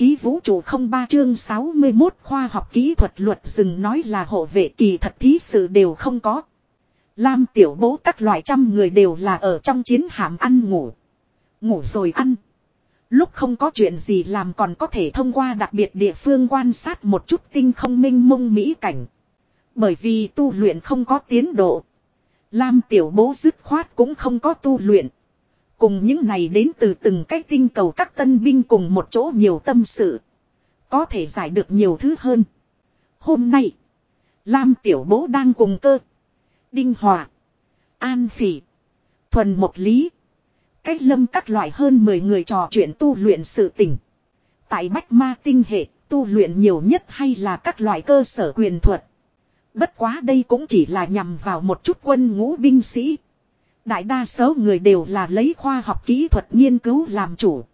khí vũ trụ không ba chương 61 khoa học kỹ thuật luật dừng nói là hộ vệ kỳ thật thí sự đều không có. Lam tiểu bố các loại trăm người đều là ở trong chiến hạm ăn ngủ. Ngủ rồi ăn. Lúc không có chuyện gì làm còn có thể thông qua đặc biệt địa phương quan sát một chút tinh không minh mông mỹ cảnh. Bởi vì tu luyện không có tiến độ. Lam tiểu bố dứt khoát cũng không có tu luyện. Cùng những này đến từ từng cái tinh cầu các tân binh cùng một chỗ nhiều tâm sự. Có thể giải được nhiều thứ hơn. Hôm nay, Lam tiểu bố đang cùng cơ. Đinh Hòa, An Phỉ, Thuần Một Lý. Cách lâm các loại hơn 10 người trò chuyện tu luyện sự tình. Tại Bách Ma Tinh hệ, tu luyện nhiều nhất hay là các loại cơ sở quyền thuật. Bất quá đây cũng chỉ là nhằm vào một chút quân ngũ binh sĩ. Đại đa số người đều là lấy khoa học kỹ thuật nghiên cứu làm chủ.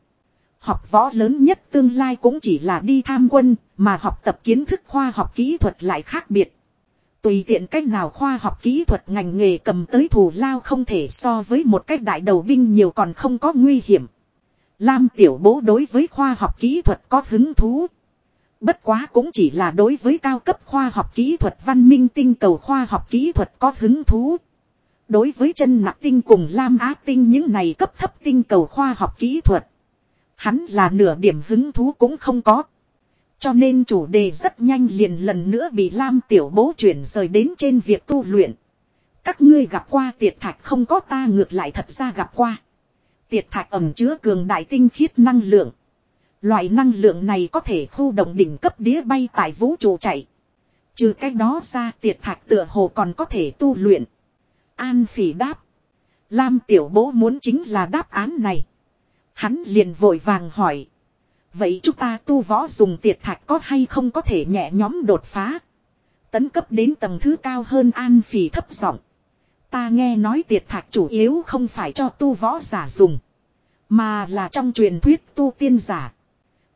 Học võ lớn nhất tương lai cũng chỉ là đi tham quân, mà học tập kiến thức khoa học kỹ thuật lại khác biệt. Tùy tiện cách nào khoa học kỹ thuật ngành nghề cầm tới thù lao không thể so với một cách đại đầu binh nhiều còn không có nguy hiểm. Lam tiểu bố đối với khoa học kỹ thuật có hứng thú. Bất quá cũng chỉ là đối với cao cấp khoa học kỹ thuật văn minh tinh cầu khoa học kỹ thuật có hứng thú. Đối với chân nặng tinh cùng Lam Á tinh những này cấp thấp tinh cầu khoa học kỹ thuật. Hắn là nửa điểm hứng thú cũng không có. Cho nên chủ đề rất nhanh liền lần nữa bị Lam Tiểu Bố chuyển rời đến trên việc tu luyện. Các ngươi gặp qua tiệt thạch không có ta ngược lại thật ra gặp qua. Tiệt thạch ẩm chứa cường đại tinh khiết năng lượng. Loại năng lượng này có thể khu động đỉnh cấp đĩa bay tại vũ trụ chạy. Trừ cách đó ra, tiệt thạch tựa hồ còn có thể tu luyện. An phỉ đáp. Lam tiểu bố muốn chính là đáp án này. Hắn liền vội vàng hỏi. Vậy chúng ta tu võ dùng tiệt thạch có hay không có thể nhẹ nhóm đột phá? Tấn cấp đến tầng thứ cao hơn an phỉ thấp giọng. Ta nghe nói tiệt thạch chủ yếu không phải cho tu võ giả dùng. Mà là trong truyền thuyết tu tiên giả.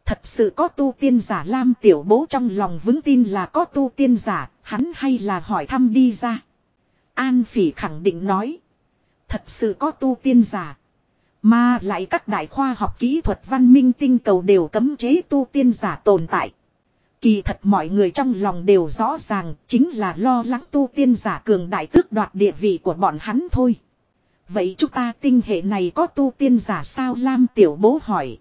Thật sự có tu tiên giả Lam tiểu bố trong lòng vững tin là có tu tiên giả, hắn hay là hỏi thăm đi ra. An phỉ khẳng định nói. Thật sự có tu tiên giả. Mà lại các đại khoa học kỹ thuật văn minh tinh cầu đều cấm chế tu tiên giả tồn tại. Kỳ thật mọi người trong lòng đều rõ ràng chính là lo lắng tu tiên giả cường đại tước đoạt địa vị của bọn hắn thôi. Vậy chúng ta tinh hệ này có tu tiên giả sao Lam Tiểu Bố hỏi.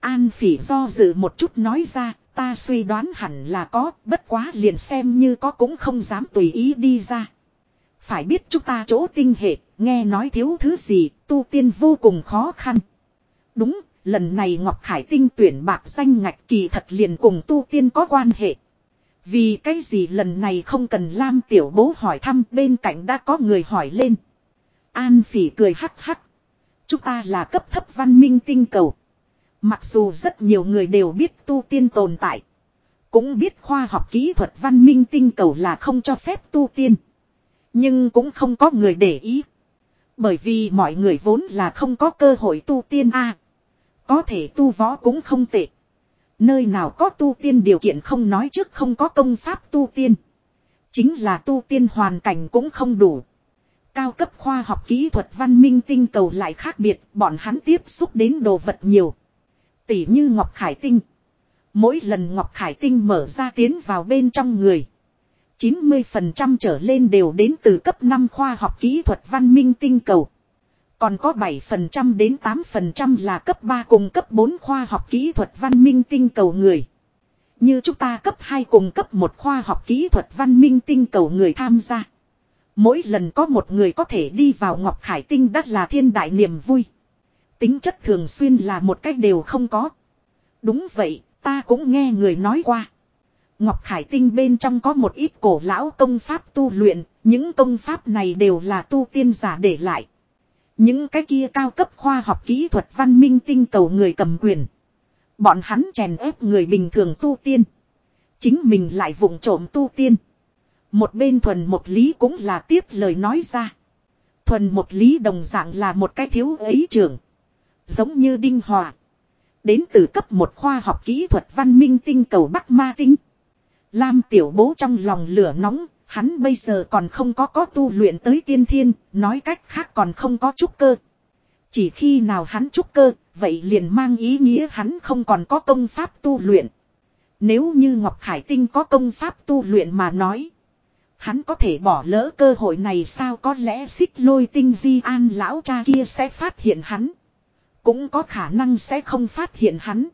An phỉ do dự một chút nói ra, ta suy đoán hẳn là có, bất quá liền xem như có cũng không dám tùy ý đi ra. Phải biết chúng ta chỗ tinh hệ, nghe nói thiếu thứ gì, tu tiên vô cùng khó khăn. Đúng, lần này Ngọc Khải Tinh tuyển bạc danh ngạch kỳ thật liền cùng tu tiên có quan hệ. Vì cái gì lần này không cần Lam Tiểu Bố hỏi thăm bên cạnh đã có người hỏi lên. An Phỉ cười hắc hắc. Chúng ta là cấp thấp văn minh tinh cầu. Mặc dù rất nhiều người đều biết tu tiên tồn tại. Cũng biết khoa học kỹ thuật văn minh tinh cầu là không cho phép tu tiên. Nhưng cũng không có người để ý. Bởi vì mọi người vốn là không có cơ hội tu tiên a Có thể tu võ cũng không tệ. Nơi nào có tu tiên điều kiện không nói trước không có công pháp tu tiên. Chính là tu tiên hoàn cảnh cũng không đủ. Cao cấp khoa học kỹ thuật văn minh tinh cầu lại khác biệt, bọn hắn tiếp xúc đến đồ vật nhiều. Tỉ như Ngọc Khải Tinh. Mỗi lần Ngọc Khải Tinh mở ra tiến vào bên trong người. 90% trở lên đều đến từ cấp 5 khoa học kỹ thuật văn minh tinh cầu. Còn có 7% đến 8% là cấp 3 cùng cấp 4 khoa học kỹ thuật văn minh tinh cầu người. Như chúng ta cấp 2 cùng cấp 1 khoa học kỹ thuật văn minh tinh cầu người tham gia. Mỗi lần có một người có thể đi vào Ngọc Khải Tinh đất là thiên đại niềm vui. Tính chất thường xuyên là một cách đều không có. Đúng vậy, ta cũng nghe người nói qua. Ngọc Khải Tinh bên trong có một ít cổ lão công pháp tu luyện, những công pháp này đều là tu tiên giả để lại. Những cái kia cao cấp khoa học kỹ thuật văn minh tinh cầu người cầm quyền. Bọn hắn chèn ép người bình thường tu tiên. Chính mình lại vụng trộm tu tiên. Một bên thuần một lý cũng là tiếp lời nói ra. Thuần một lý đồng dạng là một cái thiếu ấy trưởng. Giống như Đinh Hòa. Đến từ cấp một khoa học kỹ thuật văn minh tinh cầu Bắc Ma Tinh. Lam tiểu bố trong lòng lửa nóng, hắn bây giờ còn không có có tu luyện tới tiên thiên, nói cách khác còn không có chút cơ. Chỉ khi nào hắn trúc cơ, vậy liền mang ý nghĩa hắn không còn có công pháp tu luyện. Nếu như Ngọc Khải Tinh có công pháp tu luyện mà nói. Hắn có thể bỏ lỡ cơ hội này sao có lẽ xích lôi tinh di an lão cha kia sẽ phát hiện hắn. Cũng có khả năng sẽ không phát hiện hắn.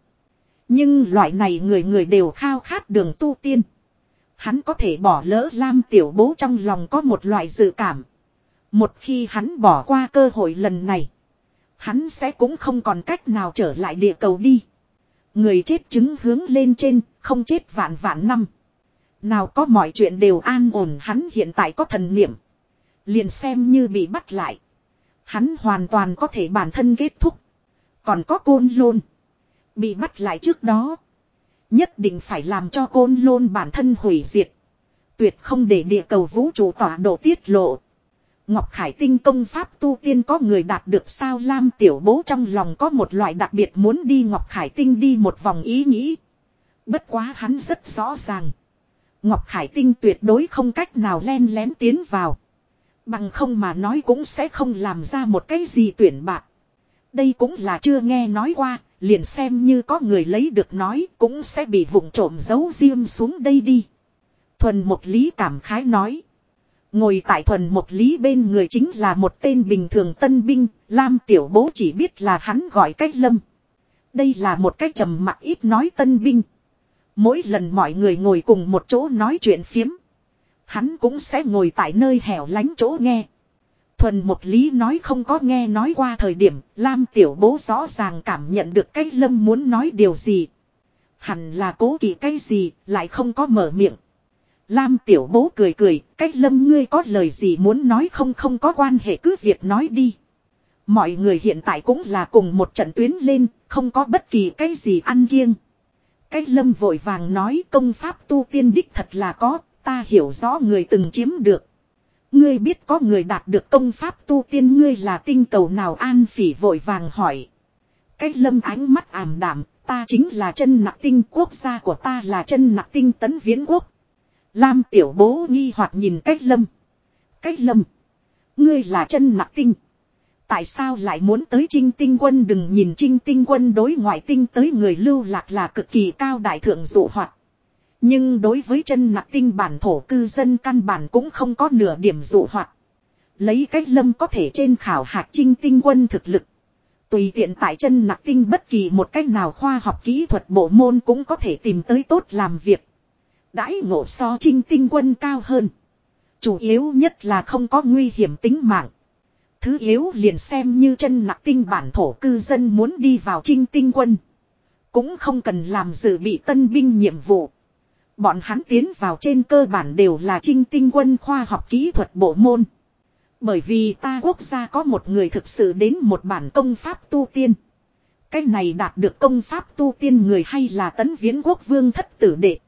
Nhưng loại này người người đều khao khát đường tu tiên. Hắn có thể bỏ lỡ Lam tiểu bố trong lòng có một loại dự cảm. Một khi hắn bỏ qua cơ hội lần này. Hắn sẽ cũng không còn cách nào trở lại địa cầu đi. Người chết chứng hướng lên trên, không chết vạn vạn năm. Nào có mọi chuyện đều an ổn hắn hiện tại có thần niệm. Liền xem như bị bắt lại. Hắn hoàn toàn có thể bản thân kết thúc. Còn có côn lôn. Bị bắt lại trước đó. Nhất định phải làm cho côn lôn bản thân hủy diệt. Tuyệt không để địa cầu vũ trụ tỏa độ tiết lộ. Ngọc Khải Tinh công pháp tu tiên có người đạt được sao Lam tiểu bố trong lòng có một loại đặc biệt muốn đi Ngọc Khải Tinh đi một vòng ý nghĩ. Bất quá hắn rất rõ ràng. Ngọc Khải Tinh tuyệt đối không cách nào len lén tiến vào. Bằng không mà nói cũng sẽ không làm ra một cái gì tuyển bạc. Đây cũng là chưa nghe nói qua, liền xem như có người lấy được nói cũng sẽ bị vụng trộm giấu diêm xuống đây đi. Thuần một lý cảm khái nói. Ngồi tại thuần một lý bên người chính là một tên bình thường tân binh, Lam Tiểu Bố chỉ biết là hắn gọi cách lâm. Đây là một cách trầm mặc ít nói tân binh. Mỗi lần mọi người ngồi cùng một chỗ nói chuyện phiếm. Hắn cũng sẽ ngồi tại nơi hẻo lánh chỗ nghe. Thuần một lý nói không có nghe nói qua thời điểm, Lam tiểu bố rõ ràng cảm nhận được cái lâm muốn nói điều gì. Hẳn là cố kỵ cái gì, lại không có mở miệng. Lam tiểu bố cười cười, cách lâm ngươi có lời gì muốn nói không không có quan hệ cứ việc nói đi. Mọi người hiện tại cũng là cùng một trận tuyến lên, không có bất kỳ cái gì ăn kiêng. Cách lâm vội vàng nói công pháp tu tiên đích thật là có, ta hiểu rõ người từng chiếm được. Ngươi biết có người đạt được công pháp tu tiên ngươi là tinh cầu nào an phỉ vội vàng hỏi. Cách lâm ánh mắt ảm đảm, ta chính là chân nặng tinh quốc gia của ta là chân nặng tinh tấn viễn quốc. Lam tiểu bố nghi hoặc nhìn cách lâm. Cách lâm. Ngươi là chân nặng tinh. Tại sao lại muốn tới trinh tinh quân đừng nhìn trinh tinh quân đối ngoại tinh tới người lưu lạc là cực kỳ cao đại thượng dụ hoạt. Nhưng đối với chân nặc tinh bản thổ cư dân căn bản cũng không có nửa điểm dụ hoạt. Lấy cách lâm có thể trên khảo hạt trinh tinh quân thực lực. Tùy tiện tại chân nặc tinh bất kỳ một cách nào khoa học kỹ thuật bộ môn cũng có thể tìm tới tốt làm việc. Đãi ngộ so trinh tinh quân cao hơn. Chủ yếu nhất là không có nguy hiểm tính mạng. Thứ yếu liền xem như chân nặc tinh bản thổ cư dân muốn đi vào trinh tinh quân. Cũng không cần làm dự bị tân binh nhiệm vụ. Bọn hắn tiến vào trên cơ bản đều là trinh tinh quân khoa học kỹ thuật bộ môn. Bởi vì ta quốc gia có một người thực sự đến một bản công pháp tu tiên. Cái này đạt được công pháp tu tiên người hay là tấn viễn quốc vương thất tử đệ.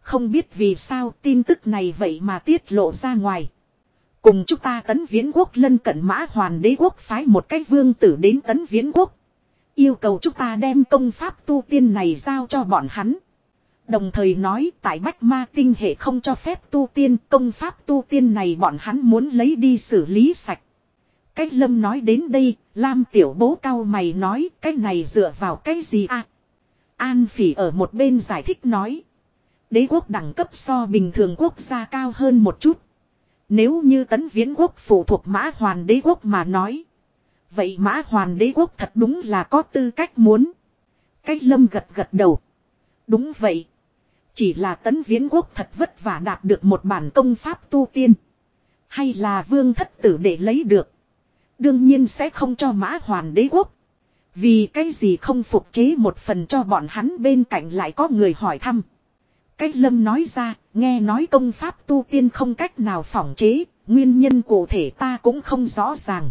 Không biết vì sao tin tức này vậy mà tiết lộ ra ngoài. Cùng chúng ta tấn viễn quốc lân cận mã hoàn đế quốc phái một cái vương tử đến tấn viễn quốc. Yêu cầu chúng ta đem công pháp tu tiên này giao cho bọn hắn. Đồng thời nói tại Bách Ma Tinh hệ không cho phép tu tiên công pháp tu tiên này bọn hắn muốn lấy đi xử lý sạch. Cách lâm nói đến đây, Lam tiểu bố cao mày nói cái này dựa vào cái gì à? An phỉ ở một bên giải thích nói. Đế quốc đẳng cấp so bình thường quốc gia cao hơn một chút. Nếu như tấn viễn quốc phụ thuộc mã hoàn đế quốc mà nói. Vậy mã hoàn đế quốc thật đúng là có tư cách muốn. Cách lâm gật gật đầu. Đúng vậy. Chỉ là tấn viễn quốc thật vất vả đạt được một bản công pháp tu tiên. Hay là vương thất tử để lấy được. Đương nhiên sẽ không cho mã hoàn đế quốc. Vì cái gì không phục chế một phần cho bọn hắn bên cạnh lại có người hỏi thăm. Cách lâm nói ra, nghe nói công pháp tu tiên không cách nào phỏng chế, nguyên nhân cụ thể ta cũng không rõ ràng.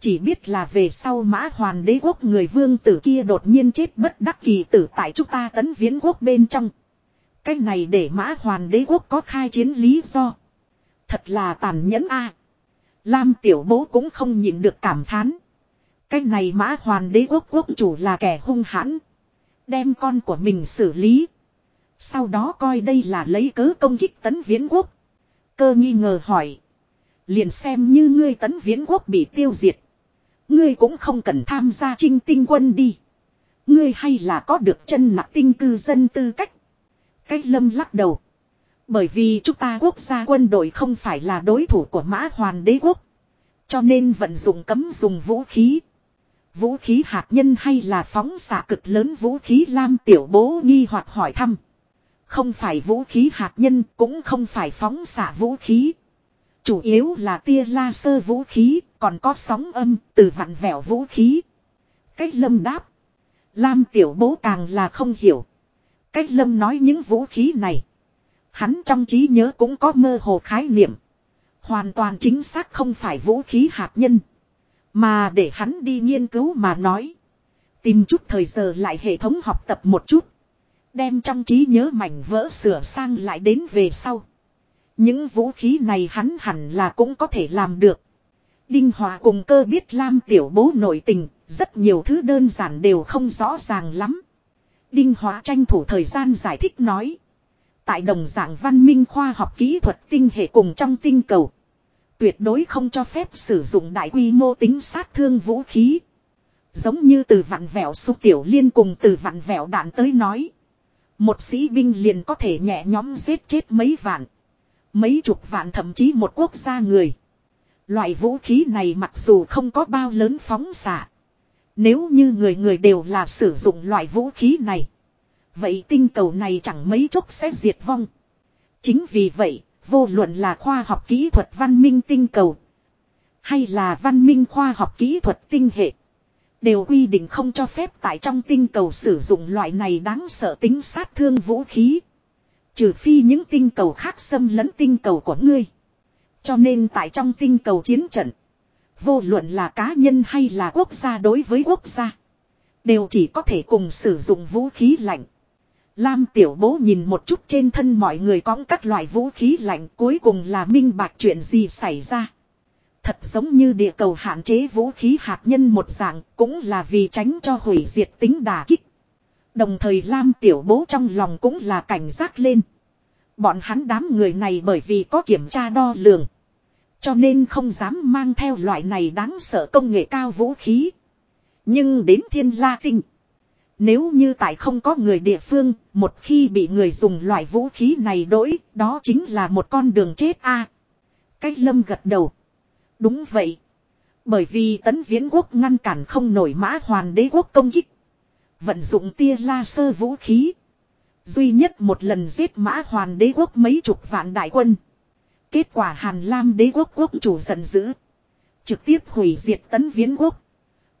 Chỉ biết là về sau mã hoàn đế quốc người vương tử kia đột nhiên chết bất đắc kỳ tử tại chúng ta tấn viễn quốc bên trong. Cái này để mã hoàn đế quốc có khai chiến lý do. Thật là tàn nhẫn a. Lam tiểu bố cũng không nhịn được cảm thán. Cái này mã hoàn đế quốc quốc chủ là kẻ hung hãn. Đem con của mình xử lý. Sau đó coi đây là lấy cớ công kích tấn viễn quốc. Cơ nghi ngờ hỏi. Liền xem như ngươi tấn viễn quốc bị tiêu diệt. Ngươi cũng không cần tham gia trinh tinh quân đi. Ngươi hay là có được chân nặng tinh cư dân tư cách. Cách lâm lắc đầu. Bởi vì chúng ta quốc gia quân đội không phải là đối thủ của mã hoàn đế quốc. Cho nên vận dụng cấm dùng vũ khí. Vũ khí hạt nhân hay là phóng xạ cực lớn vũ khí lam tiểu bố nghi hoặc hỏi thăm. Không phải vũ khí hạt nhân cũng không phải phóng xạ vũ khí. Chủ yếu là tia laser vũ khí, còn có sóng âm từ vặn vẹo vũ khí. Cách lâm đáp. Lam tiểu bố càng là không hiểu. Cách lâm nói những vũ khí này. Hắn trong trí nhớ cũng có mơ hồ khái niệm. Hoàn toàn chính xác không phải vũ khí hạt nhân. Mà để hắn đi nghiên cứu mà nói. Tìm chút thời giờ lại hệ thống học tập một chút. Đem trong trí nhớ mảnh vỡ sửa sang lại đến về sau. Những vũ khí này hắn hẳn là cũng có thể làm được. Đinh Hòa cùng cơ biết Lam tiểu bố nội tình, rất nhiều thứ đơn giản đều không rõ ràng lắm. Đinh hóa tranh thủ thời gian giải thích nói. Tại đồng dạng văn minh khoa học kỹ thuật tinh hệ cùng trong tinh cầu. Tuyệt đối không cho phép sử dụng đại quy mô tính sát thương vũ khí. Giống như từ vặn vẹo xúc tiểu liên cùng từ vặn vẹo đạn tới nói. Một sĩ binh liền có thể nhẹ nhóm giết chết mấy vạn. Mấy chục vạn thậm chí một quốc gia người. Loại vũ khí này mặc dù không có bao lớn phóng xạ. Nếu như người người đều là sử dụng loại vũ khí này. Vậy tinh cầu này chẳng mấy chốc sẽ diệt vong. Chính vì vậy, vô luận là khoa học kỹ thuật văn minh tinh cầu. Hay là văn minh khoa học kỹ thuật tinh hệ. Đều quy định không cho phép tại trong tinh cầu sử dụng loại này đáng sợ tính sát thương vũ khí. Trừ phi những tinh cầu khác xâm lấn tinh cầu của ngươi. Cho nên tại trong tinh cầu chiến trận. Vô luận là cá nhân hay là quốc gia đối với quốc gia. Đều chỉ có thể cùng sử dụng vũ khí lạnh. Lam tiểu bố nhìn một chút trên thân mọi người có các loại vũ khí lạnh, cuối cùng là minh bạch chuyện gì xảy ra. Thật giống như địa cầu hạn chế vũ khí hạt nhân một dạng, cũng là vì tránh cho hủy diệt tính đà kích. Đồng thời Lam tiểu bố trong lòng cũng là cảnh giác lên. Bọn hắn đám người này bởi vì có kiểm tra đo lường. Cho nên không dám mang theo loại này đáng sợ công nghệ cao vũ khí. Nhưng đến thiên la tinh. Nếu như tại không có người địa phương, một khi bị người dùng loại vũ khí này đổi, đó chính là một con đường chết a. Cách lâm gật đầu. Đúng vậy. Bởi vì tấn viễn quốc ngăn cản không nổi mã hoàn đế quốc công kích. Vận dụng tia laser vũ khí. Duy nhất một lần giết mã hoàn đế quốc mấy chục vạn đại quân. Kết quả Hàn Lam đế quốc quốc chủ giận dữ. Trực tiếp hủy diệt tấn viễn quốc.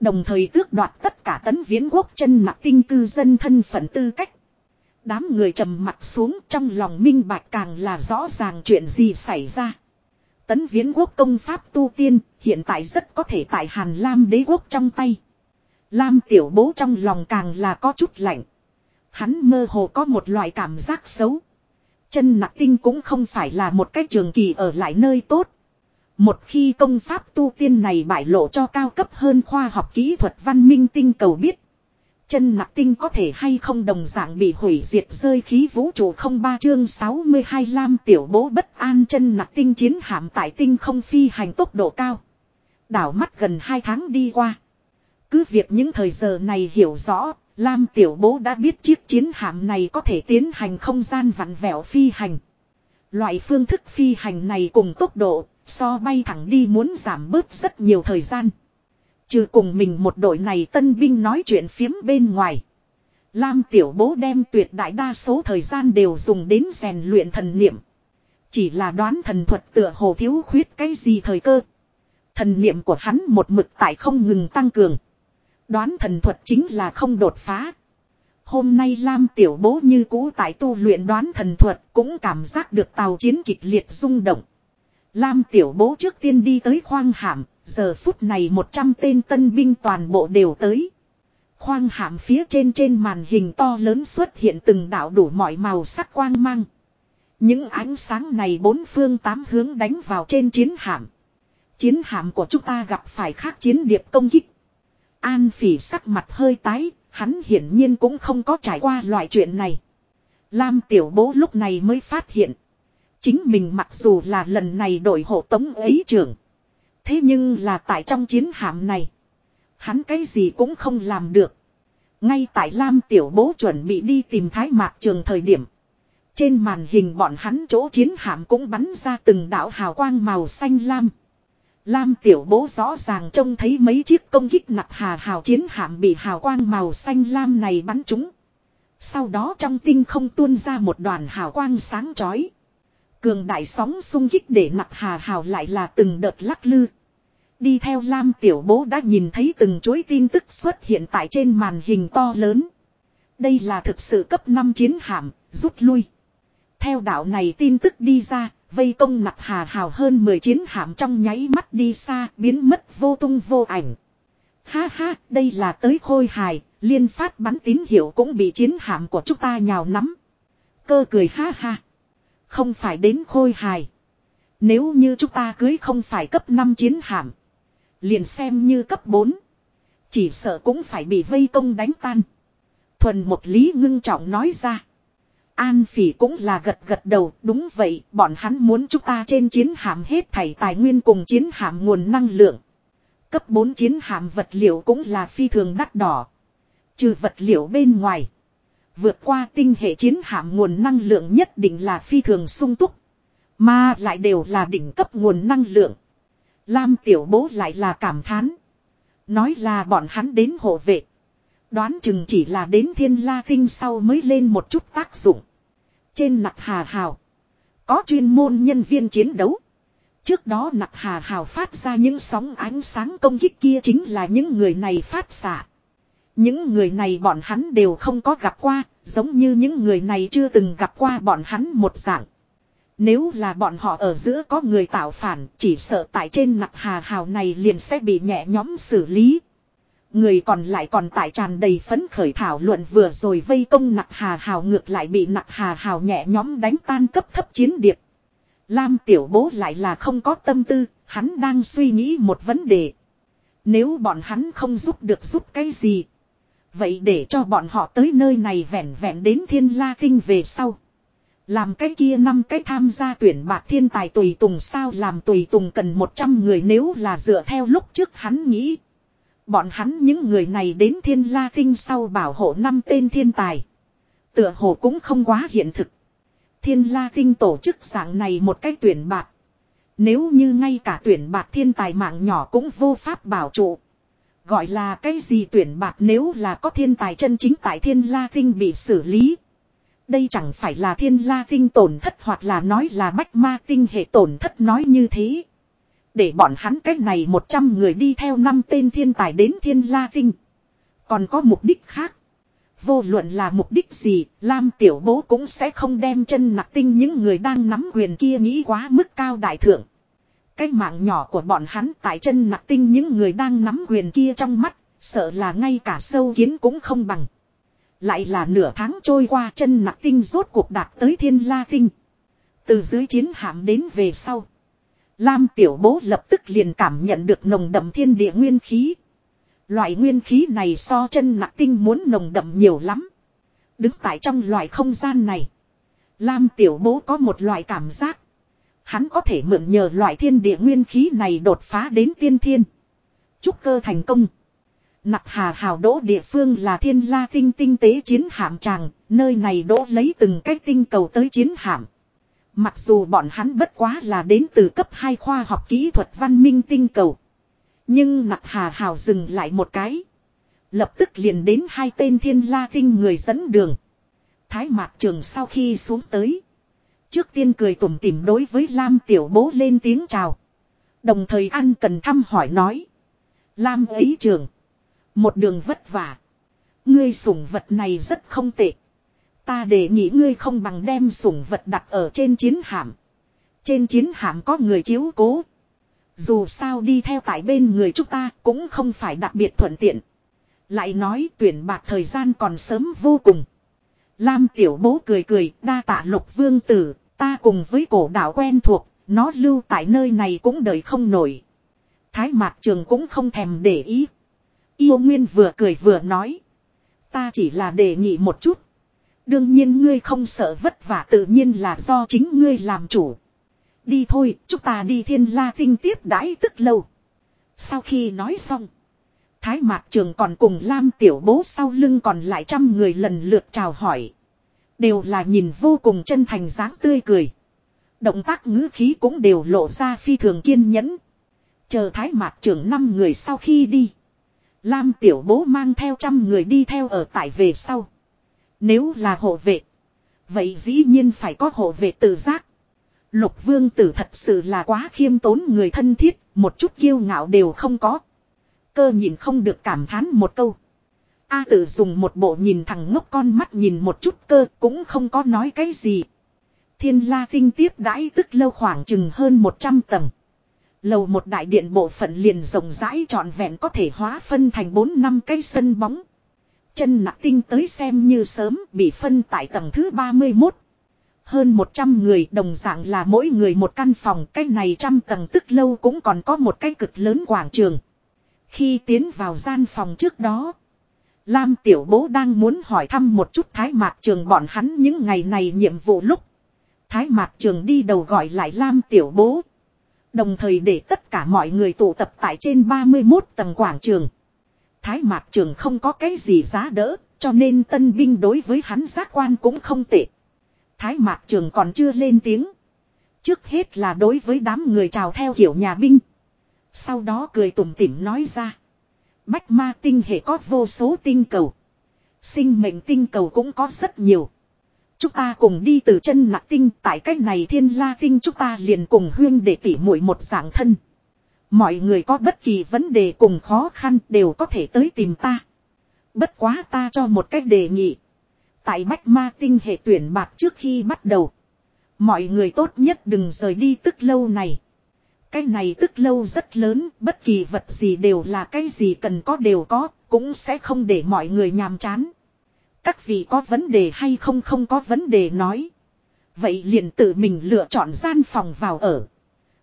Đồng thời tước đoạt tất cả tấn viễn quốc chân nặng tinh cư dân thân phận tư cách. Đám người trầm mặt xuống trong lòng minh bạch càng là rõ ràng chuyện gì xảy ra. Tấn viễn quốc công pháp tu tiên hiện tại rất có thể tại Hàn Lam đế quốc trong tay. Lam tiểu bố trong lòng càng là có chút lạnh. Hắn mơ hồ có một loại cảm giác xấu. Chân nặc tinh cũng không phải là một cái trường kỳ ở lại nơi tốt. Một khi công pháp tu tiên này bại lộ cho cao cấp hơn khoa học kỹ thuật văn minh tinh cầu biết. Chân nặc tinh có thể hay không đồng dạng bị hủy diệt rơi khí vũ trụ không ba chương 62 lam tiểu bố bất an chân nặc tinh chiến hạm tại tinh không phi hành tốc độ cao. Đảo mắt gần 2 tháng đi qua. Cứ việc những thời giờ này hiểu rõ, Lam tiểu bố đã biết chiếc chiến hạm này có thể tiến hành không gian vặn vẹo phi hành. Loại phương thức phi hành này cùng tốc độ, so bay thẳng đi muốn giảm bớt rất nhiều thời gian. Trừ cùng mình một đội này tân binh nói chuyện phiếm bên ngoài. Lam tiểu bố đem tuyệt đại đa số thời gian đều dùng đến rèn luyện thần niệm. Chỉ là đoán thần thuật tựa hồ thiếu khuyết cái gì thời cơ. Thần niệm của hắn một mực tại không ngừng tăng cường. Đoán thần thuật chính là không đột phá. Hôm nay Lam tiểu bố như cũ tại tu luyện đoán thần thuật cũng cảm giác được tàu chiến kịch liệt rung động. Lam tiểu bố trước tiên đi tới khoang hạm, giờ phút này 100 tên tân binh toàn bộ đều tới. Khoang hạm phía trên trên màn hình to lớn xuất hiện từng đạo đủ mọi màu sắc quang mang. Những ánh sáng này bốn phương tám hướng đánh vào trên chiến hạm. Chiến hạm của chúng ta gặp phải khác chiến điệp công kích. An phỉ sắc mặt hơi tái, hắn hiển nhiên cũng không có trải qua loại chuyện này. Lam tiểu bố lúc này mới phát hiện. Chính mình mặc dù là lần này đổi hộ tống ấy trưởng. Thế nhưng là tại trong chiến hạm này. Hắn cái gì cũng không làm được. Ngay tại Lam Tiểu Bố chuẩn bị đi tìm Thái Mạc Trường thời điểm. Trên màn hình bọn hắn chỗ chiến hạm cũng bắn ra từng đạo hào quang màu xanh lam. Lam Tiểu Bố rõ ràng trông thấy mấy chiếc công kích nặc hà hào chiến hạm bị hào quang màu xanh lam này bắn trúng. Sau đó trong tinh không tuôn ra một đoàn hào quang sáng chói. Cường đại sóng xung kích để nặc hà hào lại là từng đợt lắc lư. Đi theo Lam Tiểu Bố đã nhìn thấy từng chuỗi tin tức xuất hiện tại trên màn hình to lớn. Đây là thực sự cấp 5 chiến hạm, rút lui. Theo đạo này tin tức đi ra, vây công nặc hà hào hơn 10 chiến hạm trong nháy mắt đi xa, biến mất vô tung vô ảnh. Ha ha, đây là tới khôi hài, liên phát bắn tín hiệu cũng bị chiến hạm của chúng ta nhào nắm. Cơ cười ha ha. Không phải đến khôi hài. Nếu như chúng ta cưới không phải cấp 5 chiến hạm. Liền xem như cấp 4. Chỉ sợ cũng phải bị vây công đánh tan. Thuần một lý ngưng trọng nói ra. An phỉ cũng là gật gật đầu, đúng vậy, bọn hắn muốn chúng ta trên chiến hạm hết thảy tài nguyên cùng chiến hạm nguồn năng lượng. Cấp 4 chiến hạm vật liệu cũng là phi thường đắt đỏ. Trừ vật liệu bên ngoài. Vượt qua tinh hệ chiến hạm nguồn năng lượng nhất định là phi thường sung túc. Mà lại đều là đỉnh cấp nguồn năng lượng. Lam tiểu bố lại là cảm thán. Nói là bọn hắn đến hộ vệ. Đoán chừng chỉ là đến thiên la Kinh sau mới lên một chút tác dụng. Trên nặc hà hào. Có chuyên môn nhân viên chiến đấu. Trước đó nặc hà hào phát ra những sóng ánh sáng công kích kia chính là những người này phát xạ. Những người này bọn hắn đều không có gặp qua, giống như những người này chưa từng gặp qua bọn hắn một dạng. Nếu là bọn họ ở giữa có người tạo phản, chỉ sợ tại trên nặc hà hào này liền sẽ bị nhẹ nhóm xử lý. Người còn lại còn tại tràn đầy phấn khởi thảo luận vừa rồi vây công nặc hà hào ngược lại bị nặc hà hào nhẹ nhóm đánh tan cấp thấp chiến điệp. Lam tiểu bố lại là không có tâm tư, hắn đang suy nghĩ một vấn đề. Nếu bọn hắn không giúp được giúp cái gì. Vậy để cho bọn họ tới nơi này vẹn vẹn đến thiên la kinh về sau. Làm cái kia năm cái tham gia tuyển bạc thiên tài tùy tùng sao làm tùy tùng cần 100 người nếu là dựa theo lúc trước hắn nghĩ. Bọn hắn những người này đến thiên la tinh sau bảo hộ năm tên thiên tài. Tựa hồ cũng không quá hiện thực. Thiên la tinh tổ chức dạng này một cách tuyển bạc. Nếu như ngay cả tuyển bạc thiên tài mạng nhỏ cũng vô pháp bảo trụ. Gọi là cái gì tuyển bạc nếu là có thiên tài chân chính tại thiên la tinh bị xử lý. Đây chẳng phải là thiên la tinh tổn thất hoặc là nói là bách ma tinh hệ tổn thất nói như thế. Để bọn hắn cách này 100 người đi theo năm tên thiên tài đến thiên la tinh. Còn có mục đích khác. Vô luận là mục đích gì, Lam tiểu bố cũng sẽ không đem chân nặc tinh những người đang nắm quyền kia nghĩ quá mức cao đại thượng. Cái mạng nhỏ của bọn hắn tại chân nặc tinh những người đang nắm quyền kia trong mắt, sợ là ngay cả sâu kiến cũng không bằng. Lại là nửa tháng trôi qua chân nặc tinh rốt cuộc đạt tới thiên la tinh. Từ dưới chiến hạm đến về sau. Lam tiểu bố lập tức liền cảm nhận được nồng đậm thiên địa nguyên khí. Loại nguyên khí này so chân nặng tinh muốn nồng đậm nhiều lắm. Đứng tại trong loại không gian này. Lam tiểu bố có một loại cảm giác. Hắn có thể mượn nhờ loại thiên địa nguyên khí này đột phá đến tiên thiên. Chúc cơ thành công. Nặc hà hào đỗ địa phương là thiên la tinh tinh tế chiến hạm tràng, nơi này đỗ lấy từng cái tinh cầu tới chiến hạm. Mặc dù bọn hắn bất quá là đến từ cấp 2 khoa học kỹ thuật văn minh tinh cầu. Nhưng nặc hà hào dừng lại một cái. Lập tức liền đến hai tên thiên la tinh người dẫn đường. Thái mạc trường sau khi xuống tới. Trước tiên cười tủm tỉm đối với Lam tiểu bố lên tiếng chào. Đồng thời ăn cần thăm hỏi nói. Lam ấy trường. Một đường vất vả. Ngươi sủng vật này rất không tệ. Ta để nghĩ ngươi không bằng đem sủng vật đặt ở trên chiến hạm. Trên chiến hạm có người chiếu cố. Dù sao đi theo tại bên người chúng ta cũng không phải đặc biệt thuận tiện. Lại nói tuyển bạc thời gian còn sớm vô cùng. Lam tiểu bố cười cười đa tạ lục vương tử, ta cùng với cổ đạo quen thuộc, nó lưu tại nơi này cũng đợi không nổi. Thái mạc trường cũng không thèm để ý. Yêu Nguyên vừa cười vừa nói. Ta chỉ là đề nghị một chút. Đương nhiên ngươi không sợ vất vả tự nhiên là do chính ngươi làm chủ. Đi thôi, chúng ta đi thiên la tinh tiếp đãi tức lâu. Sau khi nói xong. Thái Mạc Trường còn cùng Lam Tiểu Bố sau lưng còn lại trăm người lần lượt chào hỏi. Đều là nhìn vô cùng chân thành dáng tươi cười. Động tác ngữ khí cũng đều lộ ra phi thường kiên nhẫn. Chờ Thái Mạc Trường năm người sau khi đi. Lam Tiểu Bố mang theo trăm người đi theo ở tại về sau. Nếu là hộ vệ. Vậy dĩ nhiên phải có hộ vệ tự giác. Lục vương tử thật sự là quá khiêm tốn người thân thiết, một chút kiêu ngạo đều không có. Cơ nhìn không được cảm thán một câu. A tử dùng một bộ nhìn thằng ngốc con mắt nhìn một chút cơ cũng không có nói cái gì. Thiên la tinh tiếp đãi tức lâu khoảng chừng hơn 100 tầng. Lầu một đại điện bộ phận liền rộng rãi trọn vẹn có thể hóa phân thành 4 năm cái sân bóng. Chân nạc tinh tới xem như sớm bị phân tại tầng thứ 31. Hơn 100 người, đồng dạng là mỗi người một căn phòng. Cái này trăm tầng tức lâu cũng còn có một cái cực lớn quảng trường. Khi tiến vào gian phòng trước đó. Lam tiểu bố đang muốn hỏi thăm một chút thái mạc trường bọn hắn những ngày này nhiệm vụ lúc. Thái mạc trường đi đầu gọi lại Lam tiểu bố. Đồng thời để tất cả mọi người tụ tập tại trên 31 tầng quảng trường. Thái mạc trường không có cái gì giá đỡ, cho nên tân binh đối với hắn giác quan cũng không tệ. Thái mạc trường còn chưa lên tiếng. Trước hết là đối với đám người chào theo kiểu nhà binh. Sau đó cười tủm tỉm nói ra. Bách ma tinh hệ có vô số tinh cầu. Sinh mệnh tinh cầu cũng có rất nhiều. Chúng ta cùng đi từ chân nặng tinh tại cách này thiên la tinh chúng ta liền cùng huyên để tỉ mũi một dạng thân. Mọi người có bất kỳ vấn đề cùng khó khăn đều có thể tới tìm ta. Bất quá ta cho một cách đề nghị. Tại bách ma tinh hệ tuyển bạc trước khi bắt đầu. Mọi người tốt nhất đừng rời đi tức lâu này. Cái này tức lâu rất lớn, bất kỳ vật gì đều là cái gì cần có đều có, cũng sẽ không để mọi người nhàm chán. Các vị có vấn đề hay không không có vấn đề nói. Vậy liền tự mình lựa chọn gian phòng vào ở.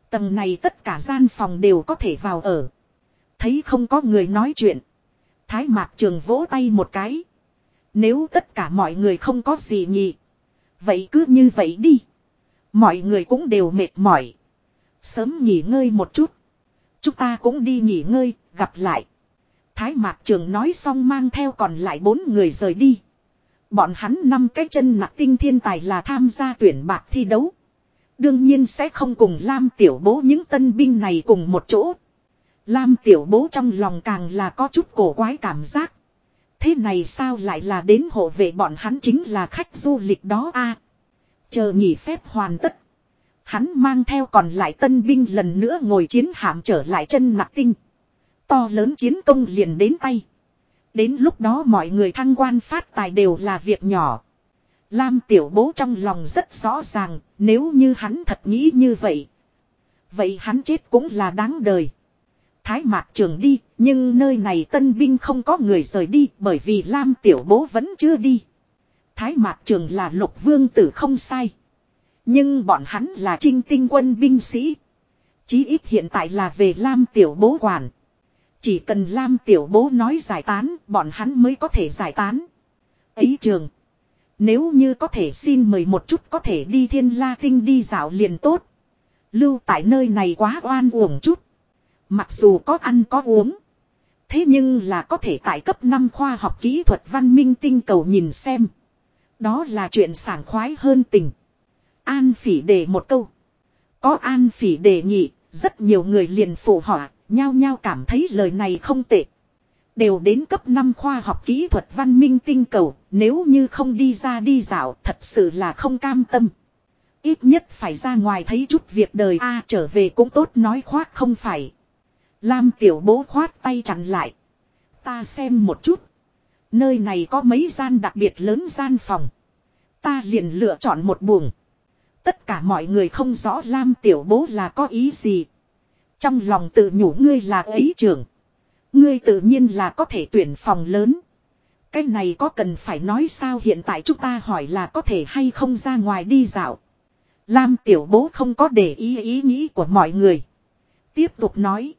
Tầng này tất cả gian phòng đều có thể vào ở. Thấy không có người nói chuyện. Thái mạc trường vỗ tay một cái. Nếu tất cả mọi người không có gì nhỉ. Vậy cứ như vậy đi. Mọi người cũng đều mệt mỏi. Sớm nghỉ ngơi một chút. Chúng ta cũng đi nghỉ ngơi, gặp lại. Thái mạc trường nói xong mang theo còn lại bốn người rời đi. Bọn hắn năm cái chân nặng tinh thiên tài là tham gia tuyển bạc thi đấu. Đương nhiên sẽ không cùng Lam tiểu bố những tân binh này cùng một chỗ. Lam tiểu bố trong lòng càng là có chút cổ quái cảm giác. Thế này sao lại là đến hộ vệ bọn hắn chính là khách du lịch đó a Chờ nghỉ phép hoàn tất. Hắn mang theo còn lại tân binh lần nữa ngồi chiến hạm trở lại chân nặng tinh. To lớn chiến công liền đến tay. Đến lúc đó mọi người thăng quan phát tài đều là việc nhỏ. Lam tiểu bố trong lòng rất rõ ràng, nếu như hắn thật nghĩ như vậy. Vậy hắn chết cũng là đáng đời. Thái mạc trường đi, nhưng nơi này tân binh không có người rời đi bởi vì Lam tiểu bố vẫn chưa đi. Thái mạc trường là lục vương tử không sai. Nhưng bọn hắn là trinh tinh quân binh sĩ. Chí ít hiện tại là về Lam tiểu bố quản. Chỉ cần Lam tiểu bố nói giải tán, bọn hắn mới có thể giải tán. Ấy trường. Nếu như có thể xin mời một chút có thể đi thiên la tinh đi dạo liền tốt. Lưu tại nơi này quá oan uổng chút. Mặc dù có ăn có uống. Thế nhưng là có thể tại cấp 5 khoa học kỹ thuật văn minh tinh cầu nhìn xem. Đó là chuyện sảng khoái hơn tình. An phỉ đề một câu. Có an phỉ đề nghị, rất nhiều người liền phụ họa, nhao nhao cảm thấy lời này không tệ. Đều đến cấp 5 khoa học kỹ thuật văn minh tinh cầu, nếu như không đi ra đi dạo thật sự là không cam tâm. Ít nhất phải ra ngoài thấy chút việc đời a trở về cũng tốt nói khoác không phải. Lam tiểu bố khoát tay chặn lại. Ta xem một chút. Nơi này có mấy gian đặc biệt lớn gian phòng. Ta liền lựa chọn một buồng. Tất cả mọi người không rõ Lam tiểu bố là có ý gì. Trong lòng tự nhủ ngươi là ấy trưởng. Ngươi tự nhiên là có thể tuyển phòng lớn. Cái này có cần phải nói sao hiện tại chúng ta hỏi là có thể hay không ra ngoài đi dạo. Lam tiểu bố không có để ý ý nghĩ của mọi người. Tiếp tục nói.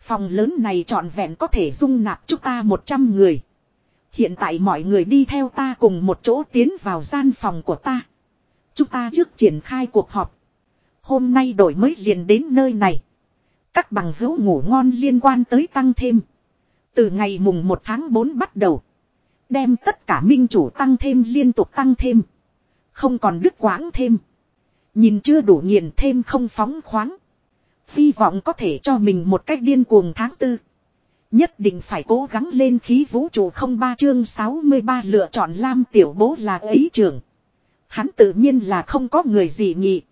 Phòng lớn này trọn vẹn có thể dung nạp chúng ta 100 người. Hiện tại mọi người đi theo ta cùng một chỗ tiến vào gian phòng của ta. Chúng ta trước triển khai cuộc họp. Hôm nay đổi mới liền đến nơi này. Các bằng hữu ngủ ngon liên quan tới tăng thêm. Từ ngày mùng 1 tháng 4 bắt đầu. Đem tất cả minh chủ tăng thêm liên tục tăng thêm. Không còn đứt quãng thêm. Nhìn chưa đủ nghiền thêm không phóng khoáng. Hy vọng có thể cho mình một cách điên cuồng tháng tư. Nhất định phải cố gắng lên khí vũ trụ không ba chương 63 lựa chọn Lam tiểu bố là ấy trường. Hắn tự nhiên là không có người gì nhị.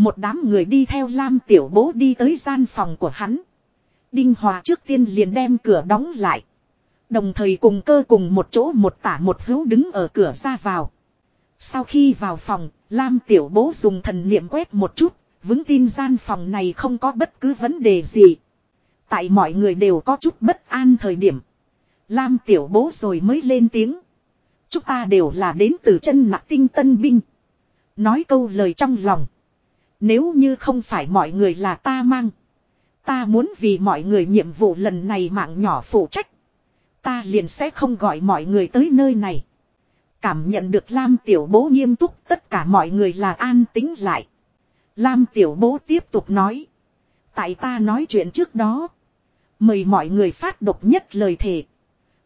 Một đám người đi theo Lam tiểu bố đi tới gian phòng của hắn. Đinh Hòa trước tiên liền đem cửa đóng lại. Đồng thời cùng cơ cùng một chỗ một tả một hữu đứng ở cửa ra vào. Sau khi vào phòng, Lam tiểu bố dùng thần niệm quét một chút, vững tin gian phòng này không có bất cứ vấn đề gì. Tại mọi người đều có chút bất an thời điểm. Lam tiểu bố rồi mới lên tiếng. Chúng ta đều là đến từ chân nặng tinh tân binh. Nói câu lời trong lòng. Nếu như không phải mọi người là ta mang. Ta muốn vì mọi người nhiệm vụ lần này mạng nhỏ phụ trách. Ta liền sẽ không gọi mọi người tới nơi này. Cảm nhận được Lam Tiểu Bố nghiêm túc, tất cả mọi người là an tính lại. Lam Tiểu Bố tiếp tục nói. Tại ta nói chuyện trước đó. Mời mọi người phát độc nhất lời thề.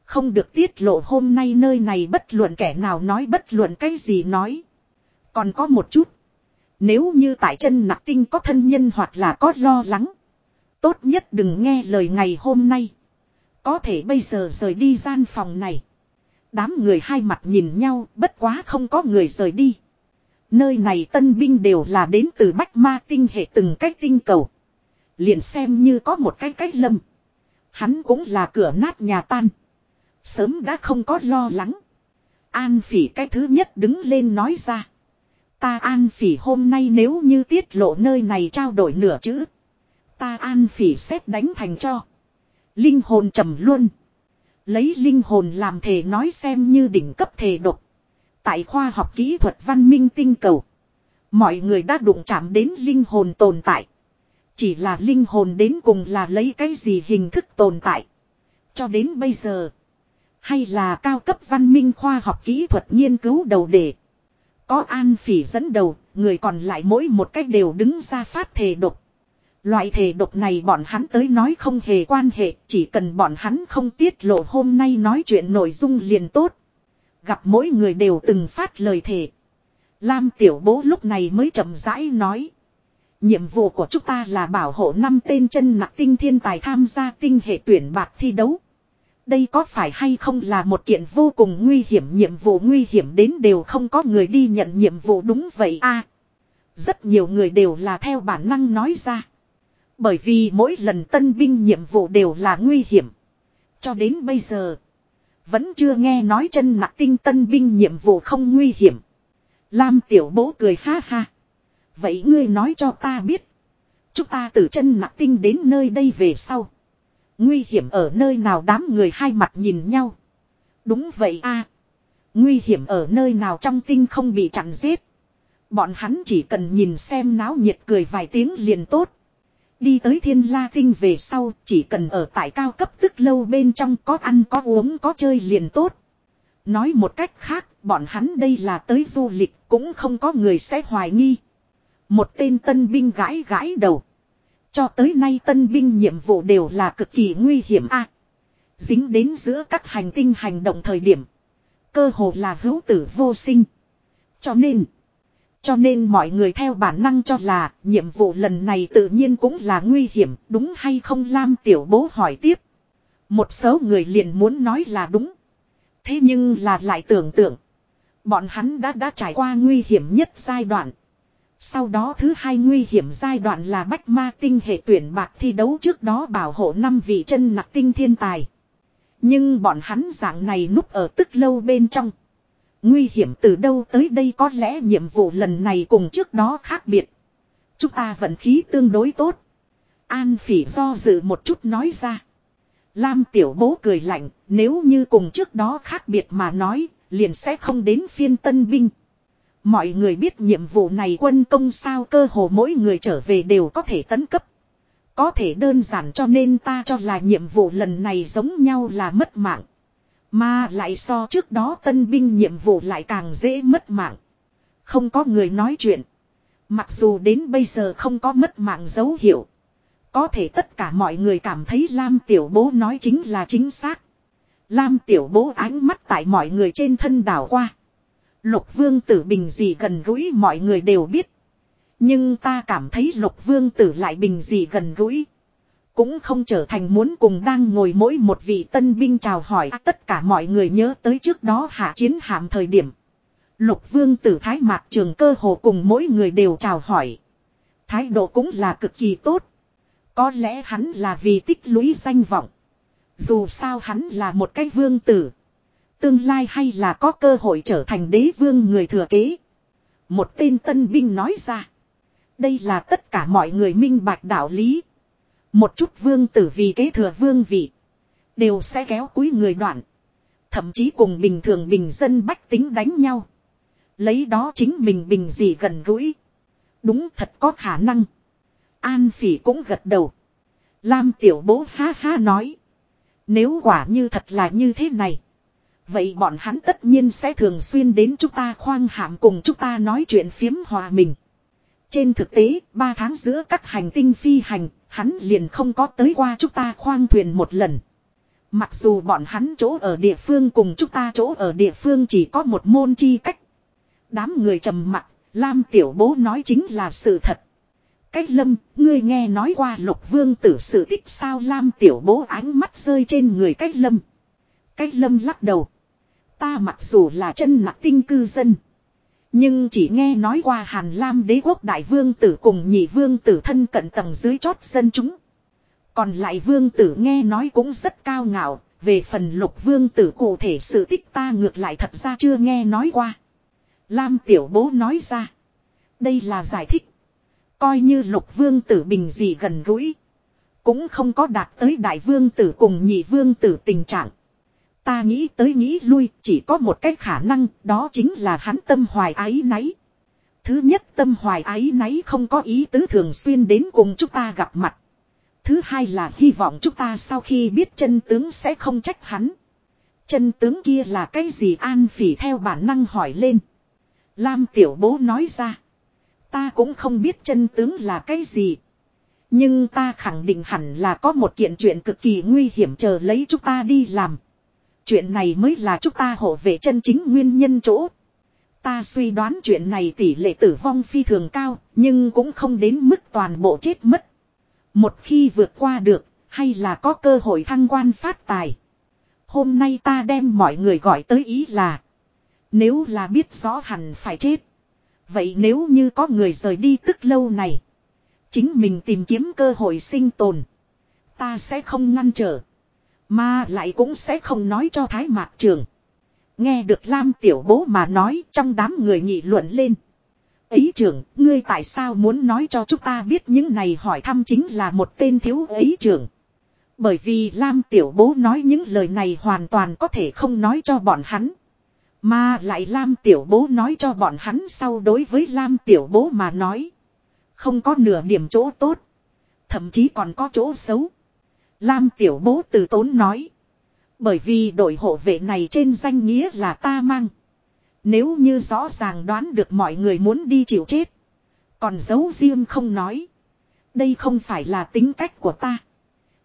Không được tiết lộ hôm nay nơi này bất luận kẻ nào nói bất luận cái gì nói. Còn có một chút. Nếu như tại chân nặc tinh có thân nhân hoặc là có lo lắng. Tốt nhất đừng nghe lời ngày hôm nay. Có thể bây giờ rời đi gian phòng này. Đám người hai mặt nhìn nhau, bất quá không có người rời đi. Nơi này tân binh đều là đến từ bách ma tinh hệ từng cách tinh cầu. Liền xem như có một cái cách lâm. Hắn cũng là cửa nát nhà tan. Sớm đã không có lo lắng. An phỉ cái thứ nhất đứng lên nói ra. Ta an phỉ hôm nay nếu như tiết lộ nơi này trao đổi nửa chữ. Ta an phỉ xét đánh thành cho. Linh hồn trầm luôn. Lấy linh hồn làm thể nói xem như đỉnh cấp thể độc. Tại khoa học kỹ thuật văn minh tinh cầu. Mọi người đã đụng chạm đến linh hồn tồn tại. Chỉ là linh hồn đến cùng là lấy cái gì hình thức tồn tại. Cho đến bây giờ. Hay là cao cấp văn minh khoa học kỹ thuật nghiên cứu đầu đề. Có an phỉ dẫn đầu, người còn lại mỗi một cách đều đứng ra phát thể độc. Loại thể độc này bọn hắn tới nói không hề quan hệ, chỉ cần bọn hắn không tiết lộ hôm nay nói chuyện nội dung liền tốt. Gặp mỗi người đều từng phát lời thề. Lam tiểu bố lúc này mới chậm rãi nói. Nhiệm vụ của chúng ta là bảo hộ năm tên chân nặng tinh thiên tài tham gia tinh hệ tuyển bạc thi đấu. Đây có phải hay không là một kiện vô cùng nguy hiểm, nhiệm vụ nguy hiểm đến đều không có người đi nhận nhiệm vụ đúng vậy a Rất nhiều người đều là theo bản năng nói ra. Bởi vì mỗi lần tân binh nhiệm vụ đều là nguy hiểm. Cho đến bây giờ. Vẫn chưa nghe nói chân nặng tinh tân binh nhiệm vụ không nguy hiểm. Lam tiểu bố cười ha ha. Vậy ngươi nói cho ta biết. Chúng ta từ chân nặng tinh đến nơi đây về sau. Nguy hiểm ở nơi nào đám người hai mặt nhìn nhau. Đúng vậy a Nguy hiểm ở nơi nào trong tinh không bị chặn giết. Bọn hắn chỉ cần nhìn xem náo nhiệt cười vài tiếng liền tốt. Đi tới thiên la tinh về sau, chỉ cần ở tại cao cấp tức lâu bên trong có ăn có uống có chơi liền tốt. Nói một cách khác, bọn hắn đây là tới du lịch, cũng không có người sẽ hoài nghi. Một tên tân binh gãi gãi đầu. Cho tới nay tân binh nhiệm vụ đều là cực kỳ nguy hiểm a Dính đến giữa các hành tinh hành động thời điểm. Cơ hồ là hữu tử vô sinh. Cho nên. Cho nên mọi người theo bản năng cho là nhiệm vụ lần này tự nhiên cũng là nguy hiểm, đúng hay không Lam Tiểu Bố hỏi tiếp. Một số người liền muốn nói là đúng. Thế nhưng là lại tưởng tượng. Bọn hắn đã đã trải qua nguy hiểm nhất giai đoạn. Sau đó thứ hai nguy hiểm giai đoạn là bách ma tinh hệ tuyển bạc thi đấu trước đó bảo hộ năm vị chân nặc tinh thiên tài. Nhưng bọn hắn dạng này núp ở tức lâu bên trong. Nguy hiểm từ đâu tới đây có lẽ nhiệm vụ lần này cùng trước đó khác biệt. Chúng ta vận khí tương đối tốt. An phỉ do dự một chút nói ra. Lam tiểu bố cười lạnh, nếu như cùng trước đó khác biệt mà nói, liền sẽ không đến phiên tân binh. Mọi người biết nhiệm vụ này quân công sao cơ hồ mỗi người trở về đều có thể tấn cấp. Có thể đơn giản cho nên ta cho là nhiệm vụ lần này giống nhau là mất mạng. Mà lại so trước đó tân binh nhiệm vụ lại càng dễ mất mạng. Không có người nói chuyện. Mặc dù đến bây giờ không có mất mạng dấu hiệu. Có thể tất cả mọi người cảm thấy Lam Tiểu Bố nói chính là chính xác. Lam Tiểu Bố ánh mắt tại mọi người trên thân đảo qua. Lục Vương Tử bình gì gần gũi mọi người đều biết. Nhưng ta cảm thấy Lục Vương Tử lại bình gì gần gũi. Cũng không trở thành muốn cùng đang ngồi mỗi một vị tân binh chào hỏi à, tất cả mọi người nhớ tới trước đó hạ chiến hạm thời điểm. Lục vương tử thái mạc trường cơ hồ cùng mỗi người đều chào hỏi. Thái độ cũng là cực kỳ tốt. Có lẽ hắn là vì tích lũy danh vọng. Dù sao hắn là một cái vương tử. Tương lai hay là có cơ hội trở thành đế vương người thừa kế. Một tên tân binh nói ra. Đây là tất cả mọi người minh bạch đạo lý. Một chút vương tử vì kế thừa vương vị. Đều sẽ kéo cúi người đoạn. Thậm chí cùng bình thường bình dân bách tính đánh nhau. Lấy đó chính mình bình gì gần gũi. Đúng thật có khả năng. An phỉ cũng gật đầu. Lam tiểu bố ha ha nói. Nếu quả như thật là như thế này. Vậy bọn hắn tất nhiên sẽ thường xuyên đến chúng ta khoang hạm cùng chúng ta nói chuyện phiếm hòa mình. Trên thực tế, ba tháng giữa các hành tinh phi hành, hắn liền không có tới qua chúng ta khoang thuyền một lần. Mặc dù bọn hắn chỗ ở địa phương cùng chúng ta chỗ ở địa phương chỉ có một môn chi cách. Đám người trầm mặc, Lam Tiểu Bố nói chính là sự thật. Cách lâm, ngươi nghe nói qua lục vương tử sự tích sao Lam Tiểu Bố ánh mắt rơi trên người cách lâm. Cách lâm lắc đầu. Ta mặc dù là chân nặc tinh cư dân. Nhưng chỉ nghe nói qua Hàn Lam đế quốc đại vương tử cùng nhị vương tử thân cận tầng dưới chót dân chúng. Còn lại vương tử nghe nói cũng rất cao ngạo, về phần lục vương tử cụ thể sự tích ta ngược lại thật ra chưa nghe nói qua. Lam tiểu bố nói ra. Đây là giải thích. Coi như lục vương tử bình gì gần gũi. Cũng không có đạt tới đại vương tử cùng nhị vương tử tình trạng. Ta nghĩ tới nghĩ lui, chỉ có một cách khả năng, đó chính là hắn tâm hoài ái náy. Thứ nhất, tâm hoài ái náy không có ý tứ thường xuyên đến cùng chúng ta gặp mặt. Thứ hai là hy vọng chúng ta sau khi biết chân tướng sẽ không trách hắn. Chân tướng kia là cái gì an phỉ theo bản năng hỏi lên. Lam tiểu bố nói ra. Ta cũng không biết chân tướng là cái gì. Nhưng ta khẳng định hẳn là có một kiện chuyện cực kỳ nguy hiểm chờ lấy chúng ta đi làm. Chuyện này mới là chúng ta hộ vệ chân chính nguyên nhân chỗ. Ta suy đoán chuyện này tỷ lệ tử vong phi thường cao, nhưng cũng không đến mức toàn bộ chết mất. Một khi vượt qua được, hay là có cơ hội thăng quan phát tài. Hôm nay ta đem mọi người gọi tới ý là. Nếu là biết rõ hẳn phải chết. Vậy nếu như có người rời đi tức lâu này. Chính mình tìm kiếm cơ hội sinh tồn. Ta sẽ không ngăn trở. Mà lại cũng sẽ không nói cho Thái Mạc Trường. Nghe được Lam Tiểu Bố mà nói trong đám người nghị luận lên. Ấy trưởng, ngươi tại sao muốn nói cho chúng ta biết những này hỏi thăm chính là một tên thiếu ấy trưởng. Bởi vì Lam Tiểu Bố nói những lời này hoàn toàn có thể không nói cho bọn hắn. Mà lại Lam Tiểu Bố nói cho bọn hắn sau đối với Lam Tiểu Bố mà nói. Không có nửa điểm chỗ tốt. Thậm chí còn có chỗ xấu. Lam tiểu bố từ tốn nói. Bởi vì đội hộ vệ này trên danh nghĩa là ta mang. Nếu như rõ ràng đoán được mọi người muốn đi chịu chết. Còn giấu riêng không nói. Đây không phải là tính cách của ta.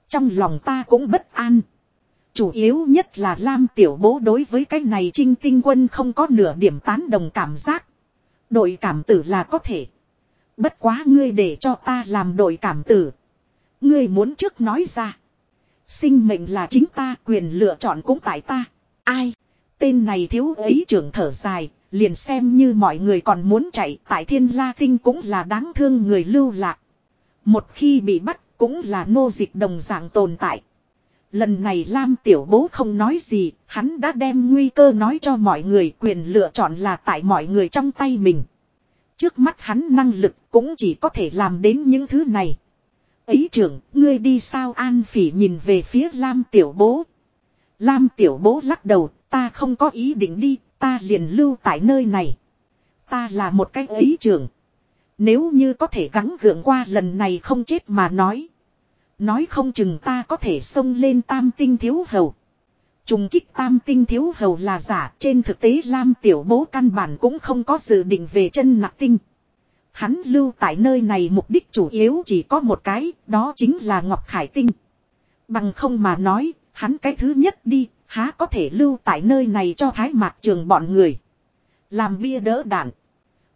Trong lòng ta cũng bất an. Chủ yếu nhất là Lam tiểu bố đối với cái này trinh tinh quân không có nửa điểm tán đồng cảm giác. Đội cảm tử là có thể. Bất quá ngươi để cho ta làm đội cảm tử. Ngươi muốn trước nói ra. Sinh mệnh là chính ta quyền lựa chọn cũng tại ta. Ai? Tên này thiếu ấy trưởng thở dài, liền xem như mọi người còn muốn chạy tại thiên la tinh cũng là đáng thương người lưu lạc. Một khi bị bắt cũng là nô dịch đồng dạng tồn tại. Lần này Lam Tiểu Bố không nói gì, hắn đã đem nguy cơ nói cho mọi người quyền lựa chọn là tại mọi người trong tay mình. Trước mắt hắn năng lực cũng chỉ có thể làm đến những thứ này. Ấy trưởng, ngươi đi sao an phỉ nhìn về phía Lam tiểu bố. Lam tiểu bố lắc đầu, ta không có ý định đi, ta liền lưu tại nơi này. Ta là một cái ấy trưởng. Nếu như có thể gắng gượng qua lần này không chết mà nói. Nói không chừng ta có thể xông lên tam tinh thiếu hầu. Trùng kích tam tinh thiếu hầu là giả, trên thực tế Lam tiểu bố căn bản cũng không có dự định về chân nặc tinh. Hắn lưu tại nơi này mục đích chủ yếu chỉ có một cái, đó chính là Ngọc Khải Tinh. Bằng không mà nói, hắn cái thứ nhất đi, há có thể lưu tại nơi này cho thái mạc trường bọn người. Làm bia đỡ đạn.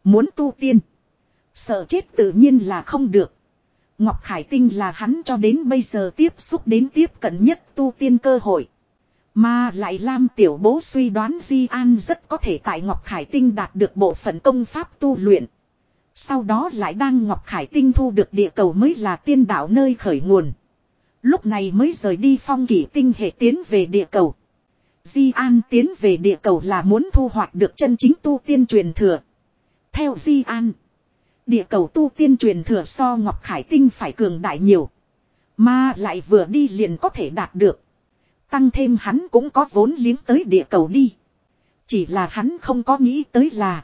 Muốn tu tiên. Sợ chết tự nhiên là không được. Ngọc Khải Tinh là hắn cho đến bây giờ tiếp xúc đến tiếp cận nhất tu tiên cơ hội. Mà lại Lam Tiểu Bố suy đoán Di An rất có thể tại Ngọc Khải Tinh đạt được bộ phận công pháp tu luyện. Sau đó lại đang Ngọc Khải Tinh thu được địa cầu mới là tiên đạo nơi khởi nguồn. Lúc này mới rời đi phong kỷ tinh hệ tiến về địa cầu. Di An tiến về địa cầu là muốn thu hoạch được chân chính tu tiên truyền thừa. Theo Di An, địa cầu tu tiên truyền thừa so Ngọc Khải Tinh phải cường đại nhiều. Mà lại vừa đi liền có thể đạt được. Tăng thêm hắn cũng có vốn liếng tới địa cầu đi. Chỉ là hắn không có nghĩ tới là.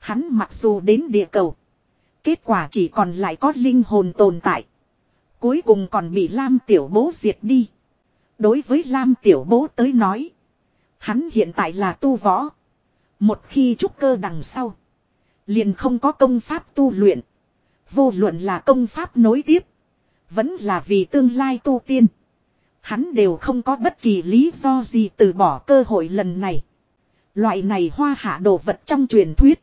Hắn mặc dù đến địa cầu. Kết quả chỉ còn lại có linh hồn tồn tại. Cuối cùng còn bị Lam Tiểu Bố diệt đi. Đối với Lam Tiểu Bố tới nói. Hắn hiện tại là tu võ. Một khi trúc cơ đằng sau. Liền không có công pháp tu luyện. Vô luận là công pháp nối tiếp. Vẫn là vì tương lai tu tiên. Hắn đều không có bất kỳ lý do gì từ bỏ cơ hội lần này. Loại này hoa hạ đồ vật trong truyền thuyết.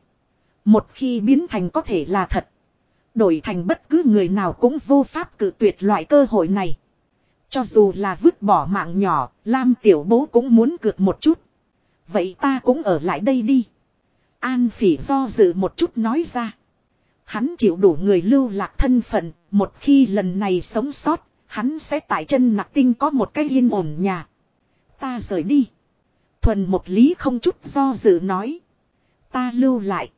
Một khi biến thành có thể là thật. Đổi thành bất cứ người nào cũng vô pháp cử tuyệt loại cơ hội này. Cho dù là vứt bỏ mạng nhỏ, Lam tiểu bố cũng muốn cược một chút. Vậy ta cũng ở lại đây đi. An phỉ do dự một chút nói ra. Hắn chịu đủ người lưu lạc thân phận, một khi lần này sống sót, hắn sẽ tại chân nặc tinh có một cái yên ổn nhà. Ta rời đi. Thuần một lý không chút do dự nói. Ta lưu lại.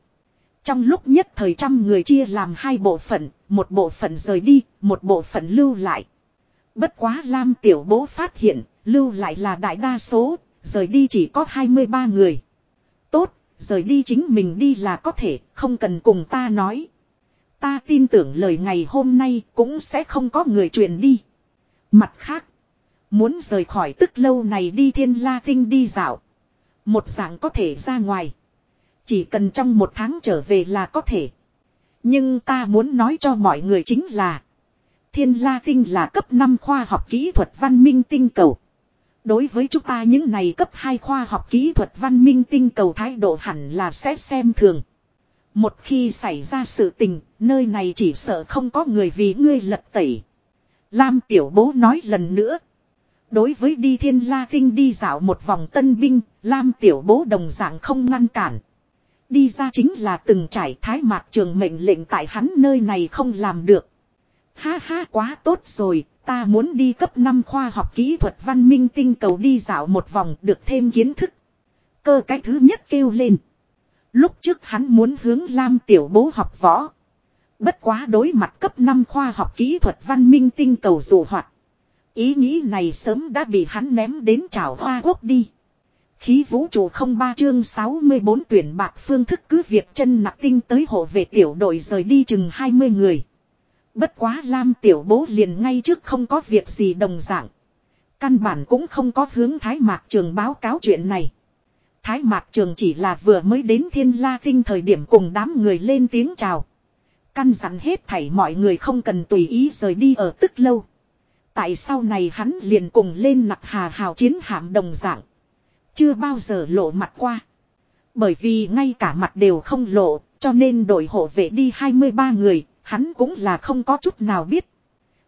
Trong lúc nhất thời trăm người chia làm hai bộ phận, một bộ phận rời đi, một bộ phận lưu lại. Bất quá Lam Tiểu Bố phát hiện, lưu lại là đại đa số, rời đi chỉ có 23 người. Tốt, rời đi chính mình đi là có thể, không cần cùng ta nói. Ta tin tưởng lời ngày hôm nay cũng sẽ không có người truyền đi. Mặt khác, muốn rời khỏi tức lâu này đi thiên la tinh đi dạo. Một dạng có thể ra ngoài. Chỉ cần trong một tháng trở về là có thể. Nhưng ta muốn nói cho mọi người chính là. Thiên La Tinh là cấp 5 khoa học kỹ thuật văn minh tinh cầu. Đối với chúng ta những này cấp 2 khoa học kỹ thuật văn minh tinh cầu thái độ hẳn là sẽ xem thường. Một khi xảy ra sự tình, nơi này chỉ sợ không có người vì ngươi lật tẩy. Lam tiểu bố nói lần nữa. Đối với đi thiên la tinh đi dạo một vòng tân binh, Lam tiểu bố đồng dạng không ngăn cản. Đi ra chính là từng trải thái mạc trường mệnh lệnh tại hắn nơi này không làm được. Ha ha quá tốt rồi, ta muốn đi cấp 5 khoa học kỹ thuật văn minh tinh cầu đi dạo một vòng được thêm kiến thức. Cơ cái thứ nhất kêu lên. Lúc trước hắn muốn hướng Lam tiểu bố học võ. Bất quá đối mặt cấp 5 khoa học kỹ thuật văn minh tinh cầu dù hoạt. Ý nghĩ này sớm đã bị hắn ném đến trào hoa quốc đi. Khí vũ trụ không ba chương 64 tuyển bạc phương thức cứ việc chân nặng tinh tới hộ về tiểu đội rời đi chừng 20 người. Bất quá Lam tiểu bố liền ngay trước không có việc gì đồng dạng. Căn bản cũng không có hướng Thái Mạc Trường báo cáo chuyện này. Thái Mạc Trường chỉ là vừa mới đến Thiên La Tinh thời điểm cùng đám người lên tiếng chào. Căn dặn hết thảy mọi người không cần tùy ý rời đi ở tức lâu. Tại sau này hắn liền cùng lên nặc hà hào chiến hạm đồng dạng. Chưa bao giờ lộ mặt qua. Bởi vì ngay cả mặt đều không lộ, cho nên đội hộ vệ đi 23 người, hắn cũng là không có chút nào biết.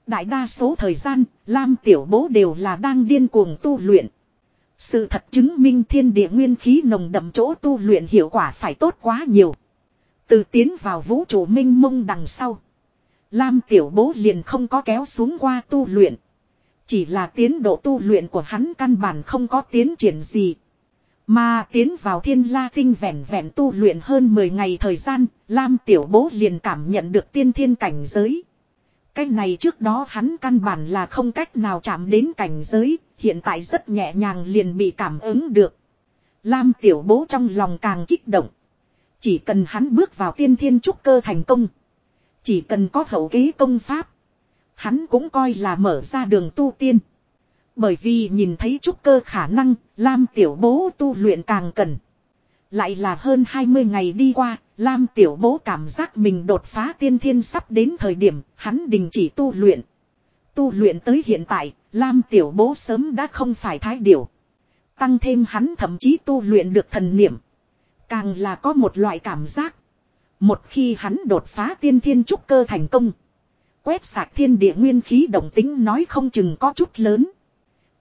Đại đa số thời gian, Lam Tiểu Bố đều là đang điên cuồng tu luyện. Sự thật chứng minh thiên địa nguyên khí nồng đậm chỗ tu luyện hiệu quả phải tốt quá nhiều. Từ tiến vào vũ trụ minh mông đằng sau. Lam Tiểu Bố liền không có kéo xuống qua tu luyện. Chỉ là tiến độ tu luyện của hắn căn bản không có tiến triển gì. Mà tiến vào thiên la tinh vẹn vẹn tu luyện hơn 10 ngày thời gian, Lam tiểu bố liền cảm nhận được tiên thiên cảnh giới. Cái này trước đó hắn căn bản là không cách nào chạm đến cảnh giới, hiện tại rất nhẹ nhàng liền bị cảm ứng được. Lam tiểu bố trong lòng càng kích động. Chỉ cần hắn bước vào tiên thiên trúc cơ thành công. Chỉ cần có hậu kế công pháp. Hắn cũng coi là mở ra đường tu tiên. Bởi vì nhìn thấy trúc cơ khả năng, Lam tiểu bố tu luyện càng cần. Lại là hơn 20 ngày đi qua, Lam tiểu bố cảm giác mình đột phá tiên thiên sắp đến thời điểm hắn đình chỉ tu luyện. Tu luyện tới hiện tại, Lam tiểu bố sớm đã không phải thái điểu. Tăng thêm hắn thậm chí tu luyện được thần niệm. Càng là có một loại cảm giác. Một khi hắn đột phá tiên thiên trúc cơ thành công. Quét sạc thiên địa nguyên khí động tính nói không chừng có chút lớn.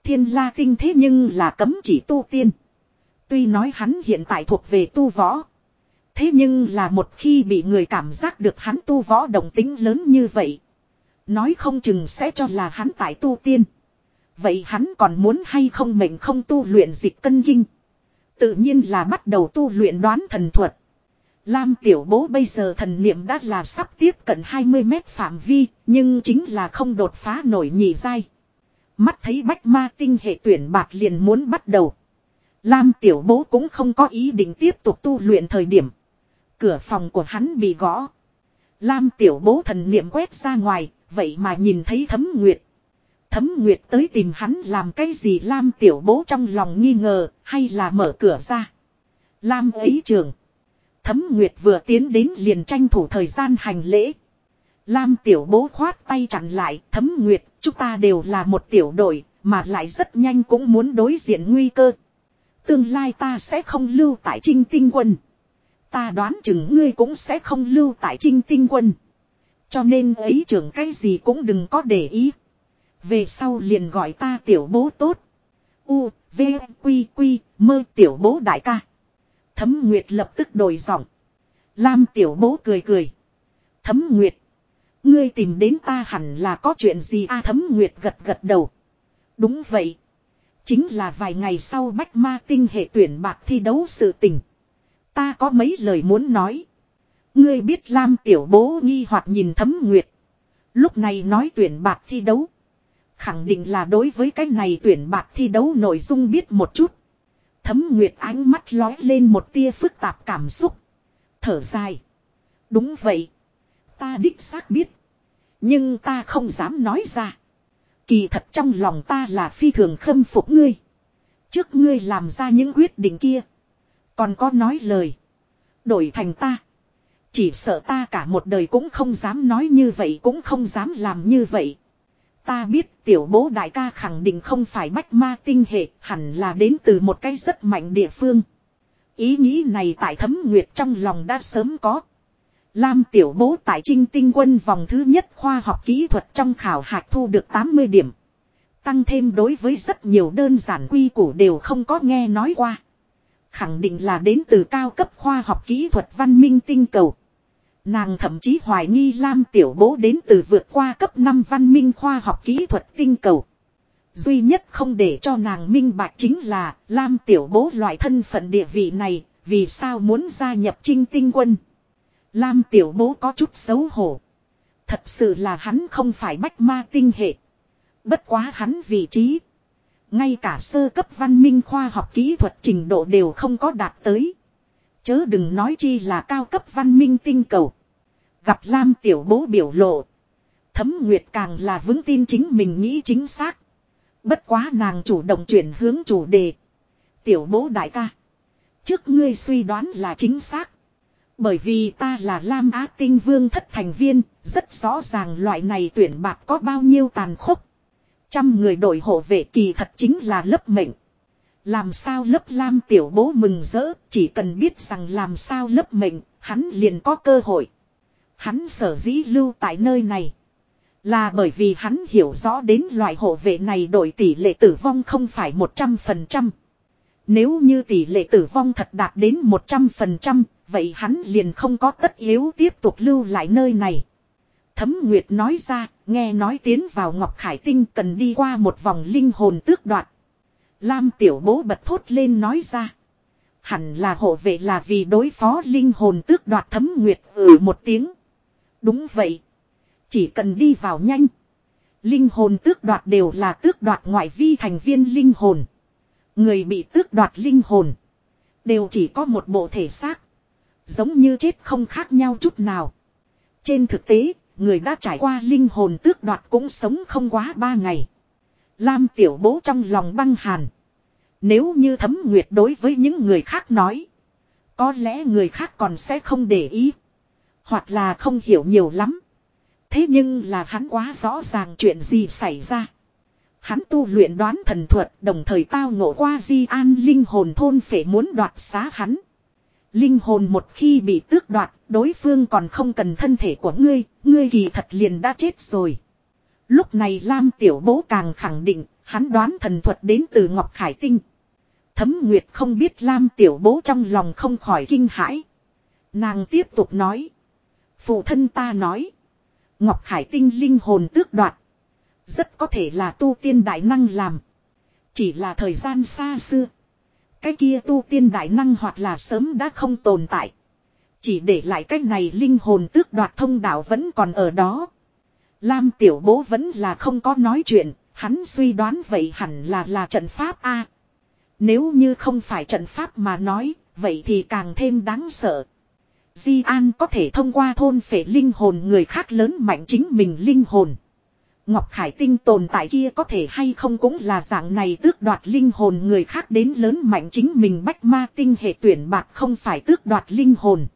Thiên la tinh thế nhưng là cấm chỉ tu tiên. Tuy nói hắn hiện tại thuộc về tu võ. Thế nhưng là một khi bị người cảm giác được hắn tu võ đồng tính lớn như vậy. Nói không chừng sẽ cho là hắn tại tu tiên. Vậy hắn còn muốn hay không mình không tu luyện dịch cân kinh. Tự nhiên là bắt đầu tu luyện đoán thần thuật. Lam tiểu bố bây giờ thần niệm đã là sắp tiếp cận 20 mét phạm vi, nhưng chính là không đột phá nổi nhị dai. Mắt thấy bách ma tinh hệ tuyển bạc liền muốn bắt đầu. Lam tiểu bố cũng không có ý định tiếp tục tu luyện thời điểm. Cửa phòng của hắn bị gõ. Lam tiểu bố thần niệm quét ra ngoài, vậy mà nhìn thấy thấm nguyệt. Thấm nguyệt tới tìm hắn làm cái gì Lam tiểu bố trong lòng nghi ngờ, hay là mở cửa ra. Lam ấy trường. Thấm nguyệt vừa tiến đến liền tranh thủ thời gian hành lễ. Lam tiểu bố khoát tay chặn lại, thấm nguyệt, chúng ta đều là một tiểu đội, mà lại rất nhanh cũng muốn đối diện nguy cơ. Tương lai ta sẽ không lưu tại trinh tinh quân. Ta đoán chừng ngươi cũng sẽ không lưu tại trinh tinh quân. Cho nên ấy trưởng cái gì cũng đừng có để ý. Về sau liền gọi ta tiểu bố tốt. U, V, Quy, Quy, mơ tiểu bố đại ca. Thấm Nguyệt lập tức đổi giọng. Lam tiểu bố cười cười. Thấm Nguyệt. Ngươi tìm đến ta hẳn là có chuyện gì a Thấm Nguyệt gật gật đầu. Đúng vậy. Chính là vài ngày sau bách ma tinh hệ tuyển bạc thi đấu sự tình. Ta có mấy lời muốn nói. Ngươi biết Lam tiểu bố nghi hoặc nhìn thấm nguyệt. Lúc này nói tuyển bạc thi đấu. Khẳng định là đối với cái này tuyển bạc thi đấu nội dung biết một chút. Thấm nguyệt ánh mắt lói lên một tia phức tạp cảm xúc. Thở dài. Đúng vậy. Ta đích xác biết. Nhưng ta không dám nói ra. Kỳ thật trong lòng ta là phi thường khâm phục ngươi. Trước ngươi làm ra những quyết định kia. Còn có nói lời. Đổi thành ta. Chỉ sợ ta cả một đời cũng không dám nói như vậy, cũng không dám làm như vậy. Ta biết tiểu bố đại ca khẳng định không phải bách ma tinh hệ, hẳn là đến từ một cái rất mạnh địa phương. Ý nghĩ này tại thấm nguyệt trong lòng đã sớm có. Lam tiểu bố tại trinh tinh quân vòng thứ nhất khoa học kỹ thuật trong khảo hạch thu được 80 điểm. Tăng thêm đối với rất nhiều đơn giản quy củ đều không có nghe nói qua. Khẳng định là đến từ cao cấp khoa học kỹ thuật văn minh tinh cầu. Nàng thậm chí hoài nghi Lam Tiểu Bố đến từ vượt qua cấp 5 văn minh khoa học kỹ thuật tinh cầu. Duy nhất không để cho nàng minh bạch chính là Lam Tiểu Bố loại thân phận địa vị này, vì sao muốn gia nhập trinh tinh quân. Lam Tiểu Bố có chút xấu hổ. Thật sự là hắn không phải bách ma tinh hệ. Bất quá hắn vị trí. Ngay cả sơ cấp văn minh khoa học kỹ thuật trình độ đều không có đạt tới. Chớ đừng nói chi là cao cấp văn minh tinh cầu. Gặp Lam tiểu bố biểu lộ. Thấm Nguyệt càng là vững tin chính mình nghĩ chính xác. Bất quá nàng chủ động chuyển hướng chủ đề. Tiểu bố đại ca. Trước ngươi suy đoán là chính xác. Bởi vì ta là Lam Á Tinh Vương thất thành viên, rất rõ ràng loại này tuyển bạc có bao nhiêu tàn khốc. Trăm người đội hộ vệ kỳ thật chính là lớp mệnh. Làm sao lớp lam tiểu bố mừng rỡ, chỉ cần biết rằng làm sao lớp mệnh, hắn liền có cơ hội. Hắn sở dĩ lưu tại nơi này. Là bởi vì hắn hiểu rõ đến loại hộ vệ này đổi tỷ lệ tử vong không phải 100%. Nếu như tỷ lệ tử vong thật đạt đến 100%, vậy hắn liền không có tất yếu tiếp tục lưu lại nơi này. Thấm Nguyệt nói ra, nghe nói tiến vào Ngọc Khải Tinh cần đi qua một vòng linh hồn tước đoạt. Lam tiểu bố bật thốt lên nói ra. Hẳn là hộ vệ là vì đối phó linh hồn tước đoạt thấm Nguyệt ừ một tiếng. Đúng vậy. Chỉ cần đi vào nhanh. Linh hồn tước đoạt đều là tước đoạt ngoại vi thành viên linh hồn. Người bị tước đoạt linh hồn. Đều chỉ có một bộ thể xác. Giống như chết không khác nhau chút nào. Trên thực tế, người đã trải qua linh hồn tước đoạt cũng sống không quá ba ngày. Lam tiểu bố trong lòng băng hàn. Nếu như thấm nguyệt đối với những người khác nói. Có lẽ người khác còn sẽ không để ý. Hoặc là không hiểu nhiều lắm. Thế nhưng là hắn quá rõ ràng chuyện gì xảy ra. Hắn tu luyện đoán thần thuật đồng thời tao ngộ qua di an linh hồn thôn phệ muốn đoạt xá hắn. Linh hồn một khi bị tước đoạt, đối phương còn không cần thân thể của ngươi, ngươi kỳ thật liền đã chết rồi. Lúc này Lam Tiểu Bố càng khẳng định, hắn đoán thần thuật đến từ Ngọc Khải Tinh. Thấm Nguyệt không biết Lam Tiểu Bố trong lòng không khỏi kinh hãi. Nàng tiếp tục nói. Phụ thân ta nói. Ngọc Khải Tinh linh hồn tước đoạt. Rất có thể là tu tiên đại năng làm. Chỉ là thời gian xa xưa. Cái kia tu tiên đại năng hoặc là sớm đã không tồn tại. Chỉ để lại cái này linh hồn tước đoạt thông đạo vẫn còn ở đó. Lam tiểu bố vẫn là không có nói chuyện, hắn suy đoán vậy hẳn là là trận pháp A. Nếu như không phải trận pháp mà nói, vậy thì càng thêm đáng sợ. Di An có thể thông qua thôn phệ linh hồn người khác lớn mạnh chính mình linh hồn. Ngọc Khải Tinh tồn tại kia có thể hay không cũng là dạng này tước đoạt linh hồn người khác đến lớn mạnh chính mình bách ma tinh hệ tuyển bạc không phải tước đoạt linh hồn.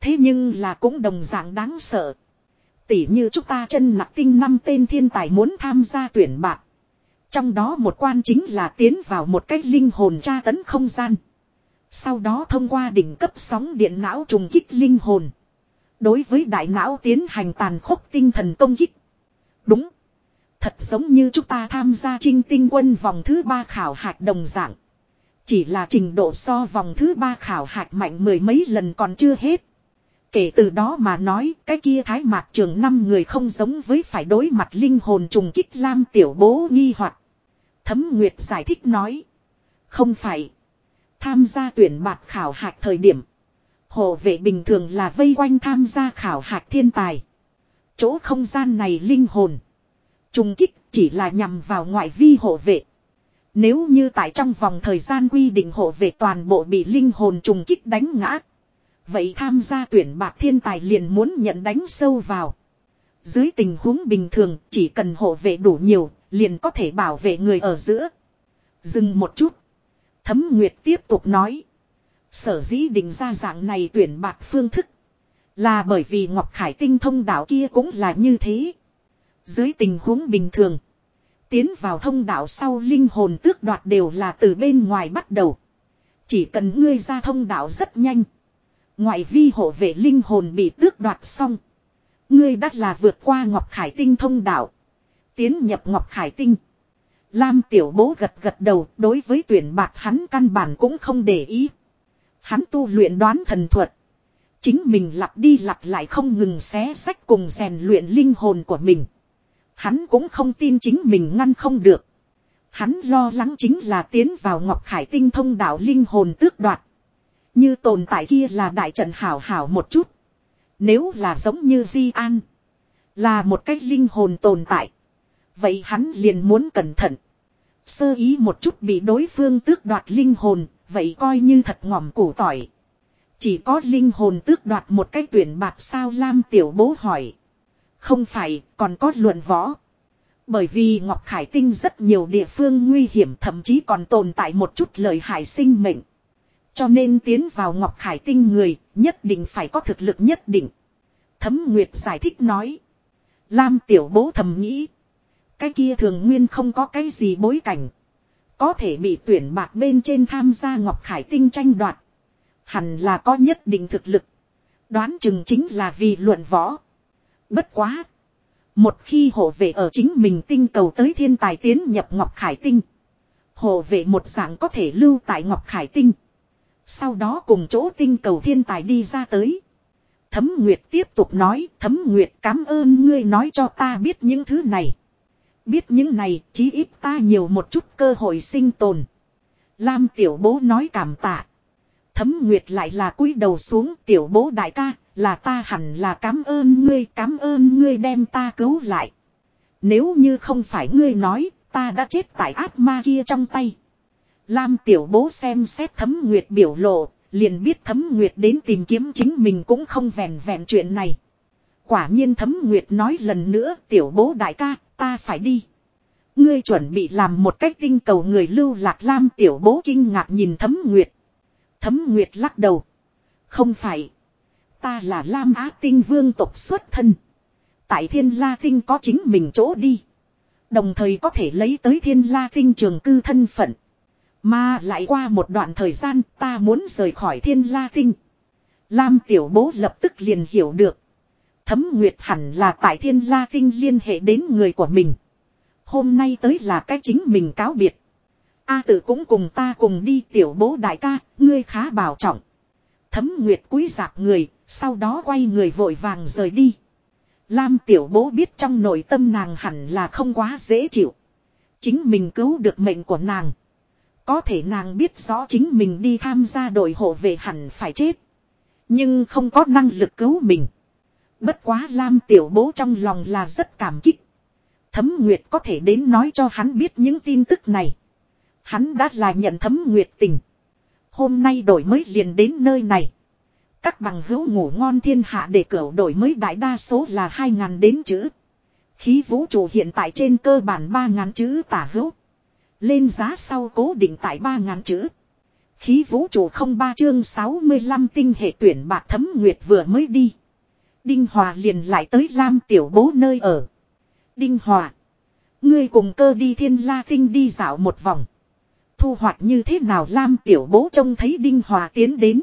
Thế nhưng là cũng đồng dạng đáng sợ. Tỉ như chúng ta chân nặc tinh năm tên thiên tài muốn tham gia tuyển bạc. Trong đó một quan chính là tiến vào một cái linh hồn tra tấn không gian. Sau đó thông qua đỉnh cấp sóng điện não trùng kích linh hồn. Đối với đại não tiến hành tàn khốc tinh thần công kích. Đúng. Thật giống như chúng ta tham gia trinh tinh quân vòng thứ ba khảo hạch đồng dạng. Chỉ là trình độ so vòng thứ ba khảo hạch mạnh mười mấy lần còn chưa hết. Kể từ đó mà nói, cái kia thái mạc trường năm người không giống với phải đối mặt linh hồn trùng kích lam tiểu bố nghi hoặc Thấm Nguyệt giải thích nói. Không phải. Tham gia tuyển bạc khảo hạch thời điểm. Hộ vệ bình thường là vây quanh tham gia khảo hạch thiên tài. Chỗ không gian này linh hồn. Trùng kích chỉ là nhằm vào ngoại vi hộ vệ. Nếu như tại trong vòng thời gian quy định hộ vệ toàn bộ bị linh hồn trùng kích đánh ngã. Vậy tham gia tuyển bạc thiên tài liền muốn nhận đánh sâu vào. Dưới tình huống bình thường, chỉ cần hộ vệ đủ nhiều, liền có thể bảo vệ người ở giữa. Dừng một chút. Thấm Nguyệt tiếp tục nói. Sở dĩ định ra dạng này tuyển bạc phương thức. Là bởi vì Ngọc Khải tinh thông đạo kia cũng là như thế. Dưới tình huống bình thường. Tiến vào thông đạo sau linh hồn tước đoạt đều là từ bên ngoài bắt đầu. Chỉ cần ngươi ra thông đạo rất nhanh. Ngoại vi hộ vệ linh hồn bị tước đoạt xong. Ngươi đắt là vượt qua Ngọc Khải tinh thông đạo. Tiến nhập Ngọc Khải tinh. Lam tiểu bố gật gật đầu, đối với tuyển bạc hắn căn bản cũng không để ý. Hắn tu luyện đoán thần thuật. Chính mình lặp đi lặp lại không ngừng xé sách cùng rèn luyện linh hồn của mình. Hắn cũng không tin chính mình ngăn không được. Hắn lo lắng chính là tiến vào Ngọc Khải tinh thông đạo linh hồn tước đoạt. Như tồn tại kia là đại trận hảo hảo một chút. Nếu là giống như Di An. Là một cách linh hồn tồn tại. Vậy hắn liền muốn cẩn thận. Sơ ý một chút bị đối phương tước đoạt linh hồn. Vậy coi như thật ngỏm củ tỏi. Chỉ có linh hồn tước đoạt một cách tuyển bạc sao Lam tiểu bố hỏi. Không phải, còn có luận võ. Bởi vì Ngọc Khải Tinh rất nhiều địa phương nguy hiểm thậm chí còn tồn tại một chút lời hại sinh mệnh. Cho nên tiến vào Ngọc Khải Tinh người nhất định phải có thực lực nhất định. Thấm Nguyệt giải thích nói. Lam tiểu bố thầm nghĩ. Cái kia thường nguyên không có cái gì bối cảnh. Có thể bị tuyển bạc bên trên tham gia Ngọc Khải Tinh tranh đoạt. Hẳn là có nhất định thực lực. Đoán chừng chính là vì luận võ. Bất quá. Một khi hộ vệ ở chính mình tinh cầu tới thiên tài tiến nhập Ngọc Khải Tinh. Hộ vệ một dạng có thể lưu tại Ngọc Khải Tinh. Sau đó cùng chỗ tinh cầu thiên tài đi ra tới. Thấm Nguyệt tiếp tục nói, Thấm Nguyệt cảm ơn ngươi nói cho ta biết những thứ này. Biết những này, chí ít ta nhiều một chút cơ hội sinh tồn. Lam tiểu bố nói cảm tạ. Thấm Nguyệt lại là cúi đầu xuống tiểu bố đại ca, là ta hẳn là cảm ơn ngươi, cảm ơn ngươi đem ta cứu lại. Nếu như không phải ngươi nói, ta đã chết tại ác ma kia trong tay. Lam tiểu bố xem xét thấm nguyệt biểu lộ, liền biết thấm nguyệt đến tìm kiếm chính mình cũng không vẹn vẹn chuyện này. Quả nhiên thấm nguyệt nói lần nữa tiểu bố đại ca, ta phải đi. Ngươi chuẩn bị làm một cách tinh cầu người lưu lạc lam tiểu bố kinh ngạc nhìn thấm nguyệt. Thấm nguyệt lắc đầu. Không phải. Ta là Lam Á Tinh Vương tộc xuất thân. Tại Thiên La Tinh có chính mình chỗ đi. Đồng thời có thể lấy tới Thiên La Tinh trường cư thân phận. Mà lại qua một đoạn thời gian ta muốn rời khỏi Thiên La Tinh. Lam Tiểu Bố lập tức liền hiểu được. Thấm Nguyệt hẳn là tại Thiên La Tinh liên hệ đến người của mình. Hôm nay tới là cái chính mình cáo biệt. A tử cũng cùng ta cùng đi tiểu bố đại ca, ngươi khá bảo trọng. Thấm Nguyệt cúi dạp người, sau đó quay người vội vàng rời đi. Lam tiểu bố biết trong nội tâm nàng hẳn là không quá dễ chịu. Chính mình cứu được mệnh của nàng. Có thể nàng biết rõ chính mình đi tham gia đội hộ về hẳn phải chết. Nhưng không có năng lực cứu mình. Bất quá Lam tiểu bố trong lòng là rất cảm kích. Thấm Nguyệt có thể đến nói cho hắn biết những tin tức này. Hắn đã là nhận thấm Nguyệt tình. Hôm nay đổi mới liền đến nơi này. Các bằng hữu ngủ ngon thiên hạ để cửu đổi mới đại đa số là 2.000 đến chữ. Khí vũ trụ hiện tại trên cơ bản 3.000 chữ tả hữu. Lên giá sau cố định tại 3.000 chữ. Khí vũ trụ không ba chương 65 tinh hệ tuyển bạc thấm nguyệt vừa mới đi. Đinh Hòa liền lại tới Lam tiểu bố nơi ở. Đinh Hòa. Ngươi cùng cơ đi thiên la tinh đi dạo một vòng. Thu hoạch như thế nào Lam tiểu bố trông thấy Đinh Hòa tiến đến.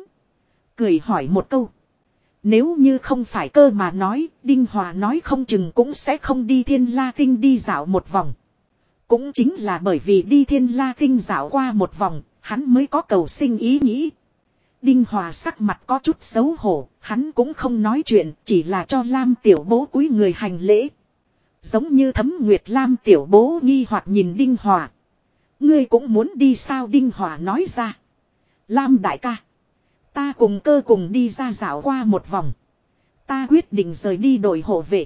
Cười hỏi một câu. Nếu như không phải cơ mà nói, Đinh Hòa nói không chừng cũng sẽ không đi thiên la tinh đi dạo một vòng. Cũng chính là bởi vì đi thiên la tinh dạo qua một vòng, hắn mới có cầu sinh ý nghĩ. Đinh Hòa sắc mặt có chút xấu hổ, hắn cũng không nói chuyện, chỉ là cho Lam tiểu bố cúi người hành lễ. Giống như thấm Nguyệt Lam tiểu bố nghi hoặc nhìn Đinh Hòa. Ngươi cũng muốn đi sao Đinh Hòa nói ra. Lam đại ca. Ta cùng cơ cùng đi ra dạo qua một vòng. Ta quyết định rời đi đội hộ vệ.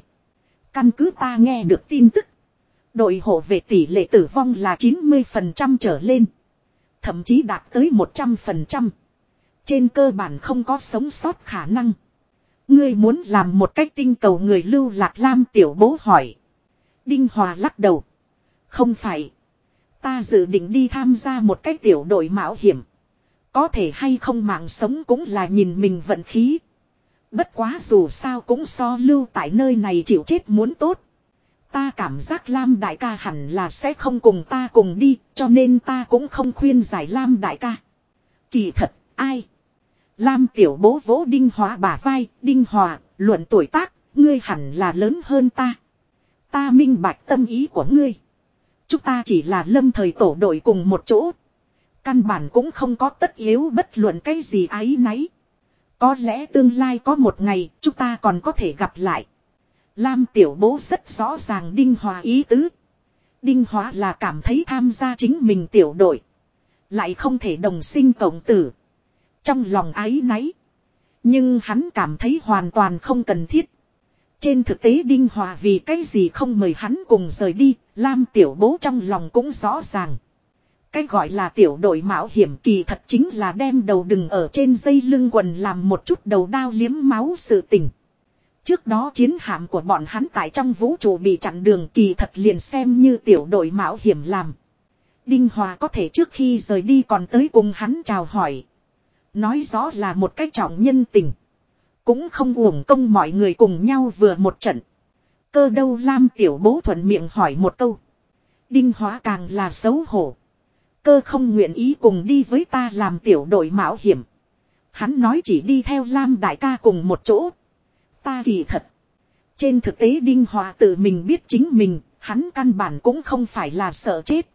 Căn cứ ta nghe được tin tức. Đội hộ vệ tỷ lệ tử vong là 90% trở lên. Thậm chí đạt tới 100%. Trên cơ bản không có sống sót khả năng. Ngươi muốn làm một cách tinh cầu người lưu lạc lam tiểu bố hỏi. Đinh Hòa lắc đầu. Không phải. Ta dự định đi tham gia một cái tiểu đội mạo hiểm. Có thể hay không mạng sống cũng là nhìn mình vận khí. Bất quá dù sao cũng so lưu tại nơi này chịu chết muốn tốt. Ta cảm giác Lam đại ca hẳn là sẽ không cùng ta cùng đi, cho nên ta cũng không khuyên giải Lam đại ca. Kỳ thật, ai? Lam tiểu bố vỗ Đinh Hòa bả vai, Đinh Hòa, luận tuổi tác, ngươi hẳn là lớn hơn ta. Ta minh bạch tâm ý của ngươi. Chúng ta chỉ là lâm thời tổ đội cùng một chỗ. Căn bản cũng không có tất yếu bất luận cái gì ái nấy. Có lẽ tương lai có một ngày, chúng ta còn có thể gặp lại. Lam tiểu bố rất rõ ràng Đinh Hòa ý tứ. Đinh Hòa là cảm thấy tham gia chính mình tiểu đội. Lại không thể đồng sinh cộng tử. Trong lòng ái náy. Nhưng hắn cảm thấy hoàn toàn không cần thiết. Trên thực tế Đinh Hòa vì cái gì không mời hắn cùng rời đi, Lam tiểu bố trong lòng cũng rõ ràng. Cái gọi là tiểu đội mạo hiểm kỳ thật chính là đem đầu đừng ở trên dây lưng quần làm một chút đầu đao liếm máu sự tình. Trước đó chiến hạm của bọn hắn tại trong vũ trụ bị chặn đường kỳ thật liền xem như tiểu đội mạo hiểm làm. Đinh Hòa có thể trước khi rời đi còn tới cùng hắn chào hỏi. Nói rõ là một cách trọng nhân tình. Cũng không uổng công mọi người cùng nhau vừa một trận. Cơ đâu Lam tiểu bố thuận miệng hỏi một câu. Đinh hóa càng là xấu hổ. Cơ không nguyện ý cùng đi với ta làm tiểu đội mạo hiểm. Hắn nói chỉ đi theo Lam đại ca cùng một chỗ. Ta kỳ thật. Trên thực tế Đinh Hòa tự mình biết chính mình, hắn căn bản cũng không phải là sợ chết.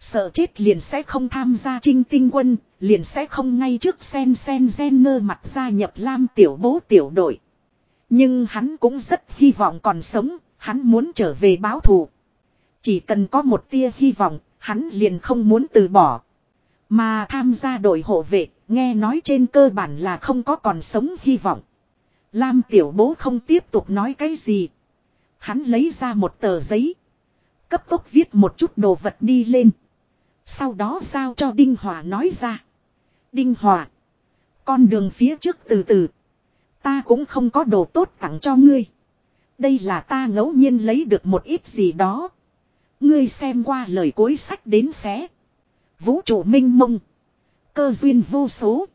Sợ chết liền sẽ không tham gia trinh tinh quân, liền sẽ không ngay trước sen sen gen nơ mặt gia nhập lam tiểu bố tiểu đội. Nhưng hắn cũng rất hy vọng còn sống, hắn muốn trở về báo thù. Chỉ cần có một tia hy vọng, hắn liền không muốn từ bỏ. Mà tham gia đội hộ vệ, nghe nói trên cơ bản là không có còn sống hy vọng. Lam tiểu bố không tiếp tục nói cái gì. Hắn lấy ra một tờ giấy. Cấp tốc viết một chút đồ vật đi lên. Sau đó giao cho Đinh Hòa nói ra. Đinh Hòa. Con đường phía trước từ từ. Ta cũng không có đồ tốt tặng cho ngươi. Đây là ta ngẫu nhiên lấy được một ít gì đó. Ngươi xem qua lời cuối sách đến xé. Vũ trụ minh mông. Cơ duyên vô số.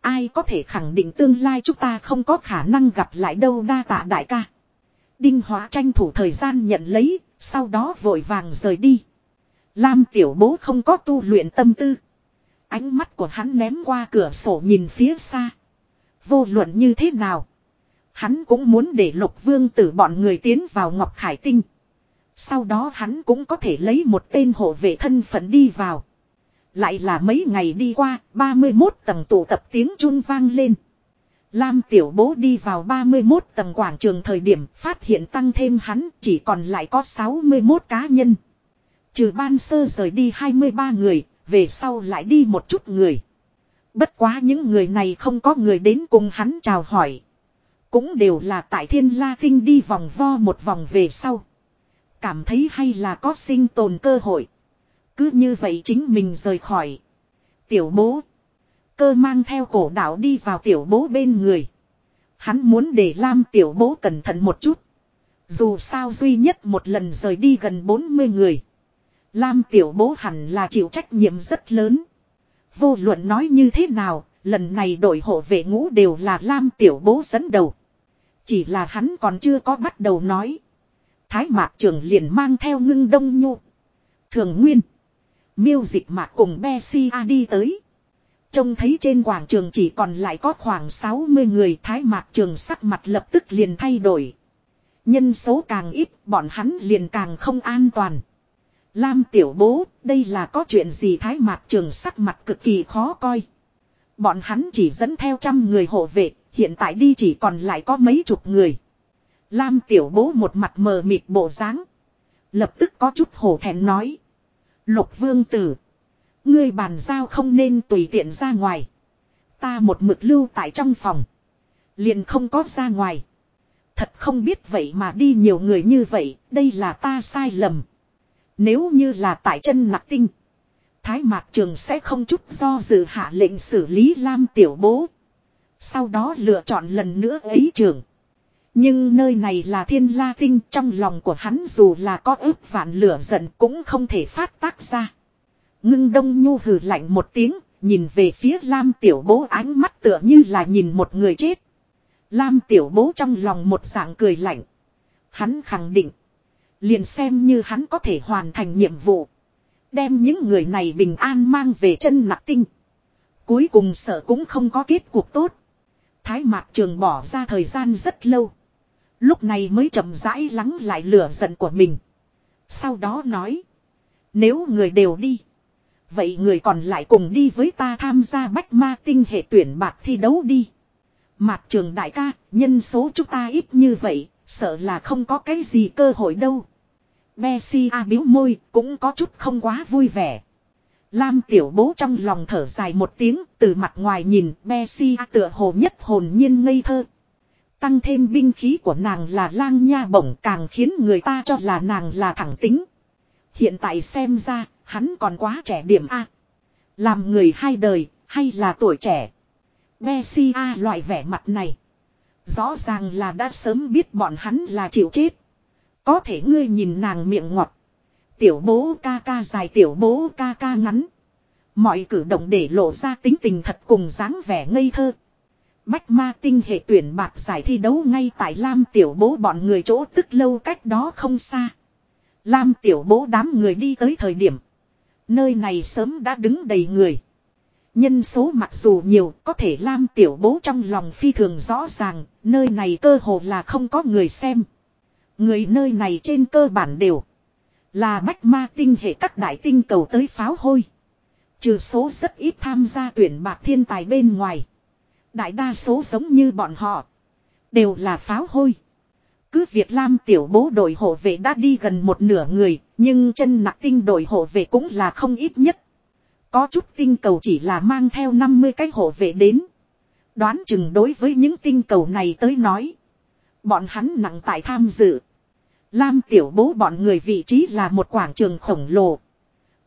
Ai có thể khẳng định tương lai chúng ta không có khả năng gặp lại đâu đa tạ đại ca. Đinh hóa tranh thủ thời gian nhận lấy, sau đó vội vàng rời đi. Lam tiểu bố không có tu luyện tâm tư. Ánh mắt của hắn ném qua cửa sổ nhìn phía xa. Vô luận như thế nào. Hắn cũng muốn để lục vương tử bọn người tiến vào Ngọc Khải Tinh. Sau đó hắn cũng có thể lấy một tên hộ vệ thân phận đi vào. Lại là mấy ngày đi qua, 31 tầng tụ tập tiếng chun vang lên. Lam tiểu bố đi vào 31 tầng quảng trường thời điểm phát hiện tăng thêm hắn chỉ còn lại có 61 cá nhân. Trừ ban sơ rời đi 23 người, về sau lại đi một chút người. Bất quá những người này không có người đến cùng hắn chào hỏi. Cũng đều là tại thiên la tinh đi vòng vo một vòng về sau. Cảm thấy hay là có sinh tồn cơ hội. Cứ như vậy chính mình rời khỏi. Tiểu bố. Cơ mang theo cổ đạo đi vào tiểu bố bên người. Hắn muốn để Lam tiểu bố cẩn thận một chút. Dù sao duy nhất một lần rời đi gần 40 người. Lam tiểu bố hẳn là chịu trách nhiệm rất lớn. Vô luận nói như thế nào, lần này đội hộ vệ ngũ đều là Lam tiểu bố dẫn đầu. Chỉ là hắn còn chưa có bắt đầu nói. Thái mạc trưởng liền mang theo ngưng đông nhu. Thường nguyên. Miêu dịch mạc cùng Bessia đi tới. Trông thấy trên quảng trường chỉ còn lại có khoảng 60 người thái mạc trường sắc mặt lập tức liền thay đổi. Nhân số càng ít bọn hắn liền càng không an toàn. Lam tiểu bố, đây là có chuyện gì thái mạc trường sắc mặt cực kỳ khó coi. Bọn hắn chỉ dẫn theo trăm người hộ vệ, hiện tại đi chỉ còn lại có mấy chục người. Lam tiểu bố một mặt mờ mịt bộ dáng Lập tức có chút hổ thẹn nói. Lục vương tử. Ngươi bàn giao không nên tùy tiện ra ngoài. Ta một mực lưu tại trong phòng. Liền không có ra ngoài. Thật không biết vậy mà đi nhiều người như vậy, đây là ta sai lầm. Nếu như là tại chân nặc tinh. Thái Mạc Trường sẽ không chút do dự hạ lệnh xử lý Lam Tiểu Bố. Sau đó lựa chọn lần nữa ấy trường. Nhưng nơi này là thiên la tinh trong lòng của hắn dù là có ước vạn lửa giận cũng không thể phát tác ra. Ngưng đông nhu hừ lạnh một tiếng, nhìn về phía Lam tiểu bố ánh mắt tựa như là nhìn một người chết. Lam tiểu bố trong lòng một dạng cười lạnh. Hắn khẳng định. Liền xem như hắn có thể hoàn thành nhiệm vụ. Đem những người này bình an mang về chân nặc tinh. Cuối cùng sợ cũng không có kết cuộc tốt. Thái mạc trường bỏ ra thời gian rất lâu. Lúc này mới chậm rãi lắng lại lửa giận của mình. Sau đó nói. Nếu người đều đi. Vậy người còn lại cùng đi với ta tham gia bách ma tinh hệ tuyển bạc thi đấu đi. Mạc trường đại ca, nhân số chúng ta ít như vậy, sợ là không có cái gì cơ hội đâu. Messi a biếu môi, cũng có chút không quá vui vẻ. Lam tiểu bố trong lòng thở dài một tiếng, từ mặt ngoài nhìn, Messi a tựa hồ nhất hồn nhiên ngây thơ. Tăng thêm binh khí của nàng là lang nha bổng càng khiến người ta cho là nàng là thẳng tính. Hiện tại xem ra, hắn còn quá trẻ điểm A. Làm người hai đời, hay là tuổi trẻ. Messi a loại vẻ mặt này. Rõ ràng là đã sớm biết bọn hắn là chịu chết. Có thể ngươi nhìn nàng miệng ngọt. Tiểu bố ca ca dài tiểu bố ca ca ngắn. Mọi cử động để lộ ra tính tình thật cùng dáng vẻ ngây thơ. Bách ma tinh hệ tuyển bạc giải thi đấu ngay tại Lam tiểu bố bọn người chỗ tức lâu cách đó không xa. Lam tiểu bố đám người đi tới thời điểm. Nơi này sớm đã đứng đầy người. Nhân số mặc dù nhiều có thể Lam tiểu bố trong lòng phi thường rõ ràng, nơi này cơ hồ là không có người xem. Người nơi này trên cơ bản đều là bách ma tinh hệ các đại tinh cầu tới pháo hôi. Trừ số rất ít tham gia tuyển bạc thiên tài bên ngoài. Đại đa số giống như bọn họ. Đều là pháo hôi. Cứ việc Lam tiểu bố đội hộ vệ đã đi gần một nửa người. Nhưng chân nặng tinh đội hộ vệ cũng là không ít nhất. Có chút tinh cầu chỉ là mang theo 50 cái hộ vệ đến. Đoán chừng đối với những tinh cầu này tới nói. Bọn hắn nặng tại tham dự. Lam tiểu bố bọn người vị trí là một quảng trường khổng lồ.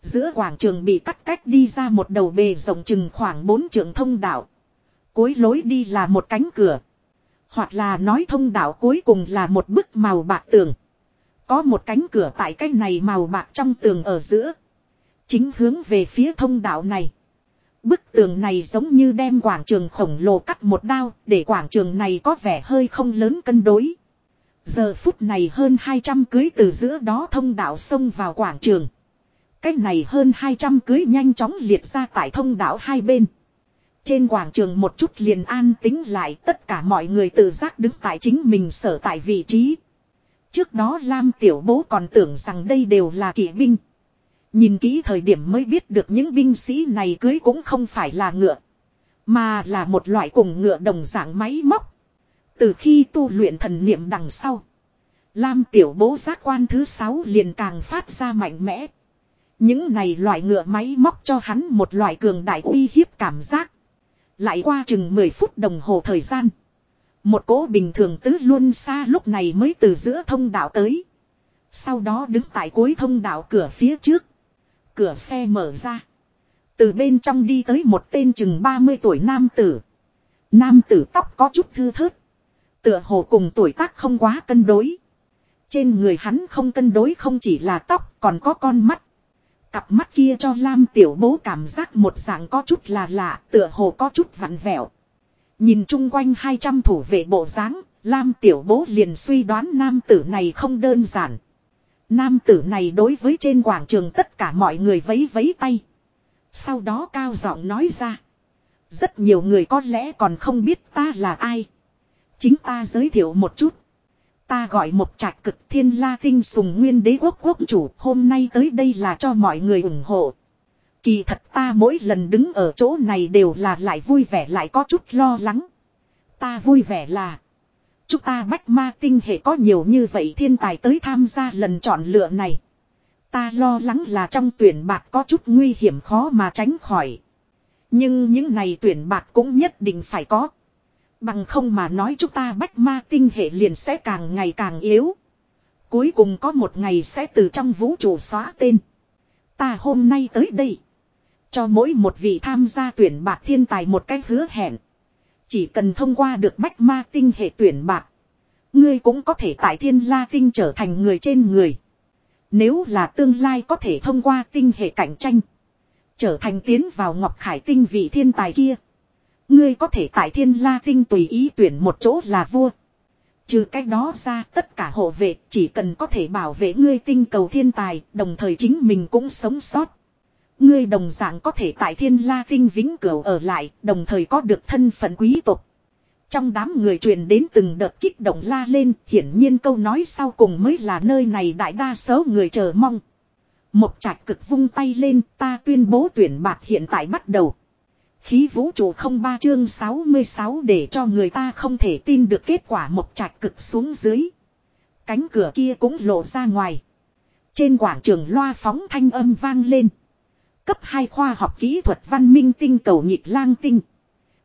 Giữa quảng trường bị cắt cách đi ra một đầu bề rộng chừng khoảng 4 trường thông đạo. Cuối lối đi là một cánh cửa. Hoặc là nói thông đạo cuối cùng là một bức màu bạc tường. Có một cánh cửa tại cái này màu bạc trong tường ở giữa. Chính hướng về phía thông đạo này. Bức tường này giống như đem quảng trường khổng lồ cắt một đao, để quảng trường này có vẻ hơi không lớn cân đối. Giờ phút này hơn 200 cưới từ giữa đó thông đạo xông vào quảng trường. Cách này hơn 200 cưới nhanh chóng liệt ra tại thông đạo hai bên. Trên quảng trường một chút liền an tính lại tất cả mọi người tự giác đứng tại chính mình sở tại vị trí. Trước đó Lam Tiểu Bố còn tưởng rằng đây đều là kỵ binh. Nhìn kỹ thời điểm mới biết được những binh sĩ này cưới cũng không phải là ngựa. Mà là một loại cùng ngựa đồng dạng máy móc. Từ khi tu luyện thần niệm đằng sau. Lam tiểu bố giác quan thứ sáu liền càng phát ra mạnh mẽ. Những này loại ngựa máy móc cho hắn một loại cường đại uy hiếp cảm giác. Lại qua chừng 10 phút đồng hồ thời gian. Một cỗ bình thường tứ luôn xa lúc này mới từ giữa thông đạo tới. Sau đó đứng tại cuối thông đạo cửa phía trước. Cửa xe mở ra. Từ bên trong đi tới một tên chừng 30 tuổi nam tử. Nam tử tóc có chút thư thớt. Tựa hồ cùng tuổi tác không quá cân đối. Trên người hắn không cân đối không chỉ là tóc, còn có con mắt. Cặp mắt kia cho Lam tiểu bố cảm giác một dạng có chút là lạ, tựa hồ có chút vặn vẹo. Nhìn chung quanh 200 thủ vệ bộ dáng, Lam tiểu bố liền suy đoán nam tử này không đơn giản. Nam tử này đối với trên quảng trường tất cả mọi người vấy vấy tay. Sau đó cao giọng nói ra. Rất nhiều người có lẽ còn không biết ta là ai. Chính ta giới thiệu một chút. Ta gọi một trạch cực thiên la tinh sùng nguyên đế quốc quốc chủ, hôm nay tới đây là cho mọi người ủng hộ. Kỳ thật ta mỗi lần đứng ở chỗ này đều là lại vui vẻ lại có chút lo lắng. Ta vui vẻ là Chúng ta bách ma tinh hệ có nhiều như vậy thiên tài tới tham gia lần chọn lựa này. Ta lo lắng là trong tuyển bạc có chút nguy hiểm khó mà tránh khỏi. Nhưng những này tuyển bạc cũng nhất định phải có. Bằng không mà nói chúng ta bách ma tinh hệ liền sẽ càng ngày càng yếu. Cuối cùng có một ngày sẽ từ trong vũ trụ xóa tên. Ta hôm nay tới đây. Cho mỗi một vị tham gia tuyển bạc thiên tài một cách hứa hẹn. Chỉ cần thông qua được bách ma tinh hệ tuyển bạc. Ngươi cũng có thể tại thiên la tinh trở thành người trên người. Nếu là tương lai có thể thông qua tinh hệ cạnh tranh. Trở thành tiến vào ngọc khải tinh vị thiên tài kia. Ngươi có thể tại thiên la tinh tùy ý tuyển một chỗ là vua. Trừ cách đó ra, tất cả hộ vệ chỉ cần có thể bảo vệ ngươi tinh cầu thiên tài, đồng thời chính mình cũng sống sót. Ngươi đồng dạng có thể tại thiên la tinh vĩnh cửu ở lại, đồng thời có được thân phận quý tộc. Trong đám người truyền đến từng đợt kích động la lên, hiển nhiên câu nói sau cùng mới là nơi này đại đa số người chờ mong. Một trạch cực vung tay lên, ta tuyên bố tuyển bạc hiện tại bắt đầu. Khí vũ trụ không ba chương 66 để cho người ta không thể tin được kết quả một trạch cực xuống dưới. Cánh cửa kia cũng lộ ra ngoài. Trên quảng trường loa phóng thanh âm vang lên. Cấp 2 khoa học kỹ thuật văn minh tinh cầu nhịp lang tinh.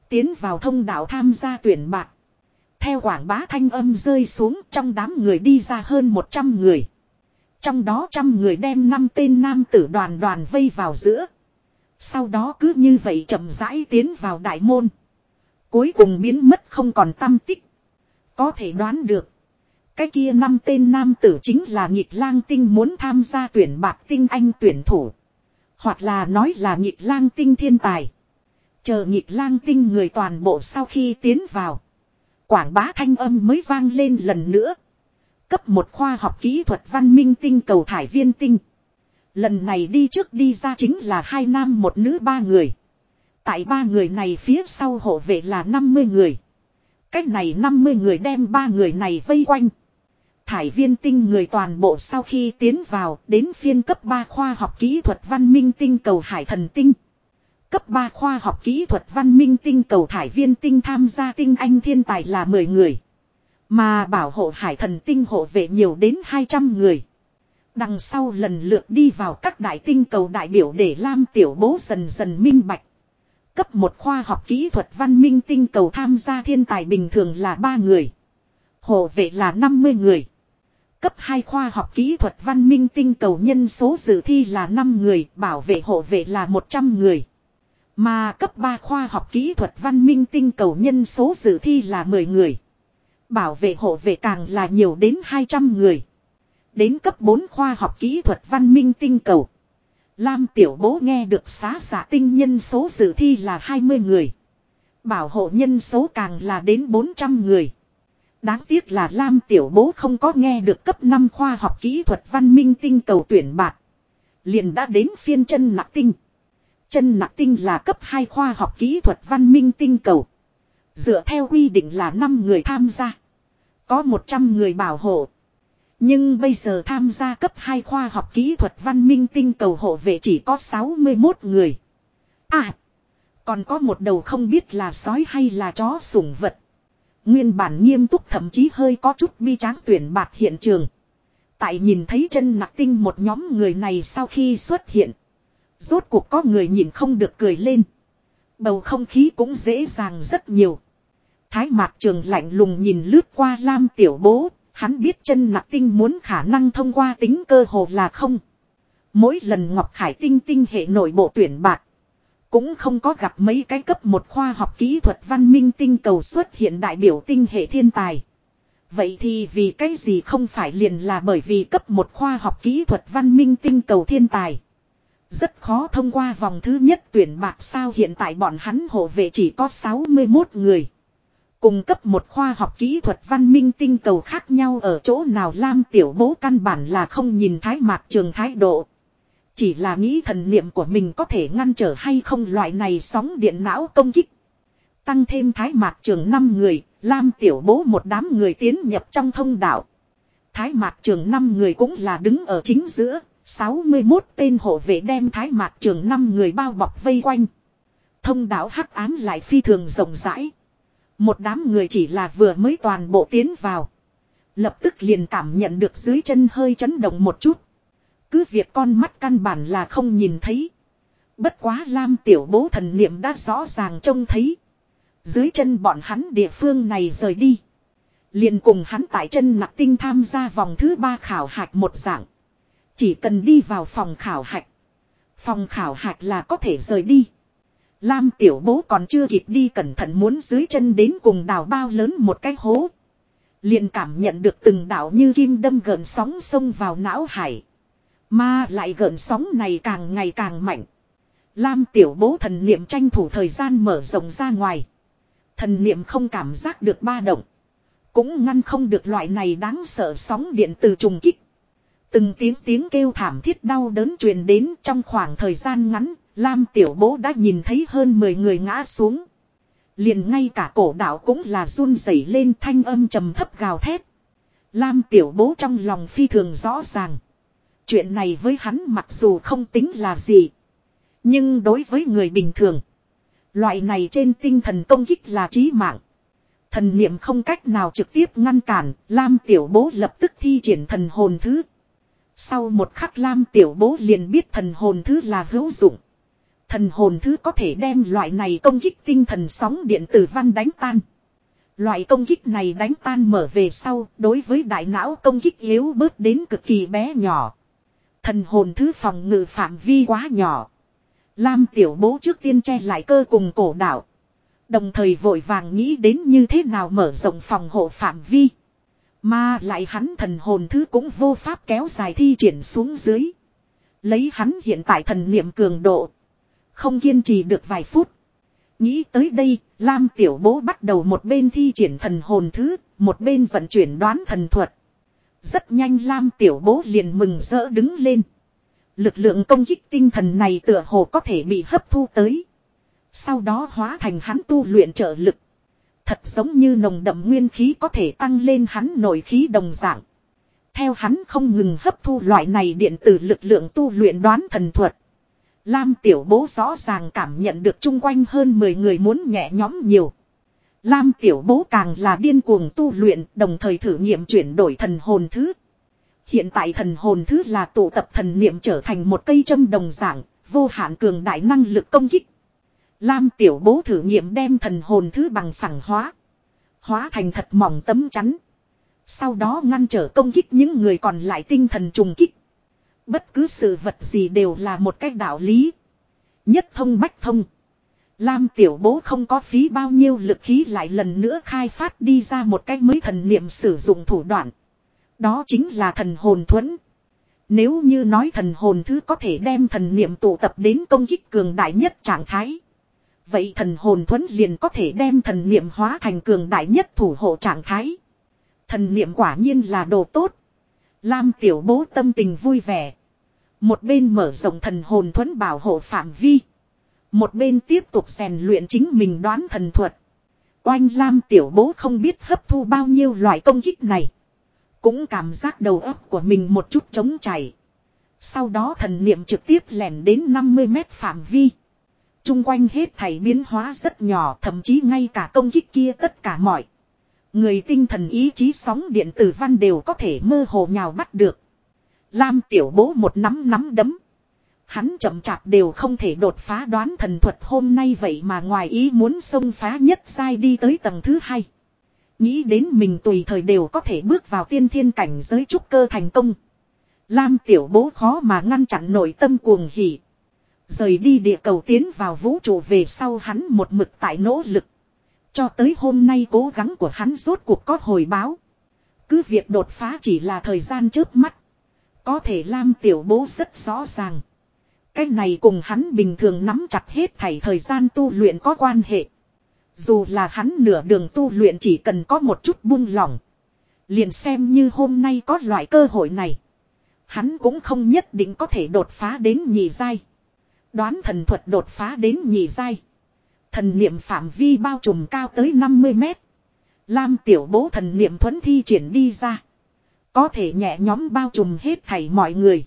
Tiến vào thông đạo tham gia tuyển bạc. Theo quảng bá thanh âm rơi xuống trong đám người đi ra hơn 100 người. Trong đó trăm người đem năm tên nam tử đoàn đoàn vây vào giữa. Sau đó cứ như vậy chậm rãi tiến vào đại môn. Cuối cùng biến mất không còn tâm tích. Có thể đoán được. Cái kia năm tên nam tử chính là nghịch lang tinh muốn tham gia tuyển bạc tinh anh tuyển thủ. Hoặc là nói là nhịp lang tinh thiên tài. Chờ nhịp lang tinh người toàn bộ sau khi tiến vào. Quảng bá thanh âm mới vang lên lần nữa. Cấp một khoa học kỹ thuật văn minh tinh cầu thải viên tinh. Lần này đi trước đi ra chính là hai nam một nữ ba người. Tại ba người này phía sau hộ vệ là 50 người. Cách này 50 người đem ba người này vây quanh. Thải viên tinh người toàn bộ sau khi tiến vào đến phiên cấp 3 khoa học kỹ thuật văn minh tinh cầu hải thần tinh. Cấp 3 khoa học kỹ thuật văn minh tinh cầu thải viên tinh tham gia tinh anh thiên tài là 10 người. Mà bảo hộ hải thần tinh hộ vệ nhiều đến 200 người. Đằng sau lần lượt đi vào các đại tinh cầu đại biểu để Lam Tiểu Bố dần dần minh bạch. Cấp một khoa học kỹ thuật văn minh tinh cầu tham gia thiên tài bình thường là ba người. Hộ vệ là 50 người. Cấp 2 khoa học kỹ thuật văn minh tinh cầu nhân số dự thi là 5 người, bảo vệ hộ vệ là 100 người. Mà cấp 3 khoa học kỹ thuật văn minh tinh cầu nhân số dự thi là 10 người. Bảo vệ hộ vệ càng là nhiều đến 200 người. Đến cấp 4 khoa học kỹ thuật văn minh tinh cầu. Lam tiểu bố nghe được xá xạ tinh nhân số dự thi là 20 người. Bảo hộ nhân số càng là đến 400 người. Đáng tiếc là Lam tiểu bố không có nghe được cấp 5 khoa học kỹ thuật văn minh tinh cầu tuyển bạc. Liền đã đến phiên chân nạc tinh. Chân nạc tinh là cấp 2 khoa học kỹ thuật văn minh tinh cầu. Dựa theo quy định là 5 người tham gia. Có 100 người bảo hộ. Nhưng bây giờ tham gia cấp 2 khoa học kỹ thuật văn minh tinh cầu hộ vệ chỉ có 61 người. À! Còn có một đầu không biết là sói hay là chó sủng vật. Nguyên bản nghiêm túc thậm chí hơi có chút bi tráng tuyển bạc hiện trường. Tại nhìn thấy chân nặc tinh một nhóm người này sau khi xuất hiện. Rốt cuộc có người nhìn không được cười lên. Bầu không khí cũng dễ dàng rất nhiều. Thái mạc trường lạnh lùng nhìn lướt qua Lam tiểu bố, hắn biết chân nặc tinh muốn khả năng thông qua tính cơ hồ là không. Mỗi lần Ngọc Khải tinh tinh hệ nội bộ tuyển bạc, cũng không có gặp mấy cái cấp một khoa học kỹ thuật văn minh tinh cầu xuất hiện đại biểu tinh hệ thiên tài. Vậy thì vì cái gì không phải liền là bởi vì cấp một khoa học kỹ thuật văn minh tinh cầu thiên tài. Rất khó thông qua vòng thứ nhất tuyển bạc sao hiện tại bọn hắn hộ vệ chỉ có 61 người. Cùng cấp một khoa học kỹ thuật văn minh tinh cầu khác nhau ở chỗ nào Lam tiểu bố căn bản là không nhìn thái mạc trường thái độ. Chỉ là nghĩ thần niệm của mình có thể ngăn trở hay không loại này sóng điện não công kích. Tăng thêm thái mạc trường 5 người, Lam tiểu bố một đám người tiến nhập trong thông đạo. Thái mạc trường 5 người cũng là đứng ở chính giữa, 61 tên hộ vệ đem thái mạc trường 5 người bao bọc vây quanh. Thông đạo hắc ám lại phi thường rộng rãi. Một đám người chỉ là vừa mới toàn bộ tiến vào. Lập tức liền cảm nhận được dưới chân hơi chấn động một chút. Cứ việc con mắt căn bản là không nhìn thấy. Bất quá Lam tiểu bố thần niệm đã rõ ràng trông thấy. Dưới chân bọn hắn địa phương này rời đi. Liền cùng hắn tại chân nặc tinh tham gia vòng thứ ba khảo hạch một dạng. Chỉ cần đi vào phòng khảo hạch. Phòng khảo hạch là có thể rời đi. Lam tiểu bố còn chưa kịp đi cẩn thận muốn dưới chân đến cùng đào bao lớn một cái hố. Liền cảm nhận được từng đảo như kim đâm gợn sóng xông vào não hải. Mà lại gợn sóng này càng ngày càng mạnh. Lam tiểu bố thần niệm tranh thủ thời gian mở rộng ra ngoài. Thần niệm không cảm giác được ba động. Cũng ngăn không được loại này đáng sợ sóng điện từ trùng kích. Từng tiếng tiếng kêu thảm thiết đau đớn truyền đến trong khoảng thời gian ngắn, Lam tiểu bố đã nhìn thấy hơn 10 người ngã xuống. Liền ngay cả cổ đạo cũng là run rẩy lên thanh âm trầm thấp gào thét. Lam tiểu bố trong lòng phi thường rõ ràng. Chuyện này với hắn mặc dù không tính là gì. Nhưng đối với người bình thường. Loại này trên tinh thần công kích là trí mạng. Thần niệm không cách nào trực tiếp ngăn cản. Lam tiểu bố lập tức thi triển thần hồn thứ. Sau một khắc Lam tiểu bố liền biết thần hồn thứ là hữu dụng. Thần hồn thứ có thể đem loại này công kích tinh thần sóng điện tử văn đánh tan. Loại công kích này đánh tan mở về sau, đối với đại não công kích yếu bớt đến cực kỳ bé nhỏ. Thần hồn thứ phòng ngự phạm vi quá nhỏ. Lam tiểu bố trước tiên che lại cơ cùng cổ đạo. Đồng thời vội vàng nghĩ đến như thế nào mở rộng phòng hộ phạm vi. Mà lại hắn thần hồn thứ cũng vô pháp kéo dài thi triển xuống dưới. Lấy hắn hiện tại thần niệm cường độ. Không kiên trì được vài phút. Nghĩ tới đây, Lam tiểu bố bắt đầu một bên thi triển thần hồn thứ, một bên vận chuyển đoán thần thuật. Rất nhanh Lam tiểu bố liền mừng rỡ đứng lên. Lực lượng công kích tinh thần này tựa hồ có thể bị hấp thu tới. Sau đó hóa thành hắn tu luyện trợ lực. Thật giống như nồng đậm nguyên khí có thể tăng lên hắn nội khí đồng dạng. Theo hắn không ngừng hấp thu loại này điện tử lực lượng tu luyện đoán thần thuật. Lam tiểu bố rõ ràng cảm nhận được chung quanh hơn 10 người muốn nhẹ nhõm nhiều. Lam tiểu bố càng là điên cuồng tu luyện đồng thời thử nghiệm chuyển đổi thần hồn thứ. Hiện tại thần hồn thứ là tụ tập thần niệm trở thành một cây châm đồng dạng, vô hạn cường đại năng lực công kích. Lam tiểu bố thử nghiệm đem thần hồn thứ bằng phẳng hóa. Hóa thành thật mỏng tấm chắn. Sau đó ngăn trở công kích những người còn lại tinh thần trùng kích. Bất cứ sự vật gì đều là một cách đạo lý. Nhất thông bách thông. Lam tiểu bố không có phí bao nhiêu lực khí lại lần nữa khai phát đi ra một cách mới thần niệm sử dụng thủ đoạn. Đó chính là thần hồn thuẫn. Nếu như nói thần hồn thứ có thể đem thần niệm tụ tập đến công kích cường đại nhất trạng thái. Vậy thần hồn thuẫn liền có thể đem thần niệm hóa thành cường đại nhất thủ hộ trạng thái. Thần niệm quả nhiên là đồ tốt. Lam tiểu bố tâm tình vui vẻ. Một bên mở rộng thần hồn thuẫn bảo hộ phạm vi. Một bên tiếp tục rèn luyện chính mình đoán thần thuật. Oanh Lam tiểu bố không biết hấp thu bao nhiêu loại công kích này. Cũng cảm giác đầu óc của mình một chút trống chảy. Sau đó thần niệm trực tiếp lẻn đến 50 mét phạm vi. Trung quanh hết thảy biến hóa rất nhỏ, thậm chí ngay cả công kích kia tất cả mọi. Người tinh thần ý chí sóng điện tử văn đều có thể mơ hồ nhào bắt được. Lam tiểu bố một nắm nắm đấm. Hắn chậm chạp đều không thể đột phá đoán thần thuật hôm nay vậy mà ngoài ý muốn xông phá nhất sai đi tới tầng thứ hai. Nghĩ đến mình tùy thời đều có thể bước vào tiên thiên cảnh giới trúc cơ thành công. Lam tiểu bố khó mà ngăn chặn nội tâm cuồng hỉ. Rời đi địa cầu tiến vào vũ trụ về sau hắn một mực tại nỗ lực. Cho tới hôm nay cố gắng của hắn rốt cuộc có hồi báo. Cứ việc đột phá chỉ là thời gian trước mắt. Có thể Lam tiểu bố rất rõ ràng. Cái này cùng hắn bình thường nắm chặt hết thảy thời gian tu luyện có quan hệ. Dù là hắn nửa đường tu luyện chỉ cần có một chút buông lỏng. Liền xem như hôm nay có loại cơ hội này. Hắn cũng không nhất định có thể đột phá đến nhị giai. Đoán thần thuật đột phá đến nhị giai. Thần niệm phạm vi bao trùm cao tới 50 mét. Lam tiểu bố thần niệm thuấn thi triển đi ra. Có thể nhẹ nhóm bao trùm hết thảy mọi người.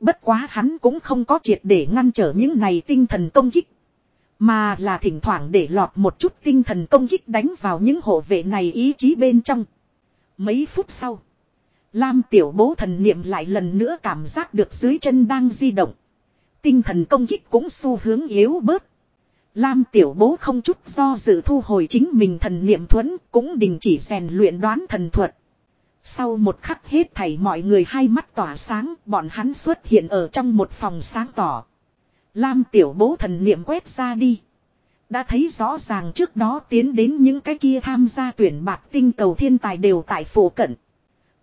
Bất quá hắn cũng không có triệt để ngăn trở những này tinh thần công kích. Mà là thỉnh thoảng để lọt một chút tinh thần công kích đánh vào những hộ vệ này ý chí bên trong. Mấy phút sau. Lam tiểu bố thần niệm lại lần nữa cảm giác được dưới chân đang di động. Tinh thần công kích cũng xu hướng yếu bớt. Lam tiểu bố không chút do dự thu hồi chính mình thần niệm thuẫn, cũng đình chỉ rèn luyện đoán thần thuật. Sau một khắc hết thảy mọi người hai mắt tỏa sáng, bọn hắn xuất hiện ở trong một phòng sáng tỏ. Lam tiểu bố thần niệm quét ra đi. Đã thấy rõ ràng trước đó tiến đến những cái kia tham gia tuyển bạc tinh cầu thiên tài đều tại phố cận.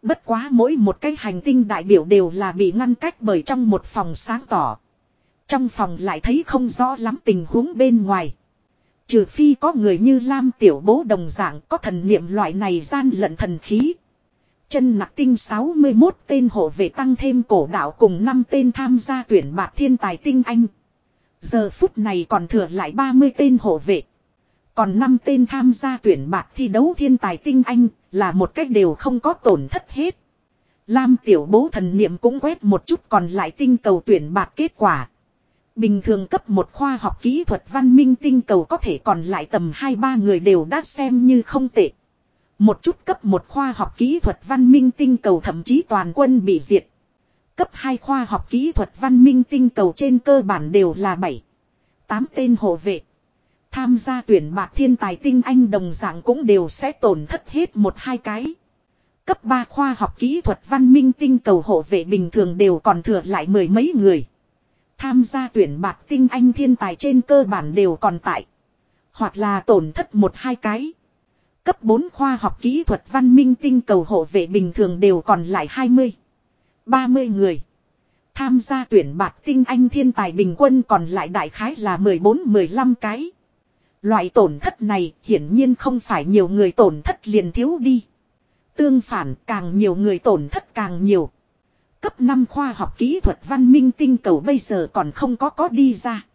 Bất quá mỗi một cái hành tinh đại biểu đều là bị ngăn cách bởi trong một phòng sáng tỏ. Trong phòng lại thấy không rõ lắm tình huống bên ngoài. Trừ phi có người như Lam tiểu bố đồng dạng có thần niệm loại này gian lận thần khí. Chân nặc tinh 61 tên hộ vệ tăng thêm cổ đạo cùng 5 tên tham gia tuyển bạc thiên tài tinh anh. Giờ phút này còn thừa lại 30 tên hộ vệ. Còn 5 tên tham gia tuyển bạc thi đấu thiên tài tinh anh là một cách đều không có tổn thất hết. Lam tiểu bố thần niệm cũng quét một chút còn lại tinh cầu tuyển bạc kết quả. Bình thường cấp một khoa học kỹ thuật văn minh tinh cầu có thể còn lại tầm 2-3 người đều đã xem như không tệ. Một chút cấp một khoa học kỹ thuật văn minh tinh cầu thậm chí toàn quân bị diệt. Cấp 2 khoa học kỹ thuật văn minh tinh cầu trên cơ bản đều là 7. 8 tên hộ vệ. Tham gia tuyển bạc thiên tài tinh anh đồng dạng cũng đều sẽ tổn thất hết một hai cái. Cấp 3 khoa học kỹ thuật văn minh tinh cầu hộ vệ bình thường đều còn thừa lại mười mấy người. Tham gia tuyển bạc tinh anh thiên tài trên cơ bản đều còn tại. Hoặc là tổn thất một hai cái. Cấp 4 khoa học kỹ thuật văn minh tinh cầu hộ vệ bình thường đều còn lại 20. 30 người. Tham gia tuyển bạc tinh anh thiên tài bình quân còn lại đại khái là 14-15 cái. Loại tổn thất này hiển nhiên không phải nhiều người tổn thất liền thiếu đi. Tương phản, càng nhiều người tổn thất càng nhiều. Cấp 5 khoa học kỹ thuật văn minh tinh cầu bây giờ còn không có có đi ra.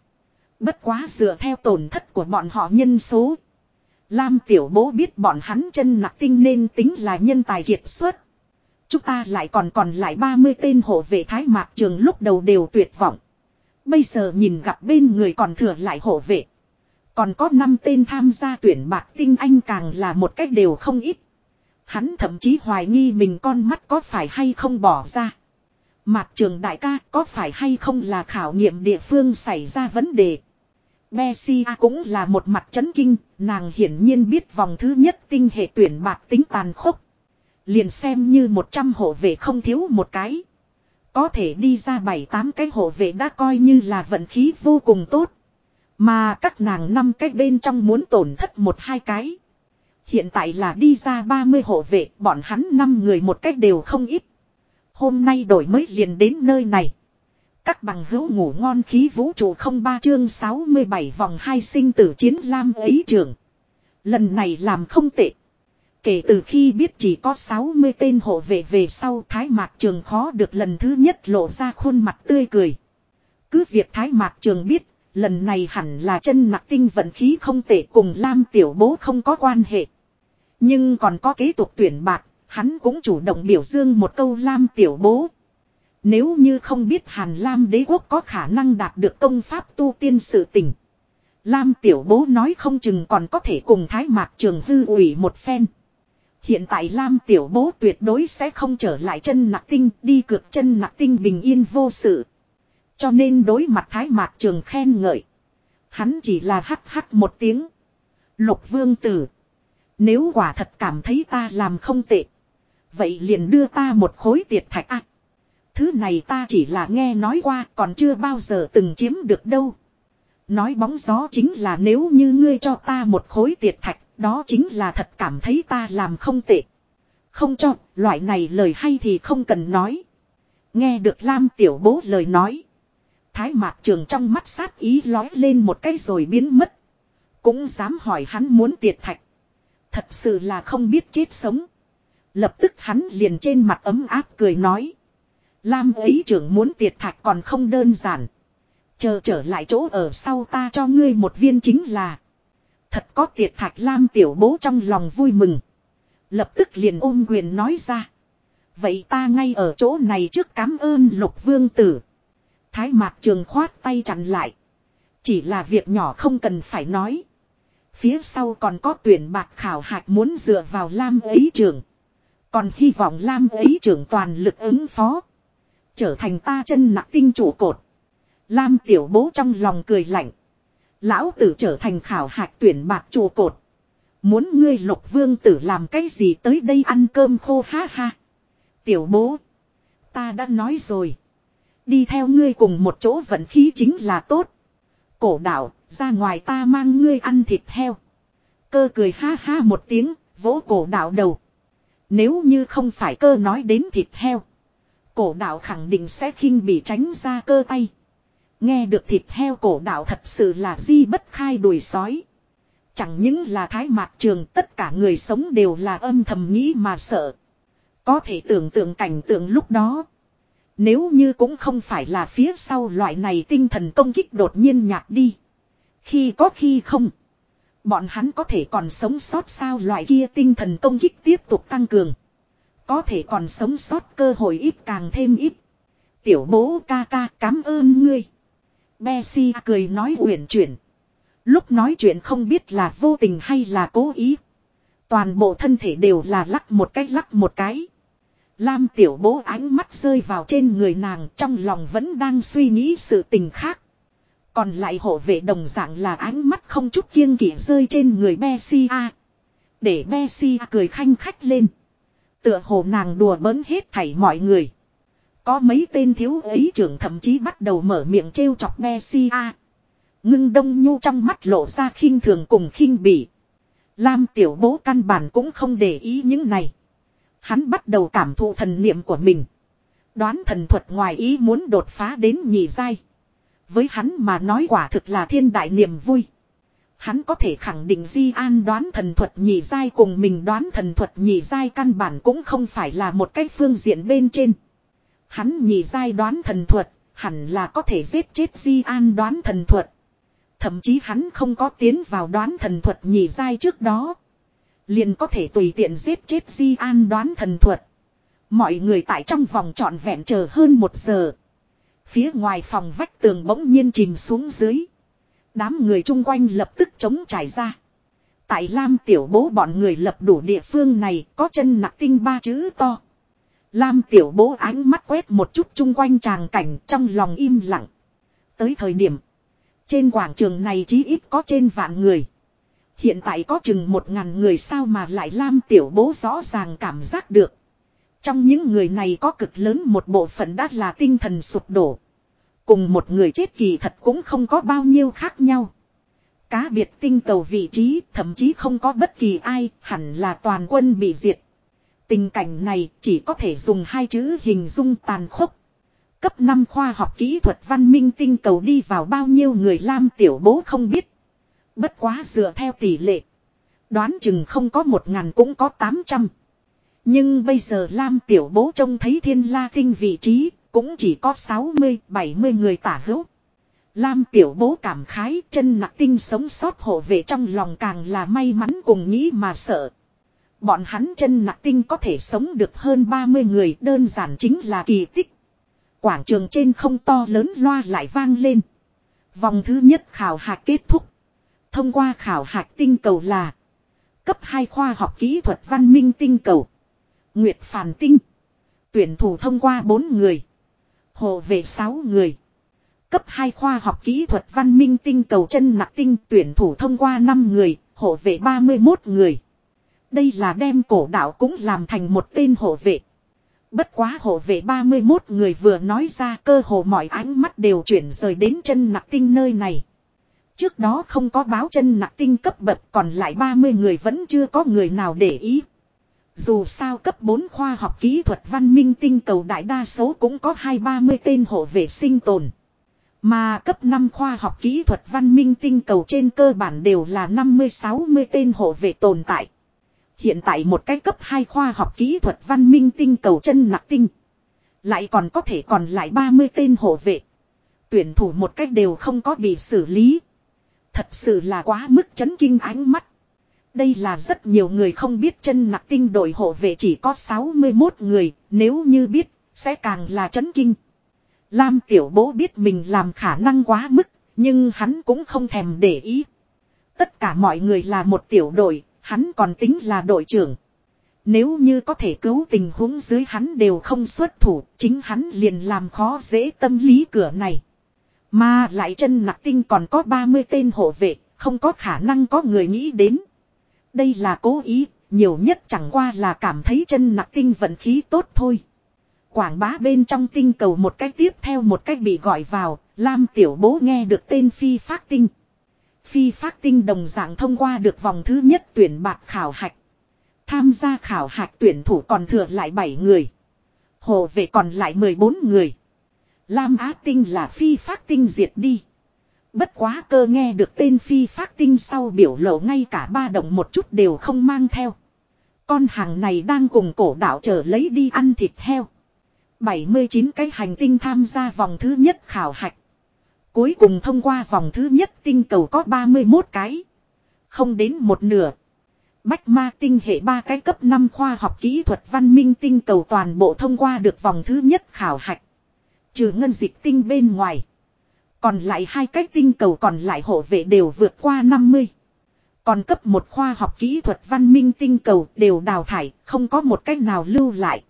Bất quá dựa theo tổn thất của bọn họ nhân số. Lam tiểu bố biết bọn hắn chân nặng tinh nên tính là nhân tài kiệt xuất. Chúng ta lại còn còn lại 30 tên hộ vệ thái mạc trường lúc đầu đều tuyệt vọng. Bây giờ nhìn gặp bên người còn thừa lại hộ vệ. Còn có 5 tên tham gia tuyển bạc tinh anh càng là một cách đều không ít. Hắn thậm chí hoài nghi mình con mắt có phải hay không bỏ ra. Mạc trường đại ca, có phải hay không là khảo nghiệm địa phương xảy ra vấn đề. Messi cũng là một mặt chấn kinh, nàng hiển nhiên biết vòng thứ nhất tinh hệ tuyển bạc tính tàn khốc. Liền xem như 100 hộ vệ không thiếu một cái. Có thể đi ra 7-8 cái hộ vệ đã coi như là vận khí vô cùng tốt. Mà các nàng năm cái bên trong muốn tổn thất một hai cái. Hiện tại là đi ra 30 hộ vệ, bọn hắn năm người một cách đều không ít. Hôm nay đổi mới liền đến nơi này. Các bằng hữu ngủ ngon khí vũ trụ không ba chương 67 vòng hai sinh tử chiến lam ấy trường. Lần này làm không tệ. Kể từ khi biết chỉ có 60 tên hộ vệ về sau Thái Mạc Trường khó được lần thứ nhất lộ ra khuôn mặt tươi cười. Cứ việc Thái Mạc Trường biết, lần này hẳn là chân nặc tinh vận khí không tệ cùng Lam Tiểu Bố không có quan hệ. Nhưng còn có kế tục tuyển bạc, hắn cũng chủ động biểu dương một câu Lam Tiểu Bố. Nếu như không biết Hàn Lam đế quốc có khả năng đạt được công pháp tu tiên sự tình. Lam Tiểu Bố nói không chừng còn có thể cùng Thái Mạc Trường hư ủy một phen. Hiện tại Lam Tiểu Bố tuyệt đối sẽ không trở lại chân nặc tinh, đi cược chân nặc tinh bình yên vô sự. Cho nên đối mặt Thái Mạc Trường khen ngợi. Hắn chỉ là hắc hắc một tiếng. Lục vương tử. Nếu quả thật cảm thấy ta làm không tệ. Vậy liền đưa ta một khối tiệt thạch ác. Thứ này ta chỉ là nghe nói qua còn chưa bao giờ từng chiếm được đâu. Nói bóng gió chính là nếu như ngươi cho ta một khối tiệt thạch, đó chính là thật cảm thấy ta làm không tệ. Không cho, loại này lời hay thì không cần nói. Nghe được Lam tiểu bố lời nói. Thái mạc trường trong mắt sát ý lói lên một cái rồi biến mất. Cũng dám hỏi hắn muốn tiệt thạch. Thật sự là không biết chết sống. Lập tức hắn liền trên mặt ấm áp cười nói. Lam ấy trưởng muốn tiệt thạch còn không đơn giản. Chờ trở lại chỗ ở sau ta cho ngươi một viên chính là. Thật có tiệt thạch Lam tiểu bố trong lòng vui mừng. Lập tức liền ôm quyền nói ra. Vậy ta ngay ở chỗ này trước cảm ơn lục vương tử. Thái mạc trường khoát tay chặn lại. Chỉ là việc nhỏ không cần phải nói. Phía sau còn có tuyển bạc khảo hạch muốn dựa vào Lam ấy trường. Còn hy vọng Lam ấy trưởng toàn lực ứng phó. Trở thành ta chân nặng tinh trụ cột. Lam tiểu bố trong lòng cười lạnh. Lão tử trở thành khảo hạch tuyển bạc trụ cột. Muốn ngươi lục vương tử làm cái gì tới đây ăn cơm khô ha ha. Tiểu bố. Ta đã nói rồi. Đi theo ngươi cùng một chỗ vận khí chính là tốt. Cổ đạo, ra ngoài ta mang ngươi ăn thịt heo. Cơ cười ha ha một tiếng, vỗ cổ đạo đầu. Nếu như không phải cơ nói đến thịt heo. Cổ đạo khẳng định sẽ khinh bị tránh ra cơ tay. Nghe được thịt heo cổ đạo thật sự là di bất khai đùi sói. Chẳng những là thái mạc trường, tất cả người sống đều là âm thầm nghĩ mà sợ. Có thể tưởng tượng cảnh tượng lúc đó. Nếu như cũng không phải là phía sau loại này tinh thần công kích đột nhiên nhạt đi. Khi có khi không. Bọn hắn có thể còn sống sót sao loại kia tinh thần công kích tiếp tục tăng cường. Có thể còn sống sót cơ hội ít càng thêm ít. Tiểu bố ca ca, cảm ơn ngươi. Bessie cười nói uyển chuyển. Lúc nói chuyện không biết là vô tình hay là cố ý. Toàn bộ thân thể đều là lắc một cái lắc một cái. Lam tiểu bố ánh mắt rơi vào trên người nàng, trong lòng vẫn đang suy nghĩ sự tình khác. Còn lại hộ vệ đồng dạng là ánh mắt không chút kiêng kỵ rơi trên người Bessia. Để Bessia cười khanh khách lên. Tựa hồ nàng đùa bỡn hết thảy mọi người. Có mấy tên thiếu ấy trưởng thậm chí bắt đầu mở miệng trêu chọc Bessia. Ngưng đông nhu trong mắt lộ ra khinh thường cùng khinh bỉ. Lam tiểu bố căn bản cũng không để ý những này. Hắn bắt đầu cảm thụ thần niệm của mình. Đoán thần thuật ngoài ý muốn đột phá đến nhị giai. Với hắn mà nói quả thực là thiên đại niềm vui. Hắn có thể khẳng định Di An đoán thần thuật nhị giai cùng mình đoán thần thuật nhị giai căn bản cũng không phải là một cái phương diện bên trên. Hắn nhị giai đoán thần thuật, hẳn là có thể giết chết Di An đoán thần thuật. Thậm chí hắn không có tiến vào đoán thần thuật nhị giai trước đó. Liền có thể tùy tiện giết chết Di An đoán thần thuật. Mọi người tại trong vòng trọn vẹn chờ hơn một giờ. Phía ngoài phòng vách tường bỗng nhiên chìm xuống dưới. Đám người chung quanh lập tức chống trải ra. Tại Lam tiểu bố bọn người lập đủ địa phương này, có chân nặng tinh ba chữ to. Lam tiểu bố ánh mắt quét một chút chung quanh tràng cảnh trong lòng im lặng. Tới thời điểm. Trên quảng trường này chí ít có trên vạn người. Hiện tại có chừng một ngàn người sao mà lại Lam tiểu bố rõ ràng cảm giác được. Trong những người này có cực lớn một bộ phận đã là tinh thần sụp đổ. Cùng một người chết kỳ thật cũng không có bao nhiêu khác nhau. Cá biệt tinh tàu vị trí, thậm chí không có bất kỳ ai, hẳn là toàn quân bị diệt. Tình cảnh này chỉ có thể dùng hai chữ hình dung tàn khốc. Cấp 5 khoa học kỹ thuật văn minh tinh cầu đi vào bao nhiêu người Lam tiểu bố không biết. Bất quá dựa theo tỷ lệ. Đoán chừng không có một ngàn cũng có 800. Nhưng bây giờ Lam tiểu bố trông thấy thiên la tinh vị trí cũng chỉ có 60-70 người tả hữu. Lam tiểu bố cảm khái, chân nặng tinh sống sót hộ vệ trong lòng càng là may mắn cùng nghĩ mà sợ. Bọn hắn chân nặng tinh có thể sống được hơn 30 người, đơn giản chính là kỳ tích. Quảng trường trên không to lớn loa lại vang lên. Vòng thứ nhất khảo hạch kết thúc. Thông qua khảo hạch tinh cầu là cấp 2 khoa học kỹ thuật văn minh tinh cầu. Nguyệt Phản Tinh. Tuyển thủ thông qua 4 người. Hồ về 6 người. Cấp 2 khoa học kỹ thuật văn minh tinh cầu chân nặng tinh tuyển thủ thông qua 5 người, hộ vệ 31 người. Đây là đem cổ đạo cũng làm thành một tên hộ vệ. Bất quá hộ vệ 31 người vừa nói ra cơ hồ mọi ánh mắt đều chuyển rời đến chân nặng tinh nơi này. Trước đó không có báo chân nặng tinh cấp bậc còn lại 30 người vẫn chưa có người nào để ý. Dù sao cấp 4 khoa học kỹ thuật văn minh tinh cầu đại đa số cũng có hai ba mươi tên hộ vệ sinh tồn. Mà cấp 5 khoa học kỹ thuật văn minh tinh cầu trên cơ bản đều là 50-60 tên hộ vệ tồn tại. Hiện tại một cái cấp 2 khoa học kỹ thuật văn minh tinh cầu chân nặng tinh. Lại còn có thể còn lại 30 tên hộ vệ. Tuyển thủ một cách đều không có bị xử lý. Thật sự là quá mức chấn kinh ánh mắt. Đây là rất nhiều người không biết chân nặc tinh đội hộ vệ chỉ có 61 người, nếu như biết, sẽ càng là chấn kinh. Lam tiểu bố biết mình làm khả năng quá mức, nhưng hắn cũng không thèm để ý. Tất cả mọi người là một tiểu đội, hắn còn tính là đội trưởng. Nếu như có thể cứu tình huống dưới hắn đều không xuất thủ, chính hắn liền làm khó dễ tâm lý cửa này. Mà lại chân nặc tinh còn có 30 tên hộ vệ, không có khả năng có người nghĩ đến. Đây là cố ý, nhiều nhất chẳng qua là cảm thấy chân nặng tinh vận khí tốt thôi. Quảng bá bên trong tinh cầu một cách tiếp theo một cách bị gọi vào, Lam Tiểu Bố nghe được tên Phi Phát Tinh. Phi Phát Tinh đồng dạng thông qua được vòng thứ nhất tuyển bạc khảo hạch. Tham gia khảo hạch tuyển thủ còn thừa lại 7 người. Hồ vệ còn lại 14 người. Lam Á Tinh là Phi Phát Tinh diệt đi. Bất quá cơ nghe được tên phi phát tinh sau biểu lộ ngay cả ba đồng một chút đều không mang theo. Con hàng này đang cùng cổ đạo chờ lấy đi ăn thịt heo. 79 cái hành tinh tham gia vòng thứ nhất khảo hạch. Cuối cùng thông qua vòng thứ nhất tinh cầu có 31 cái. Không đến một nửa. Bách ma tinh hệ ba cái cấp 5 khoa học kỹ thuật văn minh tinh cầu toàn bộ thông qua được vòng thứ nhất khảo hạch. Trừ ngân dịch tinh bên ngoài. Còn lại hai cái tinh cầu còn lại hộ vệ đều vượt qua 50. Còn cấp một khoa học kỹ thuật văn minh tinh cầu đều đào thải, không có một cách nào lưu lại.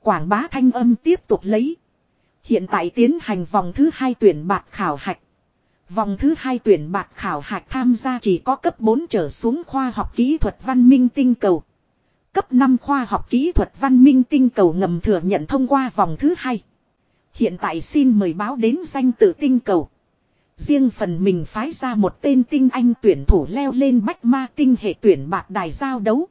Quảng bá thanh âm tiếp tục lấy. Hiện tại tiến hành vòng thứ hai tuyển bạc khảo hạch. Vòng thứ hai tuyển bạc khảo hạch tham gia chỉ có cấp 4 trở xuống khoa học kỹ thuật văn minh tinh cầu. Cấp 5 khoa học kỹ thuật văn minh tinh cầu ngầm thừa nhận thông qua vòng thứ hai. Hiện tại xin mời báo đến danh tự tinh cầu. Riêng phần mình phái ra một tên tinh anh tuyển thủ leo lên bách ma tinh hệ tuyển bạc đài giao đấu.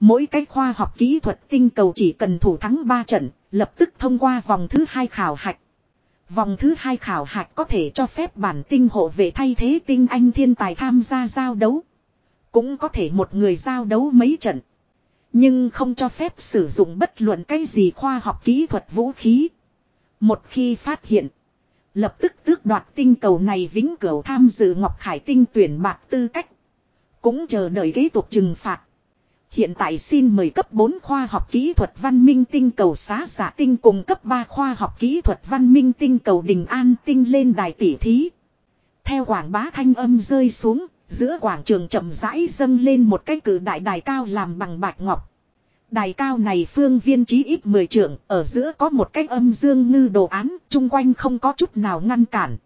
Mỗi cái khoa học kỹ thuật tinh cầu chỉ cần thủ thắng 3 trận, lập tức thông qua vòng thứ hai khảo hạch. Vòng thứ hai khảo hạch có thể cho phép bản tinh hộ về thay thế tinh anh thiên tài tham gia giao đấu. Cũng có thể một người giao đấu mấy trận. Nhưng không cho phép sử dụng bất luận cái gì khoa học kỹ thuật vũ khí. Một khi phát hiện, lập tức tước đoạt tinh cầu này vĩnh cửu tham dự Ngọc Khải tinh tuyển bạc tư cách. Cũng chờ đợi kế tục trừng phạt. Hiện tại xin mời cấp 4 khoa học kỹ thuật văn minh tinh cầu xá giả tinh cùng cấp 3 khoa học kỹ thuật văn minh tinh cầu đình an tinh lên đài tỷ thí. Theo quảng bá thanh âm rơi xuống, giữa quảng trường chậm rãi dâng lên một cái cử đại đài cao làm bằng bạch ngọc. Đài cao này phương viên chí ít 10 trượng, ở giữa có một cái âm dương ngư đồ án, chung quanh không có chút nào ngăn cản.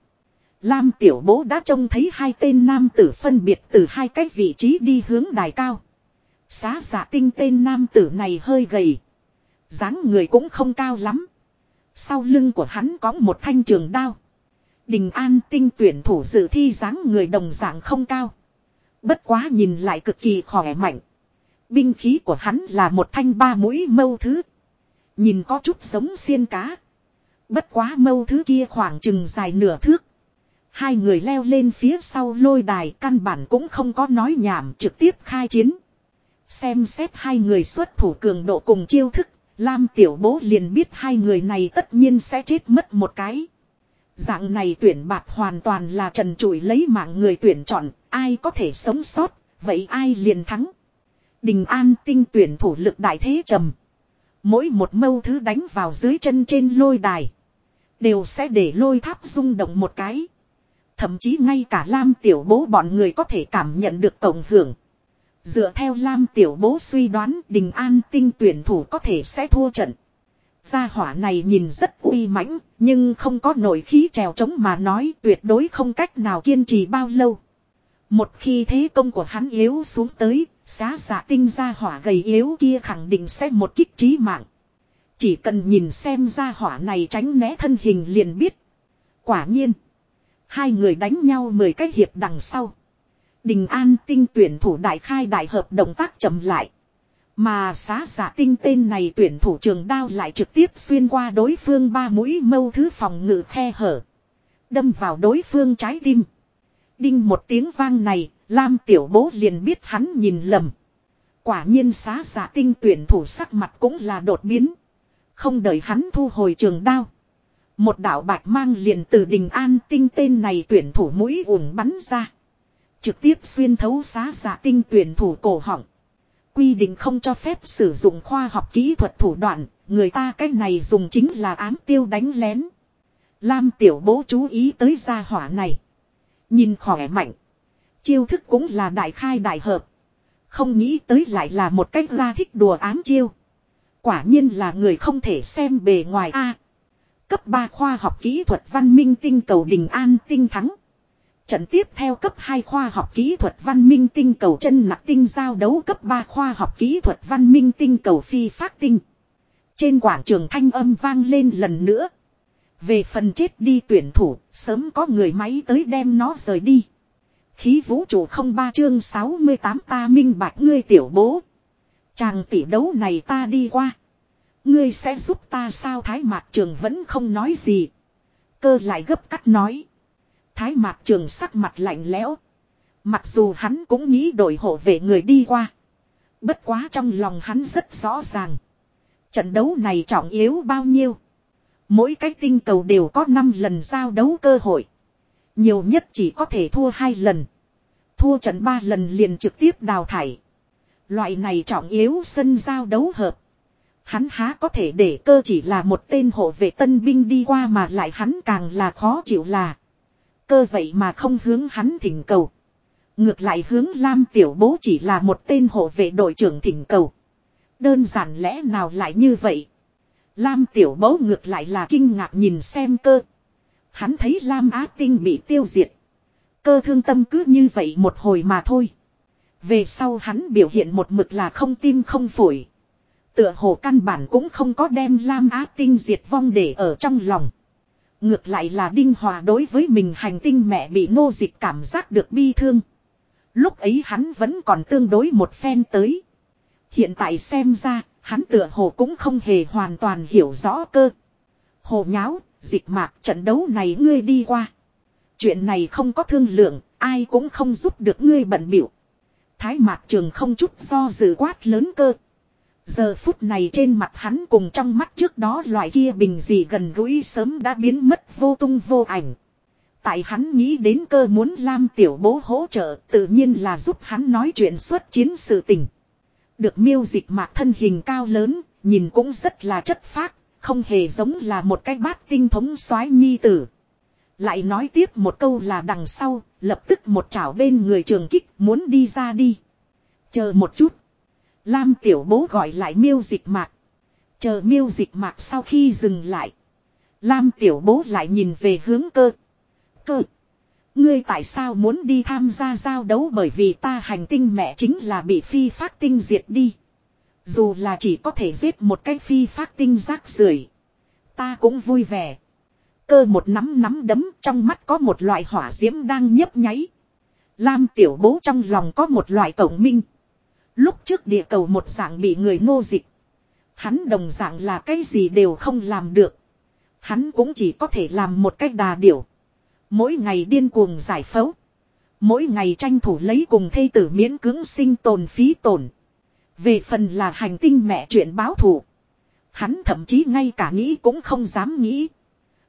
Lam tiểu bố đã trông thấy hai tên nam tử phân biệt từ hai cái vị trí đi hướng đài cao. Xá giả tinh tên nam tử này hơi gầy. dáng người cũng không cao lắm. Sau lưng của hắn có một thanh trường đao. Đình an tinh tuyển thủ dự thi dáng người đồng dạng không cao. Bất quá nhìn lại cực kỳ khỏe mạnh. Binh khí của hắn là một thanh ba mũi mâu thứ. Nhìn có chút giống xiên cá. Bất quá mâu thứ kia khoảng chừng dài nửa thước. Hai người leo lên phía sau lôi đài căn bản cũng không có nói nhảm trực tiếp khai chiến. Xem xét hai người xuất thủ cường độ cùng chiêu thức, Lam tiểu bố liền biết hai người này tất nhiên sẽ chết mất một cái. Dạng này tuyển bạt hoàn toàn là trần trụi lấy mạng người tuyển chọn, ai có thể sống sót, vậy ai liền thắng. Đình an tinh tuyển thủ lực đại thế trầm. Mỗi một mâu thứ đánh vào dưới chân trên lôi đài. Đều sẽ để lôi tháp rung động một cái. Thậm chí ngay cả Lam tiểu bố bọn người có thể cảm nhận được tổng hưởng. Dựa theo Lam tiểu bố suy đoán đình an tinh tuyển thủ có thể sẽ thua trận. Gia hỏa này nhìn rất uy mãnh, nhưng không có nổi khí trèo trống mà nói tuyệt đối không cách nào kiên trì bao lâu. Một khi thế công của hắn yếu xuống tới, xá giả tinh gia hỏa gầy yếu kia khẳng định sẽ một kích trí mạng. Chỉ cần nhìn xem gia hỏa này tránh né thân hình liền biết. Quả nhiên, hai người đánh nhau mười cái hiệp đằng sau. Đình An tinh tuyển thủ đại khai đại hợp động tác chậm lại. Mà xá giả tinh tên này tuyển thủ trường đao lại trực tiếp xuyên qua đối phương ba mũi mâu thứ phòng ngự khe hở. Đâm vào đối phương trái tim. Đinh một tiếng vang này, Lam tiểu bố liền biết hắn nhìn lầm. Quả nhiên xá giả tinh tuyển thủ sắc mặt cũng là đột biến. Không đợi hắn thu hồi trường đao. Một đạo bạch mang liền từ đình an tinh tên này tuyển thủ mũi ủng bắn ra. Trực tiếp xuyên thấu xá giả tinh tuyển thủ cổ họng. Quy định không cho phép sử dụng khoa học kỹ thuật thủ đoạn, người ta cách này dùng chính là ám tiêu đánh lén. Lam tiểu bố chú ý tới gia hỏa này. Nhìn khỏe mạnh. Chiêu thức cũng là đại khai đại hợp. Không nghĩ tới lại là một cách ra thích đùa ám chiêu. Quả nhiên là người không thể xem bề ngoài A. cấp 3 khoa học kỹ thuật văn minh tinh cầu đình an tinh thắng. Trận tiếp theo cấp 2 khoa học kỹ thuật văn minh tinh cầu chân nặng tinh giao đấu cấp 3 khoa học kỹ thuật văn minh tinh cầu phi phát tinh. Trên quảng trường thanh âm vang lên lần nữa. Về phần chết đi tuyển thủ, sớm có người máy tới đem nó rời đi. Khí vũ trụ không ba chương 68 ta minh bạch ngươi tiểu bố. Chàng tỷ đấu này ta đi qua. Ngươi sẽ giúp ta sao thái mạc trường vẫn không nói gì. Cơ lại gấp cắt nói. Thái mạc trường sắc mặt lạnh lẽo. Mặc dù hắn cũng nghĩ đổi hộ về người đi qua. Bất quá trong lòng hắn rất rõ ràng. Trận đấu này trọng yếu bao nhiêu. Mỗi cái tinh cầu đều có 5 lần giao đấu cơ hội. Nhiều nhất chỉ có thể thua hai lần. Thua trận 3 lần liền trực tiếp đào thải. Loại này trọng yếu sân giao đấu hợp. Hắn há có thể để cơ chỉ là một tên hộ vệ tân binh đi qua mà lại hắn càng là khó chịu là. Cơ vậy mà không hướng hắn thỉnh cầu. Ngược lại hướng Lam Tiểu Bố chỉ là một tên hộ vệ đội trưởng thỉnh cầu. Đơn giản lẽ nào lại như vậy? Lam Tiểu Bố ngược lại là kinh ngạc nhìn xem cơ. Hắn thấy Lam Á Tinh bị tiêu diệt. Cơ thương tâm cứ như vậy một hồi mà thôi. Về sau hắn biểu hiện một mực là không tim không phổi. Tựa hồ căn bản cũng không có đem Lam Á Tinh diệt vong để ở trong lòng. Ngược lại là Đinh Hòa đối với mình hành tinh mẹ bị nô dịch cảm giác được bi thương. Lúc ấy hắn vẫn còn tương đối một phen tới. Hiện tại xem ra, hắn tựa hồ cũng không hề hoàn toàn hiểu rõ cơ. Hồ nháo, dịch mạc trận đấu này ngươi đi qua. Chuyện này không có thương lượng, ai cũng không giúp được ngươi bận biểu. Thái mạc trường không chút do dự quát lớn cơ. Giờ phút này trên mặt hắn cùng trong mắt trước đó loại kia bình gì gần gũi sớm đã biến mất vô tung vô ảnh. Tại hắn nghĩ đến cơ muốn Lam tiểu bố hỗ trợ tự nhiên là giúp hắn nói chuyện xuất chiến sự tình. Được miêu dịch mạc thân hình cao lớn, nhìn cũng rất là chất phác, không hề giống là một cái bát tinh thống soái nhi tử. Lại nói tiếp một câu là đằng sau, lập tức một chảo bên người trường kích muốn đi ra đi. Chờ một chút. Lam tiểu bố gọi lại miêu dịch mạc. Chờ miêu dịch mạc sau khi dừng lại. Lam tiểu bố lại nhìn về hướng cơ. Cơ. Ngươi tại sao muốn đi tham gia giao đấu bởi vì ta hành tinh mẹ chính là bị phi phát tinh diệt đi. Dù là chỉ có thể giết một cái phi phát tinh rác rưởi, Ta cũng vui vẻ. Cơ một nắm nắm đấm, trong mắt có một loại hỏa diễm đang nhấp nháy. Lam tiểu bố trong lòng có một loại cổng minh. Lúc trước địa cầu một dạng bị người Ngô dịch. Hắn đồng dạng là cái gì đều không làm được. Hắn cũng chỉ có thể làm một cách đà điểu. Mỗi ngày điên cuồng giải phẫu. Mỗi ngày tranh thủ lấy cùng thây tử miễn cưỡng sinh tồn phí tổn. Về phần là hành tinh mẹ chuyện báo thù. Hắn thậm chí ngay cả nghĩ cũng không dám nghĩ.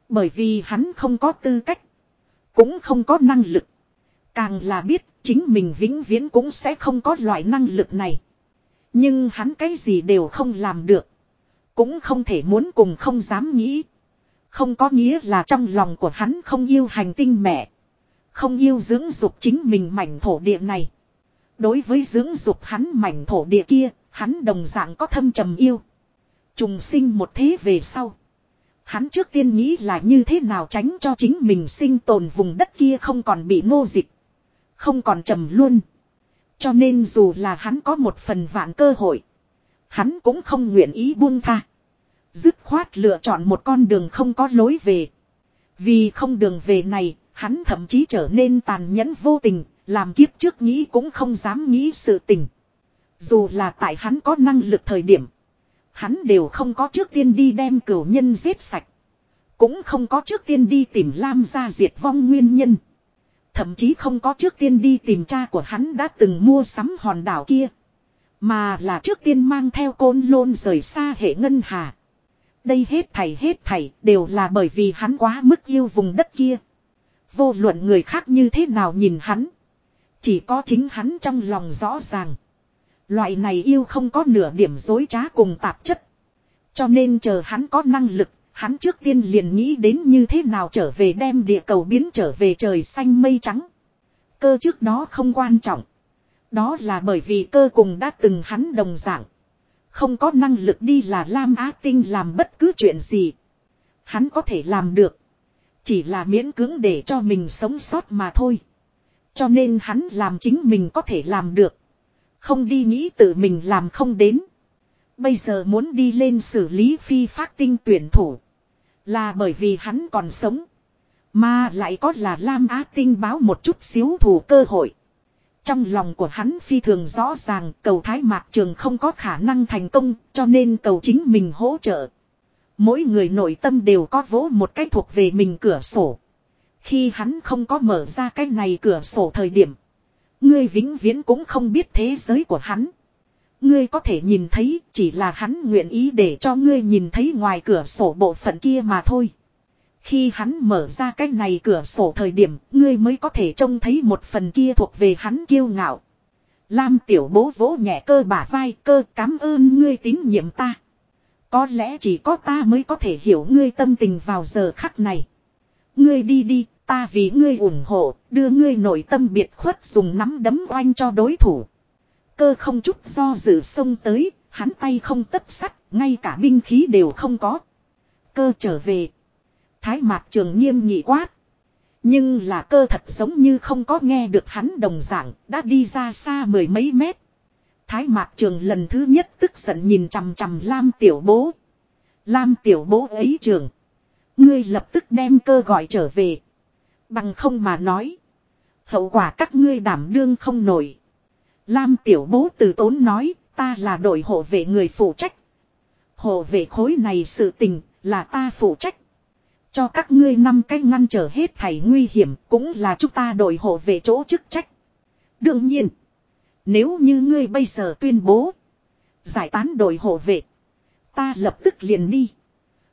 Bởi vì hắn không có tư cách. Cũng không có năng lực. Càng là biết chính mình vĩnh viễn cũng sẽ không có loại năng lực này. Nhưng hắn cái gì đều không làm được. Cũng không thể muốn cùng không dám nghĩ. Không có nghĩa là trong lòng của hắn không yêu hành tinh mẹ. Không yêu dưỡng dục chính mình mảnh thổ địa này. Đối với dưỡng dục hắn mảnh thổ địa kia, hắn đồng dạng có thâm trầm yêu. Trùng sinh một thế về sau. Hắn trước tiên nghĩ là như thế nào tránh cho chính mình sinh tồn vùng đất kia không còn bị nô dịch. Không còn trầm luôn. Cho nên dù là hắn có một phần vạn cơ hội. Hắn cũng không nguyện ý buông tha. Dứt khoát lựa chọn một con đường không có lối về. Vì không đường về này, hắn thậm chí trở nên tàn nhẫn vô tình, làm kiếp trước nghĩ cũng không dám nghĩ sự tình. Dù là tại hắn có năng lực thời điểm, hắn đều không có trước tiên đi đem cửu nhân giết sạch. Cũng không có trước tiên đi tìm Lam gia diệt vong nguyên nhân. Thậm chí không có trước tiên đi tìm cha của hắn đã từng mua sắm hòn đảo kia. Mà là trước tiên mang theo côn lôn rời xa hệ ngân hà. Đây hết thảy hết thảy đều là bởi vì hắn quá mức yêu vùng đất kia. Vô luận người khác như thế nào nhìn hắn. Chỉ có chính hắn trong lòng rõ ràng. Loại này yêu không có nửa điểm dối trá cùng tạp chất. Cho nên chờ hắn có năng lực, hắn trước tiên liền nghĩ đến như thế nào trở về đem địa cầu biến trở về trời xanh mây trắng. Cơ trước đó không quan trọng. Đó là bởi vì cơ cùng đã từng hắn đồng dạng. Không có năng lực đi là Lam Á Tinh làm bất cứ chuyện gì. Hắn có thể làm được. Chỉ là miễn cưỡng để cho mình sống sót mà thôi. Cho nên hắn làm chính mình có thể làm được. Không đi nghĩ tự mình làm không đến. Bây giờ muốn đi lên xử lý phi phát tinh tuyển thủ. Là bởi vì hắn còn sống. Mà lại có là Lam Á Tinh báo một chút xíu thủ cơ hội. Trong lòng của hắn phi thường rõ ràng, cầu thái mạc trường không có khả năng thành công, cho nên cầu chính mình hỗ trợ. Mỗi người nội tâm đều có vỗ một cái thuộc về mình cửa sổ. Khi hắn không có mở ra cái này cửa sổ thời điểm. Ngươi vĩnh viễn cũng không biết thế giới của hắn. Ngươi có thể nhìn thấy, chỉ là hắn nguyện ý để cho ngươi nhìn thấy ngoài cửa sổ bộ phận kia mà thôi. Khi hắn mở ra cái này cửa sổ thời điểm, ngươi mới có thể trông thấy một phần kia thuộc về hắn kiêu ngạo. Lam tiểu bố vỗ nhẹ cơ bả vai cơ cảm ơn ngươi tín nhiệm ta. Có lẽ chỉ có ta mới có thể hiểu ngươi tâm tình vào giờ khắc này. Ngươi đi đi, ta vì ngươi ủng hộ, đưa ngươi nội tâm biệt khuất dùng nắm đấm oanh cho đối thủ. Cơ không chút do dự xông tới, hắn tay không tất sắt, ngay cả binh khí đều không có. Cơ trở về. Thái mạc trường nghiêm nghị quát. Nhưng là cơ thật giống như không có nghe được hắn đồng dạng, đã đi ra xa mười mấy mét. Thái mạc trường lần thứ nhất tức giận nhìn chằm chằm Lam tiểu bố. Lam tiểu bố ấy trường. Ngươi lập tức đem cơ gọi trở về. Bằng không mà nói. Hậu quả các ngươi đảm đương không nổi. Lam tiểu bố từ tốn nói, ta là đội hộ vệ người phụ trách. Hộ vệ khối này sự tình, là ta phụ trách. Cho các ngươi năm cái ngăn trở hết thảy nguy hiểm cũng là chúng ta đổi hộ về chỗ chức trách. Đương nhiên, nếu như ngươi bây giờ tuyên bố giải tán đội hộ vệ, ta lập tức liền đi.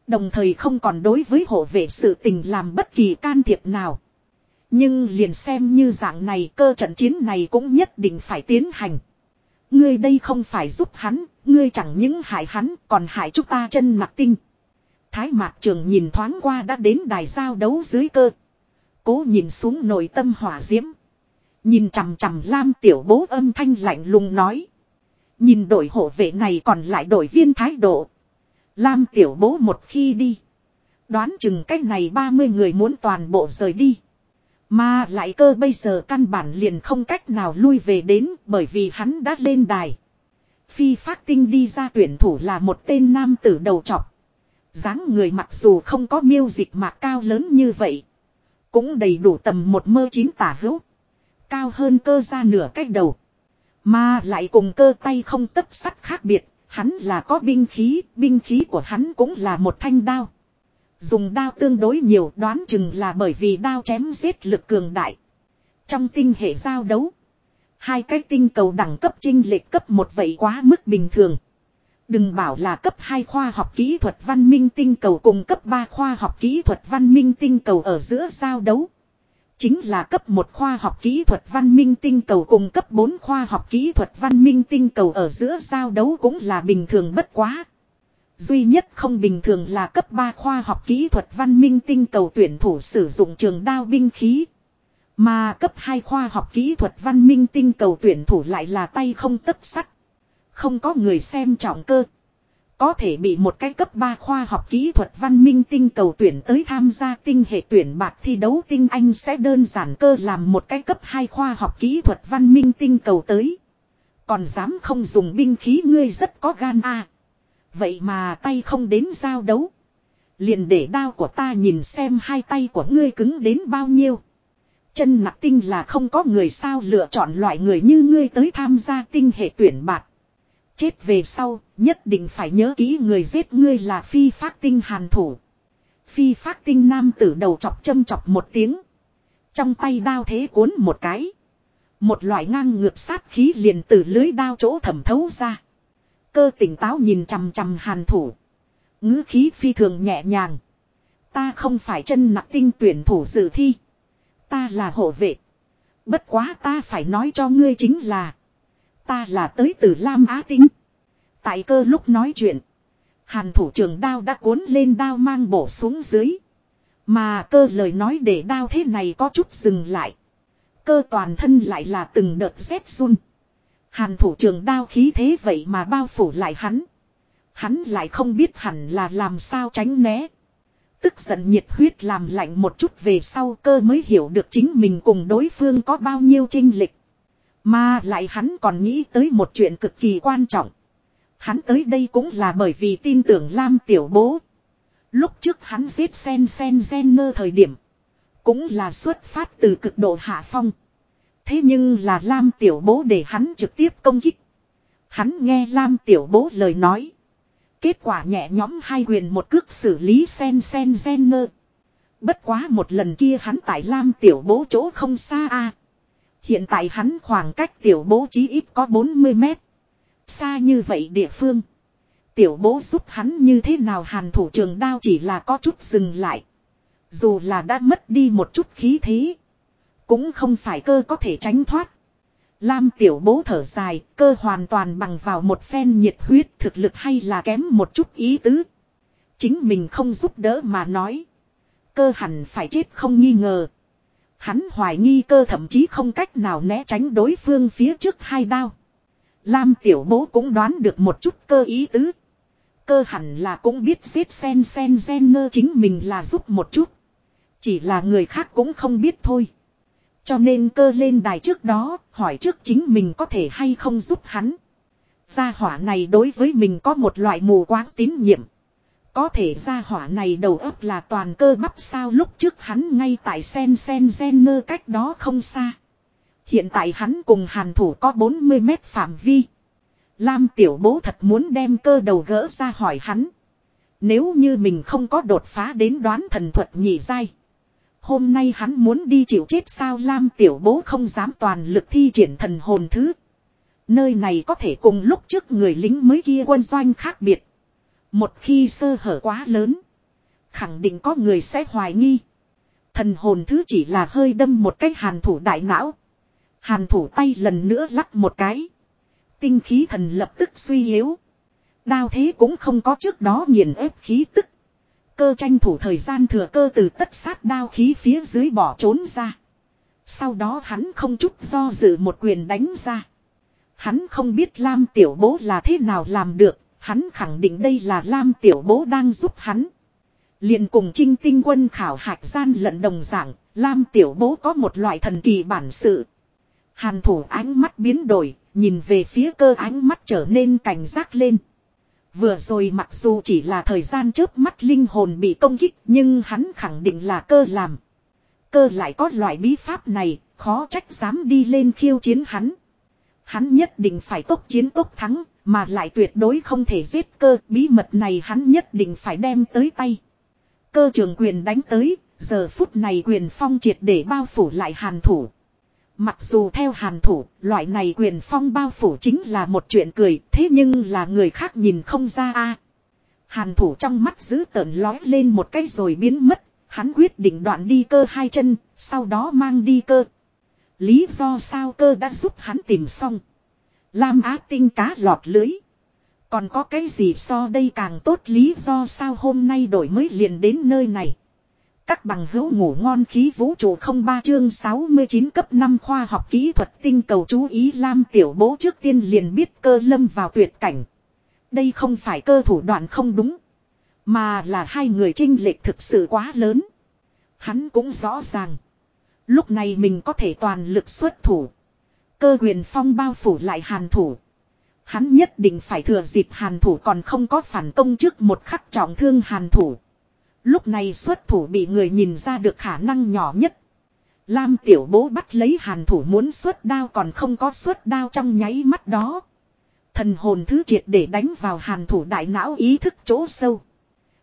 Đồng thời không còn đối với hộ vệ sự tình làm bất kỳ can thiệp nào. Nhưng liền xem như dạng này cơ trận chiến này cũng nhất định phải tiến hành. Ngươi đây không phải giúp hắn, ngươi chẳng những hại hắn còn hại chúng ta chân nặc tinh. Thái mạc trường nhìn thoáng qua đã đến đài giao đấu dưới cơ. Cố nhìn xuống nội tâm hỏa diễm. Nhìn chằm chằm lam tiểu bố âm thanh lạnh lùng nói. Nhìn đội hộ vệ này còn lại đội viên thái độ. Lam tiểu bố một khi đi. Đoán chừng cách này 30 người muốn toàn bộ rời đi. Mà lại cơ bây giờ căn bản liền không cách nào lui về đến bởi vì hắn đã lên đài. Phi phát tinh đi ra tuyển thủ là một tên nam tử đầu trọc dáng người mặc dù không có miêu dịch mà cao lớn như vậy. Cũng đầy đủ tầm một mơ chín tả hữu. Cao hơn cơ ra nửa cách đầu. Mà lại cùng cơ tay không tấp sắt khác biệt, hắn là có binh khí, binh khí của hắn cũng là một thanh đao. Dùng đao tương đối nhiều đoán chừng là bởi vì đao chém giết lực cường đại. Trong tinh hệ giao đấu, hai cái tinh cầu đẳng cấp trinh lệch cấp một vậy quá mức bình thường. Đừng bảo là cấp 2 khoa học kỹ thuật văn minh tinh cầu cùng cấp 3 khoa học kỹ thuật văn minh tinh cầu ở giữa giao đấu. Chính là cấp 1 khoa học kỹ thuật văn minh tinh cầu cùng cấp 4 khoa học kỹ thuật văn minh tinh cầu ở giữa giao đấu cũng là bình thường bất quá. Duy nhất không bình thường là cấp 3 khoa học kỹ thuật văn minh tinh cầu tuyển thủ sử dụng trường đao binh khí. Mà cấp 2 khoa học kỹ thuật văn minh tinh cầu tuyển thủ lại là tay không tất sắt. Không có người xem trọng cơ. Có thể bị một cái cấp 3 khoa học kỹ thuật văn minh tinh cầu tuyển tới tham gia tinh hệ tuyển bạc thi đấu tinh anh sẽ đơn giản cơ làm một cái cấp 2 khoa học kỹ thuật văn minh tinh cầu tới. Còn dám không dùng binh khí ngươi rất có gan a Vậy mà tay không đến giao đấu. Liền để đao của ta nhìn xem hai tay của ngươi cứng đến bao nhiêu. Chân nặc tinh là không có người sao lựa chọn loại người như ngươi tới tham gia tinh hệ tuyển bạc. Chết về sau, nhất định phải nhớ kỹ người giết ngươi là phi phát tinh hàn thủ. Phi phát tinh nam tử đầu chọc châm chọc một tiếng. Trong tay đao thế cuốn một cái. Một loại ngang ngược sát khí liền từ lưới đao chỗ thẩm thấu ra. Cơ tỉnh táo nhìn chằm chằm hàn thủ. ngữ khí phi thường nhẹ nhàng. Ta không phải chân nặng tinh tuyển thủ dự thi. Ta là hộ vệ. Bất quá ta phải nói cho ngươi chính là. Ta là tới từ Lam Á Tinh. Tại cơ lúc nói chuyện. Hàn thủ trưởng đao đã cuốn lên đao mang bổ xuống dưới. Mà cơ lời nói để đao thế này có chút dừng lại. Cơ toàn thân lại là từng đợt rét run. Hàn thủ trưởng đao khí thế vậy mà bao phủ lại hắn. Hắn lại không biết hẳn là làm sao tránh né. Tức giận nhiệt huyết làm lạnh một chút về sau cơ mới hiểu được chính mình cùng đối phương có bao nhiêu trinh lịch. Mà lại hắn còn nghĩ tới một chuyện cực kỳ quan trọng. Hắn tới đây cũng là bởi vì tin tưởng Lam tiểu bố. Lúc trước hắn giết sen sen sen nơ thời điểm. Cũng là xuất phát từ cực độ hạ phong. Thế nhưng là Lam tiểu bố để hắn trực tiếp công kích. Hắn nghe Lam tiểu bố lời nói. Kết quả nhẹ nhóm hai quyền một cước xử lý sen sen sen nơ. Bất quá một lần kia hắn tại Lam tiểu bố chỗ không xa a Hiện tại hắn khoảng cách tiểu bố chí ít có 40 mét. Xa như vậy địa phương. Tiểu bố giúp hắn như thế nào hàn thủ trường đao chỉ là có chút dừng lại. Dù là đã mất đi một chút khí thế. Cũng không phải cơ có thể tránh thoát. Lam tiểu bố thở dài, cơ hoàn toàn bằng vào một phen nhiệt huyết thực lực hay là kém một chút ý tứ. Chính mình không giúp đỡ mà nói. Cơ hẳn phải chết không nghi ngờ. Hắn hoài nghi cơ thậm chí không cách nào né tránh đối phương phía trước hai đao. Lam tiểu bố cũng đoán được một chút cơ ý tứ. Cơ hẳn là cũng biết giết sen sen gen nơ chính mình là giúp một chút. Chỉ là người khác cũng không biết thôi. Cho nên cơ lên đài trước đó, hỏi trước chính mình có thể hay không giúp hắn. Gia hỏa này đối với mình có một loại mù quáng tín nhiệm. Có thể ra hỏa này đầu óc là toàn cơ bắp sao lúc trước hắn ngay tại sen sen gen nơ cách đó không xa. Hiện tại hắn cùng hàn thủ có 40 mét phạm vi. Lam tiểu bố thật muốn đem cơ đầu gỡ ra hỏi hắn. Nếu như mình không có đột phá đến đoán thần thuật nhị dai. Hôm nay hắn muốn đi chịu chết sao Lam tiểu bố không dám toàn lực thi triển thần hồn thứ. Nơi này có thể cùng lúc trước người lính mới kia quân doanh khác biệt. Một khi sơ hở quá lớn. Khẳng định có người sẽ hoài nghi. Thần hồn thứ chỉ là hơi đâm một cái hàn thủ đại não. Hàn thủ tay lần nữa lắc một cái. Tinh khí thần lập tức suy yếu. Đao thế cũng không có trước đó nghiền ép khí tức. Cơ tranh thủ thời gian thừa cơ từ tất sát đao khí phía dưới bỏ trốn ra. Sau đó hắn không chút do dự một quyền đánh ra. Hắn không biết Lam tiểu bố là thế nào làm được, hắn khẳng định đây là Lam tiểu bố đang giúp hắn. liền cùng trinh tinh quân khảo hạch gian lận đồng giảng, Lam tiểu bố có một loại thần kỳ bản sự. Hàn thủ ánh mắt biến đổi, nhìn về phía cơ ánh mắt trở nên cảnh giác lên. Vừa rồi mặc dù chỉ là thời gian trước mắt linh hồn bị công kích nhưng hắn khẳng định là cơ làm. Cơ lại có loại bí pháp này, khó trách dám đi lên khiêu chiến hắn. Hắn nhất định phải tốt chiến tốt thắng, mà lại tuyệt đối không thể giết cơ. Bí mật này hắn nhất định phải đem tới tay. Cơ trường quyền đánh tới, giờ phút này quyền phong triệt để bao phủ lại hàn thủ. Mặc dù theo hàn thủ, loại này quyền phong bao phủ chính là một chuyện cười, thế nhưng là người khác nhìn không ra a. Hàn thủ trong mắt giữ tợn lói lên một cái rồi biến mất, hắn quyết định đoạn đi cơ hai chân, sau đó mang đi cơ. Lý do sao cơ đã giúp hắn tìm xong. Lam á tinh cá lọt lưới. Còn có cái gì so đây càng tốt lý do sao hôm nay đổi mới liền đến nơi này. Các bằng hữu ngủ ngon khí vũ trụ không ba chương 69 cấp 5 khoa học kỹ thuật tinh cầu chú ý Lam tiểu bố trước tiên liền biết cơ lâm vào tuyệt cảnh. Đây không phải cơ thủ đoạn không đúng. Mà là hai người trinh lệch thực sự quá lớn. Hắn cũng rõ ràng. Lúc này mình có thể toàn lực xuất thủ. Cơ quyền phong bao phủ lại hàn thủ. Hắn nhất định phải thừa dịp hàn thủ còn không có phản công trước một khắc trọng thương hàn thủ. Lúc này xuất thủ bị người nhìn ra được khả năng nhỏ nhất. Lam tiểu bố bắt lấy hàn thủ muốn xuất đao còn không có xuất đao trong nháy mắt đó. Thần hồn thứ triệt để đánh vào hàn thủ đại não ý thức chỗ sâu.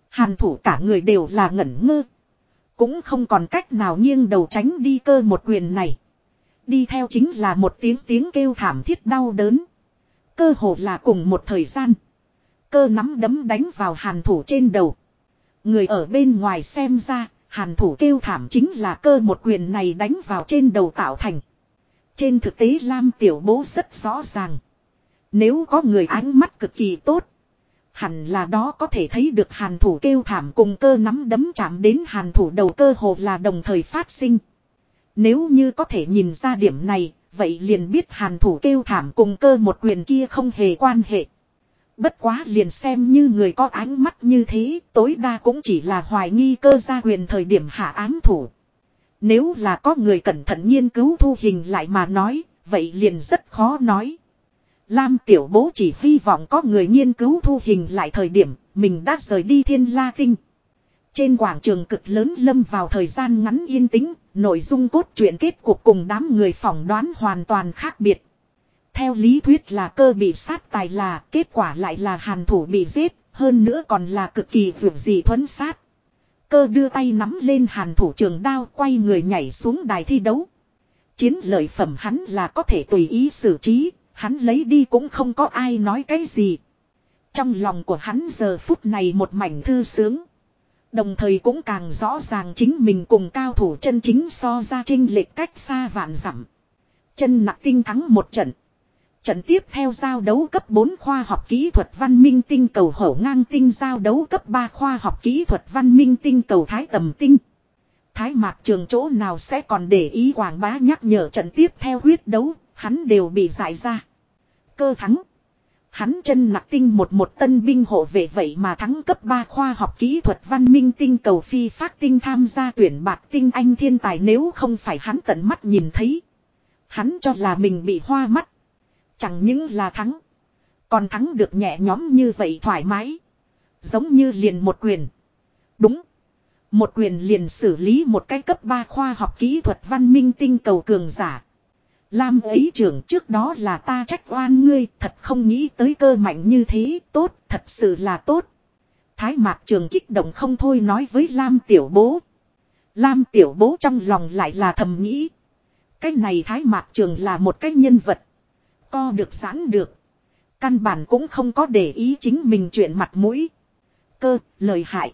Hàn thủ cả người đều là ngẩn ngơ. Cũng không còn cách nào nghiêng đầu tránh đi cơ một quyền này. Đi theo chính là một tiếng tiếng kêu thảm thiết đau đớn. Cơ hồ là cùng một thời gian. Cơ nắm đấm đánh vào hàn thủ trên đầu. Người ở bên ngoài xem ra, hàn thủ kêu thảm chính là cơ một quyền này đánh vào trên đầu tạo thành. Trên thực tế Lam Tiểu Bố rất rõ ràng. Nếu có người ánh mắt cực kỳ tốt. Hẳn là đó có thể thấy được hàn thủ kêu thảm cùng cơ nắm đấm chạm đến hàn thủ đầu cơ hồ là đồng thời phát sinh. Nếu như có thể nhìn ra điểm này, vậy liền biết hàn thủ kêu thảm cùng cơ một quyền kia không hề quan hệ. Bất quá liền xem như người có ánh mắt như thế, tối đa cũng chỉ là hoài nghi cơ gia quyền thời điểm hạ án thủ. Nếu là có người cẩn thận nghiên cứu thu hình lại mà nói, vậy liền rất khó nói. Lam tiểu bố chỉ hy vọng có người nghiên cứu thu hình lại thời điểm mình đã rời đi thiên la tinh. Trên quảng trường cực lớn lâm vào thời gian ngắn yên tĩnh, nội dung cốt truyện kết cuộc cùng đám người phỏng đoán hoàn toàn khác biệt. Theo lý thuyết là cơ bị sát tài là, kết quả lại là hàn thủ bị giết, hơn nữa còn là cực kỳ vượt gì thuấn sát. Cơ đưa tay nắm lên hàn thủ trường đao quay người nhảy xuống đài thi đấu. Chiến lợi phẩm hắn là có thể tùy ý xử trí, hắn lấy đi cũng không có ai nói cái gì. Trong lòng của hắn giờ phút này một mảnh thư sướng. Đồng thời cũng càng rõ ràng chính mình cùng cao thủ chân chính so ra trinh lệch cách xa vạn dặm. Chân nặng tinh thắng một trận. Trận tiếp theo giao đấu cấp 4 khoa học kỹ thuật văn minh tinh cầu hổ ngang tinh giao đấu cấp 3 khoa học kỹ thuật văn minh tinh cầu thái tầm tinh. Thái mạc trường chỗ nào sẽ còn để ý quảng bá nhắc nhở trận tiếp theo huyết đấu, hắn đều bị giải ra. Cơ thắng. Hắn chân nặng tinh một một tân binh hộ vệ vậy mà thắng cấp 3 khoa học kỹ thuật văn minh tinh cầu phi phát tinh tham gia tuyển bạc tinh anh thiên tài nếu không phải hắn tận mắt nhìn thấy. Hắn cho là mình bị hoa mắt. Chẳng những là thắng. Còn thắng được nhẹ nhóm như vậy thoải mái. Giống như liền một quyền. Đúng. Một quyền liền xử lý một cái cấp 3 khoa học kỹ thuật văn minh tinh cầu cường giả. Lam ấy trưởng trước đó là ta trách oan ngươi, thật không nghĩ tới cơ mạnh như thế, tốt, thật sự là tốt. Thái mạc trường kích động không thôi nói với Lam tiểu bố. Lam tiểu bố trong lòng lại là thầm nghĩ. Cái này thái mạc trường là một cái nhân vật. Co được giãn được. Căn bản cũng không có để ý chính mình chuyện mặt mũi. Cơ, lời hại.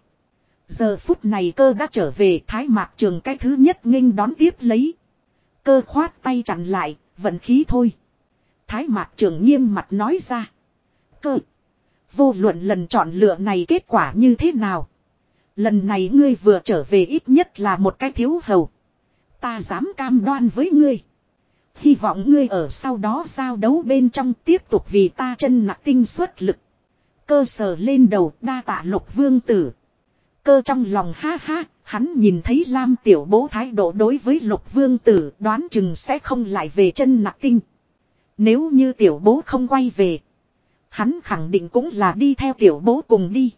Giờ phút này cơ đã trở về thái mạc trường cái thứ nhất nghênh đón tiếp lấy. Cơ khoát tay chặn lại, vận khí thôi. Thái mạc trưởng nghiêm mặt nói ra. Cơ. Vô luận lần chọn lựa này kết quả như thế nào. Lần này ngươi vừa trở về ít nhất là một cái thiếu hầu. Ta dám cam đoan với ngươi. Hy vọng ngươi ở sau đó giao đấu bên trong tiếp tục vì ta chân nặng tinh xuất lực. Cơ sở lên đầu đa tạ lục vương tử. Cơ trong lòng ha ha, hắn nhìn thấy Lam tiểu bố thái độ đối với lục vương tử đoán chừng sẽ không lại về chân nặc tinh. Nếu như tiểu bố không quay về, hắn khẳng định cũng là đi theo tiểu bố cùng đi.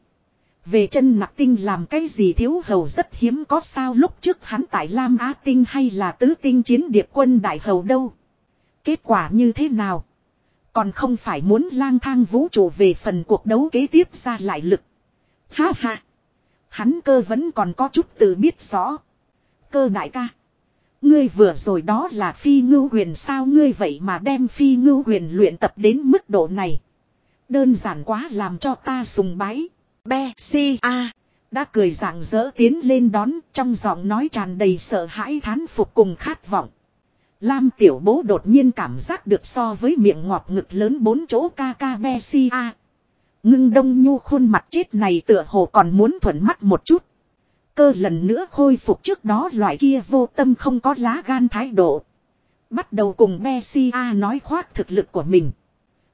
Về chân nặc tinh làm cái gì thiếu hầu rất hiếm có sao lúc trước hắn tại Lam Á Tinh hay là tứ tinh chiến điệp quân đại hầu đâu. Kết quả như thế nào? Còn không phải muốn lang thang vũ trụ về phần cuộc đấu kế tiếp ra lại lực. Ha ha. Hắn cơ vẫn còn có chút tự biết rõ. Cơ đại ca. Ngươi vừa rồi đó là phi ngưu huyền sao ngươi vậy mà đem phi ngưu huyền luyện tập đến mức độ này. Đơn giản quá làm cho ta sùng bái. Be, si, a đã cười rạng rỡ tiến lên đón, trong giọng nói tràn đầy sợ hãi thán phục cùng khát vọng. Lam tiểu bố đột nhiên cảm giác được so với miệng ngọt ngực lớn bốn chỗ ca ca be, si, a. Ngưng đông nhu khuôn mặt chết này tựa hồ còn muốn thuận mắt một chút. Cơ lần nữa khôi phục trước đó loại kia vô tâm không có lá gan thái độ. Bắt đầu cùng be si a nói khoác thực lực của mình.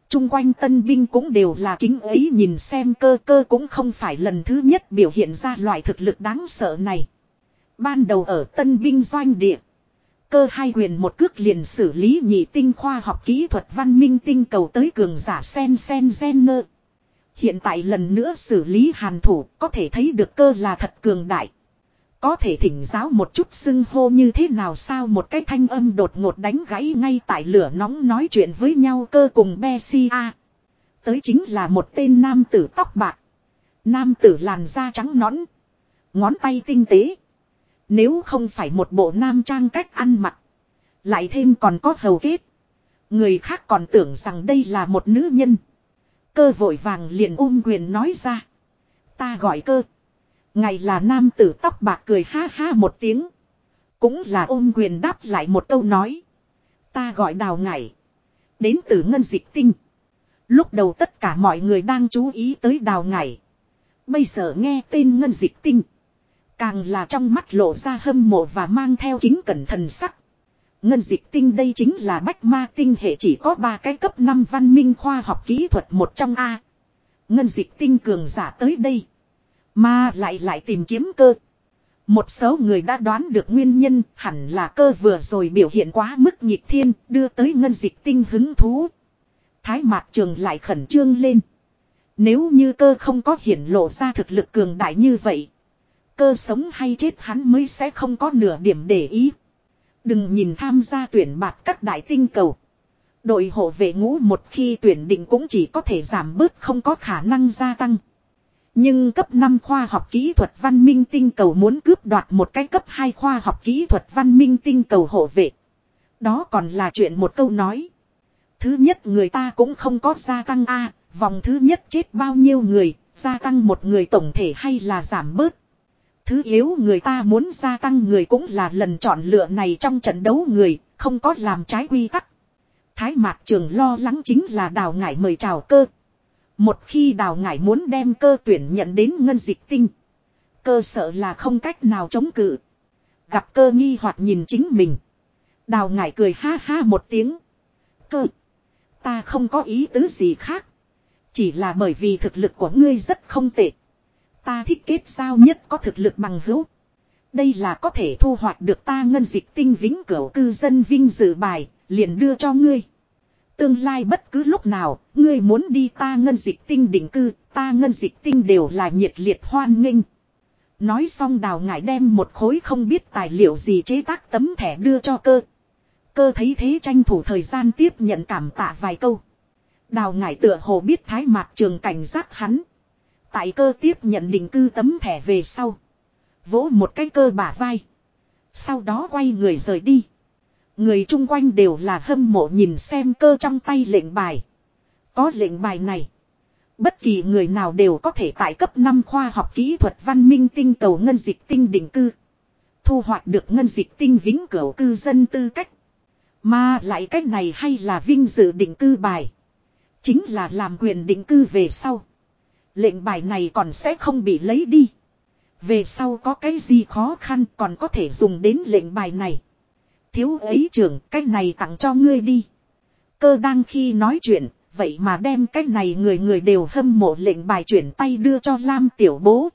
Trung quanh tân binh cũng đều là kính ấy nhìn xem cơ cơ cũng không phải lần thứ nhất biểu hiện ra loại thực lực đáng sợ này. Ban đầu ở tân binh doanh địa. Cơ hai quyền một cước liền xử lý nhị tinh khoa học kỹ thuật văn minh tinh cầu tới cường giả sen sen gen nơ. Hiện tại lần nữa xử lý hàn thủ, có thể thấy được cơ là thật cường đại. Có thể thỉnh giáo một chút xưng hô như thế nào sao một cái thanh âm đột ngột đánh gãy ngay tại lửa nóng nói chuyện với nhau cơ cùng Bessia. Tới chính là một tên nam tử tóc bạc. Nam tử làn da trắng nõn. Ngón tay tinh tế. Nếu không phải một bộ nam trang cách ăn mặc. Lại thêm còn có hầu kết. Người khác còn tưởng rằng đây là một nữ nhân. Cơ vội vàng liền ôm quyền nói ra. Ta gọi cơ. Ngày là nam tử tóc bạc cười ha ha một tiếng. Cũng là ôm quyền đáp lại một câu nói. Ta gọi đào ngải. Đến từ ngân dịch tinh. Lúc đầu tất cả mọi người đang chú ý tới đào ngải. Bây giờ nghe tên ngân dịch tinh. Càng là trong mắt lộ ra hâm mộ và mang theo kính cẩn thần sắc. Ngân dịch tinh đây chính là bách ma tinh hệ chỉ có ba cái cấp 5 văn minh khoa học kỹ thuật một trong A. Ngân dịch tinh cường giả tới đây. Mà lại lại tìm kiếm cơ. Một số người đã đoán được nguyên nhân, hẳn là cơ vừa rồi biểu hiện quá mức nhịp thiên, đưa tới ngân dịch tinh hứng thú. Thái mạc trường lại khẩn trương lên. Nếu như cơ không có hiển lộ ra thực lực cường đại như vậy. Cơ sống hay chết hắn mới sẽ không có nửa điểm để ý. Đừng nhìn tham gia tuyển bạt các đại tinh cầu. Đội hộ vệ ngũ một khi tuyển định cũng chỉ có thể giảm bớt không có khả năng gia tăng. Nhưng cấp 5 khoa học kỹ thuật văn minh tinh cầu muốn cướp đoạt một cái cấp 2 khoa học kỹ thuật văn minh tinh cầu hộ vệ. Đó còn là chuyện một câu nói. Thứ nhất người ta cũng không có gia tăng A, vòng thứ nhất chết bao nhiêu người, gia tăng một người tổng thể hay là giảm bớt. Thứ yếu người ta muốn gia tăng người cũng là lần chọn lựa này trong trận đấu người, không có làm trái quy tắc. Thái Mạc Trường lo lắng chính là đào ngải mời chào cơ. Một khi đào ngải muốn đem cơ tuyển nhận đến ngân dịch tinh. Cơ sợ là không cách nào chống cự. Gặp cơ nghi hoặc nhìn chính mình. Đào ngải cười ha ha một tiếng. Cơ. Ta không có ý tứ gì khác. Chỉ là bởi vì thực lực của ngươi rất không tệ. Ta thích kết giao nhất có thực lực bằng hữu. Đây là có thể thu hoạch được ta ngân dịch tinh vĩnh cửu cư dân vinh dự bài, liền đưa cho ngươi. Tương lai bất cứ lúc nào, ngươi muốn đi ta ngân dịch tinh định cư, ta ngân dịch tinh đều là nhiệt liệt hoan nghênh. Nói xong đào ngải đem một khối không biết tài liệu gì chế tác tấm thẻ đưa cho cơ. Cơ thấy thế tranh thủ thời gian tiếp nhận cảm tạ vài câu. Đào ngải tựa hồ biết thái mạc trường cảnh giác hắn. Tại cơ tiếp nhận định cư tấm thẻ về sau. Vỗ một cái cơ bả vai. Sau đó quay người rời đi. Người chung quanh đều là hâm mộ nhìn xem cơ trong tay lệnh bài. Có lệnh bài này. Bất kỳ người nào đều có thể tại cấp 5 khoa học kỹ thuật văn minh tinh cầu ngân dịch tinh định cư. Thu hoạch được ngân dịch tinh vĩnh cửu cư dân tư cách. Mà lại cách này hay là vinh dự định cư bài. Chính là làm quyền định cư về sau. Lệnh bài này còn sẽ không bị lấy đi. Về sau có cái gì khó khăn còn có thể dùng đến lệnh bài này. Thiếu ấy trưởng cái này tặng cho ngươi đi. Cơ đang khi nói chuyện, vậy mà đem cái này người người đều hâm mộ lệnh bài chuyển tay đưa cho Lam tiểu bố.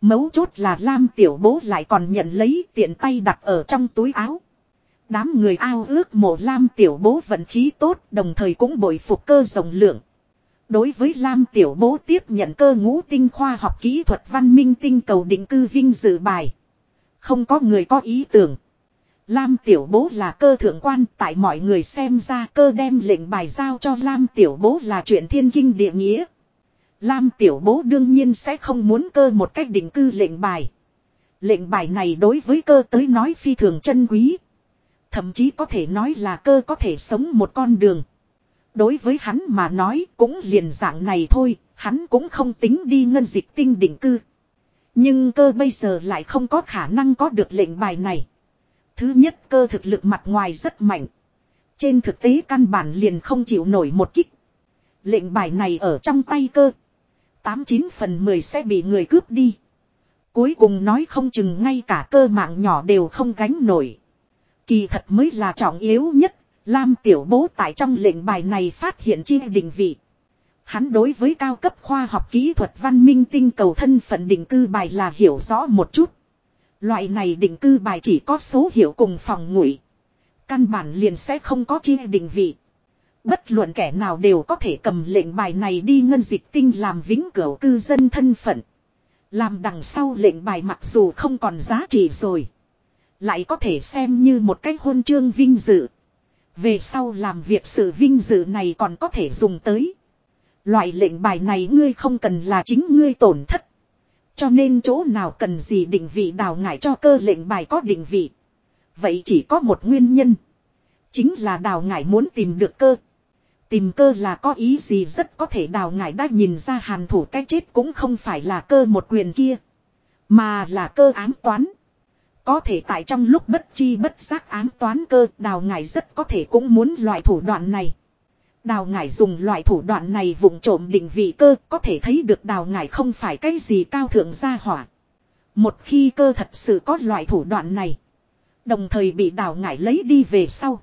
Mấu chốt là Lam tiểu bố lại còn nhận lấy tiện tay đặt ở trong túi áo. Đám người ao ước mộ Lam tiểu bố vận khí tốt đồng thời cũng bội phục cơ rộng lượng. Đối với Lam Tiểu Bố tiếp nhận cơ ngũ tinh khoa học kỹ thuật văn minh tinh cầu định cư vinh dự bài. Không có người có ý tưởng. Lam tiểu bố là cơ thượng quan, tại mọi người xem ra cơ đem lệnh bài giao cho Lam tiểu bố là chuyện thiên kinh địa nghĩa. Lam tiểu bố đương nhiên sẽ không muốn cơ một cách định cư lệnh bài. Lệnh bài này đối với cơ tới nói phi thường chân quý. Thậm chí có thể nói là cơ có thể sống một con đường. Đối với hắn mà nói cũng liền dạng này thôi, hắn cũng không tính đi ngân dịch tinh định cư. Nhưng cơ bây giờ lại không có khả năng có được lệnh bài này. Thứ nhất cơ thực lực mặt ngoài rất mạnh. Trên thực tế căn bản liền không chịu nổi một kích. Lệnh bài này ở trong tay cơ. 89 phần 10 sẽ bị người cướp đi. Cuối cùng nói không chừng ngay cả cơ mạng nhỏ đều không gánh nổi. Kỳ thật mới là trọng yếu nhất. Lam tiểu bố tại trong lệnh bài này phát hiện chi định vị. Hắn đối với cao cấp khoa học kỹ thuật văn minh tinh cầu thân phận định cư bài là hiểu rõ một chút. Loại này định cư bài chỉ có số hiệu cùng phòng ngụy. Căn bản liền sẽ không có chi định vị. Bất luận kẻ nào đều có thể cầm lệnh bài này đi ngân dịch tinh làm vĩnh cửu cư dân thân phận. Làm đằng sau lệnh bài mặc dù không còn giá trị rồi. Lại có thể xem như một cái hôn chương vinh dự. Về sau làm việc sự vinh dự này còn có thể dùng tới. Loại lệnh bài này ngươi không cần là chính ngươi tổn thất. Cho nên chỗ nào cần gì định vị đào ngải cho cơ lệnh bài có định vị. Vậy chỉ có một nguyên nhân. Chính là đào ngải muốn tìm được cơ. Tìm cơ là có ý gì rất có thể đào ngải đã nhìn ra hàn thủ cái chết cũng không phải là cơ một quyền kia. Mà là cơ án toán. Có thể tại trong lúc bất chi bất giác ám toán cơ đào ngải rất có thể cũng muốn loại thủ đoạn này. Đào ngải dùng loại thủ đoạn này vùng trộm định vị cơ có thể thấy được đào ngải không phải cái gì cao thượng gia hỏa. Một khi cơ thật sự có loại thủ đoạn này. Đồng thời bị đào ngải lấy đi về sau.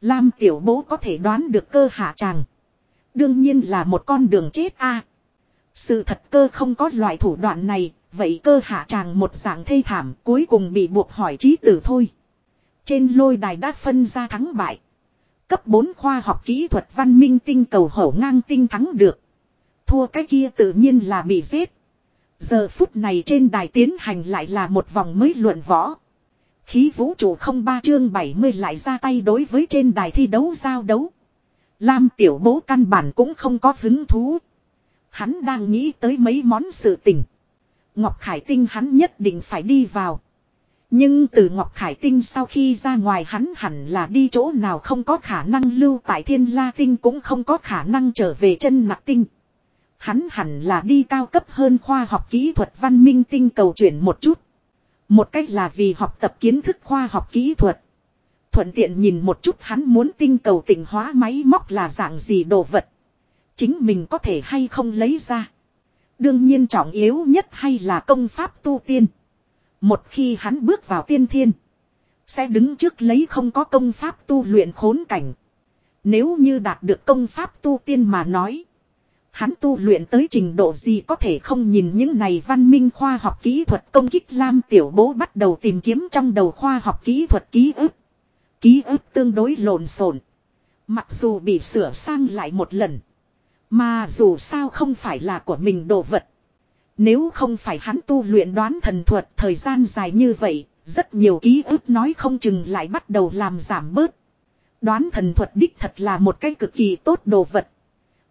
Lam tiểu bố có thể đoán được cơ hạ tràng. Đương nhiên là một con đường chết a. Sự thật cơ không có loại thủ đoạn này, vậy cơ hạ tràng một dạng thê thảm cuối cùng bị buộc hỏi trí tử thôi. Trên lôi đài đã phân ra thắng bại. Cấp 4 khoa học kỹ thuật văn minh tinh cầu hổ ngang tinh thắng được. Thua cái kia tự nhiên là bị giết. Giờ phút này trên đài tiến hành lại là một vòng mới luận võ. Khí vũ trụ không ba chương 70 lại ra tay đối với trên đài thi đấu giao đấu. Lam tiểu bố căn bản cũng không có hứng thú. Hắn đang nghĩ tới mấy món sự tình. Ngọc Khải Tinh hắn nhất định phải đi vào. Nhưng từ Ngọc Khải Tinh sau khi ra ngoài hắn hẳn là đi chỗ nào không có khả năng lưu tại Thiên La Tinh cũng không có khả năng trở về chân nặc tinh. Hắn hẳn là đi cao cấp hơn khoa học kỹ thuật văn minh tinh cầu chuyển một chút. Một cách là vì học tập kiến thức khoa học kỹ thuật. Thuận tiện nhìn một chút hắn muốn tinh cầu tỉnh hóa máy móc là dạng gì đồ vật. Chính mình có thể hay không lấy ra. Đương nhiên trọng yếu nhất hay là công pháp tu tiên. Một khi hắn bước vào tiên thiên. Sẽ đứng trước lấy không có công pháp tu luyện khốn cảnh. Nếu như đạt được công pháp tu tiên mà nói. Hắn tu luyện tới trình độ gì có thể không nhìn những này văn minh khoa học kỹ thuật công kích Lam Tiểu Bố bắt đầu tìm kiếm trong đầu khoa học kỹ thuật ký ức. Ký ức tương đối lộn xộn. Mặc dù bị sửa sang lại một lần. Mà dù sao không phải là của mình đồ vật. Nếu không phải hắn tu luyện đoán thần thuật thời gian dài như vậy, rất nhiều ký ức nói không chừng lại bắt đầu làm giảm bớt. Đoán thần thuật đích thật là một cái cực kỳ tốt đồ vật.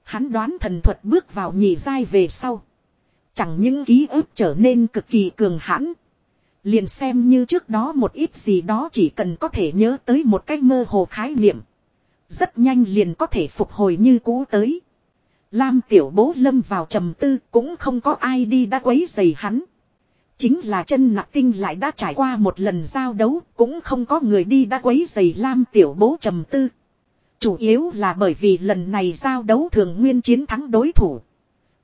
Hắn đoán thần thuật bước vào nhị giai về sau. Chẳng những ký ức trở nên cực kỳ cường hãn. Liền xem như trước đó một ít gì đó chỉ cần có thể nhớ tới một cái mơ hồ khái niệm. Rất nhanh liền có thể phục hồi như cũ tới. Lam tiểu bố lâm vào trầm tư, cũng không có ai đi đã quấy dày hắn. Chính là chân nặng tinh lại đã trải qua một lần giao đấu, cũng không có người đi đã quấy dày Lam tiểu bố trầm tư. Chủ yếu là bởi vì lần này giao đấu thường nguyên chiến thắng đối thủ.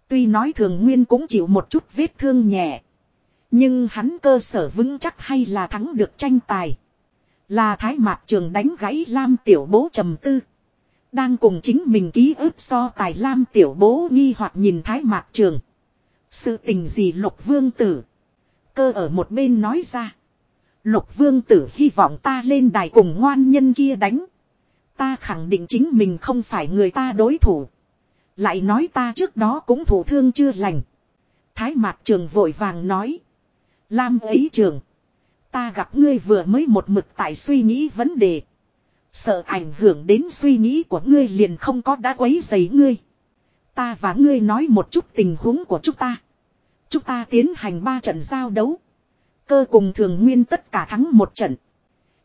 Tuy nói thường nguyên cũng chịu một chút vết thương nhẹ. Nhưng hắn cơ sở vững chắc hay là thắng được tranh tài. Là thái mạc trường đánh gãy Lam tiểu bố trầm tư. Đang cùng chính mình ký ức so tài Lam tiểu bố nghi hoặc nhìn thái mạc trường. Sự tình gì lục vương tử. Cơ ở một bên nói ra. Lục vương tử hy vọng ta lên đài cùng ngoan nhân kia đánh. Ta khẳng định chính mình không phải người ta đối thủ. Lại nói ta trước đó cũng thủ thương chưa lành. Thái mạc trường vội vàng nói. Lam ấy trường. Ta gặp ngươi vừa mới một mực tại suy nghĩ vấn đề. Sợ ảnh hưởng đến suy nghĩ của ngươi liền không có đã quấy dày ngươi. Ta và ngươi nói một chút tình huống của chúng ta. Chúng ta tiến hành ba trận giao đấu. Cơ cùng thường nguyên tất cả thắng một trận.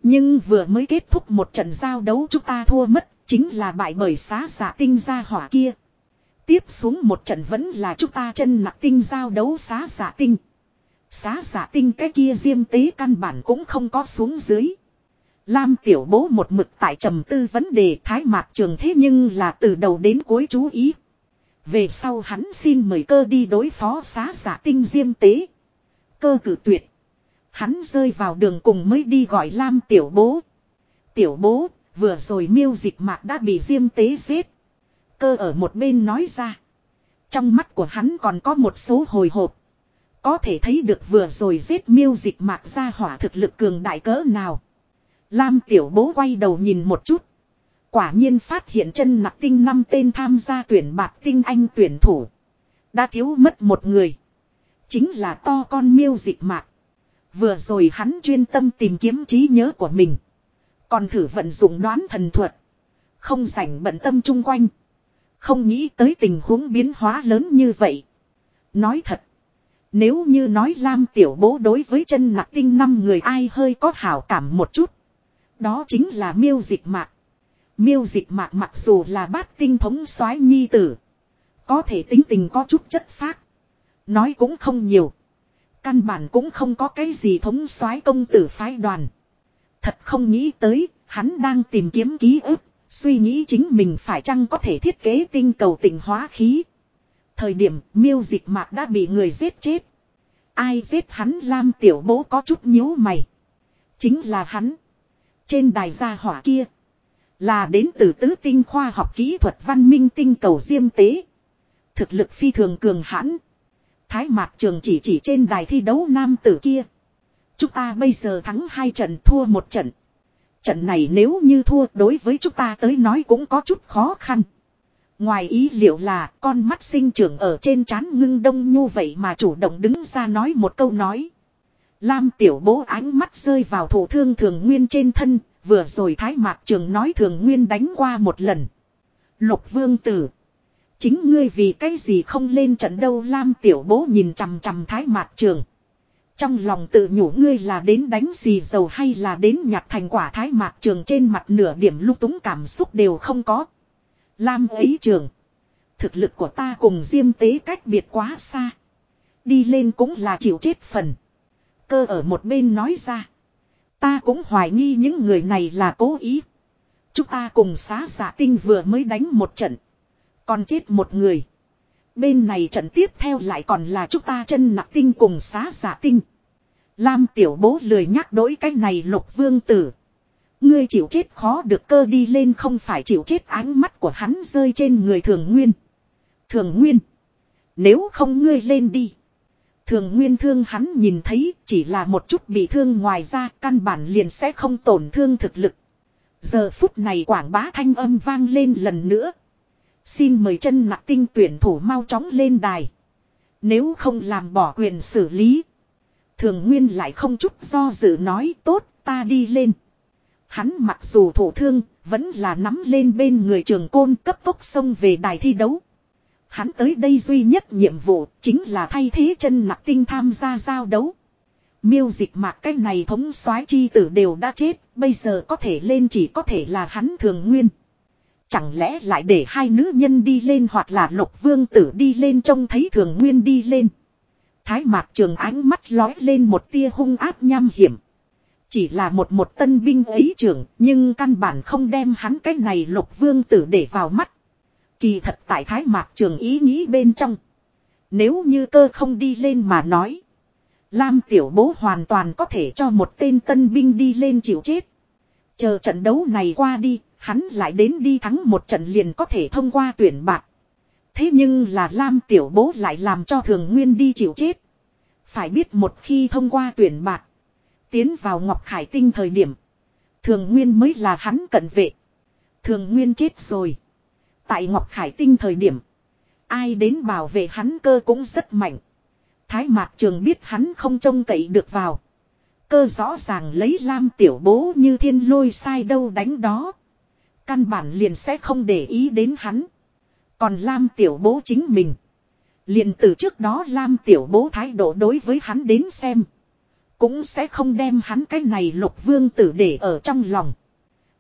Nhưng vừa mới kết thúc một trận giao đấu chúng ta thua mất. Chính là bại bởi xá xạ tinh gia hỏa kia. Tiếp xuống một trận vẫn là chúng ta chân nặng tinh giao đấu xá xạ tinh. Xá xạ tinh cái kia diêm tế căn bản cũng không có xuống dưới. Lam tiểu bố một mực tại trầm tư vấn đề thái mạc trường thế nhưng là từ đầu đến cuối chú ý. Về sau hắn xin mời cơ đi đối phó xá giả tinh diêm tế. Cơ cử tuyệt. Hắn rơi vào đường cùng mới đi gọi Lam tiểu bố. Tiểu bố, vừa rồi miêu dịch mạc đã bị diêm tế giết. Cơ ở một bên nói ra. Trong mắt của hắn còn có một số hồi hộp. Có thể thấy được vừa rồi giết miêu dịch mạc ra hỏa thực lực cường đại cỡ nào. Lam tiểu bố quay đầu nhìn một chút. Quả nhiên phát hiện chân nặc tinh năm tên tham gia tuyển bạc tinh anh tuyển thủ. Đã thiếu mất một người. Chính là to con miêu dịch mạc. Vừa rồi hắn chuyên tâm tìm kiếm trí nhớ của mình. Còn thử vận dụng đoán thần thuật. Không sảnh bận tâm chung quanh. Không nghĩ tới tình huống biến hóa lớn như vậy. Nói thật. Nếu như nói Lam tiểu bố đối với chân nặc tinh năm người ai hơi có hảo cảm một chút. Đó chính là miêu dịch mạc. Miêu dịch mạc mặc dù là bát tinh thống soái nhi tử. Có thể tính tình có chút chất phác. Nói cũng không nhiều. Căn bản cũng không có cái gì thống soái công tử phái đoàn. Thật không nghĩ tới, hắn đang tìm kiếm ký ức, suy nghĩ chính mình phải chăng có thể thiết kế tinh cầu tình hóa khí. Thời điểm miêu dịch mạc đã bị người giết chết. Ai giết hắn Lam tiểu bố có chút nhíu mày. Chính là hắn. Trên đài gia hỏa kia. Là đến từ tứ tinh khoa học kỹ thuật văn minh tinh cầu diêm tế. Thực lực phi thường cường hãn. Thái mạc trường chỉ chỉ trên đài thi đấu nam tử kia. Chúng ta bây giờ thắng hai trận thua một trận. Trận này nếu như thua đối với chúng ta tới nói cũng có chút khó khăn. Ngoài ý liệu là con mắt sinh trưởng ở trên trán ngưng đông nhu vậy mà chủ động đứng ra nói một câu nói. Lam tiểu bố ánh mắt rơi vào thủ thương thường nguyên trên thân, vừa rồi thái mạc trường nói thường nguyên đánh qua một lần. Lục vương tử. Chính ngươi vì cái gì không lên trận đâu Lam tiểu bố nhìn chằm chằm thái mạc trường. Trong lòng tự nhủ ngươi là đến đánh gì dầu hay là đến nhặt thành quả thái mạc trường trên mặt nửa điểm lúc túng cảm xúc đều không có. Lam ấy trường. Thực lực của ta cùng diêm tế cách biệt quá xa. Đi lên cũng là chịu chết phần. Cơ ở một bên nói ra. Ta cũng hoài nghi những người này là cố ý. Chúng ta cùng xá giả tinh vừa mới đánh một trận. Còn chết một người. Bên này trận tiếp theo lại còn là chúng ta chân nặng tinh cùng xá giả tinh. Lam tiểu bố lười nhắc đối cái này lục vương tử. Ngươi chịu chết khó được cơ đi lên không phải chịu chết ánh mắt của hắn rơi trên người thường nguyên. Thường nguyên. Nếu không ngươi lên đi. Thường nguyên thương hắn nhìn thấy chỉ là một chút bị thương ngoài ra, căn bản liền sẽ không tổn thương thực lực. Giờ phút này quảng bá thanh âm vang lên lần nữa. Xin mời chân nặng tinh tuyển thủ mau chóng lên đài. Nếu không làm bỏ quyền xử lý. Thường Nguyên lại không chút do dự nói, tốt, ta đi lên. Hắn mặc dù thổ thương, vẫn là nắm lên bên người trường côn cấp tốc xông về đài thi đấu. Hắn tới đây duy nhất nhiệm vụ chính là thay thế chân nặc tinh tham gia giao đấu. Miêu dịch mạc cái này thống soái chi tử đều đã chết, bây giờ có thể lên chỉ có thể là hắn thường nguyên. Chẳng lẽ lại để hai nữ nhân đi lên hoặc là lục vương tử đi lên trông thấy thường nguyên đi lên. Thái mạc trường ánh mắt lói lên một tia hung áp nham hiểm. Chỉ là một một tân binh ấy trưởng, nhưng căn bản không đem hắn cái này lục vương tử để vào mắt. Kỳ thật tại thái mạc trường ý nghĩ bên trong. Nếu như cơ không đi lên mà nói. Lam tiểu bố hoàn toàn có thể cho một tên tân binh đi lên chịu chết. Chờ trận đấu này qua đi, hắn lại đến đi thắng một trận liền có thể thông qua tuyển bạc. Thế nhưng là Lam tiểu bố lại làm cho thường nguyên đi chịu chết. Phải biết một khi thông qua tuyển bạc. Tiến vào Ngọc Khải Tinh thời điểm. Thường nguyên mới là hắn cận vệ. Thường nguyên chết rồi. Tại Ngọc Khải Tinh thời điểm. Ai đến bảo vệ hắn cơ cũng rất mạnh. Thái Mạc Trường biết hắn không trông cậy được vào. Cơ rõ ràng lấy lam tiểu bố như thiên lôi sai đâu đánh đó. Căn bản liền sẽ không để ý đến hắn. Còn lam tiểu bố chính mình. Liền từ trước đó lam tiểu bố thái độ đối với hắn đến xem. Cũng sẽ không đem hắn cái này lục vương tử để ở trong lòng.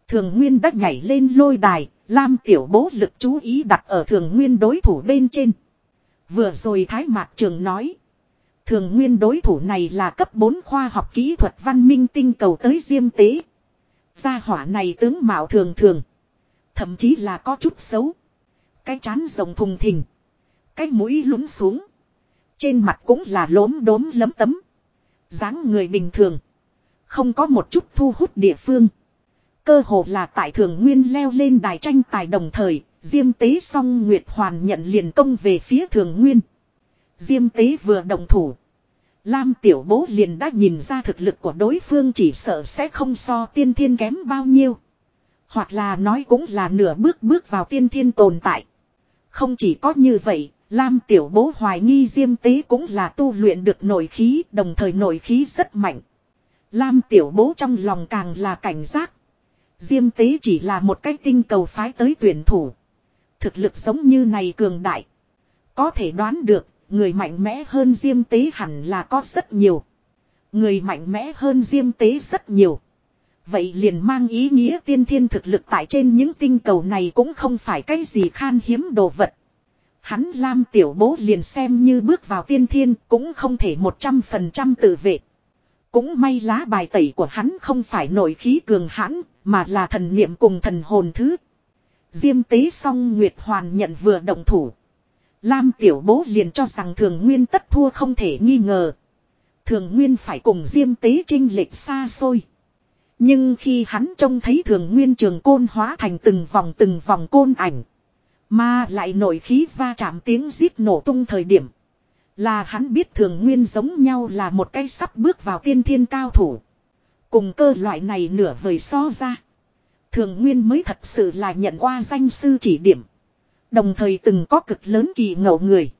Thường Nguyên đã nhảy lên lôi đài, Lam tiểu bố lực chú ý đặt ở thường Nguyên đối thủ bên trên. Vừa rồi Thái Mạc Trường nói. Thường Nguyên đối thủ này là cấp 4 khoa học kỹ thuật văn minh tinh cầu tới diêm tế. Gia hỏa này tướng mạo thường thường. Thậm chí là có chút xấu. Cái chán rồng thùng thình. Cái mũi lún xuống. Trên mặt cũng là lốm đốm lấm tấm dáng người bình thường. Không có một chút thu hút địa phương. Cơ hồ là tại thường nguyên leo lên đài tranh tài đồng thời, Diêm tế song Nguyệt Hoàn nhận liền công về phía thường nguyên. Diêm tế vừa đồng thủ. Lam tiểu bố liền đã nhìn ra thực lực của đối phương chỉ sợ sẽ không so tiên thiên kém bao nhiêu. Hoặc là nói cũng là nửa bước bước vào tiên thiên tồn tại. Không chỉ có như vậy, Lam tiểu bố hoài nghi diêm tế cũng là tu luyện được nội khí đồng thời nội khí rất mạnh. Lam tiểu bố trong lòng càng là cảnh giác. Diêm tế chỉ là một cái tinh cầu phái tới tuyển thủ. Thực lực giống như này cường đại. Có thể đoán được, người mạnh mẽ hơn diêm tế hẳn là có rất nhiều. Người mạnh mẽ hơn diêm tế rất nhiều. Vậy liền mang ý nghĩa tiên thiên thực lực tại trên những tinh cầu này cũng không phải cái gì khan hiếm đồ vật. Hắn Lam tiểu bố liền xem như bước vào tiên thiên cũng không thể một trăm phần trăm tự vệ. Cũng may lá bài tẩy của hắn không phải nội khí cường hãn mà là thần niệm cùng thần hồn thứ. Diêm tế song Nguyệt Hoàn nhận vừa động thủ. Lam tiểu bố liền cho rằng thường nguyên tất thua không thể nghi ngờ. Thường nguyên phải cùng diêm tế trinh lệch xa xôi. Nhưng khi hắn trông thấy thường nguyên trường côn hóa thành từng vòng từng vòng côn ảnh. Mà lại nổi khí va chạm tiếng giết nổ tung thời điểm. Là hắn biết thường nguyên giống nhau là một cái sắp bước vào tiên thiên cao thủ. Cùng cơ loại này nửa vời so ra. Thường nguyên mới thật sự là nhận qua danh sư chỉ điểm. Đồng thời từng có cực lớn kỳ ngộ người.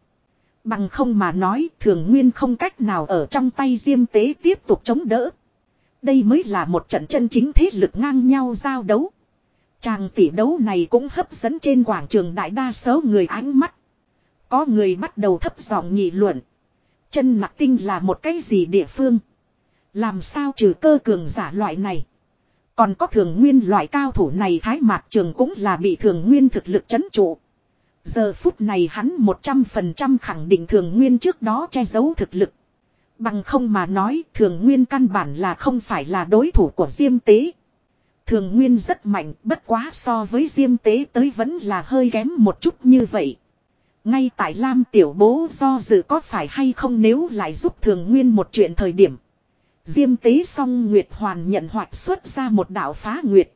Bằng không mà nói, thường nguyên không cách nào ở trong tay diêm tế tiếp tục chống đỡ. Đây mới là một trận chân chính thế lực ngang nhau giao đấu. Chàng tỷ đấu này cũng hấp dẫn trên quảng trường đại đa số người ánh mắt. Có người bắt đầu thấp giọng nghị luận. Chân nặc tinh là một cái gì địa phương? Làm sao trừ cơ cường giả loại này? Còn có thường nguyên loại cao thủ này thái mạc trường cũng là bị thường nguyên thực lực chấn trụ. Giờ phút này hắn 100% khẳng định thường nguyên trước đó che giấu thực lực. Bằng không mà nói, thường nguyên căn bản là không phải là đối thủ của Diêm Tế. Thường Nguyên rất mạnh, bất quá so với Diêm Tế tới vẫn là hơi kém một chút như vậy. Ngay tại Lam Tiểu Bố do dự có phải hay không nếu lại giúp Thường Nguyên một chuyện thời điểm. Diêm Tế song Nguyệt Hoàn nhận hoạt xuất ra một đạo phá Nguyệt.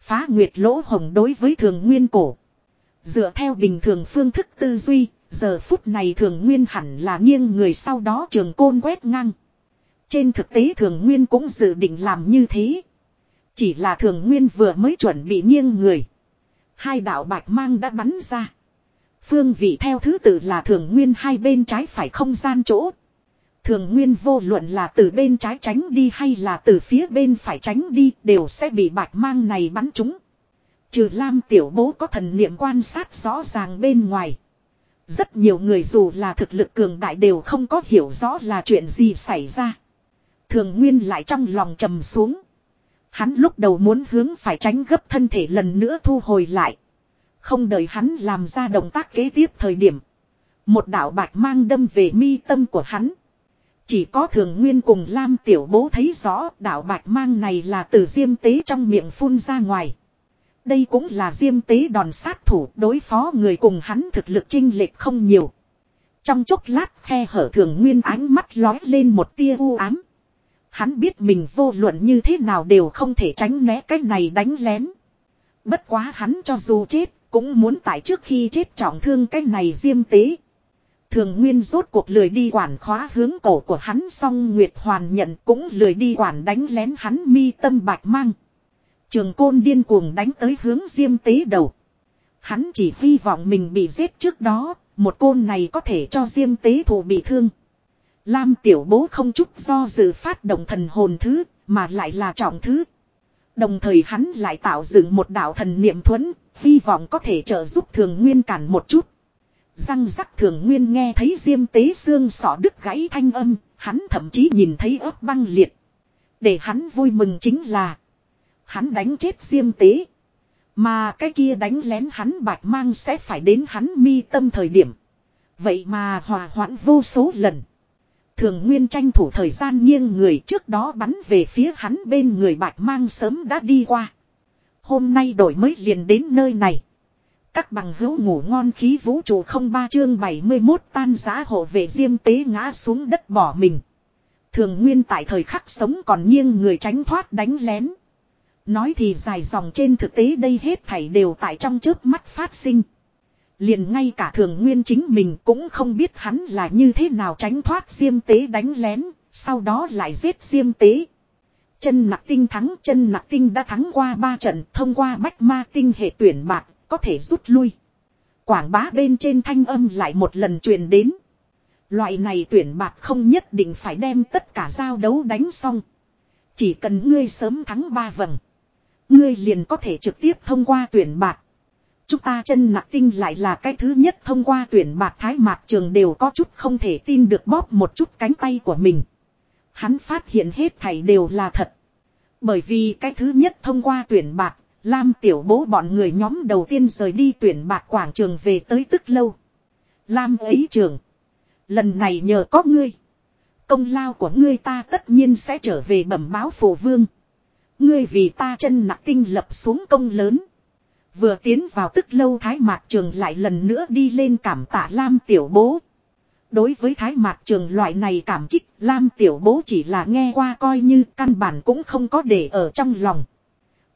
Phá Nguyệt lỗ hồng đối với Thường Nguyên cổ. Dựa theo bình thường phương thức tư duy, giờ phút này Thường Nguyên hẳn là nghiêng người sau đó trường côn quét ngang. Trên thực tế Thường Nguyên cũng dự định làm như thế. Chỉ là thường nguyên vừa mới chuẩn bị nghiêng người. Hai đạo bạch mang đã bắn ra. Phương vị theo thứ tự là thường nguyên hai bên trái phải không gian chỗ. Thường nguyên vô luận là từ bên trái tránh đi hay là từ phía bên phải tránh đi đều sẽ bị bạch mang này bắn trúng. Trừ Lam tiểu bố có thần niệm quan sát rõ ràng bên ngoài. Rất nhiều người dù là thực lực cường đại đều không có hiểu rõ là chuyện gì xảy ra. Thường Nguyên lại trong lòng trầm xuống. Hắn lúc đầu muốn hướng phải tránh gấp thân thể lần nữa thu hồi lại. Không đợi hắn làm ra động tác kế tiếp thời điểm. Một đạo bạch mang đâm về mi tâm của hắn. Chỉ có thường nguyên cùng Lam tiểu bố thấy rõ đạo bạch mang này là từ diêm tế trong miệng phun ra ngoài. Đây cũng là diêm tế đòn sát thủ đối phó người cùng hắn thực lực chinh lệch không nhiều. Trong chốc lát khe hở thường nguyên ánh mắt lói lên một tia u ám. Hắn biết mình vô luận như thế nào đều không thể tránh né cái này đánh lén. Bất quá hắn cho dù chết, cũng muốn tại trước khi chết trọng thương cái này diêm tế. Thường Nguyên rốt cuộc lười đi quản khóa hướng cổ của hắn xong Nguyệt Hoàn nhận cũng lười đi quản đánh lén hắn mi tâm bạch mang. Trường côn điên cuồng đánh tới hướng diêm tế đầu. Hắn chỉ hy vọng mình bị giết trước đó, một côn này có thể cho diêm tế thủ bị thương. Lam tiểu bố không chút do dự phát động thần hồn thứ, mà lại là trọng thứ. Đồng thời hắn lại tạo dựng một đạo thần niệm thuẫn, hy vọng có thể trợ giúp thường nguyên cản một chút. Răng rắc thường nguyên nghe thấy diêm tế xương sọ đứt gãy thanh âm, hắn thậm chí nhìn thấy ớt băng liệt. Để hắn vui mừng chính là, hắn đánh chết diêm tế. Mà cái kia đánh lén hắn bạch mang sẽ phải đến hắn mi tâm thời điểm. Vậy mà hòa hoãn vô số lần. Thường Nguyên tranh thủ thời gian nghiêng người trước đó bắn về phía hắn bên người bạch mang sớm đã đi qua. Hôm nay đổi mới liền đến nơi này. Các bằng hữu ngủ ngon khí vũ trụ không ba chương 71 tan giá hộ về diêm tế ngã xuống đất bỏ mình. Thường Nguyên tại thời khắc sống còn nghiêng người tránh thoát đánh lén. Nói thì dài dòng trên thực tế đây hết thảy đều tại trong trước mắt phát sinh. Liền ngay cả thường nguyên chính mình cũng không biết hắn là như thế nào tránh thoát diêm tế đánh lén, sau đó lại giết diêm tế. Chân nặc tinh thắng, chân nặc tinh đã thắng qua ba trận thông qua bách ma tinh hệ tuyển bạc, có thể rút lui. Quảng bá bên trên thanh âm lại một lần truyền đến. Loại này tuyển bạc không nhất định phải đem tất cả giao đấu đánh xong. Chỉ cần ngươi sớm thắng ba vầng. Ngươi liền có thể trực tiếp thông qua tuyển bạc. Chúng ta chân nặng tinh lại là cái thứ nhất thông qua tuyển bạc thái mạc trường đều có chút không thể tin được bóp một chút cánh tay của mình. Hắn phát hiện hết thảy đều là thật. Bởi vì cái thứ nhất thông qua tuyển bạc, Lam tiểu bố bọn người nhóm đầu tiên rời đi tuyển bạc quảng trường về tới tức lâu. Lam ấy trường. Lần này nhờ có ngươi. Công lao của ngươi ta tất nhiên sẽ trở về bẩm báo phổ vương. Ngươi vì ta chân nặng tinh lập xuống công lớn. Vừa tiến vào tức lâu Thái Mạc Trường lại lần nữa đi lên cảm tạ Lam Tiểu Bố. Đối với Thái Mạc Trường loại này cảm kích, Lam Tiểu Bố chỉ là nghe qua coi như căn bản cũng không có để ở trong lòng.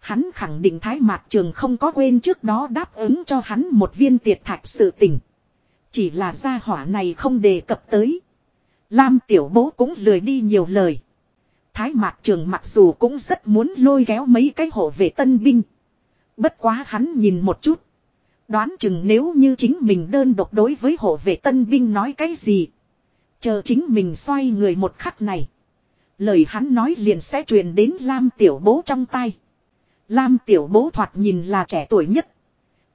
Hắn khẳng định Thái Mạc Trường không có quên trước đó đáp ứng cho hắn một viên tiệt thạch sự tình. Chỉ là gia hỏa này không đề cập tới. Lam Tiểu Bố cũng lười đi nhiều lời. Thái Mạc Trường mặc dù cũng rất muốn lôi kéo mấy cái hộ về tân binh. Bất quá hắn nhìn một chút. Đoán chừng nếu như chính mình đơn độc đối với hộ vệ tân binh nói cái gì. Chờ chính mình xoay người một khắc này. Lời hắn nói liền sẽ truyền đến Lam Tiểu Bố trong tay. Lam Tiểu Bố thoạt nhìn là trẻ tuổi nhất.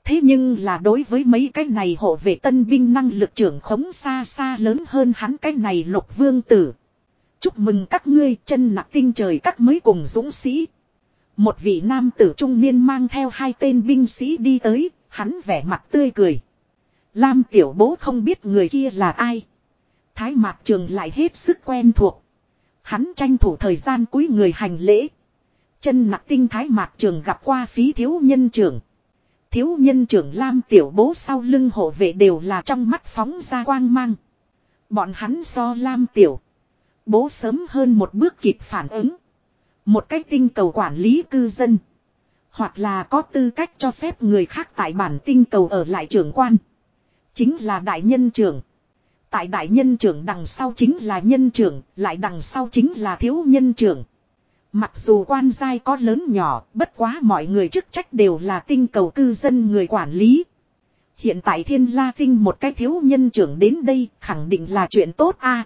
Thế nhưng là đối với mấy cái này hộ vệ tân binh năng lực trưởng khống xa xa lớn hơn hắn cái này lục vương tử. Chúc mừng các ngươi chân nặng tinh trời các mới cùng dũng sĩ. Một vị nam tử trung niên mang theo hai tên binh sĩ đi tới, hắn vẻ mặt tươi cười. Lam tiểu bố không biết người kia là ai. Thái mạc trường lại hết sức quen thuộc. Hắn tranh thủ thời gian cuối người hành lễ. Chân nặc tinh thái mạc trường gặp qua phí thiếu nhân trưởng. Thiếu nhân trưởng Lam tiểu bố sau lưng hộ vệ đều là trong mắt phóng ra quang mang. Bọn hắn so Lam tiểu. Bố sớm hơn một bước kịp phản ứng. Một cách tinh cầu quản lý cư dân. Hoặc là có tư cách cho phép người khác tại bản tinh cầu ở lại trưởng quan. Chính là đại nhân trưởng. Tại đại nhân trưởng đằng sau chính là nhân trưởng, lại đằng sau chính là thiếu nhân trưởng. Mặc dù quan giai có lớn nhỏ, bất quá mọi người chức trách đều là tinh cầu cư dân người quản lý. Hiện tại thiên la tinh một cái thiếu nhân trưởng đến đây khẳng định là chuyện tốt a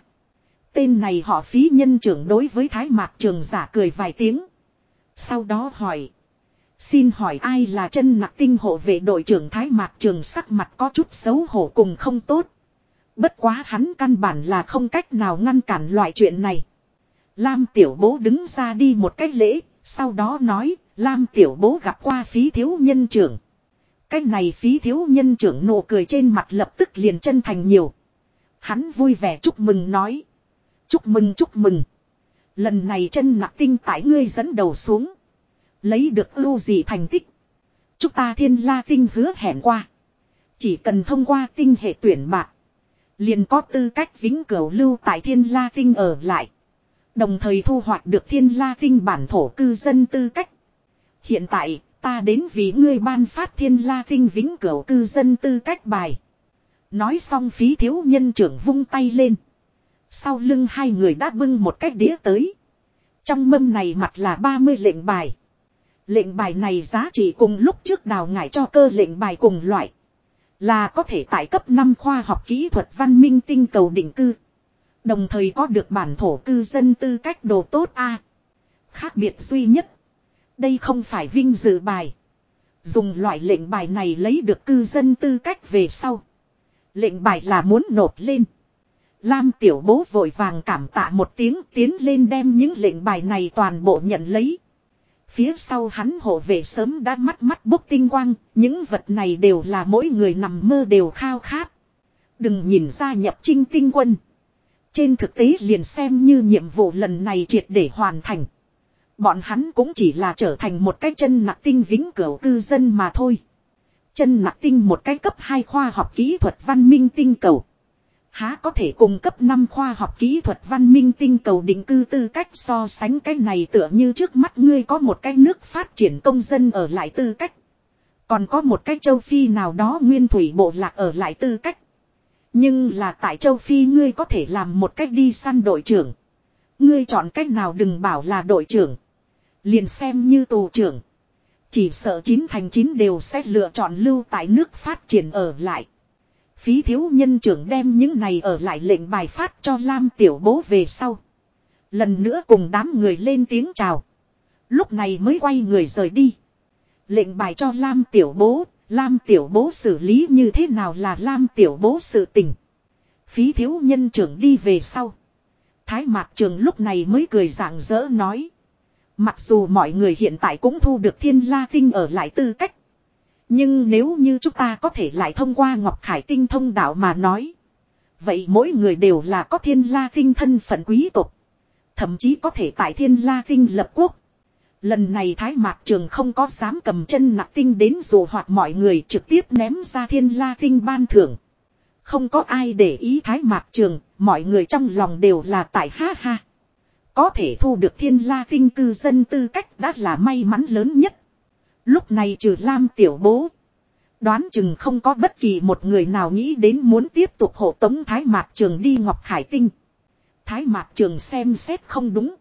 Tên này họ phí nhân trưởng đối với Thái Mạc Trường giả cười vài tiếng. Sau đó hỏi. Xin hỏi ai là chân nặc tinh hộ vệ đội trưởng Thái Mạc Trường sắc mặt có chút xấu hổ cùng không tốt. Bất quá hắn căn bản là không cách nào ngăn cản loại chuyện này. Lam tiểu bố đứng ra đi một cách lễ, sau đó nói, Lam tiểu bố gặp qua phí thiếu nhân trưởng. Cái này phí thiếu nhân trưởng nụ cười trên mặt lập tức liền chân thành nhiều. Hắn vui vẻ chúc mừng nói. Chúc mừng chúc mừng. Lần này chân nặng tinh tại ngươi dẫn đầu xuống. Lấy được ưu gì thành tích. Chúc ta thiên la tinh hứa hẹn qua. Chỉ cần thông qua tinh hệ tuyển bạc. Liền có tư cách vĩnh cửu lưu tại thiên la tinh ở lại. Đồng thời thu hoạch được thiên la tinh bản thổ cư dân tư cách. Hiện tại, ta đến vì ngươi ban phát thiên la tinh vĩnh cửu cư dân tư cách bài. Nói xong phí thiếu nhân trưởng vung tay lên. Sau lưng hai người đã bưng một cái đĩa tới. Trong mâm này mặt là 30 lệnh bài. Lệnh bài này giá trị cùng lúc trước đào ngải cho cơ lệnh bài cùng loại. Là có thể tại cấp 5 khoa học kỹ thuật văn minh tinh cầu định cư. Đồng thời có được bản thổ cư dân tư cách đồ tốt a Khác biệt duy nhất. Đây không phải vinh dự bài. Dùng loại lệnh bài này lấy được cư dân tư cách về sau. Lệnh bài là muốn nộp lên. Lam tiểu bố vội vàng cảm tạ một tiếng tiến lên đem những lệnh bài này toàn bộ nhận lấy. Phía sau hắn hộ về sớm đã mắt mắt bốc tinh quang, những vật này đều là mỗi người nằm mơ đều khao khát. Đừng nhìn ra nhập trinh tinh quân. Trên thực tế liền xem như nhiệm vụ lần này triệt để hoàn thành. Bọn hắn cũng chỉ là trở thành một cái chân nặng tinh vĩnh cửu cư dân mà thôi. Chân nặng tinh một cái cấp 2 khoa học kỹ thuật văn minh tinh cầu. Há có thể cung cấp 5 khoa học kỹ thuật văn minh tinh cầu định cư tư cách so sánh cái này tựa như trước mắt ngươi có một cái nước phát triển công dân ở lại tư cách. Còn có một cái châu Phi nào đó nguyên thủy bộ lạc ở lại tư cách. Nhưng là tại châu Phi ngươi có thể làm một cách đi săn đội trưởng. Ngươi chọn cách nào đừng bảo là đội trưởng. Liền xem như tù trưởng. Chỉ sợ chín thành chín đều sẽ lựa chọn lưu tại nước phát triển ở lại. Phí thiếu nhân trưởng đem những này ở lại lệnh bài phát cho Lam tiểu bố về sau. Lần nữa cùng đám người lên tiếng chào. Lúc này mới quay người rời đi. Lệnh bài cho Lam tiểu bố, Lam tiểu bố xử lý như thế nào là Lam tiểu bố sự tình. Phí thiếu nhân trưởng đi về sau. Thái mạc trường lúc này mới cười rạng rỡ nói. Mặc dù mọi người hiện tại cũng thu được thiên la tinh ở lại tư cách. Nhưng nếu như chúng ta có thể lại thông qua Ngọc Khải Tinh thông đạo mà nói. Vậy mỗi người đều là có thiên la tinh thân phận quý tộc. Thậm chí có thể tại thiên la tinh lập quốc. Lần này Thái Mạc Trường không có dám cầm chân nặng tinh đến dù hoạt mọi người trực tiếp ném ra thiên la tinh ban thưởng. Không có ai để ý Thái Mạc Trường, mọi người trong lòng đều là tại ha ha. Có thể thu được thiên la tinh cư dân tư cách đã là may mắn lớn nhất. Lúc này trừ Lam tiểu bố. Đoán chừng không có bất kỳ một người nào nghĩ đến muốn tiếp tục hộ tống Thái Mạc Trường đi Ngọc Khải Tinh. Thái Mạc Trường xem xét không đúng.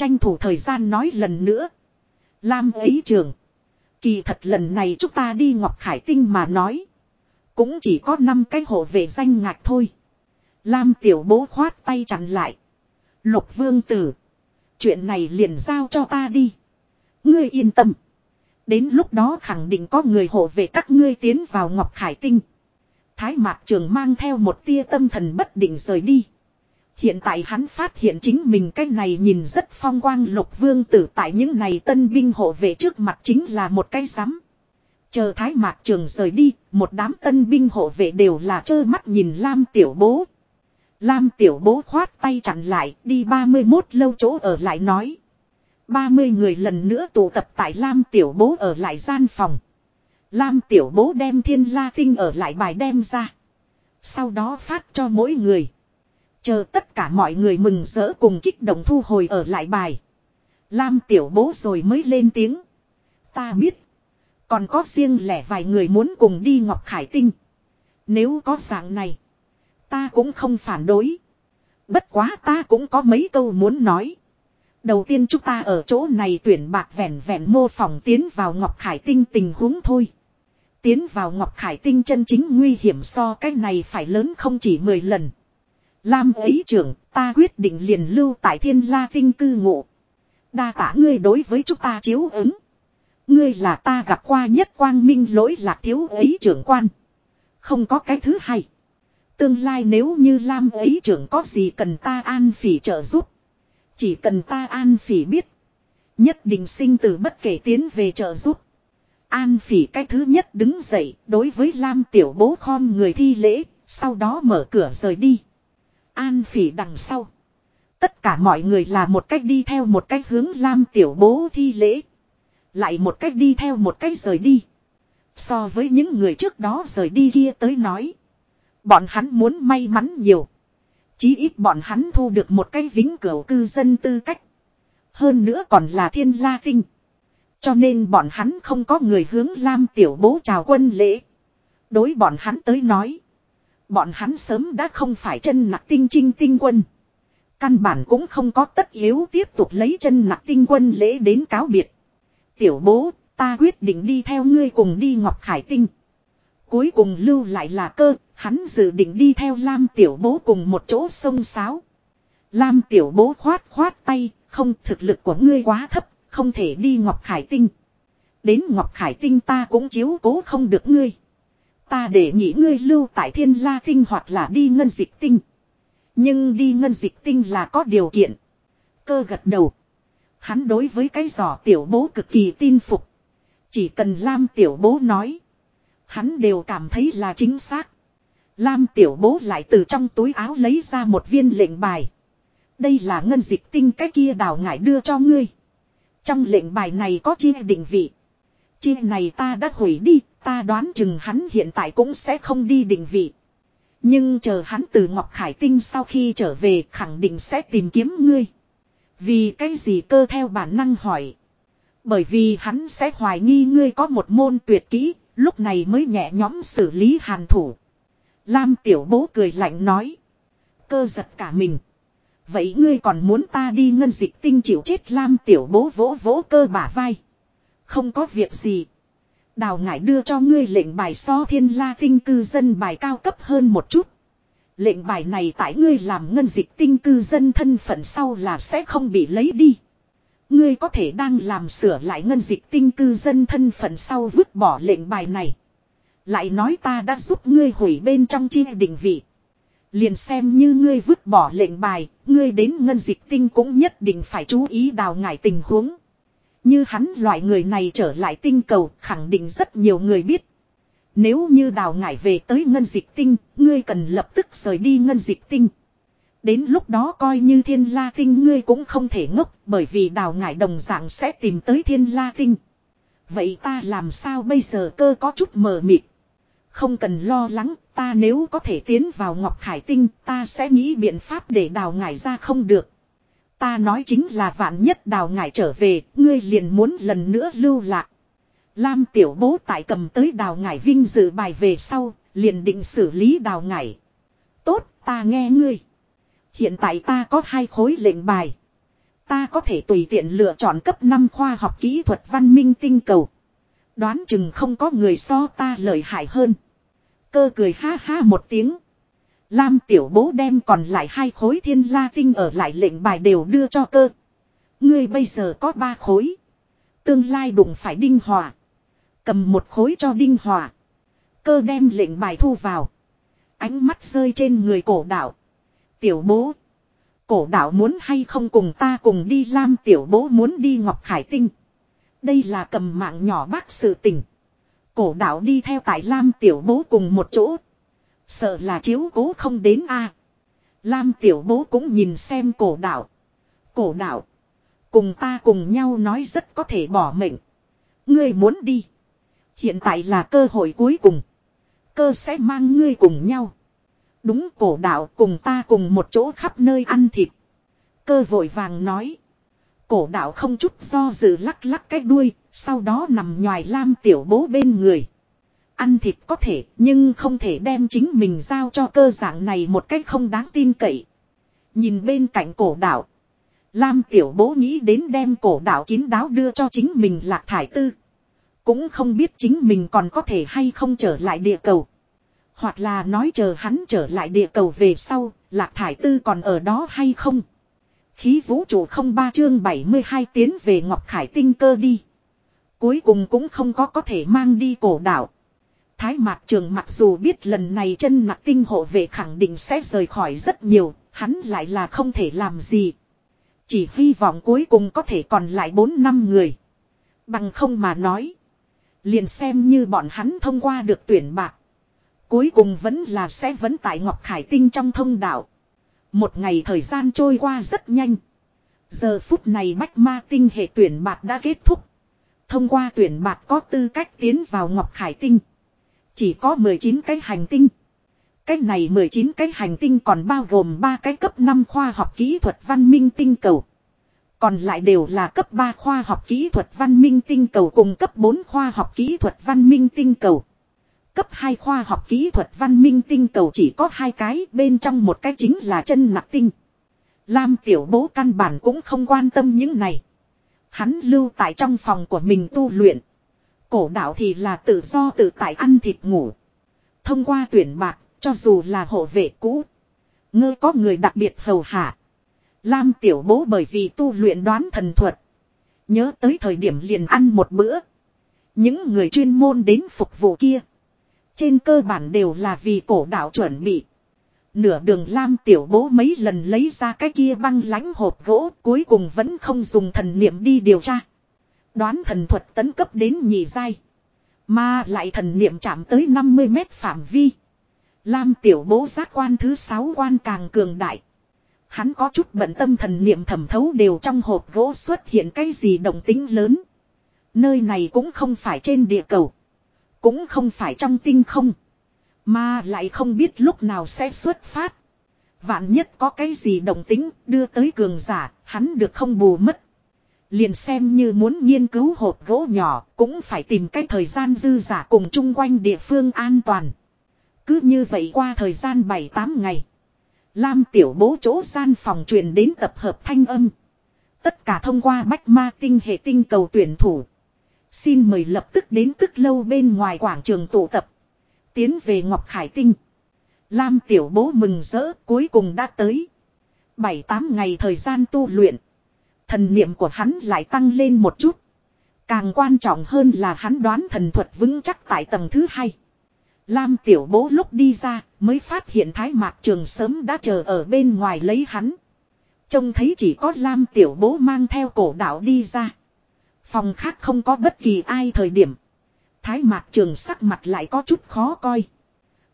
Tranh thủ thời gian nói lần nữa. Lam ấy trường. Kỳ thật lần này chúng ta đi Ngọc Khải Tinh mà nói. Cũng chỉ có 5 cái hộ về danh ngạc thôi. Lam tiểu bố khoát tay chặn lại. Lục vương tử. Chuyện này liền giao cho ta đi. Ngươi yên tâm. Đến lúc đó khẳng định có người hộ về các ngươi tiến vào Ngọc Khải Tinh. Thái Mạc Trường mang theo một tia tâm thần bất định rời đi. Hiện tại hắn phát hiện chính mình cái này nhìn rất phong quang lục vương tử tại những này tân binh hộ vệ trước mặt chính là một cái rắm. Chờ Thái Mạc Trường rời đi, một đám tân binh hộ vệ đều là trơ mắt nhìn Lam Tiểu Bố. Lam Tiểu Bố khoát tay chặn lại, đi 31 lâu chỗ ở lại nói. 30 người lần nữa tụ tập tại Lam Tiểu Bố ở lại gian phòng. Lam Tiểu Bố đem thiên la tinh ở lại bài đem ra. Sau đó phát cho mỗi người. Chờ tất cả mọi người mừng rỡ cùng kích động thu hồi ở lại bài. Lam Tiểu Bố rồi mới lên tiếng. Ta biết. Còn có riêng lẻ vài người muốn cùng đi Ngọc Khải Tinh. Nếu có dạng này. Ta cũng không phản đối. Bất quá ta cũng có mấy câu muốn nói. Đầu tiên chúng ta ở chỗ này tuyển bạc vẹn vẹn mô phỏng tiến vào Ngọc Khải Tinh tình huống thôi. Tiến vào Ngọc Khải Tinh chân chính nguy hiểm so cái này phải lớn không chỉ 10 lần. Lam ấy trưởng, ta quyết định liền lưu tại thiên la tinh cư ngụ. Đa tả ngươi đối với chúng ta chiếu ứng. Ngươi là ta gặp qua nhất quang minh lỗi lạc thiếu ấy trưởng quan. Không có cái thứ hai. Tương lai nếu như Lam ấy trưởng có gì cần ta an phỉ trợ giúp. Chỉ cần ta an phỉ biết. Nhất định sinh tử bất kể tiến về trợ giúp. An phỉ cái thứ nhất đứng dậy đối với Lam tiểu bố khom người thi lễ. Sau đó mở cửa rời đi. An phỉ đằng sau. Tất cả mọi người là một cách đi theo một cách hướng Lam tiểu bố thi lễ. Lại một cách đi theo một cách rời đi. So với những người trước đó rời đi kia tới nói. Bọn hắn muốn may mắn nhiều. Chí ít bọn hắn thu được một cái vĩnh cửu cư dân tư cách. Hơn nữa còn là thiên la tinh. Cho nên bọn hắn không có người hướng Lam tiểu bố chào quân lễ. Đối bọn hắn tới nói. Bọn hắn sớm đã không phải chân nặc tinh trinh tinh quân. Căn bản cũng không có tất yếu tiếp tục lấy chân nặc tinh quân lễ đến cáo biệt. Tiểu bố, ta quyết định đi theo ngươi cùng đi Ngọc Khải Tinh. Cuối cùng lưu lại là cơ, hắn dự định đi theo Lam tiểu bố cùng một chỗ sông sáo. Lam tiểu bố khoát khoát tay, không thực lực của ngươi quá thấp, không thể đi Ngọc Khải Tinh. Đến Ngọc Khải Tinh ta cũng chiếu cố không được ngươi. Ta để nhị ngươi lưu tại Thiên La Tinh hoặc là đi Ngân Dịch Tinh. Nhưng đi Ngân Dịch Tinh là có điều kiện. Cơ gật đầu. Hắn đối với cái giỏ tiểu bố cực kỳ tin phục. Chỉ cần Lam tiểu bố nói. Hắn đều cảm thấy là chính xác. Lam tiểu bố lại từ trong túi áo lấy ra một viên lệnh bài. Đây là ngân dịch tinh cái kia đào ngải đưa cho ngươi. Trong lệnh bài này có chia định vị. Chi này ta đã hủy đi, ta đoán chừng hắn hiện tại cũng sẽ không đi định vị. Nhưng chờ hắn từ Ngọc Khải Tinh sau khi trở về khẳng định sẽ tìm kiếm ngươi. Vì cái gì cơ theo bản năng hỏi. Bởi vì hắn sẽ hoài nghi ngươi có một môn tuyệt kỹ, lúc này mới nhẹ nhõm xử lý hàn thủ. Lam tiểu bố cười lạnh nói. Cơ giật cả mình. Vậy ngươi còn muốn ta đi ngân dịch tinh chịu chết Lam tiểu bố vỗ vỗ cơ bả vai. Không có việc gì. Đào ngải đưa cho ngươi lệnh bài so thiên la tinh cư dân bài cao cấp hơn một chút. Lệnh bài này tại ngươi làm ngân dịch tinh cư dân thân phận sau là sẽ không bị lấy đi. Ngươi có thể đang làm sửa lại ngân dịch tinh cư dân thân phận sau vứt bỏ lệnh bài này. Lại nói ta đã giúp ngươi hủy bên trong chi định vị. Liền xem như ngươi vứt bỏ lệnh bài, ngươi đến ngân dịch tinh cũng nhất định phải chú ý đào ngải tình huống. Như hắn loại người này trở lại tinh cầu khẳng định rất nhiều người biết. Nếu như đào ngải về tới ngân dịch tinh, ngươi cần lập tức rời đi ngân dịch tinh. Đến lúc đó coi như thiên la tinh ngươi cũng không thể ngốc bởi vì đào ngải đồng dạng sẽ tìm tới thiên la tinh. Vậy ta làm sao bây giờ cơ có chút mờ mịt. Không cần lo lắng, ta nếu có thể tiến vào Ngọc Khải Tinh, ta sẽ nghĩ biện pháp để đào ngải ra không được. Ta nói chính là vạn nhất đào ngải trở về, ngươi liền muốn lần nữa lưu lạc. Lam tiểu bố tại cầm tới đào ngải vinh dự bài về sau, liền định xử lý đào ngải. Tốt, ta nghe ngươi. Hiện tại ta có hai khối lệnh bài. Ta có thể tùy tiện lựa chọn cấp 5 khoa học kỹ thuật văn minh tinh cầu. Đoán chừng không có người so ta lợi hại hơn. Cơ cười ha ha một tiếng. Lam tiểu bố đem còn lại hai khối thiên la tinh ở lại lệnh bài đều đưa cho cơ. Ngươi bây giờ có ba khối. Tương lai đụng phải đinh hòa. Cầm một khối cho đinh hòa. Cơ đem lệnh bài thu vào. Ánh mắt rơi trên người cổ đạo. Tiểu bố. Cổ đạo muốn hay không cùng ta cùng đi Lam tiểu bố muốn đi Ngọc Khải Tinh. Đây là cầm mạng nhỏ bác sự tình. Cổ đạo đi theo tại Lam tiểu bố cùng một chỗ. Sợ là chiếu cố không đến a. Lam tiểu bố cũng nhìn xem cổ đạo. Cổ đạo. Cùng ta cùng nhau nói rất có thể bỏ mệnh. Ngươi muốn đi. Hiện tại là cơ hội cuối cùng. Cơ sẽ mang ngươi cùng nhau. Đúng cổ đạo cùng ta cùng một chỗ khắp nơi ăn thịt. Cơ vội vàng nói. Cổ đạo không chút do dự lắc lắc cái đuôi, sau đó nằm nhòi lam tiểu bố bên người. Ăn thịt có thể, nhưng không thể đem chính mình giao cho cơ dạng này một cách không đáng tin cậy. Nhìn bên cạnh cổ đạo. Lam tiểu bố nghĩ đến đem cổ đạo kín đáo đưa cho chính mình lạc thải tư. Cũng không biết chính mình còn có thể hay không trở lại địa cầu. Hoặc là nói chờ hắn trở lại địa cầu về sau, lạc thải tư còn ở đó hay không. Khí vũ trụ không ba chương 72 tiến về Ngọc Khải tinh cơ đi. Cuối cùng cũng không có có thể mang đi cổ đảo. Thái Mạc Trường mặc dù biết lần này chân nặc tinh hộ về khẳng định sẽ rời khỏi rất nhiều, hắn lại là không thể làm gì. Chỉ hy vọng cuối cùng có thể còn lại 4 năm người. Bằng không mà nói. Liền xem như bọn hắn thông qua được tuyển bạc. Cuối cùng vẫn là sẽ vẫn tại Ngọc Khải Tinh trong thông đạo. Một ngày thời gian trôi qua rất nhanh. Giờ phút này Bách Ma Tinh hệ tuyển bạc đã kết thúc. Thông qua tuyển bạc có tư cách tiến vào Ngọc Khải Tinh. Chỉ có 19 cái hành tinh. Cái này 19 cái hành tinh còn bao gồm 3 cái cấp 5 khoa học kỹ thuật văn minh tinh cầu. Còn lại đều là cấp 3 khoa học kỹ thuật văn minh tinh cầu cùng cấp 4 khoa học kỹ thuật văn minh tinh cầu. Cấp 2 khoa học kỹ thuật văn minh tinh cầu chỉ có hai cái, bên trong một cái chính là chân nặc tinh. Lam tiểu bố căn bản cũng không quan tâm những này. Hắn lưu tại trong phòng của mình tu luyện. Cổ đạo thì là tự do tự tại ăn thịt ngủ. Thông qua tuyển bạc, cho dù là hộ vệ cũ. Ngơ có người đặc biệt hầu hạ. Lam tiểu bố bởi vì tu luyện đoán thần thuật. Nhớ tới thời điểm liền ăn một bữa. Những người chuyên môn đến phục vụ kia. Trên cơ bản đều là vì cổ đạo chuẩn bị. Nửa đường Lam tiểu bố mấy lần lấy ra cái kia băng lánh hộp gỗ cuối cùng vẫn không dùng thần niệm đi điều tra. Đoán thần thuật tấn cấp đến nhị giai. Mà lại thần niệm chạm tới 50 mét phạm vi. Lam tiểu bố giác quan thứ 6 quan càng cường đại. Hắn có chút bận tâm thần niệm thẩm thấu đều trong hộp gỗ xuất hiện cái gì động tính lớn. Nơi này cũng không phải trên địa cầu. Cũng không phải trong tinh không. Mà lại không biết lúc nào sẽ xuất phát. Vạn nhất có cái gì động tính đưa tới cường giả, hắn được không bù mất. Liền xem như muốn nghiên cứu hộp gỗ nhỏ, cũng phải tìm cách thời gian dư giả cùng chung quanh địa phương an toàn. Cứ như vậy qua thời gian 7-8 ngày. Lam tiểu bố chỗ gian phòng truyền đến tập hợp thanh âm. Tất cả thông qua bách ma tinh hệ tinh cầu tuyển thủ. Xin mời lập tức đến tức lâu bên ngoài quảng trường tụ tập. Tiến về Ngọc Khải Tinh. Lam tiểu bố mừng rỡ cuối cùng đã tới. 7-8 ngày thời gian tu luyện. Thần niệm của hắn lại tăng lên một chút. Càng quan trọng hơn là hắn đoán thần thuật vững chắc tại tầng thứ hai. Lam tiểu bố lúc đi ra mới phát hiện thái mạc trường sớm đã chờ ở bên ngoài lấy hắn. Trông thấy chỉ có Lam tiểu bố mang theo cổ đạo đi ra. Phòng khác không có bất kỳ ai thời điểm. Thái mạc trường sắc mặt lại có chút khó coi.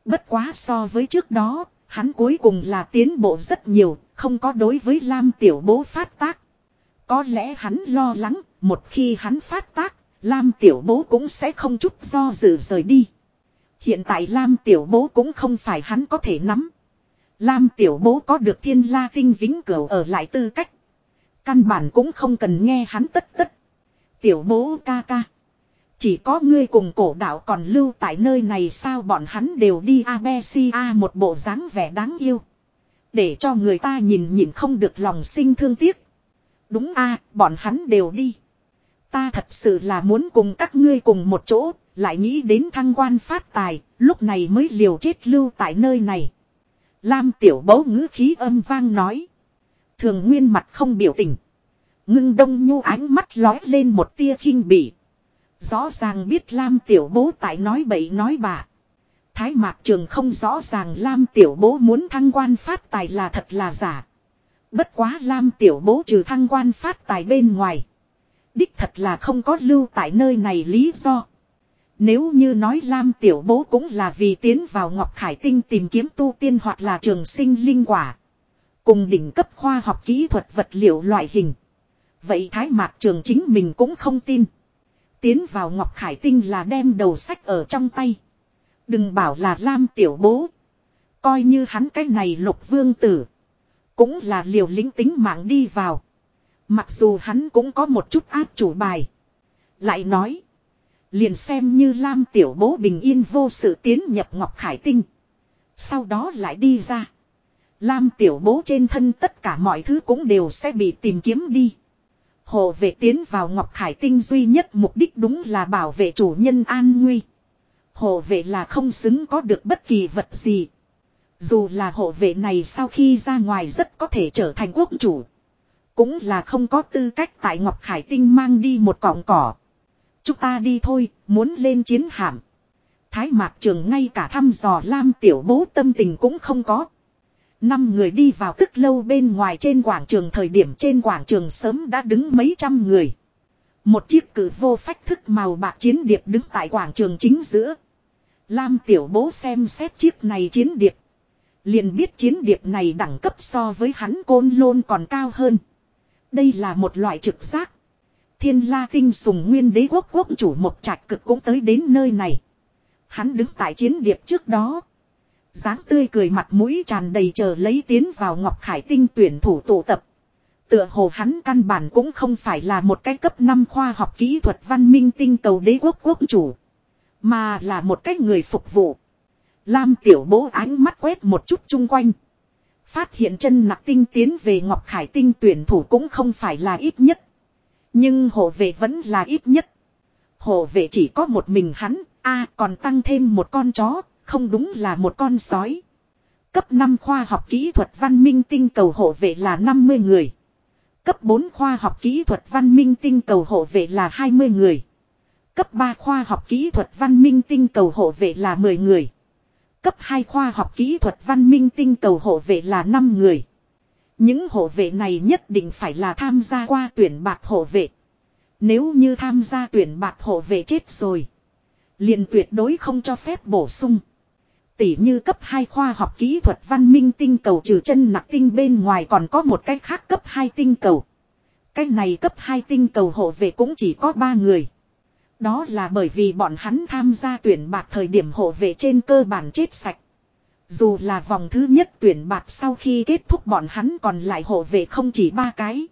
Bất quá so với trước đó, hắn cuối cùng là tiến bộ rất nhiều, không có đối với Lam tiểu bố phát tác. Có lẽ hắn lo lắng, một khi hắn phát tác, Lam tiểu bố cũng sẽ không chút do dự rời đi. Hiện tại Lam tiểu bố cũng không phải hắn có thể nắm. Lam tiểu bố có được thiên la tinh vĩnh cửu ở lại tư cách. Căn bản cũng không cần nghe hắn tất tất. Tiểu bố ca ca. Chỉ có ngươi cùng cổ đạo còn lưu tại nơi này sao bọn hắn đều đi abc một bộ dáng vẻ đáng yêu. Để cho người ta nhìn nhìn không được lòng sinh thương tiếc. Đúng a bọn hắn đều đi. Ta thật sự là muốn cùng các ngươi cùng một chỗ, lại nghĩ đến thăng quan phát tài, lúc này mới liều chết lưu tại nơi này. Lam tiểu bấu ngữ khí âm vang nói. Thường nguyên mặt không biểu tình. Ngưng đông nhu ánh mắt lói lên một tia khinh bỉ. Rõ ràng biết Lam tiểu bố tại nói bậy nói bạ. Thái mạc trường không rõ ràng Lam tiểu bố muốn thăng quan phát tài là thật là giả. Bất quá Lam tiểu bố trừ thăng quan phát tài bên ngoài. Đích thật là không có lưu tại nơi này lý do. Nếu như nói Lam tiểu bố cũng là vì tiến vào Ngọc Khải Tinh tìm kiếm tu tiên hoặc là trường sinh linh quả. Cùng đỉnh cấp khoa học kỹ thuật vật liệu loại hình. Vậy Thái Mạc Trường chính mình cũng không tin. Tiến vào Ngọc Khải Tinh là đem đầu sách ở trong tay. Đừng bảo là Lam tiểu bố. Coi như hắn cái này lục vương tử. Cũng là liều lính tính mạng đi vào. Mặc dù hắn cũng có một chút áp chủ bài. Lại nói. Liền xem như Lam tiểu bố bình yên vô sự tiến nhập Ngọc Khải Tinh. Sau đó lại đi ra. Lam tiểu bố trên thân tất cả mọi thứ cũng đều sẽ bị tìm kiếm đi. Hồ vệ tiến vào Ngọc Khải Tinh duy nhất mục đích đúng là bảo vệ chủ nhân an nguy. hồ vệ là không xứng có được bất kỳ vật gì. Dù là hộ vệ này sau khi ra ngoài rất có thể trở thành quốc chủ. Cũng là không có tư cách tại Ngọc Khải Tinh mang đi một cọng cỏ. Chúng ta đi thôi, muốn lên chiến hạm. Thái mạc trường ngay cả thăm dò Lam tiểu bố tâm tình cũng không có. Năm người đi vào tức lâu bên ngoài trên quảng trường thời điểm trên quảng trường sớm đã đứng mấy trăm người. Một chiếc cử vô phách thức màu bạc chiến điệp đứng tại quảng trường chính giữa. Lam tiểu bố xem xét chiếc này chiến điệp. Liền biết chiến điệp này đẳng cấp so với hắn côn lôn còn cao hơn. Đây là một loại trực giác. Thiên la tinh sùng nguyên đế quốc quốc chủ một trạch cực cũng tới đến nơi này. Hắn đứng tại chiến điệp trước đó dáng tươi cười mặt mũi tràn đầy chờ lấy tiến vào Ngọc Khải Tinh tuyển thủ tụ tập. Tựa hồ hắn căn bản cũng không phải là một cái cấp 5 khoa học kỹ thuật văn minh tinh cầu đế quốc quốc chủ. Mà là một cái người phục vụ. Lam tiểu bố ánh mắt quét một chút chung quanh. Phát hiện chân nặc tinh tiến về Ngọc Khải Tinh tuyển thủ cũng không phải là ít nhất. Nhưng hộ vệ vẫn là ít nhất. Hộ vệ chỉ có một mình hắn, a còn tăng thêm một con chó, không đúng là một con sói. Cấp 5 khoa học kỹ thuật văn minh tinh cầu hộ vệ là 50 người. Cấp 4 khoa học kỹ thuật văn minh tinh cầu hộ vệ là 20 người. Cấp 3 khoa học kỹ thuật văn minh tinh cầu hộ vệ là 10 người. Cấp 2 khoa học kỹ thuật văn minh tinh cầu hộ vệ là 5 người. Những hộ vệ này nhất định phải là tham gia qua tuyển bạc hộ vệ. Nếu như tham gia tuyển bạc hộ vệ chết rồi. liền tuyệt đối không cho phép bổ sung. Tỷ như cấp 2 khoa học kỹ thuật văn minh tinh cầu trừ chân nặc tinh bên ngoài còn có một cái khác cấp 2 tinh cầu. Cái này cấp 2 tinh cầu hộ vệ cũng chỉ có 3 người. Đó là bởi vì bọn hắn tham gia tuyển bạc thời điểm hộ vệ trên cơ bản chết sạch. Dù là vòng thứ nhất tuyển bạc sau khi kết thúc bọn hắn còn lại hộ vệ không chỉ ba cái.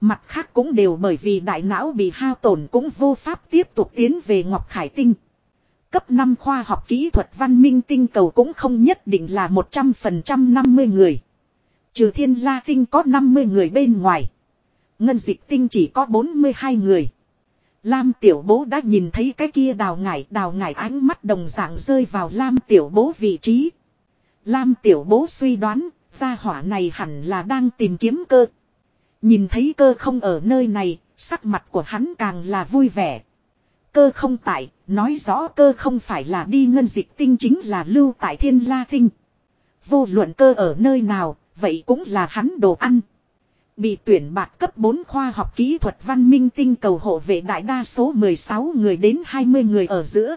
Mặt khác cũng đều bởi vì đại não bị hao tổn cũng vô pháp tiếp tục tiến về Ngọc Khải Tinh. Cấp 5 khoa học kỹ thuật văn minh tinh cầu cũng không nhất định là 100% 50 người. Trừ thiên la tinh có 50 người bên ngoài. Ngân dịch tinh chỉ có 42 người. Lam tiểu bố đã nhìn thấy cái kia đào ngải đào ngải ánh mắt đồng dạng rơi vào Lam tiểu bố vị trí. Lam tiểu bố suy đoán, gia hỏa này hẳn là đang tìm kiếm cơ. Nhìn thấy cơ không ở nơi này, sắc mặt của hắn càng là vui vẻ. Cơ không tại, nói rõ cơ không phải là đi ngân dịch tinh chính là lưu tại thiên la tinh. Vô luận cơ ở nơi nào, vậy cũng là hắn đồ ăn. Bị tuyển bạc cấp 4 khoa học kỹ thuật văn minh tinh cầu hộ vệ đại đa số 16 người đến 20 người ở giữa.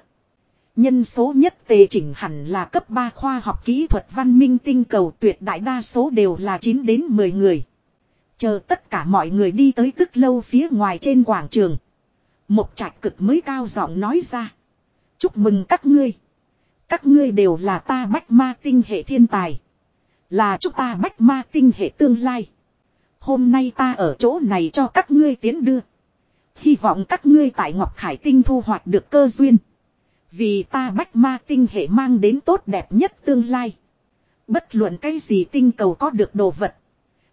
Nhân số nhất tề chỉnh hẳn là cấp 3 khoa học kỹ thuật văn minh tinh cầu tuyệt đại đa số đều là 9 đến 10 người. Chờ tất cả mọi người đi tới tức lâu phía ngoài trên quảng trường. Một trạch cực mới cao giọng nói ra. Chúc mừng các ngươi. Các ngươi đều là ta bách ma tinh hệ thiên tài. Là chúng ta bách ma tinh hệ tương lai. Hôm nay ta ở chỗ này cho các ngươi tiến đưa. Hy vọng các ngươi tại Ngọc Khải Tinh thu hoạch được cơ duyên. Vì ta bách ma tinh hệ mang đến tốt đẹp nhất tương lai. Bất luận cái gì tinh cầu có được đồ vật.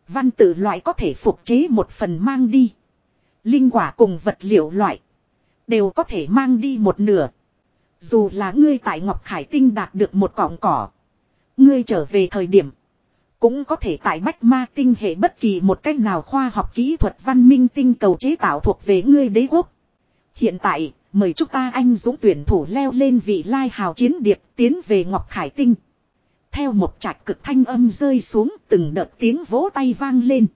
Văn tự loại có thể phục chế một phần mang đi. Linh quả cùng vật liệu loại. Đều có thể mang đi một nửa. Dù là ngươi tại Ngọc Khải Tinh đạt được một cọng cỏ. Ngươi trở về thời điểm. Cũng có thể tại Bách Ma Tinh hệ bất kỳ một cách nào khoa học kỹ thuật văn minh tinh cầu chế tạo thuộc về ngươi đế quốc. Hiện tại, mời chúng ta anh dũng tuyển thủ leo lên vị lai hào chiến điệp tiến về Ngọc Khải Tinh. Theo một trạch cực thanh âm rơi xuống từng đợt tiếng vỗ tay vang lên.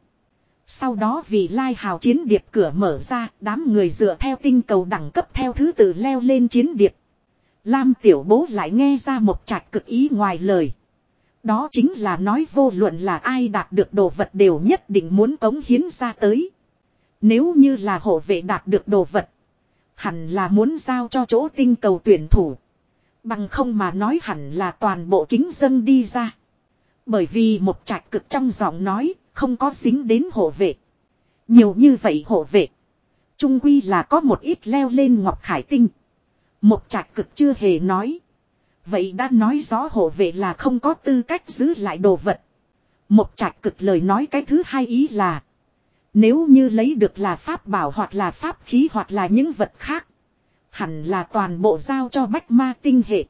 Sau đó vì lai hào chiến điệp cửa mở ra, đám người dựa theo tinh cầu đẳng cấp theo thứ tự leo lên chiến điệp. Lam tiểu bố lại nghe ra một trạch cực ý ngoài lời. Đó chính là nói vô luận là ai đạt được đồ vật đều nhất định muốn cống hiến ra tới. Nếu như là hộ vệ đạt được đồ vật, hẳn là muốn giao cho chỗ tinh cầu tuyển thủ. Bằng không mà nói hẳn là toàn bộ kính dân đi ra. Bởi vì một trạch cực trong giọng nói, không có dính đến hộ vệ. Nhiều như vậy hộ vệ. Trung quy là có một ít leo lên ngọc khải tinh. Một trạch cực chưa hề nói. Vậy đã nói rõ hộ vệ là không có tư cách giữ lại đồ vật. Một trạch cực lời nói cái thứ hai ý là. Nếu như lấy được là pháp bảo hoặc là pháp khí hoặc là những vật khác. Hẳn là toàn bộ giao cho bách ma tinh hệ.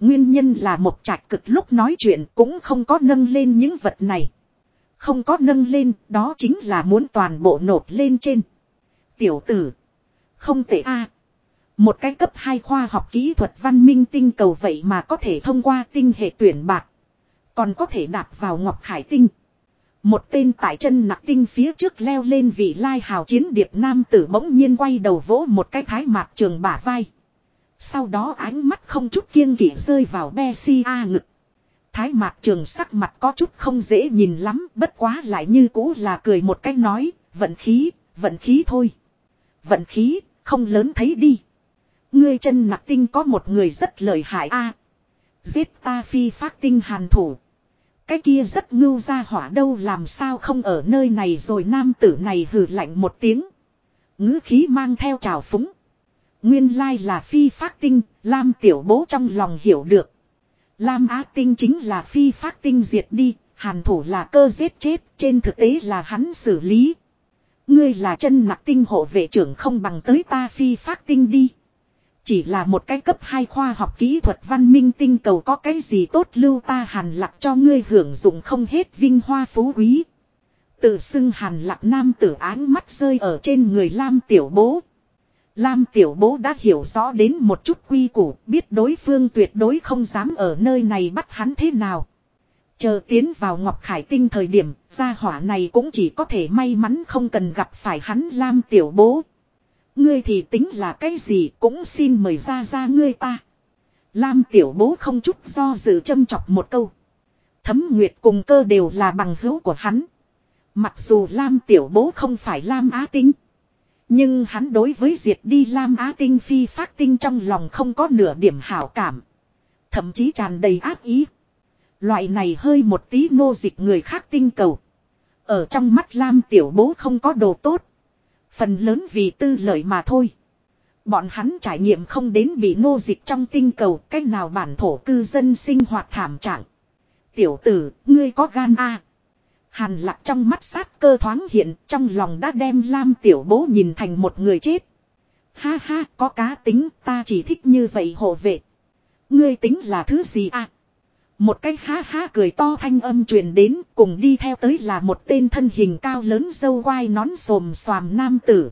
Nguyên nhân là một trạch cực lúc nói chuyện cũng không có nâng lên những vật này. Không có nâng lên, đó chính là muốn toàn bộ nộp lên trên. Tiểu tử. Không tệ a một cái cấp 2 khoa học kỹ thuật văn minh tinh cầu vậy mà có thể thông qua tinh hệ tuyển bạc. Còn có thể đạp vào Ngọc Khải Tinh. Một tên tại chân nặc tinh phía trước leo lên vị lai hào chiến điệp nam tử bỗng nhiên quay đầu vỗ một cái thái mạc trường bả vai. Sau đó ánh mắt không chút kiêng kỵ rơi vào be si a ngực. Thái mạc trường sắc mặt có chút không dễ nhìn lắm, bất quá lại như cũ là cười một cách nói, vận khí, vận khí thôi. Vận khí, không lớn thấy đi. Ngươi chân nặc tinh có một người rất lợi hại a Giết ta phi phát tinh hàn thủ. Cái kia rất ngưu ra hỏa đâu làm sao không ở nơi này rồi nam tử này hừ lạnh một tiếng. ngữ khí mang theo trào phúng. Nguyên lai là phi phát tinh, Lam tiểu bố trong lòng hiểu được. Lam Á Tinh chính là phi phát tinh diệt đi, hàn thủ là cơ giết chết, trên thực tế là hắn xử lý. Ngươi là chân nặc tinh hộ vệ trưởng không bằng tới ta phi phát tinh đi. Chỉ là một cái cấp 2 khoa học kỹ thuật văn minh tinh cầu có cái gì tốt lưu ta hàn lạc cho ngươi hưởng dụng không hết vinh hoa phú quý. Tự xưng hàn lạc nam tử áng mắt rơi ở trên người Lam tiểu bố. Lam tiểu bố đã hiểu rõ đến một chút quy củ, biết đối phương tuyệt đối không dám ở nơi này bắt hắn thế nào. Chờ tiến vào Ngọc Khải Tinh thời điểm, gia hỏa này cũng chỉ có thể may mắn không cần gặp phải hắn Lam tiểu bố. Ngươi thì tính là cái gì cũng xin mời ra ra ngươi ta. Lam tiểu bố không chút do dự châm chọc một câu. Thấm Nguyệt cùng cơ đều là bằng hữu của hắn. Mặc dù Lam tiểu bố không phải Lam Á Tinh. Nhưng hắn đối với diệt đi Lam Á Tinh phi phát tinh trong lòng không có nửa điểm hảo cảm. Thậm chí tràn đầy ác ý. Loại này hơi một tí nô dịch người khác tinh cầu. Ở trong mắt Lam tiểu bố không có đồ tốt. Phần lớn vì tư lợi mà thôi. Bọn hắn trải nghiệm không đến bị nô dịch trong tinh cầu cách nào bản thổ cư dân sinh hoạt thảm trạng. Tiểu tử, ngươi có gan a Hàn lạc trong mắt sát cơ thoáng hiện trong lòng đã đem Lam tiểu bố nhìn thành một người chết. Ha ha, có cá tính, ta chỉ thích như vậy hộ vệ. Ngươi tính là thứ gì à? Một cái ha ha cười to thanh âm truyền đến cùng đi theo tới là một tên thân hình cao lớn dâu quai nón xồm xoàm nam tử.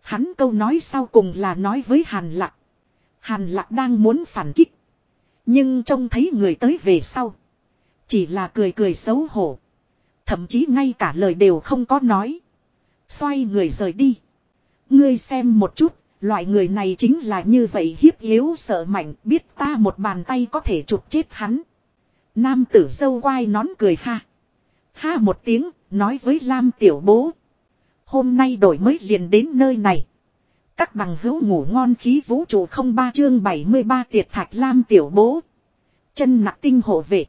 Hắn câu nói sau cùng là nói với Hàn Lạc. Hàn Lạc đang muốn phản kích. Nhưng trông thấy người tới về sau. Chỉ là cười cười xấu hổ. Thậm chí ngay cả lời đều không có nói. Xoay người rời đi. Ngươi xem một chút, loại người này chính là như vậy hiếp yếu sợ mạnh, biết ta một bàn tay có thể chụp chết hắn. Nam tử dâu quai nón cười ha. Ha một tiếng, nói với Lam tiểu bố. Hôm nay đổi mới liền đến nơi này. Các bằng hữu ngủ ngon khí vũ trụ không ba chương 73 tiệt thạch Lam tiểu bố. Chân nặng tinh hộ vệ.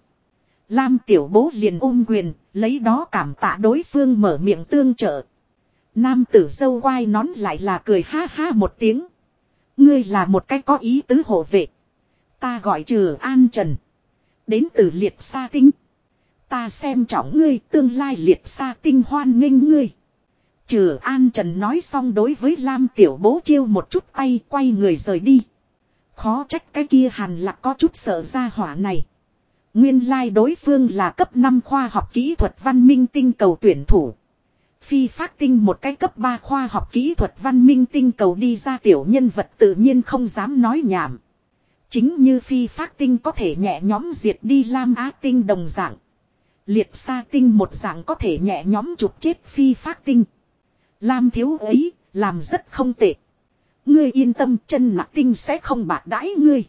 Lam tiểu bố liền ôm quyền, lấy đó cảm tạ đối phương mở miệng tương trợ. Nam tử dâu quai nón lại là cười ha ha một tiếng. Ngươi là một cách có ý tứ hộ vệ. Ta gọi trừ an trần. Đến từ liệt sa tinh. Ta xem trọng ngươi, tương lai liệt sa tinh hoan nghênh ngươi. Trừ an trần nói xong đối với Lam tiểu bố chiêu một chút tay quay người rời đi. Khó trách cái kia hàn lạc có chút sợ ra hỏa này. Nguyên lai đối phương là cấp 5 khoa học kỹ thuật văn minh tinh cầu tuyển thủ. Phi phát tinh một cái cấp 3 khoa học kỹ thuật văn minh tinh cầu đi ra tiểu nhân vật tự nhiên không dám nói nhảm. Chính như phi phát tinh có thể nhẹ nhóm diệt đi Lam Á tinh đồng dạng. Liệt sa tinh một dạng có thể nhẹ nhóm chụp chết phi phát tinh. Lam thiếu ấy, làm rất không tệ. Ngươi yên tâm chân nặng tinh sẽ không bạc đãi ngươi.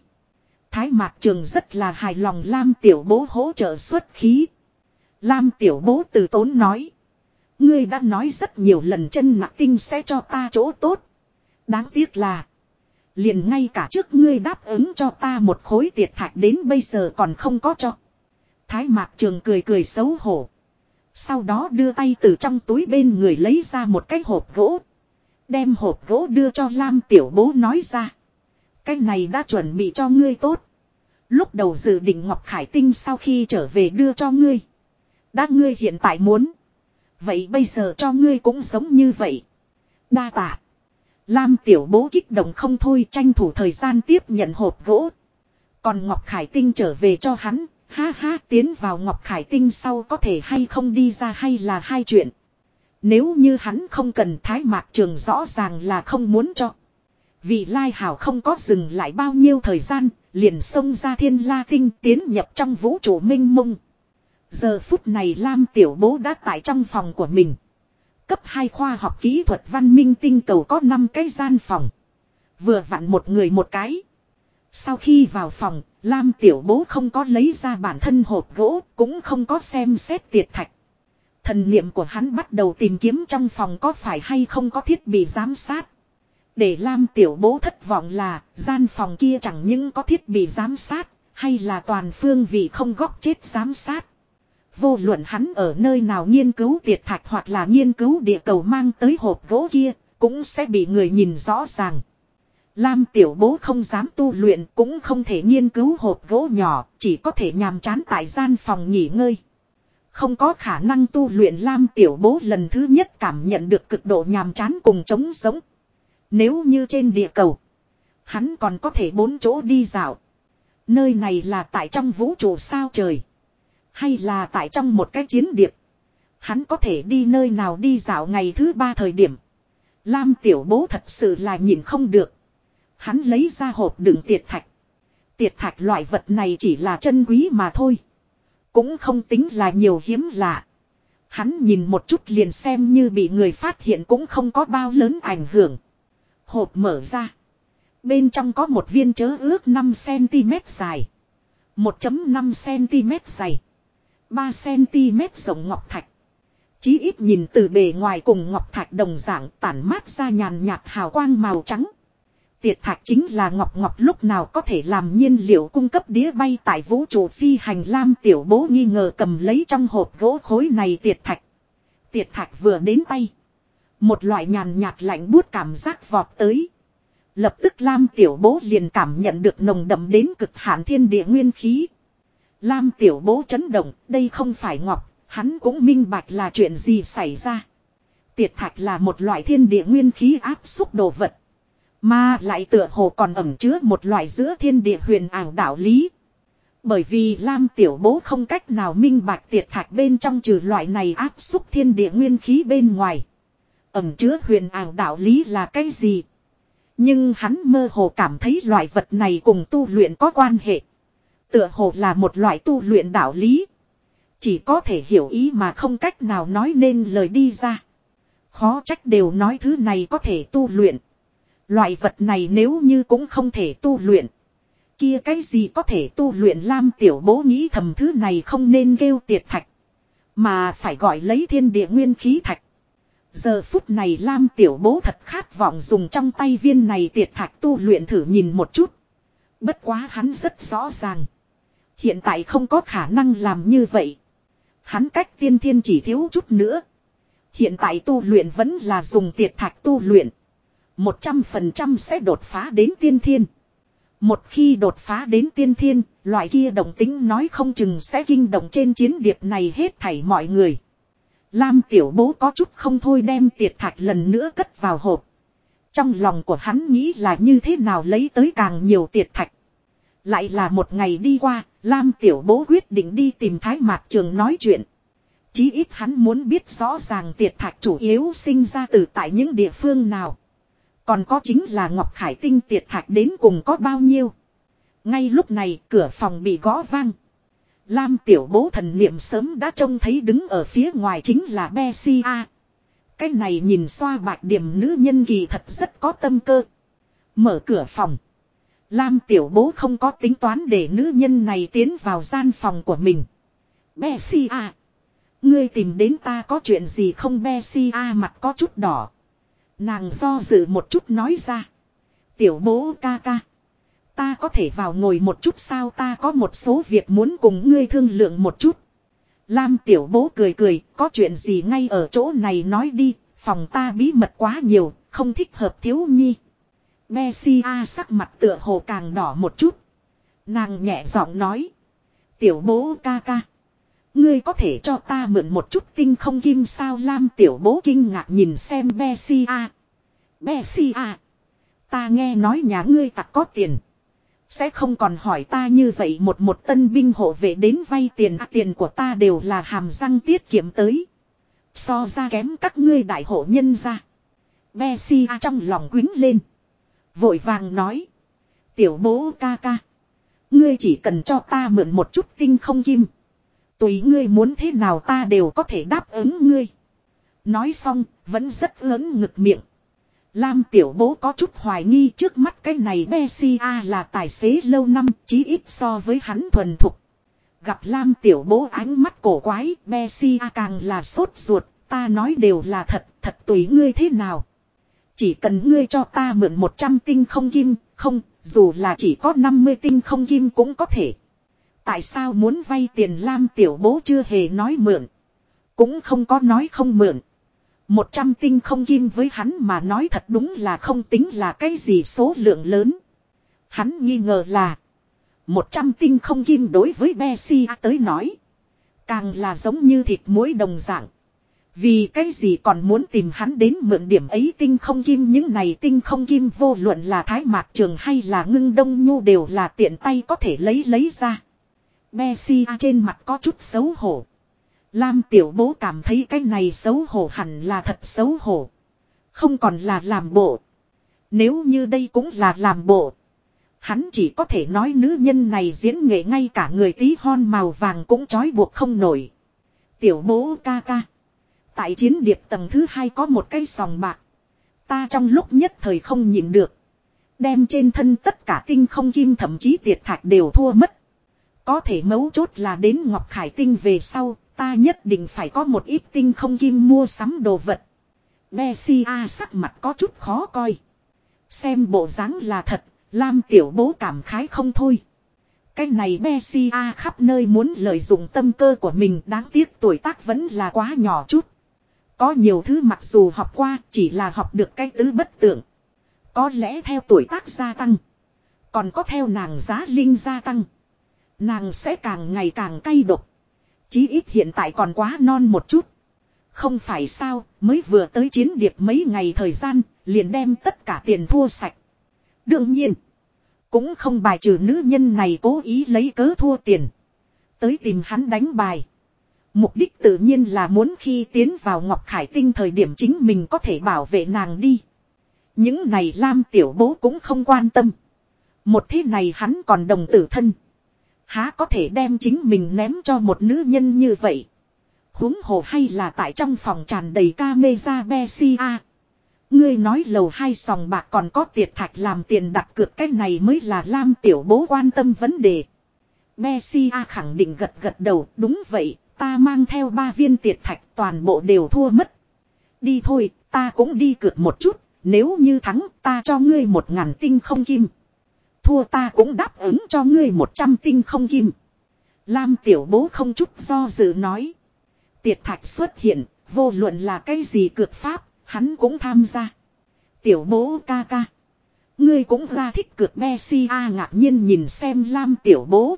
Thái Mạc Trường rất là hài lòng Lam Tiểu Bố hỗ trợ xuất khí. Lam Tiểu Bố từ tốn nói. Ngươi đã nói rất nhiều lần chân nặng tinh sẽ cho ta chỗ tốt. Đáng tiếc là. Liền ngay cả trước ngươi đáp ứng cho ta một khối tiệt thạch đến bây giờ còn không có cho. Thái Mạc Trường cười cười xấu hổ. Sau đó đưa tay từ trong túi bên người lấy ra một cái hộp gỗ. Đem hộp gỗ đưa cho Lam Tiểu Bố nói ra. Cái này đã chuẩn bị cho ngươi tốt. Lúc đầu dự định Ngọc Khải Tinh sau khi trở về đưa cho ngươi. Đã ngươi hiện tại muốn. Vậy bây giờ cho ngươi cũng sống như vậy. Đa tạ. Lam tiểu bố kích động không thôi tranh thủ thời gian tiếp nhận hộp gỗ. Còn Ngọc Khải Tinh trở về cho hắn. Ha ha tiến vào Ngọc Khải Tinh sau có thể hay không đi ra hay là hai chuyện. Nếu như hắn không cần thái mạc trường rõ ràng là không muốn cho. Vì Lai Hảo không có dừng lại bao nhiêu thời gian, liền xông ra thiên la tinh tiến nhập trong vũ trụ minh mông. Giờ phút này Lam Tiểu Bố đã tại trong phòng của mình. Cấp 2 khoa học kỹ thuật văn minh tinh cầu có 5 cái gian phòng. Vừa vặn một người một cái. Sau khi vào phòng, Lam Tiểu Bố không có lấy ra bản thân hộp gỗ, cũng không có xem xét tiệt thạch. Thần niệm của hắn bắt đầu tìm kiếm trong phòng có phải hay không có thiết bị giám sát. Để Lam Tiểu Bố thất vọng là, gian phòng kia chẳng những có thiết bị giám sát, hay là toàn phương vị không góc chết giám sát. Vô luận hắn ở nơi nào nghiên cứu tiệt thạch hoặc là nghiên cứu địa cầu mang tới hộp gỗ kia, cũng sẽ bị người nhìn rõ ràng. Lam tiểu bố không dám tu luyện cũng không thể nghiên cứu hộp gỗ nhỏ, chỉ có thể nhàm chán tại gian phòng nghỉ ngơi. Không có khả năng tu luyện Lam tiểu bố lần thứ nhất cảm nhận được cực độ nhàm chán cùng chống sống. Nếu như trên địa cầu, Hắn còn có thể bốn chỗ đi dạo. Nơi này là tại trong vũ trụ sao trời. Hay là tại trong một cái chiến điệp. Hắn có thể đi nơi nào đi dạo ngày thứ ba thời điểm. Lam tiểu bố thật sự là nhìn không được. Hắn lấy ra hộp đựng tiệt thạch. Tiệt thạch loại vật này chỉ là chân quý mà thôi. Cũng không tính là nhiều hiếm lạ. Hắn nhìn một chút liền xem như bị người phát hiện cũng không có bao lớn ảnh hưởng. Hộp mở ra. Bên trong có một viên chớ ước 5cm dài. 1.5cm dày. 3cm rộng ngọc thạch. Chí ít nhìn từ bề ngoài cùng ngọc thạch đồng dạng tản mát ra nhàn nhạt hào quang màu trắng. Tiệt thạch chính là ngọc ngọc lúc nào có thể làm nhiên liệu cung cấp đĩa bay tại vũ trụ phi hành lam tiểu bố nghi ngờ cầm lấy trong hộp gỗ khối này tiệt thạch. Tiệt thạch vừa đến tay. Một loại nhàn nhạt lạnh buốt cảm giác vọt tới. Lập tức Lam tiểu bố liền cảm nhận được nồng đậm đến cực hạn thiên địa nguyên khí. Lam tiểu bố chấn động, đây không phải ngọc, hắn cũng minh bạch là chuyện gì xảy ra. Tiệt thạch là một loại thiên địa nguyên khí áp xúc đồ vật. Mà lại tựa hồ còn ẩm chứa một loại giữa thiên địa huyền ảo đạo lý. Bởi vì Lam tiểu bố không cách nào minh bạch tiệt thạch bên trong trừ loại này áp xúc thiên địa nguyên khí bên ngoài. Ẩm chứa huyền ảo đạo lý là cái gì? Nhưng hắn mơ hồ cảm thấy loại vật này cùng tu luyện có quan hệ. Tựa hồ là một loại tu luyện đạo lý. Chỉ có thể hiểu ý mà không cách nào nói nên lời đi ra. Khó trách đều nói thứ này có thể tu luyện. Loại vật này nếu như cũng không thể tu luyện. Kia cái gì có thể tu luyện Lam tiểu bố nghĩ thầm thứ này không nên kêu tiệt thạch. Mà phải gọi lấy thiên địa nguyên khí thạch. Giờ phút này Lam tiểu bố thật khát vọng dùng trong tay viên này tiệt thạch tu luyện thử nhìn một chút. Bất quá hắn rất rõ ràng. Hiện tại không có khả năng làm như vậy. Hắn cách tiên thiên chỉ thiếu chút nữa. Hiện tại tu luyện vẫn là dùng tiệt thạch tu luyện. một trăm phần trăm sẽ đột phá đến tiên thiên. Một khi đột phá đến tiên thiên, loại kia đồng tính nói không chừng sẽ kinh động trên chiến điệp này hết thảy mọi người. Lam tiểu bố có chút không thôi đem tiệt thạch lần nữa cất vào hộp. Trong lòng của hắn nghĩ là như thế nào lấy tới càng nhiều tiệt thạch. Lại là một ngày đi qua, Lam tiểu bố quyết định đi tìm Thái Mạc Trường nói chuyện. Chí ít hắn muốn biết rõ ràng tiệt thạch chủ yếu sinh ra từ tại những địa phương nào. Còn có chính là Ngọc Khải Tinh tiệt thạch đến cùng có bao nhiêu. Ngay lúc này, cửa phòng bị gõ vang. Lam tiểu bố thần niệm sớm đã trông thấy đứng ở phía ngoài chính là Bessia. Cái này nhìn xoa bạc điểm nữ nhân kỳ thật rất có tâm cơ. Mở cửa phòng. Lam tiểu bố không có tính toán để nữ nhân này tiến vào gian phòng của mình. Bessia. Ngươi tìm đến ta có chuyện gì không Bessia mặt có chút đỏ. Nàng do dự một chút nói ra. Tiểu bố ca ca. Ta có thể vào ngồi một chút sao ta có một số việc muốn cùng ngươi thương lượng một chút. Lam tiểu bố cười cười, có chuyện gì ngay ở chỗ này nói đi, phòng ta bí mật quá nhiều, không thích hợp thiếu nhi. Messi a sắc mặt tựa hồ càng đỏ một chút. Nàng nhẹ giọng nói. Tiểu bố ca ca. Ngươi có thể cho ta mượn một chút tinh không kim sao Lam tiểu bố kinh ngạc nhìn xem Messi a, Messi a, Ta nghe nói nhà ngươi tặc có tiền. Sẽ không còn hỏi ta như vậy một một tân binh hộ vệ đến vay tiền à, tiền của ta đều là hàm răng tiết kiệm tới. So ra kém các ngươi đại hộ nhân ra. a trong lòng quính lên. Vội vàng nói. Tiểu bố ca ca. Ngươi chỉ cần cho ta mượn một chút tinh không kim. Tùy ngươi muốn thế nào ta đều có thể đáp ứng ngươi. Nói xong, vẫn rất lớn ngực miệng. Lam tiểu bố có chút hoài nghi trước mắt cái này Bessia là tài xế lâu năm chí ít so với hắn thuần thục. Gặp Lam tiểu bố ánh mắt cổ quái, Bessia càng là sốt ruột, ta nói đều là thật, thật tùy ngươi thế nào. Chỉ cần ngươi cho ta mượn 100 tinh không kim, không, dù là chỉ có 50 tinh không kim cũng có thể. Tại sao muốn vay tiền Lam tiểu bố chưa hề nói mượn. Cũng không có nói không mượn. Một trăm tinh không kim với hắn mà nói thật đúng là không tính là cái gì số lượng lớn. Hắn nghi ngờ là. Một trăm tinh không kim đối với messi tới nói. Càng là giống như thịt muối đồng dạng. Vì cái gì còn muốn tìm hắn đến mượn điểm ấy tinh không kim những này tinh không kim vô luận là thái mạc trường hay là ngưng đông nhu đều là tiện tay có thể lấy lấy ra. messi trên mặt có chút xấu hổ. Lam tiểu bố cảm thấy cái này xấu hổ hẳn là thật xấu hổ. Không còn là làm bộ. Nếu như đây cũng là làm bộ. Hắn chỉ có thể nói nữ nhân này diễn nghệ ngay cả người tí hon màu vàng cũng trói buộc không nổi. Tiểu bố ca ca. Tại chiến điệp tầng thứ hai có một cây sòng bạc. Ta trong lúc nhất thời không nhịn được. Đem trên thân tất cả tinh không kim thậm chí tiệt thạch đều thua mất. Có thể mấu chốt là đến Ngọc Khải Tinh về sau, ta nhất định phải có một ít tinh không kim mua sắm đồ vật. Bessia sắc mặt có chút khó coi. Xem bộ dáng là thật, Lam tiểu bố cảm khái không thôi. Cái này Bessia khắp nơi muốn lợi dụng tâm cơ của mình đáng tiếc tuổi tác vẫn là quá nhỏ chút. Có nhiều thứ mặc dù học qua chỉ là học được cái tứ bất tượng. Có lẽ theo tuổi tác gia tăng. Còn có theo nàng giá linh gia tăng. Nàng sẽ càng ngày càng cay độc. Chí ít hiện tại còn quá non một chút. Không phải sao, mới vừa tới chiến điệp mấy ngày thời gian, liền đem tất cả tiền thua sạch. Đương nhiên, cũng không bài trừ nữ nhân này cố ý lấy cớ thua tiền. Tới tìm hắn đánh bài. Mục đích tự nhiên là muốn khi tiến vào Ngọc Khải Tinh thời điểm chính mình có thể bảo vệ nàng đi. Những này Lam tiểu bố cũng không quan tâm. Một thế này hắn còn đồng tử thân. Há có thể đem chính mình ném cho một nữ nhân như vậy. huống hồ hay là tại trong phòng tràn đầy ca mê ra Bessia. Ngươi nói lầu hai sòng bạc còn có tiệt thạch làm tiền đặt cược cái này mới là Lam tiểu bố quan tâm vấn đề. Bessia khẳng định gật gật đầu, đúng vậy, ta mang theo ba viên tiệt thạch toàn bộ đều thua mất. Đi thôi, ta cũng đi cược một chút, nếu như thắng ta cho ngươi một ngàn tinh không kim. Thua ta cũng đáp ứng cho ngươi một trăm tinh không kim. Lam tiểu bố không chút do dự nói. Tiệt thạch xuất hiện, vô luận là cái gì cược pháp, hắn cũng tham gia. Tiểu bố ca ca. Ngươi cũng ra thích cược Messi A ngạc nhiên nhìn xem Lam tiểu bố.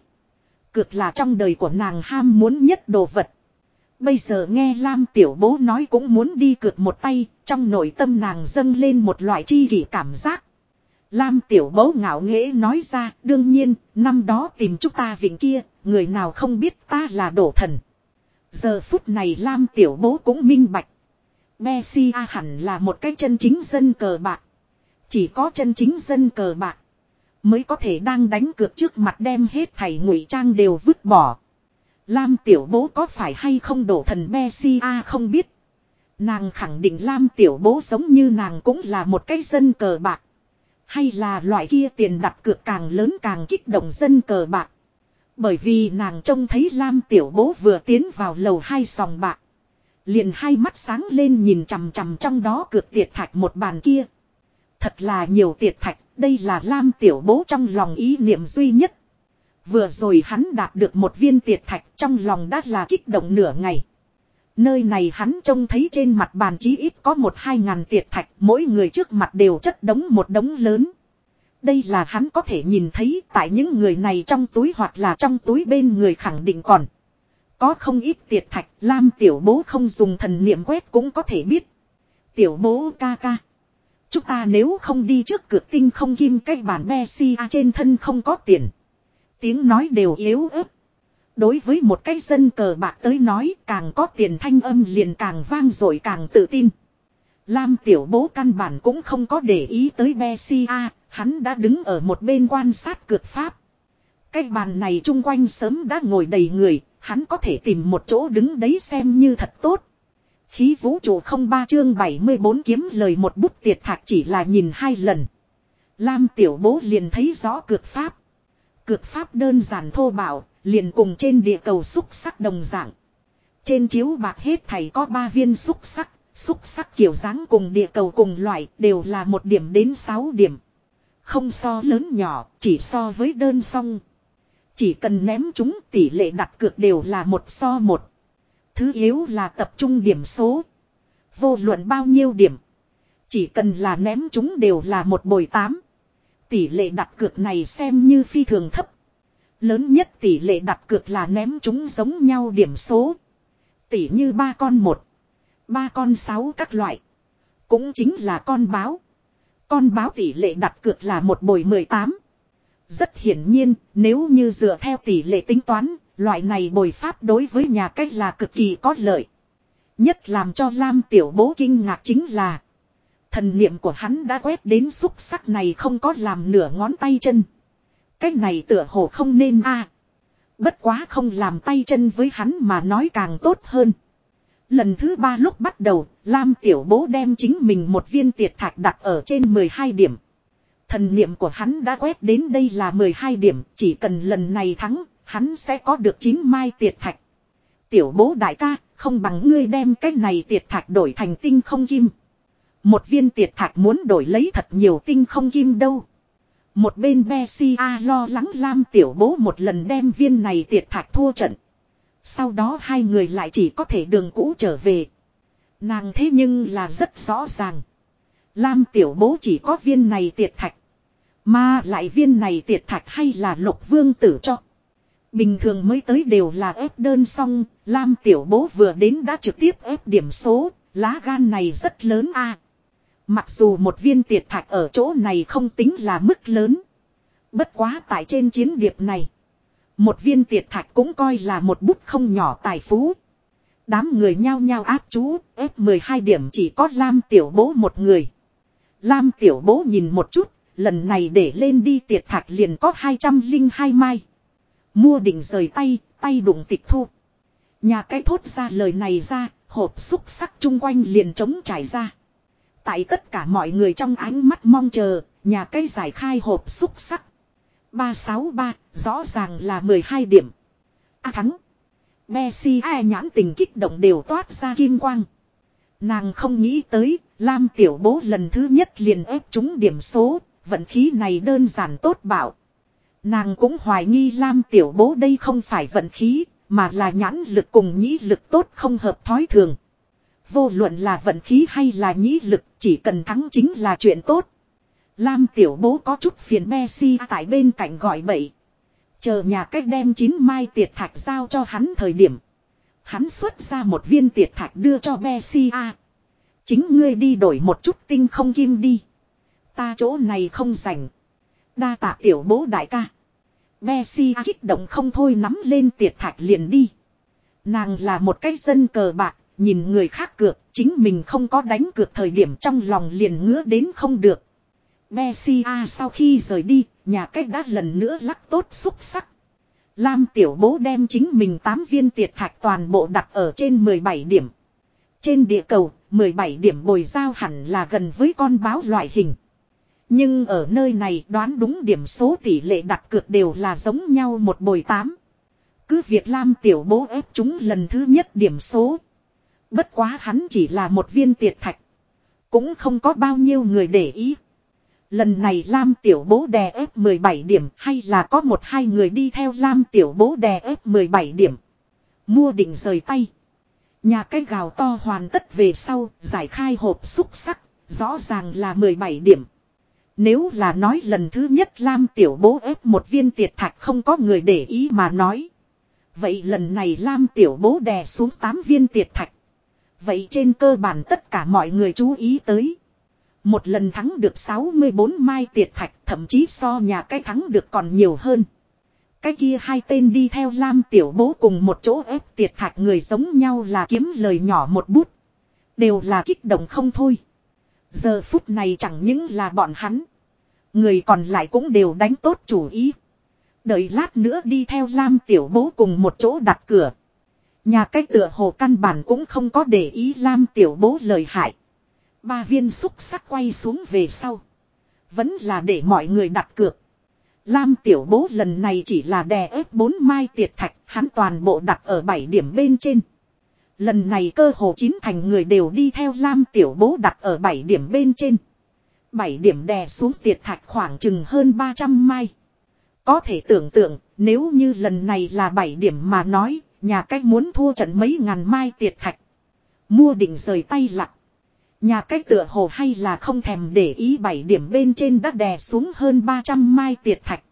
Cược là trong đời của nàng ham muốn nhất đồ vật. Bây giờ nghe Lam tiểu bố nói cũng muốn đi cược một tay, trong nội tâm nàng dâng lên một loại chi kỷ cảm giác. Lam tiểu bố ngạo nghễ nói ra, đương nhiên, năm đó tìm chúng ta vịnh kia, người nào không biết ta là đổ thần. Giờ phút này Lam tiểu bố cũng minh bạch. Messi hẳn là một cái chân chính dân cờ bạc. Chỉ có chân chính dân cờ bạc. Mới có thể đang đánh cược trước mặt đem hết thảy ngụy trang đều vứt bỏ. Lam tiểu bố có phải hay không đổ thần Messi không biết. Nàng khẳng định Lam tiểu bố giống như nàng cũng là một cái dân cờ bạc. Hay là loại kia tiền đặt cược càng lớn càng kích động dân cờ bạc. Bởi vì nàng trông thấy Lam tiểu bố vừa tiến vào lầu hai sòng bạc. Liền hai mắt sáng lên nhìn chằm chằm trong đó cược tiệt thạch một bàn kia. Thật là nhiều tiệt thạch, đây là Lam tiểu bố trong lòng ý niệm duy nhất. Vừa rồi hắn đạt được một viên tiệt thạch trong lòng đã là kích động nửa ngày. Nơi này hắn trông thấy trên mặt bàn chí ít có một hai ngàn tiệt thạch, mỗi người trước mặt đều chất đống một đống lớn. Đây là hắn có thể nhìn thấy tại những người này trong túi hoặc là trong túi bên người khẳng định còn. Có không ít tiệt thạch, Lam tiểu bố không dùng thần niệm quét cũng có thể biết. Tiểu bố ca ca. Chúng ta nếu không đi trước cửa tinh không kim cái bản Messi trên thân không có tiền. Tiếng nói đều yếu ớt. Đối với một cái dân cờ bạc tới nói càng có tiền thanh âm liền càng vang rồi càng tự tin. Lam tiểu bố căn bản cũng không có để ý tới messi hắn đã đứng ở một bên quan sát cược pháp. Cái bàn này chung quanh sớm đã ngồi đầy người, hắn có thể tìm một chỗ đứng đấy xem như thật tốt. Khí vũ trụ không ba chương 74 kiếm lời một bút tiệt thạc chỉ là nhìn hai lần. Lam tiểu bố liền thấy rõ cược pháp. cược pháp đơn giản thô bạo, liền cùng trên địa cầu xúc sắc đồng dạng. Trên chiếu bạc hết thảy có ba viên xúc sắc, xúc sắc kiểu dáng cùng địa cầu cùng loại đều là một điểm đến sáu điểm. Không so lớn nhỏ, chỉ so với đơn song. Chỉ cần ném chúng tỷ lệ đặt cược đều là một so một. Thứ yếu là tập trung điểm số. Vô luận bao nhiêu điểm. Chỉ cần là ném chúng đều là một bồi tám. Tỷ lệ đặt cược này xem như phi thường thấp. Lớn nhất tỷ lệ đặt cược là ném chúng giống nhau điểm số. Tỷ như ba con một. Ba con sáu các loại. Cũng chính là con báo. Con báo tỷ lệ đặt cược là một bồi 18. Rất hiển nhiên, nếu như dựa theo tỷ lệ tính toán, loại này bồi pháp đối với nhà cách là cực kỳ có lợi. Nhất làm cho Lam tiểu bố kinh ngạc chính là Thần niệm của hắn đã quét đến xúc sắc này không có làm nửa ngón tay chân. Cái này tựa hồ không nên a. Bất quá không làm tay chân với hắn mà nói càng tốt hơn. Lần thứ ba lúc bắt đầu, Lam tiểu bố đem chính mình một viên tiệt thạch đặt ở trên 12 điểm. Thần niệm của hắn đã quét đến đây là 12 điểm, chỉ cần lần này thắng, hắn sẽ có được chín mai tiệt thạch. Tiểu bố đại ca, không bằng ngươi đem cái này tiệt thạch đổi thành tinh không kim. Một viên tiệt thạch muốn đổi lấy thật nhiều tinh không kim đâu. Một bên Bessia lo lắng Lam tiểu bố một lần đem viên này tiệt thạch thua trận. Sau đó hai người lại chỉ có thể đường cũ trở về. Nàng thế nhưng là rất rõ ràng. Lam tiểu bố chỉ có viên này tiệt thạch. Mà lại viên này tiệt thạch hay là lục vương tử cho. Bình thường mới tới đều là ép đơn xong, Lam tiểu bố vừa đến đã trực tiếp ép điểm số, lá gan này rất lớn a. Mặc dù một viên tiệt thạch ở chỗ này không tính là mức lớn. Bất quá tại trên chiến điệp này. Một viên tiệt thạch cũng coi là một bút không nhỏ tài phú. Đám người nhao nhao áp chú, ép 12 điểm chỉ có Lam tiểu bố một người. Lam tiểu bố nhìn một chút, lần này để lên đi tiệt thạch liền có 202 mai. Mua định rời tay, tay đụng tịch thu. Nhà cái thốt ra lời này ra, hộp xúc sắc chung quanh liền trống trải ra. Tại tất cả mọi người trong ánh mắt mong chờ, nhà cây giải khai hộp xúc sắc. 363, rõ ràng là 12 điểm. A thắng. Messi ai nhãn tình kích động đều toát ra kim quang. Nàng không nghĩ tới, Lam tiểu bố lần thứ nhất liền ép chúng điểm số, vận khí này đơn giản tốt bảo. Nàng cũng hoài nghi Lam tiểu bố đây không phải vận khí, mà là nhãn lực cùng nhĩ lực tốt không hợp thói thường. Vô luận là vận khí hay là nhĩ lực, chỉ cần thắng chính là chuyện tốt. Lam tiểu bố có chút phiền Messi tại bên cạnh gọi bậy. Chờ nhà cách đem chín mai tiệt thạch giao cho hắn thời điểm. Hắn xuất ra một viên tiệt thạch đưa cho Messi. Chính ngươi đi đổi một chút tinh không kim đi. Ta chỗ này không rảnh. Đa tạ tiểu bố đại ca. Messi kích động không thôi nắm lên tiệt thạch liền đi. Nàng là một cái dân cờ bạc, nhìn người khác cược, chính mình không có đánh cược thời điểm trong lòng liền ngứa đến không được. Messi sau khi rời đi, nhà cách đã lần nữa lắc tốt xúc sắc. Lam tiểu bố đem chính mình 8 viên tiệt thạch toàn bộ đặt ở trên 17 điểm. Trên địa cầu, 17 điểm bồi giao hẳn là gần với con báo loại hình. Nhưng ở nơi này đoán đúng điểm số tỷ lệ đặt cược đều là giống nhau một bồi tám Cứ việc Lam tiểu bố ép chúng lần thứ nhất điểm số. Bất quá hắn chỉ là một viên tiệt thạch. Cũng không có bao nhiêu người để ý. Lần này Lam tiểu bố đè ép 17 điểm hay là có một hai người đi theo Lam tiểu bố đè ép 17 điểm. Mua định rời tay. Nhà cái gào to hoàn tất về sau, giải khai hộp xúc sắc, rõ ràng là 17 điểm. Nếu là nói lần thứ nhất Lam tiểu bố ép một viên tiệt thạch không có người để ý mà nói. Vậy lần này Lam tiểu bố đè xuống 8 viên tiệt thạch. Vậy trên cơ bản tất cả mọi người chú ý tới. Một lần thắng được 64 mai tiệt thạch, thậm chí so nhà cái thắng được còn nhiều hơn. Cái kia hai tên đi theo Lam tiểu bố cùng một chỗ ép tiệt thạch người giống nhau là kiếm lời nhỏ một bút. Đều là kích động không thôi. Giờ phút này chẳng những là bọn hắn. Người còn lại cũng đều đánh tốt chủ ý. Đợi lát nữa đi theo Lam tiểu bố cùng một chỗ đặt cửa. Nhà cách tựa hồ căn bản cũng không có để ý Lam tiểu bố lời hại. Ba viên xúc sắc quay xuống về sau. Vẫn là để mọi người đặt cược. Lam tiểu bố lần này chỉ là đè ép bốn mai tiệt thạch, hắn toàn bộ đặt ở bảy điểm bên trên. Lần này cơ hồ chín thành người đều đi theo Lam tiểu bố đặt ở bảy điểm bên trên. bảy điểm đè xuống tiệt thạch khoảng chừng hơn 300 mai. Có thể tưởng tượng, nếu như lần này là bảy điểm mà nói, nhà cách muốn thua trận mấy ngàn mai tiệt thạch. Mua định rời tay lặng. Nhà cách tựa hồ hay là không thèm để ý bảy điểm bên trên đã đè xuống hơn 300 mai tiệt thạch.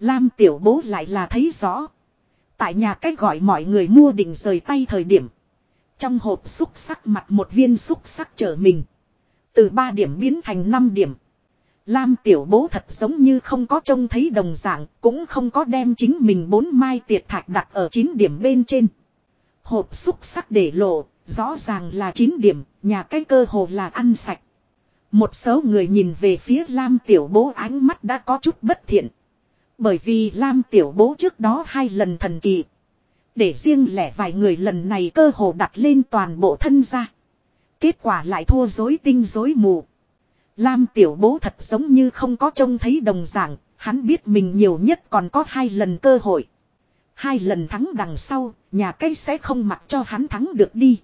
Lam tiểu bố lại là thấy rõ. Tại nhà cách gọi mọi người mua định rời tay thời điểm. Trong hộp xúc sắc mặt một viên xúc sắc trở mình. Từ 3 điểm biến thành 5 điểm. Lam tiểu bố thật giống như không có trông thấy đồng dạng, cũng không có đem chính mình bốn mai tiệt thạch đặt ở 9 điểm bên trên. Hộp xúc sắc để lộ, rõ ràng là 9 điểm, nhà cái cơ hồ là ăn sạch. Một số người nhìn về phía Lam tiểu bố ánh mắt đã có chút bất thiện. Bởi vì Lam tiểu bố trước đó hai lần thần kỳ. Để riêng lẻ vài người lần này cơ hồ đặt lên toàn bộ thân ra. Kết quả lại thua dối tinh dối mù. Lam tiểu bố thật giống như không có trông thấy đồng dạng, hắn biết mình nhiều nhất còn có hai lần cơ hội. Hai lần thắng đằng sau, nhà cây sẽ không mặc cho hắn thắng được đi.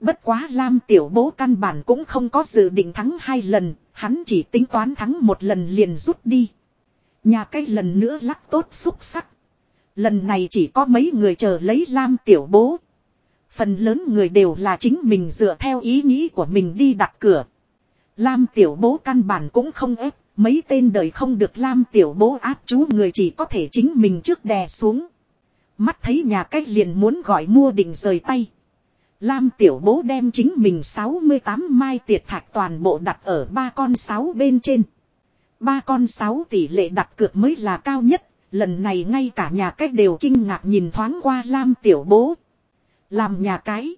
Bất quá Lam tiểu bố căn bản cũng không có dự định thắng hai lần, hắn chỉ tính toán thắng một lần liền rút đi. Nhà cây lần nữa lắc tốt xúc sắc. Lần này chỉ có mấy người chờ lấy Lam tiểu bố. Phần lớn người đều là chính mình dựa theo ý nghĩ của mình đi đặt cửa. Lam tiểu bố căn bản cũng không ép, mấy tên đời không được Lam tiểu bố áp chú người chỉ có thể chính mình trước đè xuống. Mắt thấy nhà cách liền muốn gọi mua định rời tay. Lam tiểu bố đem chính mình 68 mai tiệt thạch toàn bộ đặt ở ba con sáu bên trên. Ba con sáu tỷ lệ đặt cược mới là cao nhất, lần này ngay cả nhà cách đều kinh ngạc nhìn thoáng qua Lam tiểu bố. Làm nhà cái.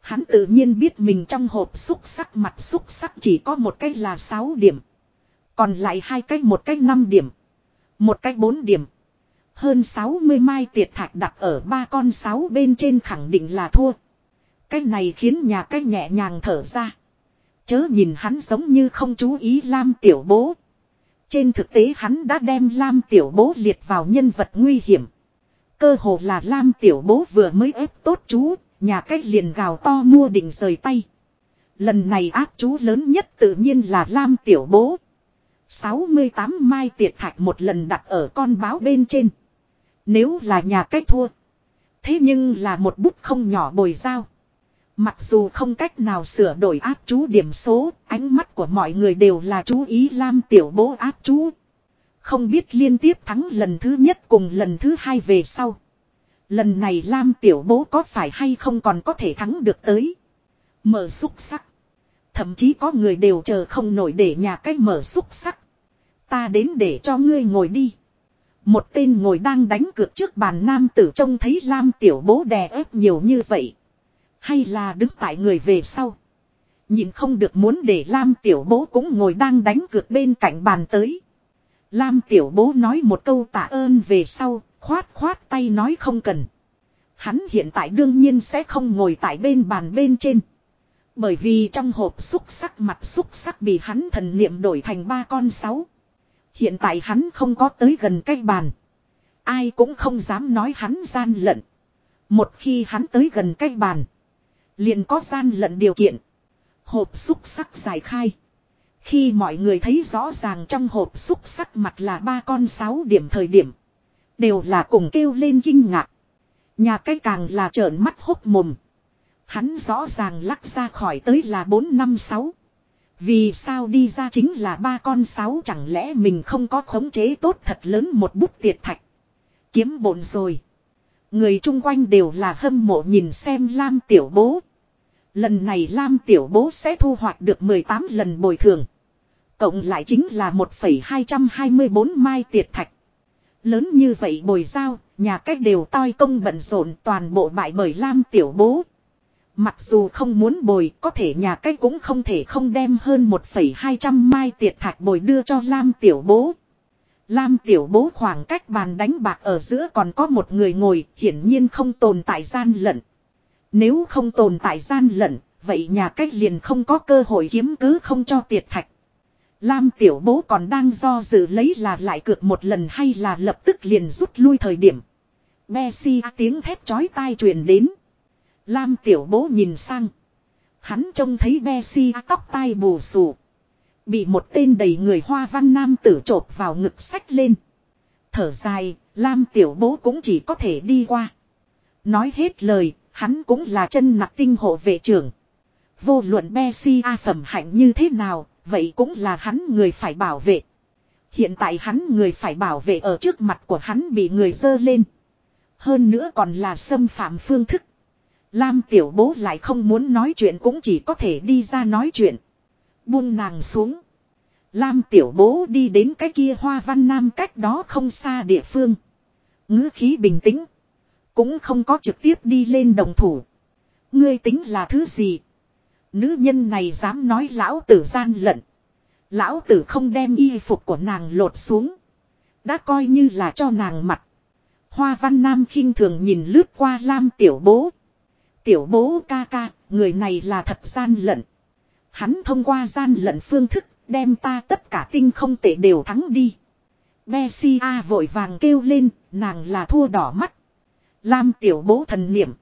Hắn tự nhiên biết mình trong hộp xúc sắc mặt xúc sắc chỉ có một cách là 6 điểm. Còn lại hai cách một cách 5 điểm. Một cách 4 điểm. Hơn 60 mai tiệt thạch đặt ở ba con 6 bên trên khẳng định là thua. Cái này khiến nhà cái nhẹ nhàng thở ra. Chớ nhìn hắn giống như không chú ý Lam tiểu bố. Trên thực tế hắn đã đem Lam tiểu bố liệt vào nhân vật nguy hiểm. Cơ hồ là Lam tiểu bố vừa mới ép tốt chú, nhà cách liền gào to mua định rời tay. Lần này áp chú lớn nhất tự nhiên là Lam tiểu bố. 68 mai tiệt thạch một lần đặt ở con báo bên trên. Nếu là nhà cách thua. Thế nhưng là một bút không nhỏ bồi giao. Mặc dù không cách nào sửa đổi áp chú điểm số, ánh mắt của mọi người đều là chú ý Lam tiểu bố áp chú. Không biết liên tiếp thắng lần thứ nhất cùng lần thứ hai về sau. Lần này Lam tiểu bố có phải hay không còn có thể thắng được tới. Mở xúc sắc. Thậm chí có người đều chờ không nổi để nhà cách mở xúc sắc. Ta đến để cho ngươi ngồi đi. Một tên ngồi đang đánh cược trước bàn nam tử trông thấy Lam tiểu bố đè ép nhiều như vậy. Hay là đứng tại người về sau. Nhìn không được muốn để Lam tiểu bố cũng ngồi đang đánh cược bên cạnh bàn tới. Lam tiểu bố nói một câu tạ ơn về sau, khoát khoát tay nói không cần. Hắn hiện tại đương nhiên sẽ không ngồi tại bên bàn bên trên. Bởi vì trong hộp xúc sắc mặt xúc sắc bị hắn thần niệm đổi thành ba con sáu. Hiện tại hắn không có tới gần cái bàn. Ai cũng không dám nói hắn gian lận. Một khi hắn tới gần cái bàn. Liền có gian lận điều kiện. Hộp xúc sắc giải khai. Khi mọi người thấy rõ ràng trong hộp xúc sắc mặt là ba con sáu điểm thời điểm. Đều là cùng kêu lên kinh ngạc. Nhà cái càng là trợn mắt hốc mồm. Hắn rõ ràng lắc ra khỏi tới là bốn năm sáu Vì sao đi ra chính là ba con sáu chẳng lẽ mình không có khống chế tốt thật lớn một bút tiệt thạch. Kiếm bổn rồi. Người chung quanh đều là hâm mộ nhìn xem Lam tiểu bố. Lần này Lam tiểu bố sẽ thu hoạch được 18 lần bồi thường. Cộng lại chính là 1,224 mai tiệt thạch. Lớn như vậy bồi giao, nhà cách đều toi công bận rộn toàn bộ bại bởi Lam tiểu bố. Mặc dù không muốn bồi, có thể nhà cách cũng không thể không đem hơn 1,200 mai tiệt thạch bồi đưa cho Lam tiểu bố. Lam tiểu bố khoảng cách bàn đánh bạc ở giữa còn có một người ngồi, hiển nhiên không tồn tại gian lận. Nếu không tồn tại gian lận, vậy nhà cách liền không có cơ hội kiếm cứ không cho tiệt thạch. Lam tiểu bố còn đang do dự lấy là lại cược một lần hay là lập tức liền rút lui thời điểm. Messi tiếng thét chói tai truyền đến. Lam tiểu bố nhìn sang. Hắn trông thấy Messi tóc tai bù xù. Bị một tên đầy người hoa văn nam tử trộp vào ngực sách lên. Thở dài, Lam tiểu bố cũng chỉ có thể đi qua. Nói hết lời, hắn cũng là chân nặc tinh hộ vệ trưởng. Vô luận Messi phẩm hạnh như thế nào, vậy cũng là hắn người phải bảo vệ. Hiện tại hắn người phải bảo vệ ở trước mặt của hắn bị người dơ lên. Hơn nữa còn là xâm phạm phương thức. Lam tiểu bố lại không muốn nói chuyện cũng chỉ có thể đi ra nói chuyện. Buông nàng xuống. Lam tiểu bố đi đến cái kia hoa văn nam cách đó không xa địa phương. ngữ khí bình tĩnh. Cũng không có trực tiếp đi lên đồng thủ. Ngươi tính là thứ gì? Nữ nhân này dám nói lão tử gian lận. Lão tử không đem y phục của nàng lột xuống. Đã coi như là cho nàng mặt. Hoa văn nam khinh thường nhìn lướt qua lam tiểu bố. Tiểu bố ca ca, người này là thật gian lận. Hắn thông qua gian lận phương thức, đem ta tất cả tinh không tệ đều thắng đi. Bessia vội vàng kêu lên, nàng là thua đỏ mắt. Lam tiểu bố thần niệm.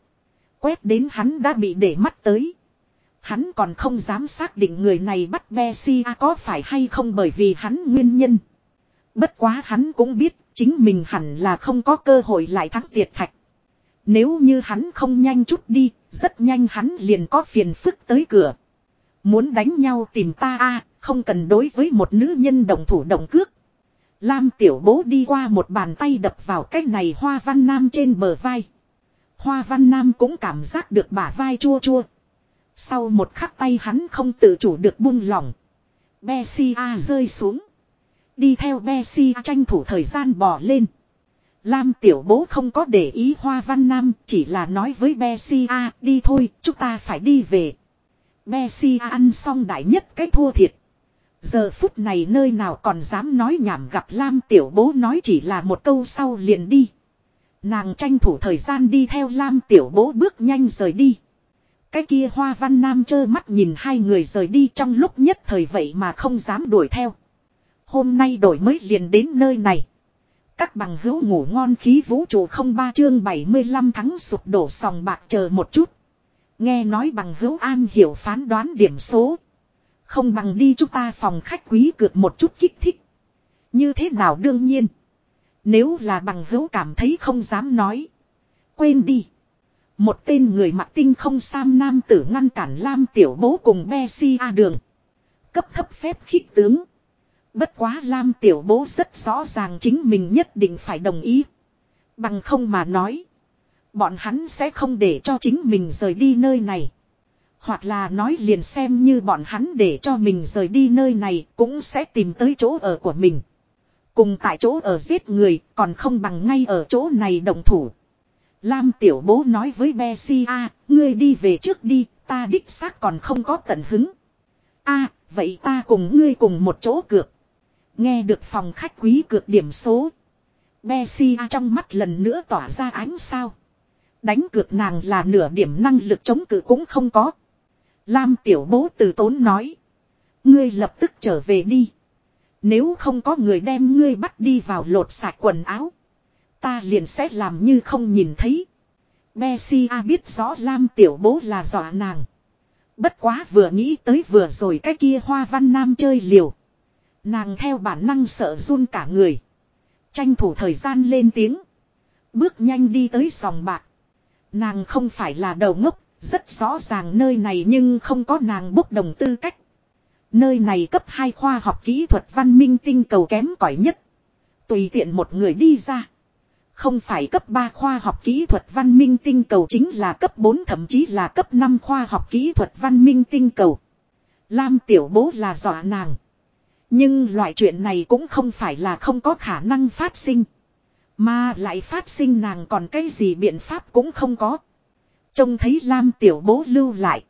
Quét đến hắn đã bị để mắt tới. Hắn còn không dám xác định người này bắt Bessia có phải hay không bởi vì hắn nguyên nhân. Bất quá hắn cũng biết chính mình hẳn là không có cơ hội lại thắng tiệt thạch. Nếu như hắn không nhanh chút đi, rất nhanh hắn liền có phiền phức tới cửa. Muốn đánh nhau tìm ta a không cần đối với một nữ nhân đồng thủ đồng cước. Lam tiểu bố đi qua một bàn tay đập vào cái này hoa văn nam trên bờ vai. Hoa văn nam cũng cảm giác được bả vai chua chua. Sau một khắc tay hắn không tự chủ được buông lỏng. Bessia rơi xuống. Đi theo Bessia tranh thủ thời gian bỏ lên. Lam tiểu bố không có để ý hoa văn nam, chỉ là nói với Bessia đi thôi, chúng ta phải đi về. Messi ăn xong đại nhất cái thua thiệt. Giờ phút này nơi nào còn dám nói nhảm gặp Lam tiểu bố nói chỉ là một câu sau liền đi. Nàng tranh thủ thời gian đi theo Lam tiểu bố bước nhanh rời đi. Cái kia hoa văn nam trơ mắt nhìn hai người rời đi trong lúc nhất thời vậy mà không dám đuổi theo. Hôm nay đổi mới liền đến nơi này. Các bằng hữu ngủ ngon khí vũ trụ không ba chương 75 tháng sụp đổ sòng bạc chờ một chút. Nghe nói bằng hữu an hiểu phán đoán điểm số. Không bằng đi chúng ta phòng khách quý cược một chút kích thích. Như thế nào đương nhiên. Nếu là bằng hữu cảm thấy không dám nói. Quên đi. Một tên người mặc tinh không sam nam tử ngăn cản Lam tiểu bố cùng Bessia đường. Cấp thấp phép khích tướng. Bất quá Lam tiểu bố rất rõ ràng chính mình nhất định phải đồng ý. Bằng không mà nói. Bọn hắn sẽ không để cho chính mình rời đi nơi này. Hoặc là nói liền xem như bọn hắn để cho mình rời đi nơi này cũng sẽ tìm tới chỗ ở của mình. Cùng tại chỗ ở giết người còn không bằng ngay ở chỗ này đồng thủ. Lam tiểu bố nói với Bessia, ngươi đi về trước đi, ta đích xác còn không có tận hứng. a vậy ta cùng ngươi cùng một chỗ cược. Nghe được phòng khách quý cược điểm số. Bessia trong mắt lần nữa tỏa ra ánh sao. Đánh cược nàng là nửa điểm năng lực chống cự cũng không có. Lam tiểu bố từ tốn nói. Ngươi lập tức trở về đi. Nếu không có người đem ngươi bắt đi vào lột sạch quần áo. Ta liền sẽ làm như không nhìn thấy. Bessia biết rõ Lam tiểu bố là dọa nàng. Bất quá vừa nghĩ tới vừa rồi cái kia hoa văn nam chơi liều. Nàng theo bản năng sợ run cả người. Tranh thủ thời gian lên tiếng. Bước nhanh đi tới sòng bạc. Nàng không phải là đầu ngốc, rất rõ ràng nơi này nhưng không có nàng bốc đồng tư cách. Nơi này cấp hai khoa học kỹ thuật văn minh tinh cầu kém cỏi nhất. Tùy tiện một người đi ra. Không phải cấp 3 khoa học kỹ thuật văn minh tinh cầu chính là cấp 4 thậm chí là cấp 5 khoa học kỹ thuật văn minh tinh cầu. Lam tiểu bố là dọa nàng. Nhưng loại chuyện này cũng không phải là không có khả năng phát sinh. Mà lại phát sinh nàng còn cái gì biện pháp cũng không có. Trông thấy Lam tiểu bố lưu lại.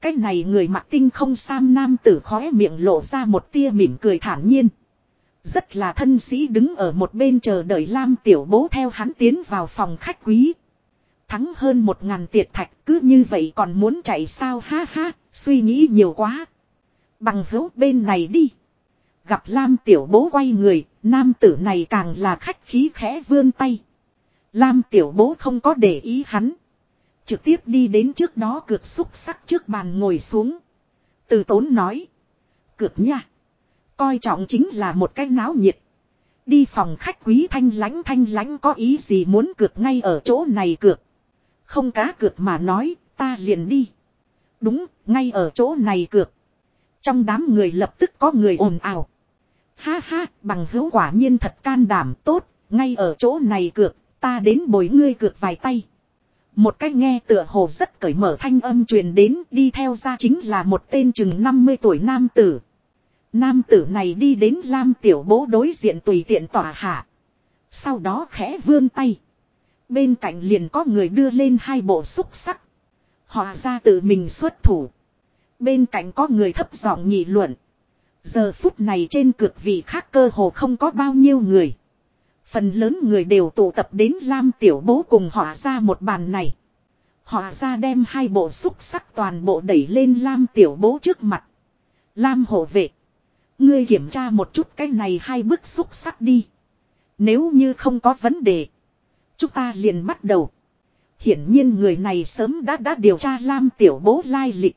Cái này người mặc tinh không sam nam tử khóe miệng lộ ra một tia mỉm cười thản nhiên. Rất là thân sĩ đứng ở một bên chờ đợi Lam tiểu bố theo hắn tiến vào phòng khách quý. Thắng hơn một ngàn tiệt thạch cứ như vậy còn muốn chạy sao ha ha, suy nghĩ nhiều quá. Bằng hữu bên này đi. Gặp Lam tiểu bố quay người, nam tử này càng là khách khí khẽ vươn tay. Lam tiểu bố không có để ý hắn. Trực tiếp đi đến trước đó cược xúc sắc trước bàn ngồi xuống. Từ tốn nói. Cược nha. Coi trọng chính là một cái náo nhiệt. Đi phòng khách quý thanh lãnh thanh lãnh có ý gì muốn cược ngay ở chỗ này cược. Không cá cược mà nói, ta liền đi. Đúng, ngay ở chỗ này cược. Trong đám người lập tức có người ồn ào. Ha ha, bằng hữu quả nhiên thật can đảm tốt, ngay ở chỗ này cược, ta đến bồi ngươi cược vài tay. Một cái nghe tựa hồ rất cởi mở thanh âm truyền đến, đi theo ra chính là một tên chừng 50 tuổi nam tử. Nam tử này đi đến Lam tiểu bố đối diện tùy tiện tỏa hạ. Sau đó khẽ vươn tay. Bên cạnh liền có người đưa lên hai bộ xúc sắc. Họ ra tự mình xuất thủ. Bên cạnh có người thấp giọng nhị luận. Giờ phút này trên cực vị khác cơ hồ không có bao nhiêu người. Phần lớn người đều tụ tập đến Lam Tiểu Bố cùng họ ra một bàn này. Họ ra đem hai bộ xúc sắc toàn bộ đẩy lên Lam Tiểu Bố trước mặt. Lam hộ vệ. Ngươi kiểm tra một chút cái này hai bức xúc sắc đi. Nếu như không có vấn đề. Chúng ta liền bắt đầu. Hiển nhiên người này sớm đã đã điều tra Lam Tiểu Bố lai lịch.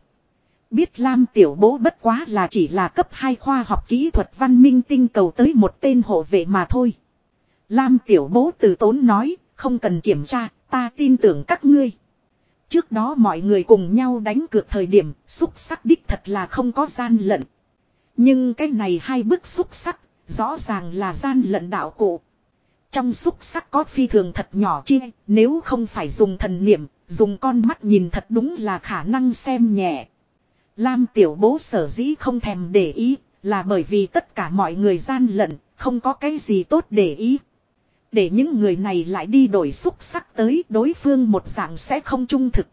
Biết Lam Tiểu Bố bất quá là chỉ là cấp 2 khoa học kỹ thuật văn minh tinh cầu tới một tên hộ vệ mà thôi. Lam Tiểu Bố từ tốn nói, không cần kiểm tra, ta tin tưởng các ngươi. Trước đó mọi người cùng nhau đánh cược thời điểm, xúc sắc đích thật là không có gian lận. Nhưng cái này hai bức xúc sắc, rõ ràng là gian lận đạo cụ. Trong xúc sắc có phi thường thật nhỏ chi, nếu không phải dùng thần niệm, dùng con mắt nhìn thật đúng là khả năng xem nhẹ. Lam tiểu bố sở dĩ không thèm để ý, là bởi vì tất cả mọi người gian lận, không có cái gì tốt để ý. Để những người này lại đi đổi xúc sắc tới đối phương một dạng sẽ không trung thực.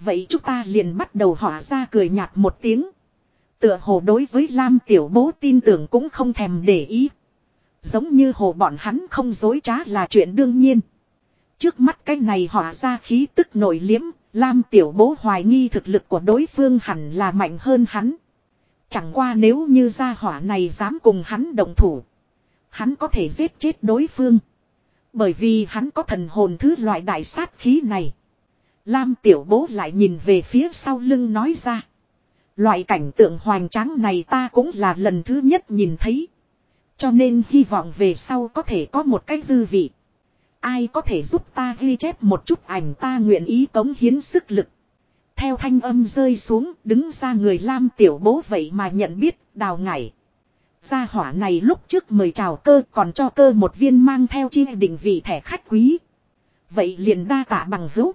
Vậy chúng ta liền bắt đầu hỏa ra cười nhạt một tiếng. Tựa hồ đối với Lam tiểu bố tin tưởng cũng không thèm để ý. Giống như hồ bọn hắn không dối trá là chuyện đương nhiên. Trước mắt cái này hỏa ra khí tức nổi liếm, Lam tiểu bố hoài nghi thực lực của đối phương hẳn là mạnh hơn hắn. Chẳng qua nếu như gia hỏa này dám cùng hắn đồng thủ. Hắn có thể giết chết đối phương. Bởi vì hắn có thần hồn thứ loại đại sát khí này. Lam tiểu bố lại nhìn về phía sau lưng nói ra. Loại cảnh tượng hoành tráng này ta cũng là lần thứ nhất nhìn thấy. Cho nên hy vọng về sau có thể có một cái dư vị. Ai có thể giúp ta ghi chép một chút ảnh ta nguyện ý cống hiến sức lực. Theo thanh âm rơi xuống, đứng ra người Lam tiểu bố vậy mà nhận biết, đào ngải. Gia hỏa này lúc trước mời chào cơ còn cho cơ một viên mang theo chi định vị thẻ khách quý. Vậy liền đa tạ bằng hữu.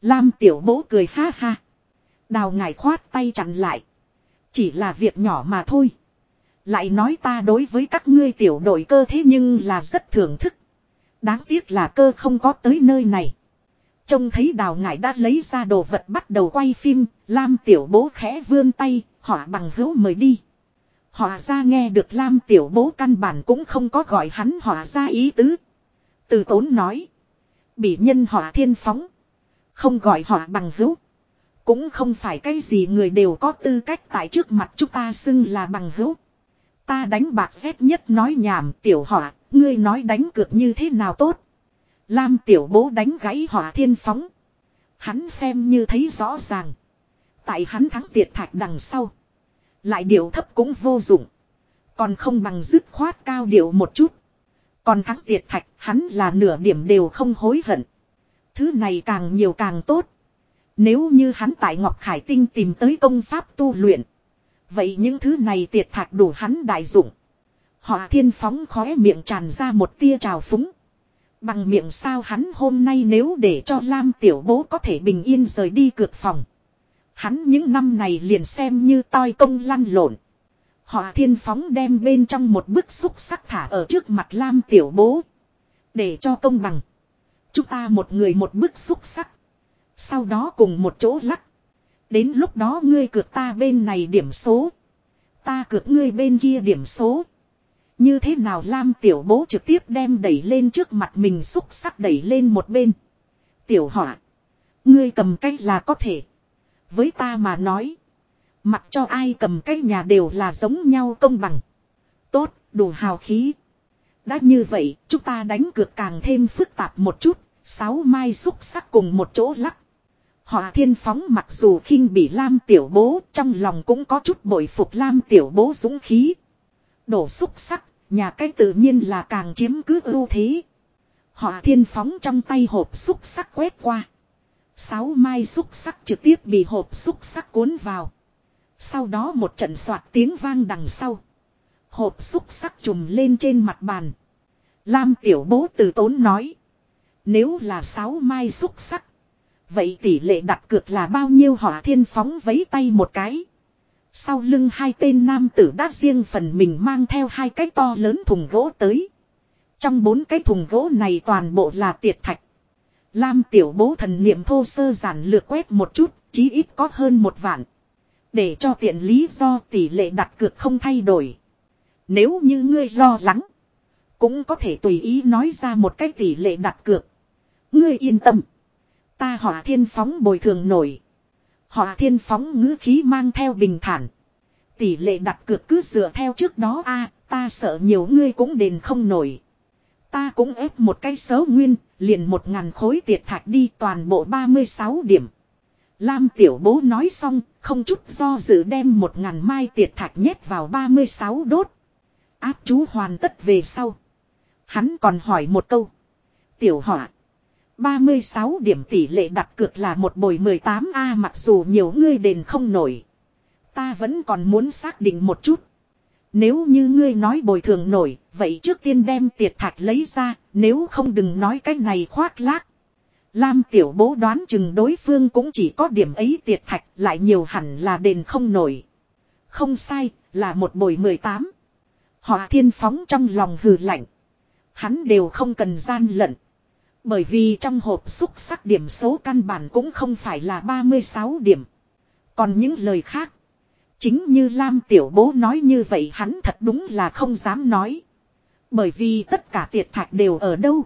Lam tiểu bố cười ha ha. Đào ngải khoát tay chặn lại. Chỉ là việc nhỏ mà thôi. Lại nói ta đối với các ngươi tiểu đội cơ thế nhưng là rất thưởng thức. Đáng tiếc là cơ không có tới nơi này. Trông thấy đào ngải đã lấy ra đồ vật bắt đầu quay phim, Lam tiểu bố khẽ vươn tay, họ bằng hữu mời đi. Họ ra nghe được Lam tiểu bố căn bản cũng không có gọi hắn họ ra ý tứ. Từ tốn nói. Bị nhân họ thiên phóng. Không gọi họ bằng hữu. Cũng không phải cái gì người đều có tư cách tại trước mặt chúng ta xưng là bằng hữu. Ta đánh bạc xét nhất nói nhảm tiểu họa, ngươi nói đánh cược như thế nào tốt. Lam tiểu bố đánh gãy họa thiên phóng. Hắn xem như thấy rõ ràng. Tại hắn thắng tiệt thạch đằng sau. Lại điệu thấp cũng vô dụng. Còn không bằng dứt khoát cao điệu một chút. Còn thắng tiệt thạch, hắn là nửa điểm đều không hối hận. Thứ này càng nhiều càng tốt. Nếu như hắn tại Ngọc Khải Tinh tìm tới công pháp tu luyện. Vậy những thứ này tiệt thạch đủ hắn đại dụng. Họ thiên phóng khóe miệng tràn ra một tia trào phúng. Bằng miệng sao hắn hôm nay nếu để cho Lam tiểu bố có thể bình yên rời đi cược phòng. Hắn những năm này liền xem như toi công lăn lộn. Họ thiên phóng đem bên trong một bức xúc sắc thả ở trước mặt Lam tiểu bố. Để cho công bằng. Chúng ta một người một bức xúc sắc. Sau đó cùng một chỗ lắc. Đến lúc đó ngươi cược ta bên này điểm số. Ta cược ngươi bên kia điểm số. Như thế nào Lam tiểu bố trực tiếp đem đẩy lên trước mặt mình xúc sắc đẩy lên một bên. Tiểu họa. Ngươi cầm cách là có thể. Với ta mà nói. Mặc cho ai cầm cái nhà đều là giống nhau công bằng. Tốt, đủ hào khí. Đã như vậy, chúng ta đánh cược càng thêm phức tạp một chút. Sáu mai xúc sắc cùng một chỗ lắc. Họ thiên phóng mặc dù khinh bị Lam tiểu bố trong lòng cũng có chút bội phục Lam tiểu bố dũng khí. Đổ xúc sắc, nhà cái tự nhiên là càng chiếm cứ ưu thế. Họ thiên phóng trong tay hộp xúc sắc quét qua. Sáu mai xúc sắc trực tiếp bị hộp xúc sắc cuốn vào. Sau đó một trận soạt tiếng vang đằng sau. Hộp xúc sắc trùm lên trên mặt bàn. Lam tiểu bố từ tốn nói. Nếu là sáu mai xúc sắc. Vậy tỷ lệ đặt cược là bao nhiêu hỏa thiên phóng vấy tay một cái. Sau lưng hai tên nam tử đã riêng phần mình mang theo hai cái to lớn thùng gỗ tới. Trong bốn cái thùng gỗ này toàn bộ là tiệt thạch. Lam tiểu bố thần niệm thô sơ giản lược quét một chút, chí ít có hơn một vạn. Để cho tiện lý do tỷ lệ đặt cược không thay đổi. Nếu như ngươi lo lắng, cũng có thể tùy ý nói ra một cái tỷ lệ đặt cược. Ngươi yên tâm. Ta hỏa thiên phóng bồi thường nổi. Hỏa thiên phóng ngữ khí mang theo bình thản. Tỷ lệ đặt cược cứ dựa theo trước đó a ta sợ nhiều ngươi cũng đền không nổi. Ta cũng ép một cái xấu nguyên, liền một ngàn khối tiệt thạch đi toàn bộ 36 điểm. Lam tiểu bố nói xong, không chút do dự đem một ngàn mai tiệt thạch nhét vào 36 đốt. Áp chú hoàn tất về sau. Hắn còn hỏi một câu. Tiểu họa. 36 điểm tỷ lệ đặt cược là một bồi 18A mặc dù nhiều ngươi đền không nổi. Ta vẫn còn muốn xác định một chút. Nếu như ngươi nói bồi thường nổi, vậy trước tiên đem tiệt thạch lấy ra, nếu không đừng nói cái này khoác lác. Lam tiểu bố đoán chừng đối phương cũng chỉ có điểm ấy tiệt thạch, lại nhiều hẳn là đền không nổi. Không sai, là một bồi 18. Họ thiên phóng trong lòng hừ lạnh. Hắn đều không cần gian lận. Bởi vì trong hộp xúc sắc điểm số căn bản cũng không phải là 36 điểm. Còn những lời khác. Chính như Lam Tiểu Bố nói như vậy hắn thật đúng là không dám nói. Bởi vì tất cả tiệt thạch đều ở đâu.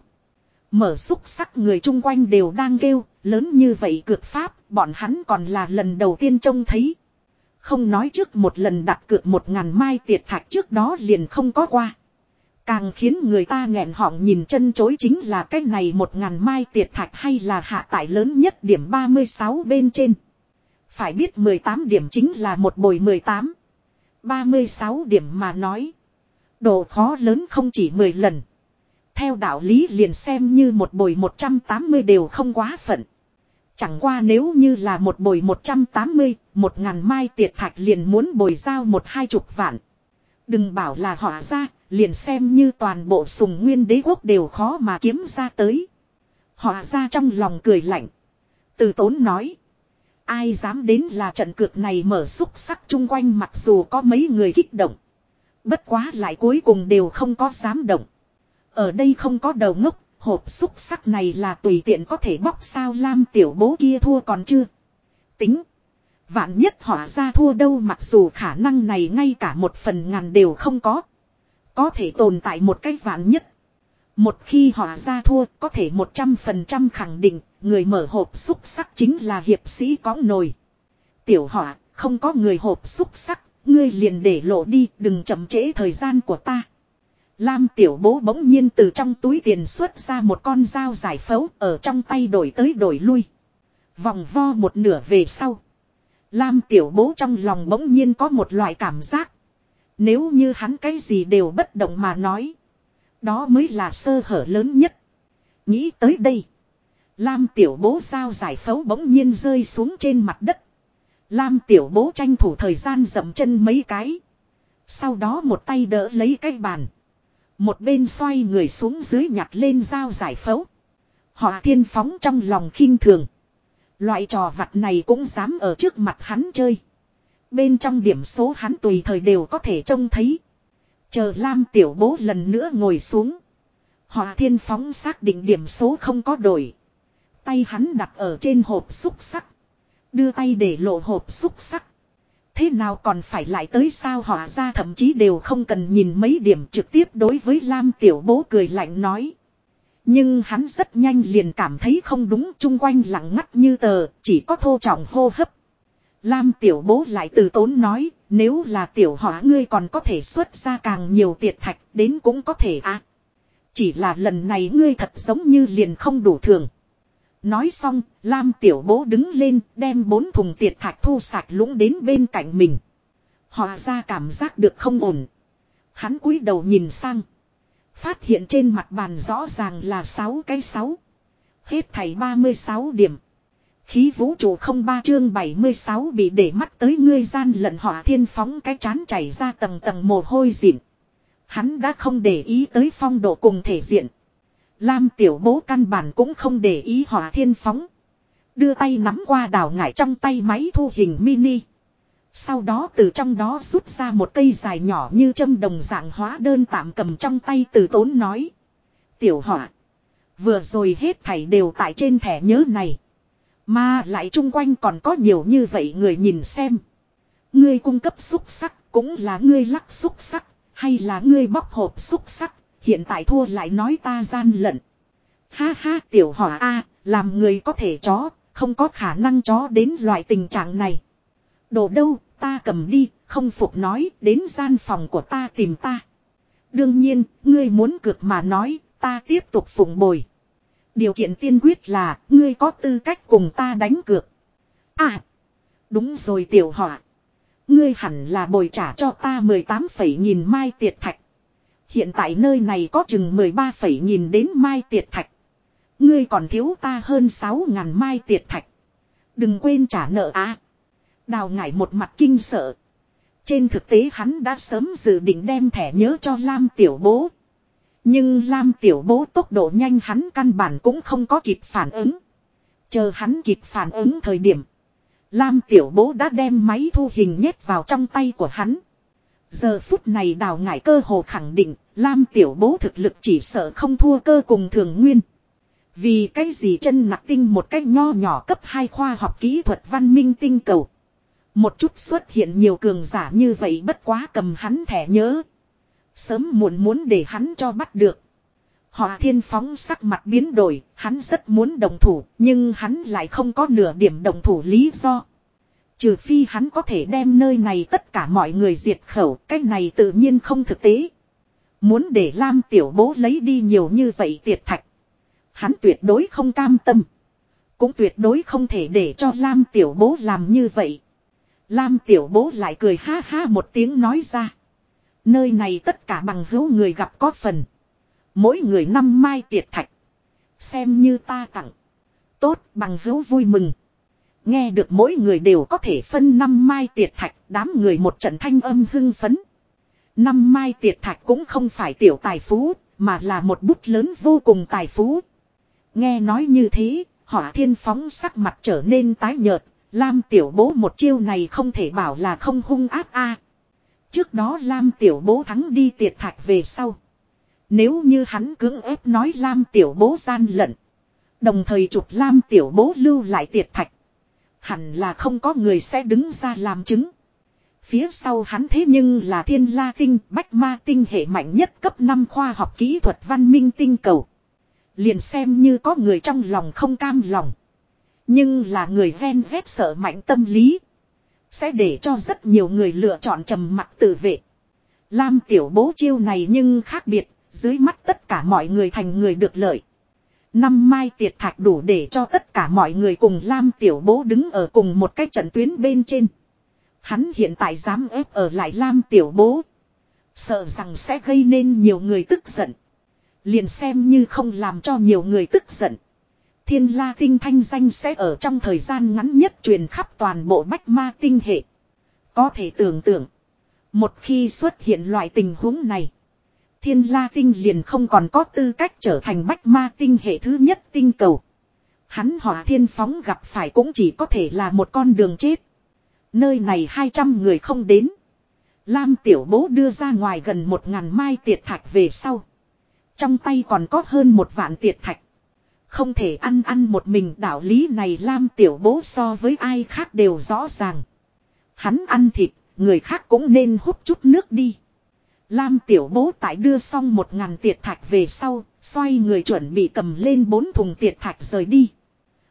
Mở xúc sắc người chung quanh đều đang kêu, lớn như vậy cược pháp, bọn hắn còn là lần đầu tiên trông thấy. Không nói trước một lần đặt cược một ngàn mai tiệt thạch trước đó liền không có qua. Càng khiến người ta nghẹn họng nhìn chân chối chính là cái này một ngàn mai tiệt thạch hay là hạ tải lớn nhất điểm 36 bên trên. Phải biết 18 điểm chính là một bồi 18. 36 điểm mà nói. Độ khó lớn không chỉ 10 lần. Theo đạo lý liền xem như một bồi 180 đều không quá phận. Chẳng qua nếu như là một bồi 180, một ngàn mai tiệt thạch liền muốn bồi giao một hai chục vạn. Đừng bảo là họ ra, liền xem như toàn bộ sùng nguyên đế quốc đều khó mà kiếm ra tới. Họ ra trong lòng cười lạnh. Từ tốn nói. Ai dám đến là trận cược này mở xúc sắc chung quanh mặc dù có mấy người kích động. Bất quá lại cuối cùng đều không có dám động. Ở đây không có đầu ngốc, hộp xúc sắc này là tùy tiện có thể bóc sao lam tiểu bố kia thua còn chưa. Tính. Vạn nhất họ ra thua đâu mặc dù khả năng này ngay cả một phần ngàn đều không có. Có thể tồn tại một cái vạn nhất. Một khi họ ra thua có thể một trăm phần trăm khẳng định người mở hộp xúc sắc chính là hiệp sĩ có nồi. Tiểu họ không có người hộp xúc sắc, ngươi liền để lộ đi, đừng chậm trễ thời gian của ta. Lam tiểu bố bỗng nhiên từ trong túi tiền xuất ra một con dao giải phẫu, ở trong tay đổi tới đổi lui. Vòng vo một nửa về sau. Lam tiểu bố trong lòng bỗng nhiên có một loại cảm giác. Nếu như hắn cái gì đều bất động mà nói. Đó mới là sơ hở lớn nhất. Nghĩ tới đây. Lam tiểu bố sao giải phẫu bỗng nhiên rơi xuống trên mặt đất. Lam tiểu bố tranh thủ thời gian dậm chân mấy cái. Sau đó một tay đỡ lấy cái bàn. Một bên xoay người xuống dưới nhặt lên dao giải phẫu. Họ thiên phóng trong lòng khinh thường. Loại trò vặt này cũng dám ở trước mặt hắn chơi. Bên trong điểm số hắn tùy thời đều có thể trông thấy. Chờ Lam tiểu bố lần nữa ngồi xuống. Họ thiên phóng xác định điểm số không có đổi. Tay hắn đặt ở trên hộp xúc sắc. Đưa tay để lộ hộp xúc sắc. Thế nào còn phải lại tới sao họ ra thậm chí đều không cần nhìn mấy điểm trực tiếp đối với Lam tiểu bố cười lạnh nói. Nhưng hắn rất nhanh liền cảm thấy không đúng chung quanh lặng ngắt như tờ, chỉ có thô trọng hô hấp. Lam tiểu bố lại từ tốn nói, nếu là tiểu hỏa ngươi còn có thể xuất ra càng nhiều tiệt thạch đến cũng có thể à. Chỉ là lần này ngươi thật giống như liền không đủ thường. Nói xong, Lam tiểu bố đứng lên đem bốn thùng tiệt thạch thu sạch lũng đến bên cạnh mình. Họ ra cảm giác được không ổn. Hắn cúi đầu nhìn sang. Phát hiện trên mặt bàn rõ ràng là 6 cái 6. Hết thảy 36 điểm. Khí vũ trụ không ba chương 76 bị để mắt tới ngươi gian lận hỏa thiên phóng cái chán chảy ra tầng tầng mồ hôi dịn. Hắn đã không để ý tới phong độ cùng thể diện. Lam tiểu bố căn bản cũng không để ý hỏa thiên phóng. Đưa tay nắm qua đào ngải trong tay máy thu hình mini. Sau đó từ trong đó rút ra một cây dài nhỏ như châm đồng dạng hóa đơn tạm cầm trong tay từ tốn nói. Tiểu họa. Vừa rồi hết thảy đều tại trên thẻ nhớ này. Mà lại chung quanh còn có nhiều như vậy người nhìn xem. Ngươi cung cấp xúc sắc cũng là ngươi lắc xúc sắc. Hay là ngươi bóc hộp xúc sắc. Hiện tại thua lại nói ta gian lận. Ha ha tiểu hỏa A. làm người có thể chó. Không có khả năng chó đến loại tình trạng này. Đồ đâu ta cầm đi. Không phục nói đến gian phòng của ta tìm ta. Đương nhiên, ngươi muốn cược mà nói, ta tiếp tục phụng bồi. Điều kiện tiên quyết là, ngươi có tư cách cùng ta đánh cược. À, đúng rồi tiểu họa. Ngươi hẳn là bồi trả cho ta 18 phẩy nghìn mai tiệt thạch. Hiện tại nơi này có chừng 13 phẩy nghìn đến mai tiệt thạch. Ngươi còn thiếu ta hơn 6 ngàn mai tiệt thạch. Đừng quên trả nợ á. Đào ngải một mặt kinh sợ. Trên thực tế hắn đã sớm dự định đem thẻ nhớ cho Lam tiểu bố. Nhưng Lam tiểu bố tốc độ nhanh hắn căn bản cũng không có kịp phản ứng. Chờ hắn kịp phản ứng thời điểm. Lam tiểu bố đã đem máy thu hình nhét vào trong tay của hắn. Giờ phút này đào ngải cơ hồ khẳng định Lam tiểu bố thực lực chỉ sợ không thua cơ cùng thường nguyên. Vì cái gì chân nặc tinh một cách nho nhỏ cấp 2 khoa học kỹ thuật văn minh tinh cầu. Một chút xuất hiện nhiều cường giả như vậy bất quá cầm hắn thẻ nhớ. Sớm muộn muốn để hắn cho bắt được. Họ thiên phóng sắc mặt biến đổi, hắn rất muốn đồng thủ, nhưng hắn lại không có nửa điểm đồng thủ lý do. Trừ phi hắn có thể đem nơi này tất cả mọi người diệt khẩu, cái này tự nhiên không thực tế. Muốn để Lam tiểu bố lấy đi nhiều như vậy tiệt thạch. Hắn tuyệt đối không cam tâm. Cũng tuyệt đối không thể để cho Lam tiểu bố làm như vậy. Lam tiểu bố lại cười ha ha một tiếng nói ra. Nơi này tất cả bằng hữu người gặp có phần. Mỗi người năm mai tiệt thạch. Xem như ta tặng. Tốt bằng hữu vui mừng. Nghe được mỗi người đều có thể phân năm mai tiệt thạch. Đám người một trận thanh âm hưng phấn. Năm mai tiệt thạch cũng không phải tiểu tài phú. Mà là một bút lớn vô cùng tài phú. Nghe nói như thế. Hỏa thiên phóng sắc mặt trở nên tái nhợt. Lam tiểu bố một chiêu này không thể bảo là không hung ác a. Trước đó Lam tiểu bố thắng đi tiệt thạch về sau. Nếu như hắn cưỡng ép nói Lam tiểu bố gian lận. Đồng thời chụp Lam tiểu bố lưu lại tiệt thạch. Hẳn là không có người sẽ đứng ra làm chứng. Phía sau hắn thế nhưng là thiên la tinh, bách ma tinh hệ mạnh nhất cấp 5 khoa học kỹ thuật văn minh tinh cầu. Liền xem như có người trong lòng không cam lòng. Nhưng là người ven vét sợ mạnh tâm lý. Sẽ để cho rất nhiều người lựa chọn trầm mặc tự vệ. Lam tiểu bố chiêu này nhưng khác biệt, dưới mắt tất cả mọi người thành người được lợi. Năm mai tiệt thạch đủ để cho tất cả mọi người cùng Lam tiểu bố đứng ở cùng một cái trận tuyến bên trên. Hắn hiện tại dám ép ở lại Lam tiểu bố. Sợ rằng sẽ gây nên nhiều người tức giận. Liền xem như không làm cho nhiều người tức giận. Thiên la tinh thanh danh sẽ ở trong thời gian ngắn nhất truyền khắp toàn bộ bách ma tinh hệ. Có thể tưởng tượng. Một khi xuất hiện loại tình huống này. Thiên la tinh liền không còn có tư cách trở thành bách ma tinh hệ thứ nhất tinh cầu. Hắn hỏa thiên phóng gặp phải cũng chỉ có thể là một con đường chết. Nơi này 200 người không đến. Lam tiểu bố đưa ra ngoài gần một ngàn mai tiệt thạch về sau. Trong tay còn có hơn một vạn tiệt thạch. Không thể ăn ăn một mình đạo lý này Lam tiểu bố so với ai khác đều rõ ràng. Hắn ăn thịt, người khác cũng nên hút chút nước đi. Lam tiểu bố tại đưa xong một ngàn tiệt thạch về sau, xoay người chuẩn bị cầm lên bốn thùng tiệt thạch rời đi.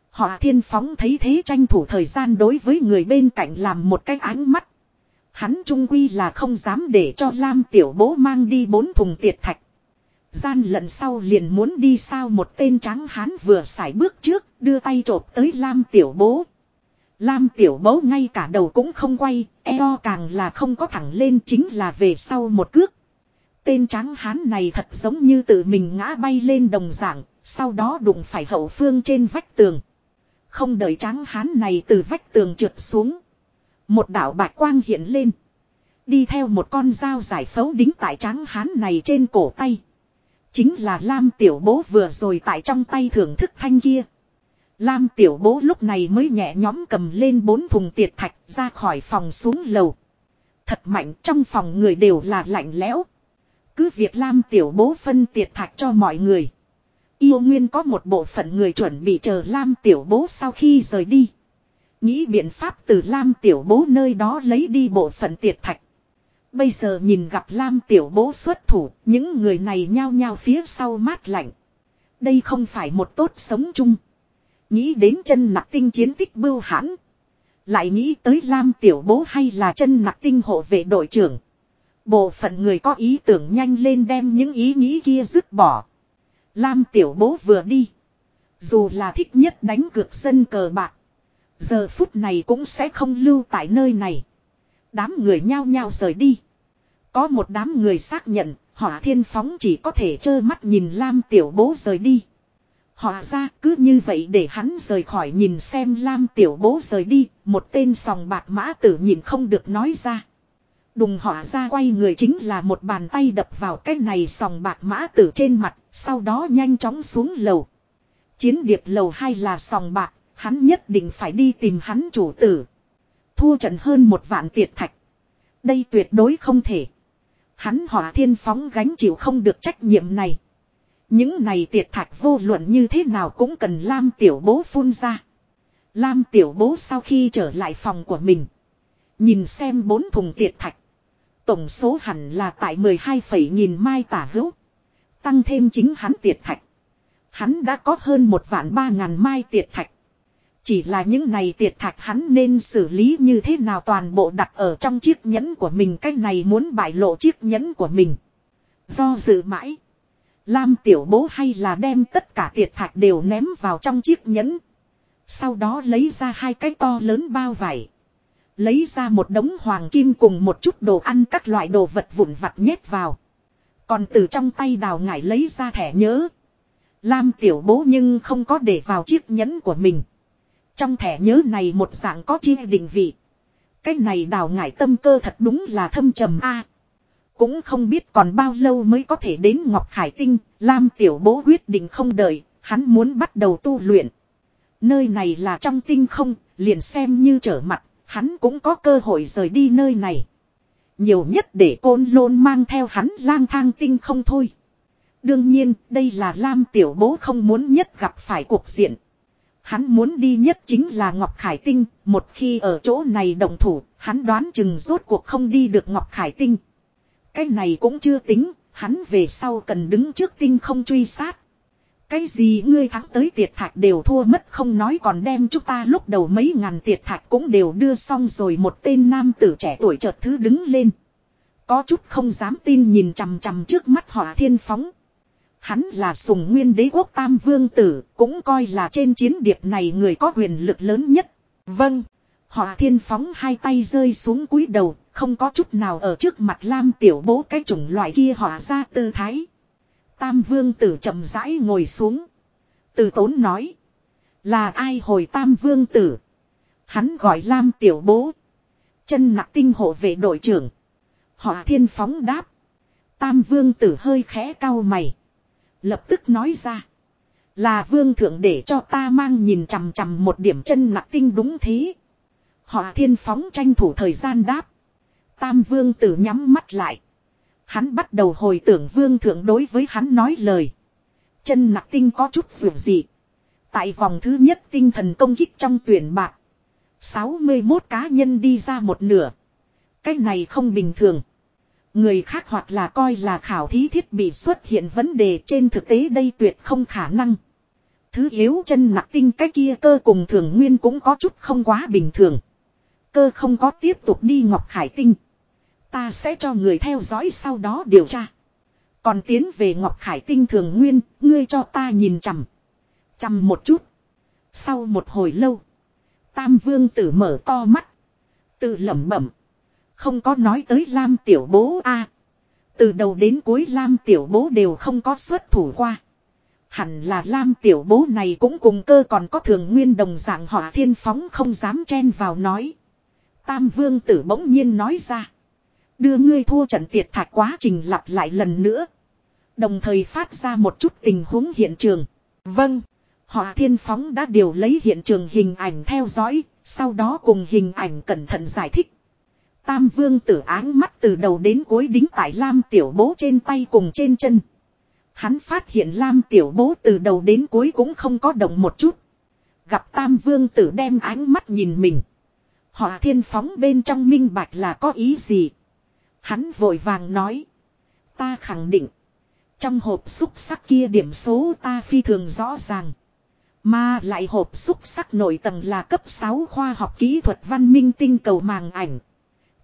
Họ thiên phóng thấy thế tranh thủ thời gian đối với người bên cạnh làm một cái ánh mắt. Hắn trung quy là không dám để cho Lam tiểu bố mang đi bốn thùng tiệt thạch. Gian lận sau liền muốn đi sao một tên trắng hán vừa xài bước trước đưa tay trộp tới Lam tiểu bố. Lam tiểu bố ngay cả đầu cũng không quay, eo càng là không có thẳng lên chính là về sau một cước. Tên trắng hán này thật giống như tự mình ngã bay lên đồng dạng, sau đó đụng phải hậu phương trên vách tường. Không đợi trắng hán này từ vách tường trượt xuống. Một đạo bạch quang hiện lên. Đi theo một con dao giải phẫu đính tại trắng hán này trên cổ tay. Chính là Lam Tiểu Bố vừa rồi tại trong tay thưởng thức thanh kia. Lam tiểu bố lúc này mới nhẹ nhóm cầm lên bốn thùng tiệt thạch ra khỏi phòng xuống lầu. Thật mạnh trong phòng người đều là lạnh lẽo. Cứ việc Lam tiểu bố phân tiệt thạch cho mọi người. Yêu nguyên có một bộ phận người chuẩn bị chờ Lam tiểu bố sau khi rời đi. Nghĩ biện pháp từ Lam tiểu bố nơi đó lấy đi bộ phận tiệt thạch. Bây giờ nhìn gặp Lam tiểu bố xuất thủ, những người này nhao nhao phía sau mát lạnh. Đây không phải một tốt sống chung. Nghĩ đến chân nặc tinh chiến tích bưu hãn. Lại nghĩ tới Lam tiểu bố hay là chân nặc tinh hộ vệ đội trưởng. Bộ phận người có ý tưởng nhanh lên đem những ý nghĩ kia dứt bỏ. Lam tiểu bố vừa đi. Dù là thích nhất đánh cược dân cờ bạc. Giờ phút này cũng sẽ không lưu tại nơi này. Đám người nhao nhao rời đi. Có một đám người xác nhận, hỏa thiên phóng chỉ có thể trơ mắt nhìn Lam tiểu bố rời đi. Họ ra cứ như vậy để hắn rời khỏi nhìn xem Lam tiểu bố rời đi, một tên sòng bạc mã tử nhìn không được nói ra. Đùng họ ra quay người chính là một bàn tay đập vào cái này sòng bạc mã tử trên mặt, sau đó nhanh chóng xuống lầu. Chiến điệp lầu hay là sòng bạc, hắn nhất định phải đi tìm hắn chủ tử. Thua trận hơn một vạn tiệt thạch. Đây tuyệt đối không thể. Hắn hỏa thiên phóng gánh chịu không được trách nhiệm này. Những này tiệt thạch vô luận như thế nào cũng cần Lam tiểu bố phun ra. Lam tiểu bố sau khi trở lại phòng của mình. Nhìn xem bốn thùng tiệt thạch. Tổng số hẳn là tại 12 phẩy nghìn mai tả hữu. Tăng thêm chính hắn tiệt thạch. Hắn đã có hơn một vạn ba ngàn mai tiệt thạch. Chỉ là những này tiệt thạch hắn nên xử lý như thế nào toàn bộ đặt ở trong chiếc nhẫn của mình. Cái này muốn bại lộ chiếc nhẫn của mình. Do dự mãi. Lam tiểu bố hay là đem tất cả tiệt thạch đều ném vào trong chiếc nhẫn. Sau đó lấy ra hai cái to lớn bao vải. Lấy ra một đống hoàng kim cùng một chút đồ ăn các loại đồ vật vụn vặt nhét vào. Còn từ trong tay đào ngải lấy ra thẻ nhớ. Lam tiểu bố nhưng không có để vào chiếc nhẫn của mình. Trong thẻ nhớ này một dạng có chia định vị. Cái này đào ngải tâm cơ thật đúng là thâm trầm a cũng không biết còn bao lâu mới có thể đến Ngọc Khải Tinh, Lam Tiểu Bố quyết định không đợi, hắn muốn bắt đầu tu luyện. Nơi này là trong tinh không, liền xem như trở mặt, hắn cũng có cơ hội rời đi nơi này. Nhiều nhất để côn lôn mang theo hắn lang thang tinh không thôi. Đương nhiên, đây là Lam Tiểu Bố không muốn nhất gặp phải cuộc diện. Hắn muốn đi nhất chính là Ngọc Khải Tinh, một khi ở chỗ này động thủ, hắn đoán chừng rốt cuộc không đi được Ngọc Khải Tinh. Cái này cũng chưa tính, hắn về sau cần đứng trước tinh không truy sát. Cái gì ngươi thắng tới tiệt thạch đều thua mất không nói còn đem chúng ta lúc đầu mấy ngàn tiệt thạch cũng đều đưa xong rồi một tên nam tử trẻ tuổi chợt thứ đứng lên. Có chút không dám tin nhìn chằm chằm trước mắt hỏa thiên phóng. Hắn là sùng nguyên đế quốc tam vương tử, cũng coi là trên chiến điệp này người có quyền lực lớn nhất. Vâng, Họ thiên phóng hai tay rơi xuống cúi đầu, không có chút nào ở trước mặt lam tiểu bố cái chủng loại kia họ ra tư thái. Tam vương tử chậm rãi ngồi xuống. Từ tốn nói. Là ai hồi tam vương tử? Hắn gọi Lam tiểu bố. Chân nặc tinh hộ vệ đội trưởng. Họ thiên phóng đáp. Tam vương tử hơi khẽ cau mày. Lập tức nói ra. Là vương thượng để cho ta mang nhìn chằm chằm một điểm chân nặc tinh đúng thế. Họ thiên phóng tranh thủ thời gian đáp. Tam vương tử nhắm mắt lại. Hắn bắt đầu hồi tưởng vương thượng đối với hắn nói lời. Chân nặc tinh có chút vượt gì. Tại vòng thứ nhất tinh thần công kích trong tuyển bạc. 61 cá nhân đi ra một nửa. Cái này không bình thường. Người khác hoặc là coi là khảo thí thiết bị xuất hiện vấn đề trên thực tế đây tuyệt không khả năng. Thứ yếu chân nặc tinh cái kia cơ cùng thường nguyên cũng có chút không quá bình thường. Cơ không có tiếp tục đi ngọc khải tinh. Ta sẽ cho người theo dõi sau đó điều tra. Còn tiến về Ngọc Khải Tinh Thường Nguyên, ngươi cho ta nhìn chằm. Chằm một chút. Sau một hồi lâu. Tam Vương tử mở to mắt. Tự lẩm bẩm. Không có nói tới Lam Tiểu Bố a Từ đầu đến cuối Lam Tiểu Bố đều không có xuất thủ qua. Hẳn là Lam Tiểu Bố này cũng cùng cơ còn có thường nguyên đồng dạng hỏa thiên phóng không dám chen vào nói. Tam Vương tử bỗng nhiên nói ra. Đưa ngươi thua trận tiệt thạch quá trình lặp lại lần nữa. Đồng thời phát ra một chút tình huống hiện trường. Vâng. Họ thiên phóng đã điều lấy hiện trường hình ảnh theo dõi, sau đó cùng hình ảnh cẩn thận giải thích. Tam vương tử áng mắt từ đầu đến cuối đính tại Lam tiểu bố trên tay cùng trên chân. Hắn phát hiện Lam tiểu bố từ đầu đến cuối cũng không có động một chút. Gặp tam vương tử đem ánh mắt nhìn mình. Họ thiên phóng bên trong minh bạch là có ý gì. Hắn vội vàng nói. Ta khẳng định. Trong hộp xúc sắc kia điểm số ta phi thường rõ ràng. Mà lại hộp xúc sắc nội tầng là cấp 6 khoa học kỹ thuật văn minh tinh cầu màng ảnh.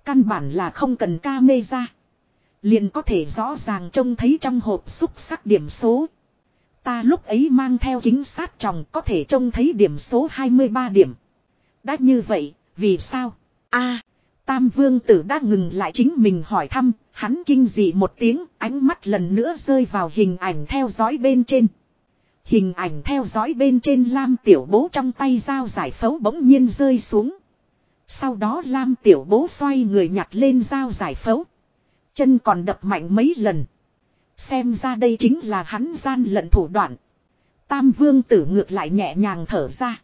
Căn bản là không cần ca mê ra. Liền có thể rõ ràng trông thấy trong hộp xúc sắc điểm số. Ta lúc ấy mang theo kính sát tròng có thể trông thấy điểm số 23 điểm. Đã như vậy, vì sao? a Tam vương tử đã ngừng lại chính mình hỏi thăm, hắn kinh dị một tiếng, ánh mắt lần nữa rơi vào hình ảnh theo dõi bên trên. Hình ảnh theo dõi bên trên Lam tiểu bố trong tay dao giải phẫu bỗng nhiên rơi xuống. Sau đó Lam tiểu bố xoay người nhặt lên dao giải phẫu. Chân còn đập mạnh mấy lần. Xem ra đây chính là hắn gian lận thủ đoạn. Tam vương tử ngược lại nhẹ nhàng thở ra.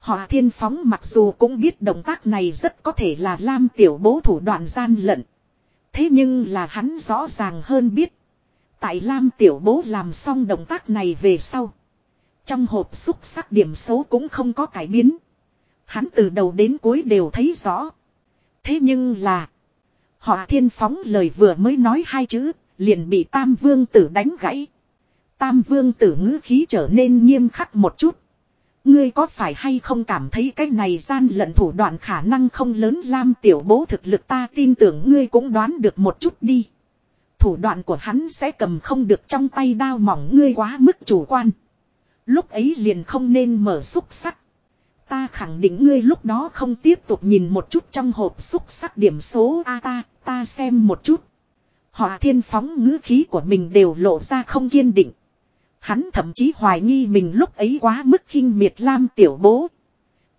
Họ thiên phóng mặc dù cũng biết động tác này rất có thể là Lam tiểu bố thủ đoạn gian lận. Thế nhưng là hắn rõ ràng hơn biết. Tại Lam tiểu bố làm xong động tác này về sau. Trong hộp xúc sắc điểm số cũng không có cải biến. Hắn từ đầu đến cuối đều thấy rõ. Thế nhưng là. Họ thiên phóng lời vừa mới nói hai chữ. Liền bị tam vương tử đánh gãy. Tam vương tử ngữ khí trở nên nghiêm khắc một chút. Ngươi có phải hay không cảm thấy cái này gian lận thủ đoạn khả năng không lớn lam tiểu bố thực lực ta tin tưởng ngươi cũng đoán được một chút đi. Thủ đoạn của hắn sẽ cầm không được trong tay đao mỏng ngươi quá mức chủ quan. Lúc ấy liền không nên mở xúc sắc. Ta khẳng định ngươi lúc đó không tiếp tục nhìn một chút trong hộp xúc sắc điểm số A ta, ta xem một chút. Họ thiên phóng ngữ khí của mình đều lộ ra không kiên định. Hắn thậm chí hoài nghi mình lúc ấy quá mức khinh miệt lam tiểu bố.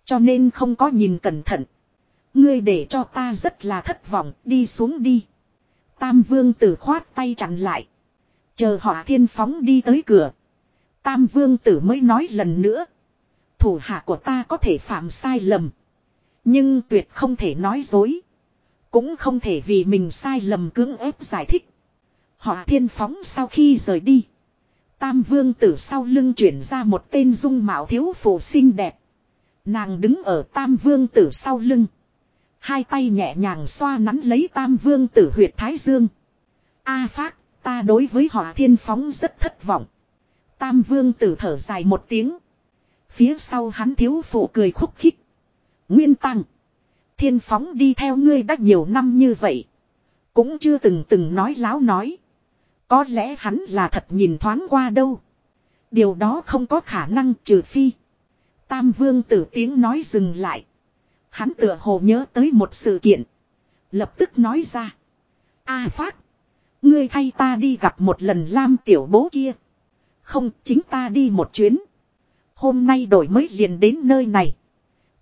Cho nên không có nhìn cẩn thận. Ngươi để cho ta rất là thất vọng, đi xuống đi. Tam vương tử khoát tay chặn lại. Chờ họ thiên phóng đi tới cửa. Tam vương tử mới nói lần nữa. Thủ hạ của ta có thể phạm sai lầm. Nhưng tuyệt không thể nói dối. Cũng không thể vì mình sai lầm cưỡng ép giải thích. Họ thiên phóng sau khi rời đi. Tam vương tử sau lưng chuyển ra một tên dung mạo thiếu phụ xinh đẹp. Nàng đứng ở tam vương tử sau lưng. Hai tay nhẹ nhàng xoa nắn lấy tam vương tử huyệt thái dương. A phát, ta đối với họ thiên phóng rất thất vọng. Tam vương tử thở dài một tiếng. Phía sau hắn thiếu phụ cười khúc khích. Nguyên tăng. Thiên phóng đi theo ngươi đã nhiều năm như vậy. Cũng chưa từng từng nói láo nói. Có lẽ hắn là thật nhìn thoáng qua đâu. Điều đó không có khả năng trừ phi. Tam vương tử tiếng nói dừng lại. Hắn tựa hồ nhớ tới một sự kiện. Lập tức nói ra. A phát. Ngươi thay ta đi gặp một lần lam tiểu bố kia. Không, chính ta đi một chuyến. Hôm nay đổi mới liền đến nơi này.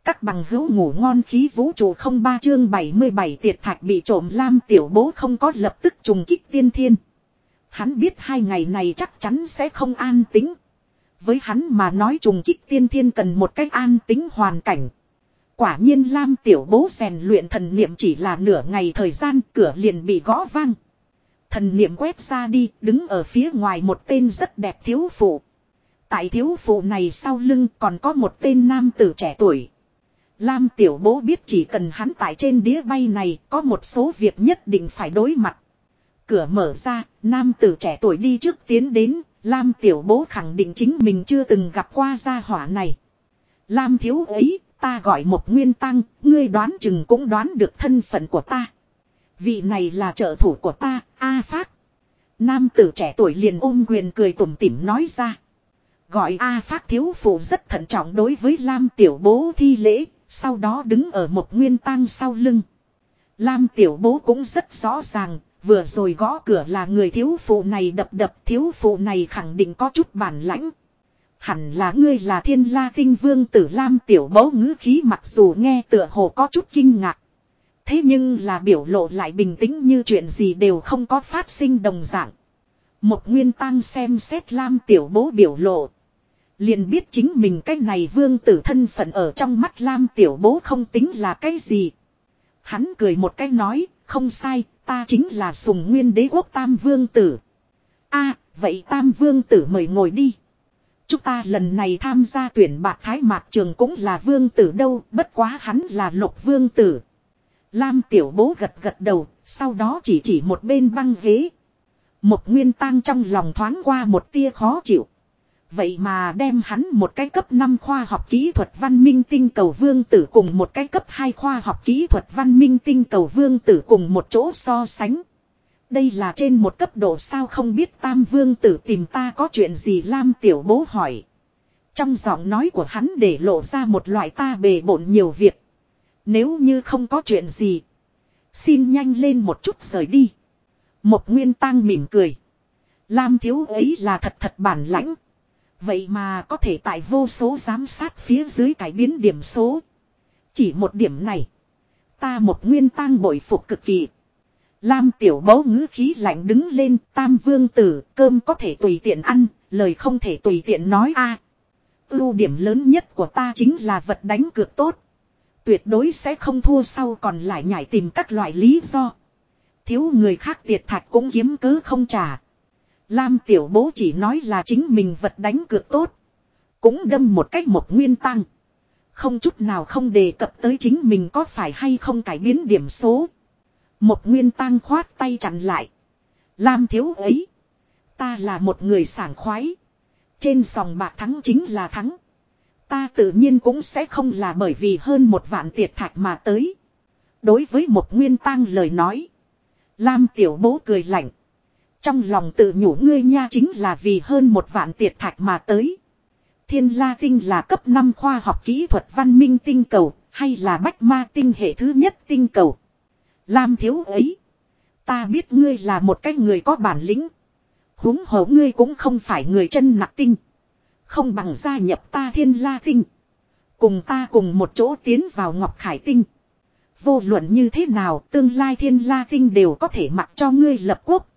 Các bằng hữu ngủ ngon khí vũ trụ không ba chương 77 tiệt thạch bị trộm lam tiểu bố không có lập tức trùng kích tiên thiên. Hắn biết hai ngày này chắc chắn sẽ không an tính. Với hắn mà nói trùng kích tiên thiên cần một cách an tính hoàn cảnh. Quả nhiên Lam tiểu bố rèn luyện thần niệm chỉ là nửa ngày thời gian, cửa liền bị gõ vang. Thần niệm quét ra đi, đứng ở phía ngoài một tên rất đẹp thiếu phụ. Tại thiếu phụ này sau lưng còn có một tên nam tử trẻ tuổi. Lam tiểu bố biết chỉ cần hắn tại trên đĩa bay này, có một số việc nhất định phải đối mặt. Cửa mở ra, nam tử trẻ tuổi đi trước tiến đến, Lam tiểu bố khẳng định chính mình chưa từng gặp qua gia hỏa này. Lam thiếu ấy, ta gọi một nguyên tăng, ngươi đoán chừng cũng đoán được thân phận của ta. Vị này là trợ thủ của ta, A Phát. Nam tử trẻ tuổi liền ôm quyền cười tủm tỉm nói ra. Gọi A Phát thiếu phụ rất thận trọng đối với Lam tiểu bố thi lễ, sau đó đứng ở một nguyên tăng sau lưng. Lam tiểu bố cũng rất rõ ràng, vừa rồi gõ cửa là người thiếu phụ này đập đập thiếu phụ này khẳng định có chút bản lãnh. Hẳn là ngươi là thiên la tinh vương tử Lam tiểu bố ngữ khí mặc dù nghe tựa hồ có chút kinh ngạc. Thế nhưng là biểu lộ lại bình tĩnh như chuyện gì đều không có phát sinh đồng dạng. Một nguyên tăng xem xét Lam tiểu bố biểu lộ. Liền biết chính mình cái này vương tử thân phận ở trong mắt Lam tiểu bố không tính là cái gì. Hắn cười một cái nói, không sai, ta chính là sùng nguyên đế quốc tam vương tử. a vậy tam vương tử mời ngồi đi. Chúng ta lần này tham gia tuyển bạc thái mạc trường cũng là vương tử đâu, bất quá hắn là lục vương tử. Lam tiểu bố gật gật đầu, sau đó chỉ chỉ một bên băng ghế. Một nguyên tang trong lòng thoáng qua một tia khó chịu. Vậy mà đem hắn một cái cấp 5 khoa học kỹ thuật văn minh tinh cầu vương tử cùng một cái cấp 2 khoa học kỹ thuật văn minh tinh cầu vương tử cùng một chỗ so sánh. Đây là trên một cấp độ sao không biết tam vương tử tìm ta có chuyện gì Lam tiểu bố hỏi. Trong giọng nói của hắn để lộ ra một loại ta bề bộn nhiều việc. Nếu như không có chuyện gì. Xin nhanh lên một chút rời đi. Một nguyên tăng mỉm cười. Lam thiếu ấy là thật thật bản lãnh. Vậy mà có thể tại vô số giám sát phía dưới cải biến điểm số. Chỉ một điểm này. Ta một nguyên tăng bội phục cực kỳ. Lam tiểu bấu ngữ khí lạnh đứng lên tam vương tử cơm có thể tùy tiện ăn, lời không thể tùy tiện nói a. Ưu điểm lớn nhất của ta chính là vật đánh cược tốt. Tuyệt đối sẽ không thua sau còn lại nhảy tìm các loại lý do. Thiếu người khác tiệt thạch cũng kiếm cớ không trả. Lam tiểu bố chỉ nói là chính mình vật đánh cược tốt. Cũng đâm một cách một nguyên tăng. Không chút nào không đề cập tới chính mình có phải hay không cải biến điểm số. Một nguyên tăng khoát tay chặn lại. Lam thiếu ấy. Ta là một người sảng khoái. Trên sòng bạc thắng chính là thắng. Ta tự nhiên cũng sẽ không là bởi vì hơn một vạn tiệt thạch mà tới. Đối với một nguyên tăng lời nói. Lam tiểu bố cười lạnh. Trong lòng tự nhủ ngươi nha chính là vì hơn một vạn tiệt thạch mà tới. Thiên La Tinh là cấp 5 khoa học kỹ thuật văn minh tinh cầu, hay là bách ma tinh hệ thứ nhất tinh cầu. Lam thiếu ấy. Ta biết ngươi là một cái người có bản lĩnh. huống hồ ngươi cũng không phải người chân nặng tinh. Không bằng gia nhập ta thiên la tinh. Cùng ta cùng một chỗ tiến vào Ngọc Khải tinh. Vô luận như thế nào tương lai thiên la tinh đều có thể mặc cho ngươi lập quốc.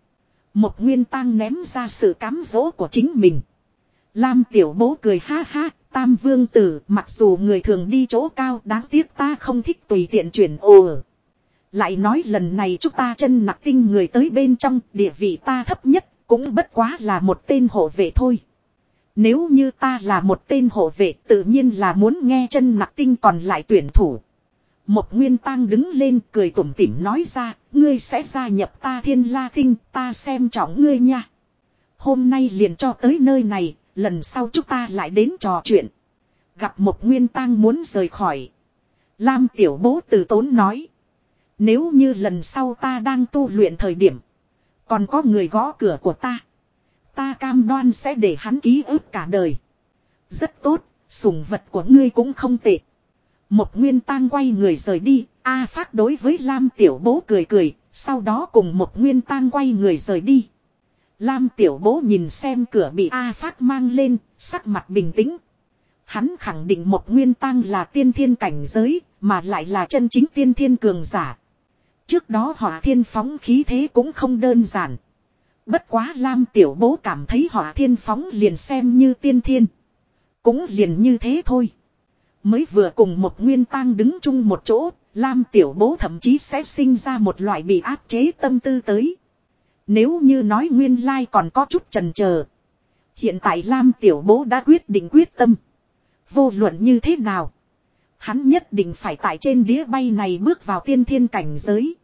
Một nguyên tăng ném ra sự cám dỗ của chính mình. Lam tiểu bố cười ha ha, tam vương tử mặc dù người thường đi chỗ cao đáng tiếc ta không thích tùy tiện chuyển ồ. Lại nói lần này chúng ta chân nặc tinh người tới bên trong địa vị ta thấp nhất cũng bất quá là một tên hộ vệ thôi. Nếu như ta là một tên hộ vệ tự nhiên là muốn nghe chân nặc tinh còn lại tuyển thủ. Một nguyên tang đứng lên cười tủm tỉm nói ra, ngươi sẽ gia nhập ta thiên la tinh, ta xem trọng ngươi nha. Hôm nay liền cho tới nơi này, lần sau chúng ta lại đến trò chuyện. Gặp một nguyên tang muốn rời khỏi. Lam tiểu bố từ tốn nói. Nếu như lần sau ta đang tu luyện thời điểm. Còn có người gõ cửa của ta. Ta cam đoan sẽ để hắn ký ức cả đời. Rất tốt, sủng vật của ngươi cũng không tệ. Một nguyên tang quay người rời đi, A phát đối với Lam tiểu bố cười cười, sau đó cùng một nguyên tang quay người rời đi. Lam tiểu bố nhìn xem cửa bị A phát mang lên, sắc mặt bình tĩnh. Hắn khẳng định một nguyên tang là tiên thiên cảnh giới, mà lại là chân chính tiên thiên cường giả. Trước đó hỏa thiên phóng khí thế cũng không đơn giản. Bất quá Lam tiểu bố cảm thấy hỏa thiên phóng liền xem như tiên thiên. Cũng liền như thế thôi. Mới vừa cùng một nguyên tang đứng chung một chỗ, Lam tiểu bố thậm chí sẽ sinh ra một loại bị áp chế tâm tư tới. Nếu như nói nguyên lai còn có chút trần chờ Hiện tại Lam tiểu bố đã quyết định quyết tâm. Vô luận như thế nào. Hắn nhất định phải tại trên đĩa bay này bước vào tiên thiên cảnh giới.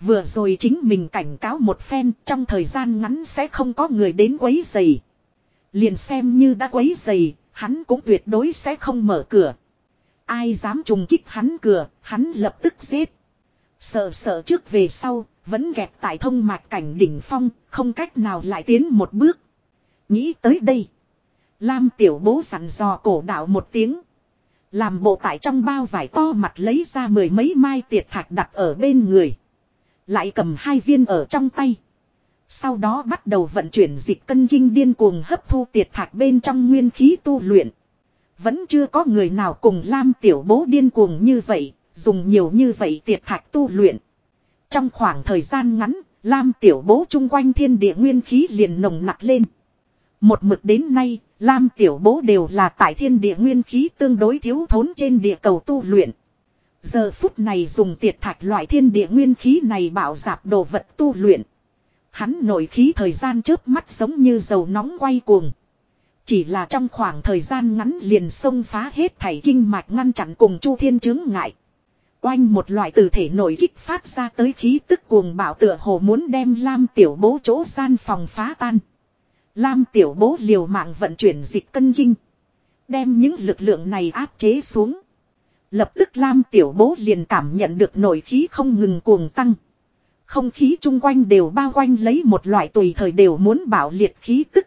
Vừa rồi chính mình cảnh cáo một phen trong thời gian ngắn sẽ không có người đến quấy giày. Liền xem như đã quấy giày, hắn cũng tuyệt đối sẽ không mở cửa. Ai dám trùng kích hắn cửa, hắn lập tức giết. Sợ sợ trước về sau, vẫn gẹt tại thông mạch cảnh đỉnh phong, không cách nào lại tiến một bước. Nghĩ tới đây. Lam tiểu bố sẵn dò cổ đạo một tiếng. Làm bộ tại trong bao vải to mặt lấy ra mười mấy mai tiệt thạch đặt ở bên người. Lại cầm hai viên ở trong tay. Sau đó bắt đầu vận chuyển dịch cân kinh điên cuồng hấp thu tiệt thạch bên trong nguyên khí tu luyện. Vẫn chưa có người nào cùng Lam tiểu bố điên cuồng như vậy, dùng nhiều như vậy tiệt thạch tu luyện. Trong khoảng thời gian ngắn, Lam tiểu bố chung quanh thiên địa nguyên khí liền nồng nặc lên. Một mực đến nay, Lam Tiểu Bố đều là tại thiên địa nguyên khí tương đối thiếu thốn trên địa cầu tu luyện. Giờ phút này dùng tiệt thạch loại thiên địa nguyên khí này bảo giạp đồ vật tu luyện. Hắn nổi khí thời gian trước mắt giống như dầu nóng quay cuồng. Chỉ là trong khoảng thời gian ngắn liền xông phá hết thảy kinh mạch ngăn chặn cùng chu thiên chứng ngại. Oanh một loại từ thể nổi kích phát ra tới khí tức cuồng bạo tựa hồ muốn đem Lam tiểu bố chỗ gian phòng phá tan. Lam tiểu bố liều mạng vận chuyển dịch cân kinh. Đem những lực lượng này áp chế xuống. Lập tức Lam tiểu bố liền cảm nhận được nổi khí không ngừng cuồng tăng. Không khí chung quanh đều bao quanh lấy một loại tùy thời đều muốn bảo liệt khí tức.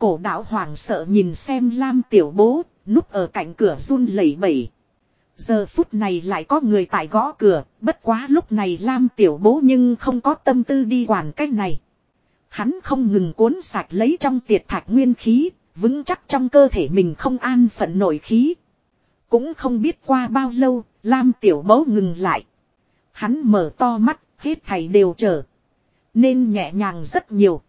Cổ đạo hoàng sợ nhìn xem Lam tiểu bố, núp ở cạnh cửa run lẩy bẩy. Giờ phút này lại có người tại gõ cửa, bất quá lúc này Lam tiểu bố nhưng không có tâm tư đi quản cách này. Hắn không ngừng cuốn sạch lấy trong tiệt thạch nguyên khí, vững chắc trong cơ thể mình không an phận nổi khí. Cũng không biết qua bao lâu, Lam tiểu bố ngừng lại. Hắn mở to mắt, hết thầy đều chờ. Nên nhẹ nhàng rất nhiều.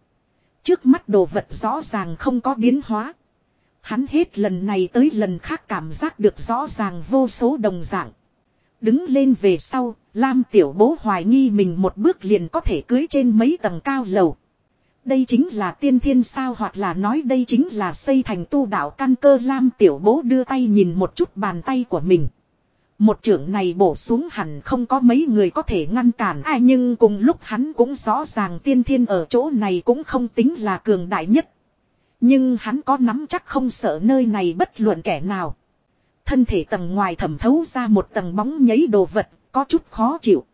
Trước mắt đồ vật rõ ràng không có biến hóa. Hắn hết lần này tới lần khác cảm giác được rõ ràng vô số đồng dạng. Đứng lên về sau, Lam tiểu bố hoài nghi mình một bước liền có thể cưới trên mấy tầng cao lầu. Đây chính là tiên thiên sao hoặc là nói đây chính là xây thành tu đạo căn cơ Lam tiểu bố đưa tay nhìn một chút bàn tay của mình. Một trưởng này bổ xuống hẳn không có mấy người có thể ngăn cản ai nhưng cùng lúc hắn cũng rõ ràng tiên thiên ở chỗ này cũng không tính là cường đại nhất. Nhưng hắn có nắm chắc không sợ nơi này bất luận kẻ nào. Thân thể tầng ngoài thẩm thấu ra một tầng bóng nhấy đồ vật, có chút khó chịu.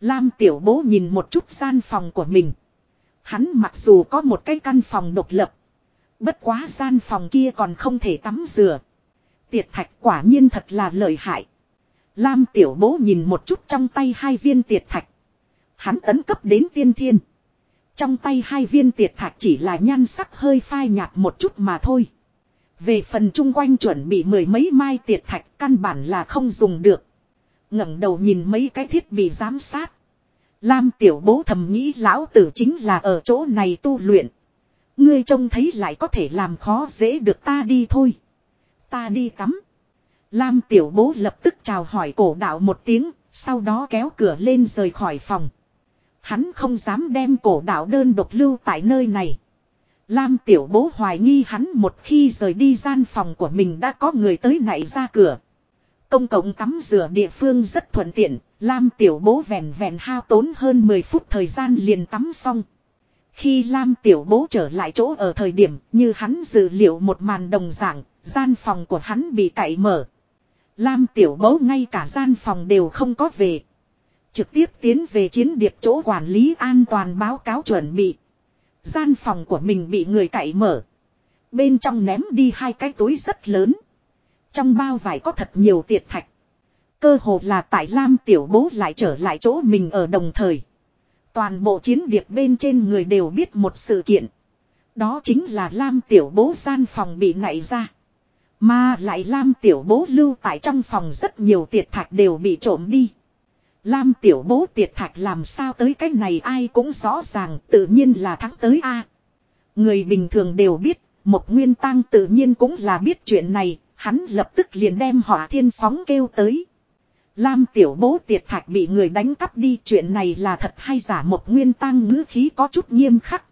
Lam tiểu bố nhìn một chút gian phòng của mình. Hắn mặc dù có một cái căn phòng độc lập. Bất quá gian phòng kia còn không thể tắm rửa. Tiệt thạch quả nhiên thật là lợi hại. Lam tiểu bố nhìn một chút trong tay hai viên tiệt thạch. Hắn tấn cấp đến tiên thiên. Trong tay hai viên tiệt thạch chỉ là nhan sắc hơi phai nhạt một chút mà thôi. Về phần chung quanh chuẩn bị mười mấy mai tiệt thạch căn bản là không dùng được. ngẩng đầu nhìn mấy cái thiết bị giám sát. Lam tiểu bố thầm nghĩ lão tử chính là ở chỗ này tu luyện. Ngươi trông thấy lại có thể làm khó dễ được ta đi thôi. Ta đi tắm. Lam tiểu bố lập tức chào hỏi cổ đạo một tiếng, sau đó kéo cửa lên rời khỏi phòng. Hắn không dám đem cổ đạo đơn độc lưu tại nơi này. Lam tiểu bố hoài nghi hắn một khi rời đi gian phòng của mình đã có người tới nảy ra cửa. Công cộng tắm rửa địa phương rất thuận tiện, Lam tiểu bố vẹn vẹn hao tốn hơn 10 phút thời gian liền tắm xong. Khi Lam tiểu bố trở lại chỗ ở thời điểm như hắn dự liệu một màn đồng dạng, gian phòng của hắn bị cậy mở. Lam tiểu bố ngay cả gian phòng đều không có về. Trực tiếp tiến về chiến điệp chỗ quản lý an toàn báo cáo chuẩn bị. Gian phòng của mình bị người cậy mở. Bên trong ném đi hai cái túi rất lớn. Trong bao vải có thật nhiều tiệt thạch. Cơ hồ là tại Lam tiểu bố lại trở lại chỗ mình ở đồng thời. Toàn bộ chiến điệp bên trên người đều biết một sự kiện. Đó chính là Lam tiểu bố gian phòng bị nảy ra. Mà lại Lam tiểu bố lưu tại trong phòng rất nhiều tiệt thạch đều bị trộm đi. Lam tiểu bố tiệt thạch làm sao tới cái này ai cũng rõ ràng tự nhiên là thắng tới A. Người bình thường đều biết, một nguyên tăng tự nhiên cũng là biết chuyện này, hắn lập tức liền đem hỏa thiên phóng kêu tới. Lam tiểu bố tiệt thạch bị người đánh cắp đi chuyện này là thật hay giả một nguyên tăng ngữ khí có chút nghiêm khắc.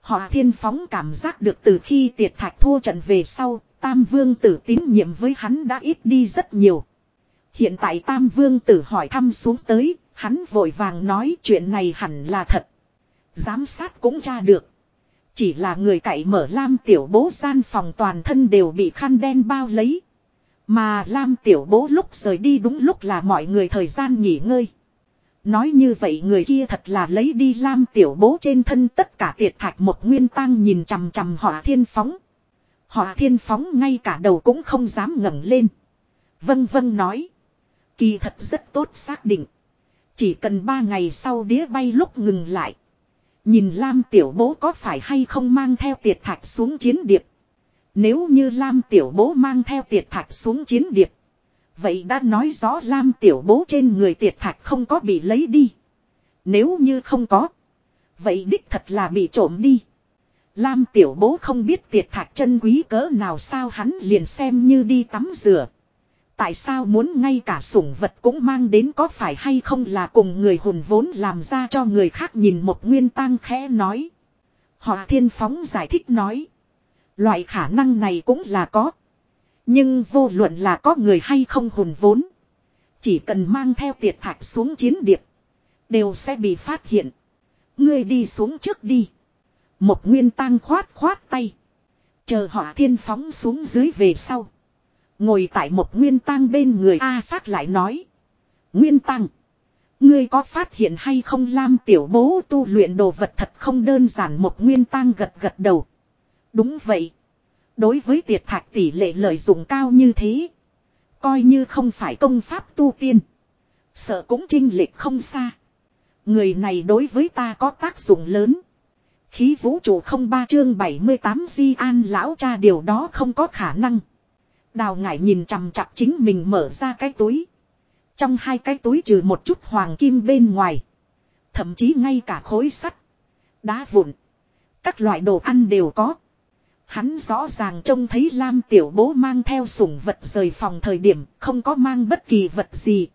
Hỏa thiên phóng cảm giác được từ khi tiệt thạch thua trận về sau, tam vương tử tín nhiệm với hắn đã ít đi rất nhiều. Hiện tại Tam Vương tử hỏi thăm xuống tới, hắn vội vàng nói chuyện này hẳn là thật. Giám sát cũng tra được. Chỉ là người cậy mở Lam tiểu bố gian phòng toàn thân đều bị khăn đen bao lấy. Mà Lam tiểu bố lúc rời đi đúng lúc là mọi người thời gian nghỉ ngơi. Nói như vậy người kia thật là lấy đi Lam tiểu bố trên thân tất cả tiệt thạch một nguyên tăng nhìn chằm chằm họa thiên phóng. Họ thiên phóng ngay cả đầu cũng không dám ngẩng lên. Vân vân nói. Kỳ thật rất tốt xác định. Chỉ cần ba ngày sau đĩa bay lúc ngừng lại. Nhìn Lam tiểu bố có phải hay không mang theo tiệt thạch xuống chiến điệp. Nếu như Lam tiểu bố mang theo tiệt thạch xuống chiến điệp. Vậy đã nói rõ Lam tiểu bố trên người tiệt thạch không có bị lấy đi. Nếu như không có. Vậy đích thật là bị trộm đi. Lam tiểu bố không biết tiệt thạch chân quý cỡ nào sao hắn liền xem như đi tắm rửa. Tại sao muốn ngay cả sủng vật cũng mang đến có phải hay không là cùng người hồn vốn làm ra cho người khác nhìn một nguyên tang khẽ nói. Họ thiên phóng giải thích nói. Loại khả năng này cũng là có. Nhưng vô luận là có người hay không hồn vốn. Chỉ cần mang theo tiệt thạch xuống chiến điệp. Đều sẽ bị phát hiện. Ngươi đi xuống trước đi. Một nguyên tang khoát khoát tay. Chờ họ thiên phóng xuống dưới về sau. Ngồi tại một nguyên tang bên người A phát lại nói. Nguyên tang. Ngươi có phát hiện hay không Lam tiểu bố tu luyện đồ vật thật không đơn giản một nguyên tang gật gật đầu. Đúng vậy. Đối với tiệt thạch tỷ lệ lợi dụng cao như thế. Coi như không phải công pháp tu tiên. Sợ cũng trinh lệch không xa. Người này đối với ta có tác dụng lớn. Khí vũ trụ không ba chương 78 di an lão cha điều đó không có khả năng. Đào ngải nhìn chằm chặp chính mình mở ra cái túi. Trong hai cái túi trừ một chút hoàng kim bên ngoài. Thậm chí ngay cả khối sắt. Đá vụn. Các loại đồ ăn đều có. Hắn rõ ràng trông thấy Lam tiểu bố mang theo sủng vật rời phòng thời điểm không có mang bất kỳ vật gì.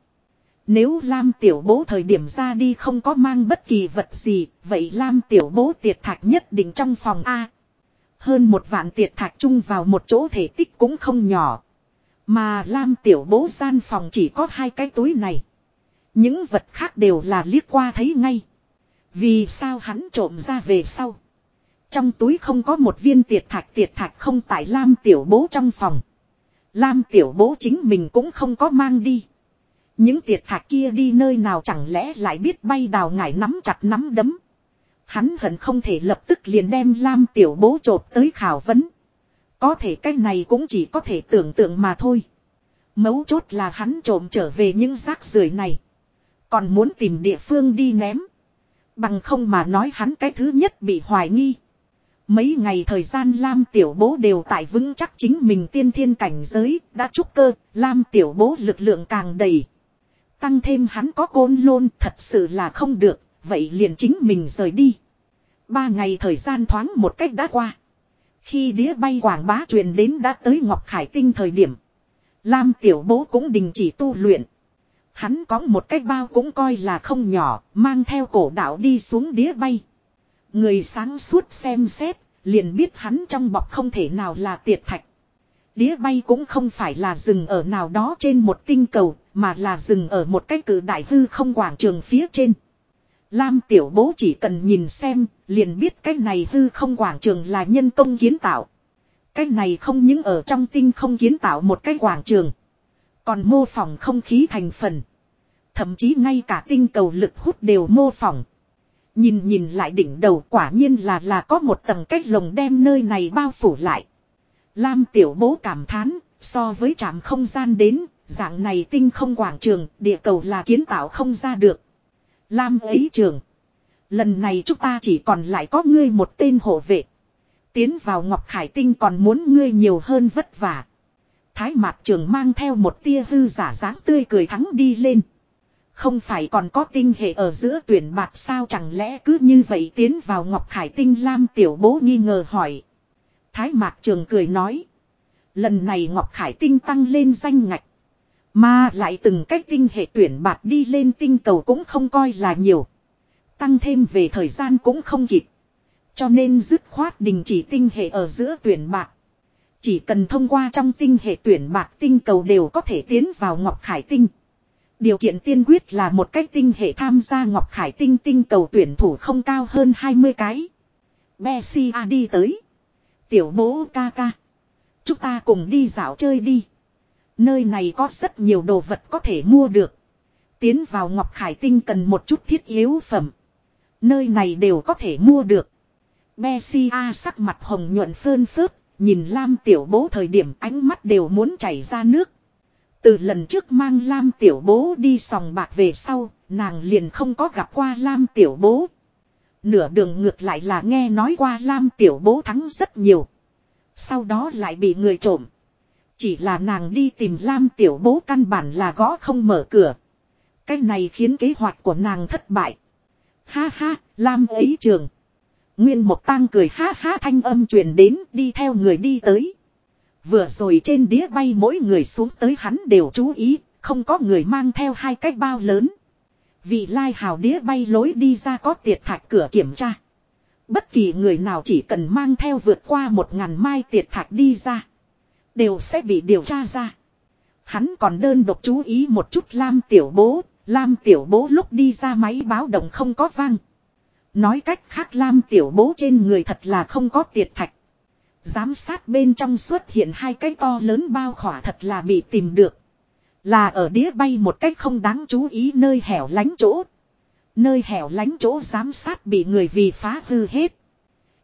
Nếu Lam tiểu bố thời điểm ra đi không có mang bất kỳ vật gì, vậy Lam tiểu bố tiệt thạch nhất định trong phòng A. Hơn một vạn tiệt thạch chung vào một chỗ thể tích cũng không nhỏ. Mà Lam tiểu bố gian phòng chỉ có hai cái túi này. Những vật khác đều là liếc qua thấy ngay. Vì sao hắn trộm ra về sau. Trong túi không có một viên tiệt thạch tiệt thạch không tại Lam tiểu bố trong phòng. Lam tiểu bố chính mình cũng không có mang đi. Những tiệt thạch kia đi nơi nào chẳng lẽ lại biết bay đào ngải nắm chặt nắm đấm. Hắn hận không thể lập tức liền đem Lam tiểu bố trột tới khảo vấn. Có thể cái này cũng chỉ có thể tưởng tượng mà thôi. Mấu chốt là hắn trộm trở về những rác rưởi này. Còn muốn tìm địa phương đi ném. Bằng không mà nói hắn cái thứ nhất bị hoài nghi. Mấy ngày thời gian Lam Tiểu Bố đều tại vững chắc chính mình tiên thiên cảnh giới, đã trúc cơ, Lam Tiểu Bố lực lượng càng đầy. Tăng thêm hắn có côn lôn thật sự là không được, vậy liền chính mình rời đi. Ba ngày thời gian thoáng một cách đã qua. Khi đĩa bay quảng bá truyền đến đã tới Ngọc Khải Tinh thời điểm. Lam Tiểu Bố cũng đình chỉ tu luyện. Hắn có một cái bao cũng coi là không nhỏ, mang theo cổ đạo đi xuống đĩa bay. Người sáng suốt xem xét, liền biết hắn trong bọc không thể nào là tiệt thạch. Đĩa bay cũng không phải là dừng ở nào đó trên một tinh cầu, mà là dừng ở một cái cử đại hư không quảng trường phía trên. Lam tiểu bố chỉ cần nhìn xem, liền biết cái này hư không quảng trường là nhân công kiến tạo. Cái này không những ở trong tinh không kiến tạo một cái quảng trường. Còn mô phỏng không khí thành phần. Thậm chí ngay cả tinh cầu lực hút đều mô phỏng. Nhìn nhìn lại đỉnh đầu quả nhiên là là có một tầng cách lồng đem nơi này bao phủ lại. Lam tiểu bố cảm thán, so với trạm không gian đến, dạng này tinh không quảng trường, địa cầu là kiến tạo không ra được. Lam ấy trường. Lần này chúng ta chỉ còn lại có ngươi một tên hộ vệ. Tiến vào Ngọc Khải Tinh còn muốn ngươi nhiều hơn vất vả. Thái mạc trường mang theo một tia hư giả dáng tươi cười thắng đi lên. Không phải còn có tinh hệ ở giữa tuyển bạc sao chẳng lẽ cứ như vậy tiến vào Ngọc Khải Tinh Lam tiểu bố nghi ngờ hỏi. Thái mạc trường cười nói. Lần này Ngọc Khải Tinh tăng lên danh ngạch. Mà lại từng cách tinh hệ tuyển bạc đi lên tinh cầu cũng không coi là nhiều. Tăng thêm về thời gian cũng không kịp. Cho nên dứt khoát đình chỉ tinh hệ ở giữa tuyển bạc. Chỉ cần thông qua trong tinh hệ tuyển bạc tinh cầu đều có thể tiến vào Ngọc Khải Tinh. Điều kiện tiên quyết là một cách tinh hệ tham gia Ngọc Khải Tinh tinh cầu tuyển thủ không cao hơn 20 cái. Bessia đi tới. Tiểu bố ca ca. Chúng ta cùng đi dạo chơi đi. Nơi này có rất nhiều đồ vật có thể mua được. Tiến vào Ngọc Khải Tinh cần một chút thiết yếu phẩm. Nơi này đều có thể mua được. Bessia sắc mặt hồng nhuận phơn phớt, nhìn Lam tiểu bố thời điểm ánh mắt đều muốn chảy ra nước. Từ lần trước mang Lam tiểu bố đi sòng bạc về sau, nàng liền không có gặp qua Lam tiểu bố. Nửa đường ngược lại là nghe nói qua Lam tiểu bố thắng rất nhiều. Sau đó lại bị người trộm. Chỉ là nàng đi tìm Lam tiểu bố căn bản là gõ không mở cửa. Cái này khiến kế hoạch của nàng thất bại. Ha ha, Lam ấy trường. Nguyên một tang cười ha ha thanh âm truyền đến đi theo người đi tới. Vừa rồi trên đĩa bay mỗi người xuống tới hắn đều chú ý, không có người mang theo hai cái bao lớn. Vị lai hào đĩa bay lối đi ra có tiệt thạch cửa kiểm tra. Bất kỳ người nào chỉ cần mang theo vượt qua một ngàn mai tiệt thạch đi ra. Đều sẽ bị điều tra ra. Hắn còn đơn độc chú ý một chút Lam tiểu bố. Lam tiểu bố lúc đi ra máy báo động không có vang. Nói cách khác Lam tiểu bố trên người thật là không có tiệt thạch. Giám sát bên trong xuất hiện hai cái to lớn bao khỏa thật là bị tìm được. Là ở đĩa bay một cách không đáng chú ý nơi hẻo lánh chỗ. Nơi hẻo lánh chỗ giám sát bị người vì phá hư hết.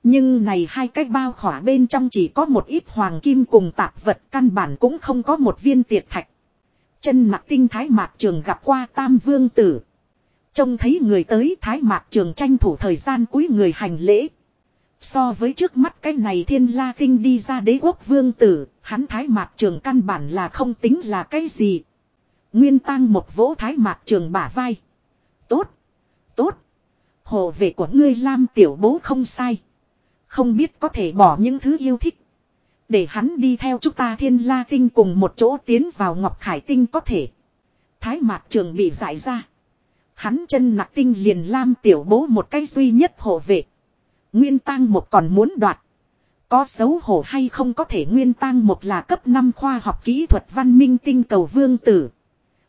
Nhưng này hai cái bao khỏa bên trong chỉ có một ít hoàng kim cùng tạp vật căn bản cũng không có một viên tiệt thạch. Chân nặc tinh thái mạc trường gặp qua tam vương tử. Trông thấy người tới thái mạc trường tranh thủ thời gian cuối người hành lễ. So với trước mắt cái này thiên la kinh đi ra đế quốc vương tử, hắn thái mạc trường căn bản là không tính là cái gì. Nguyên tăng một vỗ thái mạc trường bả vai. Tốt, tốt. Hồ vệ của ngươi Lam tiểu bố không sai. Không biết có thể bỏ những thứ yêu thích. Để hắn đi theo chúng ta thiên la tinh cùng một chỗ tiến vào ngọc khải tinh có thể. Thái mạc trường bị giải ra. Hắn chân nặc tinh liền Lam tiểu bố một cái duy nhất hộ vệ. Nguyên tăng một còn muốn đoạt. Có xấu hổ hay không có thể nguyên tăng một là cấp 5 khoa học kỹ thuật văn minh tinh cầu vương tử.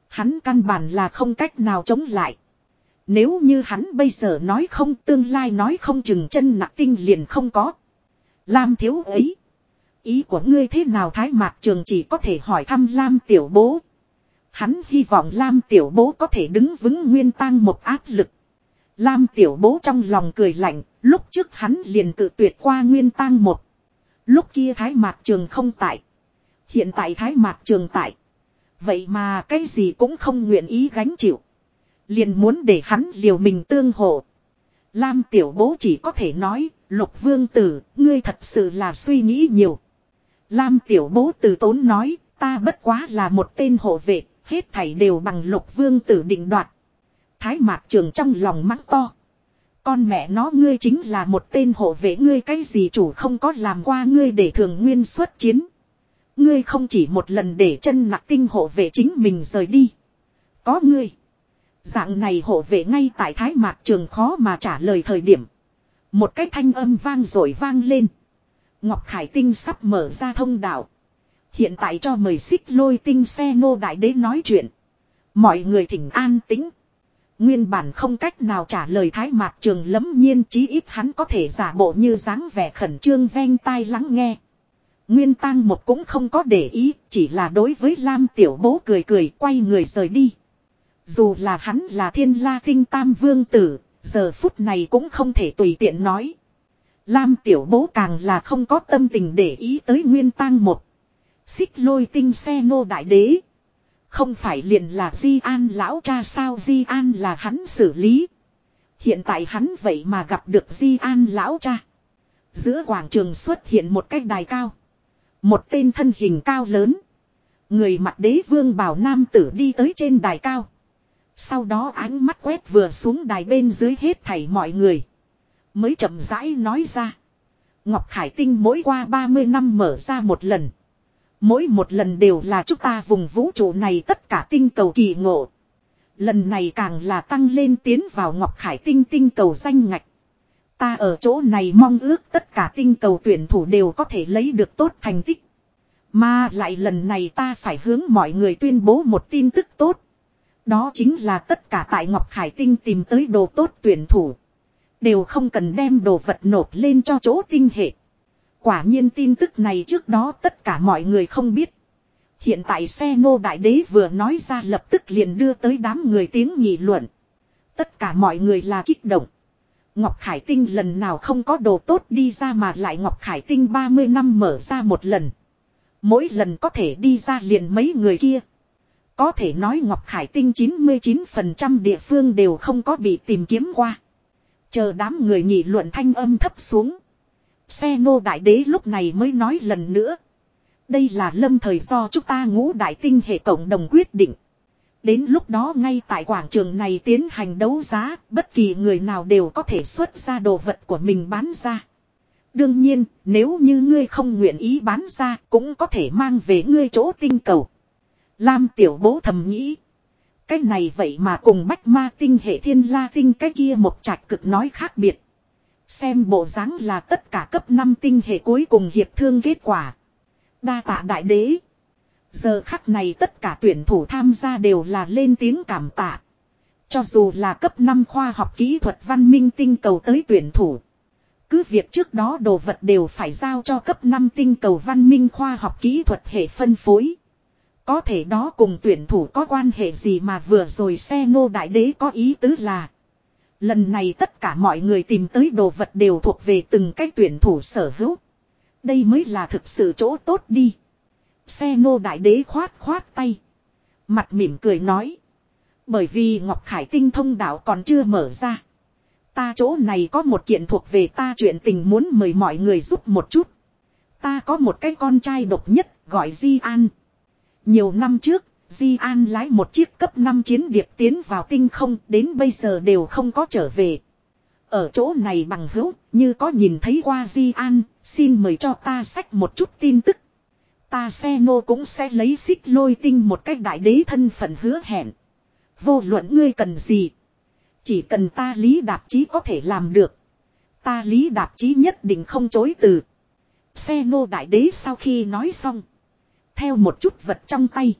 Hắn căn bản là không cách nào chống lại. Nếu như hắn bây giờ nói không tương lai nói không chừng chân nặng tinh liền không có. Lam thiếu ấy. Ý của ngươi thế nào Thái Mạc Trường chỉ có thể hỏi thăm Lam tiểu bố. Hắn hy vọng Lam tiểu bố có thể đứng vững nguyên tăng một áp lực. Lam tiểu bố trong lòng cười lạnh, lúc trước hắn liền cự tuyệt qua nguyên tăng một. Lúc kia Thái Mạc Trường không tại. Hiện tại Thái Mạc Trường tại. Vậy mà cái gì cũng không nguyện ý gánh chịu. Liền muốn để hắn liều mình tương hộ. Lam tiểu bố chỉ có thể nói, lục vương tử, ngươi thật sự là suy nghĩ nhiều. Lam tiểu bố từ tốn nói, ta bất quá là một tên hộ vệ, hết thảy đều bằng lục vương tử định đoạt. Thái mạc trường trong lòng mắng to. Con mẹ nó ngươi chính là một tên hộ vệ ngươi cái gì chủ không có làm qua ngươi để thường nguyên xuất chiến. Ngươi không chỉ một lần để chân nặng tinh hộ vệ chính mình rời đi. Có ngươi. Dạng này hộ vệ ngay tại thái mạc trường khó mà trả lời thời điểm. Một cái thanh âm vang rồi vang lên. Ngọc Khải Tinh sắp mở ra thông đạo. Hiện tại cho mời xích lôi tinh xe nô đại đế nói chuyện. Mọi người thỉnh an tĩnh. Nguyên bản không cách nào trả lời thái mạc trường lấm nhiên chí ít hắn có thể giả bộ như dáng vẻ khẩn trương ven tai lắng nghe. Nguyên tăng một cũng không có để ý, chỉ là đối với Lam tiểu bố cười cười quay người rời đi. Dù là hắn là thiên la tinh tam vương tử, giờ phút này cũng không thể tùy tiện nói. Lam tiểu bố càng là không có tâm tình để ý tới nguyên tăng một. Xích lôi tinh xe nô đại đế. Không phải liền là Di An lão cha sao Di An là hắn xử lý. Hiện tại hắn vậy mà gặp được Di An lão cha. Giữa quảng trường xuất hiện một cái đài cao. Một tên thân hình cao lớn. Người mặt đế vương bảo nam tử đi tới trên đài cao. Sau đó ánh mắt quét vừa xuống đài bên dưới hết thảy mọi người. Mới chậm rãi nói ra. Ngọc Khải Tinh mỗi qua 30 năm mở ra một lần. Mỗi một lần đều là chúng ta vùng vũ trụ này tất cả tinh cầu kỳ ngộ. Lần này càng là tăng lên tiến vào Ngọc Khải Tinh tinh cầu danh ngạch. Ta ở chỗ này mong ước tất cả tinh cầu tuyển thủ đều có thể lấy được tốt thành tích. Mà lại lần này ta phải hướng mọi người tuyên bố một tin tức tốt. Đó chính là tất cả tại Ngọc Khải Tinh tìm tới đồ tốt tuyển thủ. Đều không cần đem đồ vật nộp lên cho chỗ tinh hệ. Quả nhiên tin tức này trước đó tất cả mọi người không biết. Hiện tại xe Ngô đại đế vừa nói ra lập tức liền đưa tới đám người tiếng nghị luận. Tất cả mọi người là kích động. Ngọc Khải Tinh lần nào không có đồ tốt đi ra mà lại Ngọc Khải Tinh 30 năm mở ra một lần. Mỗi lần có thể đi ra liền mấy người kia. Có thể nói Ngọc Khải Tinh 99% địa phương đều không có bị tìm kiếm qua. Chờ đám người nhị luận thanh âm thấp xuống. Xe nô đại đế lúc này mới nói lần nữa. Đây là lâm thời do chúng ta ngũ đại tinh hệ cộng đồng quyết định. Đến lúc đó ngay tại quảng trường này tiến hành đấu giá, bất kỳ người nào đều có thể xuất ra đồ vật của mình bán ra. Đương nhiên, nếu như ngươi không nguyện ý bán ra, cũng có thể mang về ngươi chỗ tinh cầu. Lam tiểu bố thầm nghĩ. Cái này vậy mà cùng bách ma tinh hệ thiên la tinh cái kia một trạch cực nói khác biệt. Xem bộ dáng là tất cả cấp 5 tinh hệ cuối cùng hiệp thương kết quả. Đa tạ đại đế. Giờ khắc này tất cả tuyển thủ tham gia đều là lên tiếng cảm tạ. Cho dù là cấp 5 khoa học kỹ thuật văn minh tinh cầu tới tuyển thủ. Cứ việc trước đó đồ vật đều phải giao cho cấp 5 tinh cầu văn minh khoa học kỹ thuật hệ phân phối. Có thể đó cùng tuyển thủ có quan hệ gì mà vừa rồi xe nô đại đế có ý tứ là. Lần này tất cả mọi người tìm tới đồ vật đều thuộc về từng cái tuyển thủ sở hữu. Đây mới là thực sự chỗ tốt đi. Xe nô đại đế khoát khoát tay. Mặt mỉm cười nói. Bởi vì Ngọc Khải tinh thông đạo còn chưa mở ra. Ta chỗ này có một kiện thuộc về ta chuyện tình muốn mời mọi người giúp một chút. Ta có một cái con trai độc nhất gọi Di An. Nhiều năm trước, Di An lái một chiếc cấp 5 chiến điệp tiến vào tinh không đến bây giờ đều không có trở về. Ở chỗ này bằng hữu, như có nhìn thấy qua Di An, xin mời cho ta sách một chút tin tức. Ta xe nô cũng sẽ lấy xích lôi tinh một cách đại đế thân phận hứa hẹn. Vô luận ngươi cần gì. Chỉ cần ta lý đạp chí có thể làm được. Ta lý đạp chí nhất định không chối từ. Xe nô đại đế sau khi nói xong. Theo một chút vật trong tay.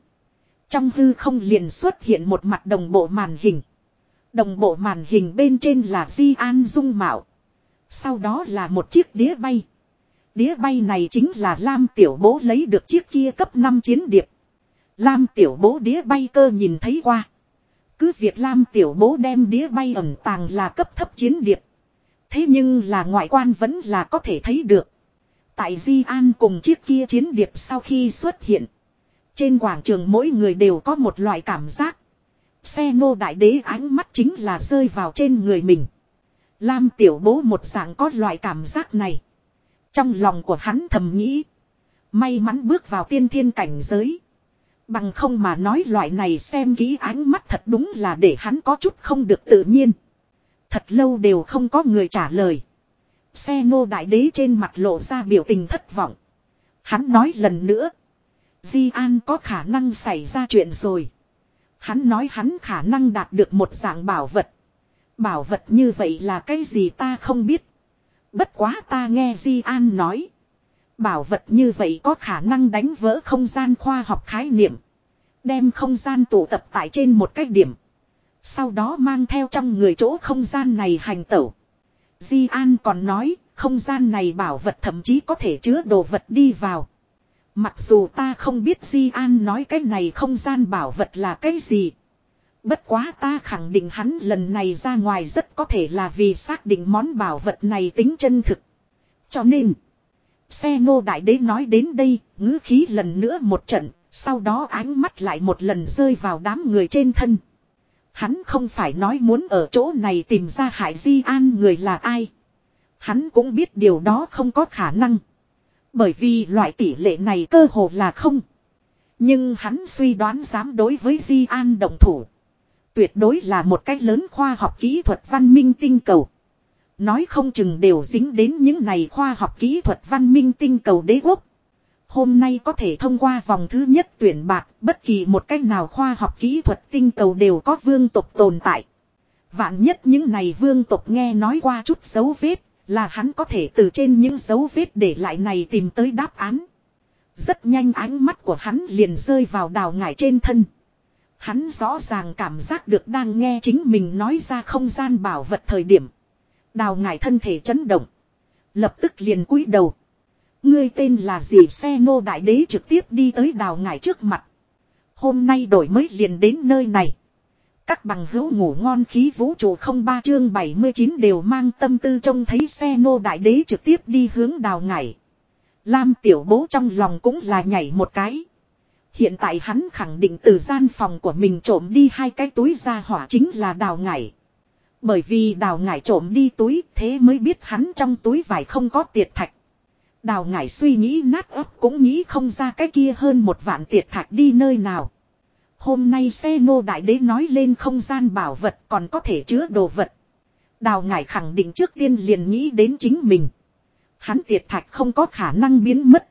Trong hư không liền xuất hiện một mặt đồng bộ màn hình. Đồng bộ màn hình bên trên là Di An Dung Mạo. Sau đó là một chiếc đĩa bay. Đĩa bay này chính là Lam Tiểu Bố lấy được chiếc kia cấp 5 chiến điệp. Lam Tiểu Bố đĩa bay cơ nhìn thấy qua. Cứ việc Lam Tiểu Bố đem đĩa bay ẩn tàng là cấp thấp chiến điệp. Thế nhưng là ngoại quan vẫn là có thể thấy được. Tại Di An cùng chiếc kia chiến điệp sau khi xuất hiện. Trên quảng trường mỗi người đều có một loại cảm giác. Xe nô đại đế ánh mắt chính là rơi vào trên người mình. Lam tiểu bố một dạng có loại cảm giác này. Trong lòng của hắn thầm nghĩ. May mắn bước vào tiên thiên cảnh giới. Bằng không mà nói loại này xem kỹ ánh mắt thật đúng là để hắn có chút không được tự nhiên. Thật lâu đều không có người trả lời. Xe Ngô đại đế trên mặt lộ ra biểu tình thất vọng. Hắn nói lần nữa. Di An có khả năng xảy ra chuyện rồi. Hắn nói hắn khả năng đạt được một dạng bảo vật. Bảo vật như vậy là cái gì ta không biết. Bất quá ta nghe Di An nói. Bảo vật như vậy có khả năng đánh vỡ không gian khoa học khái niệm. Đem không gian tụ tập tại trên một cái điểm. Sau đó mang theo trong người chỗ không gian này hành tẩu. Di An còn nói, không gian này bảo vật thậm chí có thể chứa đồ vật đi vào. Mặc dù ta không biết Di An nói cái này không gian bảo vật là cái gì. Bất quá ta khẳng định hắn lần này ra ngoài rất có thể là vì xác định món bảo vật này tính chân thực. Cho nên, xe nô đại đế nói đến đây, ngữ khí lần nữa một trận, sau đó ánh mắt lại một lần rơi vào đám người trên thân. Hắn không phải nói muốn ở chỗ này tìm ra Hải Di An người là ai. Hắn cũng biết điều đó không có khả năng. Bởi vì loại tỷ lệ này cơ hồ là không. Nhưng hắn suy đoán dám đối với Di An đồng thủ. Tuyệt đối là một cách lớn khoa học kỹ thuật văn minh tinh cầu. Nói không chừng đều dính đến những này khoa học kỹ thuật văn minh tinh cầu đế quốc. Hôm nay có thể thông qua vòng thứ nhất tuyển bạc, bất kỳ một cách nào khoa học kỹ thuật tinh cầu đều có vương tộc tồn tại. Vạn nhất những này vương tộc nghe nói qua chút dấu vết, là hắn có thể từ trên những dấu vết để lại này tìm tới đáp án. Rất nhanh ánh mắt của hắn liền rơi vào đào ngải trên thân. Hắn rõ ràng cảm giác được đang nghe chính mình nói ra không gian bảo vật thời điểm. Đào ngải thân thể chấn động. Lập tức liền cúi đầu. Ngươi tên là gì xe nô đại đế trực tiếp đi tới đào ngải trước mặt. Hôm nay đổi mới liền đến nơi này. Các bằng hữu ngủ ngon khí vũ trụ không ba chương 79 đều mang tâm tư trông thấy xe nô đại đế trực tiếp đi hướng đào ngải. Lam tiểu bố trong lòng cũng là nhảy một cái. Hiện tại hắn khẳng định từ gian phòng của mình trộm đi hai cái túi ra hỏa chính là đào ngải. Bởi vì đào ngải trộm đi túi, thế mới biết hắn trong túi vải không có tiệt thạch. Đào ngải suy nghĩ nát ấp cũng nghĩ không ra cái kia hơn một vạn tiệt thạch đi nơi nào. Hôm nay xe nô đại đế nói lên không gian bảo vật còn có thể chứa đồ vật. Đào ngải khẳng định trước tiên liền nghĩ đến chính mình. Hắn tiệt thạch không có khả năng biến mất.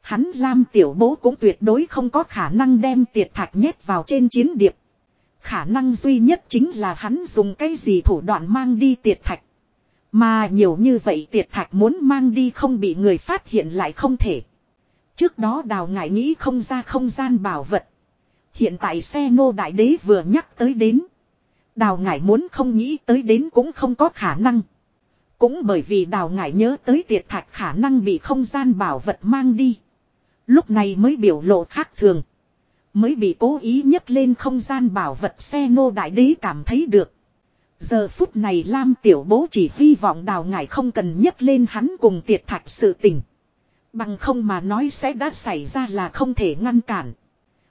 Hắn Lam tiểu bố cũng tuyệt đối không có khả năng đem tiệt thạch nhét vào trên chiến điệp. Khả năng duy nhất chính là hắn dùng cái gì thủ đoạn mang đi tiệt thạch. Mà nhiều như vậy tiệt thạch muốn mang đi không bị người phát hiện lại không thể. Trước đó đào ngải nghĩ không ra không gian bảo vật. Hiện tại xe nô đại đế vừa nhắc tới đến. Đào ngải muốn không nghĩ tới đến cũng không có khả năng. Cũng bởi vì đào ngải nhớ tới tiệt thạch khả năng bị không gian bảo vật mang đi. Lúc này mới biểu lộ khác thường. Mới bị cố ý nhấc lên không gian bảo vật xe nô đại đế cảm thấy được. Giờ phút này Lam tiểu bố chỉ hy vọng đào ngải không cần nhấc lên hắn cùng tiệt thạch sự tình. Bằng không mà nói sẽ đã xảy ra là không thể ngăn cản.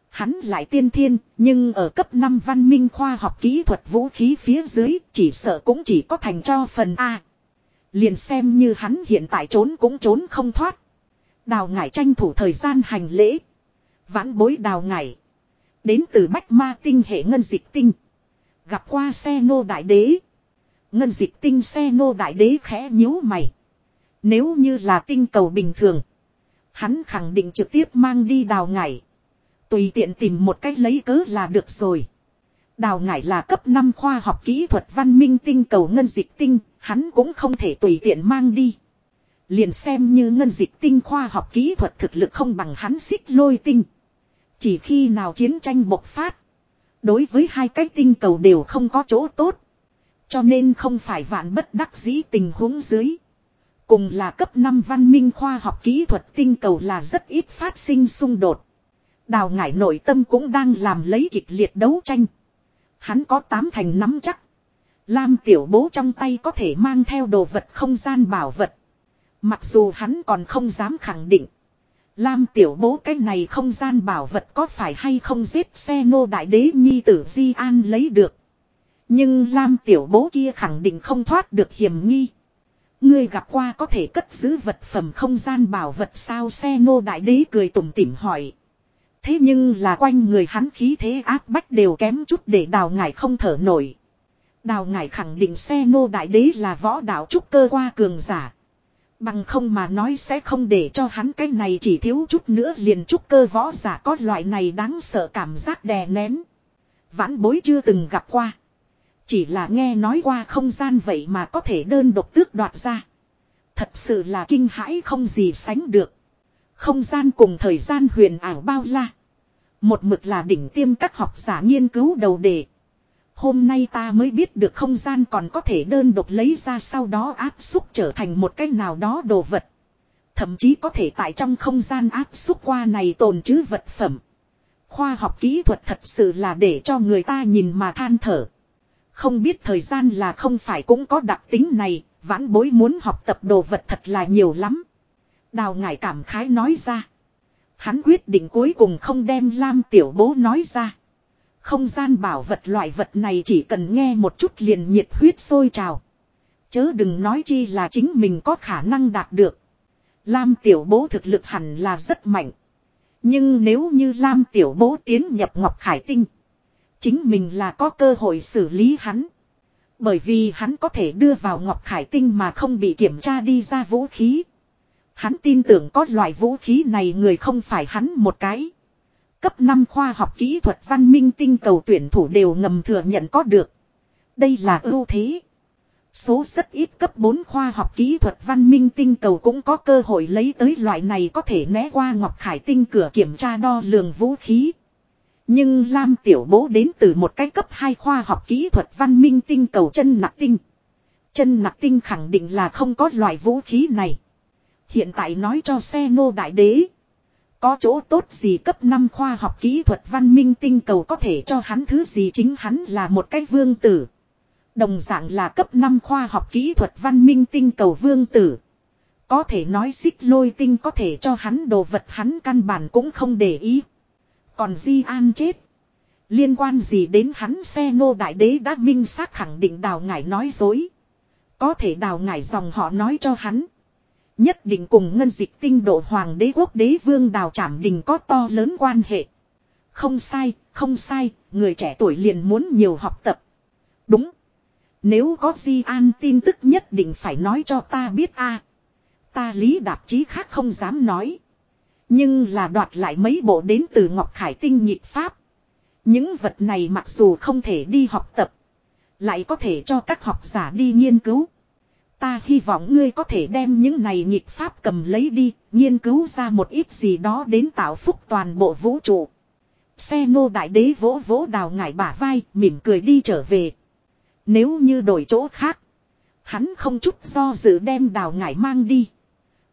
Hắn lại tiên thiên, nhưng ở cấp 5 văn minh khoa học kỹ thuật vũ khí phía dưới, chỉ sợ cũng chỉ có thành cho phần A. Liền xem như hắn hiện tại trốn cũng trốn không thoát. Đào ngải tranh thủ thời gian hành lễ. Vãn bối đào ngải. Đến từ Bách Ma tinh hệ ngân dịch tinh. Gặp qua xe nô đại đế. Ngân dịch tinh xe nô đại đế khẽ nhíu mày. Nếu như là tinh cầu bình thường. Hắn khẳng định trực tiếp mang đi đào ngải. Tùy tiện tìm một cách lấy cớ là được rồi. Đào ngải là cấp 5 khoa học kỹ thuật văn minh tinh cầu ngân dịch tinh, hắn cũng không thể tùy tiện mang đi. Liền xem như ngân dịch tinh khoa học kỹ thuật thực lực không bằng hắn xích lôi tinh. Chỉ khi nào chiến tranh bộc phát. Đối với hai cái tinh cầu đều không có chỗ tốt. Cho nên không phải vạn bất đắc dĩ tình huống dưới. Cùng là cấp 5 văn minh khoa học kỹ thuật tinh cầu là rất ít phát sinh xung đột. Đào ngải nội tâm cũng đang làm lấy kịch liệt đấu tranh. Hắn có tám thành nắm chắc. Lam tiểu bố trong tay có thể mang theo đồ vật không gian bảo vật. Mặc dù hắn còn không dám khẳng định. Lam tiểu bố cái này không gian bảo vật có phải hay không giết xe nô đại đế nhi tử Di An lấy được. Nhưng Lam tiểu bố kia khẳng định không thoát được hiểm nghi. Ngươi gặp qua có thể cất giữ vật phẩm không gian bảo vật sao xe nô đại đế cười tủm tỉm hỏi. Thế nhưng là quanh người hắn khí thế áp bách đều kém chút để đào ngải không thở nổi. Đào ngải khẳng định xe nô đại đế là võ đạo trúc cơ qua cường giả. Bằng không mà nói sẽ không để cho hắn cái này chỉ thiếu chút nữa liền chút cơ võ giả có loại này đáng sợ cảm giác đè nén. Vãn bối chưa từng gặp qua. Chỉ là nghe nói qua không gian vậy mà có thể đơn độc tước đoạt ra. Thật sự là kinh hãi không gì sánh được. Không gian cùng thời gian huyền ảo bao la. Một mực là đỉnh tiêm các học giả nghiên cứu đầu đề. Hôm nay ta mới biết được không gian còn có thể đơn độc lấy ra sau đó áp xúc trở thành một cái nào đó đồ vật. Thậm chí có thể tại trong không gian áp xúc qua này tồn chứ vật phẩm. Khoa học kỹ thuật thật sự là để cho người ta nhìn mà than thở. Không biết thời gian là không phải cũng có đặc tính này, vãn bối muốn học tập đồ vật thật là nhiều lắm. Đào ngải cảm khái nói ra. Hắn quyết định cuối cùng không đem Lam tiểu bố nói ra. Không gian bảo vật loại vật này chỉ cần nghe một chút liền nhiệt huyết sôi trào. Chớ đừng nói chi là chính mình có khả năng đạt được. Lam tiểu bố thực lực hẳn là rất mạnh. Nhưng nếu như Lam tiểu bố tiến nhập Ngọc Khải Tinh. Chính mình là có cơ hội xử lý hắn. Bởi vì hắn có thể đưa vào Ngọc Khải Tinh mà không bị kiểm tra đi ra vũ khí. Hắn tin tưởng có loại vũ khí này người không phải hắn một cái. Cấp 5 khoa học kỹ thuật văn minh tinh cầu tuyển thủ đều ngầm thừa nhận có được. Đây là ưu thế. Số rất ít cấp 4 khoa học kỹ thuật văn minh tinh cầu cũng có cơ hội lấy tới loại này có thể né qua Ngọc Khải tinh cửa kiểm tra đo lường vũ khí. Nhưng Lam Tiểu Bố đến từ một cái cấp 2 khoa học kỹ thuật văn minh tinh cầu chân nặc tinh. Chân nặc tinh khẳng định là không có loại vũ khí này. Hiện tại nói cho xe nô đại đế. Có chỗ tốt gì cấp 5 khoa học kỹ thuật văn minh tinh cầu có thể cho hắn thứ gì chính hắn là một cái vương tử. Đồng dạng là cấp 5 khoa học kỹ thuật văn minh tinh cầu vương tử. Có thể nói xích lôi tinh có thể cho hắn đồ vật hắn căn bản cũng không để ý. Còn Di An chết. Liên quan gì đến hắn xe nô đại đế đã minh xác khẳng định đào ngải nói dối. Có thể đào ngải dòng họ nói cho hắn. Nhất định cùng ngân dịch tinh độ hoàng đế quốc đế vương đào trảm đình có to lớn quan hệ. Không sai, không sai, người trẻ tuổi liền muốn nhiều học tập. Đúng. Nếu có Di An tin tức nhất định phải nói cho ta biết a. Ta lý đạp chí khác không dám nói. Nhưng là đoạt lại mấy bộ đến từ Ngọc Khải Tinh nhịp Pháp. Những vật này mặc dù không thể đi học tập. Lại có thể cho các học giả đi nghiên cứu. Ta hy vọng ngươi có thể đem những này nhịp Pháp cầm lấy đi, nghiên cứu ra một ít gì đó đến tạo phúc toàn bộ vũ trụ. Xe nô đại đế vỗ vỗ đào ngải bả vai, mỉm cười đi trở về. Nếu như đổi chỗ khác, hắn không chút do dự đem đào ngải mang đi.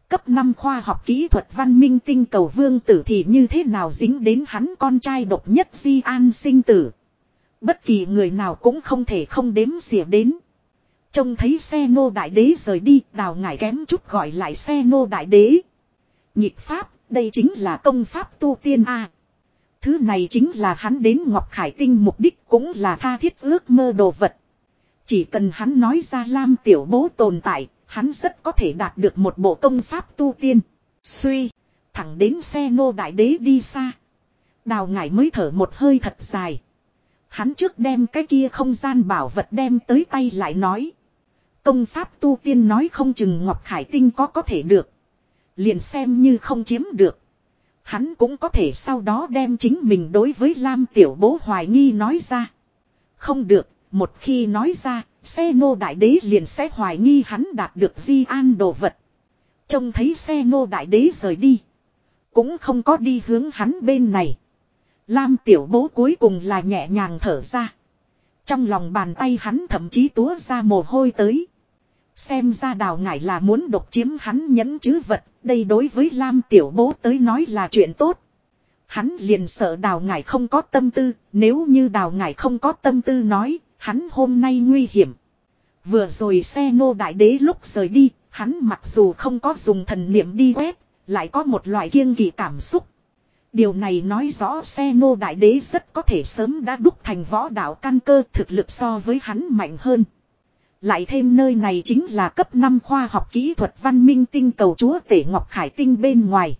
Cấp 5 khoa học kỹ thuật văn minh tinh cầu vương tử thì như thế nào dính đến hắn con trai độc nhất di an sinh tử. Bất kỳ người nào cũng không thể không đếm xỉa đến. Trông thấy xe nô đại đế rời đi, đào ngải kém chút gọi lại xe nô đại đế. Nhịp pháp, đây chính là công pháp tu tiên A. Thứ này chính là hắn đến Ngọc Khải Tinh mục đích cũng là tha thiết ước mơ đồ vật. Chỉ cần hắn nói ra Lam Tiểu Bố tồn tại, hắn rất có thể đạt được một bộ công pháp tu tiên. Suy, thẳng đến xe nô đại đế đi xa. Đào ngải mới thở một hơi thật dài. Hắn trước đem cái kia không gian bảo vật đem tới tay lại nói. Công pháp tu tiên nói không chừng Ngọc Khải Tinh có có thể được. Liền xem như không chiếm được. Hắn cũng có thể sau đó đem chính mình đối với Lam Tiểu Bố hoài nghi nói ra. Không được, một khi nói ra, xe nô đại đế liền sẽ hoài nghi hắn đạt được di an đồ vật. Trông thấy xe nô đại đế rời đi. Cũng không có đi hướng hắn bên này. Lam tiểu bố cuối cùng là nhẹ nhàng thở ra. Trong lòng bàn tay hắn thậm chí túa ra mồ hôi tới. Xem ra đào ngải là muốn độc chiếm hắn nhẫn chứ vật. Đây đối với Lam tiểu bố tới nói là chuyện tốt. Hắn liền sợ đào ngải không có tâm tư. Nếu như đào ngải không có tâm tư nói. Hắn hôm nay nguy hiểm. Vừa rồi xe nô đại đế lúc rời đi. Hắn mặc dù không có dùng thần niệm đi quét. Lại có một loại kiêng kỳ cảm xúc. Điều này nói rõ xe nô đại đế rất có thể sớm đã đúc thành võ đạo căn cơ thực lực so với hắn mạnh hơn. Lại thêm nơi này chính là cấp 5 khoa học kỹ thuật văn minh tinh cầu chúa tể Ngọc Khải Tinh bên ngoài.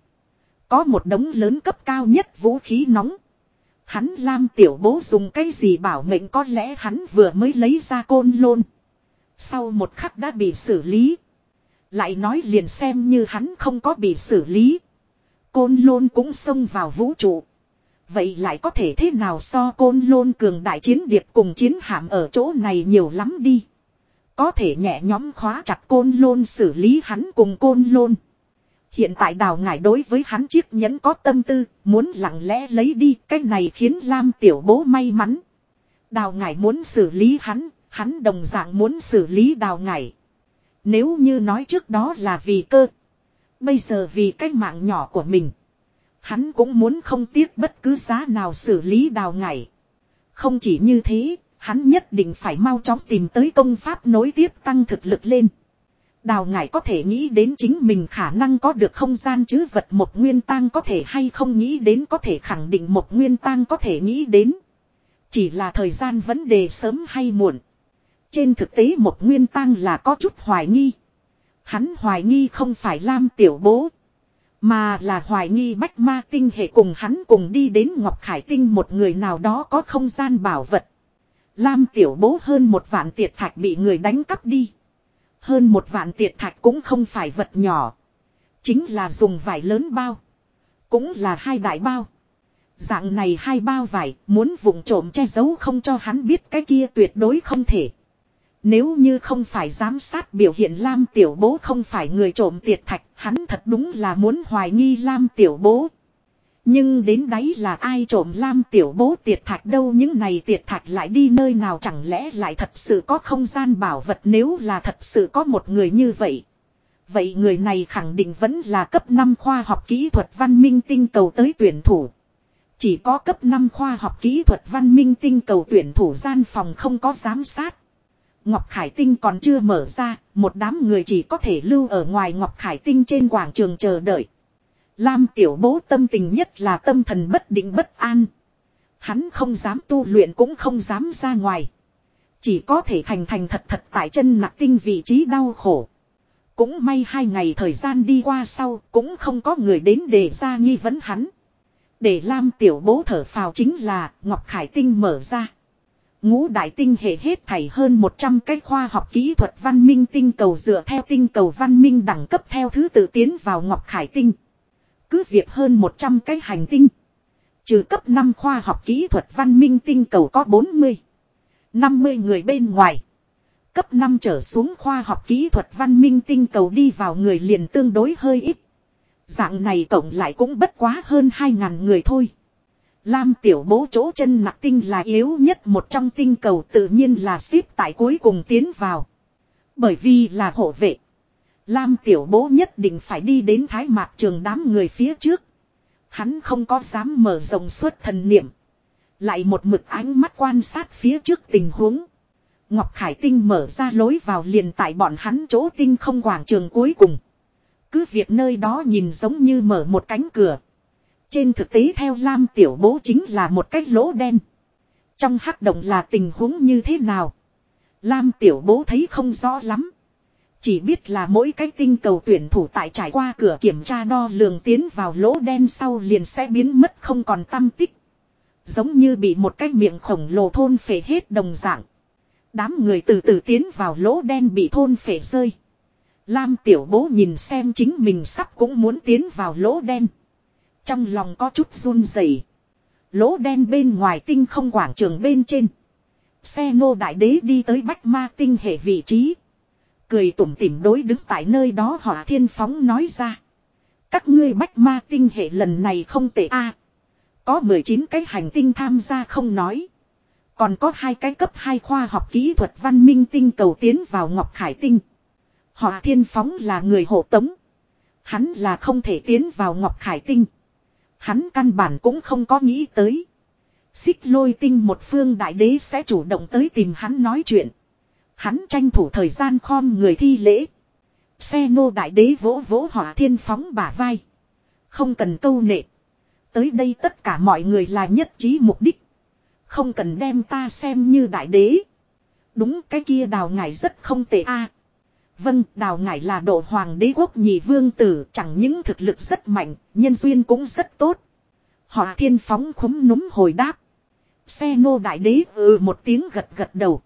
Có một đống lớn cấp cao nhất vũ khí nóng. Hắn Lam tiểu bố dùng cái gì bảo mệnh có lẽ hắn vừa mới lấy ra côn lôn. Sau một khắc đã bị xử lý. Lại nói liền xem như hắn không có bị xử lý. Côn lôn cũng xông vào vũ trụ. Vậy lại có thể thế nào so côn lôn cường đại chiến điệp cùng chiến hạm ở chỗ này nhiều lắm đi. Có thể nhẹ nhóm khóa chặt côn lôn xử lý hắn cùng côn lôn. Hiện tại đào ngải đối với hắn chiếc nhẫn có tâm tư, muốn lặng lẽ lấy đi, cái này khiến Lam tiểu bố may mắn. Đào ngải muốn xử lý hắn, hắn đồng dạng muốn xử lý đào ngải. Nếu như nói trước đó là vì cơ, Bây giờ vì cách mạng nhỏ của mình. Hắn cũng muốn không tiếc bất cứ giá nào xử lý đào ngải. Không chỉ như thế, hắn nhất định phải mau chóng tìm tới công pháp nối tiếp tăng thực lực lên. Đào ngải có thể nghĩ đến chính mình khả năng có được không gian chứ vật một nguyên tăng có thể hay không nghĩ đến có thể khẳng định một nguyên tăng có thể nghĩ đến. Chỉ là thời gian vấn đề sớm hay muộn. Trên thực tế một nguyên tăng là có chút hoài nghi. Hắn hoài nghi không phải Lam Tiểu Bố. Mà là hoài nghi Bách Ma Tinh hệ cùng hắn cùng đi đến Ngọc Khải Tinh một người nào đó có không gian bảo vật. Lam Tiểu Bố hơn một vạn tiệt thạch bị người đánh cắp đi. Hơn một vạn tiệt thạch cũng không phải vật nhỏ. Chính là dùng vải lớn bao. Cũng là hai đại bao. Dạng này hai bao vải muốn vùng trộm che giấu không cho hắn biết cái kia tuyệt đối không thể. Nếu như không phải giám sát biểu hiện Lam Tiểu Bố không phải người trộm tiệt thạch, hắn thật đúng là muốn hoài nghi Lam Tiểu Bố. Nhưng đến đấy là ai trộm Lam Tiểu Bố tiệt thạch đâu những này tiệt thạch lại đi nơi nào chẳng lẽ lại thật sự có không gian bảo vật nếu là thật sự có một người như vậy. Vậy người này khẳng định vẫn là cấp 5 khoa học kỹ thuật văn minh tinh cầu tới tuyển thủ. Chỉ có cấp 5 khoa học kỹ thuật văn minh tinh cầu tuyển thủ gian phòng không có giám sát. Ngọc Khải Tinh còn chưa mở ra, một đám người chỉ có thể lưu ở ngoài Ngọc Khải Tinh trên quảng trường chờ đợi. Lam tiểu bố tâm tình nhất là tâm thần bất định bất an. Hắn không dám tu luyện cũng không dám ra ngoài. Chỉ có thể thành thành thật thật tại chân nặc tinh vị trí đau khổ. Cũng may hai ngày thời gian đi qua sau, cũng không có người đến để ra nghi vấn hắn. Để Lam tiểu bố thở phào chính là, Ngọc Khải Tinh mở ra. Ngũ đại tinh hệ hết thảy hơn 100 cái khoa học kỹ thuật văn minh tinh cầu dựa theo tinh cầu văn minh đẳng cấp theo thứ tự tiến vào Ngọc Khải Tinh. Cứ việc hơn 100 cái hành tinh. Trừ cấp 5 khoa học kỹ thuật văn minh tinh cầu có 40. 50 người bên ngoài. Cấp 5 trở xuống khoa học kỹ thuật văn minh tinh cầu đi vào người liền tương đối hơi ít. Dạng này tổng lại cũng bất quá hơn 2.000 người thôi. Lam tiểu bố chỗ chân nặng tinh là yếu nhất một trong tinh cầu tự nhiên là xếp tại cuối cùng tiến vào. Bởi vì là hộ vệ. Lam tiểu bố nhất định phải đi đến thái mạc trường đám người phía trước. Hắn không có dám mở rộng suốt thần niệm. Lại một mực ánh mắt quan sát phía trước tình huống. Ngọc Khải Tinh mở ra lối vào liền tại bọn hắn chỗ tinh không quảng trường cuối cùng. Cứ việc nơi đó nhìn giống như mở một cánh cửa. Trên thực tế theo Lam Tiểu Bố chính là một cái lỗ đen. Trong hắc động là tình huống như thế nào? Lam Tiểu Bố thấy không rõ lắm. Chỉ biết là mỗi cái tinh cầu tuyển thủ tại trải qua cửa kiểm tra đo lường tiến vào lỗ đen sau liền sẽ biến mất không còn tâm tích. Giống như bị một cái miệng khổng lồ thôn phệ hết đồng dạng. Đám người từ từ tiến vào lỗ đen bị thôn phệ rơi. Lam tiểu bố nhìn xem chính mình sắp cũng muốn tiến vào lỗ đen. Trong lòng có chút run rẩy. Lỗ đen bên ngoài tinh không quảng trường bên trên. Xe nô đại đế đi tới bách ma tinh hệ vị trí. Cười tủm tỉm đối đứng tại nơi đó họ thiên phóng nói ra. Các ngươi bách ma tinh hệ lần này không tệ a Có 19 cái hành tinh tham gia không nói. Còn có hai cái cấp hai khoa học kỹ thuật văn minh tinh cầu tiến vào Ngọc Khải Tinh. Họ thiên phóng là người hộ tống. Hắn là không thể tiến vào Ngọc Khải Tinh. Hắn căn bản cũng không có nghĩ tới. Xích lôi tinh một phương đại đế sẽ chủ động tới tìm hắn nói chuyện. Hắn tranh thủ thời gian khom người thi lễ. Xe nô đại đế vỗ vỗ hỏa thiên phóng bả vai. Không cần câu nệ. Tới đây tất cả mọi người là nhất trí mục đích. Không cần đem ta xem như đại đế. Đúng cái kia đào ngải rất không tệ a. Vâng, đào ngải là độ hoàng đế quốc nhị vương tử, chẳng những thực lực rất mạnh, nhân duyên cũng rất tốt. Họ thiên phóng khúm núm hồi đáp. Xe nô đại đế ừ một tiếng gật gật đầu.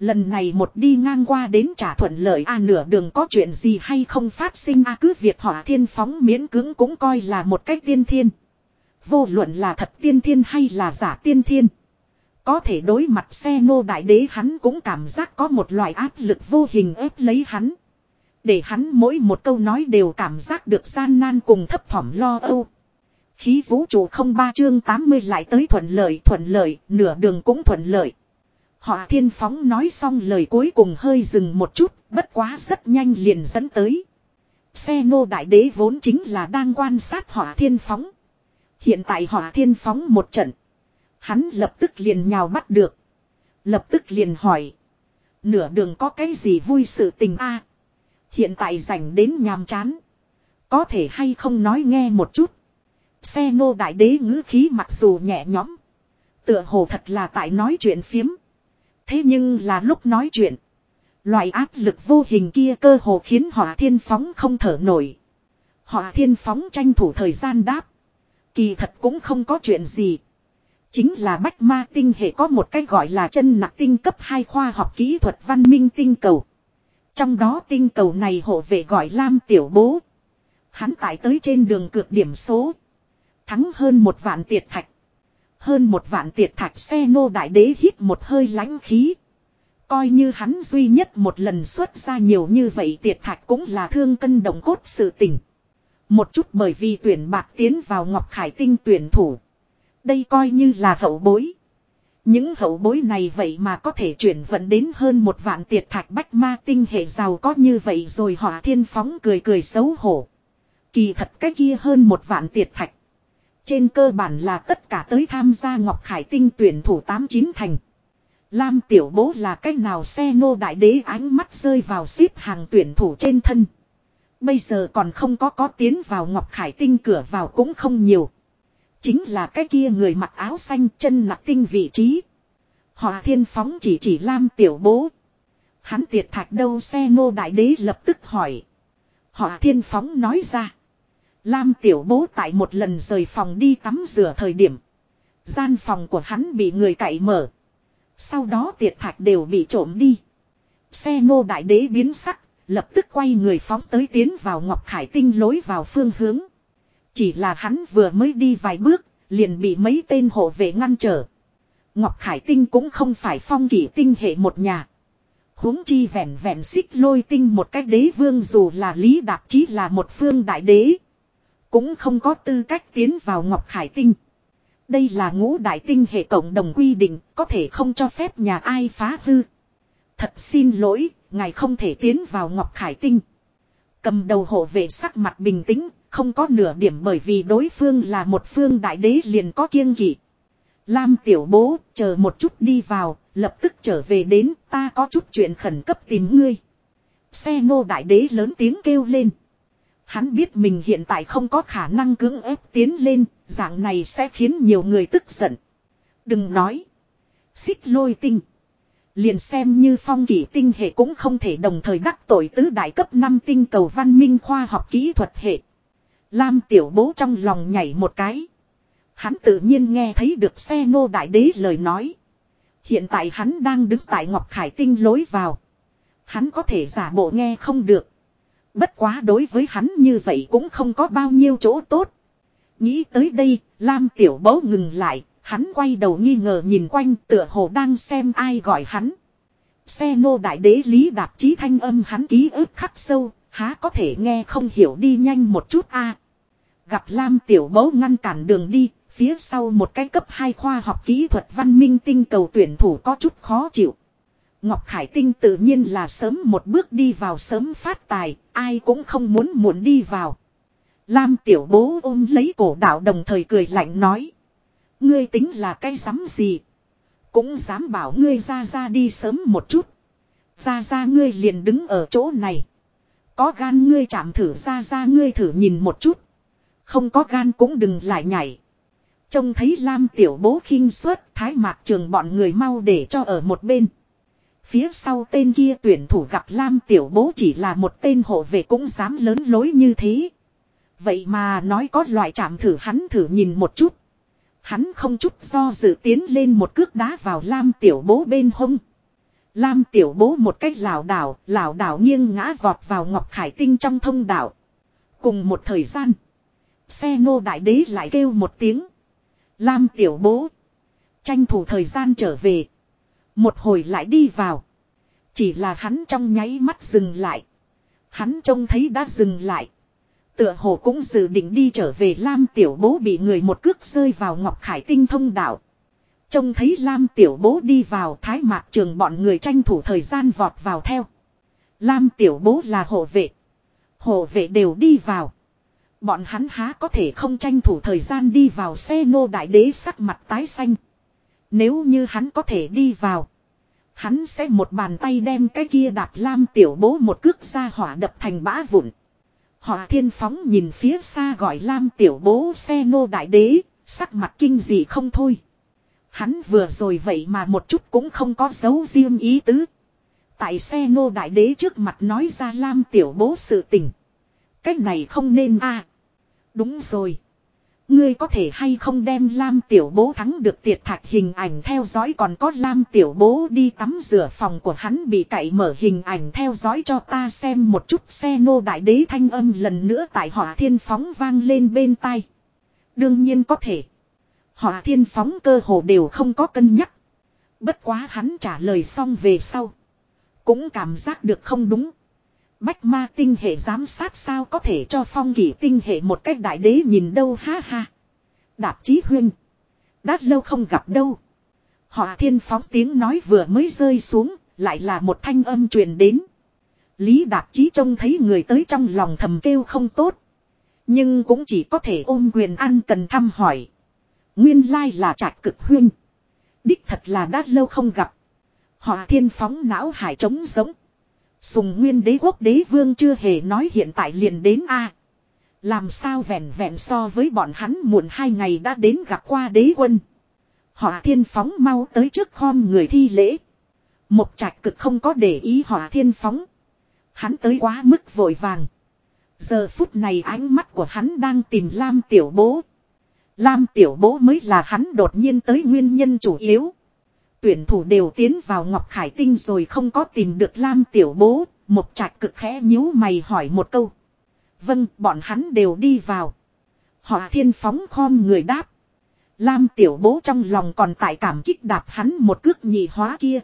Lần này một đi ngang qua đến trả thuận lợi a nửa đường có chuyện gì hay không phát sinh a cứ việc họ thiên phóng miễn cứng cũng coi là một cách tiên thiên. Vô luận là thật tiên thiên hay là giả tiên thiên. Có thể đối mặt xe nô đại đế hắn cũng cảm giác có một loại áp lực vô hình ép lấy hắn. Để hắn mỗi một câu nói đều cảm giác được gian nan cùng thấp thỏm lo âu. Khí vũ trụ không ba chương 80 lại tới thuận lợi thuận lợi, nửa đường cũng thuận lợi. Họ thiên phóng nói xong lời cuối cùng hơi dừng một chút, bất quá rất nhanh liền dẫn tới. Xe nô đại đế vốn chính là đang quan sát họ thiên phóng. Hiện tại họ thiên phóng một trận. Hắn lập tức liền nhào bắt được. Lập tức liền hỏi. Nửa đường có cái gì vui sự tình a Hiện tại rảnh đến nhàm chán. Có thể hay không nói nghe một chút. Xe nô đại đế ngữ khí mặc dù nhẹ nhõm. Tựa hồ thật là tại nói chuyện phiếm. Thế nhưng là lúc nói chuyện. Loại áp lực vô hình kia cơ hồ khiến họ thiên phóng không thở nổi. Họ thiên phóng tranh thủ thời gian đáp. Kỳ thật cũng không có chuyện gì. Chính là bách ma tinh hệ có một cái gọi là chân nặng tinh cấp hai khoa học kỹ thuật văn minh tinh cầu. Trong đó tinh cầu này hộ vệ gọi Lam Tiểu Bố. Hắn tải tới trên đường cược điểm số. Thắng hơn một vạn tiệt thạch. Hơn một vạn tiệt thạch xe nô đại đế hít một hơi lãnh khí. Coi như hắn duy nhất một lần xuất ra nhiều như vậy tiệt thạch cũng là thương cân đồng cốt sự tình. Một chút bởi vì tuyển bạc tiến vào Ngọc Khải Tinh tuyển thủ. Đây coi như là hậu bối. Những hậu bối này vậy mà có thể chuyển vận đến hơn một vạn tiệt thạch bách ma tinh hệ giàu có như vậy rồi họ thiên phóng cười cười xấu hổ. Kỳ thật cái kia hơn một vạn tiệt thạch. Trên cơ bản là tất cả tới tham gia Ngọc Khải Tinh tuyển thủ 89 thành. Lam tiểu bố là cách nào xe nô đại đế ánh mắt rơi vào xếp hàng tuyển thủ trên thân. Bây giờ còn không có có tiến vào Ngọc Khải Tinh cửa vào cũng không nhiều. Chính là cái kia người mặc áo xanh chân nặng tinh vị trí. Họ thiên phóng chỉ chỉ Lam tiểu bố. Hắn tiệt thạch đâu xe nô đại đế lập tức hỏi. Họ thiên phóng nói ra. Lam tiểu bố tại một lần rời phòng đi tắm rửa thời điểm. Gian phòng của hắn bị người cậy mở. Sau đó tiệt thạch đều bị trộm đi. Xe ngô đại đế biến sắc, lập tức quay người phóng tới tiến vào Ngọc Khải Tinh lối vào phương hướng. Chỉ là hắn vừa mới đi vài bước, liền bị mấy tên hộ vệ ngăn trở. Ngọc Khải Tinh cũng không phải phong kỷ tinh hệ một nhà. huống chi vẹn vẹn xích lôi tinh một cách đế vương dù là lý đạp chí là một phương đại đế. Cũng không có tư cách tiến vào Ngọc Khải Tinh. Đây là ngũ đại tinh hệ cộng đồng quy định, có thể không cho phép nhà ai phá hư. Thật xin lỗi, ngài không thể tiến vào Ngọc Khải Tinh. Cầm đầu hộ vệ sắc mặt bình tĩnh, không có nửa điểm bởi vì đối phương là một phương đại đế liền có kiêng kỵ. Lam tiểu bố, chờ một chút đi vào, lập tức trở về đến, ta có chút chuyện khẩn cấp tìm ngươi. Xe ngô đại đế lớn tiếng kêu lên. Hắn biết mình hiện tại không có khả năng cưỡng ép tiến lên, dạng này sẽ khiến nhiều người tức giận. Đừng nói. Xích lôi tinh. Liền xem như phong kỷ tinh hệ cũng không thể đồng thời đắc tội tứ đại cấp 5 tinh cầu văn minh khoa học kỹ thuật hệ. Lam tiểu bố trong lòng nhảy một cái. Hắn tự nhiên nghe thấy được xe nô đại đế lời nói. Hiện tại hắn đang đứng tại Ngọc Khải Tinh lối vào. Hắn có thể giả bộ nghe không được. Bất quá đối với hắn như vậy cũng không có bao nhiêu chỗ tốt. Nghĩ tới đây, Lam tiểu bố ngừng lại, hắn quay đầu nghi ngờ nhìn quanh tựa hồ đang xem ai gọi hắn. Xe nô đại đế lý đạp chí thanh âm hắn ký ức khắc sâu, há có thể nghe không hiểu đi nhanh một chút a Gặp Lam tiểu bố ngăn cản đường đi, phía sau một cái cấp 2 khoa học kỹ thuật văn minh tinh cầu tuyển thủ có chút khó chịu. Ngọc Khải Tinh tự nhiên là sớm một bước đi vào sớm phát tài, ai cũng không muốn muộn đi vào. Lam tiểu bố ôm lấy cổ đạo đồng thời cười lạnh nói. Ngươi tính là cái dám gì? Cũng dám bảo ngươi ra ra đi sớm một chút. Ra ra ngươi liền đứng ở chỗ này. Có gan ngươi chạm thử ra ra ngươi thử nhìn một chút. Không có gan cũng đừng lại nhảy. Trông thấy Lam tiểu bố khinh suất thái mạc trường bọn người mau để cho ở một bên. Phía sau tên kia tuyển thủ gặp Lam tiểu bố chỉ là một tên hộ vệ cũng dám lớn lối như thế. Vậy mà nói có loại chạm thử hắn thử nhìn một chút. Hắn không chút do dự tiến lên một cước đá vào Lam tiểu bố bên hông. Lam tiểu bố một cách lảo đảo, lảo đảo nghiêng ngã vọt vào Ngọc Khải Tinh trong thông đạo. Cùng một thời gian, xe nô đại đế lại kêu một tiếng. Lam tiểu bố, tranh thủ thời gian trở về. Một hồi lại đi vào. Chỉ là hắn trong nháy mắt dừng lại. Hắn trông thấy đã dừng lại. Tựa hồ cũng dự định đi trở về Lam tiểu bố bị người một cước rơi vào Ngọc Khải Tinh thông đạo. Trông thấy Lam tiểu bố đi vào thái mạc trường bọn người tranh thủ thời gian vọt vào theo. Lam tiểu bố là hộ vệ. Hộ vệ đều đi vào. Bọn hắn há có thể không tranh thủ thời gian đi vào xe nô đại đế sắc mặt tái xanh. Nếu như hắn có thể đi vào. Hắn sẽ một bàn tay đem cái kia đạp lam tiểu bố một cước ra hỏa đập thành bã vụn. Hỏa thiên phóng nhìn phía xa gọi lam tiểu bố xe nô đại đế, sắc mặt kinh dị không thôi. Hắn vừa rồi vậy mà một chút cũng không có dấu riêng ý tứ. Tại xe nô đại đế trước mặt nói ra lam tiểu bố sự tình. Cách này không nên a Đúng rồi. Ngươi có thể hay không đem Lam Tiểu Bố thắng được tiệt thạch hình ảnh theo dõi còn có Lam Tiểu Bố đi tắm rửa phòng của hắn bị cậy mở hình ảnh theo dõi cho ta xem một chút xe nô đại đế thanh âm lần nữa tại hỏa thiên phóng vang lên bên tai. Đương nhiên có thể. Hỏa thiên phóng cơ hồ đều không có cân nhắc. Bất quá hắn trả lời xong về sau. Cũng cảm giác được không đúng. Bách ma tinh hệ giám sát sao có thể cho phong kỷ tinh hệ một cách đại đế nhìn đâu ha ha. Đạp chí huyên. Đã lâu không gặp đâu. Họ thiên phóng tiếng nói vừa mới rơi xuống, lại là một thanh âm truyền đến. Lý đạp chí trông thấy người tới trong lòng thầm kêu không tốt. Nhưng cũng chỉ có thể ôm quyền ăn cần thăm hỏi. Nguyên lai là trạch cực huyên. Đích thật là đã lâu không gặp. Họ thiên phóng não hải trống giống. Sùng nguyên đế quốc đế vương chưa hề nói hiện tại liền đến a Làm sao vẹn vẹn so với bọn hắn muộn hai ngày đã đến gặp qua đế quân. Họ thiên phóng mau tới trước khom người thi lễ. Một trạch cực không có để ý họ thiên phóng. Hắn tới quá mức vội vàng. Giờ phút này ánh mắt của hắn đang tìm Lam Tiểu Bố. Lam Tiểu Bố mới là hắn đột nhiên tới nguyên nhân chủ yếu. Tuyển thủ đều tiến vào Ngọc Khải Tinh rồi không có tìm được Lam Tiểu Bố. Một trạch cực khẽ nhíu mày hỏi một câu. Vâng, bọn hắn đều đi vào. Họ thiên phóng khom người đáp. Lam Tiểu Bố trong lòng còn tại cảm kích đạp hắn một cước nhị hóa kia.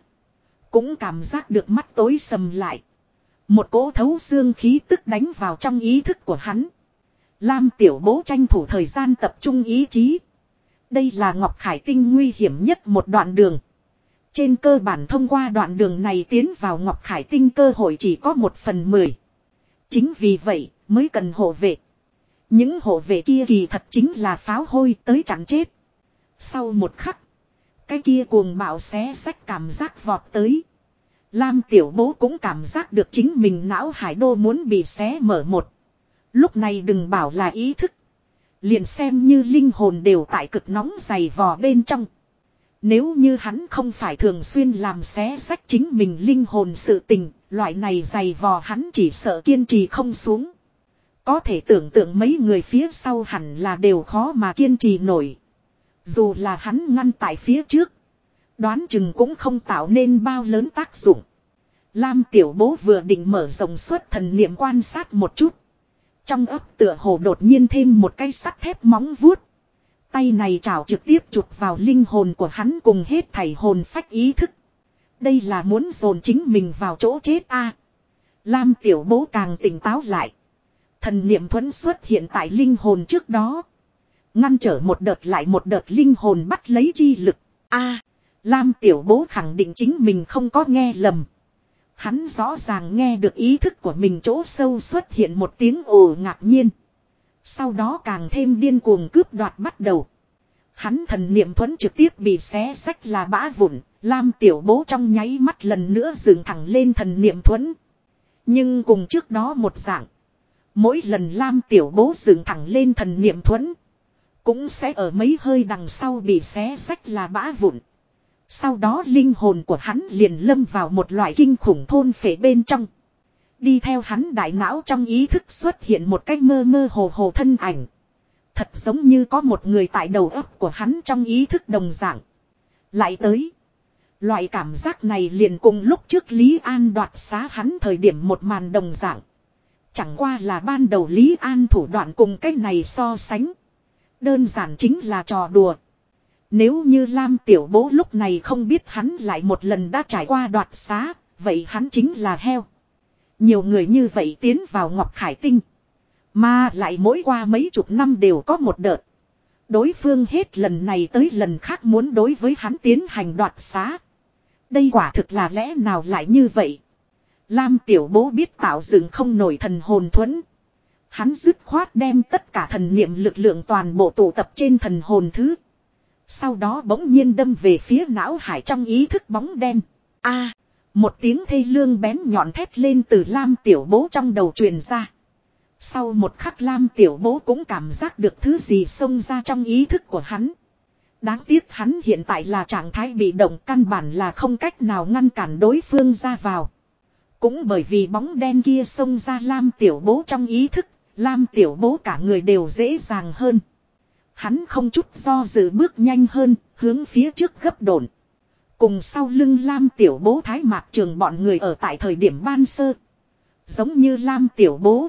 Cũng cảm giác được mắt tối sầm lại. Một cỗ thấu xương khí tức đánh vào trong ý thức của hắn. Lam tiểu bố tranh thủ thời gian tập trung ý chí. Đây là Ngọc Khải Tinh nguy hiểm nhất một đoạn đường. Trên cơ bản thông qua đoạn đường này tiến vào Ngọc Khải Tinh cơ hội chỉ có một phần mười. Chính vì vậy, mới cần hộ vệ. Những hộ vệ kia kỳ thật chính là pháo hôi tới chẳng chết. Sau một khắc. Cái kia cuồng bạo xé sách cảm giác vọt tới. Lam tiểu bố cũng cảm giác được chính mình não hải đô muốn bị xé mở một. Lúc này đừng bảo là ý thức. Liền xem như linh hồn đều tại cực nóng dày vò bên trong. Nếu như hắn không phải thường xuyên làm xé sách chính mình linh hồn sự tình, loại này dày vò hắn chỉ sợ kiên trì không xuống. Có thể tưởng tượng mấy người phía sau hẳn là đều khó mà kiên trì nổi. Dù là hắn ngăn tại phía trước. Đoán chừng cũng không tạo nên bao lớn tác dụng. Lam tiểu bố vừa định mở rộng suốt thần niệm quan sát một chút. Trong ấp tựa hồ đột nhiên thêm một cây sắt thép móng vuốt. Tay này chảo trực tiếp chụp vào linh hồn của hắn cùng hết thảy hồn phách ý thức. Đây là muốn dồn chính mình vào chỗ chết a. Lam tiểu bố càng tỉnh táo lại. Thần niệm thuẫn xuất hiện tại linh hồn trước đó. Ngăn trở một đợt lại một đợt linh hồn bắt lấy chi lực. a, Lam tiểu bố khẳng định chính mình không có nghe lầm. Hắn rõ ràng nghe được ý thức của mình chỗ sâu xuất hiện một tiếng ồ ngạc nhiên. Sau đó càng thêm điên cuồng cướp đoạt bắt đầu. Hắn thần niệm thuẫn trực tiếp bị xé sách là bã vụn, Lam tiểu bố trong nháy mắt lần nữa dừng thẳng lên thần niệm thuẫn. Nhưng cùng trước đó một dạng. Mỗi lần Lam tiểu bố dừng thẳng lên thần niệm thuẫn. Cũng sẽ ở mấy hơi đằng sau bị xé sách là bã vụn. Sau đó linh hồn của hắn liền lâm vào một loại kinh khủng thôn phệ bên trong. Đi theo hắn đại não trong ý thức xuất hiện một cái mơ mơ hồ hồ thân ảnh. Thật giống như có một người tại đầu óc của hắn trong ý thức đồng dạng. Lại tới. Loại cảm giác này liền cùng lúc trước Lý An đoạt xá hắn thời điểm một màn đồng dạng. Chẳng qua là ban đầu Lý An thủ đoạn cùng cái này so sánh. Đơn giản chính là trò đùa. Nếu như Lam Tiểu Bố lúc này không biết hắn lại một lần đã trải qua đoạt xá, vậy hắn chính là heo. Nhiều người như vậy tiến vào Ngọc Khải Tinh. Mà lại mỗi qua mấy chục năm đều có một đợt. Đối phương hết lần này tới lần khác muốn đối với hắn tiến hành đoạt xá. Đây quả thực là lẽ nào lại như vậy. Lam Tiểu Bố biết tạo dựng không nổi thần hồn thuẫn. Hắn dứt khoát đem tất cả thần niệm lực lượng toàn bộ tụ tập trên thần hồn thứ. Sau đó bỗng nhiên đâm về phía não hải trong ý thức bóng đen. a một tiếng thê lương bén nhọn thét lên từ Lam tiểu bố trong đầu truyền ra. Sau một khắc Lam tiểu bố cũng cảm giác được thứ gì xông ra trong ý thức của hắn. Đáng tiếc hắn hiện tại là trạng thái bị động căn bản là không cách nào ngăn cản đối phương ra vào. Cũng bởi vì bóng đen kia xông ra Lam tiểu bố trong ý thức, Lam tiểu bố cả người đều dễ dàng hơn. Hắn không chút do dự bước nhanh hơn, hướng phía trước gấp đồn. Cùng sau lưng Lam tiểu bố thái mạc trường bọn người ở tại thời điểm ban sơ. Giống như Lam tiểu bố.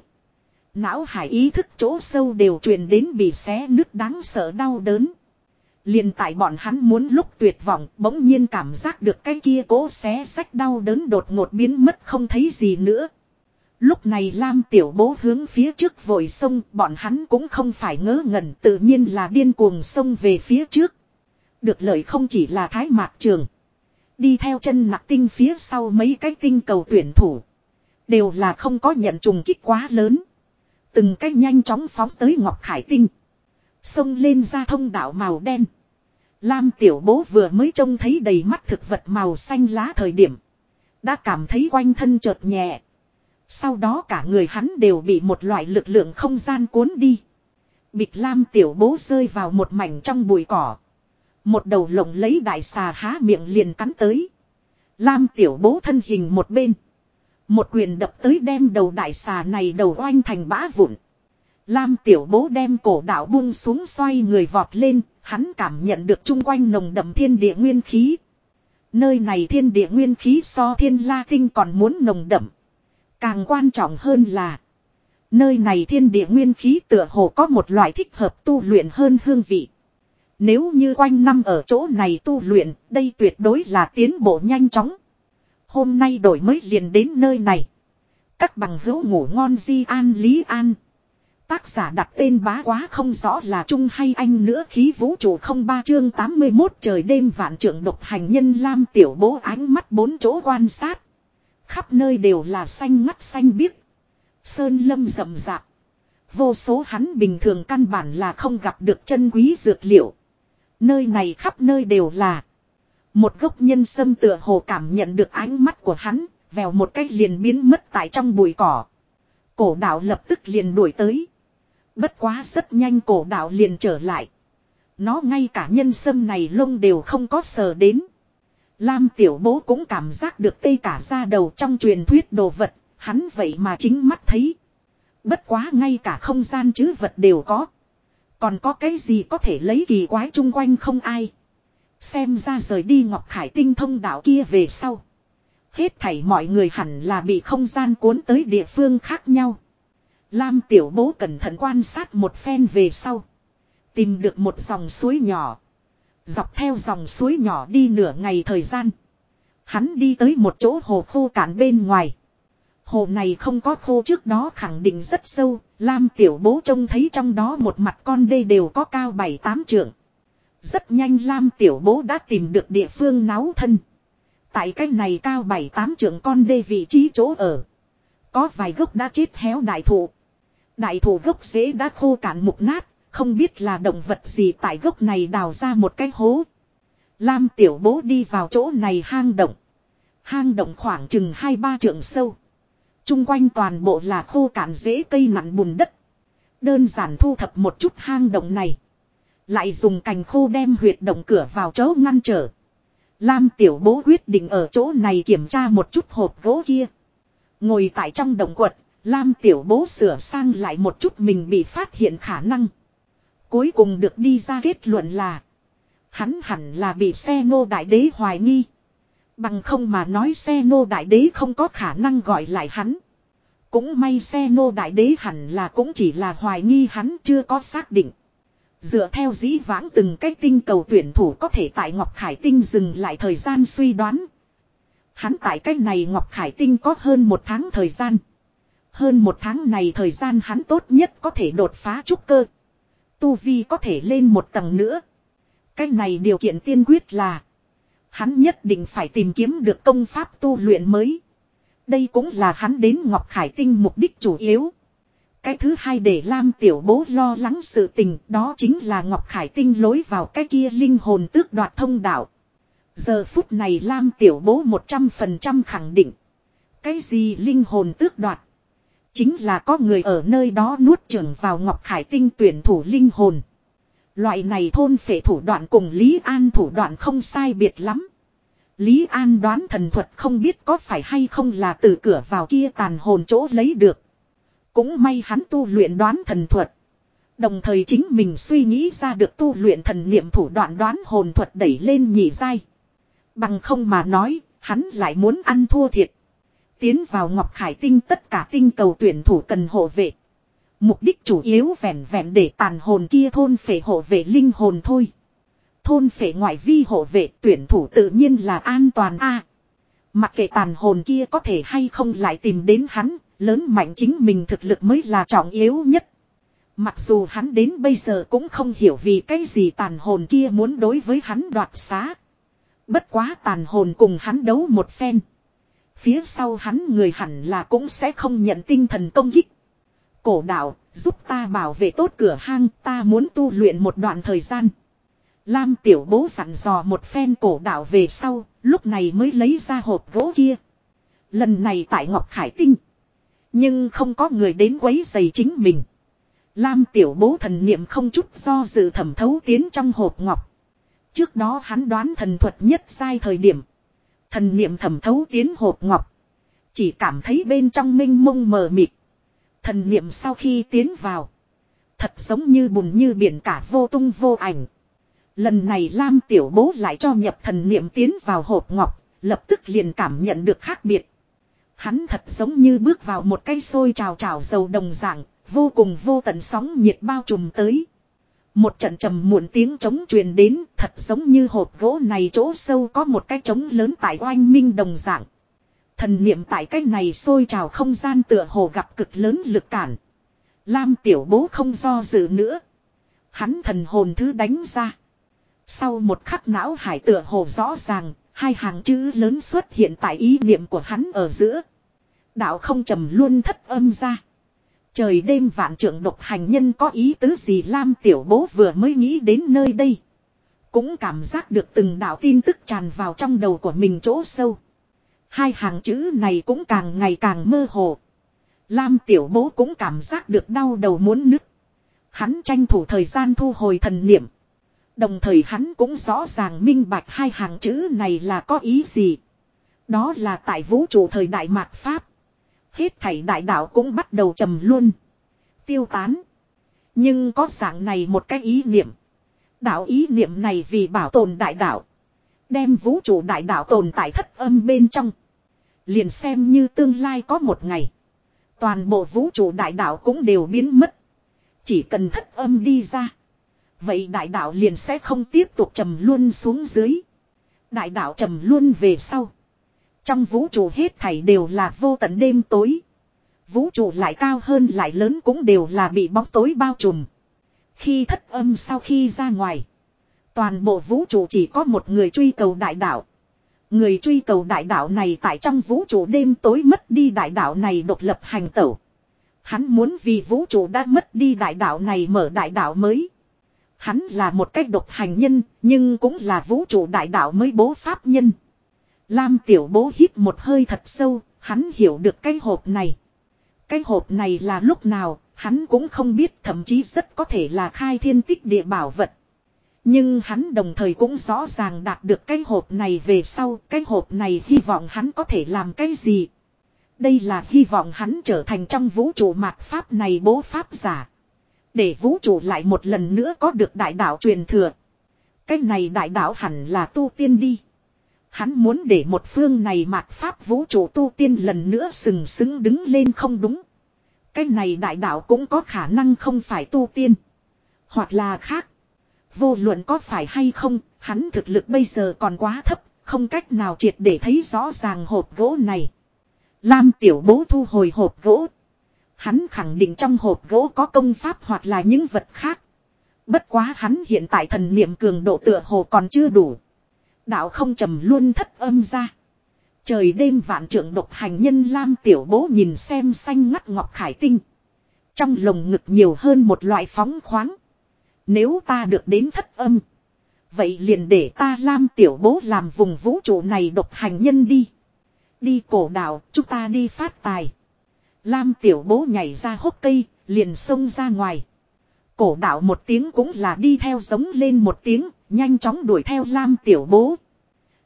Não hải ý thức chỗ sâu đều truyền đến bị xé nứt đáng sợ đau đớn. liền tại bọn hắn muốn lúc tuyệt vọng, bỗng nhiên cảm giác được cái kia cố xé sách đau đớn đột ngột biến mất không thấy gì nữa. Lúc này Lam tiểu bố hướng phía trước vội sông bọn hắn cũng không phải ngớ ngẩn, tự nhiên là điên cuồng sông về phía trước. Được lợi không chỉ là thái mạc trường. Đi theo chân nặc tinh phía sau mấy cái tinh cầu tuyển thủ. Đều là không có nhận trùng kích quá lớn. Từng cái nhanh chóng phóng tới Ngọc Khải Tinh. Xông lên ra thông đạo màu đen. Lam tiểu bố vừa mới trông thấy đầy mắt thực vật màu xanh lá thời điểm. Đã cảm thấy quanh thân chợt nhẹ. Sau đó cả người hắn đều bị một loại lực lượng không gian cuốn đi. Bịch lam tiểu bố rơi vào một mảnh trong bụi cỏ. Một đầu lồng lấy đại xà há miệng liền cắn tới. Lam tiểu bố thân hình một bên. Một quyền đập tới đem đầu đại xà này đầu oanh thành bã vụn. Lam tiểu bố đem cổ đạo buông xuống xoay người vọt lên, hắn cảm nhận được chung quanh nồng đậm thiên địa nguyên khí. Nơi này thiên địa nguyên khí so thiên la tinh còn muốn nồng đậm. Càng quan trọng hơn là Nơi này thiên địa nguyên khí tựa hồ có một loại thích hợp tu luyện hơn hương vị. Nếu như quanh năm ở chỗ này tu luyện, đây tuyệt đối là tiến bộ nhanh chóng. Hôm nay đổi mới liền đến nơi này. Các bằng hữu ngủ ngon di an lý an. Tác giả đặt tên bá quá không rõ là trung hay anh nữa khí vũ trụ không ba chương 81 trời đêm vạn trưởng độc hành nhân lam tiểu bố ánh mắt bốn chỗ quan sát. Khắp nơi đều là xanh ngắt xanh biếc. Sơn lâm rậm rạp. Vô số hắn bình thường căn bản là không gặp được chân quý dược liệu. Nơi này khắp nơi đều là. Một gốc nhân sâm tựa hồ cảm nhận được ánh mắt của hắn, vèo một cách liền biến mất tại trong bụi cỏ. Cổ đạo lập tức liền đuổi tới. Bất quá rất nhanh cổ đạo liền trở lại. Nó ngay cả nhân sâm này lông đều không có sờ đến. Lam tiểu bố cũng cảm giác được tê cả ra đầu trong truyền thuyết đồ vật, hắn vậy mà chính mắt thấy. Bất quá ngay cả không gian chứ vật đều có. Còn có cái gì có thể lấy kỳ quái chung quanh không ai. Xem ra rời đi Ngọc Khải tinh thông đạo kia về sau. Hết thảy mọi người hẳn là bị không gian cuốn tới địa phương khác nhau. Lam tiểu bố cẩn thận quan sát một phen về sau. Tìm được một dòng suối nhỏ. Dọc theo dòng suối nhỏ đi nửa ngày thời gian. Hắn đi tới một chỗ hồ khô cạn bên ngoài. Hồ này không có khô trước đó khẳng định rất sâu, Lam tiểu bố trông thấy trong đó một mặt con đê đều có cao 7-8 trượng. Rất nhanh Lam tiểu bố đã tìm được địa phương náo thân. Tại cái này cao 7-8 trượng con đê vị trí chỗ ở. Có vài gốc đã chết héo đại thụ. Đại thụ gốc dễ đã khô cạn mục nát, không biết là động vật gì tại gốc này đào ra một cái hố. Lam tiểu bố đi vào chỗ này hang động. Hang động khoảng chừng 2-3 trượng sâu. Trung quanh toàn bộ là khô cạn dễ cây nặn bùn đất. Đơn giản thu thập một chút hang động này. Lại dùng cành khô đem huyệt động cửa vào chỗ ngăn trở. Lam tiểu bố quyết định ở chỗ này kiểm tra một chút hộp gỗ kia. Ngồi tại trong động quật, Lam tiểu bố sửa sang lại một chút mình bị phát hiện khả năng. Cuối cùng được đi ra kết luận là. Hắn hẳn là bị xe Ngô đại đế hoài nghi. Bằng không mà nói xe nô đại đế không có khả năng gọi lại hắn. Cũng may xe nô đại đế hẳn là cũng chỉ là hoài nghi hắn chưa có xác định. Dựa theo dĩ vãng từng cái tinh cầu tuyển thủ có thể tại Ngọc Khải Tinh dừng lại thời gian suy đoán. Hắn tại cách này Ngọc Khải Tinh có hơn một tháng thời gian. Hơn một tháng này thời gian hắn tốt nhất có thể đột phá trúc cơ. Tu Vi có thể lên một tầng nữa. Cách này điều kiện tiên quyết là Hắn nhất định phải tìm kiếm được công pháp tu luyện mới. Đây cũng là hắn đến Ngọc Khải Tinh mục đích chủ yếu. Cái thứ hai để Lam Tiểu Bố lo lắng sự tình, đó chính là Ngọc Khải Tinh lối vào cái kia linh hồn tước đoạt thông đạo. Giờ phút này Lam Tiểu Bố 100% khẳng định. Cái gì linh hồn tước đoạt? Chính là có người ở nơi đó nuốt trưởng vào Ngọc Khải Tinh tuyển thủ linh hồn. Loại này thôn phệ thủ đoạn cùng Lý An thủ đoạn không sai biệt lắm. Lý An đoán thần thuật không biết có phải hay không là từ cửa vào kia tàn hồn chỗ lấy được. Cũng may hắn tu luyện đoán thần thuật. Đồng thời chính mình suy nghĩ ra được tu luyện thần niệm thủ đoạn đoán hồn thuật đẩy lên nhị dai. Bằng không mà nói, hắn lại muốn ăn thua thiệt. Tiến vào Ngọc Khải Tinh tất cả tinh cầu tuyển thủ cần hộ vệ. Mục đích chủ yếu vẹn vẹn để tàn hồn kia thôn phệ hộ vệ linh hồn thôi. Thôn phệ ngoại vi hộ vệ tuyển thủ tự nhiên là an toàn a. mặc kệ tàn hồn kia có thể hay không lại tìm đến hắn, lớn mạnh chính mình thực lực mới là trọng yếu nhất. Mặc dù hắn đến bây giờ cũng không hiểu vì cái gì tàn hồn kia muốn đối với hắn đoạt xá. Bất quá tàn hồn cùng hắn đấu một phen. Phía sau hắn người hẳn là cũng sẽ không nhận tinh thần công kích. Cổ đạo, giúp ta bảo vệ tốt cửa hang, ta muốn tu luyện một đoạn thời gian. Lam tiểu bố sẵn dò một phen cổ đạo về sau, lúc này mới lấy ra hộp gỗ kia. Lần này tại Ngọc Khải Tinh. Nhưng không có người đến quấy giày chính mình. Lam tiểu bố thần niệm không chút do dự thẩm thấu tiến trong hộp ngọc. Trước đó hắn đoán thần thuật nhất sai thời điểm. Thần niệm thẩm thấu tiến hộp ngọc. Chỉ cảm thấy bên trong minh mông mờ mịt. Thần niệm sau khi tiến vào. Thật giống như bùn như biển cả vô tung vô ảnh. Lần này Lam tiểu bố lại cho nhập thần niệm tiến vào hộp ngọc. Lập tức liền cảm nhận được khác biệt. Hắn thật giống như bước vào một cây sôi trào trào dầu đồng dạng. Vô cùng vô tận sóng nhiệt bao trùm tới. Một trận trầm muộn tiếng trống truyền đến, thật giống như hộp gỗ này chỗ sâu có một cái trống lớn tại oanh minh đồng dạng. Thần niệm tại cái này sôi trào không gian tựa hồ gặp cực lớn lực cản. Lam tiểu bố không do dự nữa. Hắn thần hồn thứ đánh ra. Sau một khắc não hải tựa hồ rõ ràng, hai hàng chữ lớn xuất hiện tại ý niệm của hắn ở giữa. Đạo không trầm luôn thất âm ra. Trời đêm vạn trưởng độc hành nhân có ý tứ gì Lam tiểu bố vừa mới nghĩ đến nơi đây. Cũng cảm giác được từng đạo tin tức tràn vào trong đầu của mình chỗ sâu. Hai hàng chữ này cũng càng ngày càng mơ hồ. Lam tiểu bố cũng cảm giác được đau đầu muốn nứt. Hắn tranh thủ thời gian thu hồi thần niệm. Đồng thời hắn cũng rõ ràng minh bạch hai hàng chữ này là có ý gì. Đó là tại vũ trụ thời đại mạt Pháp. Hết thảy đại đạo cũng bắt đầu trầm luôn. Tiêu tán. Nhưng có dạng này một cái ý niệm. Đạo ý niệm này vì bảo tồn đại đạo. Đem vũ trụ đại đạo tồn tại thất âm bên trong. Liền xem như tương lai có một ngày. Toàn bộ vũ trụ đại đạo cũng đều biến mất. Chỉ cần thất âm đi ra. Vậy đại đạo liền sẽ không tiếp tục trầm luôn xuống dưới. Đại đạo trầm luôn về sau. Trong vũ trụ hết thảy đều là vô tận đêm tối. Vũ trụ lại cao hơn lại lớn cũng đều là bị bóng tối bao trùm. Khi thất âm sau khi ra ngoài. Toàn bộ vũ trụ chỉ có một người truy cầu đại đạo. Người truy cầu đại đạo này tại trong vũ trụ đêm tối mất đi đại đạo này độc lập hành tẩu. Hắn muốn vì vũ trụ đã mất đi đại đạo này mở đại đạo mới. Hắn là một cách độc hành nhân, nhưng cũng là vũ trụ đại đạo mới bố pháp nhân. Lam tiểu bố hít một hơi thật sâu, hắn hiểu được cái hộp này. Cái hộp này là lúc nào, hắn cũng không biết thậm chí rất có thể là khai thiên tích địa bảo vật. Nhưng hắn đồng thời cũng rõ ràng đạt được cái hộp này về sau, cái hộp này hy vọng hắn có thể làm cái gì. Đây là hy vọng hắn trở thành trong vũ trụ mạt pháp này bố pháp giả. Để vũ trụ lại một lần nữa có được đại đạo truyền thừa. Cái này đại đạo hẳn là tu tiên đi. Hắn muốn để một phương này mạt pháp vũ trụ tu tiên lần nữa sừng sững đứng lên không đúng. Cái này đại đạo cũng có khả năng không phải tu tiên. Hoặc là khác. Vô luận có phải hay không, hắn thực lực bây giờ còn quá thấp, không cách nào triệt để thấy rõ ràng hộp gỗ này. Lam tiểu bố thu hồi hộp gỗ. Hắn khẳng định trong hộp gỗ có công pháp hoặc là những vật khác. Bất quá hắn hiện tại thần niệm cường độ tựa hồ còn chưa đủ. Đạo không trầm luôn thất âm ra. Trời đêm vạn trưởng độc hành nhân Lam tiểu bố nhìn xem xanh ngắt ngọc khải tinh. Trong lồng ngực nhiều hơn một loại phóng khoáng. Nếu ta được đến thất âm. Vậy liền để ta Lam tiểu bố làm vùng vũ trụ này độc hành nhân đi. Đi cổ đạo, chúng ta đi phát tài. Lam tiểu bố nhảy ra hốc cây, liền xông ra ngoài. Cổ đạo một tiếng cũng là đi theo giống lên một tiếng, nhanh chóng đuổi theo Lam tiểu bố.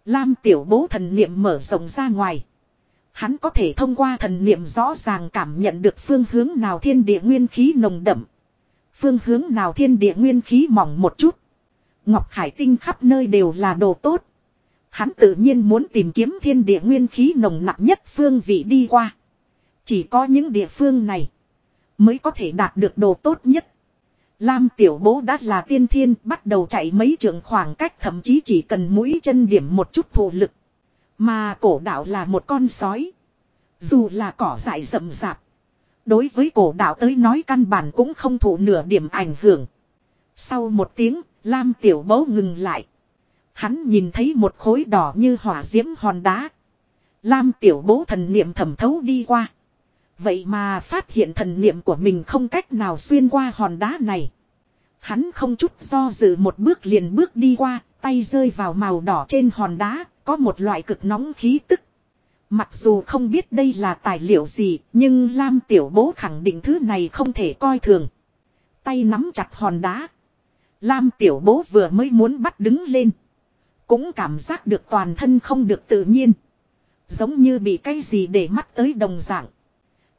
Lam tiểu bố thần niệm mở rộng ra ngoài. Hắn có thể thông qua thần niệm rõ ràng cảm nhận được phương hướng nào thiên địa nguyên khí nồng đậm. Phương hướng nào thiên địa nguyên khí mỏng một chút. Ngọc Khải Tinh khắp nơi đều là đồ tốt. Hắn tự nhiên muốn tìm kiếm thiên địa nguyên khí nồng nặng nhất phương vị đi qua. Chỉ có những địa phương này mới có thể đạt được đồ tốt nhất. Lam tiểu bố đã là tiên thiên, bắt đầu chạy mấy trường khoảng cách, thậm chí chỉ cần mũi chân điểm một chút thụ lực. Mà cổ đạo là một con sói. Dù là cỏ dại rậm rạp. Đối với cổ đạo tới nói căn bản cũng không thụ nửa điểm ảnh hưởng. Sau một tiếng, Lam tiểu bố ngừng lại. Hắn nhìn thấy một khối đỏ như hỏa diễm hòn đá. Lam tiểu bố thần niệm thẩm thấu đi qua. Vậy mà phát hiện thần niệm của mình không cách nào xuyên qua hòn đá này. Hắn không chút do dự một bước liền bước đi qua, tay rơi vào màu đỏ trên hòn đá, có một loại cực nóng khí tức. Mặc dù không biết đây là tài liệu gì, nhưng Lam Tiểu Bố khẳng định thứ này không thể coi thường. Tay nắm chặt hòn đá. Lam Tiểu Bố vừa mới muốn bắt đứng lên. Cũng cảm giác được toàn thân không được tự nhiên. Giống như bị cái gì để mắt tới đồng dạng.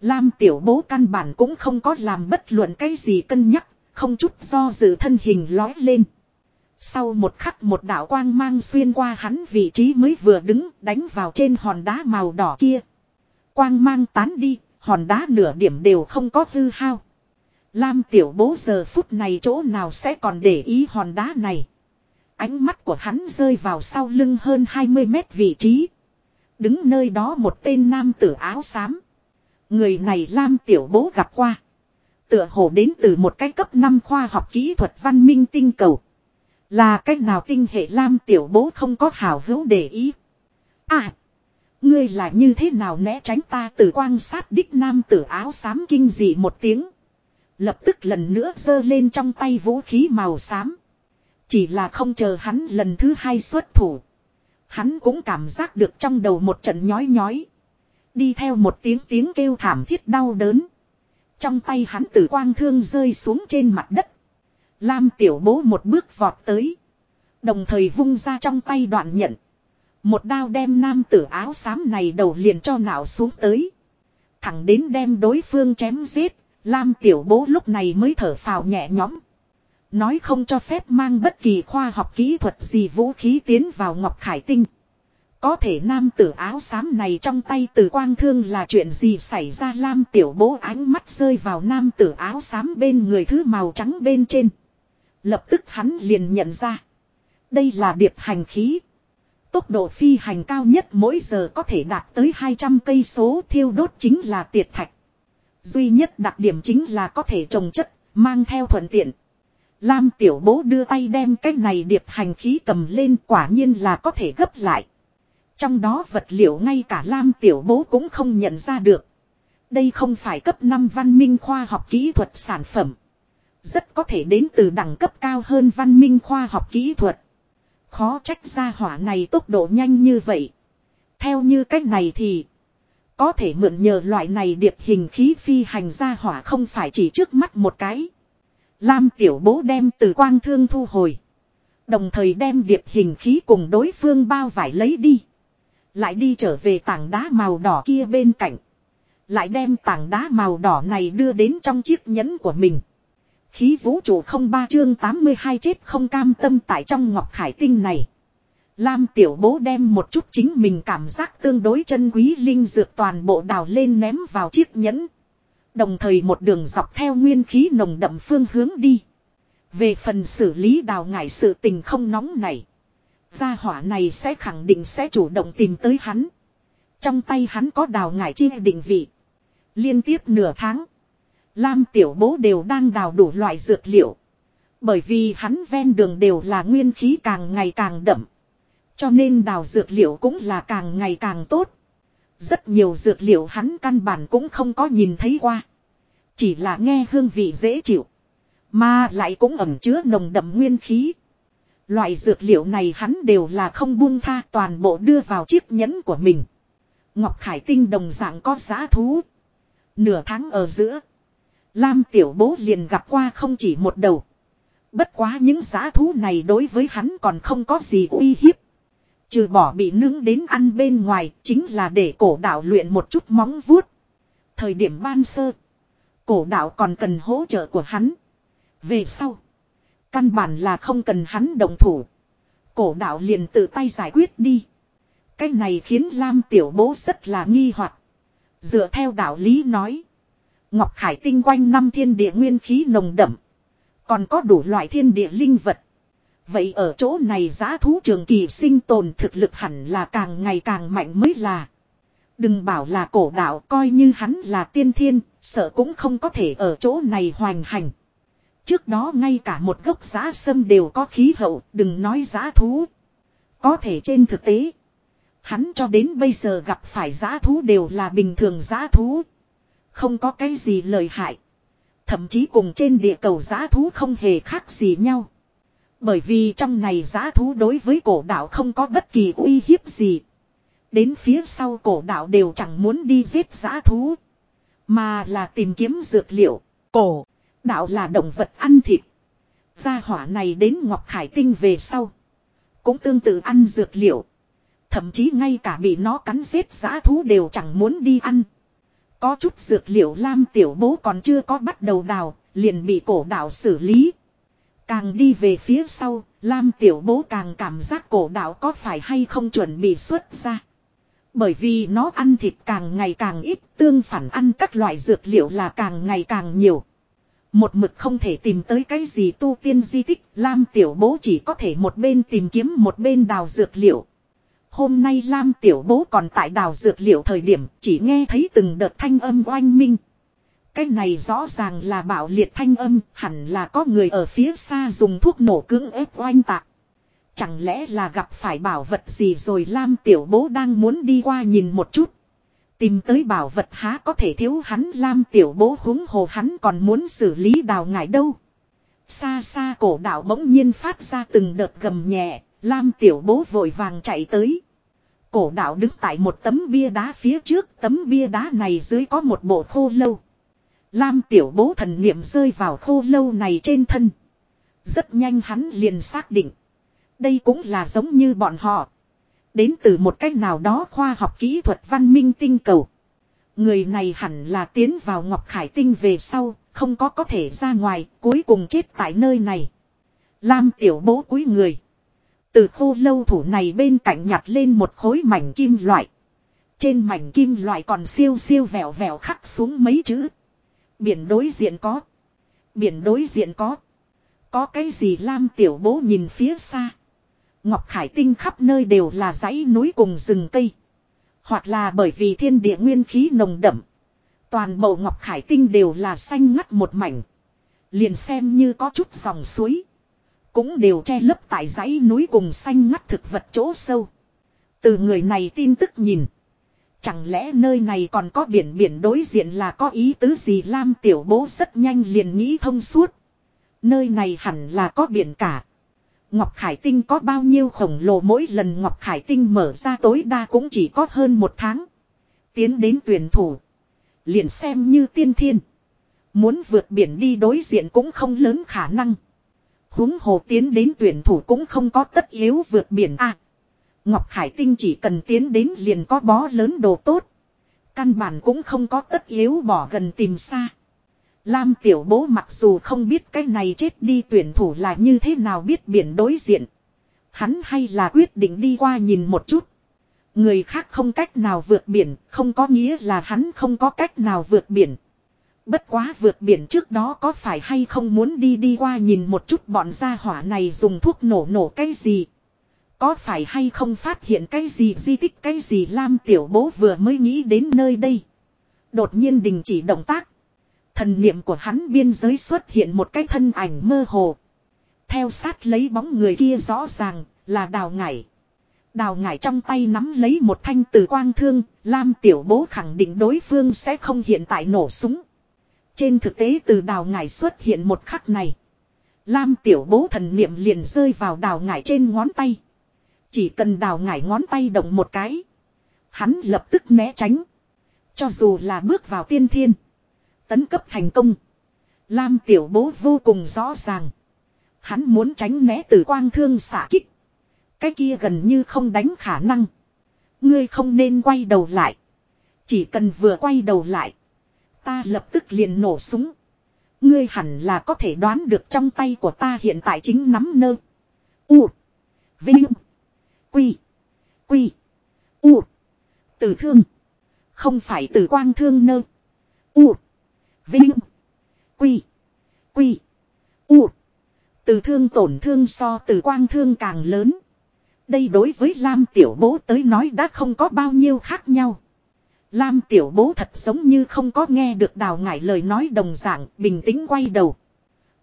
Lam tiểu bố căn bản cũng không có làm bất luận cái gì cân nhắc, không chút do dự thân hình lói lên. Sau một khắc một đạo quang mang xuyên qua hắn vị trí mới vừa đứng đánh vào trên hòn đá màu đỏ kia. Quang mang tán đi, hòn đá nửa điểm đều không có hư hao. Lam tiểu bố giờ phút này chỗ nào sẽ còn để ý hòn đá này. Ánh mắt của hắn rơi vào sau lưng hơn 20 mét vị trí. Đứng nơi đó một tên nam tử áo xám. Người này Lam tiểu bố gặp qua. Tựa hồ đến từ một cái cấp 5 khoa học kỹ thuật văn minh tinh cầu. Là cách nào tinh hệ Lam tiểu bố không có hào hữu để ý. À. Ngươi là như thế nào né tránh ta từ quan sát đích nam tử áo xám kinh dị một tiếng. Lập tức lần nữa giơ lên trong tay vũ khí màu xám. Chỉ là không chờ hắn lần thứ hai xuất thủ. Hắn cũng cảm giác được trong đầu một trận nhói nhói. Đi theo một tiếng tiếng kêu thảm thiết đau đớn. Trong tay hắn tử quang thương rơi xuống trên mặt đất. Lam tiểu bố một bước vọt tới. Đồng thời vung ra trong tay đoạn nhận. Một đao đem nam tử áo xám này đầu liền cho nào xuống tới. Thẳng đến đem đối phương chém giết. Lam tiểu bố lúc này mới thở phào nhẹ nhõm. Nói không cho phép mang bất kỳ khoa học kỹ thuật gì vũ khí tiến vào Ngọc Khải Tinh. Có thể nam tử áo xám này trong tay từ quang thương là chuyện gì xảy ra Lam tiểu bố ánh mắt rơi vào nam tử áo xám bên người thứ màu trắng bên trên. Lập tức hắn liền nhận ra. Đây là điệp hành khí. Tốc độ phi hành cao nhất mỗi giờ có thể đạt tới 200 cây số thiêu đốt chính là tiệt thạch. Duy nhất đặc điểm chính là có thể trồng chất, mang theo thuận tiện. Lam tiểu bố đưa tay đem cái này điệp hành khí cầm lên quả nhiên là có thể gấp lại. Trong đó vật liệu ngay cả Lam tiểu bố cũng không nhận ra được. Đây không phải cấp 5 văn minh khoa học kỹ thuật sản phẩm. Rất có thể đến từ đẳng cấp cao hơn văn minh khoa học kỹ thuật. Khó trách ra hỏa này tốc độ nhanh như vậy. Theo như cách này thì. Có thể mượn nhờ loại này điệp hình khí phi hành ra hỏa không phải chỉ trước mắt một cái. Lam tiểu bố đem từ quang thương thu hồi. Đồng thời đem điệp hình khí cùng đối phương bao vải lấy đi. Lại đi trở về tảng đá màu đỏ kia bên cạnh. Lại đem tảng đá màu đỏ này đưa đến trong chiếc nhẫn của mình. Khí vũ trụ không ba chương 82 chết không cam tâm tại trong ngọc khải tinh này. Lam tiểu bố đem một chút chính mình cảm giác tương đối chân quý linh dược toàn bộ đào lên ném vào chiếc nhẫn. Đồng thời một đường dọc theo nguyên khí nồng đậm phương hướng đi. Về phần xử lý đào ngải sự tình không nóng này. Gia hỏa này sẽ khẳng định sẽ chủ động tìm tới hắn. Trong tay hắn có đào ngải chi định vị. Liên tiếp nửa tháng. Lam tiểu bố đều đang đào đủ loại dược liệu. Bởi vì hắn ven đường đều là nguyên khí càng ngày càng đậm. Cho nên đào dược liệu cũng là càng ngày càng tốt. Rất nhiều dược liệu hắn căn bản cũng không có nhìn thấy qua. Chỉ là nghe hương vị dễ chịu. Mà lại cũng ẩm chứa nồng đậm nguyên khí. Loại dược liệu này hắn đều là không buông tha, toàn bộ đưa vào chiếc nhẫn của mình. Ngọc Khải Tinh đồng dạng có giá thú. Nửa tháng ở giữa. Lam tiểu bố liền gặp qua không chỉ một đầu. Bất quá những giá thú này đối với hắn còn không có gì uy hiếp. Trừ bỏ bị nướng đến ăn bên ngoài chính là để cổ đạo luyện một chút móng vuốt. Thời điểm ban sơ. Cổ đạo còn cần hỗ trợ của hắn. Về sau. Căn bản là không cần hắn đồng thủ. Cổ đạo liền tự tay giải quyết đi. Cái này khiến Lam tiểu bố rất là nghi hoặc. Dựa theo đạo lý nói. Ngọc Khải tinh quanh năm thiên địa nguyên khí nồng đậm. Còn có đủ loại thiên địa linh vật. Vậy ở chỗ này giá thú trường kỳ sinh tồn thực lực hẳn là càng ngày càng mạnh mới là. Đừng bảo là cổ đạo coi như hắn là tiên thiên, sợ cũng không có thể ở chỗ này hoành hành. Trước đó ngay cả một gốc giá sâm đều có khí hậu, đừng nói giá thú. Có thể trên thực tế, hắn cho đến bây giờ gặp phải giá thú đều là bình thường giá thú. Không có cái gì lời hại. Thậm chí cùng trên địa cầu giá thú không hề khác gì nhau. Bởi vì trong này giá thú đối với cổ đạo không có bất kỳ uy hiếp gì. Đến phía sau cổ đạo đều chẳng muốn đi giết giá thú. Mà là tìm kiếm dược liệu. Cổ, đạo là động vật ăn thịt. Gia hỏa này đến Ngọc Khải Tinh về sau. Cũng tương tự ăn dược liệu. Thậm chí ngay cả bị nó cắn giết giã thú đều chẳng muốn đi ăn. Có chút dược liệu Lam tiểu bố còn chưa có bắt đầu đào, liền bị cổ đảo xử lý. Càng đi về phía sau, Lam tiểu bố càng cảm giác cổ đảo có phải hay không chuẩn bị xuất ra. Bởi vì nó ăn thịt càng ngày càng ít, tương phản ăn các loại dược liệu là càng ngày càng nhiều. Một mực không thể tìm tới cái gì tu tiên di tích, Lam tiểu bố chỉ có thể một bên tìm kiếm một bên đào dược liệu. Hôm nay Lam tiểu bố còn tại đào dược liệu thời điểm chỉ nghe thấy từng đợt thanh âm oanh minh. Cái này rõ ràng là bạo liệt thanh âm, hẳn là có người ở phía xa dùng thuốc nổ cưỡng ép oanh tạc. Chẳng lẽ là gặp phải bảo vật gì rồi Lam tiểu bố đang muốn đi qua nhìn một chút. Tìm tới bảo vật há có thể thiếu hắn Lam tiểu bố húng hồ hắn còn muốn xử lý đào ngải đâu. Xa xa cổ đạo bỗng nhiên phát ra từng đợt gầm nhẹ, Lam tiểu bố vội vàng chạy tới. Cổ đạo đứng tại một tấm bia đá phía trước, tấm bia đá này dưới có một bộ khô lâu. Lam tiểu bố thần niệm rơi vào khô lâu này trên thân. Rất nhanh hắn liền xác định. Đây cũng là giống như bọn họ. Đến từ một cách nào đó khoa học kỹ thuật văn minh tinh cầu. Người này hẳn là tiến vào Ngọc Khải Tinh về sau, không có có thể ra ngoài, cuối cùng chết tại nơi này. Lam tiểu bố cúi người. Từ khô lâu thủ này bên cạnh nhặt lên một khối mảnh kim loại. Trên mảnh kim loại còn siêu siêu vẹo vẹo khắc xuống mấy chữ. Biển đối diện có. Biển đối diện có. Có cái gì Lam tiểu bố nhìn phía xa. Ngọc Khải Tinh khắp nơi đều là dãy núi cùng rừng cây. Hoặc là bởi vì thiên địa nguyên khí nồng đậm. Toàn bộ Ngọc Khải Tinh đều là xanh ngắt một mảnh. Liền xem như có chút dòng suối. Cũng đều che lấp tại dãy núi cùng xanh ngắt thực vật chỗ sâu. Từ người này tin tức nhìn. Chẳng lẽ nơi này còn có biển biển đối diện là có ý tứ gì Lam tiểu bố rất nhanh liền nghĩ thông suốt. Nơi này hẳn là có biển cả. Ngọc Khải Tinh có bao nhiêu khổng lồ mỗi lần Ngọc Khải Tinh mở ra tối đa cũng chỉ có hơn một tháng. Tiến đến tuyển thủ. Liền xem như tiên thiên. Muốn vượt biển đi đối diện cũng không lớn khả năng huống hồ tiến đến tuyển thủ cũng không có tất yếu vượt biển a. Ngọc Khải Tinh chỉ cần tiến đến liền có bó lớn đồ tốt. Căn bản cũng không có tất yếu bỏ gần tìm xa. Lam tiểu bố mặc dù không biết cái này chết đi tuyển thủ là như thế nào biết biển đối diện. Hắn hay là quyết định đi qua nhìn một chút. Người khác không cách nào vượt biển, không có nghĩa là hắn không có cách nào vượt biển. Bất quá vượt biển trước đó có phải hay không muốn đi đi qua nhìn một chút bọn gia hỏa này dùng thuốc nổ nổ cái gì. Có phải hay không phát hiện cái gì di tích cái gì Lam tiểu bố vừa mới nghĩ đến nơi đây. Đột nhiên đình chỉ động tác. Thần niệm của hắn biên giới xuất hiện một cái thân ảnh mơ hồ. Theo sát lấy bóng người kia rõ ràng là đào ngải. Đào ngải trong tay nắm lấy một thanh từ quang thương, Lam tiểu bố khẳng định đối phương sẽ không hiện tại nổ súng. Trên thực tế từ đào ngải xuất hiện một khắc này. Lam tiểu bố thần niệm liền rơi vào đào ngải trên ngón tay. Chỉ cần đào ngải ngón tay động một cái. Hắn lập tức né tránh. Cho dù là bước vào tiên thiên. Tấn cấp thành công. Lam tiểu bố vô cùng rõ ràng. Hắn muốn tránh né từ quang thương xả kích. Cái kia gần như không đánh khả năng. Ngươi không nên quay đầu lại. Chỉ cần vừa quay đầu lại. Ta lập tức liền nổ súng. Ngươi hẳn là có thể đoán được trong tay của ta hiện tại chính nắm nơ. U. Vinh. Quy. Quy. U. Từ thương. Không phải từ quang thương nơ. U. Vinh. Quy. Quy. U. Từ thương tổn thương so từ quang thương càng lớn. Đây đối với Lam Tiểu Bố tới nói đã không có bao nhiêu khác nhau. Lam tiểu bố thật giống như không có nghe được đào ngải lời nói đồng dạng, bình tĩnh quay đầu.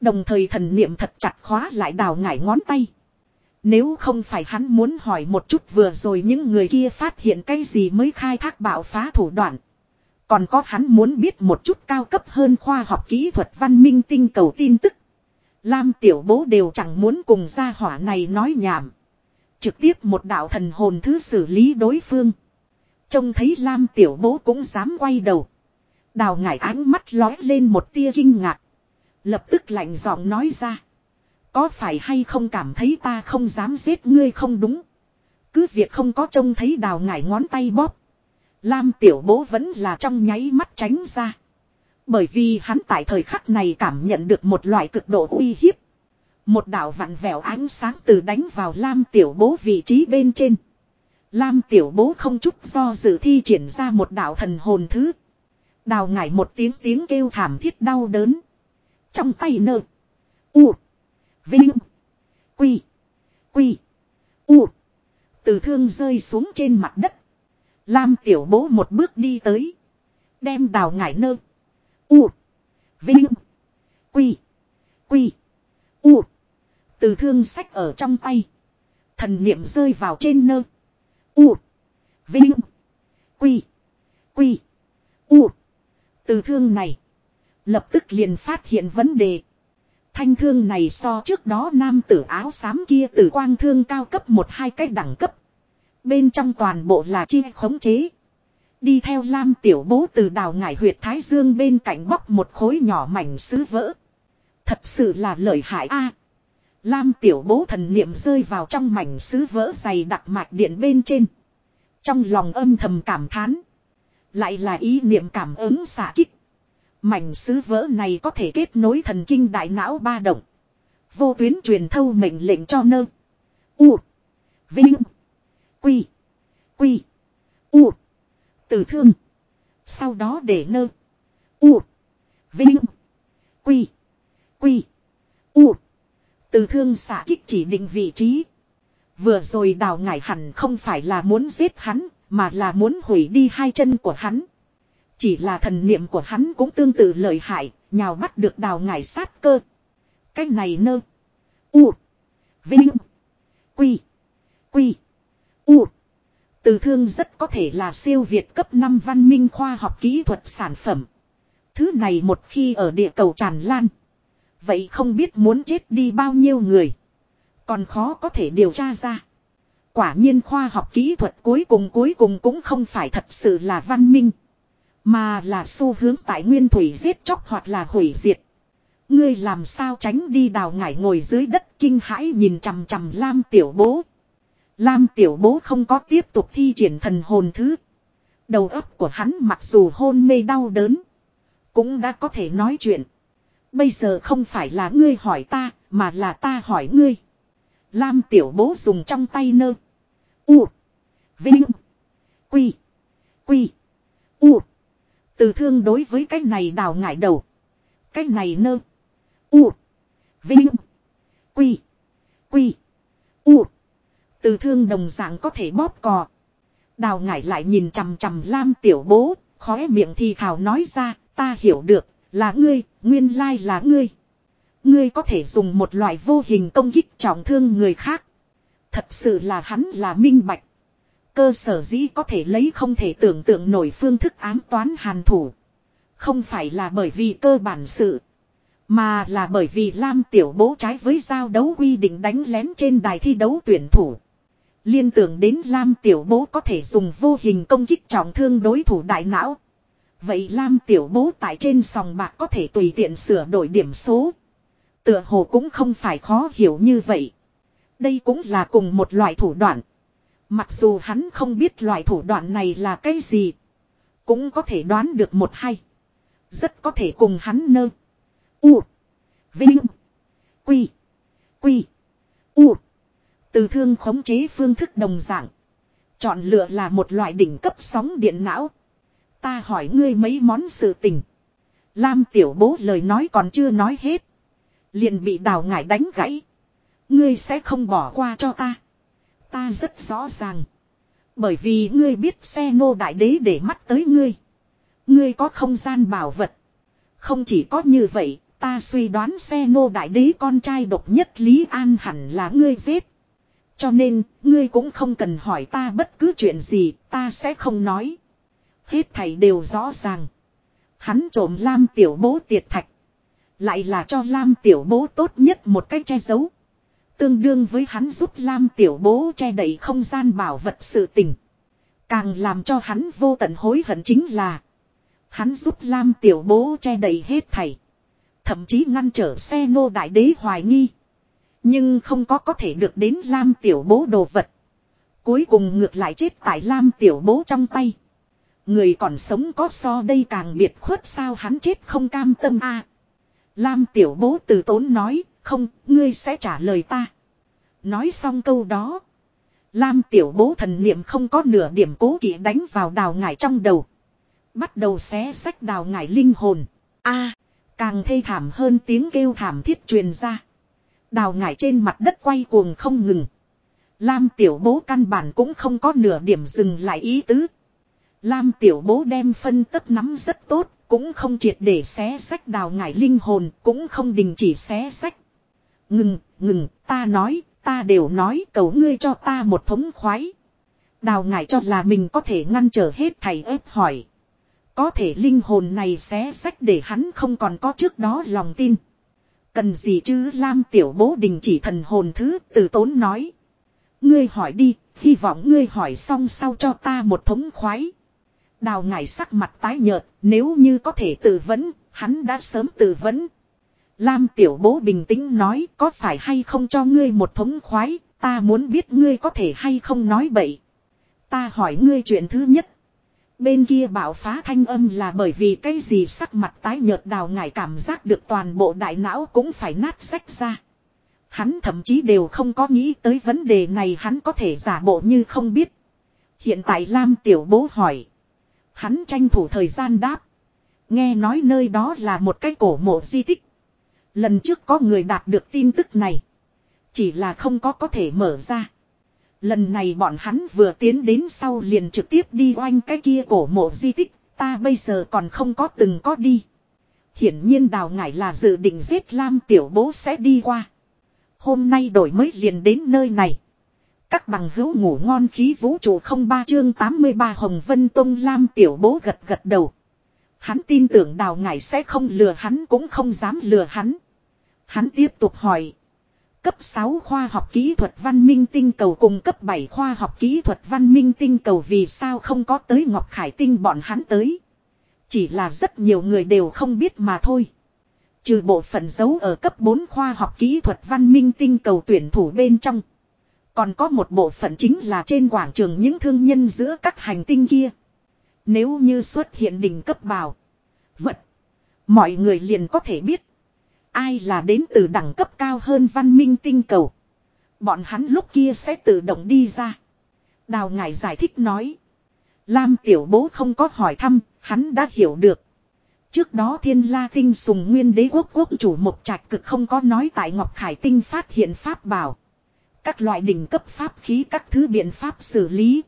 Đồng thời thần niệm thật chặt khóa lại đào ngải ngón tay. Nếu không phải hắn muốn hỏi một chút vừa rồi những người kia phát hiện cái gì mới khai thác bạo phá thủ đoạn. Còn có hắn muốn biết một chút cao cấp hơn khoa học kỹ thuật văn minh tinh cầu tin tức. Lam tiểu bố đều chẳng muốn cùng gia hỏa này nói nhảm. Trực tiếp một đạo thần hồn thứ xử lý đối phương. Trông thấy Lam tiểu bố cũng dám quay đầu. Đào ngải ánh mắt lói lên một tia kinh ngạc. Lập tức lạnh giọng nói ra. Có phải hay không cảm thấy ta không dám giết ngươi không đúng. Cứ việc không có trông thấy đào ngải ngón tay bóp. Lam tiểu bố vẫn là trong nháy mắt tránh ra. Bởi vì hắn tại thời khắc này cảm nhận được một loại cực độ uy hiếp. Một đạo vặn vẹo ánh sáng từ đánh vào Lam tiểu bố vị trí bên trên. Lam tiểu bố không chút do dự thi triển ra một đạo thần hồn thứ. Đào ngải một tiếng tiếng kêu thảm thiết đau đớn. Trong tay nơ. U. Vinh. Quy. Quy. U. Từ thương rơi xuống trên mặt đất. Lam tiểu bố một bước đi tới. Đem đào ngải nơ. U. Vinh. Quy. Quy. U. Từ thương sách ở trong tay. Thần niệm rơi vào trên nơ. U. Vinh. Quy. Quy. U. Từ thương này. Lập tức liền phát hiện vấn đề. Thanh thương này so trước đó nam tử áo xám kia tử quang thương cao cấp một hai cách đẳng cấp. Bên trong toàn bộ là chi khống chế. Đi theo lam tiểu bố từ đào ngải huyệt thái dương bên cạnh bóc một khối nhỏ mảnh sứ vỡ. Thật sự là lợi hại a lam tiểu bố thần niệm rơi vào trong mảnh sứ vỡ dày đặc mạch điện bên trên. Trong lòng âm thầm cảm thán. Lại là ý niệm cảm ứng xả kích. Mảnh sứ vỡ này có thể kết nối thần kinh đại não ba động. Vô tuyến truyền thâu mệnh lệnh cho nơ. U. Vinh. Quy. Quy. U. tử thương. Sau đó để nơ. U. Vinh. Quy. Quy. U. Từ thương xả kích chỉ định vị trí. Vừa rồi đào ngải hẳn không phải là muốn giết hắn, mà là muốn hủy đi hai chân của hắn. Chỉ là thần niệm của hắn cũng tương tự lợi hại, nhào bắt được đào ngải sát cơ. Cái này nơ. U. Vinh. Quy. Quy. U. Từ thương rất có thể là siêu việt cấp 5 văn minh khoa học kỹ thuật sản phẩm. Thứ này một khi ở địa cầu tràn lan. Vậy không biết muốn chết đi bao nhiêu người. Còn khó có thể điều tra ra. Quả nhiên khoa học kỹ thuật cuối cùng cuối cùng cũng không phải thật sự là văn minh. Mà là xu hướng tại nguyên thủy giết chóc hoặc là hủy diệt. Ngươi làm sao tránh đi đào ngải ngồi dưới đất kinh hãi nhìn chằm chằm Lam tiểu bố. Lam tiểu bố không có tiếp tục thi triển thần hồn thứ. Đầu óc của hắn mặc dù hôn mê đau đớn. Cũng đã có thể nói chuyện. Bây giờ không phải là ngươi hỏi ta, mà là ta hỏi ngươi. Lam tiểu bố dùng trong tay nơ. U. Vinh. Quy. Quy. U. Từ thương đối với cái này đào ngải đầu. Cái này nơ. U. Vinh. Quy. Quy. U. Từ thương đồng dạng có thể bóp cò. Đào ngải lại nhìn chằm chằm lam tiểu bố. Khóe miệng thì thảo nói ra. Ta hiểu được. Là ngươi. Nguyên lai là ngươi. Ngươi có thể dùng một loại vô hình công kích trọng thương người khác. Thật sự là hắn là minh bạch. Cơ sở dĩ có thể lấy không thể tưởng tượng nổi phương thức ám toán hàn thủ. Không phải là bởi vì cơ bản sự. Mà là bởi vì Lam Tiểu Bố trái với giao đấu quy định đánh lén trên đài thi đấu tuyển thủ. Liên tưởng đến Lam Tiểu Bố có thể dùng vô hình công kích trọng thương đối thủ đại não. Vậy Lam Tiểu Bố tại trên sòng bạc có thể tùy tiện sửa đổi điểm số. Tựa hồ cũng không phải khó hiểu như vậy. Đây cũng là cùng một loại thủ đoạn. Mặc dù hắn không biết loại thủ đoạn này là cái gì. Cũng có thể đoán được một hay. Rất có thể cùng hắn nơ. U. Vinh. Quy. Quy. U. Từ thương khống chế phương thức đồng dạng. Chọn lựa là một loại đỉnh cấp sóng điện não. Ta hỏi ngươi mấy món sự tình. Lam tiểu bố lời nói còn chưa nói hết. Liền bị đào ngải đánh gãy. Ngươi sẽ không bỏ qua cho ta. Ta rất rõ ràng. Bởi vì ngươi biết xe nô đại đế để mắt tới ngươi. Ngươi có không gian bảo vật. Không chỉ có như vậy, ta suy đoán xe nô đại đế con trai độc nhất Lý An hẳn là ngươi giết. Cho nên, ngươi cũng không cần hỏi ta bất cứ chuyện gì, ta sẽ không nói. Hết thảy đều rõ ràng. Hắn trộm Lam tiểu bố tiệt thạch. Lại là cho Lam tiểu bố tốt nhất một cách che giấu. Tương đương với hắn giúp Lam tiểu bố che đậy không gian bảo vật sự tình. Càng làm cho hắn vô tận hối hận chính là. Hắn giúp Lam tiểu bố che đậy hết thảy. Thậm chí ngăn trở xe nô đại đế hoài nghi. Nhưng không có có thể được đến Lam tiểu bố đồ vật. Cuối cùng ngược lại chết tại Lam tiểu bố trong tay. Người còn sống có so đây càng biệt khuất sao hắn chết không cam tâm a Lam tiểu bố từ tốn nói, không, ngươi sẽ trả lời ta. Nói xong câu đó. Lam tiểu bố thần niệm không có nửa điểm cố kỵ đánh vào đào ngải trong đầu. Bắt đầu xé sách đào ngải linh hồn. a càng thê thảm hơn tiếng kêu thảm thiết truyền ra. Đào ngải trên mặt đất quay cuồng không ngừng. Lam tiểu bố căn bản cũng không có nửa điểm dừng lại ý tứ. Lam tiểu bố đem phân tất nắm rất tốt, cũng không triệt để xé sách đào ngải linh hồn, cũng không đình chỉ xé sách. Ngừng, ngừng, ta nói, ta đều nói cầu ngươi cho ta một thống khoái. Đào ngải cho là mình có thể ngăn trở hết thầy ép hỏi. Có thể linh hồn này xé sách để hắn không còn có trước đó lòng tin. Cần gì chứ Lam tiểu bố đình chỉ thần hồn thứ từ tốn nói. Ngươi hỏi đi, hy vọng ngươi hỏi xong sau cho ta một thống khoái. Đào ngải sắc mặt tái nhợt, nếu như có thể tự vấn, hắn đã sớm tự vấn. Lam tiểu bố bình tĩnh nói có phải hay không cho ngươi một thống khoái, ta muốn biết ngươi có thể hay không nói bậy. Ta hỏi ngươi chuyện thứ nhất. Bên kia bảo phá thanh âm là bởi vì cái gì sắc mặt tái nhợt đào ngải cảm giác được toàn bộ đại não cũng phải nát sách ra. Hắn thậm chí đều không có nghĩ tới vấn đề này hắn có thể giả bộ như không biết. Hiện tại Lam tiểu bố hỏi. Hắn tranh thủ thời gian đáp. Nghe nói nơi đó là một cái cổ mộ di tích. Lần trước có người đạt được tin tức này. Chỉ là không có có thể mở ra. Lần này bọn hắn vừa tiến đến sau liền trực tiếp đi oanh cái kia cổ mộ di tích. Ta bây giờ còn không có từng có đi. Hiển nhiên đào ngải là dự định giết Lam tiểu bố sẽ đi qua. Hôm nay đổi mới liền đến nơi này. Các bằng hữu ngủ ngon khí vũ trụ không ba chương 83 Hồng Vân Tông Lam tiểu bố gật gật đầu. Hắn tin tưởng đào ngải sẽ không lừa hắn cũng không dám lừa hắn. Hắn tiếp tục hỏi. Cấp 6 khoa học kỹ thuật văn minh tinh cầu cùng cấp 7 khoa học kỹ thuật văn minh tinh cầu vì sao không có tới Ngọc Khải Tinh bọn hắn tới. Chỉ là rất nhiều người đều không biết mà thôi. Trừ bộ phận giấu ở cấp 4 khoa học kỹ thuật văn minh tinh cầu tuyển thủ bên trong. Còn có một bộ phận chính là trên quảng trường những thương nhân giữa các hành tinh kia. Nếu như xuất hiện đỉnh cấp bào. Vật. Mọi người liền có thể biết. Ai là đến từ đẳng cấp cao hơn văn minh tinh cầu. Bọn hắn lúc kia sẽ tự động đi ra. Đào ngải giải thích nói. Lam tiểu bố không có hỏi thăm, hắn đã hiểu được. Trước đó thiên la tinh sùng nguyên đế quốc quốc chủ một trạch cực không có nói tại Ngọc Khải Tinh phát hiện pháp bảo. Các loại đỉnh cấp pháp khí, các thứ biện pháp xử lý.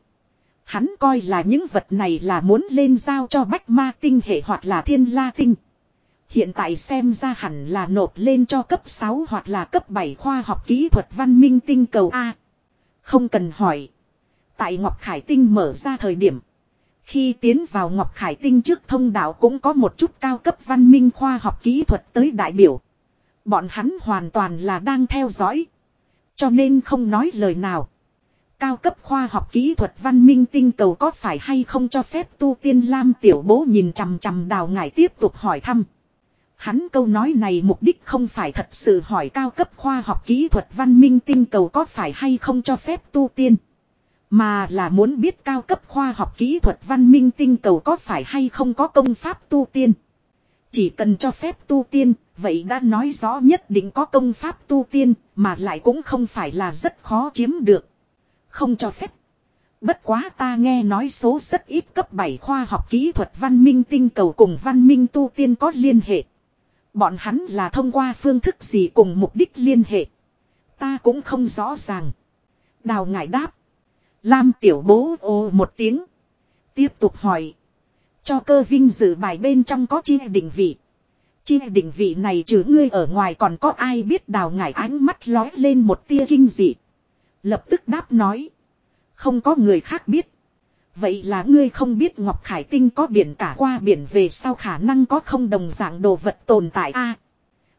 Hắn coi là những vật này là muốn lên giao cho bách ma tinh hệ hoặc là thiên la tinh. Hiện tại xem ra hẳn là nộp lên cho cấp 6 hoặc là cấp 7 khoa học kỹ thuật văn minh tinh cầu A. Không cần hỏi. Tại Ngọc Khải Tinh mở ra thời điểm. Khi tiến vào Ngọc Khải Tinh trước thông đạo cũng có một chút cao cấp văn minh khoa học kỹ thuật tới đại biểu. Bọn hắn hoàn toàn là đang theo dõi. Cho nên không nói lời nào. Cao cấp khoa học kỹ thuật văn minh tinh cầu có phải hay không cho phép tu tiên lam tiểu bố nhìn chằm chằm đào ngải tiếp tục hỏi thăm. Hắn câu nói này mục đích không phải thật sự hỏi cao cấp khoa học kỹ thuật văn minh tinh cầu có phải hay không cho phép tu tiên. Mà là muốn biết cao cấp khoa học kỹ thuật văn minh tinh cầu có phải hay không có công pháp tu tiên. Chỉ cần cho phép tu tiên, vậy đã nói rõ nhất định có công pháp tu tiên, mà lại cũng không phải là rất khó chiếm được. Không cho phép. Bất quá ta nghe nói số rất ít cấp 7 khoa học kỹ thuật văn minh tinh cầu cùng văn minh tu tiên có liên hệ. Bọn hắn là thông qua phương thức gì cùng mục đích liên hệ. Ta cũng không rõ ràng. Đào ngải đáp. Lam tiểu bố ô một tiếng. Tiếp tục hỏi. Cho cơ vinh dự bài bên trong có chi định vị. Chi định vị này trừ ngươi ở ngoài còn có ai biết đào ngải ánh mắt lói lên một tia kinh dị. Lập tức đáp nói. Không có người khác biết. Vậy là ngươi không biết Ngọc Khải Tinh có biển cả qua biển về sau khả năng có không đồng dạng đồ vật tồn tại a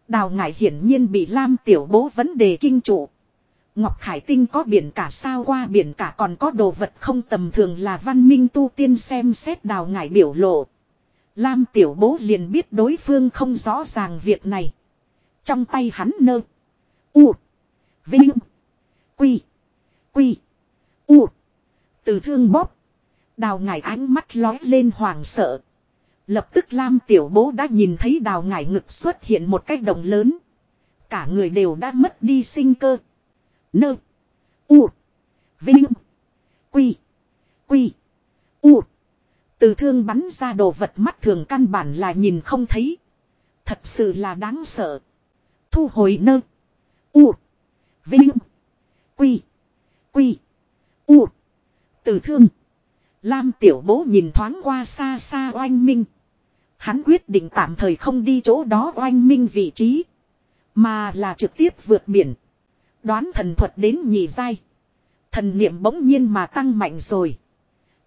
Đào ngải hiển nhiên bị Lam Tiểu Bố vấn đề kinh trụ. Ngọc Khải Tinh có biển cả sao qua biển cả còn có đồ vật không tầm thường là văn minh tu tiên xem xét đào ngải biểu lộ. Lam Tiểu Bố liền biết đối phương không rõ ràng việc này. Trong tay hắn nơ. U. Vinh. Quy. Quy. U. Từ thương bóp. Đào ngải ánh mắt lói lên hoàng sợ. Lập tức Lam tiểu bố đã nhìn thấy đào ngải ngực xuất hiện một cái đồng lớn. Cả người đều đã mất đi sinh cơ. Nơ. U. Vinh. Quy. Quy. U. Từ thương bắn ra đồ vật mắt thường căn bản là nhìn không thấy. Thật sự là đáng sợ. Thu hồi nơ. U. Vinh. Quy. Quy. U. Từ thương. Lam tiểu bố nhìn thoáng qua xa xa oanh minh. Hắn quyết định tạm thời không đi chỗ đó oanh minh vị trí. Mà là trực tiếp vượt biển. Đoán thần thuật đến nhì dai. Thần niệm bỗng nhiên mà tăng mạnh rồi.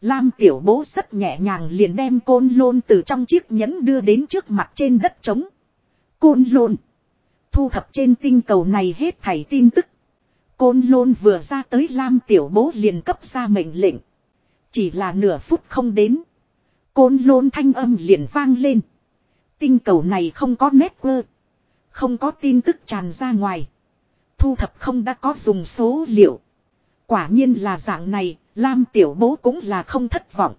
Lam tiểu bố rất nhẹ nhàng liền đem côn lôn từ trong chiếc nhẫn đưa đến trước mặt trên đất trống. Côn lôn. Thu thập trên tinh cầu này hết thảy tin tức. Côn lôn vừa ra tới Lam tiểu bố liền cấp ra mệnh lệnh. Chỉ là nửa phút không đến. Côn lôn thanh âm liền vang lên. Tinh cầu này không có nét vơ Không có tin tức tràn ra ngoài. Thu thập không đã có dùng số liệu. Quả nhiên là dạng này, Lam tiểu bố cũng là không thất vọng.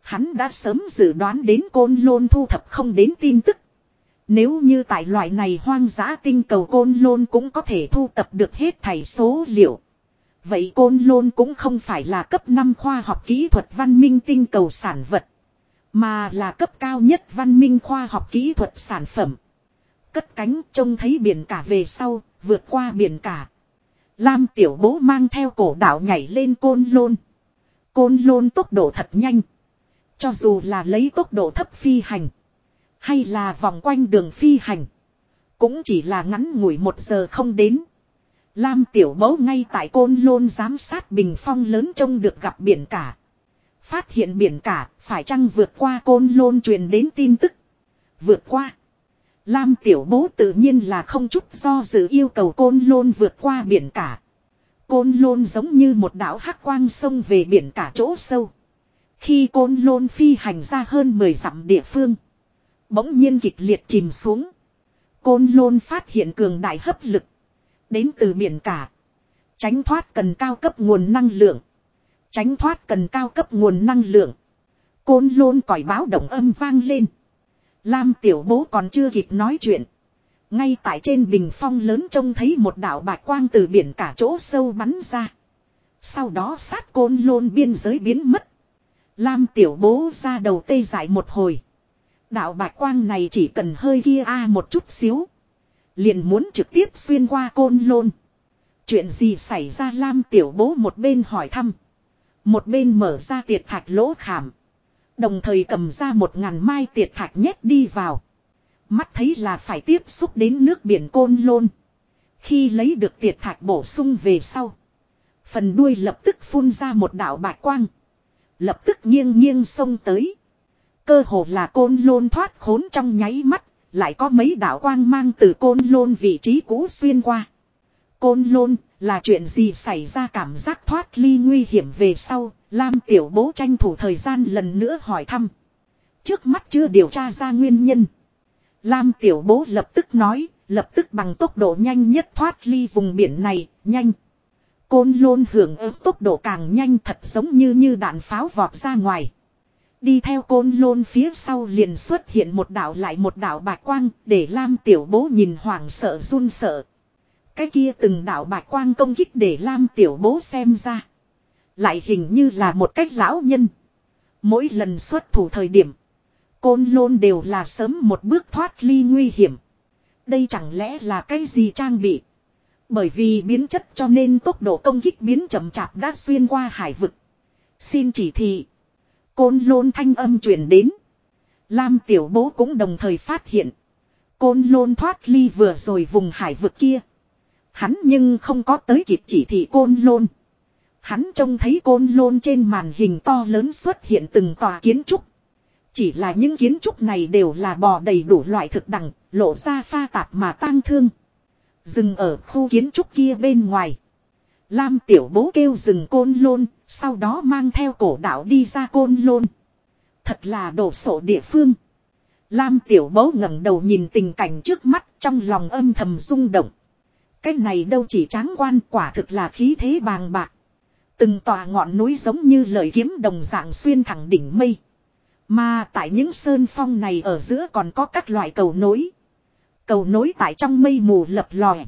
Hắn đã sớm dự đoán đến côn lôn thu thập không đến tin tức. Nếu như tại loại này hoang dã tinh cầu côn lôn cũng có thể thu tập được hết thảy số liệu. Vậy côn lôn cũng không phải là cấp 5 khoa học kỹ thuật văn minh tinh cầu sản vật. Mà là cấp cao nhất văn minh khoa học kỹ thuật sản phẩm. Cất cánh trông thấy biển cả về sau, vượt qua biển cả. Lam tiểu bố mang theo cổ đạo nhảy lên côn lôn. Côn lôn tốc độ thật nhanh. Cho dù là lấy tốc độ thấp phi hành. Hay là vòng quanh đường phi hành. Cũng chỉ là ngắn ngủi một giờ không đến. Lam tiểu bố ngay tại côn lôn giám sát bình phong lớn trông được gặp biển cả. Phát hiện biển cả, phải chăng vượt qua côn lôn truyền đến tin tức. Vượt qua. Lam tiểu bố tự nhiên là không chút do dự yêu cầu côn lôn vượt qua biển cả. Côn lôn giống như một đảo hắc quang sông về biển cả chỗ sâu. Khi côn lôn phi hành ra hơn 10 dặm địa phương. Bỗng nhiên kịch liệt chìm xuống. Côn lôn phát hiện cường đại hấp lực. Đến từ biển cả. Tránh thoát cần cao cấp nguồn năng lượng. Tránh thoát cần cao cấp nguồn năng lượng. Côn lôn còi báo động âm vang lên. Lam tiểu bố còn chưa kịp nói chuyện. Ngay tại trên bình phong lớn trông thấy một đạo bạch quang từ biển cả chỗ sâu bắn ra. Sau đó sát côn lôn biên giới biến mất. Lam tiểu bố ra đầu tê dại một hồi. Đạo bạch quang này chỉ cần hơi kia a một chút xíu. Liền muốn trực tiếp xuyên qua côn lôn. Chuyện gì xảy ra Lam tiểu bố một bên hỏi thăm. Một bên mở ra tiệt thạch lỗ khảm. Đồng thời cầm ra một ngàn mai tiệt thạch nhét đi vào. Mắt thấy là phải tiếp xúc đến nước biển côn lôn. Khi lấy được tiệt thạch bổ sung về sau. Phần đuôi lập tức phun ra một đạo bạch quang. Lập tức nghiêng nghiêng sông tới. Cơ hồ là côn lôn thoát khốn trong nháy mắt. Lại có mấy đạo quang mang từ côn lôn vị trí cũ xuyên qua. Côn lôn là chuyện gì xảy ra cảm giác thoát ly nguy hiểm về sau. Lam tiểu bố tranh thủ thời gian lần nữa hỏi thăm. Trước mắt chưa điều tra ra nguyên nhân. Lam tiểu bố lập tức nói, lập tức bằng tốc độ nhanh nhất thoát ly vùng biển này, nhanh. Côn lôn hưởng ứng tốc độ càng nhanh thật giống như như đạn pháo vọt ra ngoài. Đi theo côn lôn phía sau liền xuất hiện một đảo lại một đảo bạc quang để Lam tiểu bố nhìn hoảng sợ run sợ. Cái kia từng đảo bạch quang công kích để Lam tiểu bố xem ra. Lại hình như là một cách lão nhân. Mỗi lần xuất thủ thời điểm. Côn lôn đều là sớm một bước thoát ly nguy hiểm. Đây chẳng lẽ là cái gì trang bị. Bởi vì biến chất cho nên tốc độ công kích biến chậm chạp đã xuyên qua hải vực. Xin chỉ thị. Côn lôn thanh âm truyền đến. Lam tiểu bố cũng đồng thời phát hiện. Côn lôn thoát ly vừa rồi vùng hải vực kia. Hắn nhưng không có tới kịp chỉ thị côn lôn. Hắn trông thấy côn lôn trên màn hình to lớn xuất hiện từng tòa kiến trúc. Chỉ là những kiến trúc này đều là bò đầy đủ loại thực đẳng, lộ ra pha tạp mà tang thương. Dừng ở khu kiến trúc kia bên ngoài. Lam tiểu bố kêu dừng côn lôn, sau đó mang theo cổ đạo đi ra côn lôn. Thật là đổ sộ địa phương. Lam tiểu bố ngẩng đầu nhìn tình cảnh trước mắt trong lòng âm thầm rung động. Cái này đâu chỉ tráng quan, quả thực là khí thế bàng bạc. Từng tòa ngọn núi giống như lời kiếm đồng dạng xuyên thẳng đỉnh mây. Mà tại những sơn phong này ở giữa còn có các loại cầu nối. Cầu nối tại trong mây mù lập lòe.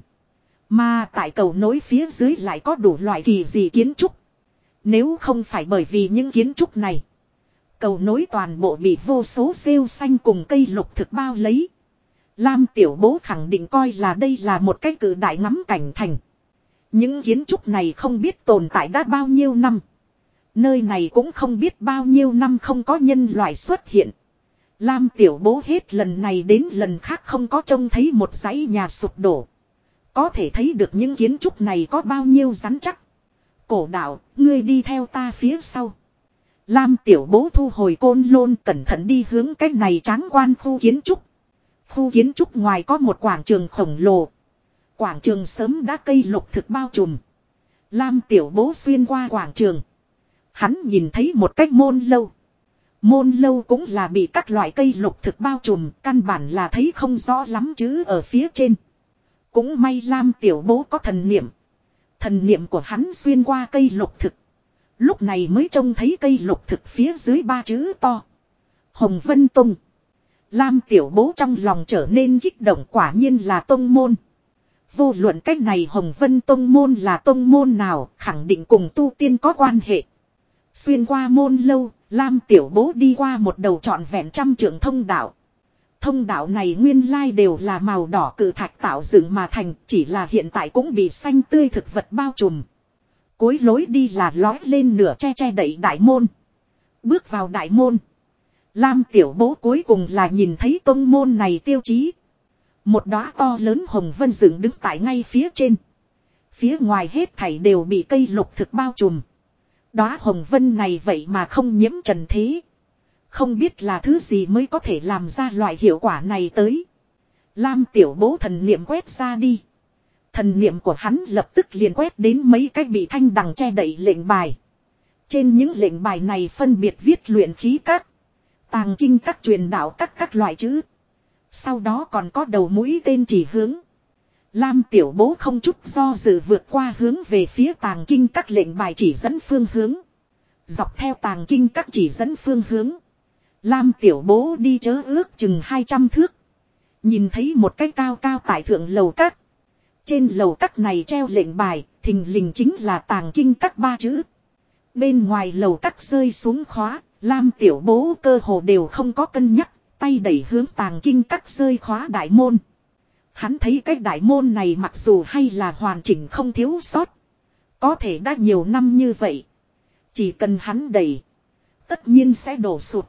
Mà tại cầu nối phía dưới lại có đủ loại kỳ dị kiến trúc. Nếu không phải bởi vì những kiến trúc này. Cầu nối toàn bộ bị vô số rêu xanh cùng cây lục thực bao lấy. Lam tiểu bố khẳng định coi là đây là một cái cử đại ngắm cảnh thành. Những kiến trúc này không biết tồn tại đã bao nhiêu năm. Nơi này cũng không biết bao nhiêu năm không có nhân loại xuất hiện. Lam tiểu bố hết lần này đến lần khác không có trông thấy một dãy nhà sụp đổ. Có thể thấy được những kiến trúc này có bao nhiêu rắn chắc. Cổ đạo, ngươi đi theo ta phía sau. Lam tiểu bố thu hồi côn lôn cẩn thận đi hướng cách này tráng quan khu kiến trúc. Khu kiến trúc ngoài có một quảng trường khổng lồ. Quảng trường sớm đã cây lục thực bao trùm. Lam tiểu bố xuyên qua quảng trường. Hắn nhìn thấy một cách môn lâu. Môn lâu cũng là bị các loại cây lục thực bao trùm, căn bản là thấy không rõ lắm chứ ở phía trên. Cũng may Lam tiểu bố có thần niệm. Thần niệm của hắn xuyên qua cây lục thực. Lúc này mới trông thấy cây lục thực phía dưới ba chữ to. Hồng Vân Tông. Lam tiểu bố trong lòng trở nên kích động quả nhiên là tông môn. Vô luận cách này Hồng Vân Tông môn là tông môn nào khẳng định cùng tu tiên có quan hệ. Xuyên qua môn lâu, Lam tiểu bố đi qua một đầu trọn vẹn trăm trưởng thông đạo. Thông đạo này nguyên lai đều là màu đỏ cử thạch tạo dựng mà thành, chỉ là hiện tại cũng bị xanh tươi thực vật bao trùm. Cuối lối đi là lói lên nửa che che đẩy đại môn. Bước vào đại môn. Lam tiểu bố cuối cùng là nhìn thấy tông môn này tiêu chí. Một đóa to lớn hồng vân dựng đứng tại ngay phía trên. Phía ngoài hết thảy đều bị cây lục thực bao trùm. Đóa hồng vân này vậy mà không nhiễm trần thế. Không biết là thứ gì mới có thể làm ra loại hiệu quả này tới. Lam tiểu bố thần niệm quét ra đi. Thần niệm của hắn lập tức liền quét đến mấy cái bị thanh đằng che đẩy lệnh bài. Trên những lệnh bài này phân biệt viết luyện khí các. Tàng kinh các truyền đạo các các loại chữ. Sau đó còn có đầu mũi tên chỉ hướng. Lam tiểu bố không chút do dự vượt qua hướng về phía tàng kinh các lệnh bài chỉ dẫn phương hướng. Dọc theo tàng kinh các chỉ dẫn phương hướng. Lam tiểu bố đi chớ ước chừng 200 thước. Nhìn thấy một cái cao cao tại thượng lầu các. Trên lầu các này treo lệnh bài, thình lình chính là tàng kinh các ba chữ. Bên ngoài lầu các rơi xuống khóa, Lam tiểu bố cơ hồ đều không có cân nhắc, tay đẩy hướng tàng kinh các rơi khóa đại môn. Hắn thấy cái đại môn này mặc dù hay là hoàn chỉnh không thiếu sót. Có thể đã nhiều năm như vậy. Chỉ cần hắn đẩy. Tất nhiên sẽ đổ sụt.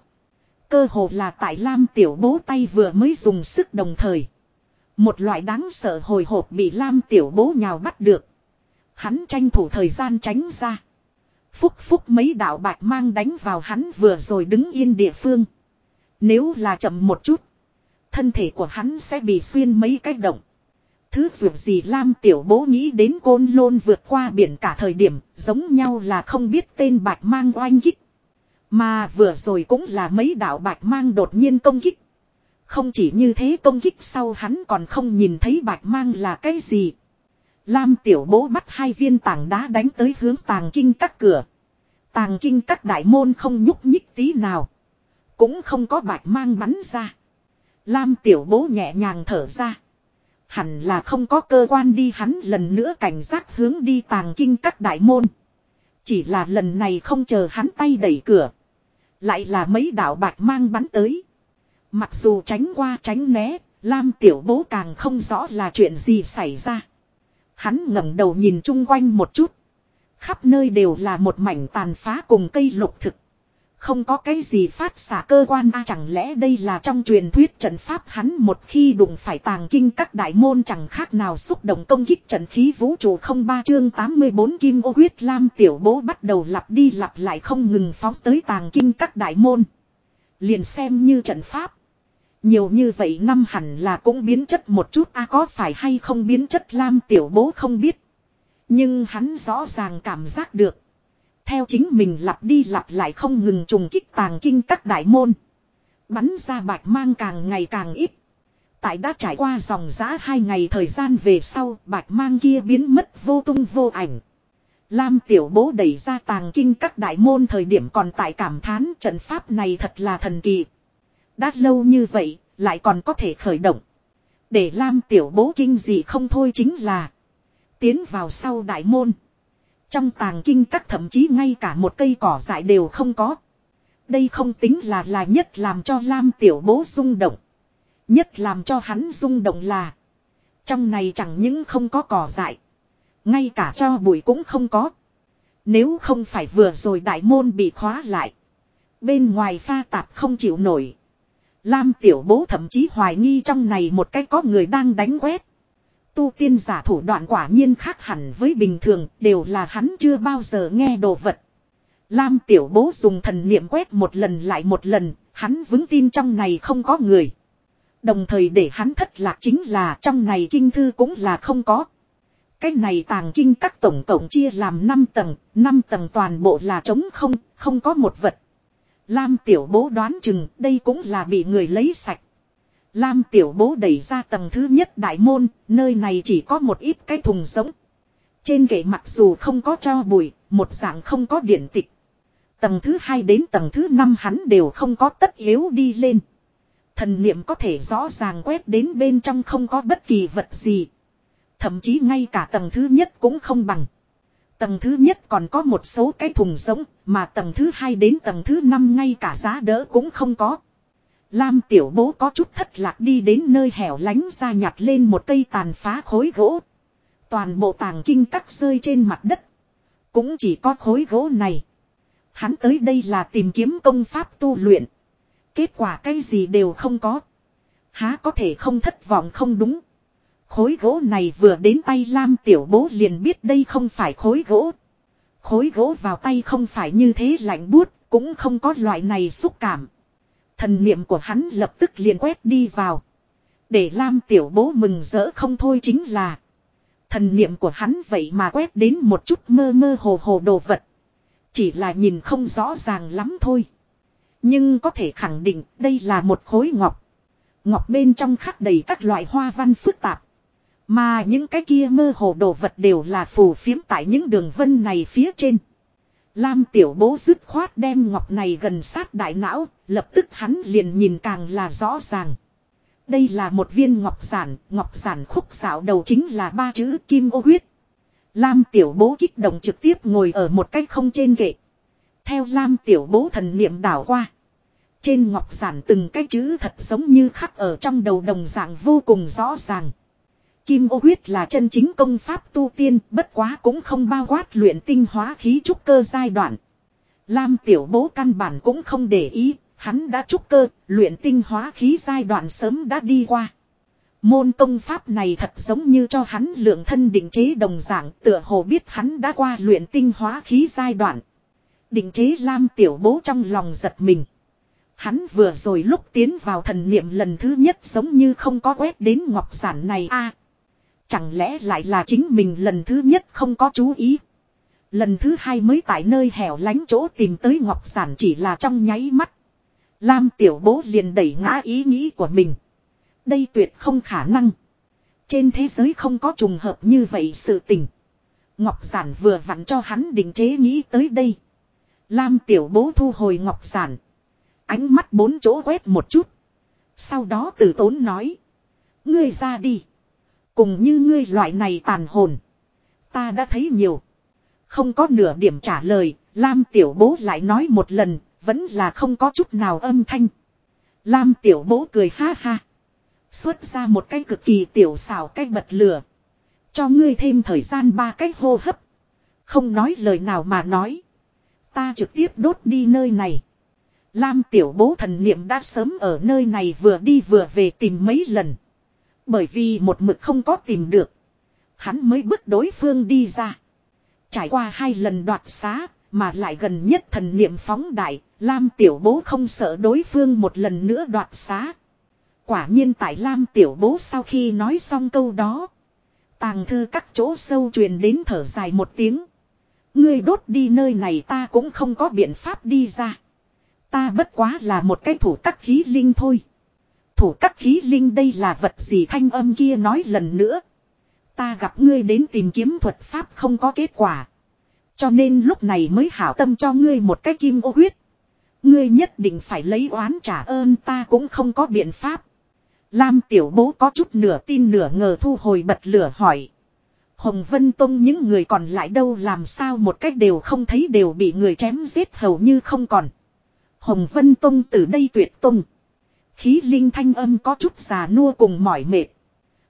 Cơ hồ là tại Lam tiểu bố tay vừa mới dùng sức đồng thời. Một loại đáng sợ hồi hộp bị Lam tiểu bố nhào bắt được. Hắn tranh thủ thời gian tránh ra. Phúc phúc mấy đạo bạch mang đánh vào hắn vừa rồi đứng yên địa phương. Nếu là chậm một chút. Thân thể của hắn sẽ bị xuyên mấy cái động. Thứ dù gì Lam tiểu bố nghĩ đến côn lôn vượt qua biển cả thời điểm, giống nhau là không biết tên bạch mang oanh kích. Mà vừa rồi cũng là mấy đạo bạch mang đột nhiên công kích. Không chỉ như thế công kích sau hắn còn không nhìn thấy bạch mang là cái gì. Lam tiểu bố bắt hai viên tảng đá đánh tới hướng tàng kinh các cửa. Tàng kinh các đại môn không nhúc nhích tí nào. Cũng không có bạch mang bắn ra. Lam tiểu bố nhẹ nhàng thở ra. Hẳn là không có cơ quan đi hắn lần nữa cảnh giác hướng đi tàng kinh các đại môn. Chỉ là lần này không chờ hắn tay đẩy cửa. Lại là mấy đạo bạch mang bắn tới. Mặc dù tránh qua tránh né, Lam tiểu bố càng không rõ là chuyện gì xảy ra. Hắn ngẩng đầu nhìn chung quanh một chút. Khắp nơi đều là một mảnh tàn phá cùng cây lục thực. Không có cái gì phát xả cơ quan a, chẳng lẽ đây là trong truyền thuyết trận pháp hắn một khi đụng phải tàng kinh các đại môn chẳng khác nào xúc động công kích trận khí vũ trụ không ba chương 84 kim ô huyết lam tiểu bố bắt đầu lặp đi lặp lại không ngừng phóng tới tàng kinh các đại môn. Liền xem như trận pháp. Nhiều như vậy năm hẳn là cũng biến chất một chút a, có phải hay không biến chất lam tiểu bố không biết. Nhưng hắn rõ ràng cảm giác được. Theo chính mình lặp đi lặp lại không ngừng trùng kích tàng kinh các đại môn. Bắn ra bạch mang càng ngày càng ít. Tại đã trải qua dòng giã hai ngày thời gian về sau, bạch mang kia biến mất vô tung vô ảnh. Lam tiểu bố đẩy ra tàng kinh các đại môn thời điểm còn tại cảm thán trận pháp này thật là thần kỳ. Đã lâu như vậy, lại còn có thể khởi động. Để Lam tiểu bố kinh gì không thôi chính là tiến vào sau đại môn. Trong tàng kinh các thậm chí ngay cả một cây cỏ dại đều không có. Đây không tính là là nhất làm cho Lam tiểu bố rung động. Nhất làm cho hắn rung động là. Trong này chẳng những không có cỏ dại. Ngay cả cho bụi cũng không có. Nếu không phải vừa rồi đại môn bị khóa lại. Bên ngoài pha tạp không chịu nổi. Lam tiểu bố thậm chí hoài nghi trong này một cái có người đang đánh quét. Tu tiên giả thủ đoạn quả nhiên khác hẳn với bình thường đều là hắn chưa bao giờ nghe đồ vật. Lam tiểu bố dùng thần niệm quét một lần lại một lần, hắn vững tin trong này không có người. Đồng thời để hắn thất lạc chính là trong này kinh thư cũng là không có. Cái này tàng kinh các tổng cộng chia làm 5 tầng, 5 tầng toàn bộ là trống không, không có một vật. Lam tiểu bố đoán chừng đây cũng là bị người lấy sạch. Lam tiểu bố đẩy ra tầng thứ nhất đại môn, nơi này chỉ có một ít cái thùng sống. Trên kệ mặc dù không có cho bụi, một dạng không có điện tịch. Tầng thứ hai đến tầng thứ năm hắn đều không có tất yếu đi lên. Thần niệm có thể rõ ràng quét đến bên trong không có bất kỳ vật gì. Thậm chí ngay cả tầng thứ nhất cũng không bằng. Tầng thứ nhất còn có một số cái thùng giống, mà tầng thứ hai đến tầng thứ năm ngay cả giá đỡ cũng không có. Lam tiểu bố có chút thất lạc đi đến nơi hẻo lánh ra nhặt lên một cây tàn phá khối gỗ. Toàn bộ tàng kinh cắt rơi trên mặt đất. Cũng chỉ có khối gỗ này. Hắn tới đây là tìm kiếm công pháp tu luyện. Kết quả cái gì đều không có. Há có thể không thất vọng không đúng. Khối gỗ này vừa đến tay Lam tiểu bố liền biết đây không phải khối gỗ. Khối gỗ vào tay không phải như thế lạnh buốt, cũng không có loại này xúc cảm. Thần niệm của hắn lập tức liền quét đi vào. Để Lam tiểu bố mừng rỡ không thôi chính là. Thần niệm của hắn vậy mà quét đến một chút mơ mơ hồ hồ đồ vật. Chỉ là nhìn không rõ ràng lắm thôi. Nhưng có thể khẳng định đây là một khối ngọc. Ngọc bên trong khắc đầy các loại hoa văn phức tạp. Mà những cái kia mơ hồ đồ vật đều là phù phiếm tại những đường vân này phía trên. Lam tiểu bố dứt khoát đem ngọc này gần sát đại não, lập tức hắn liền nhìn càng là rõ ràng. Đây là một viên ngọc giản, ngọc giản khúc xảo đầu chính là ba chữ kim ô huyết. Lam tiểu bố kích động trực tiếp ngồi ở một cách không trên kệ. Theo Lam tiểu bố thần niệm đảo qua. Trên ngọc giản từng cái chữ thật giống như khắc ở trong đầu đồng dạng vô cùng rõ ràng. Kim ô huyết là chân chính công pháp tu tiên, bất quá cũng không bao quát luyện tinh hóa khí trúc cơ giai đoạn. Lam tiểu bố căn bản cũng không để ý, hắn đã trúc cơ, luyện tinh hóa khí giai đoạn sớm đã đi qua. Môn công pháp này thật giống như cho hắn lượng thân định chế đồng dạng tựa hồ biết hắn đã qua luyện tinh hóa khí giai đoạn. Định chế Lam tiểu bố trong lòng giật mình. Hắn vừa rồi lúc tiến vào thần niệm lần thứ nhất giống như không có quét đến ngọc sản này a Chẳng lẽ lại là chính mình lần thứ nhất không có chú ý. Lần thứ hai mới tại nơi hẻo lánh chỗ tìm tới ngọc giản chỉ là trong nháy mắt. Lam tiểu bố liền đẩy ngã ý nghĩ của mình. Đây tuyệt không khả năng. Trên thế giới không có trùng hợp như vậy sự tình. Ngọc giản vừa vặn cho hắn định chế nghĩ tới đây. Lam tiểu bố thu hồi ngọc giản. Ánh mắt bốn chỗ quét một chút. Sau đó từ tốn nói. Ngươi ra đi. Cùng như ngươi loại này tàn hồn. Ta đã thấy nhiều. Không có nửa điểm trả lời, Lam tiểu bố lại nói một lần, vẫn là không có chút nào âm thanh. Lam tiểu bố cười ha ha. Xuất ra một cái cực kỳ tiểu xảo cái bật lửa. Cho ngươi thêm thời gian ba cái hô hấp. Không nói lời nào mà nói. Ta trực tiếp đốt đi nơi này. Lam tiểu bố thần niệm đã sớm ở nơi này vừa đi vừa về tìm mấy lần. Bởi vì một mực không có tìm được. Hắn mới bước đối phương đi ra. Trải qua hai lần đoạt xá, mà lại gần nhất thần niệm phóng đại, Lam tiểu bố không sợ đối phương một lần nữa đoạt xá. Quả nhiên tại Lam tiểu bố sau khi nói xong câu đó. Tàng thư các chỗ sâu truyền đến thở dài một tiếng. Ngươi đốt đi nơi này ta cũng không có biện pháp đi ra. Ta bất quá là một cái thủ tắc khí linh thôi. Thủ các khí linh đây là vật gì thanh âm kia nói lần nữa. Ta gặp ngươi đến tìm kiếm thuật pháp không có kết quả. Cho nên lúc này mới hảo tâm cho ngươi một cái kim ô huyết. Ngươi nhất định phải lấy oán trả ơn ta cũng không có biện pháp. Lam tiểu bố có chút nửa tin nửa ngờ thu hồi bật lửa hỏi. Hồng Vân Tông những người còn lại đâu làm sao một cách đều không thấy đều bị người chém giết hầu như không còn. Hồng Vân Tông từ đây tuyệt tông. Khí linh thanh âm có chút già nua cùng mỏi mệt.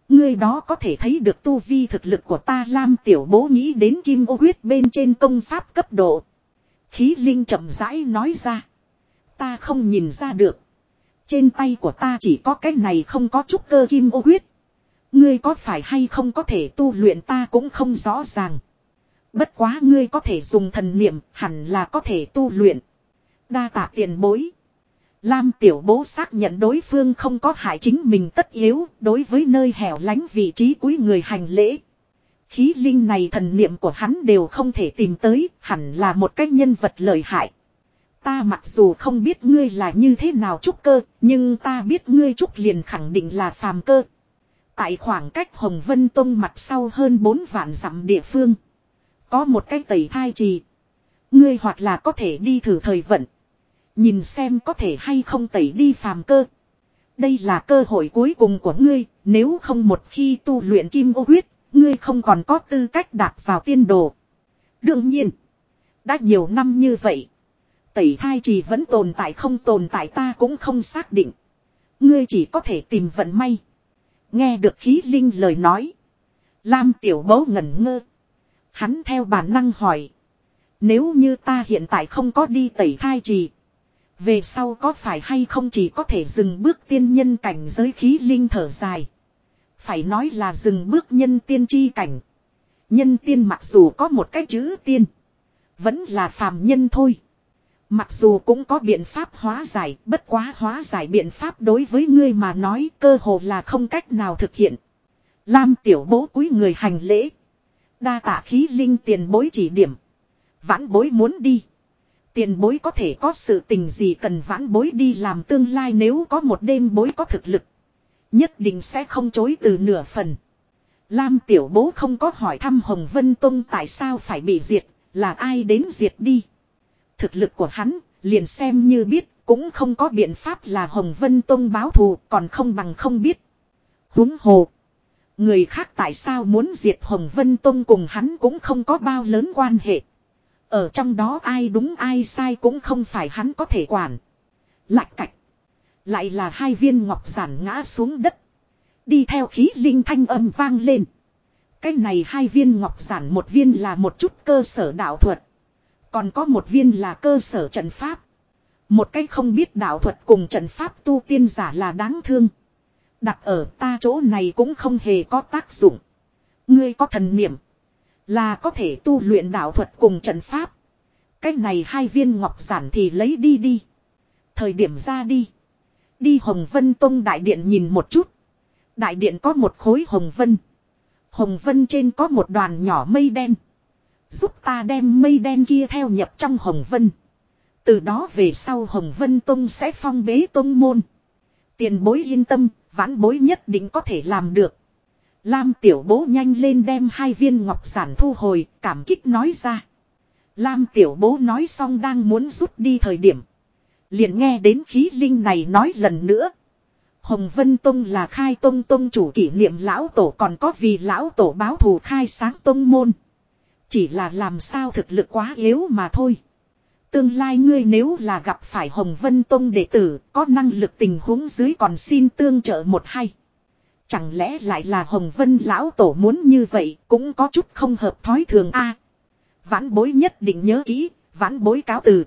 Ngươi đó có thể thấy được tu vi thực lực của ta Lam tiểu bố nghĩ đến kim ô huyết bên trên công pháp cấp độ. Khí linh chậm rãi nói ra. Ta không nhìn ra được. Trên tay của ta chỉ có cái này không có chút cơ kim ô huyết. Ngươi có phải hay không có thể tu luyện ta cũng không rõ ràng. Bất quá ngươi có thể dùng thần niệm, hẳn là có thể tu luyện. Đa tạ tiền bối. Lam tiểu bố xác nhận đối phương không có hại chính mình tất yếu đối với nơi hẻo lánh vị trí cuối người hành lễ. Khí linh này thần niệm của hắn đều không thể tìm tới, hẳn là một cái nhân vật lợi hại. Ta mặc dù không biết ngươi là như thế nào trúc cơ, nhưng ta biết ngươi trúc liền khẳng định là phàm cơ. Tại khoảng cách Hồng Vân Tông mặt sau hơn 4 vạn dặm địa phương. Có một cái tẩy thai trì. Ngươi hoặc là có thể đi thử thời vận. Nhìn xem có thể hay không tẩy đi phàm cơ. Đây là cơ hội cuối cùng của ngươi, nếu không một khi tu luyện kim ô huyết, ngươi không còn có tư cách đạp vào tiên đồ. Đương nhiên, đã nhiều năm như vậy, tẩy thai trì vẫn tồn tại không tồn tại ta cũng không xác định. Ngươi chỉ có thể tìm vận may. Nghe được khí linh lời nói. Lam tiểu bấu ngẩn ngơ. Hắn theo bản năng hỏi. Nếu như ta hiện tại không có đi tẩy thai trì. Về sau có phải hay không chỉ có thể dừng bước tiên nhân cảnh giới khí linh thở dài. Phải nói là dừng bước nhân tiên chi cảnh. Nhân tiên mặc dù có một cái chữ tiên. Vẫn là phàm nhân thôi. Mặc dù cũng có biện pháp hóa giải, bất quá hóa giải biện pháp đối với ngươi mà nói cơ hồ là không cách nào thực hiện. Lam tiểu bố cúi người hành lễ. Đa tạ khí linh tiền bối chỉ điểm. Vãn bối muốn đi. Tiền bối có thể có sự tình gì cần vãn bối đi làm tương lai nếu có một đêm bối có thực lực. Nhất định sẽ không chối từ nửa phần. Lam tiểu bố không có hỏi thăm Hồng Vân Tông tại sao phải bị diệt, là ai đến diệt đi. Thực lực của hắn, liền xem như biết, cũng không có biện pháp là Hồng Vân Tông báo thù, còn không bằng không biết. Húng hồ. Người khác tại sao muốn diệt Hồng Vân Tông cùng hắn cũng không có bao lớn quan hệ. Ở trong đó ai đúng ai sai cũng không phải hắn có thể quản. Lạch cạch. Lại là hai viên ngọc giản ngã xuống đất. Đi theo khí linh thanh âm vang lên. Cái này hai viên ngọc giản một viên là một chút cơ sở đạo thuật. Còn có một viên là cơ sở trận pháp. Một cách không biết đạo thuật cùng trận pháp tu tiên giả là đáng thương. Đặt ở ta chỗ này cũng không hề có tác dụng. Ngươi có thần niệm. Là có thể tu luyện đạo thuật cùng trận pháp. Cách này hai viên ngọc giản thì lấy đi đi. Thời điểm ra đi. Đi Hồng Vân Tông Đại Điện nhìn một chút. Đại Điện có một khối Hồng Vân. Hồng Vân trên có một đoàn nhỏ mây đen. Giúp ta đem mây đen kia theo nhập trong Hồng Vân. Từ đó về sau Hồng Vân Tông sẽ phong bế tông môn. Tiền bối yên tâm, vãn bối nhất định có thể làm được. Lam tiểu bố nhanh lên đem hai viên ngọc sản thu hồi, cảm kích nói ra. Lam tiểu bố nói xong đang muốn rút đi thời điểm. Liền nghe đến khí linh này nói lần nữa. Hồng Vân Tông là khai tông tông chủ kỷ niệm lão tổ còn có vì lão tổ báo thù khai sáng tông môn. Chỉ là làm sao thực lực quá yếu mà thôi. Tương lai ngươi nếu là gặp phải Hồng Vân Tông đệ tử, có năng lực tình huống dưới còn xin tương trợ một hay. Chẳng lẽ lại là Hồng Vân lão tổ muốn như vậy, cũng có chút không hợp thói thường a. vãn bối nhất định nhớ kỹ, vãn bối cáo từ.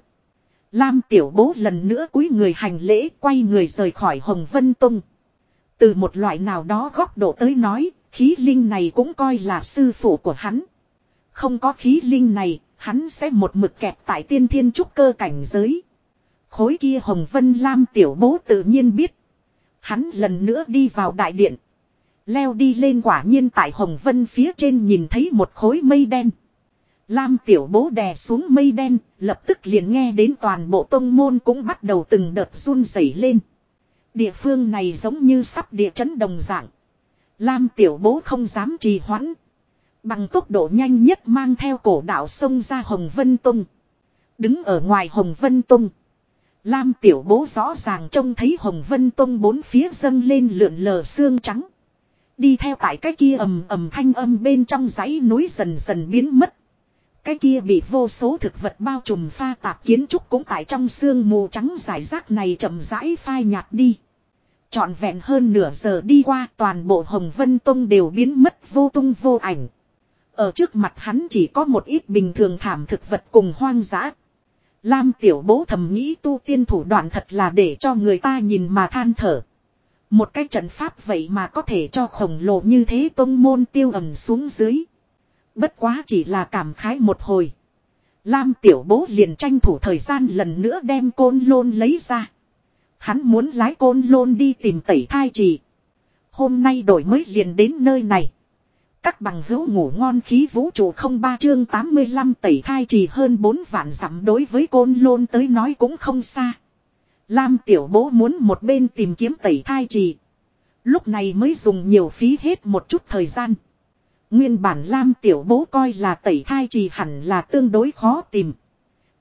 Lam tiểu bố lần nữa cúi người hành lễ, quay người rời khỏi Hồng Vân Tông. Từ một loại nào đó góc độ tới nói, khí linh này cũng coi là sư phụ của hắn. Không có khí linh này, hắn sẽ một mực kẹt tại tiên thiên trúc cơ cảnh giới. Khối kia Hồng Vân Lam tiểu bố tự nhiên biết. Hắn lần nữa đi vào đại điện. Leo đi lên quả nhiên tại Hồng Vân phía trên nhìn thấy một khối mây đen. Lam tiểu bố đè xuống mây đen, lập tức liền nghe đến toàn bộ tông môn cũng bắt đầu từng đợt run rẩy lên. Địa phương này giống như sắp địa chấn đồng dạng. Lam tiểu bố không dám trì hoãn. Bằng tốc độ nhanh nhất mang theo cổ đạo sông ra Hồng Vân Tông. Đứng ở ngoài Hồng Vân Tông. Lam tiểu bố rõ ràng trông thấy Hồng Vân Tông bốn phía dâng lên lượn lờ xương trắng. Đi theo tại cái kia ầm ầm thanh âm bên trong dãy núi dần dần biến mất. Cái kia bị vô số thực vật bao trùm pha tạp kiến trúc cũng tại trong sương mù trắng giải rác này chậm rãi phai nhạt đi. Trọn vẹn hơn nửa giờ đi qua, toàn bộ Hồng Vân Tông đều biến mất vô tung vô ảnh. Ở trước mặt hắn chỉ có một ít bình thường thảm thực vật cùng hoang dã. Lam tiểu bố thầm nghĩ tu tiên thủ đoạn thật là để cho người ta nhìn mà than thở. Một cái trận pháp vậy mà có thể cho khổng lồ như thế tông môn tiêu ẩm xuống dưới. Bất quá chỉ là cảm khái một hồi. Lam tiểu bố liền tranh thủ thời gian lần nữa đem côn lôn lấy ra. Hắn muốn lái côn lôn đi tìm tẩy thai trì. Hôm nay đổi mới liền đến nơi này. Các bằng hữu ngủ ngon khí vũ trụ không ba chương 85 tẩy thai trì hơn 4 vạn dặm đối với côn lôn tới nói cũng không xa. Lam tiểu bố muốn một bên tìm kiếm tẩy thai trì. Lúc này mới dùng nhiều phí hết một chút thời gian. Nguyên bản Lam tiểu bố coi là tẩy thai trì hẳn là tương đối khó tìm.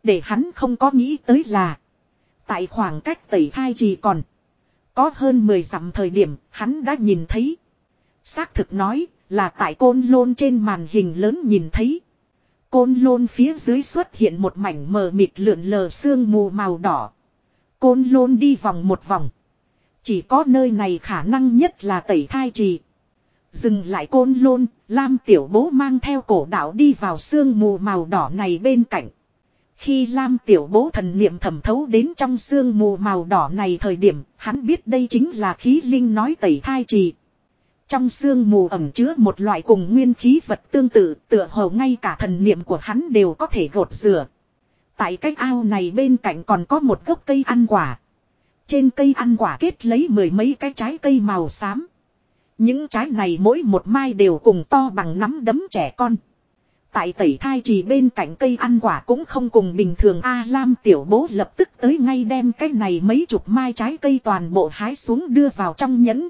Để hắn không có nghĩ tới là. Tại khoảng cách tẩy thai trì còn. Có hơn 10 dặm thời điểm hắn đã nhìn thấy. Xác thực nói là tại côn lôn trên màn hình lớn nhìn thấy. Côn lôn phía dưới xuất hiện một mảnh mờ mịt lượn lờ sương mù màu đỏ. Côn lôn đi vòng một vòng. Chỉ có nơi này khả năng nhất là tẩy thai trì. Dừng lại côn lôn, Lam tiểu bố mang theo cổ đạo đi vào sương mù màu đỏ này bên cạnh. Khi Lam tiểu bố thần niệm thẩm thấu đến trong sương mù màu đỏ này thời điểm, hắn biết đây chính là khí linh nói tẩy thai trì. Trong sương mù ẩm chứa một loại cùng nguyên khí vật tương tự, tựa hồ ngay cả thần niệm của hắn đều có thể gột rửa. Tại cái ao này bên cạnh còn có một gốc cây ăn quả. Trên cây ăn quả kết lấy mười mấy cái trái cây màu xám. Những trái này mỗi một mai đều cùng to bằng nắm đấm trẻ con. Tại tẩy thai trì bên cạnh cây ăn quả cũng không cùng bình thường A Lam tiểu bố lập tức tới ngay đem cái này mấy chục mai trái cây toàn bộ hái xuống đưa vào trong nhẫn.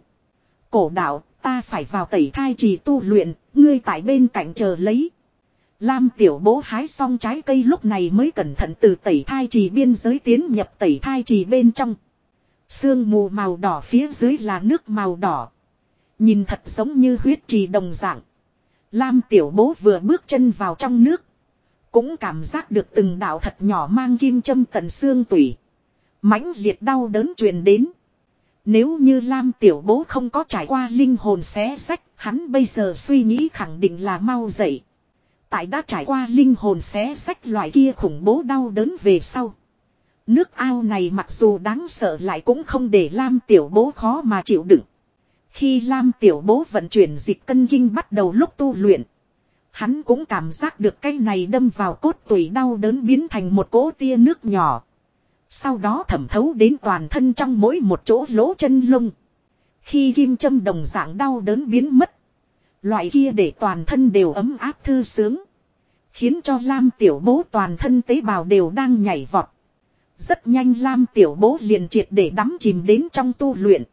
Cổ đạo, ta phải vào tẩy thai trì tu luyện, ngươi tại bên cạnh chờ lấy. Lam tiểu bố hái xong trái cây lúc này mới cẩn thận từ tẩy thai trì biên giới tiến nhập tẩy thai trì bên trong. Sương mù màu đỏ phía dưới là nước màu đỏ. Nhìn thật giống như huyết trì đồng dạng. Lam tiểu bố vừa bước chân vào trong nước. Cũng cảm giác được từng đạo thật nhỏ mang kim châm tận xương tủy. mãnh liệt đau đớn truyền đến. Nếu như Lam tiểu bố không có trải qua linh hồn xé sách, hắn bây giờ suy nghĩ khẳng định là mau dậy. Tại đã trải qua linh hồn xé sách loại kia khủng bố đau đớn về sau. Nước ao này mặc dù đáng sợ lại cũng không để Lam tiểu bố khó mà chịu đựng. Khi Lam tiểu bố vận chuyển dịch cân kinh bắt đầu lúc tu luyện. Hắn cũng cảm giác được cái này đâm vào cốt tủy đau đớn biến thành một cỗ tia nước nhỏ. Sau đó thẩm thấu đến toàn thân trong mỗi một chỗ lỗ chân lông. Khi kim châm đồng dạng đau đớn biến mất. Loại kia để toàn thân đều ấm áp thư sướng. Khiến cho Lam tiểu bố toàn thân tế bào đều đang nhảy vọt. Rất nhanh Lam tiểu bố liền triệt để đắm chìm đến trong tu luyện.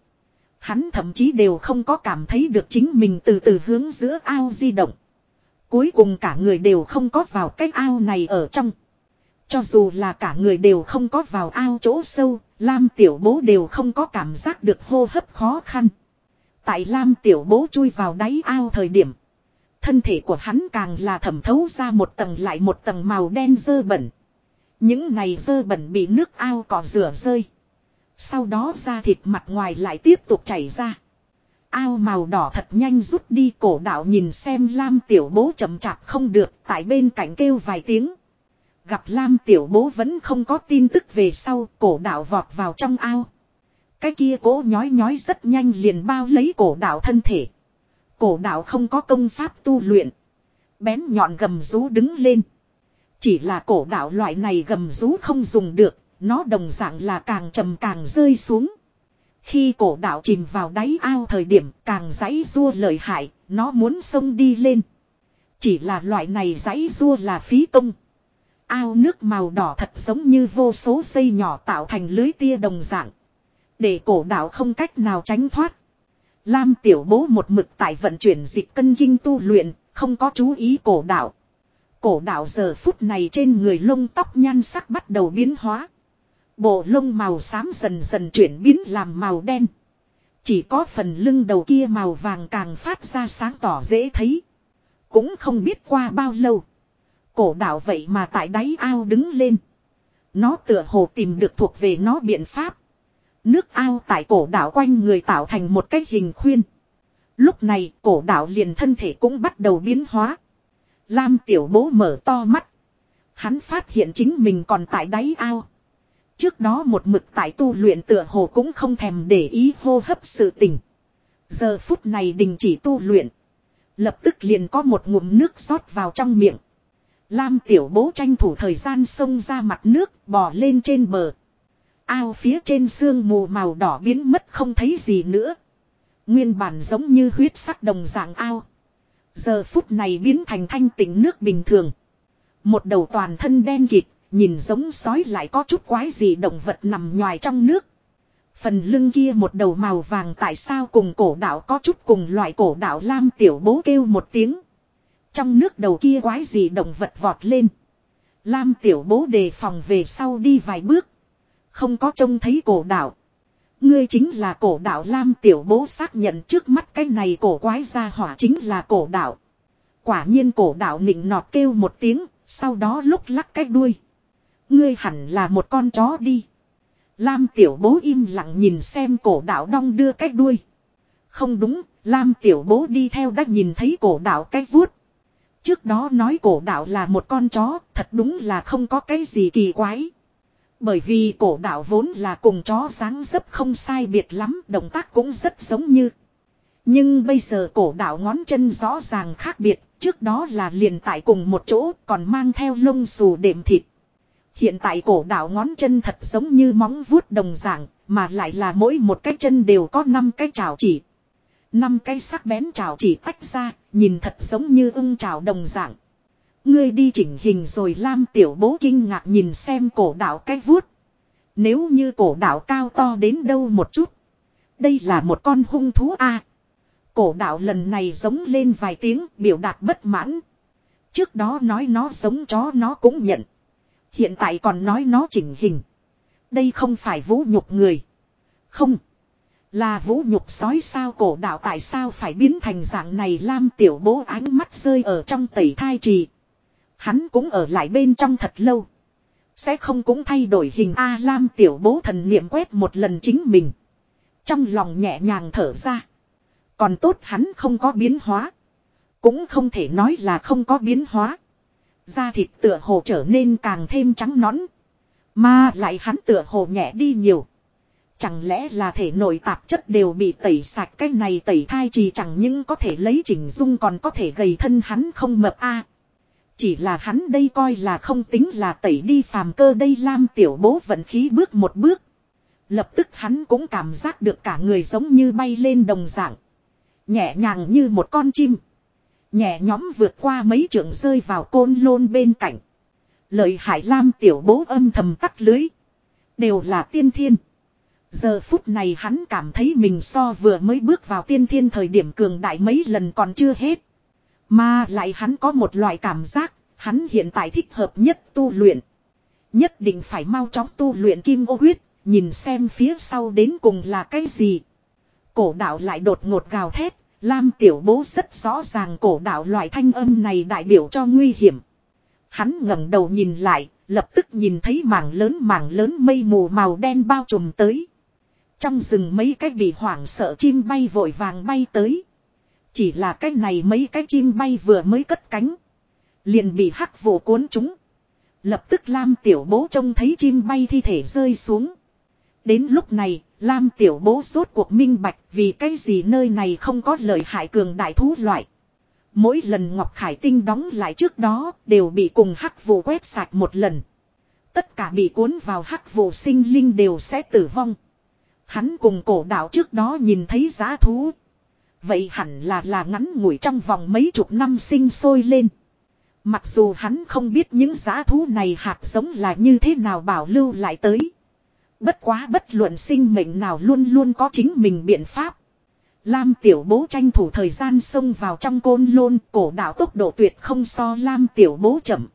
Hắn thậm chí đều không có cảm thấy được chính mình từ từ hướng giữa ao di động. Cuối cùng cả người đều không có vào cái ao này ở trong. Cho dù là cả người đều không có vào ao chỗ sâu, Lam tiểu bố đều không có cảm giác được hô hấp khó khăn. Tại Lam tiểu bố chui vào đáy ao thời điểm. Thân thể của hắn càng là thẩm thấu ra một tầng lại một tầng màu đen dơ bẩn. Những này dơ bẩn bị nước ao cỏ rửa rơi. Sau đó da thịt mặt ngoài lại tiếp tục chảy ra. Ao màu đỏ thật nhanh rút đi, cổ đạo nhìn xem Lam tiểu bố chậm chạp không được, tại bên cạnh kêu vài tiếng. Gặp Lam tiểu bố vẫn không có tin tức về sau, cổ đạo vọt vào trong ao. Cái kia cố nhói nhói rất nhanh liền bao lấy cổ đạo thân thể. Cổ đạo không có công pháp tu luyện. Bén nhọn gầm rú đứng lên. Chỉ là cổ đạo loại này gầm rú không dùng được, nó đồng dạng là càng trầm càng rơi xuống. Khi cổ đạo chìm vào đáy ao thời điểm càng giãy rua lợi hại, nó muốn xông đi lên. Chỉ là loại này giãy rua là phí công. Ao nước màu đỏ thật giống như vô số xây nhỏ tạo thành lưới tia đồng dạng. Để cổ đạo không cách nào tránh thoát. Lam tiểu bố một mực tại vận chuyển dịch cân kinh tu luyện, không có chú ý cổ đạo. Cổ đạo giờ phút này trên người lông tóc nhan sắc bắt đầu biến hóa. Bộ lông màu xám dần dần chuyển biến làm màu đen. Chỉ có phần lưng đầu kia màu vàng càng phát ra sáng tỏ dễ thấy. Cũng không biết qua bao lâu. Cổ đạo vậy mà tại đáy ao đứng lên. Nó tựa hồ tìm được thuộc về nó biện pháp. Nước ao tại cổ đảo quanh người tạo thành một cái hình khuyên. Lúc này, cổ đảo liền thân thể cũng bắt đầu biến hóa. Lam tiểu bố mở to mắt. Hắn phát hiện chính mình còn tại đáy ao. Trước đó một mực tại tu luyện tựa hồ cũng không thèm để ý hô hấp sự tình. Giờ phút này đình chỉ tu luyện. Lập tức liền có một ngụm nước rót vào trong miệng. Lam tiểu bố tranh thủ thời gian xông ra mặt nước, bò lên trên bờ. Ao phía trên sương mù màu đỏ biến mất không thấy gì nữa. Nguyên bản giống như huyết sắc đồng dạng ao. Giờ phút này biến thành thanh tịnh nước bình thường. Một đầu toàn thân đen kịt, nhìn giống sói lại có chút quái gì động vật nằm ngoài trong nước. Phần lưng kia một đầu màu vàng tại sao cùng cổ đạo có chút cùng loại cổ đạo lam tiểu bố kêu một tiếng. Trong nước đầu kia quái gì động vật vọt lên. Lam tiểu bố đề phòng về sau đi vài bước. Không có trông thấy cổ đạo. Ngươi chính là cổ đạo Lam tiểu bố xác nhận trước mắt cái này cổ quái ra hỏa chính là cổ đạo. Quả nhiên cổ đạo nịnh nọt kêu một tiếng, sau đó lúc lắc cái đuôi. Ngươi hẳn là một con chó đi. Lam tiểu bố im lặng nhìn xem cổ đạo đong đưa cái đuôi. Không đúng, Lam tiểu bố đi theo đã nhìn thấy cổ đạo cái vuốt. Trước đó nói cổ đạo là một con chó, thật đúng là không có cái gì kỳ quái. Bởi vì cổ đạo vốn là cùng chó dáng dấp không sai biệt lắm, động tác cũng rất giống như. Nhưng bây giờ cổ đạo ngón chân rõ ràng khác biệt, trước đó là liền tại cùng một chỗ còn mang theo lông xù đệm thịt. Hiện tại cổ đạo ngón chân thật giống như móng vuốt đồng dạng, mà lại là mỗi một cái chân đều có năm cái chào chỉ. năm cái sắc bén chào chỉ tách ra, nhìn thật giống như ưng chào đồng dạng. Ngươi đi chỉnh hình rồi Lam tiểu bố kinh ngạc nhìn xem cổ đạo cái vuốt. Nếu như cổ đạo cao to đến đâu một chút. Đây là một con hung thú a. cổ đạo lần này giống lên vài tiếng, biểu đạt bất mãn. Trước đó nói nó giống chó nó cũng nhận. Hiện tại còn nói nó chỉnh hình. Đây không phải vũ nhục người. Không. Là vũ nhục sói sao cổ đạo tại sao phải biến thành dạng này Lam tiểu bố ánh mắt rơi ở trong tẩy thai trì. Hắn cũng ở lại bên trong thật lâu. Sẽ không cũng thay đổi hình A Lam tiểu bố thần niệm quét một lần chính mình. Trong lòng nhẹ nhàng thở ra. Còn tốt hắn không có biến hóa. Cũng không thể nói là không có biến hóa. Da thịt tựa hồ trở nên càng thêm trắng nõn. Mà lại hắn tựa hồ nhẹ đi nhiều. Chẳng lẽ là thể nội tạp chất đều bị tẩy sạch cái này tẩy thai trì chẳng những có thể lấy chỉnh dung còn có thể gầy thân hắn không mập a chỉ là hắn đây coi là không tính là tẩy đi phàm cơ đây lam tiểu bố vận khí bước một bước. Lập tức hắn cũng cảm giác được cả người giống như bay lên đồng dạng. Nhẹ nhàng như một con chim. Nhẹ nhóm vượt qua mấy trường rơi vào côn lôn bên cạnh. Lợi hải lam tiểu bố âm thầm tắt lưới. Đều là tiên thiên. Giờ phút này hắn cảm thấy mình so vừa mới bước vào tiên thiên thời điểm cường đại mấy lần còn chưa hết. Mà lại hắn có một loại cảm giác, hắn hiện tại thích hợp nhất tu luyện. Nhất định phải mau chóng tu luyện kim ô huyết, nhìn xem phía sau đến cùng là cái gì. Cổ đạo lại đột ngột gào thét, Lam tiểu bố rất rõ ràng cổ đạo loại thanh âm này đại biểu cho nguy hiểm. Hắn ngẩng đầu nhìn lại, lập tức nhìn thấy mảng lớn mảng lớn mây mù màu đen bao trùm tới. Trong rừng mấy cái bị hoảng sợ chim bay vội vàng bay tới. Chỉ là cái này mấy cái chim bay vừa mới cất cánh. Liền bị hắc vồ cuốn chúng. Lập tức Lam tiểu bố trông thấy chim bay thi thể rơi xuống. Đến lúc này, Lam tiểu bố sốt cuộc minh bạch vì cái gì nơi này không có lợi hại cường đại thú loại. Mỗi lần Ngọc Khải Tinh đóng lại trước đó đều bị cùng hắc vụ quét sạch một lần. Tất cả bị cuốn vào hắc vụ sinh linh đều sẽ tử vong. Hắn cùng cổ đạo trước đó nhìn thấy giá thú. Vậy hẳn là là ngắn ngủi trong vòng mấy chục năm sinh sôi lên. Mặc dù hắn không biết những giá thú này hạt giống là như thế nào bảo lưu lại tới. Bất quá bất luận sinh mệnh nào luôn luôn có chính mình biện pháp. Lam tiểu bố tranh thủ thời gian xông vào trong côn lôn, cổ đạo tốc độ tuyệt không so Lam tiểu bố chậm.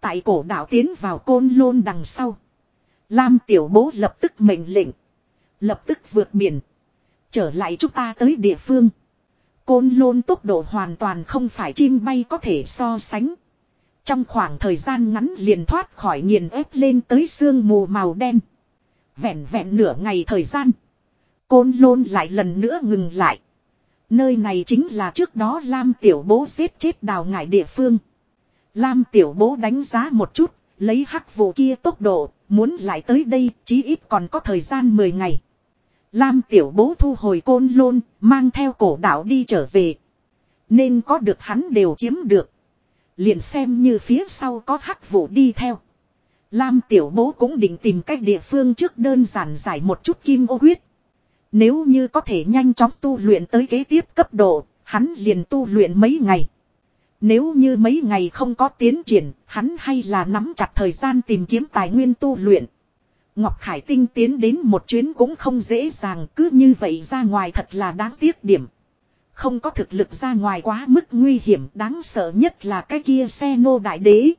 Tại cổ đạo tiến vào côn lôn đằng sau. Lam tiểu bố lập tức mệnh lệnh. Lập tức vượt biển. Trở lại chúng ta tới địa phương. Côn lôn tốc độ hoàn toàn không phải chim bay có thể so sánh. Trong khoảng thời gian ngắn liền thoát khỏi nghiền ép lên tới sương mù màu đen. Vẹn vẹn nửa ngày thời gian. Côn lôn lại lần nữa ngừng lại. Nơi này chính là trước đó Lam Tiểu Bố giết chết đào ngải địa phương. Lam Tiểu Bố đánh giá một chút, lấy hắc vụ kia tốc độ, muốn lại tới đây chí ít còn có thời gian 10 ngày. Lam Tiểu Bố thu hồi côn lôn, mang theo cổ đạo đi trở về. Nên có được hắn đều chiếm được. Liền xem như phía sau có hắc vụ đi theo. Lam Tiểu Bố cũng định tìm cách địa phương trước đơn giản giải một chút kim ô huyết. Nếu như có thể nhanh chóng tu luyện tới kế tiếp cấp độ, hắn liền tu luyện mấy ngày. Nếu như mấy ngày không có tiến triển, hắn hay là nắm chặt thời gian tìm kiếm tài nguyên tu luyện. Ngọc Khải Tinh tiến đến một chuyến cũng không dễ dàng cứ như vậy ra ngoài thật là đáng tiếc điểm. Không có thực lực ra ngoài quá mức nguy hiểm đáng sợ nhất là cái kia xe nô đại đế.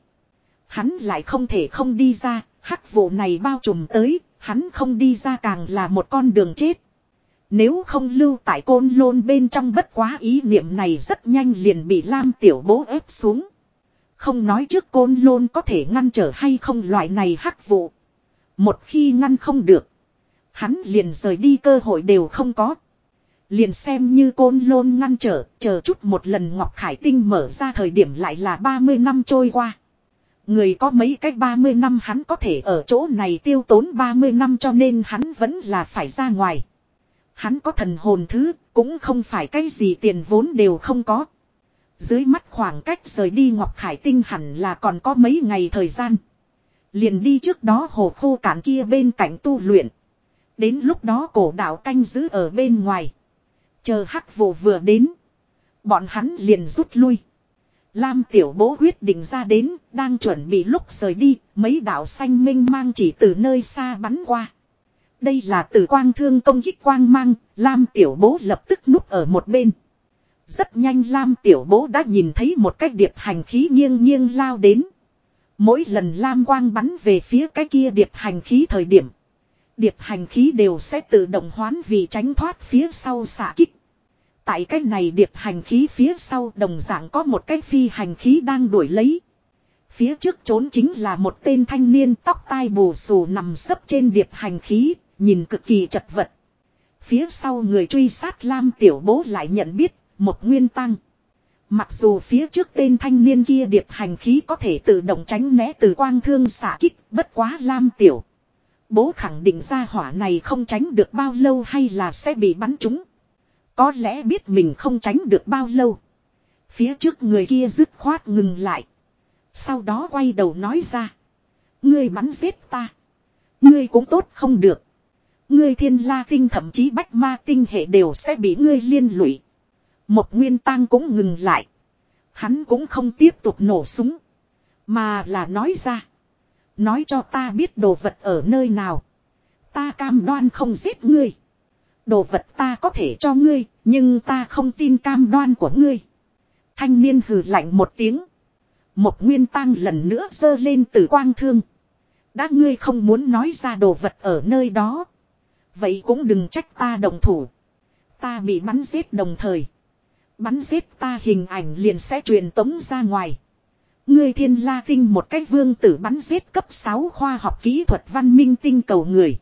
Hắn lại không thể không đi ra, hắc vụ này bao trùm tới, hắn không đi ra càng là một con đường chết. Nếu không lưu tại côn lôn bên trong bất quá ý niệm này rất nhanh liền bị Lam tiểu bố ép xuống. Không nói trước côn lôn có thể ngăn trở hay không loại này hắc vụ. Một khi ngăn không được. Hắn liền rời đi cơ hội đều không có. Liền xem như côn lôn ngăn trở, chờ chút một lần Ngọc Khải Tinh mở ra thời điểm lại là 30 năm trôi qua. Người có mấy cách 30 năm hắn có thể ở chỗ này tiêu tốn 30 năm cho nên hắn vẫn là phải ra ngoài. Hắn có thần hồn thứ, cũng không phải cái gì tiền vốn đều không có. Dưới mắt khoảng cách rời đi Ngọc Khải Tinh hẳn là còn có mấy ngày thời gian. Liền đi trước đó hồ khô cạn kia bên cạnh tu luyện. Đến lúc đó cổ đạo canh giữ ở bên ngoài. Chờ hắc vụ vừa đến. Bọn hắn liền rút lui. Lam tiểu bố quyết định ra đến, đang chuẩn bị lúc rời đi, mấy đạo xanh minh mang chỉ từ nơi xa bắn qua. Đây là từ quang thương công kích quang mang, Lam tiểu bố lập tức núp ở một bên. Rất nhanh Lam tiểu bố đã nhìn thấy một cái điệp hành khí nghiêng nghiêng lao đến. Mỗi lần Lam quang bắn về phía cái kia điệp hành khí thời điểm. Điệp hành khí đều sẽ tự động hoán vì tránh thoát phía sau xạ kích. Tại cái này điệp hành khí phía sau đồng dạng có một cái phi hành khí đang đuổi lấy. Phía trước trốn chính là một tên thanh niên tóc tai bù xù nằm sấp trên điệp hành khí, nhìn cực kỳ chật vật. Phía sau người truy sát Lam Tiểu Bố lại nhận biết, một nguyên tăng. Mặc dù phía trước tên thanh niên kia điệp hành khí có thể tự động tránh né từ quang thương xả kích, bất quá Lam Tiểu. Bố khẳng định ra hỏa này không tránh được bao lâu hay là sẽ bị bắn trúng. Có lẽ biết mình không tránh được bao lâu. Phía trước người kia dứt khoát ngừng lại. Sau đó quay đầu nói ra. Ngươi bắn giết ta. Ngươi cũng tốt không được. Ngươi thiên la tinh thậm chí bách ma tinh hệ đều sẽ bị ngươi liên lụy. Một nguyên tang cũng ngừng lại. Hắn cũng không tiếp tục nổ súng. Mà là nói ra. Nói cho ta biết đồ vật ở nơi nào. Ta cam đoan không giết ngươi. Đồ vật ta có thể cho ngươi, nhưng ta không tin cam đoan của ngươi. Thanh niên hừ lạnh một tiếng. Một nguyên tăng lần nữa dơ lên từ quang thương. Đã ngươi không muốn nói ra đồ vật ở nơi đó. Vậy cũng đừng trách ta đồng thủ. Ta bị bắn giết đồng thời. Bắn giết ta hình ảnh liền sẽ truyền tống ra ngoài. Ngươi thiên la tinh một cách vương tử bắn giết cấp 6 khoa học kỹ thuật văn minh tinh cầu người.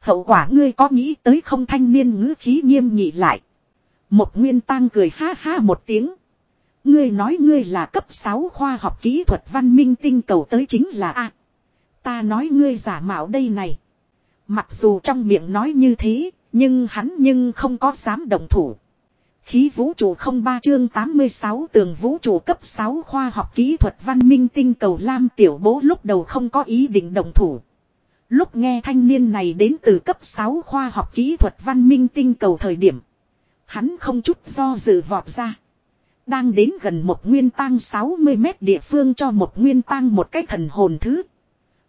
Hậu quả ngươi có nghĩ tới không thanh niên ngữ khí nghiêm nghị lại. Một nguyên tăng cười ha ha một tiếng. Ngươi nói ngươi là cấp 6 khoa học kỹ thuật văn minh tinh cầu tới chính là A. ta nói ngươi giả mạo đây này. Mặc dù trong miệng nói như thế, nhưng hắn nhưng không có dám động thủ. Khí vũ trụ không ba chương 86 tường vũ trụ cấp 6 khoa học kỹ thuật văn minh tinh cầu Lam Tiểu Bố lúc đầu không có ý định động thủ. Lúc nghe thanh niên này đến từ cấp 6 khoa học kỹ thuật văn minh tinh cầu thời điểm. Hắn không chút do dự vọt ra. Đang đến gần một nguyên tăng 60 mét địa phương cho một nguyên tăng một cái thần hồn thứ.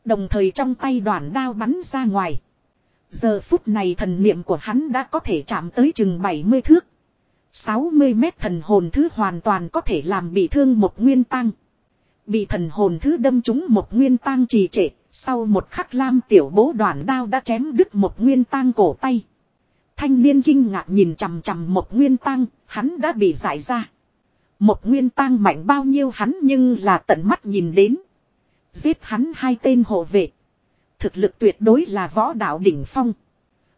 Đồng thời trong tay đoàn đao bắn ra ngoài. Giờ phút này thần niệm của hắn đã có thể chạm tới chừng 70 thước. 60 mét thần hồn thứ hoàn toàn có thể làm bị thương một nguyên tăng. Bị thần hồn thứ đâm trúng một nguyên tăng trì trệ, sau một khắc lam tiểu bố đoàn đao đã chém đứt một nguyên tăng cổ tay. Thanh niên kinh ngạc nhìn chằm chằm một nguyên tăng, hắn đã bị giải ra. Một nguyên tăng mạnh bao nhiêu hắn nhưng là tận mắt nhìn đến. Giết hắn hai tên hộ vệ. Thực lực tuyệt đối là võ đạo đỉnh phong.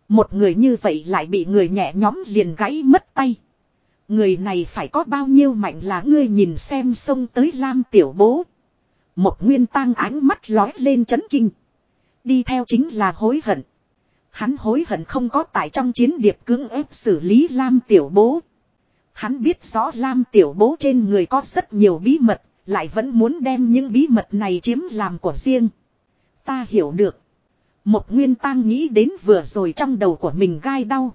Một người như vậy lại bị người nhẹ nhóm liền gãy mất tay. Người này phải có bao nhiêu mạnh là ngươi nhìn xem sông tới Lam tiểu bố. Một nguyên tăng ánh mắt lói lên chấn kinh. Đi theo chính là hối hận. Hắn hối hận không có tại trong chiến điệp cưỡng ép xử lý Lam tiểu bố. Hắn biết rõ Lam tiểu bố trên người có rất nhiều bí mật, lại vẫn muốn đem những bí mật này chiếm làm của riêng. Ta hiểu được. Một nguyên tăng nghĩ đến vừa rồi trong đầu của mình gai đau.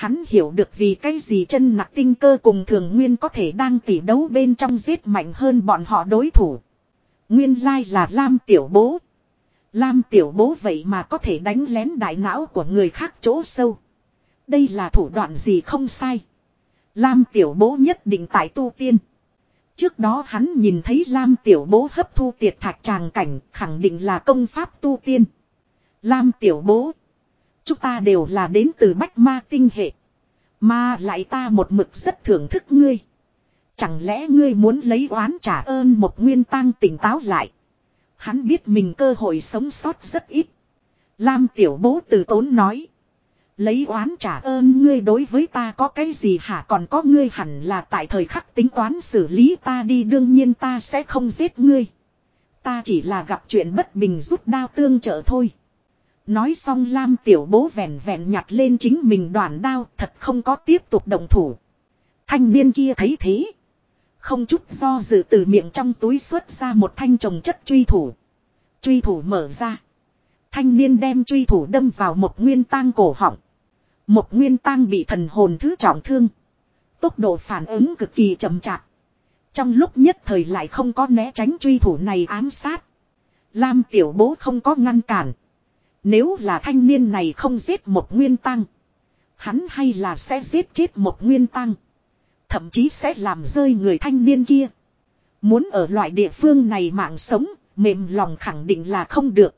Hắn hiểu được vì cái gì chân nặc tinh cơ cùng thường nguyên có thể đang tỉ đấu bên trong giết mạnh hơn bọn họ đối thủ. Nguyên lai là Lam tiểu bố. Lam tiểu bố vậy mà có thể đánh lén đại não của người khác chỗ sâu. Đây là thủ đoạn gì không sai. Lam tiểu bố nhất định tại tu tiên. Trước đó hắn nhìn thấy Lam tiểu bố hấp thu tiệt thạch tràng cảnh khẳng định là công pháp tu tiên. Lam tiểu bố. Chúng ta đều là đến từ bách ma tinh hệ. Mà lại ta một mực rất thưởng thức ngươi. Chẳng lẽ ngươi muốn lấy oán trả ơn một nguyên tăng tỉnh táo lại. Hắn biết mình cơ hội sống sót rất ít. Lam tiểu bố từ tốn nói. Lấy oán trả ơn ngươi đối với ta có cái gì hả còn có ngươi hẳn là tại thời khắc tính toán xử lý ta đi, đương nhiên ta sẽ không giết ngươi. Ta chỉ là gặp chuyện bất bình rút đao tương trợ thôi. Nói xong Lam tiểu bố vẹn vẹn nhặt lên chính mình đoàn đao, thật không có tiếp tục động thủ. Thanh niên kia thấy thế. Không chút do dự từ miệng trong túi xuất ra một thanh trồng chất truy thủ. Truy thủ mở ra. Thanh niên đem truy thủ đâm vào một nguyên tang cổ họng. Một nguyên tang bị thần hồn thứ trọng thương. Tốc độ phản ứng cực kỳ chậm chạp. Trong lúc nhất thời lại không có né tránh truy thủ này ám sát. Lam tiểu bố không có ngăn cản. Nếu là thanh niên này không giết một nguyên tăng. Hắn hay là sẽ giết chết một nguyên tăng. Thậm chí sẽ làm rơi người thanh niên kia. Muốn ở loại địa phương này mạng sống, mềm lòng khẳng định là không được.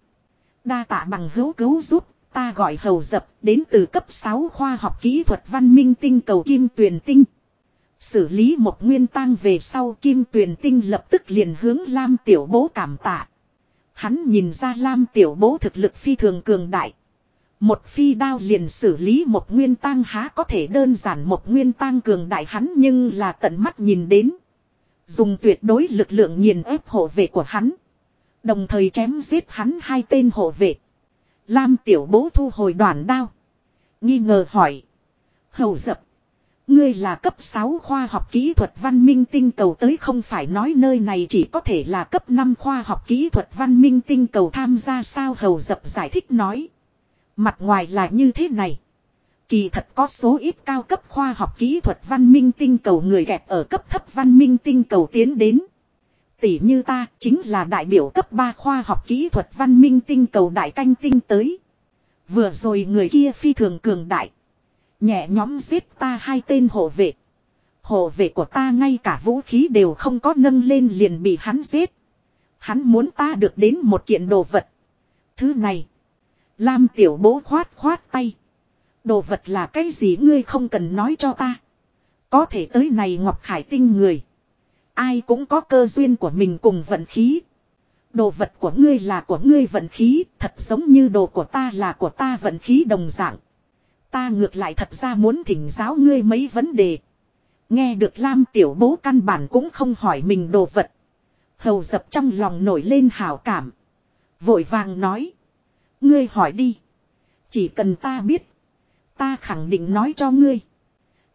Đa tạ bằng hữu cứu giúp, ta gọi hầu dập đến từ cấp 6 khoa học kỹ thuật văn minh tinh cầu kim tuyền tinh. Xử lý một nguyên tăng về sau kim tuyền tinh lập tức liền hướng Lam tiểu bố cảm tạ. Hắn nhìn ra Lam tiểu bố thực lực phi thường cường đại. Một phi đao liền xử lý một nguyên tăng há có thể đơn giản một nguyên tăng cường đại hắn nhưng là tận mắt nhìn đến. Dùng tuyệt đối lực lượng nghiền ép hộ vệ của hắn. Đồng thời chém giết hắn hai tên hộ vệ. Lam tiểu bố thu hồi đoàn đao. Nghi ngờ hỏi. Hầu dập. Ngươi là cấp 6 khoa học kỹ thuật văn minh tinh cầu tới không phải nói nơi này chỉ có thể là cấp 5 khoa học kỹ thuật văn minh tinh cầu tham gia sao hầu dập giải thích nói. Mặt ngoài là như thế này. Kỳ thật có số ít cao cấp khoa học kỹ thuật văn minh tinh cầu người kẹp ở cấp thấp văn minh tinh cầu tiến đến. Tỷ như ta chính là đại biểu cấp 3 khoa học kỹ thuật văn minh tinh cầu đại canh tinh tới. Vừa rồi người kia phi thường cường đại. Nhẹ nhóm giết ta hai tên hộ vệ. Hộ vệ của ta ngay cả vũ khí đều không có nâng lên liền bị hắn giết. Hắn muốn ta được đến một kiện đồ vật. Thứ này. Lam tiểu bố khoát khoát tay. Đồ vật là cái gì ngươi không cần nói cho ta. Có thể tới này Ngọc Khải Tinh người. Ai cũng có cơ duyên của mình cùng vận khí. Đồ vật của ngươi là của ngươi vận khí, thật giống như đồ của ta là của ta vận khí đồng dạng. Ta ngược lại thật ra muốn thỉnh giáo ngươi mấy vấn đề. Nghe được Lam tiểu bố căn bản cũng không hỏi mình đồ vật. Hầu dập trong lòng nổi lên hảo cảm. Vội vàng nói. Ngươi hỏi đi. Chỉ cần ta biết. Ta khẳng định nói cho ngươi.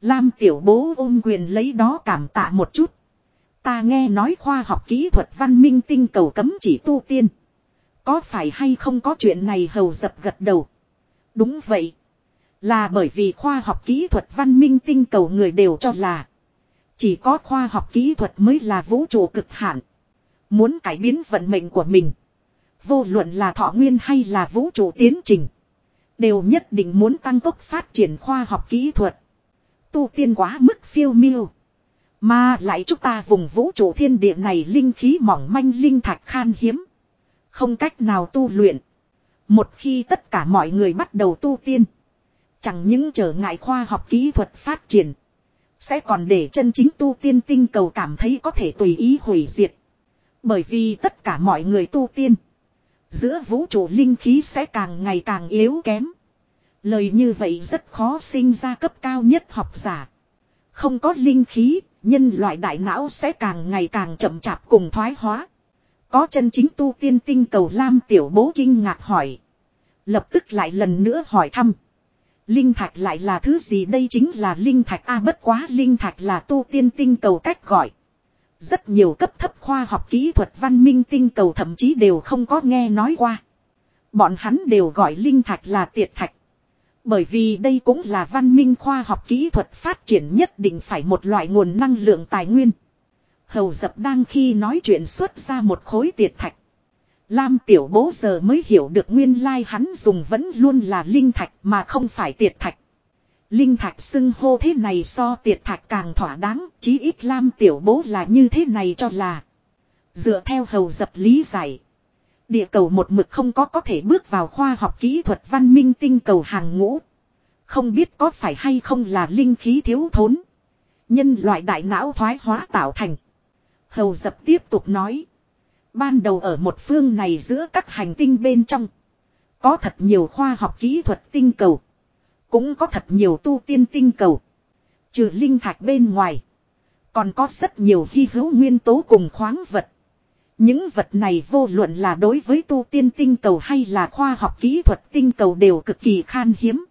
Lam tiểu bố ôm quyền lấy đó cảm tạ một chút. Ta nghe nói khoa học kỹ thuật văn minh tinh cầu cấm chỉ tu tiên. Có phải hay không có chuyện này hầu dập gật đầu. Đúng vậy. Là bởi vì khoa học kỹ thuật văn minh tinh cầu người đều cho là. Chỉ có khoa học kỹ thuật mới là vũ trụ cực hạn. Muốn cải biến vận mệnh của mình. Vô luận là thọ nguyên hay là vũ trụ tiến trình. Đều nhất định muốn tăng tốc phát triển khoa học kỹ thuật. Tu tiên quá mức phiêu miêu. Mà lại chúng ta vùng vũ trụ thiên địa này linh khí mỏng manh linh thạch khan hiếm. Không cách nào tu luyện. Một khi tất cả mọi người bắt đầu tu tiên. Chẳng những trở ngại khoa học kỹ thuật phát triển. Sẽ còn để chân chính tu tiên tinh cầu cảm thấy có thể tùy ý hủy diệt. Bởi vì tất cả mọi người tu tiên. Giữa vũ trụ linh khí sẽ càng ngày càng yếu kém. Lời như vậy rất khó sinh ra cấp cao nhất học giả. Không có linh khí, nhân loại đại não sẽ càng ngày càng chậm chạp cùng thoái hóa. Có chân chính tu tiên tinh cầu Lam tiểu bố kinh ngạc hỏi. Lập tức lại lần nữa hỏi thăm. Linh thạch lại là thứ gì đây chính là linh thạch a, bất quá linh thạch là tu tiên tinh cầu cách gọi. Rất nhiều cấp thấp khoa học kỹ thuật văn minh tinh cầu thậm chí đều không có nghe nói qua. Bọn hắn đều gọi linh thạch là tiệt thạch. Bởi vì đây cũng là văn minh khoa học kỹ thuật phát triển nhất định phải một loại nguồn năng lượng tài nguyên. Hầu dập đang khi nói chuyện xuất ra một khối tiệt thạch. Lam tiểu bố giờ mới hiểu được nguyên lai like hắn dùng vẫn luôn là linh thạch mà không phải tiệt thạch. Linh thạch xưng hô thế này so tiệt thạch càng thỏa đáng, chí ít Lam tiểu bố là như thế này cho là. Dựa theo hầu dập lý giải. Địa cầu một mực không có có thể bước vào khoa học kỹ thuật văn minh tinh cầu hàng ngũ. Không biết có phải hay không là linh khí thiếu thốn. Nhân loại đại não thoái hóa tạo thành. Hầu dập tiếp tục nói. Ban đầu ở một phương này giữa các hành tinh bên trong. Có thật nhiều khoa học kỹ thuật tinh cầu. Cũng có thật nhiều tu tiên tinh cầu. Trừ linh thạch bên ngoài. Còn có rất nhiều hy hữu nguyên tố cùng khoáng vật. Những vật này vô luận là đối với tu tiên tinh cầu hay là khoa học kỹ thuật tinh cầu đều cực kỳ khan hiếm.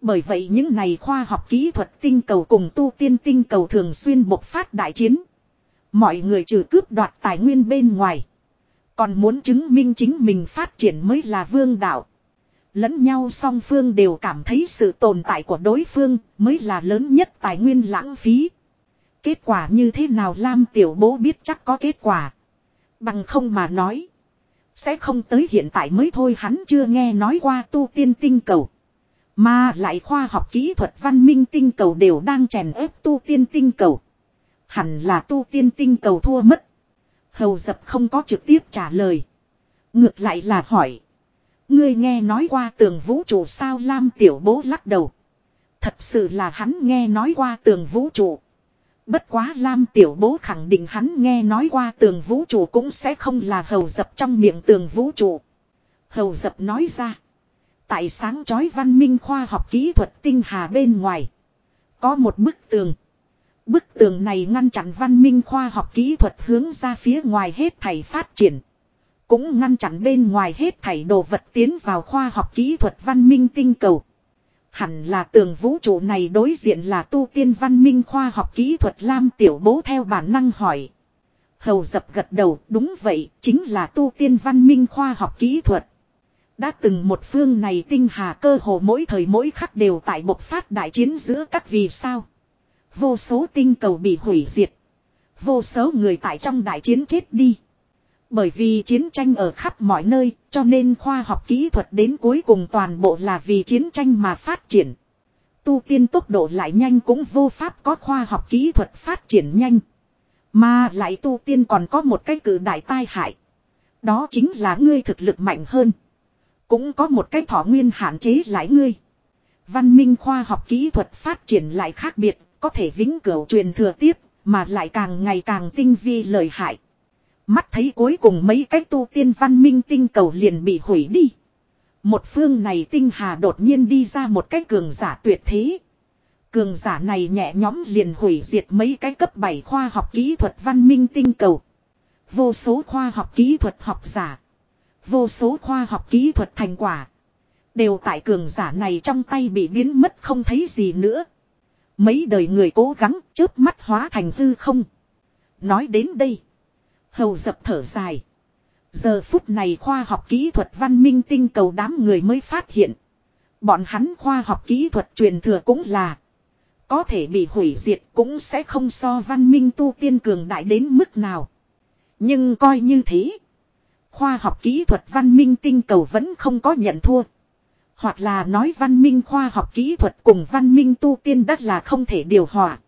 Bởi vậy những này khoa học kỹ thuật tinh cầu cùng tu tiên tinh cầu thường xuyên bộc phát đại chiến. Mọi người trừ cướp đoạt tài nguyên bên ngoài. Còn muốn chứng minh chính mình phát triển mới là vương đạo. Lẫn nhau song phương đều cảm thấy sự tồn tại của đối phương mới là lớn nhất tài nguyên lãng phí. Kết quả như thế nào Lam tiểu bố biết chắc có kết quả. Bằng không mà nói. Sẽ không tới hiện tại mới thôi hắn chưa nghe nói qua tu tiên tinh cầu. Mà lại khoa học kỹ thuật văn minh tinh cầu đều đang chèn ép tu tiên tinh cầu. Hẳn là tu tiên tinh cầu thua mất. Hầu dập không có trực tiếp trả lời. Ngược lại là hỏi. Ngươi nghe nói qua tường vũ trụ sao Lam tiểu bố lắc đầu. Thật sự là hắn nghe nói qua tường vũ trụ. Bất quá Lam tiểu bố khẳng định hắn nghe nói qua tường vũ trụ cũng sẽ không là hầu dập trong miệng tường vũ trụ. Hầu dập nói ra. Tại sáng chói văn minh khoa học kỹ thuật tinh hà bên ngoài. Có một bức tường. Bức tường này ngăn chặn văn minh khoa học kỹ thuật hướng ra phía ngoài hết thảy phát triển. Cũng ngăn chặn bên ngoài hết thảy đồ vật tiến vào khoa học kỹ thuật văn minh tinh cầu. Hẳn là tường vũ trụ này đối diện là tu tiên văn minh khoa học kỹ thuật Lam Tiểu Bố theo bản năng hỏi. Hầu dập gật đầu, đúng vậy, chính là tu tiên văn minh khoa học kỹ thuật. Đã từng một phương này tinh hà cơ hồ mỗi thời mỗi khắc đều tại bộc phát đại chiến giữa các vì sao. Vô số tinh cầu bị hủy diệt. Vô số người tại trong đại chiến chết đi. Bởi vì chiến tranh ở khắp mọi nơi, cho nên khoa học kỹ thuật đến cuối cùng toàn bộ là vì chiến tranh mà phát triển. Tu tiên tốc độ lại nhanh cũng vô pháp có khoa học kỹ thuật phát triển nhanh. Mà lại tu tiên còn có một cái cử đại tai hại. Đó chính là ngươi thực lực mạnh hơn. Cũng có một cái thọ nguyên hạn chế lại ngươi. Văn minh khoa học kỹ thuật phát triển lại khác biệt, có thể vĩnh cửu truyền thừa tiếp, mà lại càng ngày càng tinh vi lợi hại. Mắt thấy cuối cùng mấy cái tu tiên văn minh tinh cầu liền bị hủy đi. Một phương này tinh hà đột nhiên đi ra một cái cường giả tuyệt thế. Cường giả này nhẹ nhóm liền hủy diệt mấy cái cấp 7 khoa học kỹ thuật văn minh tinh cầu. Vô số khoa học kỹ thuật học giả. Vô số khoa học kỹ thuật thành quả. Đều tại cường giả này trong tay bị biến mất không thấy gì nữa. Mấy đời người cố gắng chớp mắt hóa thành hư không. Nói đến đây. Hầu dập thở dài. Giờ phút này khoa học kỹ thuật văn minh tinh cầu đám người mới phát hiện. Bọn hắn khoa học kỹ thuật truyền thừa cũng là. Có thể bị hủy diệt cũng sẽ không so văn minh tu tiên cường đại đến mức nào. Nhưng coi như thế. Khoa học kỹ thuật văn minh tinh cầu vẫn không có nhận thua. Hoặc là nói văn minh khoa học kỹ thuật cùng văn minh tu tiên đất là không thể điều hòa.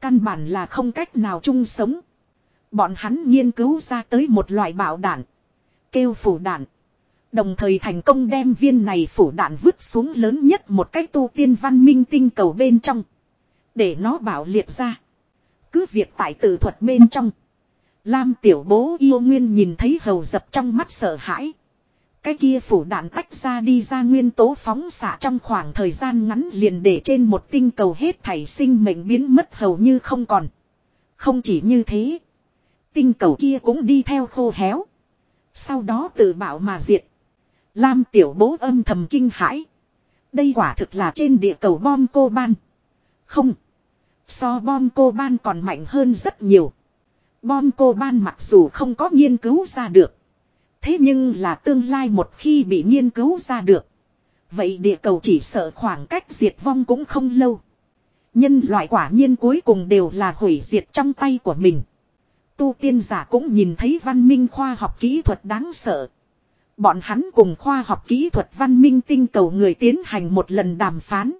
Căn bản là không cách nào chung sống. Bọn hắn nghiên cứu ra tới một loại bảo đạn. Kêu phủ đạn. Đồng thời thành công đem viên này phủ đạn vứt xuống lớn nhất một cách tu tiên văn minh tinh cầu bên trong. Để nó bảo liệt ra. Cứ việc tại tự thuật bên trong. Lam tiểu bố yêu nguyên nhìn thấy hầu dập trong mắt sợ hãi. Cái kia phủ đạn tách ra đi ra nguyên tố phóng xạ trong khoảng thời gian ngắn liền để trên một tinh cầu hết thảy sinh mệnh biến mất hầu như không còn. Không chỉ như thế. Tinh cầu kia cũng đi theo khô héo. Sau đó tự bảo mà diệt. Lam tiểu bố âm thầm kinh hãi. Đây quả thực là trên địa cầu bom cô ban. Không. So bom cô ban còn mạnh hơn rất nhiều. Bom cô ban mặc dù không có nghiên cứu ra được. Thế nhưng là tương lai một khi bị nghiên cứu ra được. Vậy địa cầu chỉ sợ khoảng cách diệt vong cũng không lâu. Nhân loại quả nhiên cuối cùng đều là hủy diệt trong tay của mình. Tu tiên giả cũng nhìn thấy văn minh khoa học kỹ thuật đáng sợ. Bọn hắn cùng khoa học kỹ thuật văn minh tinh cầu người tiến hành một lần đàm phán.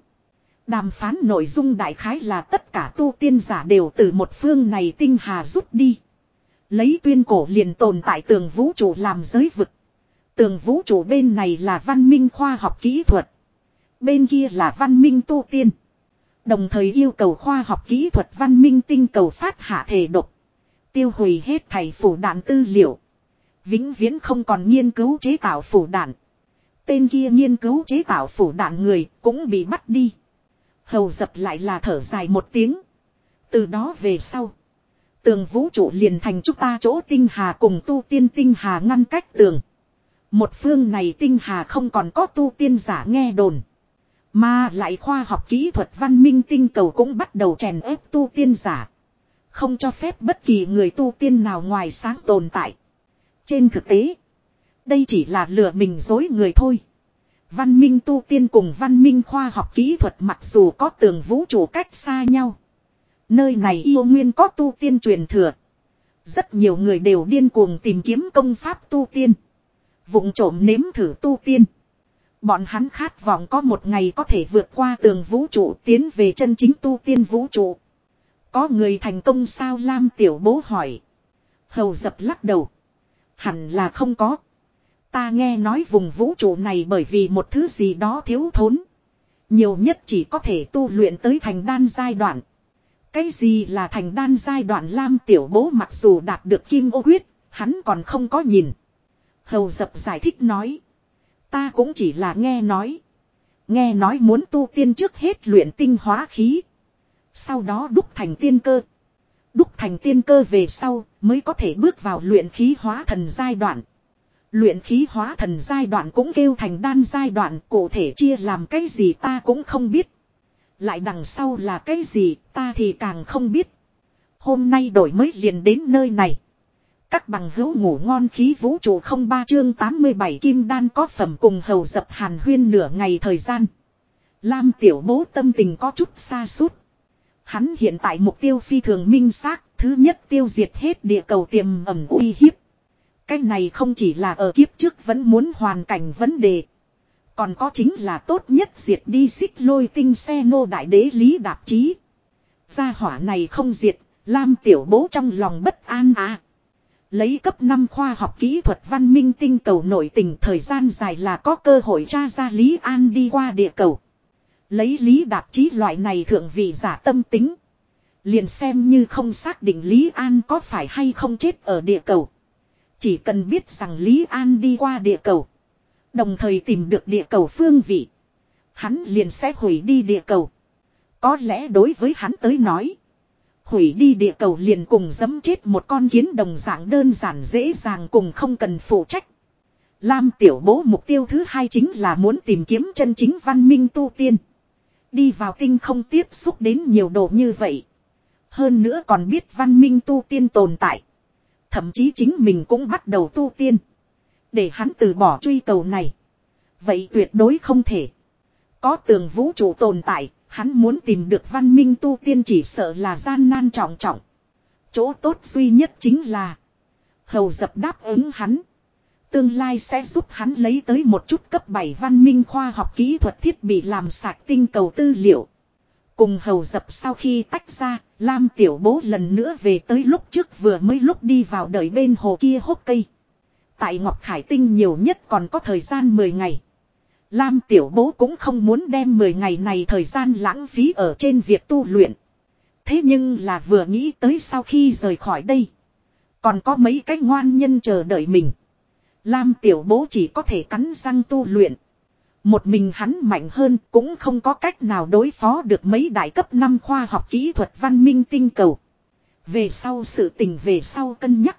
Đàm phán nội dung đại khái là tất cả tu tiên giả đều từ một phương này tinh hà rút đi. Lấy tuyên cổ liền tồn tại tường vũ trụ làm giới vực. Tường vũ trụ bên này là văn minh khoa học kỹ thuật. Bên kia là văn minh tu tiên. Đồng thời yêu cầu khoa học kỹ thuật văn minh tinh cầu phát hạ thể độc. Tiêu hủy hết thầy phủ đạn tư liệu. Vĩnh viễn không còn nghiên cứu chế tạo phủ đạn. Tên kia nghiên cứu chế tạo phủ đạn người cũng bị bắt đi. Hầu dập lại là thở dài một tiếng. Từ đó về sau. Tường vũ trụ liền thành chúng ta chỗ tinh hà cùng tu tiên tinh hà ngăn cách tường. Một phương này tinh hà không còn có tu tiên giả nghe đồn. Mà lại khoa học kỹ thuật văn minh tinh cầu cũng bắt đầu chèn ép tu tiên giả. Không cho phép bất kỳ người tu tiên nào ngoài sáng tồn tại. Trên thực tế, đây chỉ là lừa mình dối người thôi. Văn minh tu tiên cùng văn minh khoa học kỹ thuật mặc dù có tường vũ trụ cách xa nhau. Nơi này yêu nguyên có tu tiên truyền thừa. Rất nhiều người đều điên cuồng tìm kiếm công pháp tu tiên. vụng trộm nếm thử tu tiên. Bọn hắn khát vọng có một ngày có thể vượt qua tường vũ trụ, tiến về chân chính tu tiên vũ trụ. Có người thành công sao Lam Tiểu Bố hỏi. Hầu dập lắc đầu. Hẳn là không có. Ta nghe nói vùng vũ trụ này bởi vì một thứ gì đó thiếu thốn. Nhiều nhất chỉ có thể tu luyện tới thành đan giai đoạn. Cái gì là thành đan giai đoạn Lam Tiểu Bố mặc dù đạt được kim ô huyết, hắn còn không có nhìn. Hầu dập giải thích nói. Ta cũng chỉ là nghe nói. Nghe nói muốn tu tiên trước hết luyện tinh hóa khí. Sau đó đúc thành tiên cơ. Đúc thành tiên cơ về sau mới có thể bước vào luyện khí hóa thần giai đoạn. Luyện khí hóa thần giai đoạn cũng kêu thành đan giai đoạn cụ thể chia làm cái gì ta cũng không biết. Lại đằng sau là cái gì ta thì càng không biết. Hôm nay đổi mới liền đến nơi này. Các bằng hữu ngủ ngon khí vũ trụ không ba chương 87 kim đan có phẩm cùng hầu dập hàn huyên nửa ngày thời gian. Lam tiểu bố tâm tình có chút xa suốt. Hắn hiện tại mục tiêu phi thường minh xác, thứ nhất tiêu diệt hết địa cầu tiềm ẩm uy hiếp. Cái này không chỉ là ở kiếp trước vẫn muốn hoàn cảnh vấn đề. Còn có chính là tốt nhất diệt đi xích lôi tinh xe nô đại đế lý đạp chí. Gia hỏa này không diệt, Lam tiểu bố trong lòng bất an à. Lấy cấp 5 khoa học kỹ thuật văn minh tinh cầu nổi tình thời gian dài là có cơ hội tra ra Lý An đi qua địa cầu. Lấy Lý Đạp Chí loại này thượng vị giả tâm tính. Liền xem như không xác định Lý An có phải hay không chết ở địa cầu. Chỉ cần biết rằng Lý An đi qua địa cầu. Đồng thời tìm được địa cầu phương vị. Hắn liền sẽ hủy đi địa cầu. Có lẽ đối với hắn tới nói. Hủy đi địa cầu liền cùng dẫm chết một con kiến đồng dạng đơn giản dễ dàng cùng không cần phụ trách. Lam tiểu bố mục tiêu thứ hai chính là muốn tìm kiếm chân chính văn minh tu tiên. Đi vào tinh không tiếp xúc đến nhiều đồ như vậy. Hơn nữa còn biết văn minh tu tiên tồn tại. Thậm chí chính mình cũng bắt đầu tu tiên. Để hắn từ bỏ truy cầu này. Vậy tuyệt đối không thể. Có tường vũ trụ tồn tại, hắn muốn tìm được văn minh tu tiên chỉ sợ là gian nan trọng trọng. Chỗ tốt duy nhất chính là Hầu dập đáp ứng hắn. Tương lai sẽ giúp hắn lấy tới một chút cấp 7 văn minh khoa học kỹ thuật thiết bị làm sạch tinh cầu tư liệu. Cùng hầu dập sau khi tách ra, Lam tiểu bố lần nữa về tới lúc trước vừa mới lúc đi vào đợi bên hồ kia hốc cây. Tại Ngọc Khải Tinh nhiều nhất còn có thời gian 10 ngày. Lam tiểu bố cũng không muốn đem 10 ngày này thời gian lãng phí ở trên việc tu luyện. Thế nhưng là vừa nghĩ tới sau khi rời khỏi đây. Còn có mấy cái ngoan nhân chờ đợi mình. Lam tiểu bố chỉ có thể cắn răng tu luyện. Một mình hắn mạnh hơn cũng không có cách nào đối phó được mấy đại cấp 5 khoa học kỹ thuật văn minh tinh cầu. Về sau sự tình về sau cân nhắc.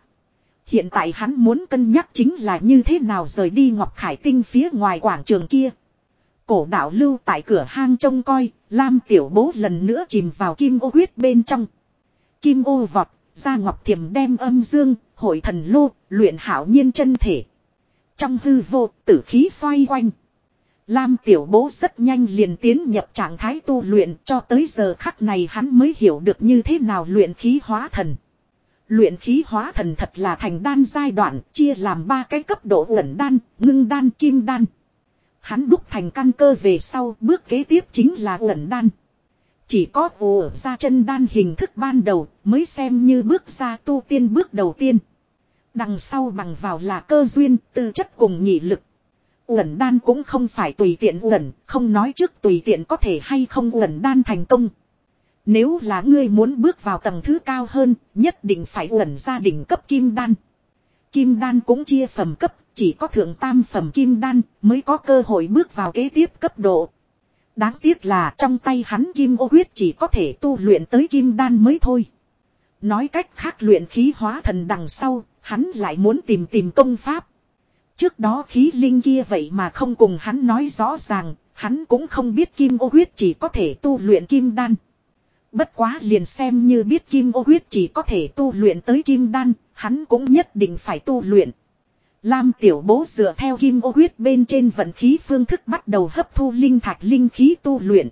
Hiện tại hắn muốn cân nhắc chính là như thế nào rời đi Ngọc Khải Tinh phía ngoài quảng trường kia. Cổ đạo lưu tại cửa hang trông coi, Lam tiểu bố lần nữa chìm vào kim ô huyết bên trong. Kim ô vọt, ra ngọc thiềm đem âm dương, hội thần lô, luyện hảo nhiên chân thể. Trong hư vô, tử khí xoay quanh. Lam tiểu bố rất nhanh liền tiến nhập trạng thái tu luyện cho tới giờ khắc này hắn mới hiểu được như thế nào luyện khí hóa thần. Luyện khí hóa thần thật là thành đan giai đoạn chia làm ba cái cấp độ ẩn đan, ngưng đan, kim đan. Hắn đúc thành căn cơ về sau bước kế tiếp chính là ẩn đan. Chỉ có ồ ra chân đan hình thức ban đầu mới xem như bước ra tu tiên bước đầu tiên. Đằng sau bằng vào là cơ duyên, tư chất cùng nhị lực. Uẩn đan cũng không phải tùy tiện uẩn, không nói trước tùy tiện có thể hay không uẩn đan thành công. Nếu là ngươi muốn bước vào tầng thứ cao hơn, nhất định phải ẩn ra đỉnh cấp kim đan. Kim đan cũng chia phẩm cấp, chỉ có thượng tam phẩm kim đan mới có cơ hội bước vào kế tiếp cấp độ. Đáng tiếc là trong tay hắn kim ô huyết chỉ có thể tu luyện tới kim đan mới thôi. Nói cách khác luyện khí hóa thần đằng sau, hắn lại muốn tìm tìm công pháp. Trước đó khí linh kia vậy mà không cùng hắn nói rõ ràng, hắn cũng không biết kim ô huyết chỉ có thể tu luyện kim đan. Bất quá liền xem như biết kim ô huyết chỉ có thể tu luyện tới kim đan, hắn cũng nhất định phải tu luyện. Lam tiểu bố dựa theo kim ô huyết bên trên vận khí phương thức bắt đầu hấp thu linh thạch linh khí tu luyện.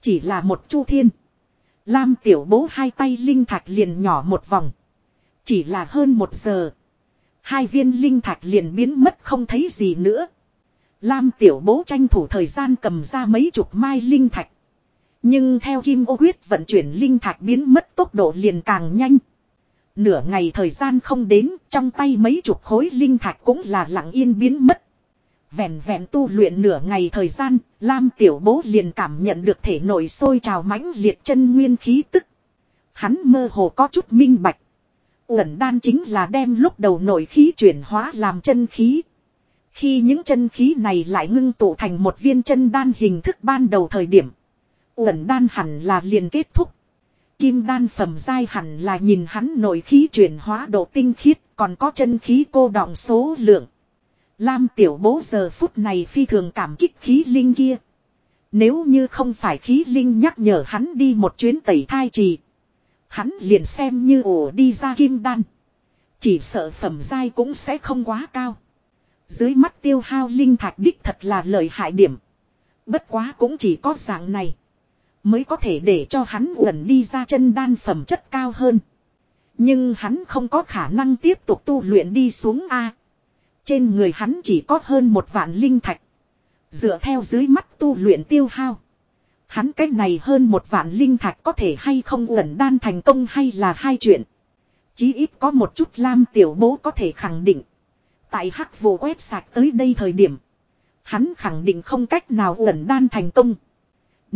Chỉ là một chu thiên. Lam tiểu bố hai tay linh thạch liền nhỏ một vòng. Chỉ là hơn một giờ. Hai viên linh thạch liền biến mất không thấy gì nữa. Lam tiểu bố tranh thủ thời gian cầm ra mấy chục mai linh thạch. Nhưng theo kim ô huyết vận chuyển linh thạch biến mất tốc độ liền càng nhanh. Nửa ngày thời gian không đến, trong tay mấy chục khối linh thạch cũng là lặng yên biến mất. Vẹn vẹn tu luyện nửa ngày thời gian, Lam tiểu bố liền cảm nhận được thể nổi sôi trào mãnh liệt chân nguyên khí tức. Hắn mơ hồ có chút minh bạch. Uẩn đan chính là đem lúc đầu nổi khí chuyển hóa làm chân khí. Khi những chân khí này lại ngưng tụ thành một viên chân đan hình thức ban đầu thời điểm. Uẩn đan hẳn là liền kết thúc. Kim đan phẩm dai hẳn là nhìn hắn nội khí chuyển hóa độ tinh khiết, còn có chân khí cô đọng số lượng. Lam tiểu bố giờ phút này phi thường cảm kích khí linh kia. Nếu như không phải khí linh nhắc nhở hắn đi một chuyến tẩy thai trì. Hắn liền xem như ổ đi ra kim đan. Chỉ sợ phẩm dai cũng sẽ không quá cao. Dưới mắt tiêu hao linh thạch đích thật là lợi hại điểm. Bất quá cũng chỉ có dạng này. Mới có thể để cho hắn uẩn đi ra chân đan phẩm chất cao hơn. Nhưng hắn không có khả năng tiếp tục tu luyện đi xuống A. Trên người hắn chỉ có hơn một vạn linh thạch. Dựa theo dưới mắt tu luyện tiêu hao. Hắn cách này hơn một vạn linh thạch có thể hay không uẩn đan thành công hay là hai chuyện. Chí ít có một chút lam tiểu bố có thể khẳng định. Tại hắc vô quét sạch tới đây thời điểm. Hắn khẳng định không cách nào uẩn đan thành công.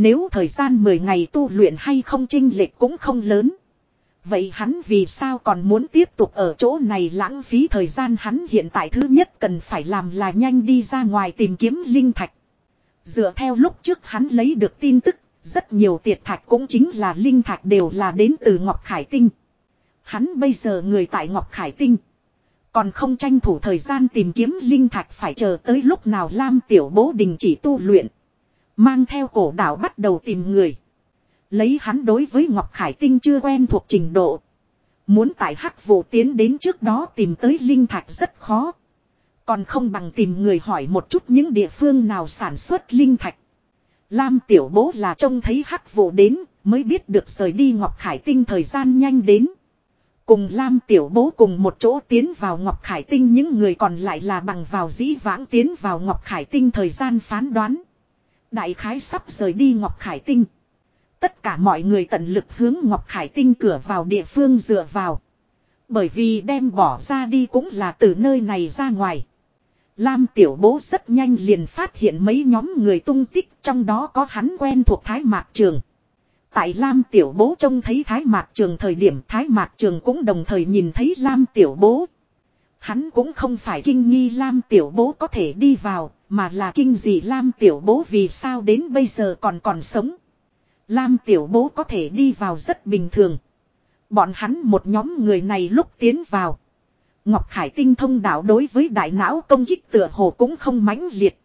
Nếu thời gian 10 ngày tu luyện hay không trinh lệch cũng không lớn. Vậy hắn vì sao còn muốn tiếp tục ở chỗ này lãng phí thời gian hắn hiện tại thứ nhất cần phải làm là nhanh đi ra ngoài tìm kiếm linh thạch. Dựa theo lúc trước hắn lấy được tin tức, rất nhiều tiệt thạch cũng chính là linh thạch đều là đến từ Ngọc Khải Tinh. Hắn bây giờ người tại Ngọc Khải Tinh. Còn không tranh thủ thời gian tìm kiếm linh thạch phải chờ tới lúc nào Lam Tiểu Bố đình chỉ tu luyện. Mang theo cổ đạo bắt đầu tìm người. Lấy hắn đối với Ngọc Khải Tinh chưa quen thuộc trình độ. Muốn tại hắc vụ tiến đến trước đó tìm tới linh thạch rất khó. Còn không bằng tìm người hỏi một chút những địa phương nào sản xuất linh thạch. Lam tiểu bố là trông thấy hắc vụ đến, mới biết được rời đi Ngọc Khải Tinh thời gian nhanh đến. Cùng Lam Tiểu Bố cùng một chỗ tiến vào Ngọc Khải Tinh những người còn lại là bằng vào dĩ vãng tiến vào Ngọc Khải Tinh thời gian phán đoán. Đại khái sắp rời đi Ngọc Khải Tinh. Tất cả mọi người tận lực hướng Ngọc Khải Tinh cửa vào địa phương dựa vào. Bởi vì đem bỏ ra đi cũng là từ nơi này ra ngoài. Lam Tiểu Bố rất nhanh liền phát hiện mấy nhóm người tung tích, trong đó có hắn quen thuộc Thái Mạc Trường. Tại Lam Tiểu Bố trông thấy Thái Mạc Trường thời điểm, Thái Mạc Trường cũng đồng thời nhìn thấy Lam Tiểu Bố. Hắn cũng không phải kinh nghi Lam Tiểu Bố có thể đi vào, mà là kinh gì Lam Tiểu Bố vì sao đến bây giờ còn còn sống. Lam Tiểu Bố có thể đi vào rất bình thường. Bọn hắn một nhóm người này lúc tiến vào. Ngọc Khải tinh thông đạo đối với đại não công kích tựa hồ cũng không mãnh liệt.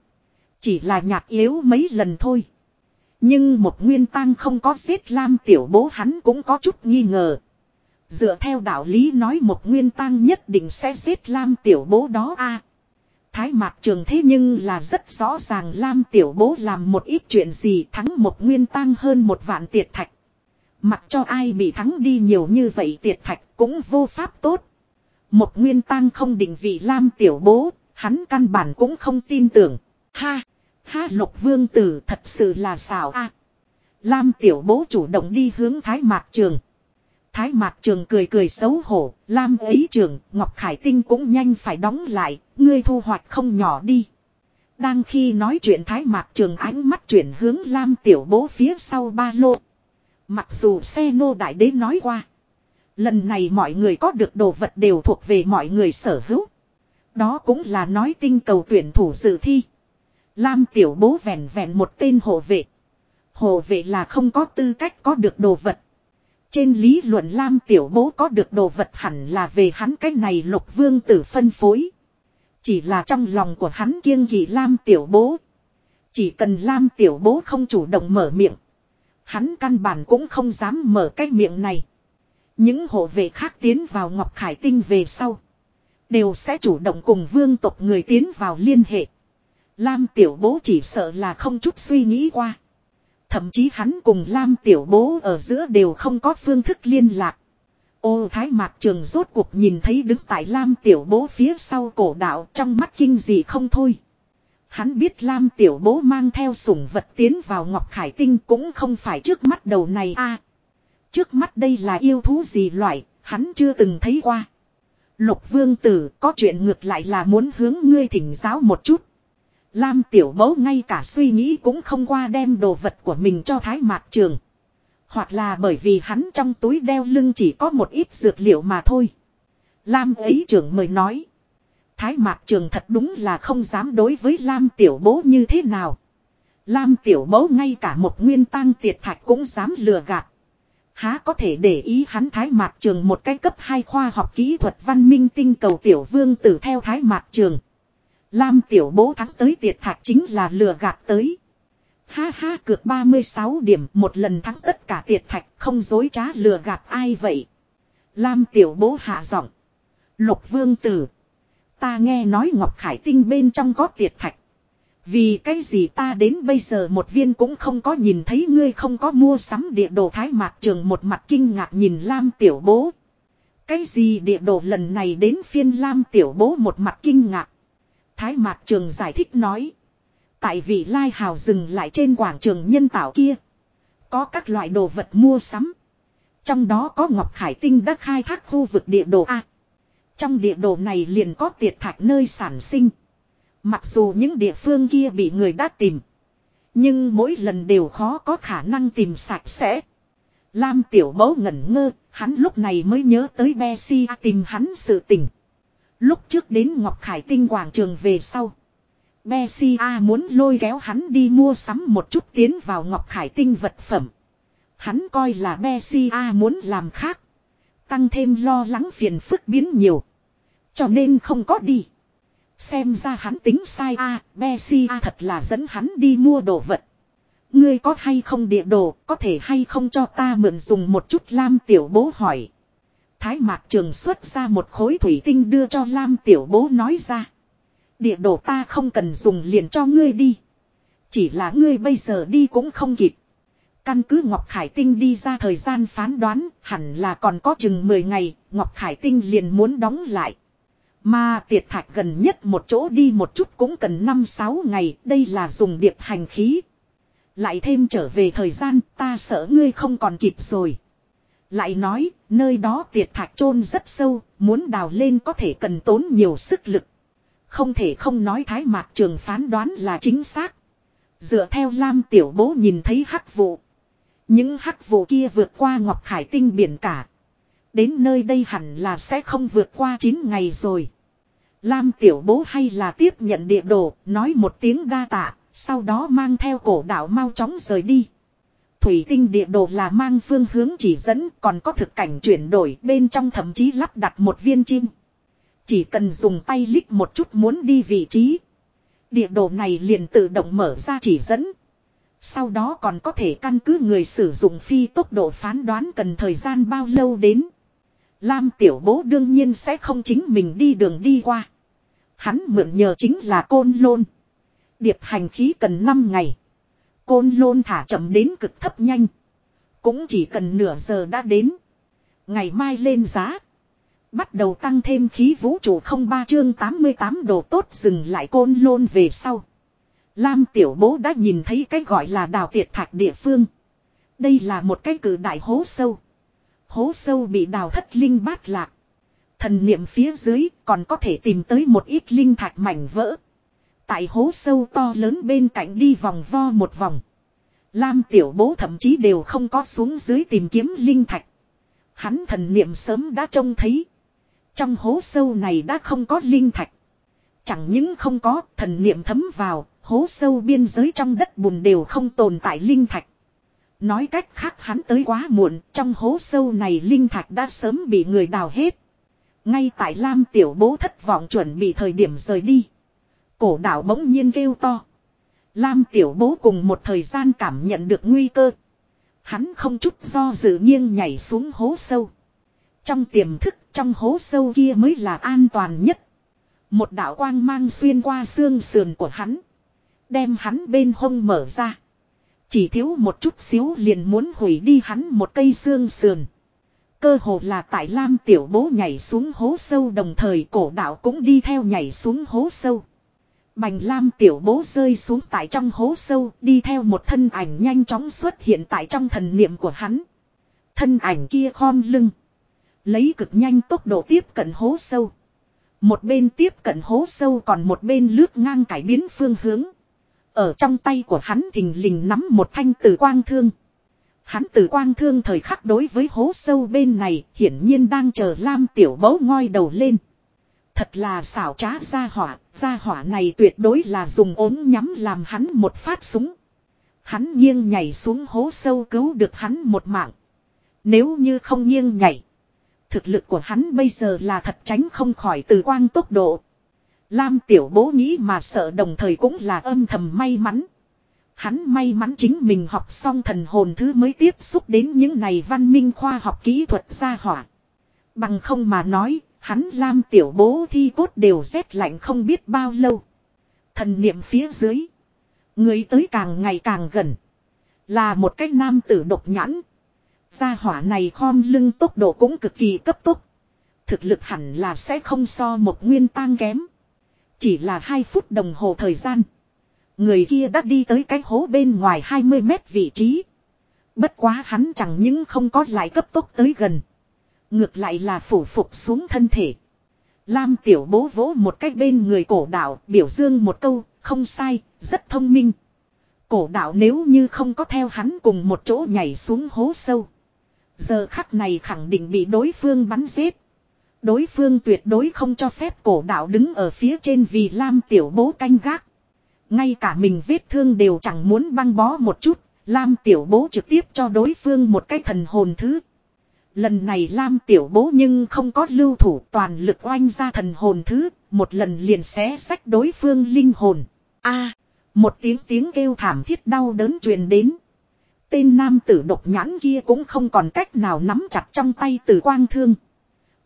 Chỉ là nhạt yếu mấy lần thôi. Nhưng một nguyên tăng không có giết Lam tiểu bố hắn cũng có chút nghi ngờ. Dựa theo đạo lý nói một nguyên tăng nhất định sẽ giết Lam tiểu bố đó a. Thái mạc trường thế nhưng là rất rõ ràng Lam tiểu bố làm một ít chuyện gì thắng một nguyên tăng hơn một vạn tiệt thạch. Mặc cho ai bị thắng đi nhiều như vậy tiệt thạch cũng vô pháp tốt. Một nguyên tăng không định vị Lam tiểu bố, hắn căn bản cũng không tin tưởng. Ha! Ha lục vương tử thật sự là xảo a. Lam tiểu bố chủ động đi hướng Thái Mạc Trường. Thái Mạc Trường cười cười xấu hổ, Lam ấy trường, Ngọc Khải Tinh cũng nhanh phải đóng lại, ngươi thu hoạch không nhỏ đi. Đang khi nói chuyện Thái Mạc Trường ánh mắt chuyển hướng Lam tiểu bố phía sau ba lô. Mặc dù xe nô đại đế nói qua. Lần này mọi người có được đồ vật đều thuộc về mọi người sở hữu. Đó cũng là nói tinh cầu tuyển thủ dự thi. Lam tiểu bố vẹn vẹn một tên hộ vệ. Hộ vệ là không có tư cách có được đồ vật. Trên lý luận Lam tiểu bố có được đồ vật hẳn là về hắn cái này lục vương tử phân phối. Chỉ là trong lòng của hắn kiêng kỵ Lam tiểu bố. Chỉ cần Lam tiểu bố không chủ động mở miệng. Hắn căn bản cũng không dám mở cái miệng này. Những hộ vệ khác tiến vào Ngọc Khải Tinh về sau. Đều sẽ chủ động cùng vương tộc người tiến vào liên hệ. Lam tiểu bố chỉ sợ là không chút suy nghĩ qua. Thậm chí hắn cùng Lam tiểu bố ở giữa đều không có phương thức liên lạc. Ô thái mạc trường rốt cuộc nhìn thấy đứng tại Lam tiểu bố phía sau cổ đạo trong mắt kinh gì không thôi. Hắn biết Lam tiểu bố mang theo sủng vật tiến vào Ngọc Khải Tinh cũng không phải trước mắt đầu này a Trước mắt đây là yêu thú gì loại, hắn chưa từng thấy qua. Lục vương tử có chuyện ngược lại là muốn hướng ngươi thỉnh giáo một chút. Lam tiểu bố ngay cả suy nghĩ cũng không qua đem đồ vật của mình cho thái mạc trường. Hoặc là bởi vì hắn trong túi đeo lưng chỉ có một ít dược liệu mà thôi. Lam ấy trưởng mời nói. Thái mạc trường thật đúng là không dám đối với Lam tiểu bố như thế nào. Lam tiểu bố ngay cả một nguyên tăng tiệt thạch cũng dám lừa gạt. Há có thể để ý hắn Thái Mạc Trường một cái cấp 2 khoa học kỹ thuật văn minh tinh cầu tiểu vương tử theo Thái Mạc Trường. Lam tiểu bố thắng tới tiệt thạch chính là lừa gạt tới. Ha ha, cược 36 điểm, một lần thắng tất cả tiệt thạch, không dối trá lừa gạt ai vậy. Lam tiểu bố hạ giọng. Lục vương tử. Ta nghe nói Ngọc Khải Tinh bên trong có tiệt thạch. Vì cái gì ta đến bây giờ một viên cũng không có nhìn thấy, ngươi không có mua sắm địa đồ thái mạc trường một mặt kinh ngạc nhìn Lam tiểu bố. Cái gì địa đồ lần này đến phiên Lam tiểu bố một mặt kinh ngạc. Thái mạc trường giải thích nói. Tại vì lai hào dừng lại trên quảng trường nhân tạo kia. Có các loại đồ vật mua sắm. Trong đó có Ngọc Khải Tinh đã khai thác khu vực địa đồ A. Trong địa đồ này liền có tiệt thạch nơi sản sinh. Mặc dù những địa phương kia bị người đã tìm. Nhưng mỗi lần đều khó có khả năng tìm sạch sẽ. Lam tiểu bấu ngẩn ngơ, hắn lúc này mới nhớ tới Bessie tìm hắn sự tình. Lúc trước đến Ngọc Khải Tinh quảng trường về sau. Bessie muốn lôi kéo hắn đi mua sắm một chút tiến vào Ngọc Khải Tinh vật phẩm. Hắn coi là Bessie muốn làm khác. Tăng thêm lo lắng phiền phức biến nhiều. Cho nên không có đi. Xem ra hắn tính sai a, Bessie thật là dẫn hắn đi mua đồ vật. Ngươi có hay không địa đồ, có thể hay không cho ta mượn dùng một chút Lam tiểu bố hỏi. Thái mạc trường xuất ra một khối thủy tinh đưa cho Lam tiểu bố nói ra. Địa đồ ta không cần dùng liền cho ngươi đi. Chỉ là ngươi bây giờ đi cũng không kịp. Căn cứ Ngọc Khải Tinh đi ra thời gian phán đoán hẳn là còn có chừng 10 ngày, Ngọc Khải Tinh liền muốn đóng lại. Mà tiệt thạch gần nhất một chỗ đi một chút cũng cần 5-6 ngày, đây là dùng điệp hành khí. Lại thêm trở về thời gian, ta sợ ngươi không còn kịp rồi. Lại nói, nơi đó tiệt thạch chôn rất sâu, muốn đào lên có thể cần tốn nhiều sức lực. Không thể không nói thái mạc trường phán đoán là chính xác. Dựa theo Lam Tiểu Bố nhìn thấy hắc vụ. Những hắc vụ kia vượt qua Ngọc Khải Tinh biển cả. Đến nơi đây hẳn là sẽ không vượt qua 9 ngày rồi. Lam Tiểu Bố hay là tiếp nhận địa đồ, nói một tiếng đa tạ, sau đó mang theo cổ đạo mau chóng rời đi. Thủy tinh địa đồ là mang phương hướng chỉ dẫn, còn có thực cảnh chuyển đổi, bên trong thậm chí lắp đặt một viên chim. Chỉ cần dùng tay lích một chút muốn đi vị trí. Địa đồ này liền tự động mở ra chỉ dẫn. Sau đó còn có thể căn cứ người sử dụng phi tốc độ phán đoán cần thời gian bao lâu đến. Lam tiểu bố đương nhiên sẽ không chính mình đi đường đi qua. Hắn mượn nhờ chính là côn lôn. Điệp hành khí cần 5 ngày. Côn lôn thả chậm đến cực thấp nhanh. Cũng chỉ cần nửa giờ đã đến. Ngày mai lên giá. Bắt đầu tăng thêm khí vũ trụ không ba chương 88 đồ tốt dừng lại côn lôn về sau. Lam tiểu bố đã nhìn thấy cái gọi là đào tiệt thạch địa phương. Đây là một cái cử đại hố sâu. Hố sâu bị đào thất linh bát lạc. Thần niệm phía dưới còn có thể tìm tới một ít linh thạch mảnh vỡ. Tại hố sâu to lớn bên cạnh đi vòng vo một vòng. Lam tiểu bố thậm chí đều không có xuống dưới tìm kiếm linh thạch. Hắn thần niệm sớm đã trông thấy. Trong hố sâu này đã không có linh thạch. Chẳng những không có thần niệm thấm vào, hố sâu biên giới trong đất bùn đều không tồn tại linh thạch. Nói cách khác hắn tới quá muộn, trong hố sâu này linh thạch đã sớm bị người đào hết. Ngay tại Lam tiểu bố thất vọng chuẩn bị thời điểm rời đi. Cổ đạo bỗng nhiên kêu to. Lam tiểu bố cùng một thời gian cảm nhận được nguy cơ. Hắn không chút do dự nghiêng nhảy xuống hố sâu. Trong tiềm thức, trong hố sâu kia mới là an toàn nhất. Một đạo quang mang xuyên qua xương sườn của hắn. Đem hắn bên hông mở ra. Chỉ thiếu một chút xíu liền muốn hủy đi hắn một cây xương sườn. Cơ hồ là tại Lam tiểu bố nhảy xuống hố sâu đồng thời cổ đạo cũng đi theo nhảy xuống hố sâu. Bành Lam tiểu bố rơi xuống tại trong hố sâu, đi theo một thân ảnh nhanh chóng xuất hiện tại trong thần niệm của hắn. Thân ảnh kia khom lưng. Lấy cực nhanh tốc độ tiếp cận hố sâu. Một bên tiếp cận hố sâu còn một bên lướt ngang cải biến phương hướng. Ở trong tay của hắn thình lình nắm một thanh tử quang thương. Hắn tử quang thương thời khắc đối với hố sâu bên này hiển nhiên đang chờ Lam tiểu bố ngoi đầu lên. Thật là xảo trá ra hỏa, ra hỏa này tuyệt đối là dùng ốm nhắm làm hắn một phát súng. Hắn nghiêng nhảy xuống hố sâu cứu được hắn một mạng. Nếu như không nghiêng nhảy. Thực lực của hắn bây giờ là thật tránh không khỏi từ quang tốc độ. Lam tiểu bố nghĩ mà sợ đồng thời cũng là âm thầm may mắn. Hắn may mắn chính mình học xong thần hồn thứ mới tiếp xúc đến những này văn minh khoa học kỹ thuật gia hỏa. Bằng không mà nói, hắn Lam tiểu bố thi cốt đều rét lạnh không biết bao lâu. Thần niệm phía dưới. Người tới càng ngày càng gần. Là một cái nam tử độc nhãn. Gia hỏa này khom lưng tốc độ cũng cực kỳ cấp tốc. Thực lực hẳn là sẽ không so một nguyên tang kém. Chỉ là hai phút đồng hồ thời gian. Người kia đã đi tới cái hố bên ngoài 20 mét vị trí. Bất quá hắn chẳng những không có lại cấp tốc tới gần. Ngược lại là phủ phục xuống thân thể. Lam tiểu bố vỗ một cách bên người cổ đạo biểu dương một câu, không sai, rất thông minh. Cổ đạo nếu như không có theo hắn cùng một chỗ nhảy xuống hố sâu. Giờ khắc này khẳng định bị đối phương bắn giết. Đối phương tuyệt đối không cho phép cổ đạo đứng ở phía trên vì Lam tiểu bố canh gác. Ngay cả mình vết thương đều chẳng muốn băng bó một chút, Lam tiểu bố trực tiếp cho đối phương một cái thần hồn thứ. Lần này Lam tiểu bố nhưng không có lưu thủ toàn lực oanh ra thần hồn thứ, một lần liền xé sách đối phương linh hồn. a một tiếng tiếng kêu thảm thiết đau đớn truyền đến. Tên nam tử độc nhãn kia cũng không còn cách nào nắm chặt trong tay tử quang thương.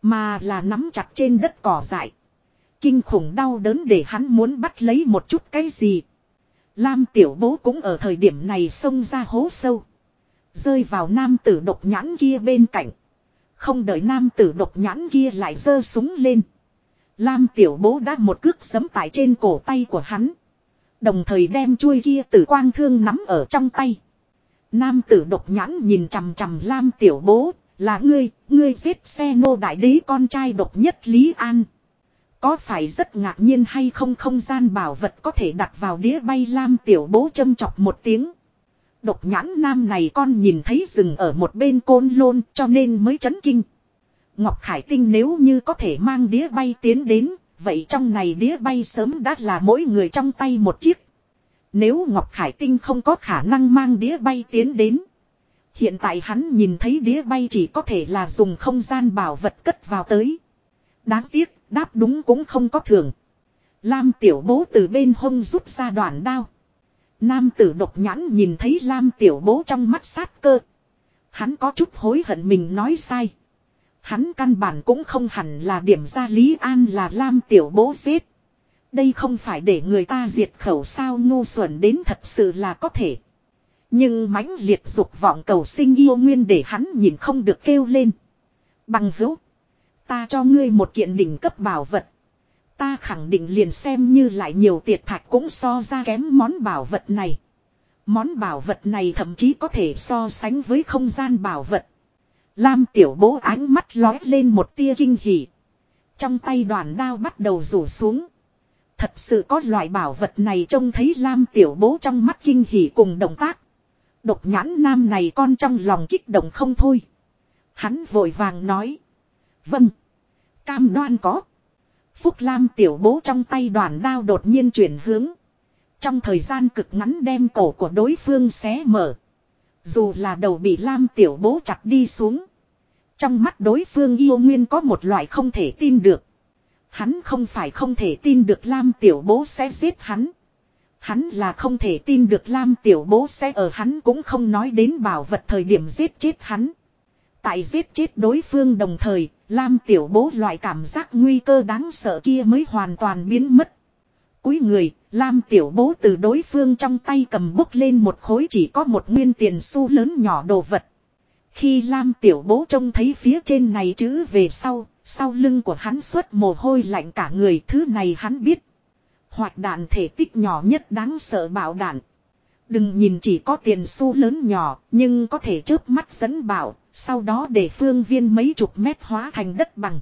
Mà là nắm chặt trên đất cỏ dại. Kinh khủng đau đớn để hắn muốn bắt lấy một chút cái gì. Lam tiểu bố cũng ở thời điểm này xông ra hố sâu. Rơi vào nam tử độc nhãn kia bên cạnh. Không đợi nam tử độc nhãn kia lại giơ súng lên. Lam tiểu bố đã một cước sấm tại trên cổ tay của hắn. Đồng thời đem chuôi kia tử quang thương nắm ở trong tay. Nam tử độc nhãn nhìn chằm chằm Lam tiểu bố, là ngươi, ngươi giết xe nô đại đế con trai độc nhất Lý An. Có phải rất ngạc nhiên hay không không gian bảo vật có thể đặt vào đĩa bay Lam tiểu bố châm chọc một tiếng. Độc nhãn nam này con nhìn thấy rừng ở một bên côn lôn cho nên mới chấn kinh. Ngọc Khải Tinh nếu như có thể mang đĩa bay tiến đến, vậy trong này đĩa bay sớm đã là mỗi người trong tay một chiếc. Nếu Ngọc Khải Tinh không có khả năng mang đĩa bay tiến đến. Hiện tại hắn nhìn thấy đĩa bay chỉ có thể là dùng không gian bảo vật cất vào tới. Đáng tiếc, đáp đúng cũng không có thường. Lam tiểu bố từ bên hông rút ra đoạn đao. Nam tử độc nhãn nhìn thấy Lam tiểu bố trong mắt sát cơ. Hắn có chút hối hận mình nói sai. Hắn căn bản cũng không hẳn là điểm ra Lý An là Lam tiểu bố giết, Đây không phải để người ta diệt khẩu sao ngu xuẩn đến thật sự là có thể. Nhưng mãnh liệt dục vọng cầu sinh yêu nguyên để hắn nhìn không được kêu lên. Bằng hữu. Ta cho ngươi một kiện đỉnh cấp bảo vật. Ta khẳng định liền xem như lại nhiều tiệt thạch cũng so ra kém món bảo vật này. Món bảo vật này thậm chí có thể so sánh với không gian bảo vật. Lam tiểu bố ánh mắt lói lên một tia kinh hỉ. Trong tay đoàn đao bắt đầu rủ xuống. Thật sự có loại bảo vật này trông thấy Lam tiểu bố trong mắt kinh hỉ cùng động tác. Độc nhãn nam này con trong lòng kích động không thôi. Hắn vội vàng nói. Vâng. Cam đoan có. Phúc Lam tiểu bố trong tay đoàn đao đột nhiên chuyển hướng. Trong thời gian cực ngắn đem cổ của đối phương xé mở. Dù là đầu bị Lam tiểu bố chặt đi xuống. Trong mắt đối phương yêu nguyên có một loại không thể tin được. Hắn không phải không thể tin được Lam tiểu bố sẽ giết hắn. Hắn là không thể tin được Lam tiểu bố sẽ ở hắn cũng không nói đến bảo vật thời điểm giết chết hắn. Tại giết chết đối phương đồng thời, Lam tiểu bố loại cảm giác nguy cơ đáng sợ kia mới hoàn toàn biến mất. Cuối người, Lam tiểu bố từ đối phương trong tay cầm bốc lên một khối chỉ có một nguyên tiền xu lớn nhỏ đồ vật. Khi Lam tiểu bố trông thấy phía trên này chữ về sau, sau lưng của hắn xuất mồ hôi lạnh cả người thứ này hắn biết. Hoạt đạn thể tích nhỏ nhất đáng sợ bảo đạn. Đừng nhìn chỉ có tiền xu lớn nhỏ, nhưng có thể chớp mắt dẫn bảo, sau đó để phương viên mấy chục mét hóa thành đất bằng.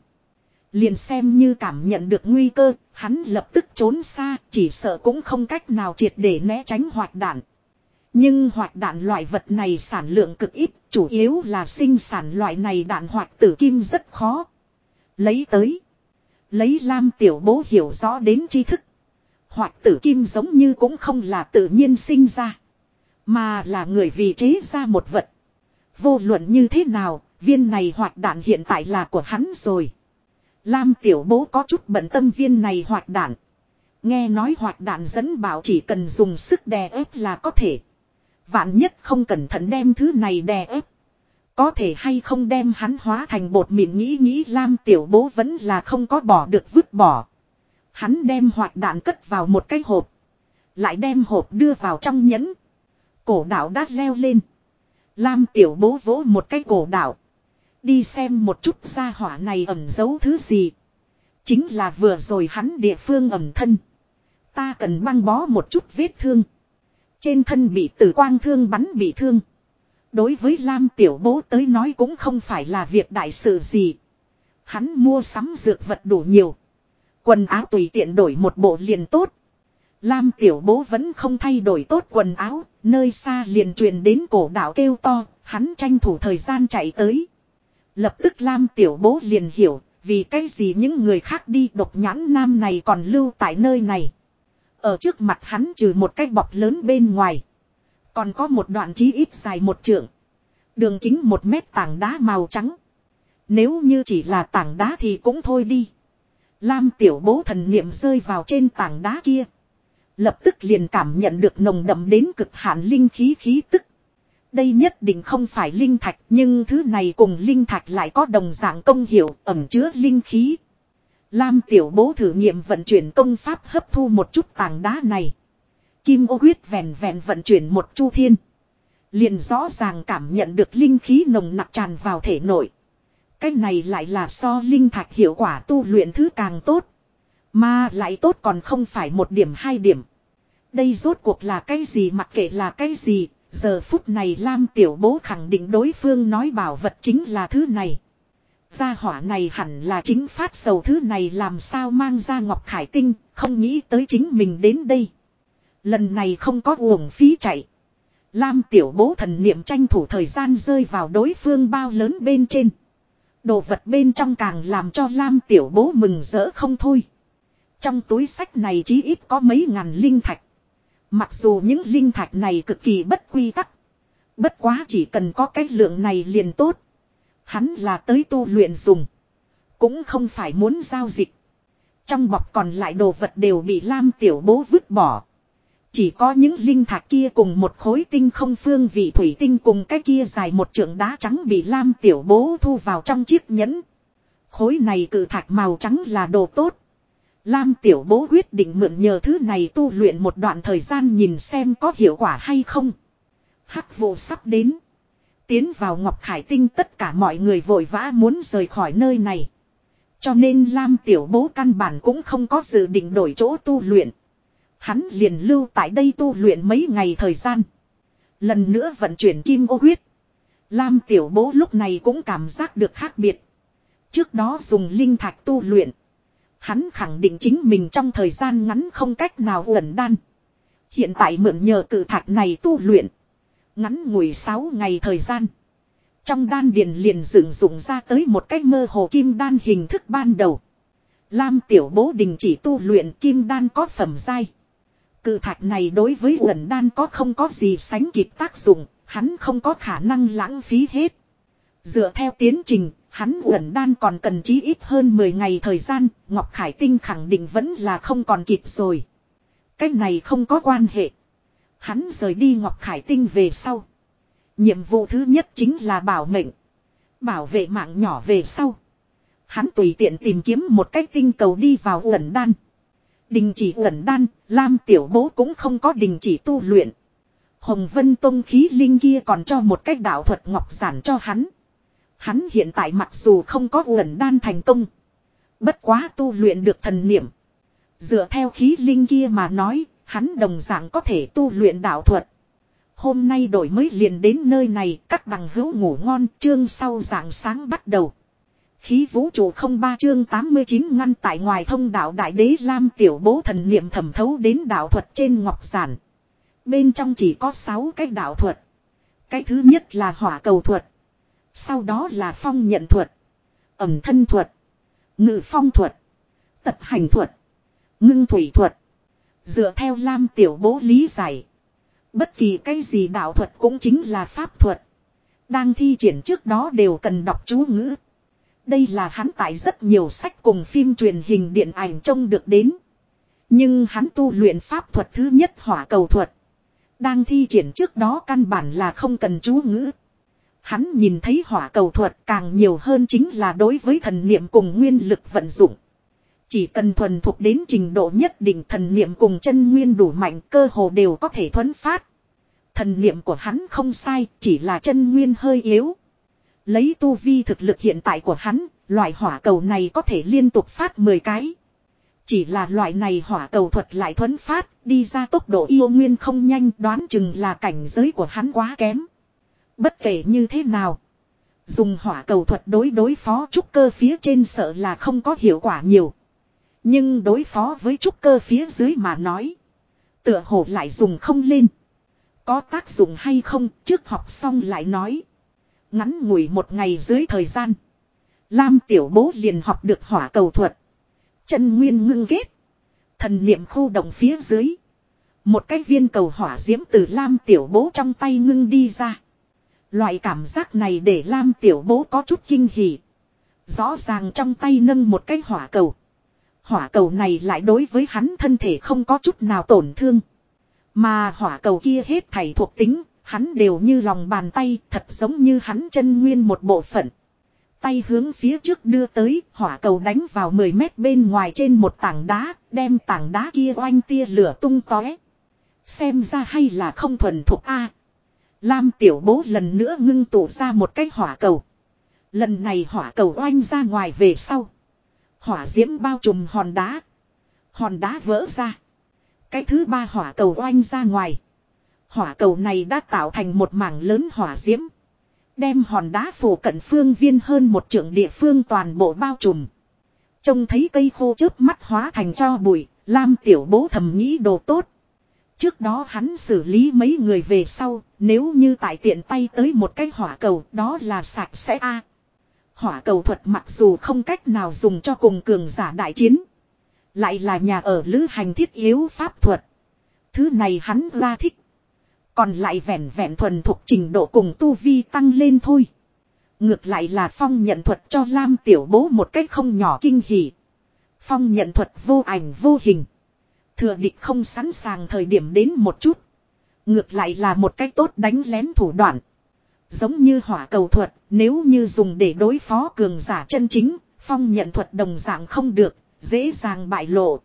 Liền xem như cảm nhận được nguy cơ, hắn lập tức trốn xa, chỉ sợ cũng không cách nào triệt để né tránh hoạt đạn. Nhưng hoạt đạn loại vật này sản lượng cực ít, chủ yếu là sinh sản loại này đạn hoạt tử kim rất khó. Lấy tới. Lấy lam tiểu bố hiểu rõ đến tri thức. Hoạt tử kim giống như cũng không là tự nhiên sinh ra. Mà là người vì chế ra một vật. Vô luận như thế nào, viên này hoạt đạn hiện tại là của hắn rồi. Lam tiểu bố có chút bận tâm viên này hoạt đạn. Nghe nói hoạt đạn dẫn bảo chỉ cần dùng sức đè ép là có thể. Vạn nhất không cẩn thận đem thứ này đè ép. Có thể hay không đem hắn hóa thành bột mịn nghĩ nghĩ Lam tiểu bố vẫn là không có bỏ được vứt bỏ. Hắn đem hoạt đạn cất vào một cái hộp. Lại đem hộp đưa vào trong nhẫn. Cổ đạo đã leo lên. Lam tiểu bố vỗ một cái cổ đạo. Đi xem một chút gia hỏa này ẩn giấu thứ gì. Chính là vừa rồi hắn địa phương ẩm thân. Ta cần băng bó một chút vết thương. Trên thân bị tử quang thương bắn bị thương. Đối với Lam tiểu bố tới nói cũng không phải là việc đại sự gì. Hắn mua sắm dược vật đủ nhiều. Quần áo tùy tiện đổi một bộ liền tốt. Lam tiểu bố vẫn không thay đổi tốt quần áo, nơi xa liền truyền đến cổ đạo kêu to, hắn tranh thủ thời gian chạy tới. Lập tức Lam tiểu bố liền hiểu, vì cái gì những người khác đi độc nhãn nam này còn lưu tại nơi này. Ở trước mặt hắn trừ một cái bọc lớn bên ngoài. Còn có một đoạn chí ít dài một trượng. Đường kính một mét tảng đá màu trắng. Nếu như chỉ là tảng đá thì cũng thôi đi. Lam tiểu bố thần niệm rơi vào trên tảng đá kia. Lập tức liền cảm nhận được nồng đậm đến cực hạn linh khí khí tức. Đây nhất định không phải linh thạch, nhưng thứ này cùng linh thạch lại có đồng dạng công hiệu ẩm chứa linh khí. Lam tiểu bố thử nghiệm vận chuyển công pháp hấp thu một chút tảng đá này. Kim ô huyết vèn vèn vận chuyển một chu thiên. Liền rõ ràng cảm nhận được linh khí nồng nặc tràn vào thể nội. Cái này lại là so linh thạch hiệu quả tu luyện thứ càng tốt. Mà lại tốt còn không phải một điểm hai điểm. Đây rốt cuộc là cái gì mặc kệ là cái gì, giờ phút này Lam Tiểu Bố khẳng định đối phương nói bảo vật chính là thứ này. Gia hỏa này hẳn là chính phát sầu thứ này làm sao mang ra Ngọc Khải Tinh, không nghĩ tới chính mình đến đây. Lần này không có uổng phí chạy. Lam Tiểu Bố thần niệm tranh thủ thời gian rơi vào đối phương bao lớn bên trên. Đồ vật bên trong càng làm cho Lam Tiểu Bố mừng rỡ không thôi. Trong túi sách này chí ít có mấy ngàn linh thạch. Mặc dù những linh thạch này cực kỳ bất quy tắc. Bất quá chỉ cần có cái lượng này liền tốt. Hắn là tới tu luyện dùng. Cũng không phải muốn giao dịch. Trong bọc còn lại đồ vật đều bị Lam Tiểu Bố vứt bỏ. Chỉ có những linh thạch kia cùng một khối tinh không phương vị thủy tinh cùng cái kia dài một trượng đá trắng bị Lam Tiểu Bố thu vào trong chiếc nhẫn. Khối này cự thạch màu trắng là đồ tốt. Lam Tiểu Bố quyết định mượn nhờ thứ này tu luyện một đoạn thời gian nhìn xem có hiệu quả hay không. Hắc vô sắp đến. Tiến vào Ngọc Khải Tinh tất cả mọi người vội vã muốn rời khỏi nơi này. Cho nên Lam Tiểu Bố căn bản cũng không có dự định đổi chỗ tu luyện. Hắn liền lưu tại đây tu luyện mấy ngày thời gian. Lần nữa vận chuyển kim ô huyết. Lam Tiểu Bố lúc này cũng cảm giác được khác biệt. Trước đó dùng linh thạch tu luyện. Hắn khẳng định chính mình trong thời gian ngắn không cách nào uẩn đan. Hiện tại mượn nhờ cử thạch này tu luyện. Ngắn ngủi 6 ngày thời gian. Trong đan điền liền dựng dụng ra tới một cách mơ hồ kim đan hình thức ban đầu. Lam tiểu bố đình chỉ tu luyện kim đan có phẩm giai. Cự thạch này đối với uẩn đan có không có gì sánh kịp tác dụng, hắn không có khả năng lãng phí hết. Dựa theo tiến trình, hắn uẩn đan còn cần chí ít hơn 10 ngày thời gian, Ngọc Khải Tinh khẳng định vẫn là không còn kịp rồi. Cách này không có quan hệ. Hắn rời đi Ngọc Khải Tinh về sau. Nhiệm vụ thứ nhất chính là bảo mệnh. Bảo vệ mạng nhỏ về sau. Hắn tùy tiện tìm kiếm một cách tinh cầu đi vào uẩn đan. Đình chỉ ẩn đan, Lam Tiểu Bố cũng không có đình chỉ tu luyện. Hồng Vân Tông khí linh kia còn cho một cách đạo thuật ngọc giản cho hắn. Hắn hiện tại mặc dù không có ẩn đan thành công. Bất quá tu luyện được thần niệm. Dựa theo khí linh kia mà nói, hắn đồng dạng có thể tu luyện đạo thuật. Hôm nay đổi mới liền đến nơi này, các bằng hữu ngủ ngon, chương sau dạng sáng bắt đầu. Khí vũ trụ không ba chương 89 ngăn tại ngoài thông đạo đại đế Lam tiểu bố thần niệm thẩm thấu đến đạo thuật trên ngọc giản. Bên trong chỉ có 6 cái đạo thuật. Cái thứ nhất là hỏa cầu thuật. Sau đó là phong nhận thuật. Ẩm thân thuật. Ngự phong thuật. Tật hành thuật. Ngưng thủy thuật. Dựa theo Lam tiểu bố lý giải. Bất kỳ cái gì đạo thuật cũng chính là pháp thuật. Đang thi triển trước đó đều cần đọc chú ngữ. Đây là hắn tại rất nhiều sách cùng phim truyền hình điện ảnh trông được đến. Nhưng hắn tu luyện pháp thuật thứ nhất hỏa cầu thuật. Đang thi triển trước đó căn bản là không cần chú ngữ. Hắn nhìn thấy hỏa cầu thuật càng nhiều hơn chính là đối với thần niệm cùng nguyên lực vận dụng. Chỉ cần thuần thuộc đến trình độ nhất định thần niệm cùng chân nguyên đủ mạnh cơ hồ đều có thể thuấn phát. Thần niệm của hắn không sai, chỉ là chân nguyên hơi yếu. Lấy tu vi thực lực hiện tại của hắn, loại hỏa cầu này có thể liên tục phát 10 cái. Chỉ là loại này hỏa cầu thuật lại thuấn phát, đi ra tốc độ yêu nguyên không nhanh đoán chừng là cảnh giới của hắn quá kém. Bất kể như thế nào. Dùng hỏa cầu thuật đối đối phó trúc cơ phía trên sợ là không có hiệu quả nhiều. Nhưng đối phó với trúc cơ phía dưới mà nói. Tựa hồ lại dùng không lên. Có tác dụng hay không trước học xong lại nói. Ngắn ngủi một ngày dưới thời gian. Lam tiểu bố liền học được hỏa cầu thuật. Chân nguyên ngưng kết. Thần niệm khu động phía dưới. Một cái viên cầu hỏa diễm từ Lam tiểu bố trong tay ngưng đi ra. Loại cảm giác này để Lam tiểu bố có chút kinh hỉ. Rõ ràng trong tay nâng một cái hỏa cầu. Hỏa cầu này lại đối với hắn thân thể không có chút nào tổn thương. Mà hỏa cầu kia hết thảy thuộc tính, hắn đều như lòng bàn tay, thật giống như hắn chân nguyên một bộ phận. Tay hướng phía trước đưa tới, hỏa cầu đánh vào 10 mét bên ngoài trên một tảng đá, đem tảng đá kia oanh tia lửa tung tóe. Xem ra hay là không thuần thuộc A. Lam tiểu bố lần nữa ngưng tụ ra một cái hỏa cầu. Lần này hỏa cầu oanh ra ngoài về sau. Hỏa diễm bao trùm hòn đá. Hòn đá vỡ ra. Cái thứ ba hỏa cầu oanh ra ngoài. Hỏa cầu này đã tạo thành một mảng lớn hỏa diễm. Đem hòn đá phủ cận phương viên hơn một trượng địa phương toàn bộ bao trùm. Trông thấy cây khô chớp mắt hóa thành cho bụi, Lam tiểu bố thầm nghĩ đồ tốt. Trước đó hắn xử lý mấy người về sau, nếu như tại tiện tay tới một cái hỏa cầu, đó là sạch sẽ a. Hỏa cầu thuật mặc dù không cách nào dùng cho cùng cường giả đại chiến. Lại là nhà ở lữ hành thiết yếu pháp thuật. Thứ này hắn ra thích. Còn lại vẹn vẹn thuần thuộc trình độ cùng tu vi tăng lên thôi. Ngược lại là phong nhận thuật cho Lam tiểu bố một cách không nhỏ kinh hỉ. Phong nhận thuật vô ảnh vô hình. Thừa địch không sẵn sàng thời điểm đến một chút. Ngược lại là một cách tốt đánh lén thủ đoạn. Giống như hỏa cầu thuật, nếu như dùng để đối phó cường giả chân chính, phong nhận thuật đồng dạng không được, dễ dàng bại lộ.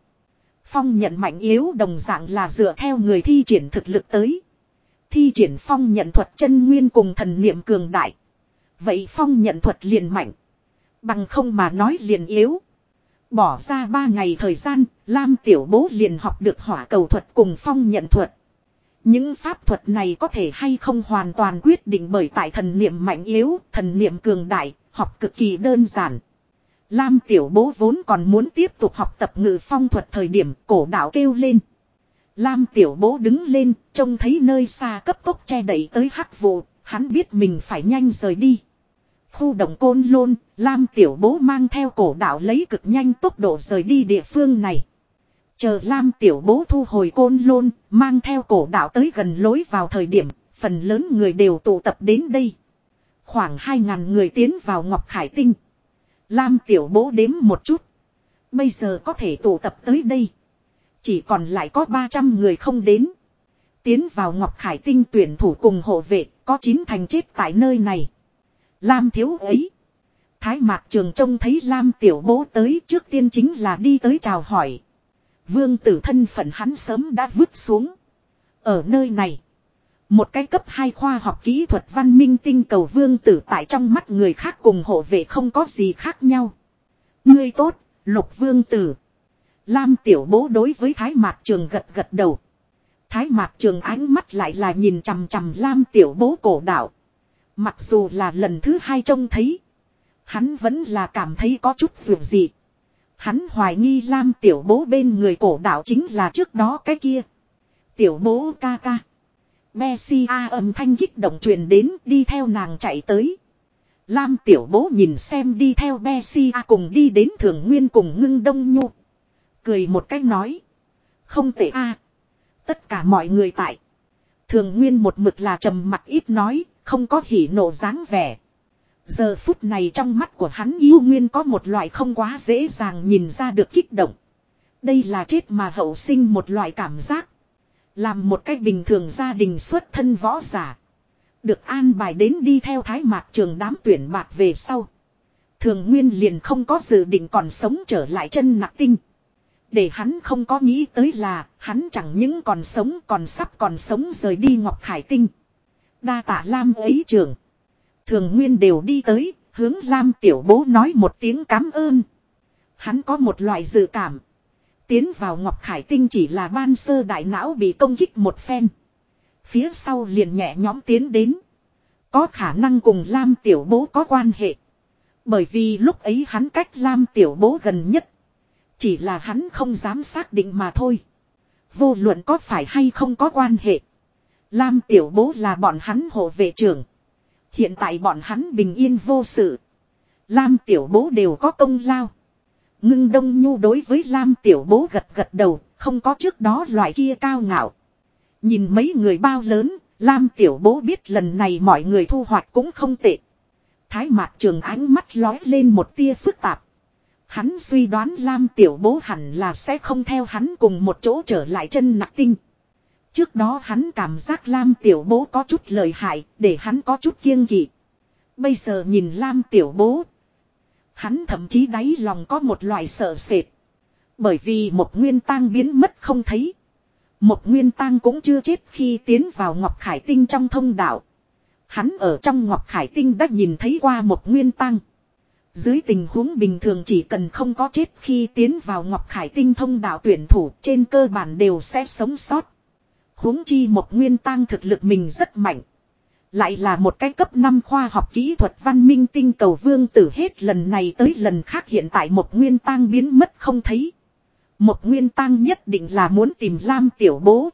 Phong nhận mạnh yếu đồng dạng là dựa theo người thi triển thực lực tới. Thi triển phong nhận thuật chân nguyên cùng thần niệm cường đại. Vậy phong nhận thuật liền mạnh. Bằng không mà nói liền yếu. Bỏ ra ba ngày thời gian, Lam Tiểu Bố liền học được hỏa cầu thuật cùng phong nhận thuật. Những pháp thuật này có thể hay không hoàn toàn quyết định bởi tại thần niệm mạnh yếu, thần niệm cường đại, học cực kỳ đơn giản. Lam Tiểu Bố vốn còn muốn tiếp tục học tập ngự phong thuật thời điểm cổ đạo kêu lên. Lam Tiểu Bố đứng lên, trông thấy nơi xa cấp tốc che đẩy tới hắc vụ, hắn biết mình phải nhanh rời đi. Khu động côn lôn, Lam Tiểu Bố mang theo cổ đạo lấy cực nhanh tốc độ rời đi địa phương này. Chờ Lam Tiểu Bố thu hồi côn lôn, mang theo cổ đạo tới gần lối vào thời điểm, phần lớn người đều tụ tập đến đây. Khoảng 2.000 người tiến vào Ngọc Khải Tinh. Lam Tiểu Bố đếm một chút. Bây giờ có thể tụ tập tới đây. Chỉ còn lại có 300 người không đến. Tiến vào Ngọc Khải Tinh tuyển thủ cùng hộ vệ, có 9 thành chết tại nơi này. Lam thiếu ấy. Thái Mạc Trường trông thấy Lam Tiểu Bố tới trước tiên chính là đi tới chào hỏi. Vương tử thân phận hắn sớm đã vứt xuống. Ở nơi này. Một cái cấp 2 khoa học kỹ thuật văn minh tinh cầu vương tử tại trong mắt người khác cùng hộ vệ không có gì khác nhau. Ngươi tốt, lục vương tử. Lam tiểu bố đối với Thái Mạc Trường gật gật đầu. Thái Mạc Trường ánh mắt lại là nhìn chằm chằm Lam tiểu bố cổ đạo. Mặc dù là lần thứ hai trông thấy. Hắn vẫn là cảm thấy có chút dù gì. Hắn hoài nghi Lam tiểu bố bên người cổ đạo chính là trước đó cái kia. Tiểu bố ca ca. Messi A âm thanh kích động truyền đến, đi theo nàng chạy tới. Lam tiểu bố nhìn xem đi theo Messi A cùng đi đến thường nguyên cùng ngưng đông nhu. Cười một cách nói. Không tệ A. Tất cả mọi người tại. Thường nguyên một mực là trầm mặt ít nói, không có hỉ nộ dáng vẻ. Giờ phút này trong mắt của hắn yêu nguyên có một loại không quá dễ dàng nhìn ra được kích động. Đây là chết mà hậu sinh một loại cảm giác. Làm một cách bình thường gia đình xuất thân võ giả. Được an bài đến đi theo thái mạc trường đám tuyển bạc về sau. Thường Nguyên liền không có dự định còn sống trở lại chân nặc tinh. Để hắn không có nghĩ tới là hắn chẳng những còn sống còn sắp còn sống rời đi Ngọc Khải Tinh. Đa tạ Lam ấy trưởng Thường Nguyên đều đi tới, hướng Lam tiểu bố nói một tiếng cảm ơn. Hắn có một loại dự cảm. Tiến vào Ngọc Khải Tinh chỉ là ban sơ đại não bị công kích một phen. Phía sau liền nhẹ nhóm tiến đến. Có khả năng cùng Lam tiểu bố có quan hệ. Bởi vì lúc ấy hắn cách Lam tiểu bố gần nhất. Chỉ là hắn không dám xác định mà thôi. Vô luận có phải hay không có quan hệ. Lam tiểu bố là bọn hắn hộ vệ trưởng. Hiện tại bọn hắn bình yên vô sự. Lam tiểu bố đều có công lao. Ngưng đông nhu đối với Lam tiểu bố gật gật đầu, không có trước đó loại kia cao ngạo. Nhìn mấy người bao lớn, Lam tiểu bố biết lần này mọi người thu hoạch cũng không tệ. Thái mạc trường ánh mắt lói lên một tia phức tạp. Hắn suy đoán Lam tiểu bố hẳn là sẽ không theo hắn cùng một chỗ trở lại chân nặc tinh. Trước đó hắn cảm giác Lam tiểu bố có chút lời hại, để hắn có chút kiêng kỵ. Bây giờ nhìn Lam tiểu bố. Hắn thậm chí đáy lòng có một loại sợ sệt. Bởi vì một nguyên tang biến mất không thấy. Một nguyên tang cũng chưa chết khi tiến vào Ngọc Khải Tinh trong thông đạo. Hắn ở trong Ngọc Khải Tinh đã nhìn thấy qua một nguyên tang. Dưới tình huống bình thường chỉ cần không có chết khi tiến vào Ngọc Khải Tinh thông đạo tuyển thủ, trên cơ bản đều sẽ sống sót. huống chi một nguyên tang thực lực mình rất mạnh. Lại là một cái cấp 5 khoa học kỹ thuật văn minh tinh cầu vương tử hết lần này tới lần khác hiện tại một nguyên tang biến mất không thấy. Một nguyên tang nhất định là muốn tìm Lam tiểu bố.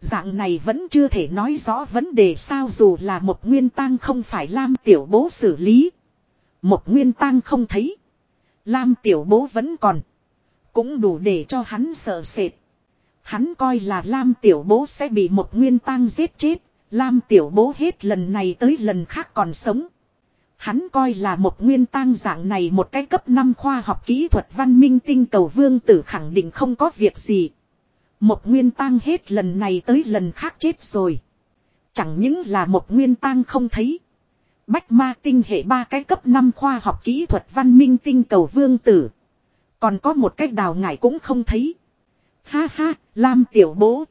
Dạng này vẫn chưa thể nói rõ vấn đề sao dù là một nguyên tang không phải Lam tiểu bố xử lý. Một nguyên tang không thấy. Lam tiểu bố vẫn còn. Cũng đủ để cho hắn sợ sệt. Hắn coi là Lam tiểu bố sẽ bị một nguyên tang giết chết. Lam tiểu bố hết lần này tới lần khác còn sống. Hắn coi là một nguyên tang dạng này một cái cấp 5 khoa học kỹ thuật văn minh tinh cầu vương tử khẳng định không có việc gì. Một nguyên tang hết lần này tới lần khác chết rồi. Chẳng những là một nguyên tang không thấy. Bách ma tinh hệ ba cái cấp 5 khoa học kỹ thuật văn minh tinh cầu vương tử. Còn có một cái đào ngải cũng không thấy. Ha ha, Lam tiểu bố.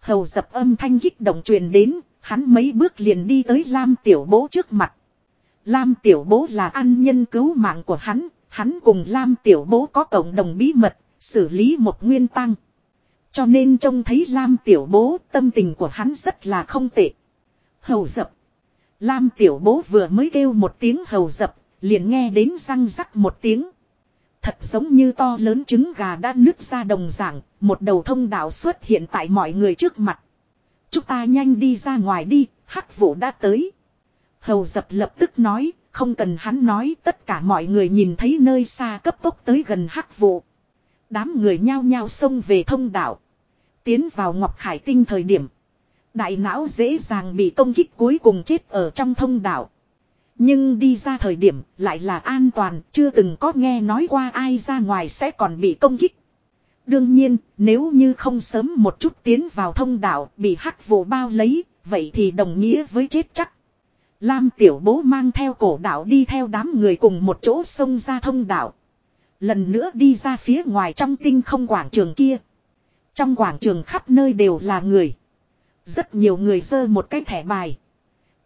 Hầu dập âm thanh kích động truyền đến, hắn mấy bước liền đi tới Lam tiểu bố trước mặt. Lam tiểu bố là ăn nhân cứu mạng của hắn, hắn cùng Lam tiểu bố có cộng đồng bí mật, xử lý một nguyên tăng. Cho nên trông thấy Lam tiểu bố tâm tình của hắn rất là không tệ. Hầu dập. Lam tiểu bố vừa mới kêu một tiếng hầu dập, liền nghe đến răng rắc một tiếng. Thật giống như to lớn trứng gà đã nứt ra đồng dạng, một đầu thông đạo xuất hiện tại mọi người trước mặt. Chúng ta nhanh đi ra ngoài đi, hắc vụ đã tới. Hầu dập lập tức nói, không cần hắn nói tất cả mọi người nhìn thấy nơi xa cấp tốc tới gần hắc vụ. Đám người nhao nhao xông về thông đạo. Tiến vào Ngọc Khải Tinh thời điểm. Đại não dễ dàng bị công kích cuối cùng chết ở trong thông đạo. Nhưng đi ra thời điểm lại là an toàn, chưa từng có nghe nói qua ai ra ngoài sẽ còn bị công kích. Đương nhiên, nếu như không sớm một chút tiến vào thông đạo bị hắc vụ bao lấy, vậy thì đồng nghĩa với chết chắc. Lam tiểu bố mang theo cổ đạo đi theo đám người cùng một chỗ xông ra thông đạo. Lần nữa đi ra phía ngoài trong tinh không quảng trường kia. Trong quảng trường khắp nơi đều là người. Rất nhiều người dơ một cái thẻ bài.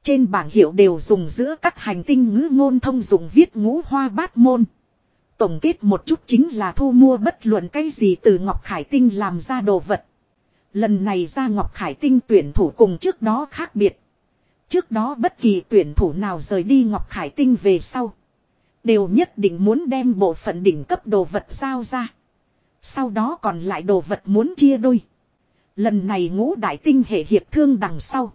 Trên bảng hiệu đều dùng giữa các hành tinh ngữ ngôn thông dụng viết ngũ hoa bát môn. Tổng kết một chút chính là thu mua bất luận cái gì từ Ngọc Khải Tinh làm ra đồ vật. Lần này ra Ngọc Khải Tinh tuyển thủ cùng trước đó khác biệt. Trước đó bất kỳ tuyển thủ nào rời đi Ngọc Khải Tinh về sau. Đều nhất định muốn đem bộ phận đỉnh cấp đồ vật giao ra. Sau đó còn lại đồ vật muốn chia đôi. Lần này ngũ đại tinh hệ hiệp thương đằng sau.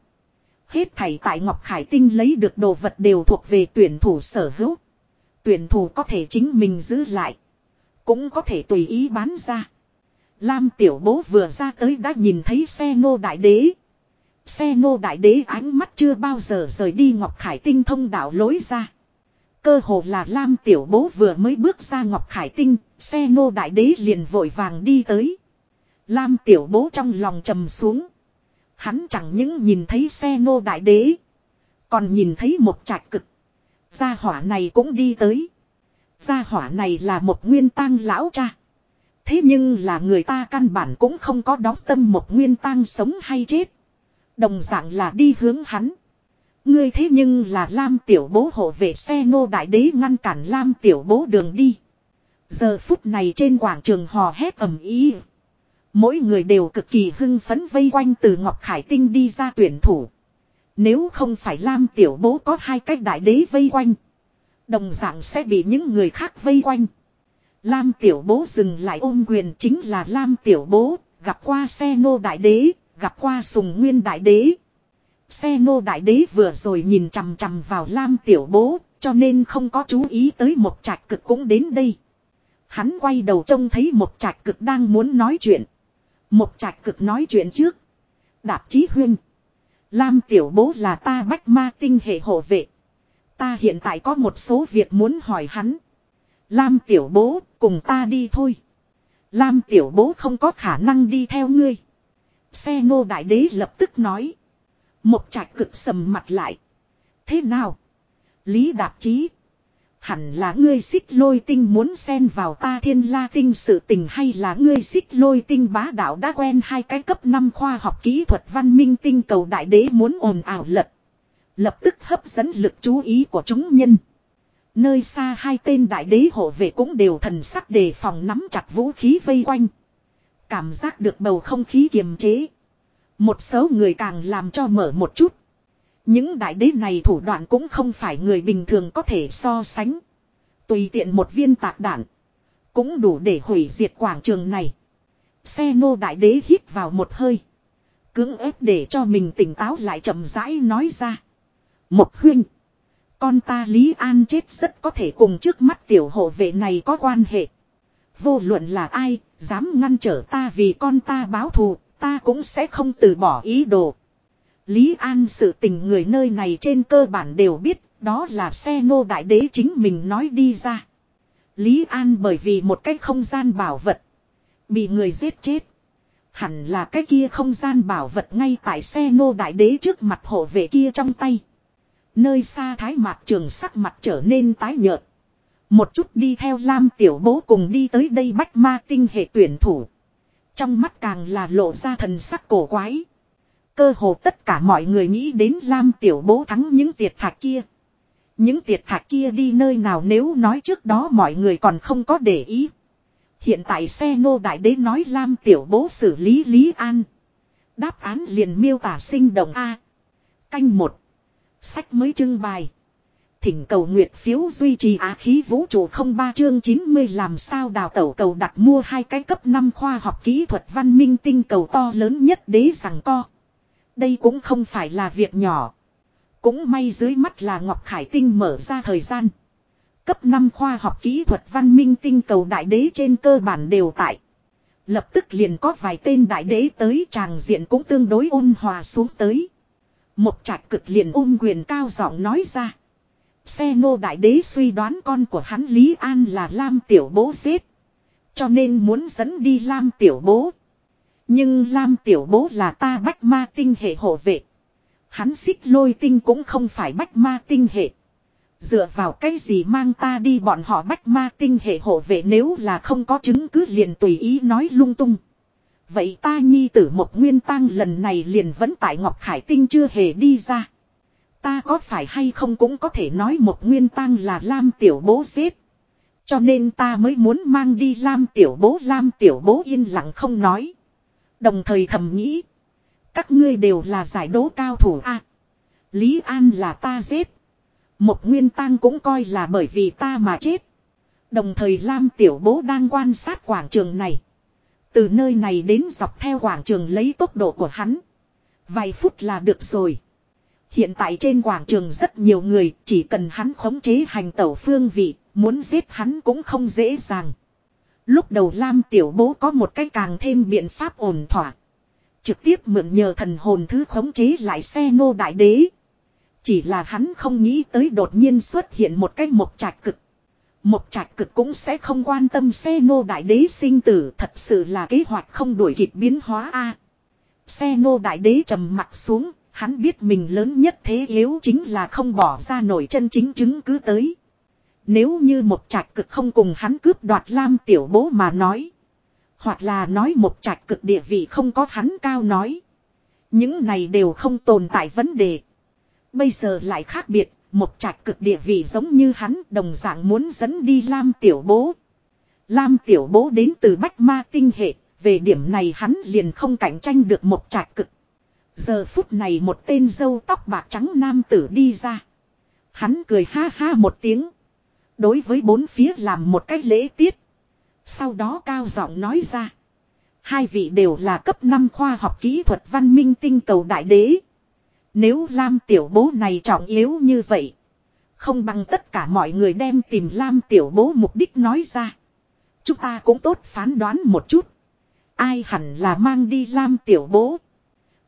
Hết thảy tại Ngọc Khải Tinh lấy được đồ vật đều thuộc về tuyển thủ sở hữu. Tuyển thủ có thể chính mình giữ lại. Cũng có thể tùy ý bán ra. Lam tiểu bố vừa ra tới đã nhìn thấy xe nô đại đế. Xe nô đại đế ánh mắt chưa bao giờ rời đi Ngọc Khải Tinh thông đạo lối ra. Cơ hồ là Lam tiểu bố vừa mới bước ra Ngọc Khải Tinh, xe nô đại đế liền vội vàng đi tới. Lam tiểu bố trong lòng trầm xuống. Hắn chẳng những nhìn thấy xe nô đại đế. Còn nhìn thấy một trạch cực. Gia hỏa này cũng đi tới. Gia hỏa này là một nguyên tang lão cha. Thế nhưng là người ta căn bản cũng không có đóng tâm một nguyên tang sống hay chết. Đồng dạng là đi hướng hắn. Ngươi thế nhưng là Lam tiểu bố hộ vệ xe nô đại đế ngăn cản Lam tiểu bố đường đi. Giờ phút này trên quảng trường hò hét ầm ý. Mỗi người đều cực kỳ hưng phấn vây quanh từ Ngọc Khải Tinh đi ra tuyển thủ. Nếu không phải Lam Tiểu Bố có hai cách đại đế vây quanh. Đồng dạng sẽ bị những người khác vây quanh. Lam Tiểu Bố dừng lại ôm quyền chính là Lam Tiểu Bố, gặp qua xe nô đại đế, gặp qua sùng nguyên đại đế. Xe nô đại đế vừa rồi nhìn chằm chằm vào Lam Tiểu Bố, cho nên không có chú ý tới một trạch cực cũng đến đây. Hắn quay đầu trông thấy một trạch cực đang muốn nói chuyện. Một trạch cực nói chuyện trước. Đạp chí huyên. Lam tiểu bố là ta bách ma tinh hệ hộ vệ. Ta hiện tại có một số việc muốn hỏi hắn. Lam tiểu bố, cùng ta đi thôi. Lam tiểu bố không có khả năng đi theo ngươi. Xe ngô đại đế lập tức nói. Một trạch cực sầm mặt lại. Thế nào? Lý đạp chí. Hẳn là ngươi xích lôi tinh muốn xen vào ta thiên la tinh sự tình hay là ngươi xích lôi tinh bá đạo đã quen hai cái cấp 5 khoa học kỹ thuật văn minh tinh cầu đại đế muốn ồn ào lật. Lập tức hấp dẫn lực chú ý của chúng nhân. Nơi xa hai tên đại đế hộ vệ cũng đều thần sắc đề phòng nắm chặt vũ khí vây quanh. Cảm giác được bầu không khí kiềm chế. Một số người càng làm cho mở một chút. Những đại đế này thủ đoạn cũng không phải người bình thường có thể so sánh. Tùy tiện một viên tạc đạn. Cũng đủ để hủy diệt quảng trường này. Xe nô đại đế hít vào một hơi. Cưỡng ép để cho mình tỉnh táo lại chậm rãi nói ra. Một huynh. Con ta Lý An chết rất có thể cùng trước mắt tiểu hộ vệ này có quan hệ. Vô luận là ai, dám ngăn trở ta vì con ta báo thù, ta cũng sẽ không từ bỏ ý đồ. Lý An sự tình người nơi này trên cơ bản đều biết, đó là xe nô đại đế chính mình nói đi ra. Lý An bởi vì một cái không gian bảo vật, bị người giết chết. Hẳn là cái kia không gian bảo vật ngay tại xe nô đại đế trước mặt hộ vệ kia trong tay. Nơi xa thái mạc trường sắc mặt trở nên tái nhợt. Một chút đi theo Lam tiểu bố cùng đi tới đây bách ma tinh hệ tuyển thủ. Trong mắt càng là lộ ra thần sắc cổ quái. Cơ hồ tất cả mọi người nghĩ đến Lam tiểu bố thắng những tiệt thạch kia. Những tiệt thạch kia đi nơi nào nếu nói trước đó mọi người còn không có để ý. Hiện tại xe nô đại đế nói Lam tiểu bố xử lý Lý An. Đáp án liền miêu tả sinh động A. Canh một. Sách mới trưng bày. Thỉnh cầu nguyệt phiếu duy trì á khí vũ trụ không ba chương 90 làm sao đào tẩu cầu đặt mua hai cái cấp 5 khoa học kỹ thuật văn minh tinh cầu to lớn nhất đế rằng co. Đây cũng không phải là việc nhỏ. Cũng may dưới mắt là Ngọc Khải Tinh mở ra thời gian. Cấp 5 khoa học kỹ thuật văn minh tinh cầu đại đế trên cơ bản đều tại. Lập tức liền có vài tên đại đế tới tràng diện cũng tương đối ôn hòa xuống tới. Một trạch cực liền ôm quyền cao giọng nói ra. Xe nô đại đế suy đoán con của hắn Lý An là Lam tiểu bố giết. Cho nên muốn dẫn đi Lam tiểu bố. Nhưng Lam tiểu bố là ta bách ma tinh hệ hộ vệ. Hắn xích lôi tinh cũng không phải bách ma tinh hệ. Dựa vào cái gì mang ta đi bọn họ bách ma tinh hệ hộ vệ nếu là không có chứng cứ liền tùy ý nói lung tung. Vậy ta nhi tử một nguyên tăng lần này liền vẫn tại Ngọc Khải Tinh chưa hề đi ra. Ta có phải hay không cũng có thể nói một nguyên tăng là Lam tiểu bố xếp. Cho nên ta mới muốn mang đi Lam tiểu bố, Lam tiểu bố yên lặng không nói. Đồng thời thầm nghĩ. Các ngươi đều là giải đố cao thủ a Lý An là ta giết. Một nguyên tăng cũng coi là bởi vì ta mà chết. Đồng thời Lam tiểu bố đang quan sát quảng trường này. Từ nơi này đến dọc theo quảng trường lấy tốc độ của hắn. Vài phút là được rồi. Hiện tại trên quảng trường rất nhiều người chỉ cần hắn khống chế hành tẩu phương vị, muốn giết hắn cũng không dễ dàng. Lúc đầu Lam Tiểu Bố có một cái càng thêm biện pháp ổn thỏa. Trực tiếp mượn nhờ thần hồn thứ khống chế lại xe nô đại đế. Chỉ là hắn không nghĩ tới đột nhiên xuất hiện một cái mộc trạch cực. Một trạch cực cũng sẽ không quan tâm xe nô đại đế sinh tử thật sự là kế hoạch không đuổi kịp biến hóa a Xe nô đại đế trầm mặt xuống, hắn biết mình lớn nhất thế yếu chính là không bỏ ra nổi chân chính chứng cứ tới. Nếu như một trạch cực không cùng hắn cướp đoạt lam tiểu bố mà nói. Hoặc là nói một trạch cực địa vị không có hắn cao nói. Những này đều không tồn tại vấn đề. Bây giờ lại khác biệt, một trạch cực địa vị giống như hắn đồng dạng muốn dẫn đi Lam Tiểu Bố. Lam Tiểu Bố đến từ Bách Ma Tinh Hệ, về điểm này hắn liền không cạnh tranh được một trạch cực. Giờ phút này một tên dâu tóc bạc trắng nam tử đi ra. Hắn cười ha ha một tiếng. Đối với bốn phía làm một cách lễ tiết. Sau đó cao giọng nói ra. Hai vị đều là cấp 5 khoa học kỹ thuật văn minh tinh cầu đại đế. Nếu Lam tiểu bố này trọng yếu như vậy. Không bằng tất cả mọi người đem tìm Lam tiểu bố mục đích nói ra. Chúng ta cũng tốt phán đoán một chút. Ai hẳn là mang đi Lam tiểu bố.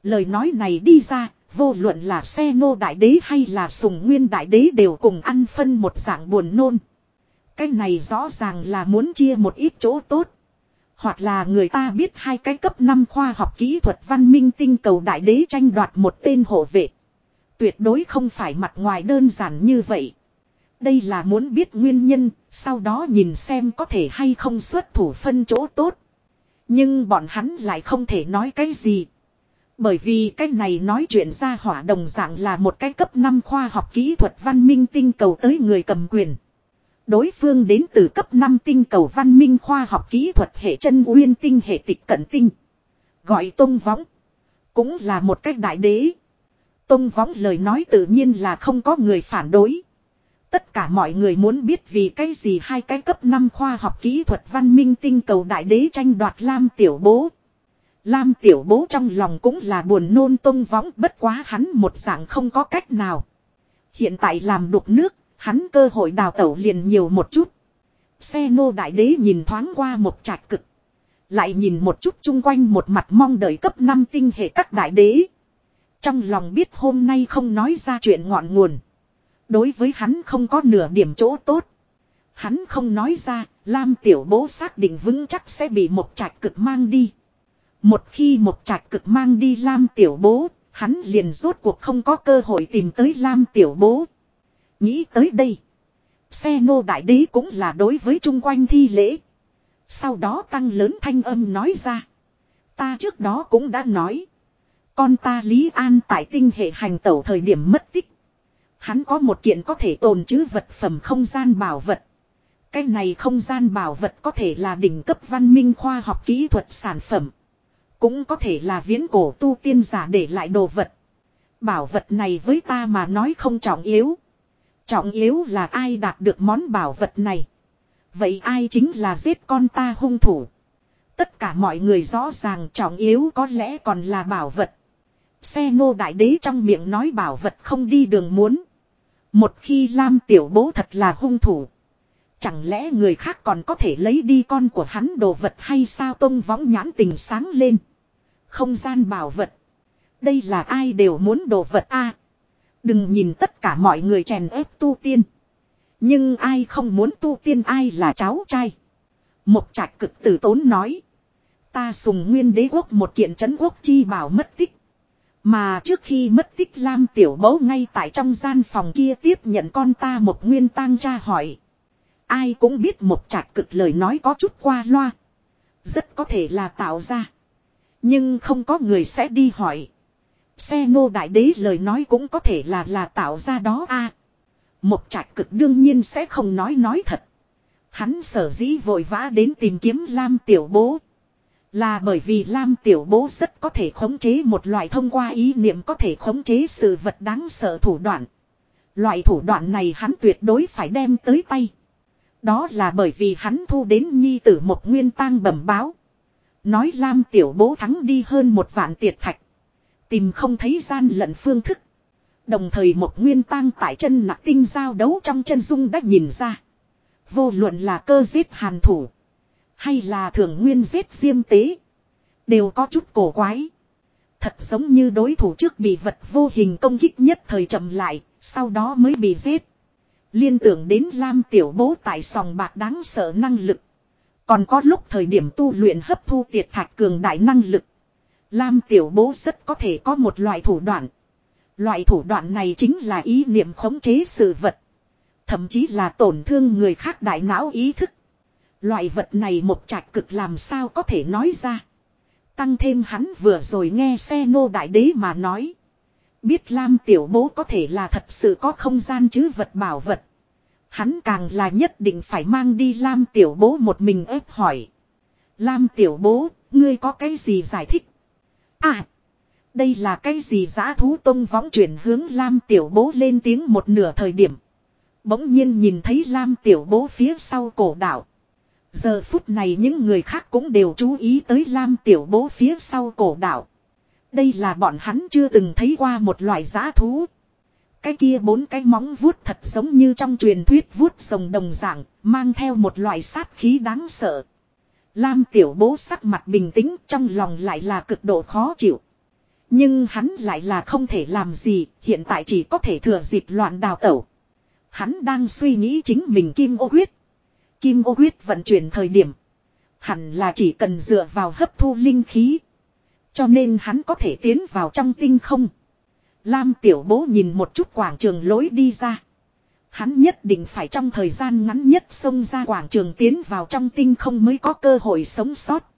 Lời nói này đi ra, vô luận là xe nô đại đế hay là sùng nguyên đại đế đều cùng ăn phân một dạng buồn nôn. Cái này rõ ràng là muốn chia một ít chỗ tốt. Hoặc là người ta biết hai cái cấp 5 khoa học kỹ thuật văn minh tinh cầu đại đế tranh đoạt một tên hộ vệ. Tuyệt đối không phải mặt ngoài đơn giản như vậy. Đây là muốn biết nguyên nhân, sau đó nhìn xem có thể hay không xuất thủ phân chỗ tốt. Nhưng bọn hắn lại không thể nói cái gì. Bởi vì cái này nói chuyện ra hỏa đồng dạng là một cái cấp 5 khoa học kỹ thuật văn minh tinh cầu tới người cầm quyền. Đối phương đến từ cấp 5 tinh cầu văn minh khoa học kỹ thuật hệ chân uyên tinh hệ tịch cận tinh. Gọi tông võng. Cũng là một cách đại đế. Tông võng lời nói tự nhiên là không có người phản đối. Tất cả mọi người muốn biết vì cái gì hai cái cấp 5 khoa học kỹ thuật văn minh tinh cầu đại đế tranh đoạt Lam tiểu bố. Lam tiểu bố trong lòng cũng là buồn nôn tông võng bất quá hắn một dạng không có cách nào. Hiện tại làm đục nước, hắn cơ hội đào tẩu liền nhiều một chút. Xe nô đại đế nhìn thoáng qua một trạch cực. Lại nhìn một chút chung quanh một mặt mong đợi cấp 5 tinh hệ các đại đế. Trong lòng biết hôm nay không nói ra chuyện ngọn nguồn. Đối với hắn không có nửa điểm chỗ tốt. Hắn không nói ra, Lam tiểu bố xác định vững chắc sẽ bị một trạch cực mang đi. Một khi một trạch cực mang đi Lam tiểu bố, hắn liền rốt cuộc không có cơ hội tìm tới Lam tiểu bố. Nghĩ tới đây. Xe nô đại đế cũng là đối với chung quanh thi lễ. Sau đó tăng lớn thanh âm nói ra. Ta trước đó cũng đã nói. Con ta Lý An tại tinh hệ hành tẩu thời điểm mất tích. Hắn có một kiện có thể tồn chứ vật phẩm không gian bảo vật. Cái này không gian bảo vật có thể là đỉnh cấp văn minh khoa học kỹ thuật sản phẩm. Cũng có thể là viễn cổ tu tiên giả để lại đồ vật. Bảo vật này với ta mà nói không trọng yếu. Trọng yếu là ai đạt được món bảo vật này. Vậy ai chính là giết con ta hung thủ. Tất cả mọi người rõ ràng trọng yếu có lẽ còn là bảo vật. Xe ngô đại đế trong miệng nói bảo vật không đi đường muốn. Một khi Lam tiểu bố thật là hung thủ. Chẳng lẽ người khác còn có thể lấy đi con của hắn đồ vật hay sao tông võng nhãn tình sáng lên. Không gian bảo vật. Đây là ai đều muốn đồ vật a Đừng nhìn tất cả mọi người chèn ép tu tiên. Nhưng ai không muốn tu tiên, ai là cháu trai. Một trạch cực tử tốn nói. Ta sùng nguyên đế quốc một kiện trấn quốc chi bảo mất tích. Mà trước khi mất tích, Lam tiểu mẫu ngay tại trong gian phòng kia tiếp nhận con ta một nguyên tang tra hỏi. Ai cũng biết một trạch cực lời nói có chút qua loa. Rất có thể là tạo ra. Nhưng không có người sẽ đi hỏi. Xe ngô đại đế lời nói cũng có thể là là tạo ra đó a. một trạch cực đương nhiên sẽ không nói nói thật. Hắn sở dĩ vội vã đến tìm kiếm Lam tiểu bố. Là bởi vì Lam tiểu bố rất có thể khống chế một loại thông qua ý niệm có thể khống chế sự vật đáng sợ thủ đoạn. Loại thủ đoạn này hắn tuyệt đối phải đem tới tay. Đó là bởi vì hắn thu đến nhi tử một nguyên tang bẩm báo. Nói Lam tiểu bố thắng đi hơn một vạn tiệt thạch. Tìm không thấy gian lận phương thức. Đồng thời một nguyên tang tại chân nặng tinh giao đấu trong chân dung đã nhìn ra. Vô luận là cơ giết hàn thủ. Hay là thường nguyên giết diêm tế. Đều có chút cổ quái. Thật giống như đối thủ trước bị vật vô hình công kích nhất thời chậm lại. Sau đó mới bị giết. Liên tưởng đến Lam tiểu bố tại sòng bạc đáng sợ năng lực. Còn có lúc thời điểm tu luyện hấp thu tiệt thạch cường đại năng lực. Lam tiểu bố rất có thể có một loại thủ đoạn. Loại thủ đoạn này chính là ý niệm khống chế sự vật. Thậm chí là tổn thương người khác đại não ý thức. Loại vật này một trạch cực làm sao có thể nói ra. Tăng thêm hắn vừa rồi nghe xe nô đại đế mà nói. Biết Lam tiểu bố có thể là thật sự có không gian chứ vật bảo vật. Hắn càng là nhất định phải mang đi Lam tiểu bố một mình ép hỏi. Lam tiểu bố, ngươi có cái gì giải thích? À, đây là cái gì giã thú tông võng chuyển hướng Lam tiểu bố lên tiếng một nửa thời điểm. Bỗng nhiên nhìn thấy Lam tiểu bố phía sau cổ đạo. Giờ phút này những người khác cũng đều chú ý tới Lam tiểu bố phía sau cổ đạo. Đây là bọn hắn chưa từng thấy qua một loại giã thú. Cái kia bốn cái móng vuốt thật giống như trong truyền thuyết vuốt rồng đồng dạng, mang theo một loại sát khí đáng sợ. Lam tiểu bố sắc mặt bình tĩnh trong lòng lại là cực độ khó chịu. Nhưng hắn lại là không thể làm gì, hiện tại chỉ có thể thừa dịp loạn đào tẩu. Hắn đang suy nghĩ chính mình kim ô huyết. Kim ô huyết vận chuyển thời điểm. Hẳn là chỉ cần dựa vào hấp thu linh khí. Cho nên hắn có thể tiến vào trong tinh không. Lam tiểu bố nhìn một chút quảng trường lối đi ra. Hắn nhất định phải trong thời gian ngắn nhất xông ra quảng trường tiến vào trong tinh không mới có cơ hội sống sót.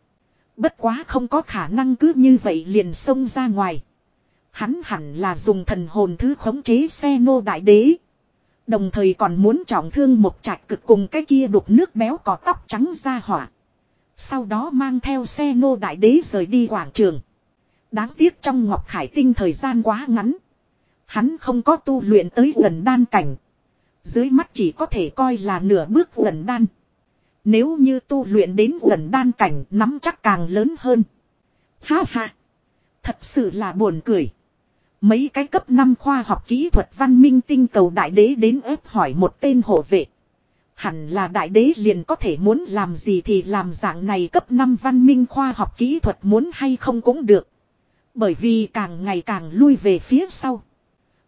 Bất quá không có khả năng cứ như vậy liền xông ra ngoài. Hắn hẳn là dùng thần hồn thứ khống chế xe nô đại đế. Đồng thời còn muốn trọng thương một trạch cực cùng cái kia đục nước béo có tóc trắng ra hỏa. Sau đó mang theo xe nô đại đế rời đi quảng trường. Đáng tiếc trong Ngọc Khải Tinh thời gian quá ngắn. Hắn không có tu luyện tới gần đan cảnh. Dưới mắt chỉ có thể coi là nửa bước gần đan. Nếu như tu luyện đến gần đan cảnh, nắm chắc càng lớn hơn. Ha ha. Thật sự là buồn cười. Mấy cái cấp 5 khoa học kỹ thuật văn minh tinh cầu đại đế đến ép hỏi một tên hộ vệ. Hẳn là đại đế liền có thể muốn làm gì thì làm dạng này cấp 5 văn minh khoa học kỹ thuật muốn hay không cũng được. Bởi vì càng ngày càng lui về phía sau.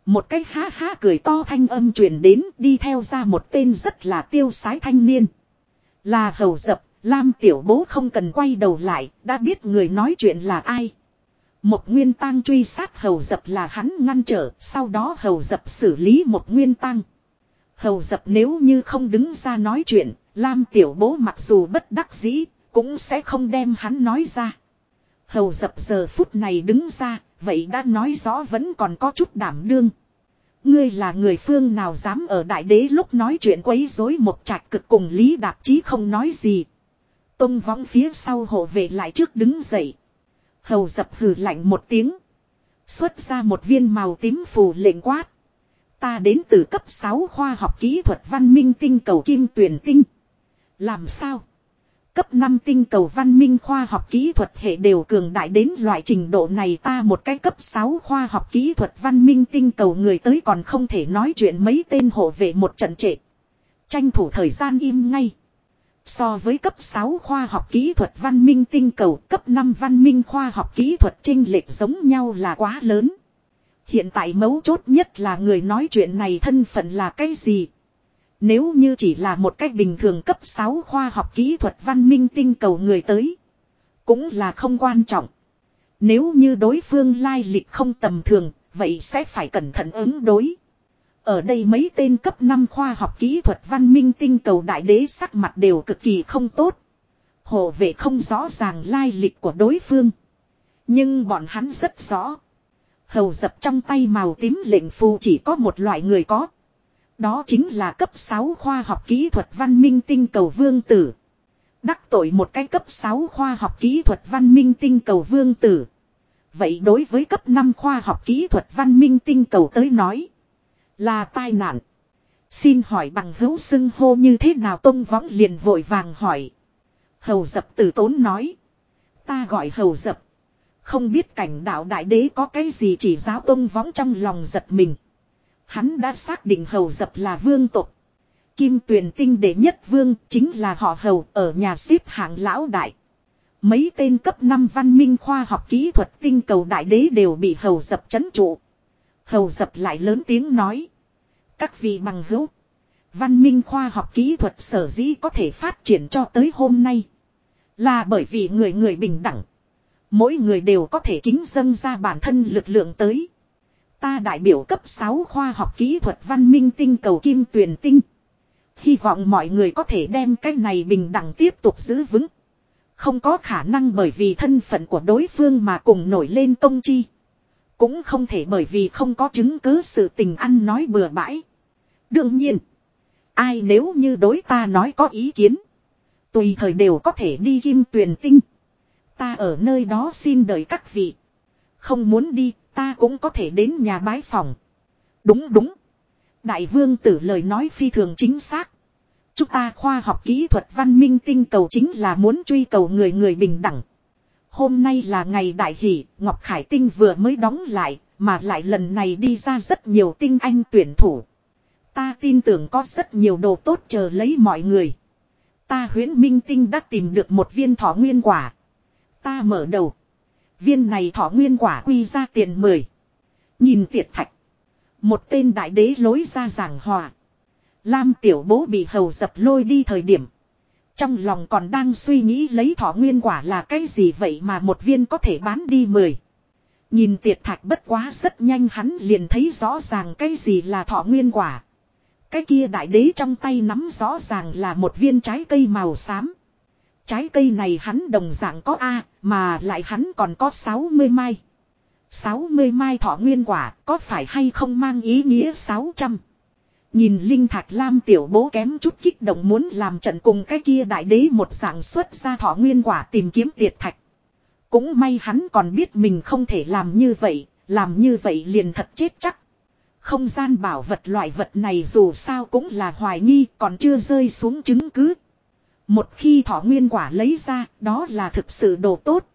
Một cái ha ha cười to thanh âm truyền đến đi theo ra một tên rất là tiêu sái thanh niên. Là hầu dập, Lam tiểu bố không cần quay đầu lại, đã biết người nói chuyện là ai. Một nguyên tăng truy sát hầu dập là hắn ngăn trở, sau đó hầu dập xử lý một nguyên tăng. Hầu dập nếu như không đứng ra nói chuyện, Lam tiểu bố mặc dù bất đắc dĩ, cũng sẽ không đem hắn nói ra. Hầu dập giờ phút này đứng ra, vậy đã nói rõ vẫn còn có chút đảm đương. Ngươi là người phương nào dám ở đại đế lúc nói chuyện quấy rối một trạch cực cùng Lý Đạp Chí không nói gì. Tông võng phía sau hộ vệ lại trước đứng dậy. Hầu dập hừ lạnh một tiếng. Xuất ra một viên màu tím phù lệnh quát. Ta đến từ cấp 6 khoa học kỹ thuật văn minh tinh cầu kim tuyển tinh. Làm sao? Cấp 5 tinh cầu văn minh khoa học kỹ thuật hệ đều cường đại đến loại trình độ này ta một cái cấp 6 khoa học kỹ thuật văn minh tinh cầu người tới còn không thể nói chuyện mấy tên hộ vệ một trận trệ. Tranh thủ thời gian im ngay. So với cấp 6 khoa học kỹ thuật văn minh tinh cầu, cấp 5 văn minh khoa học kỹ thuật trinh lệch giống nhau là quá lớn. Hiện tại mấu chốt nhất là người nói chuyện này thân phận là cái gì. Nếu như chỉ là một cách bình thường cấp 6 khoa học kỹ thuật văn minh tinh cầu người tới. Cũng là không quan trọng. Nếu như đối phương lai lịch không tầm thường, vậy sẽ phải cẩn thận ứng đối. Ở đây mấy tên cấp 5 khoa học kỹ thuật văn minh tinh cầu đại đế sắc mặt đều cực kỳ không tốt. Hộ vệ không rõ ràng lai lịch của đối phương. Nhưng bọn hắn rất rõ. Hầu dập trong tay màu tím lệnh phù chỉ có một loại người có. Đó chính là cấp 6 khoa học kỹ thuật văn minh tinh cầu vương tử. Đắc tội một cái cấp 6 khoa học kỹ thuật văn minh tinh cầu vương tử. Vậy đối với cấp 5 khoa học kỹ thuật văn minh tinh cầu tới nói. Là tai nạn. Xin hỏi bằng hữu xưng hô như thế nào Tông Võng liền vội vàng hỏi. Hầu dập tử tốn nói. Ta gọi hầu dập. Không biết cảnh đạo đại đế có cái gì chỉ giáo Tông Võng trong lòng giật mình. Hắn đã xác định hầu dập là vương tộc. Kim tuyển tinh đệ nhất vương chính là họ hầu ở nhà xếp hạng lão đại. Mấy tên cấp 5 văn minh khoa học kỹ thuật tinh cầu đại đế đều bị hầu dập chấn trụ. Hầu dập lại lớn tiếng nói. Các vị bằng hữu. Văn minh khoa học kỹ thuật sở dĩ có thể phát triển cho tới hôm nay. Là bởi vì người người bình đẳng. Mỗi người đều có thể kính dâng ra bản thân lực lượng tới. Ta đại biểu cấp 6 khoa học kỹ thuật văn minh tinh cầu kim tuyển tinh. Hy vọng mọi người có thể đem cái này bình đẳng tiếp tục giữ vững. Không có khả năng bởi vì thân phận của đối phương mà cùng nổi lên công chi. Cũng không thể bởi vì không có chứng cứ sự tình ăn nói bừa bãi. Đương nhiên. Ai nếu như đối ta nói có ý kiến. Tùy thời đều có thể đi kim tuyển tinh. Ta ở nơi đó xin đợi các vị. Không muốn đi, ta cũng có thể đến nhà bái phòng. Đúng đúng. Đại vương tử lời nói phi thường chính xác. Chúng ta khoa học kỹ thuật văn minh tinh cầu chính là muốn truy cầu người người bình đẳng. Hôm nay là ngày đại hỷ, Ngọc Khải Tinh vừa mới đóng lại, mà lại lần này đi ra rất nhiều tinh anh tuyển thủ. Ta tin tưởng có rất nhiều đồ tốt chờ lấy mọi người. Ta huyễn minh tinh đã tìm được một viên thỏ nguyên quả. Ta mở đầu. Viên này thọ nguyên quả quy ra tiền mười. Nhìn tiệt thạch. Một tên đại đế lối ra giảng hòa. Lam tiểu bố bị hầu dập lôi đi thời điểm. Trong lòng còn đang suy nghĩ lấy thọ nguyên quả là cái gì vậy mà một viên có thể bán đi mười. Nhìn tiệt thạch bất quá rất nhanh hắn liền thấy rõ ràng cái gì là thọ nguyên quả. Cái kia đại đế trong tay nắm rõ ràng là một viên trái cây màu xám. Trái cây này hắn đồng dạng có A, mà lại hắn còn có 60 mai. 60 mai thọ nguyên quả có phải hay không mang ý nghĩa 600. Nhìn Linh Thạch Lam tiểu bố kém chút kích động muốn làm trận cùng cái kia đại đế một dạng xuất ra thọ nguyên quả tìm kiếm tiệt thạch. Cũng may hắn còn biết mình không thể làm như vậy, làm như vậy liền thật chết chắc. Không gian bảo vật loại vật này dù sao cũng là hoài nghi còn chưa rơi xuống chứng cứ. Một khi thọ nguyên quả lấy ra, đó là thực sự đồ tốt.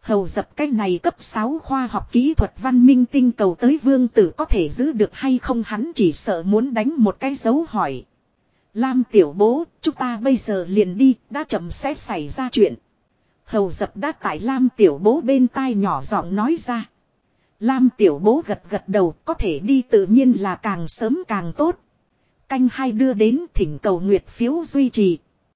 Hầu dập cái này cấp 6 khoa học kỹ thuật văn minh tinh cầu tới vương tử có thể giữ được hay không hắn chỉ sợ muốn đánh một cái dấu hỏi. Lam tiểu bố, chúng ta bây giờ liền đi, đã chậm sẽ xảy ra chuyện. Hầu dập đã tại Lam tiểu bố bên tai nhỏ giọng nói ra. Lam tiểu bố gật gật đầu có thể đi tự nhiên là càng sớm càng tốt. Canh hai đưa đến thỉnh cầu nguyệt phiếu duy trì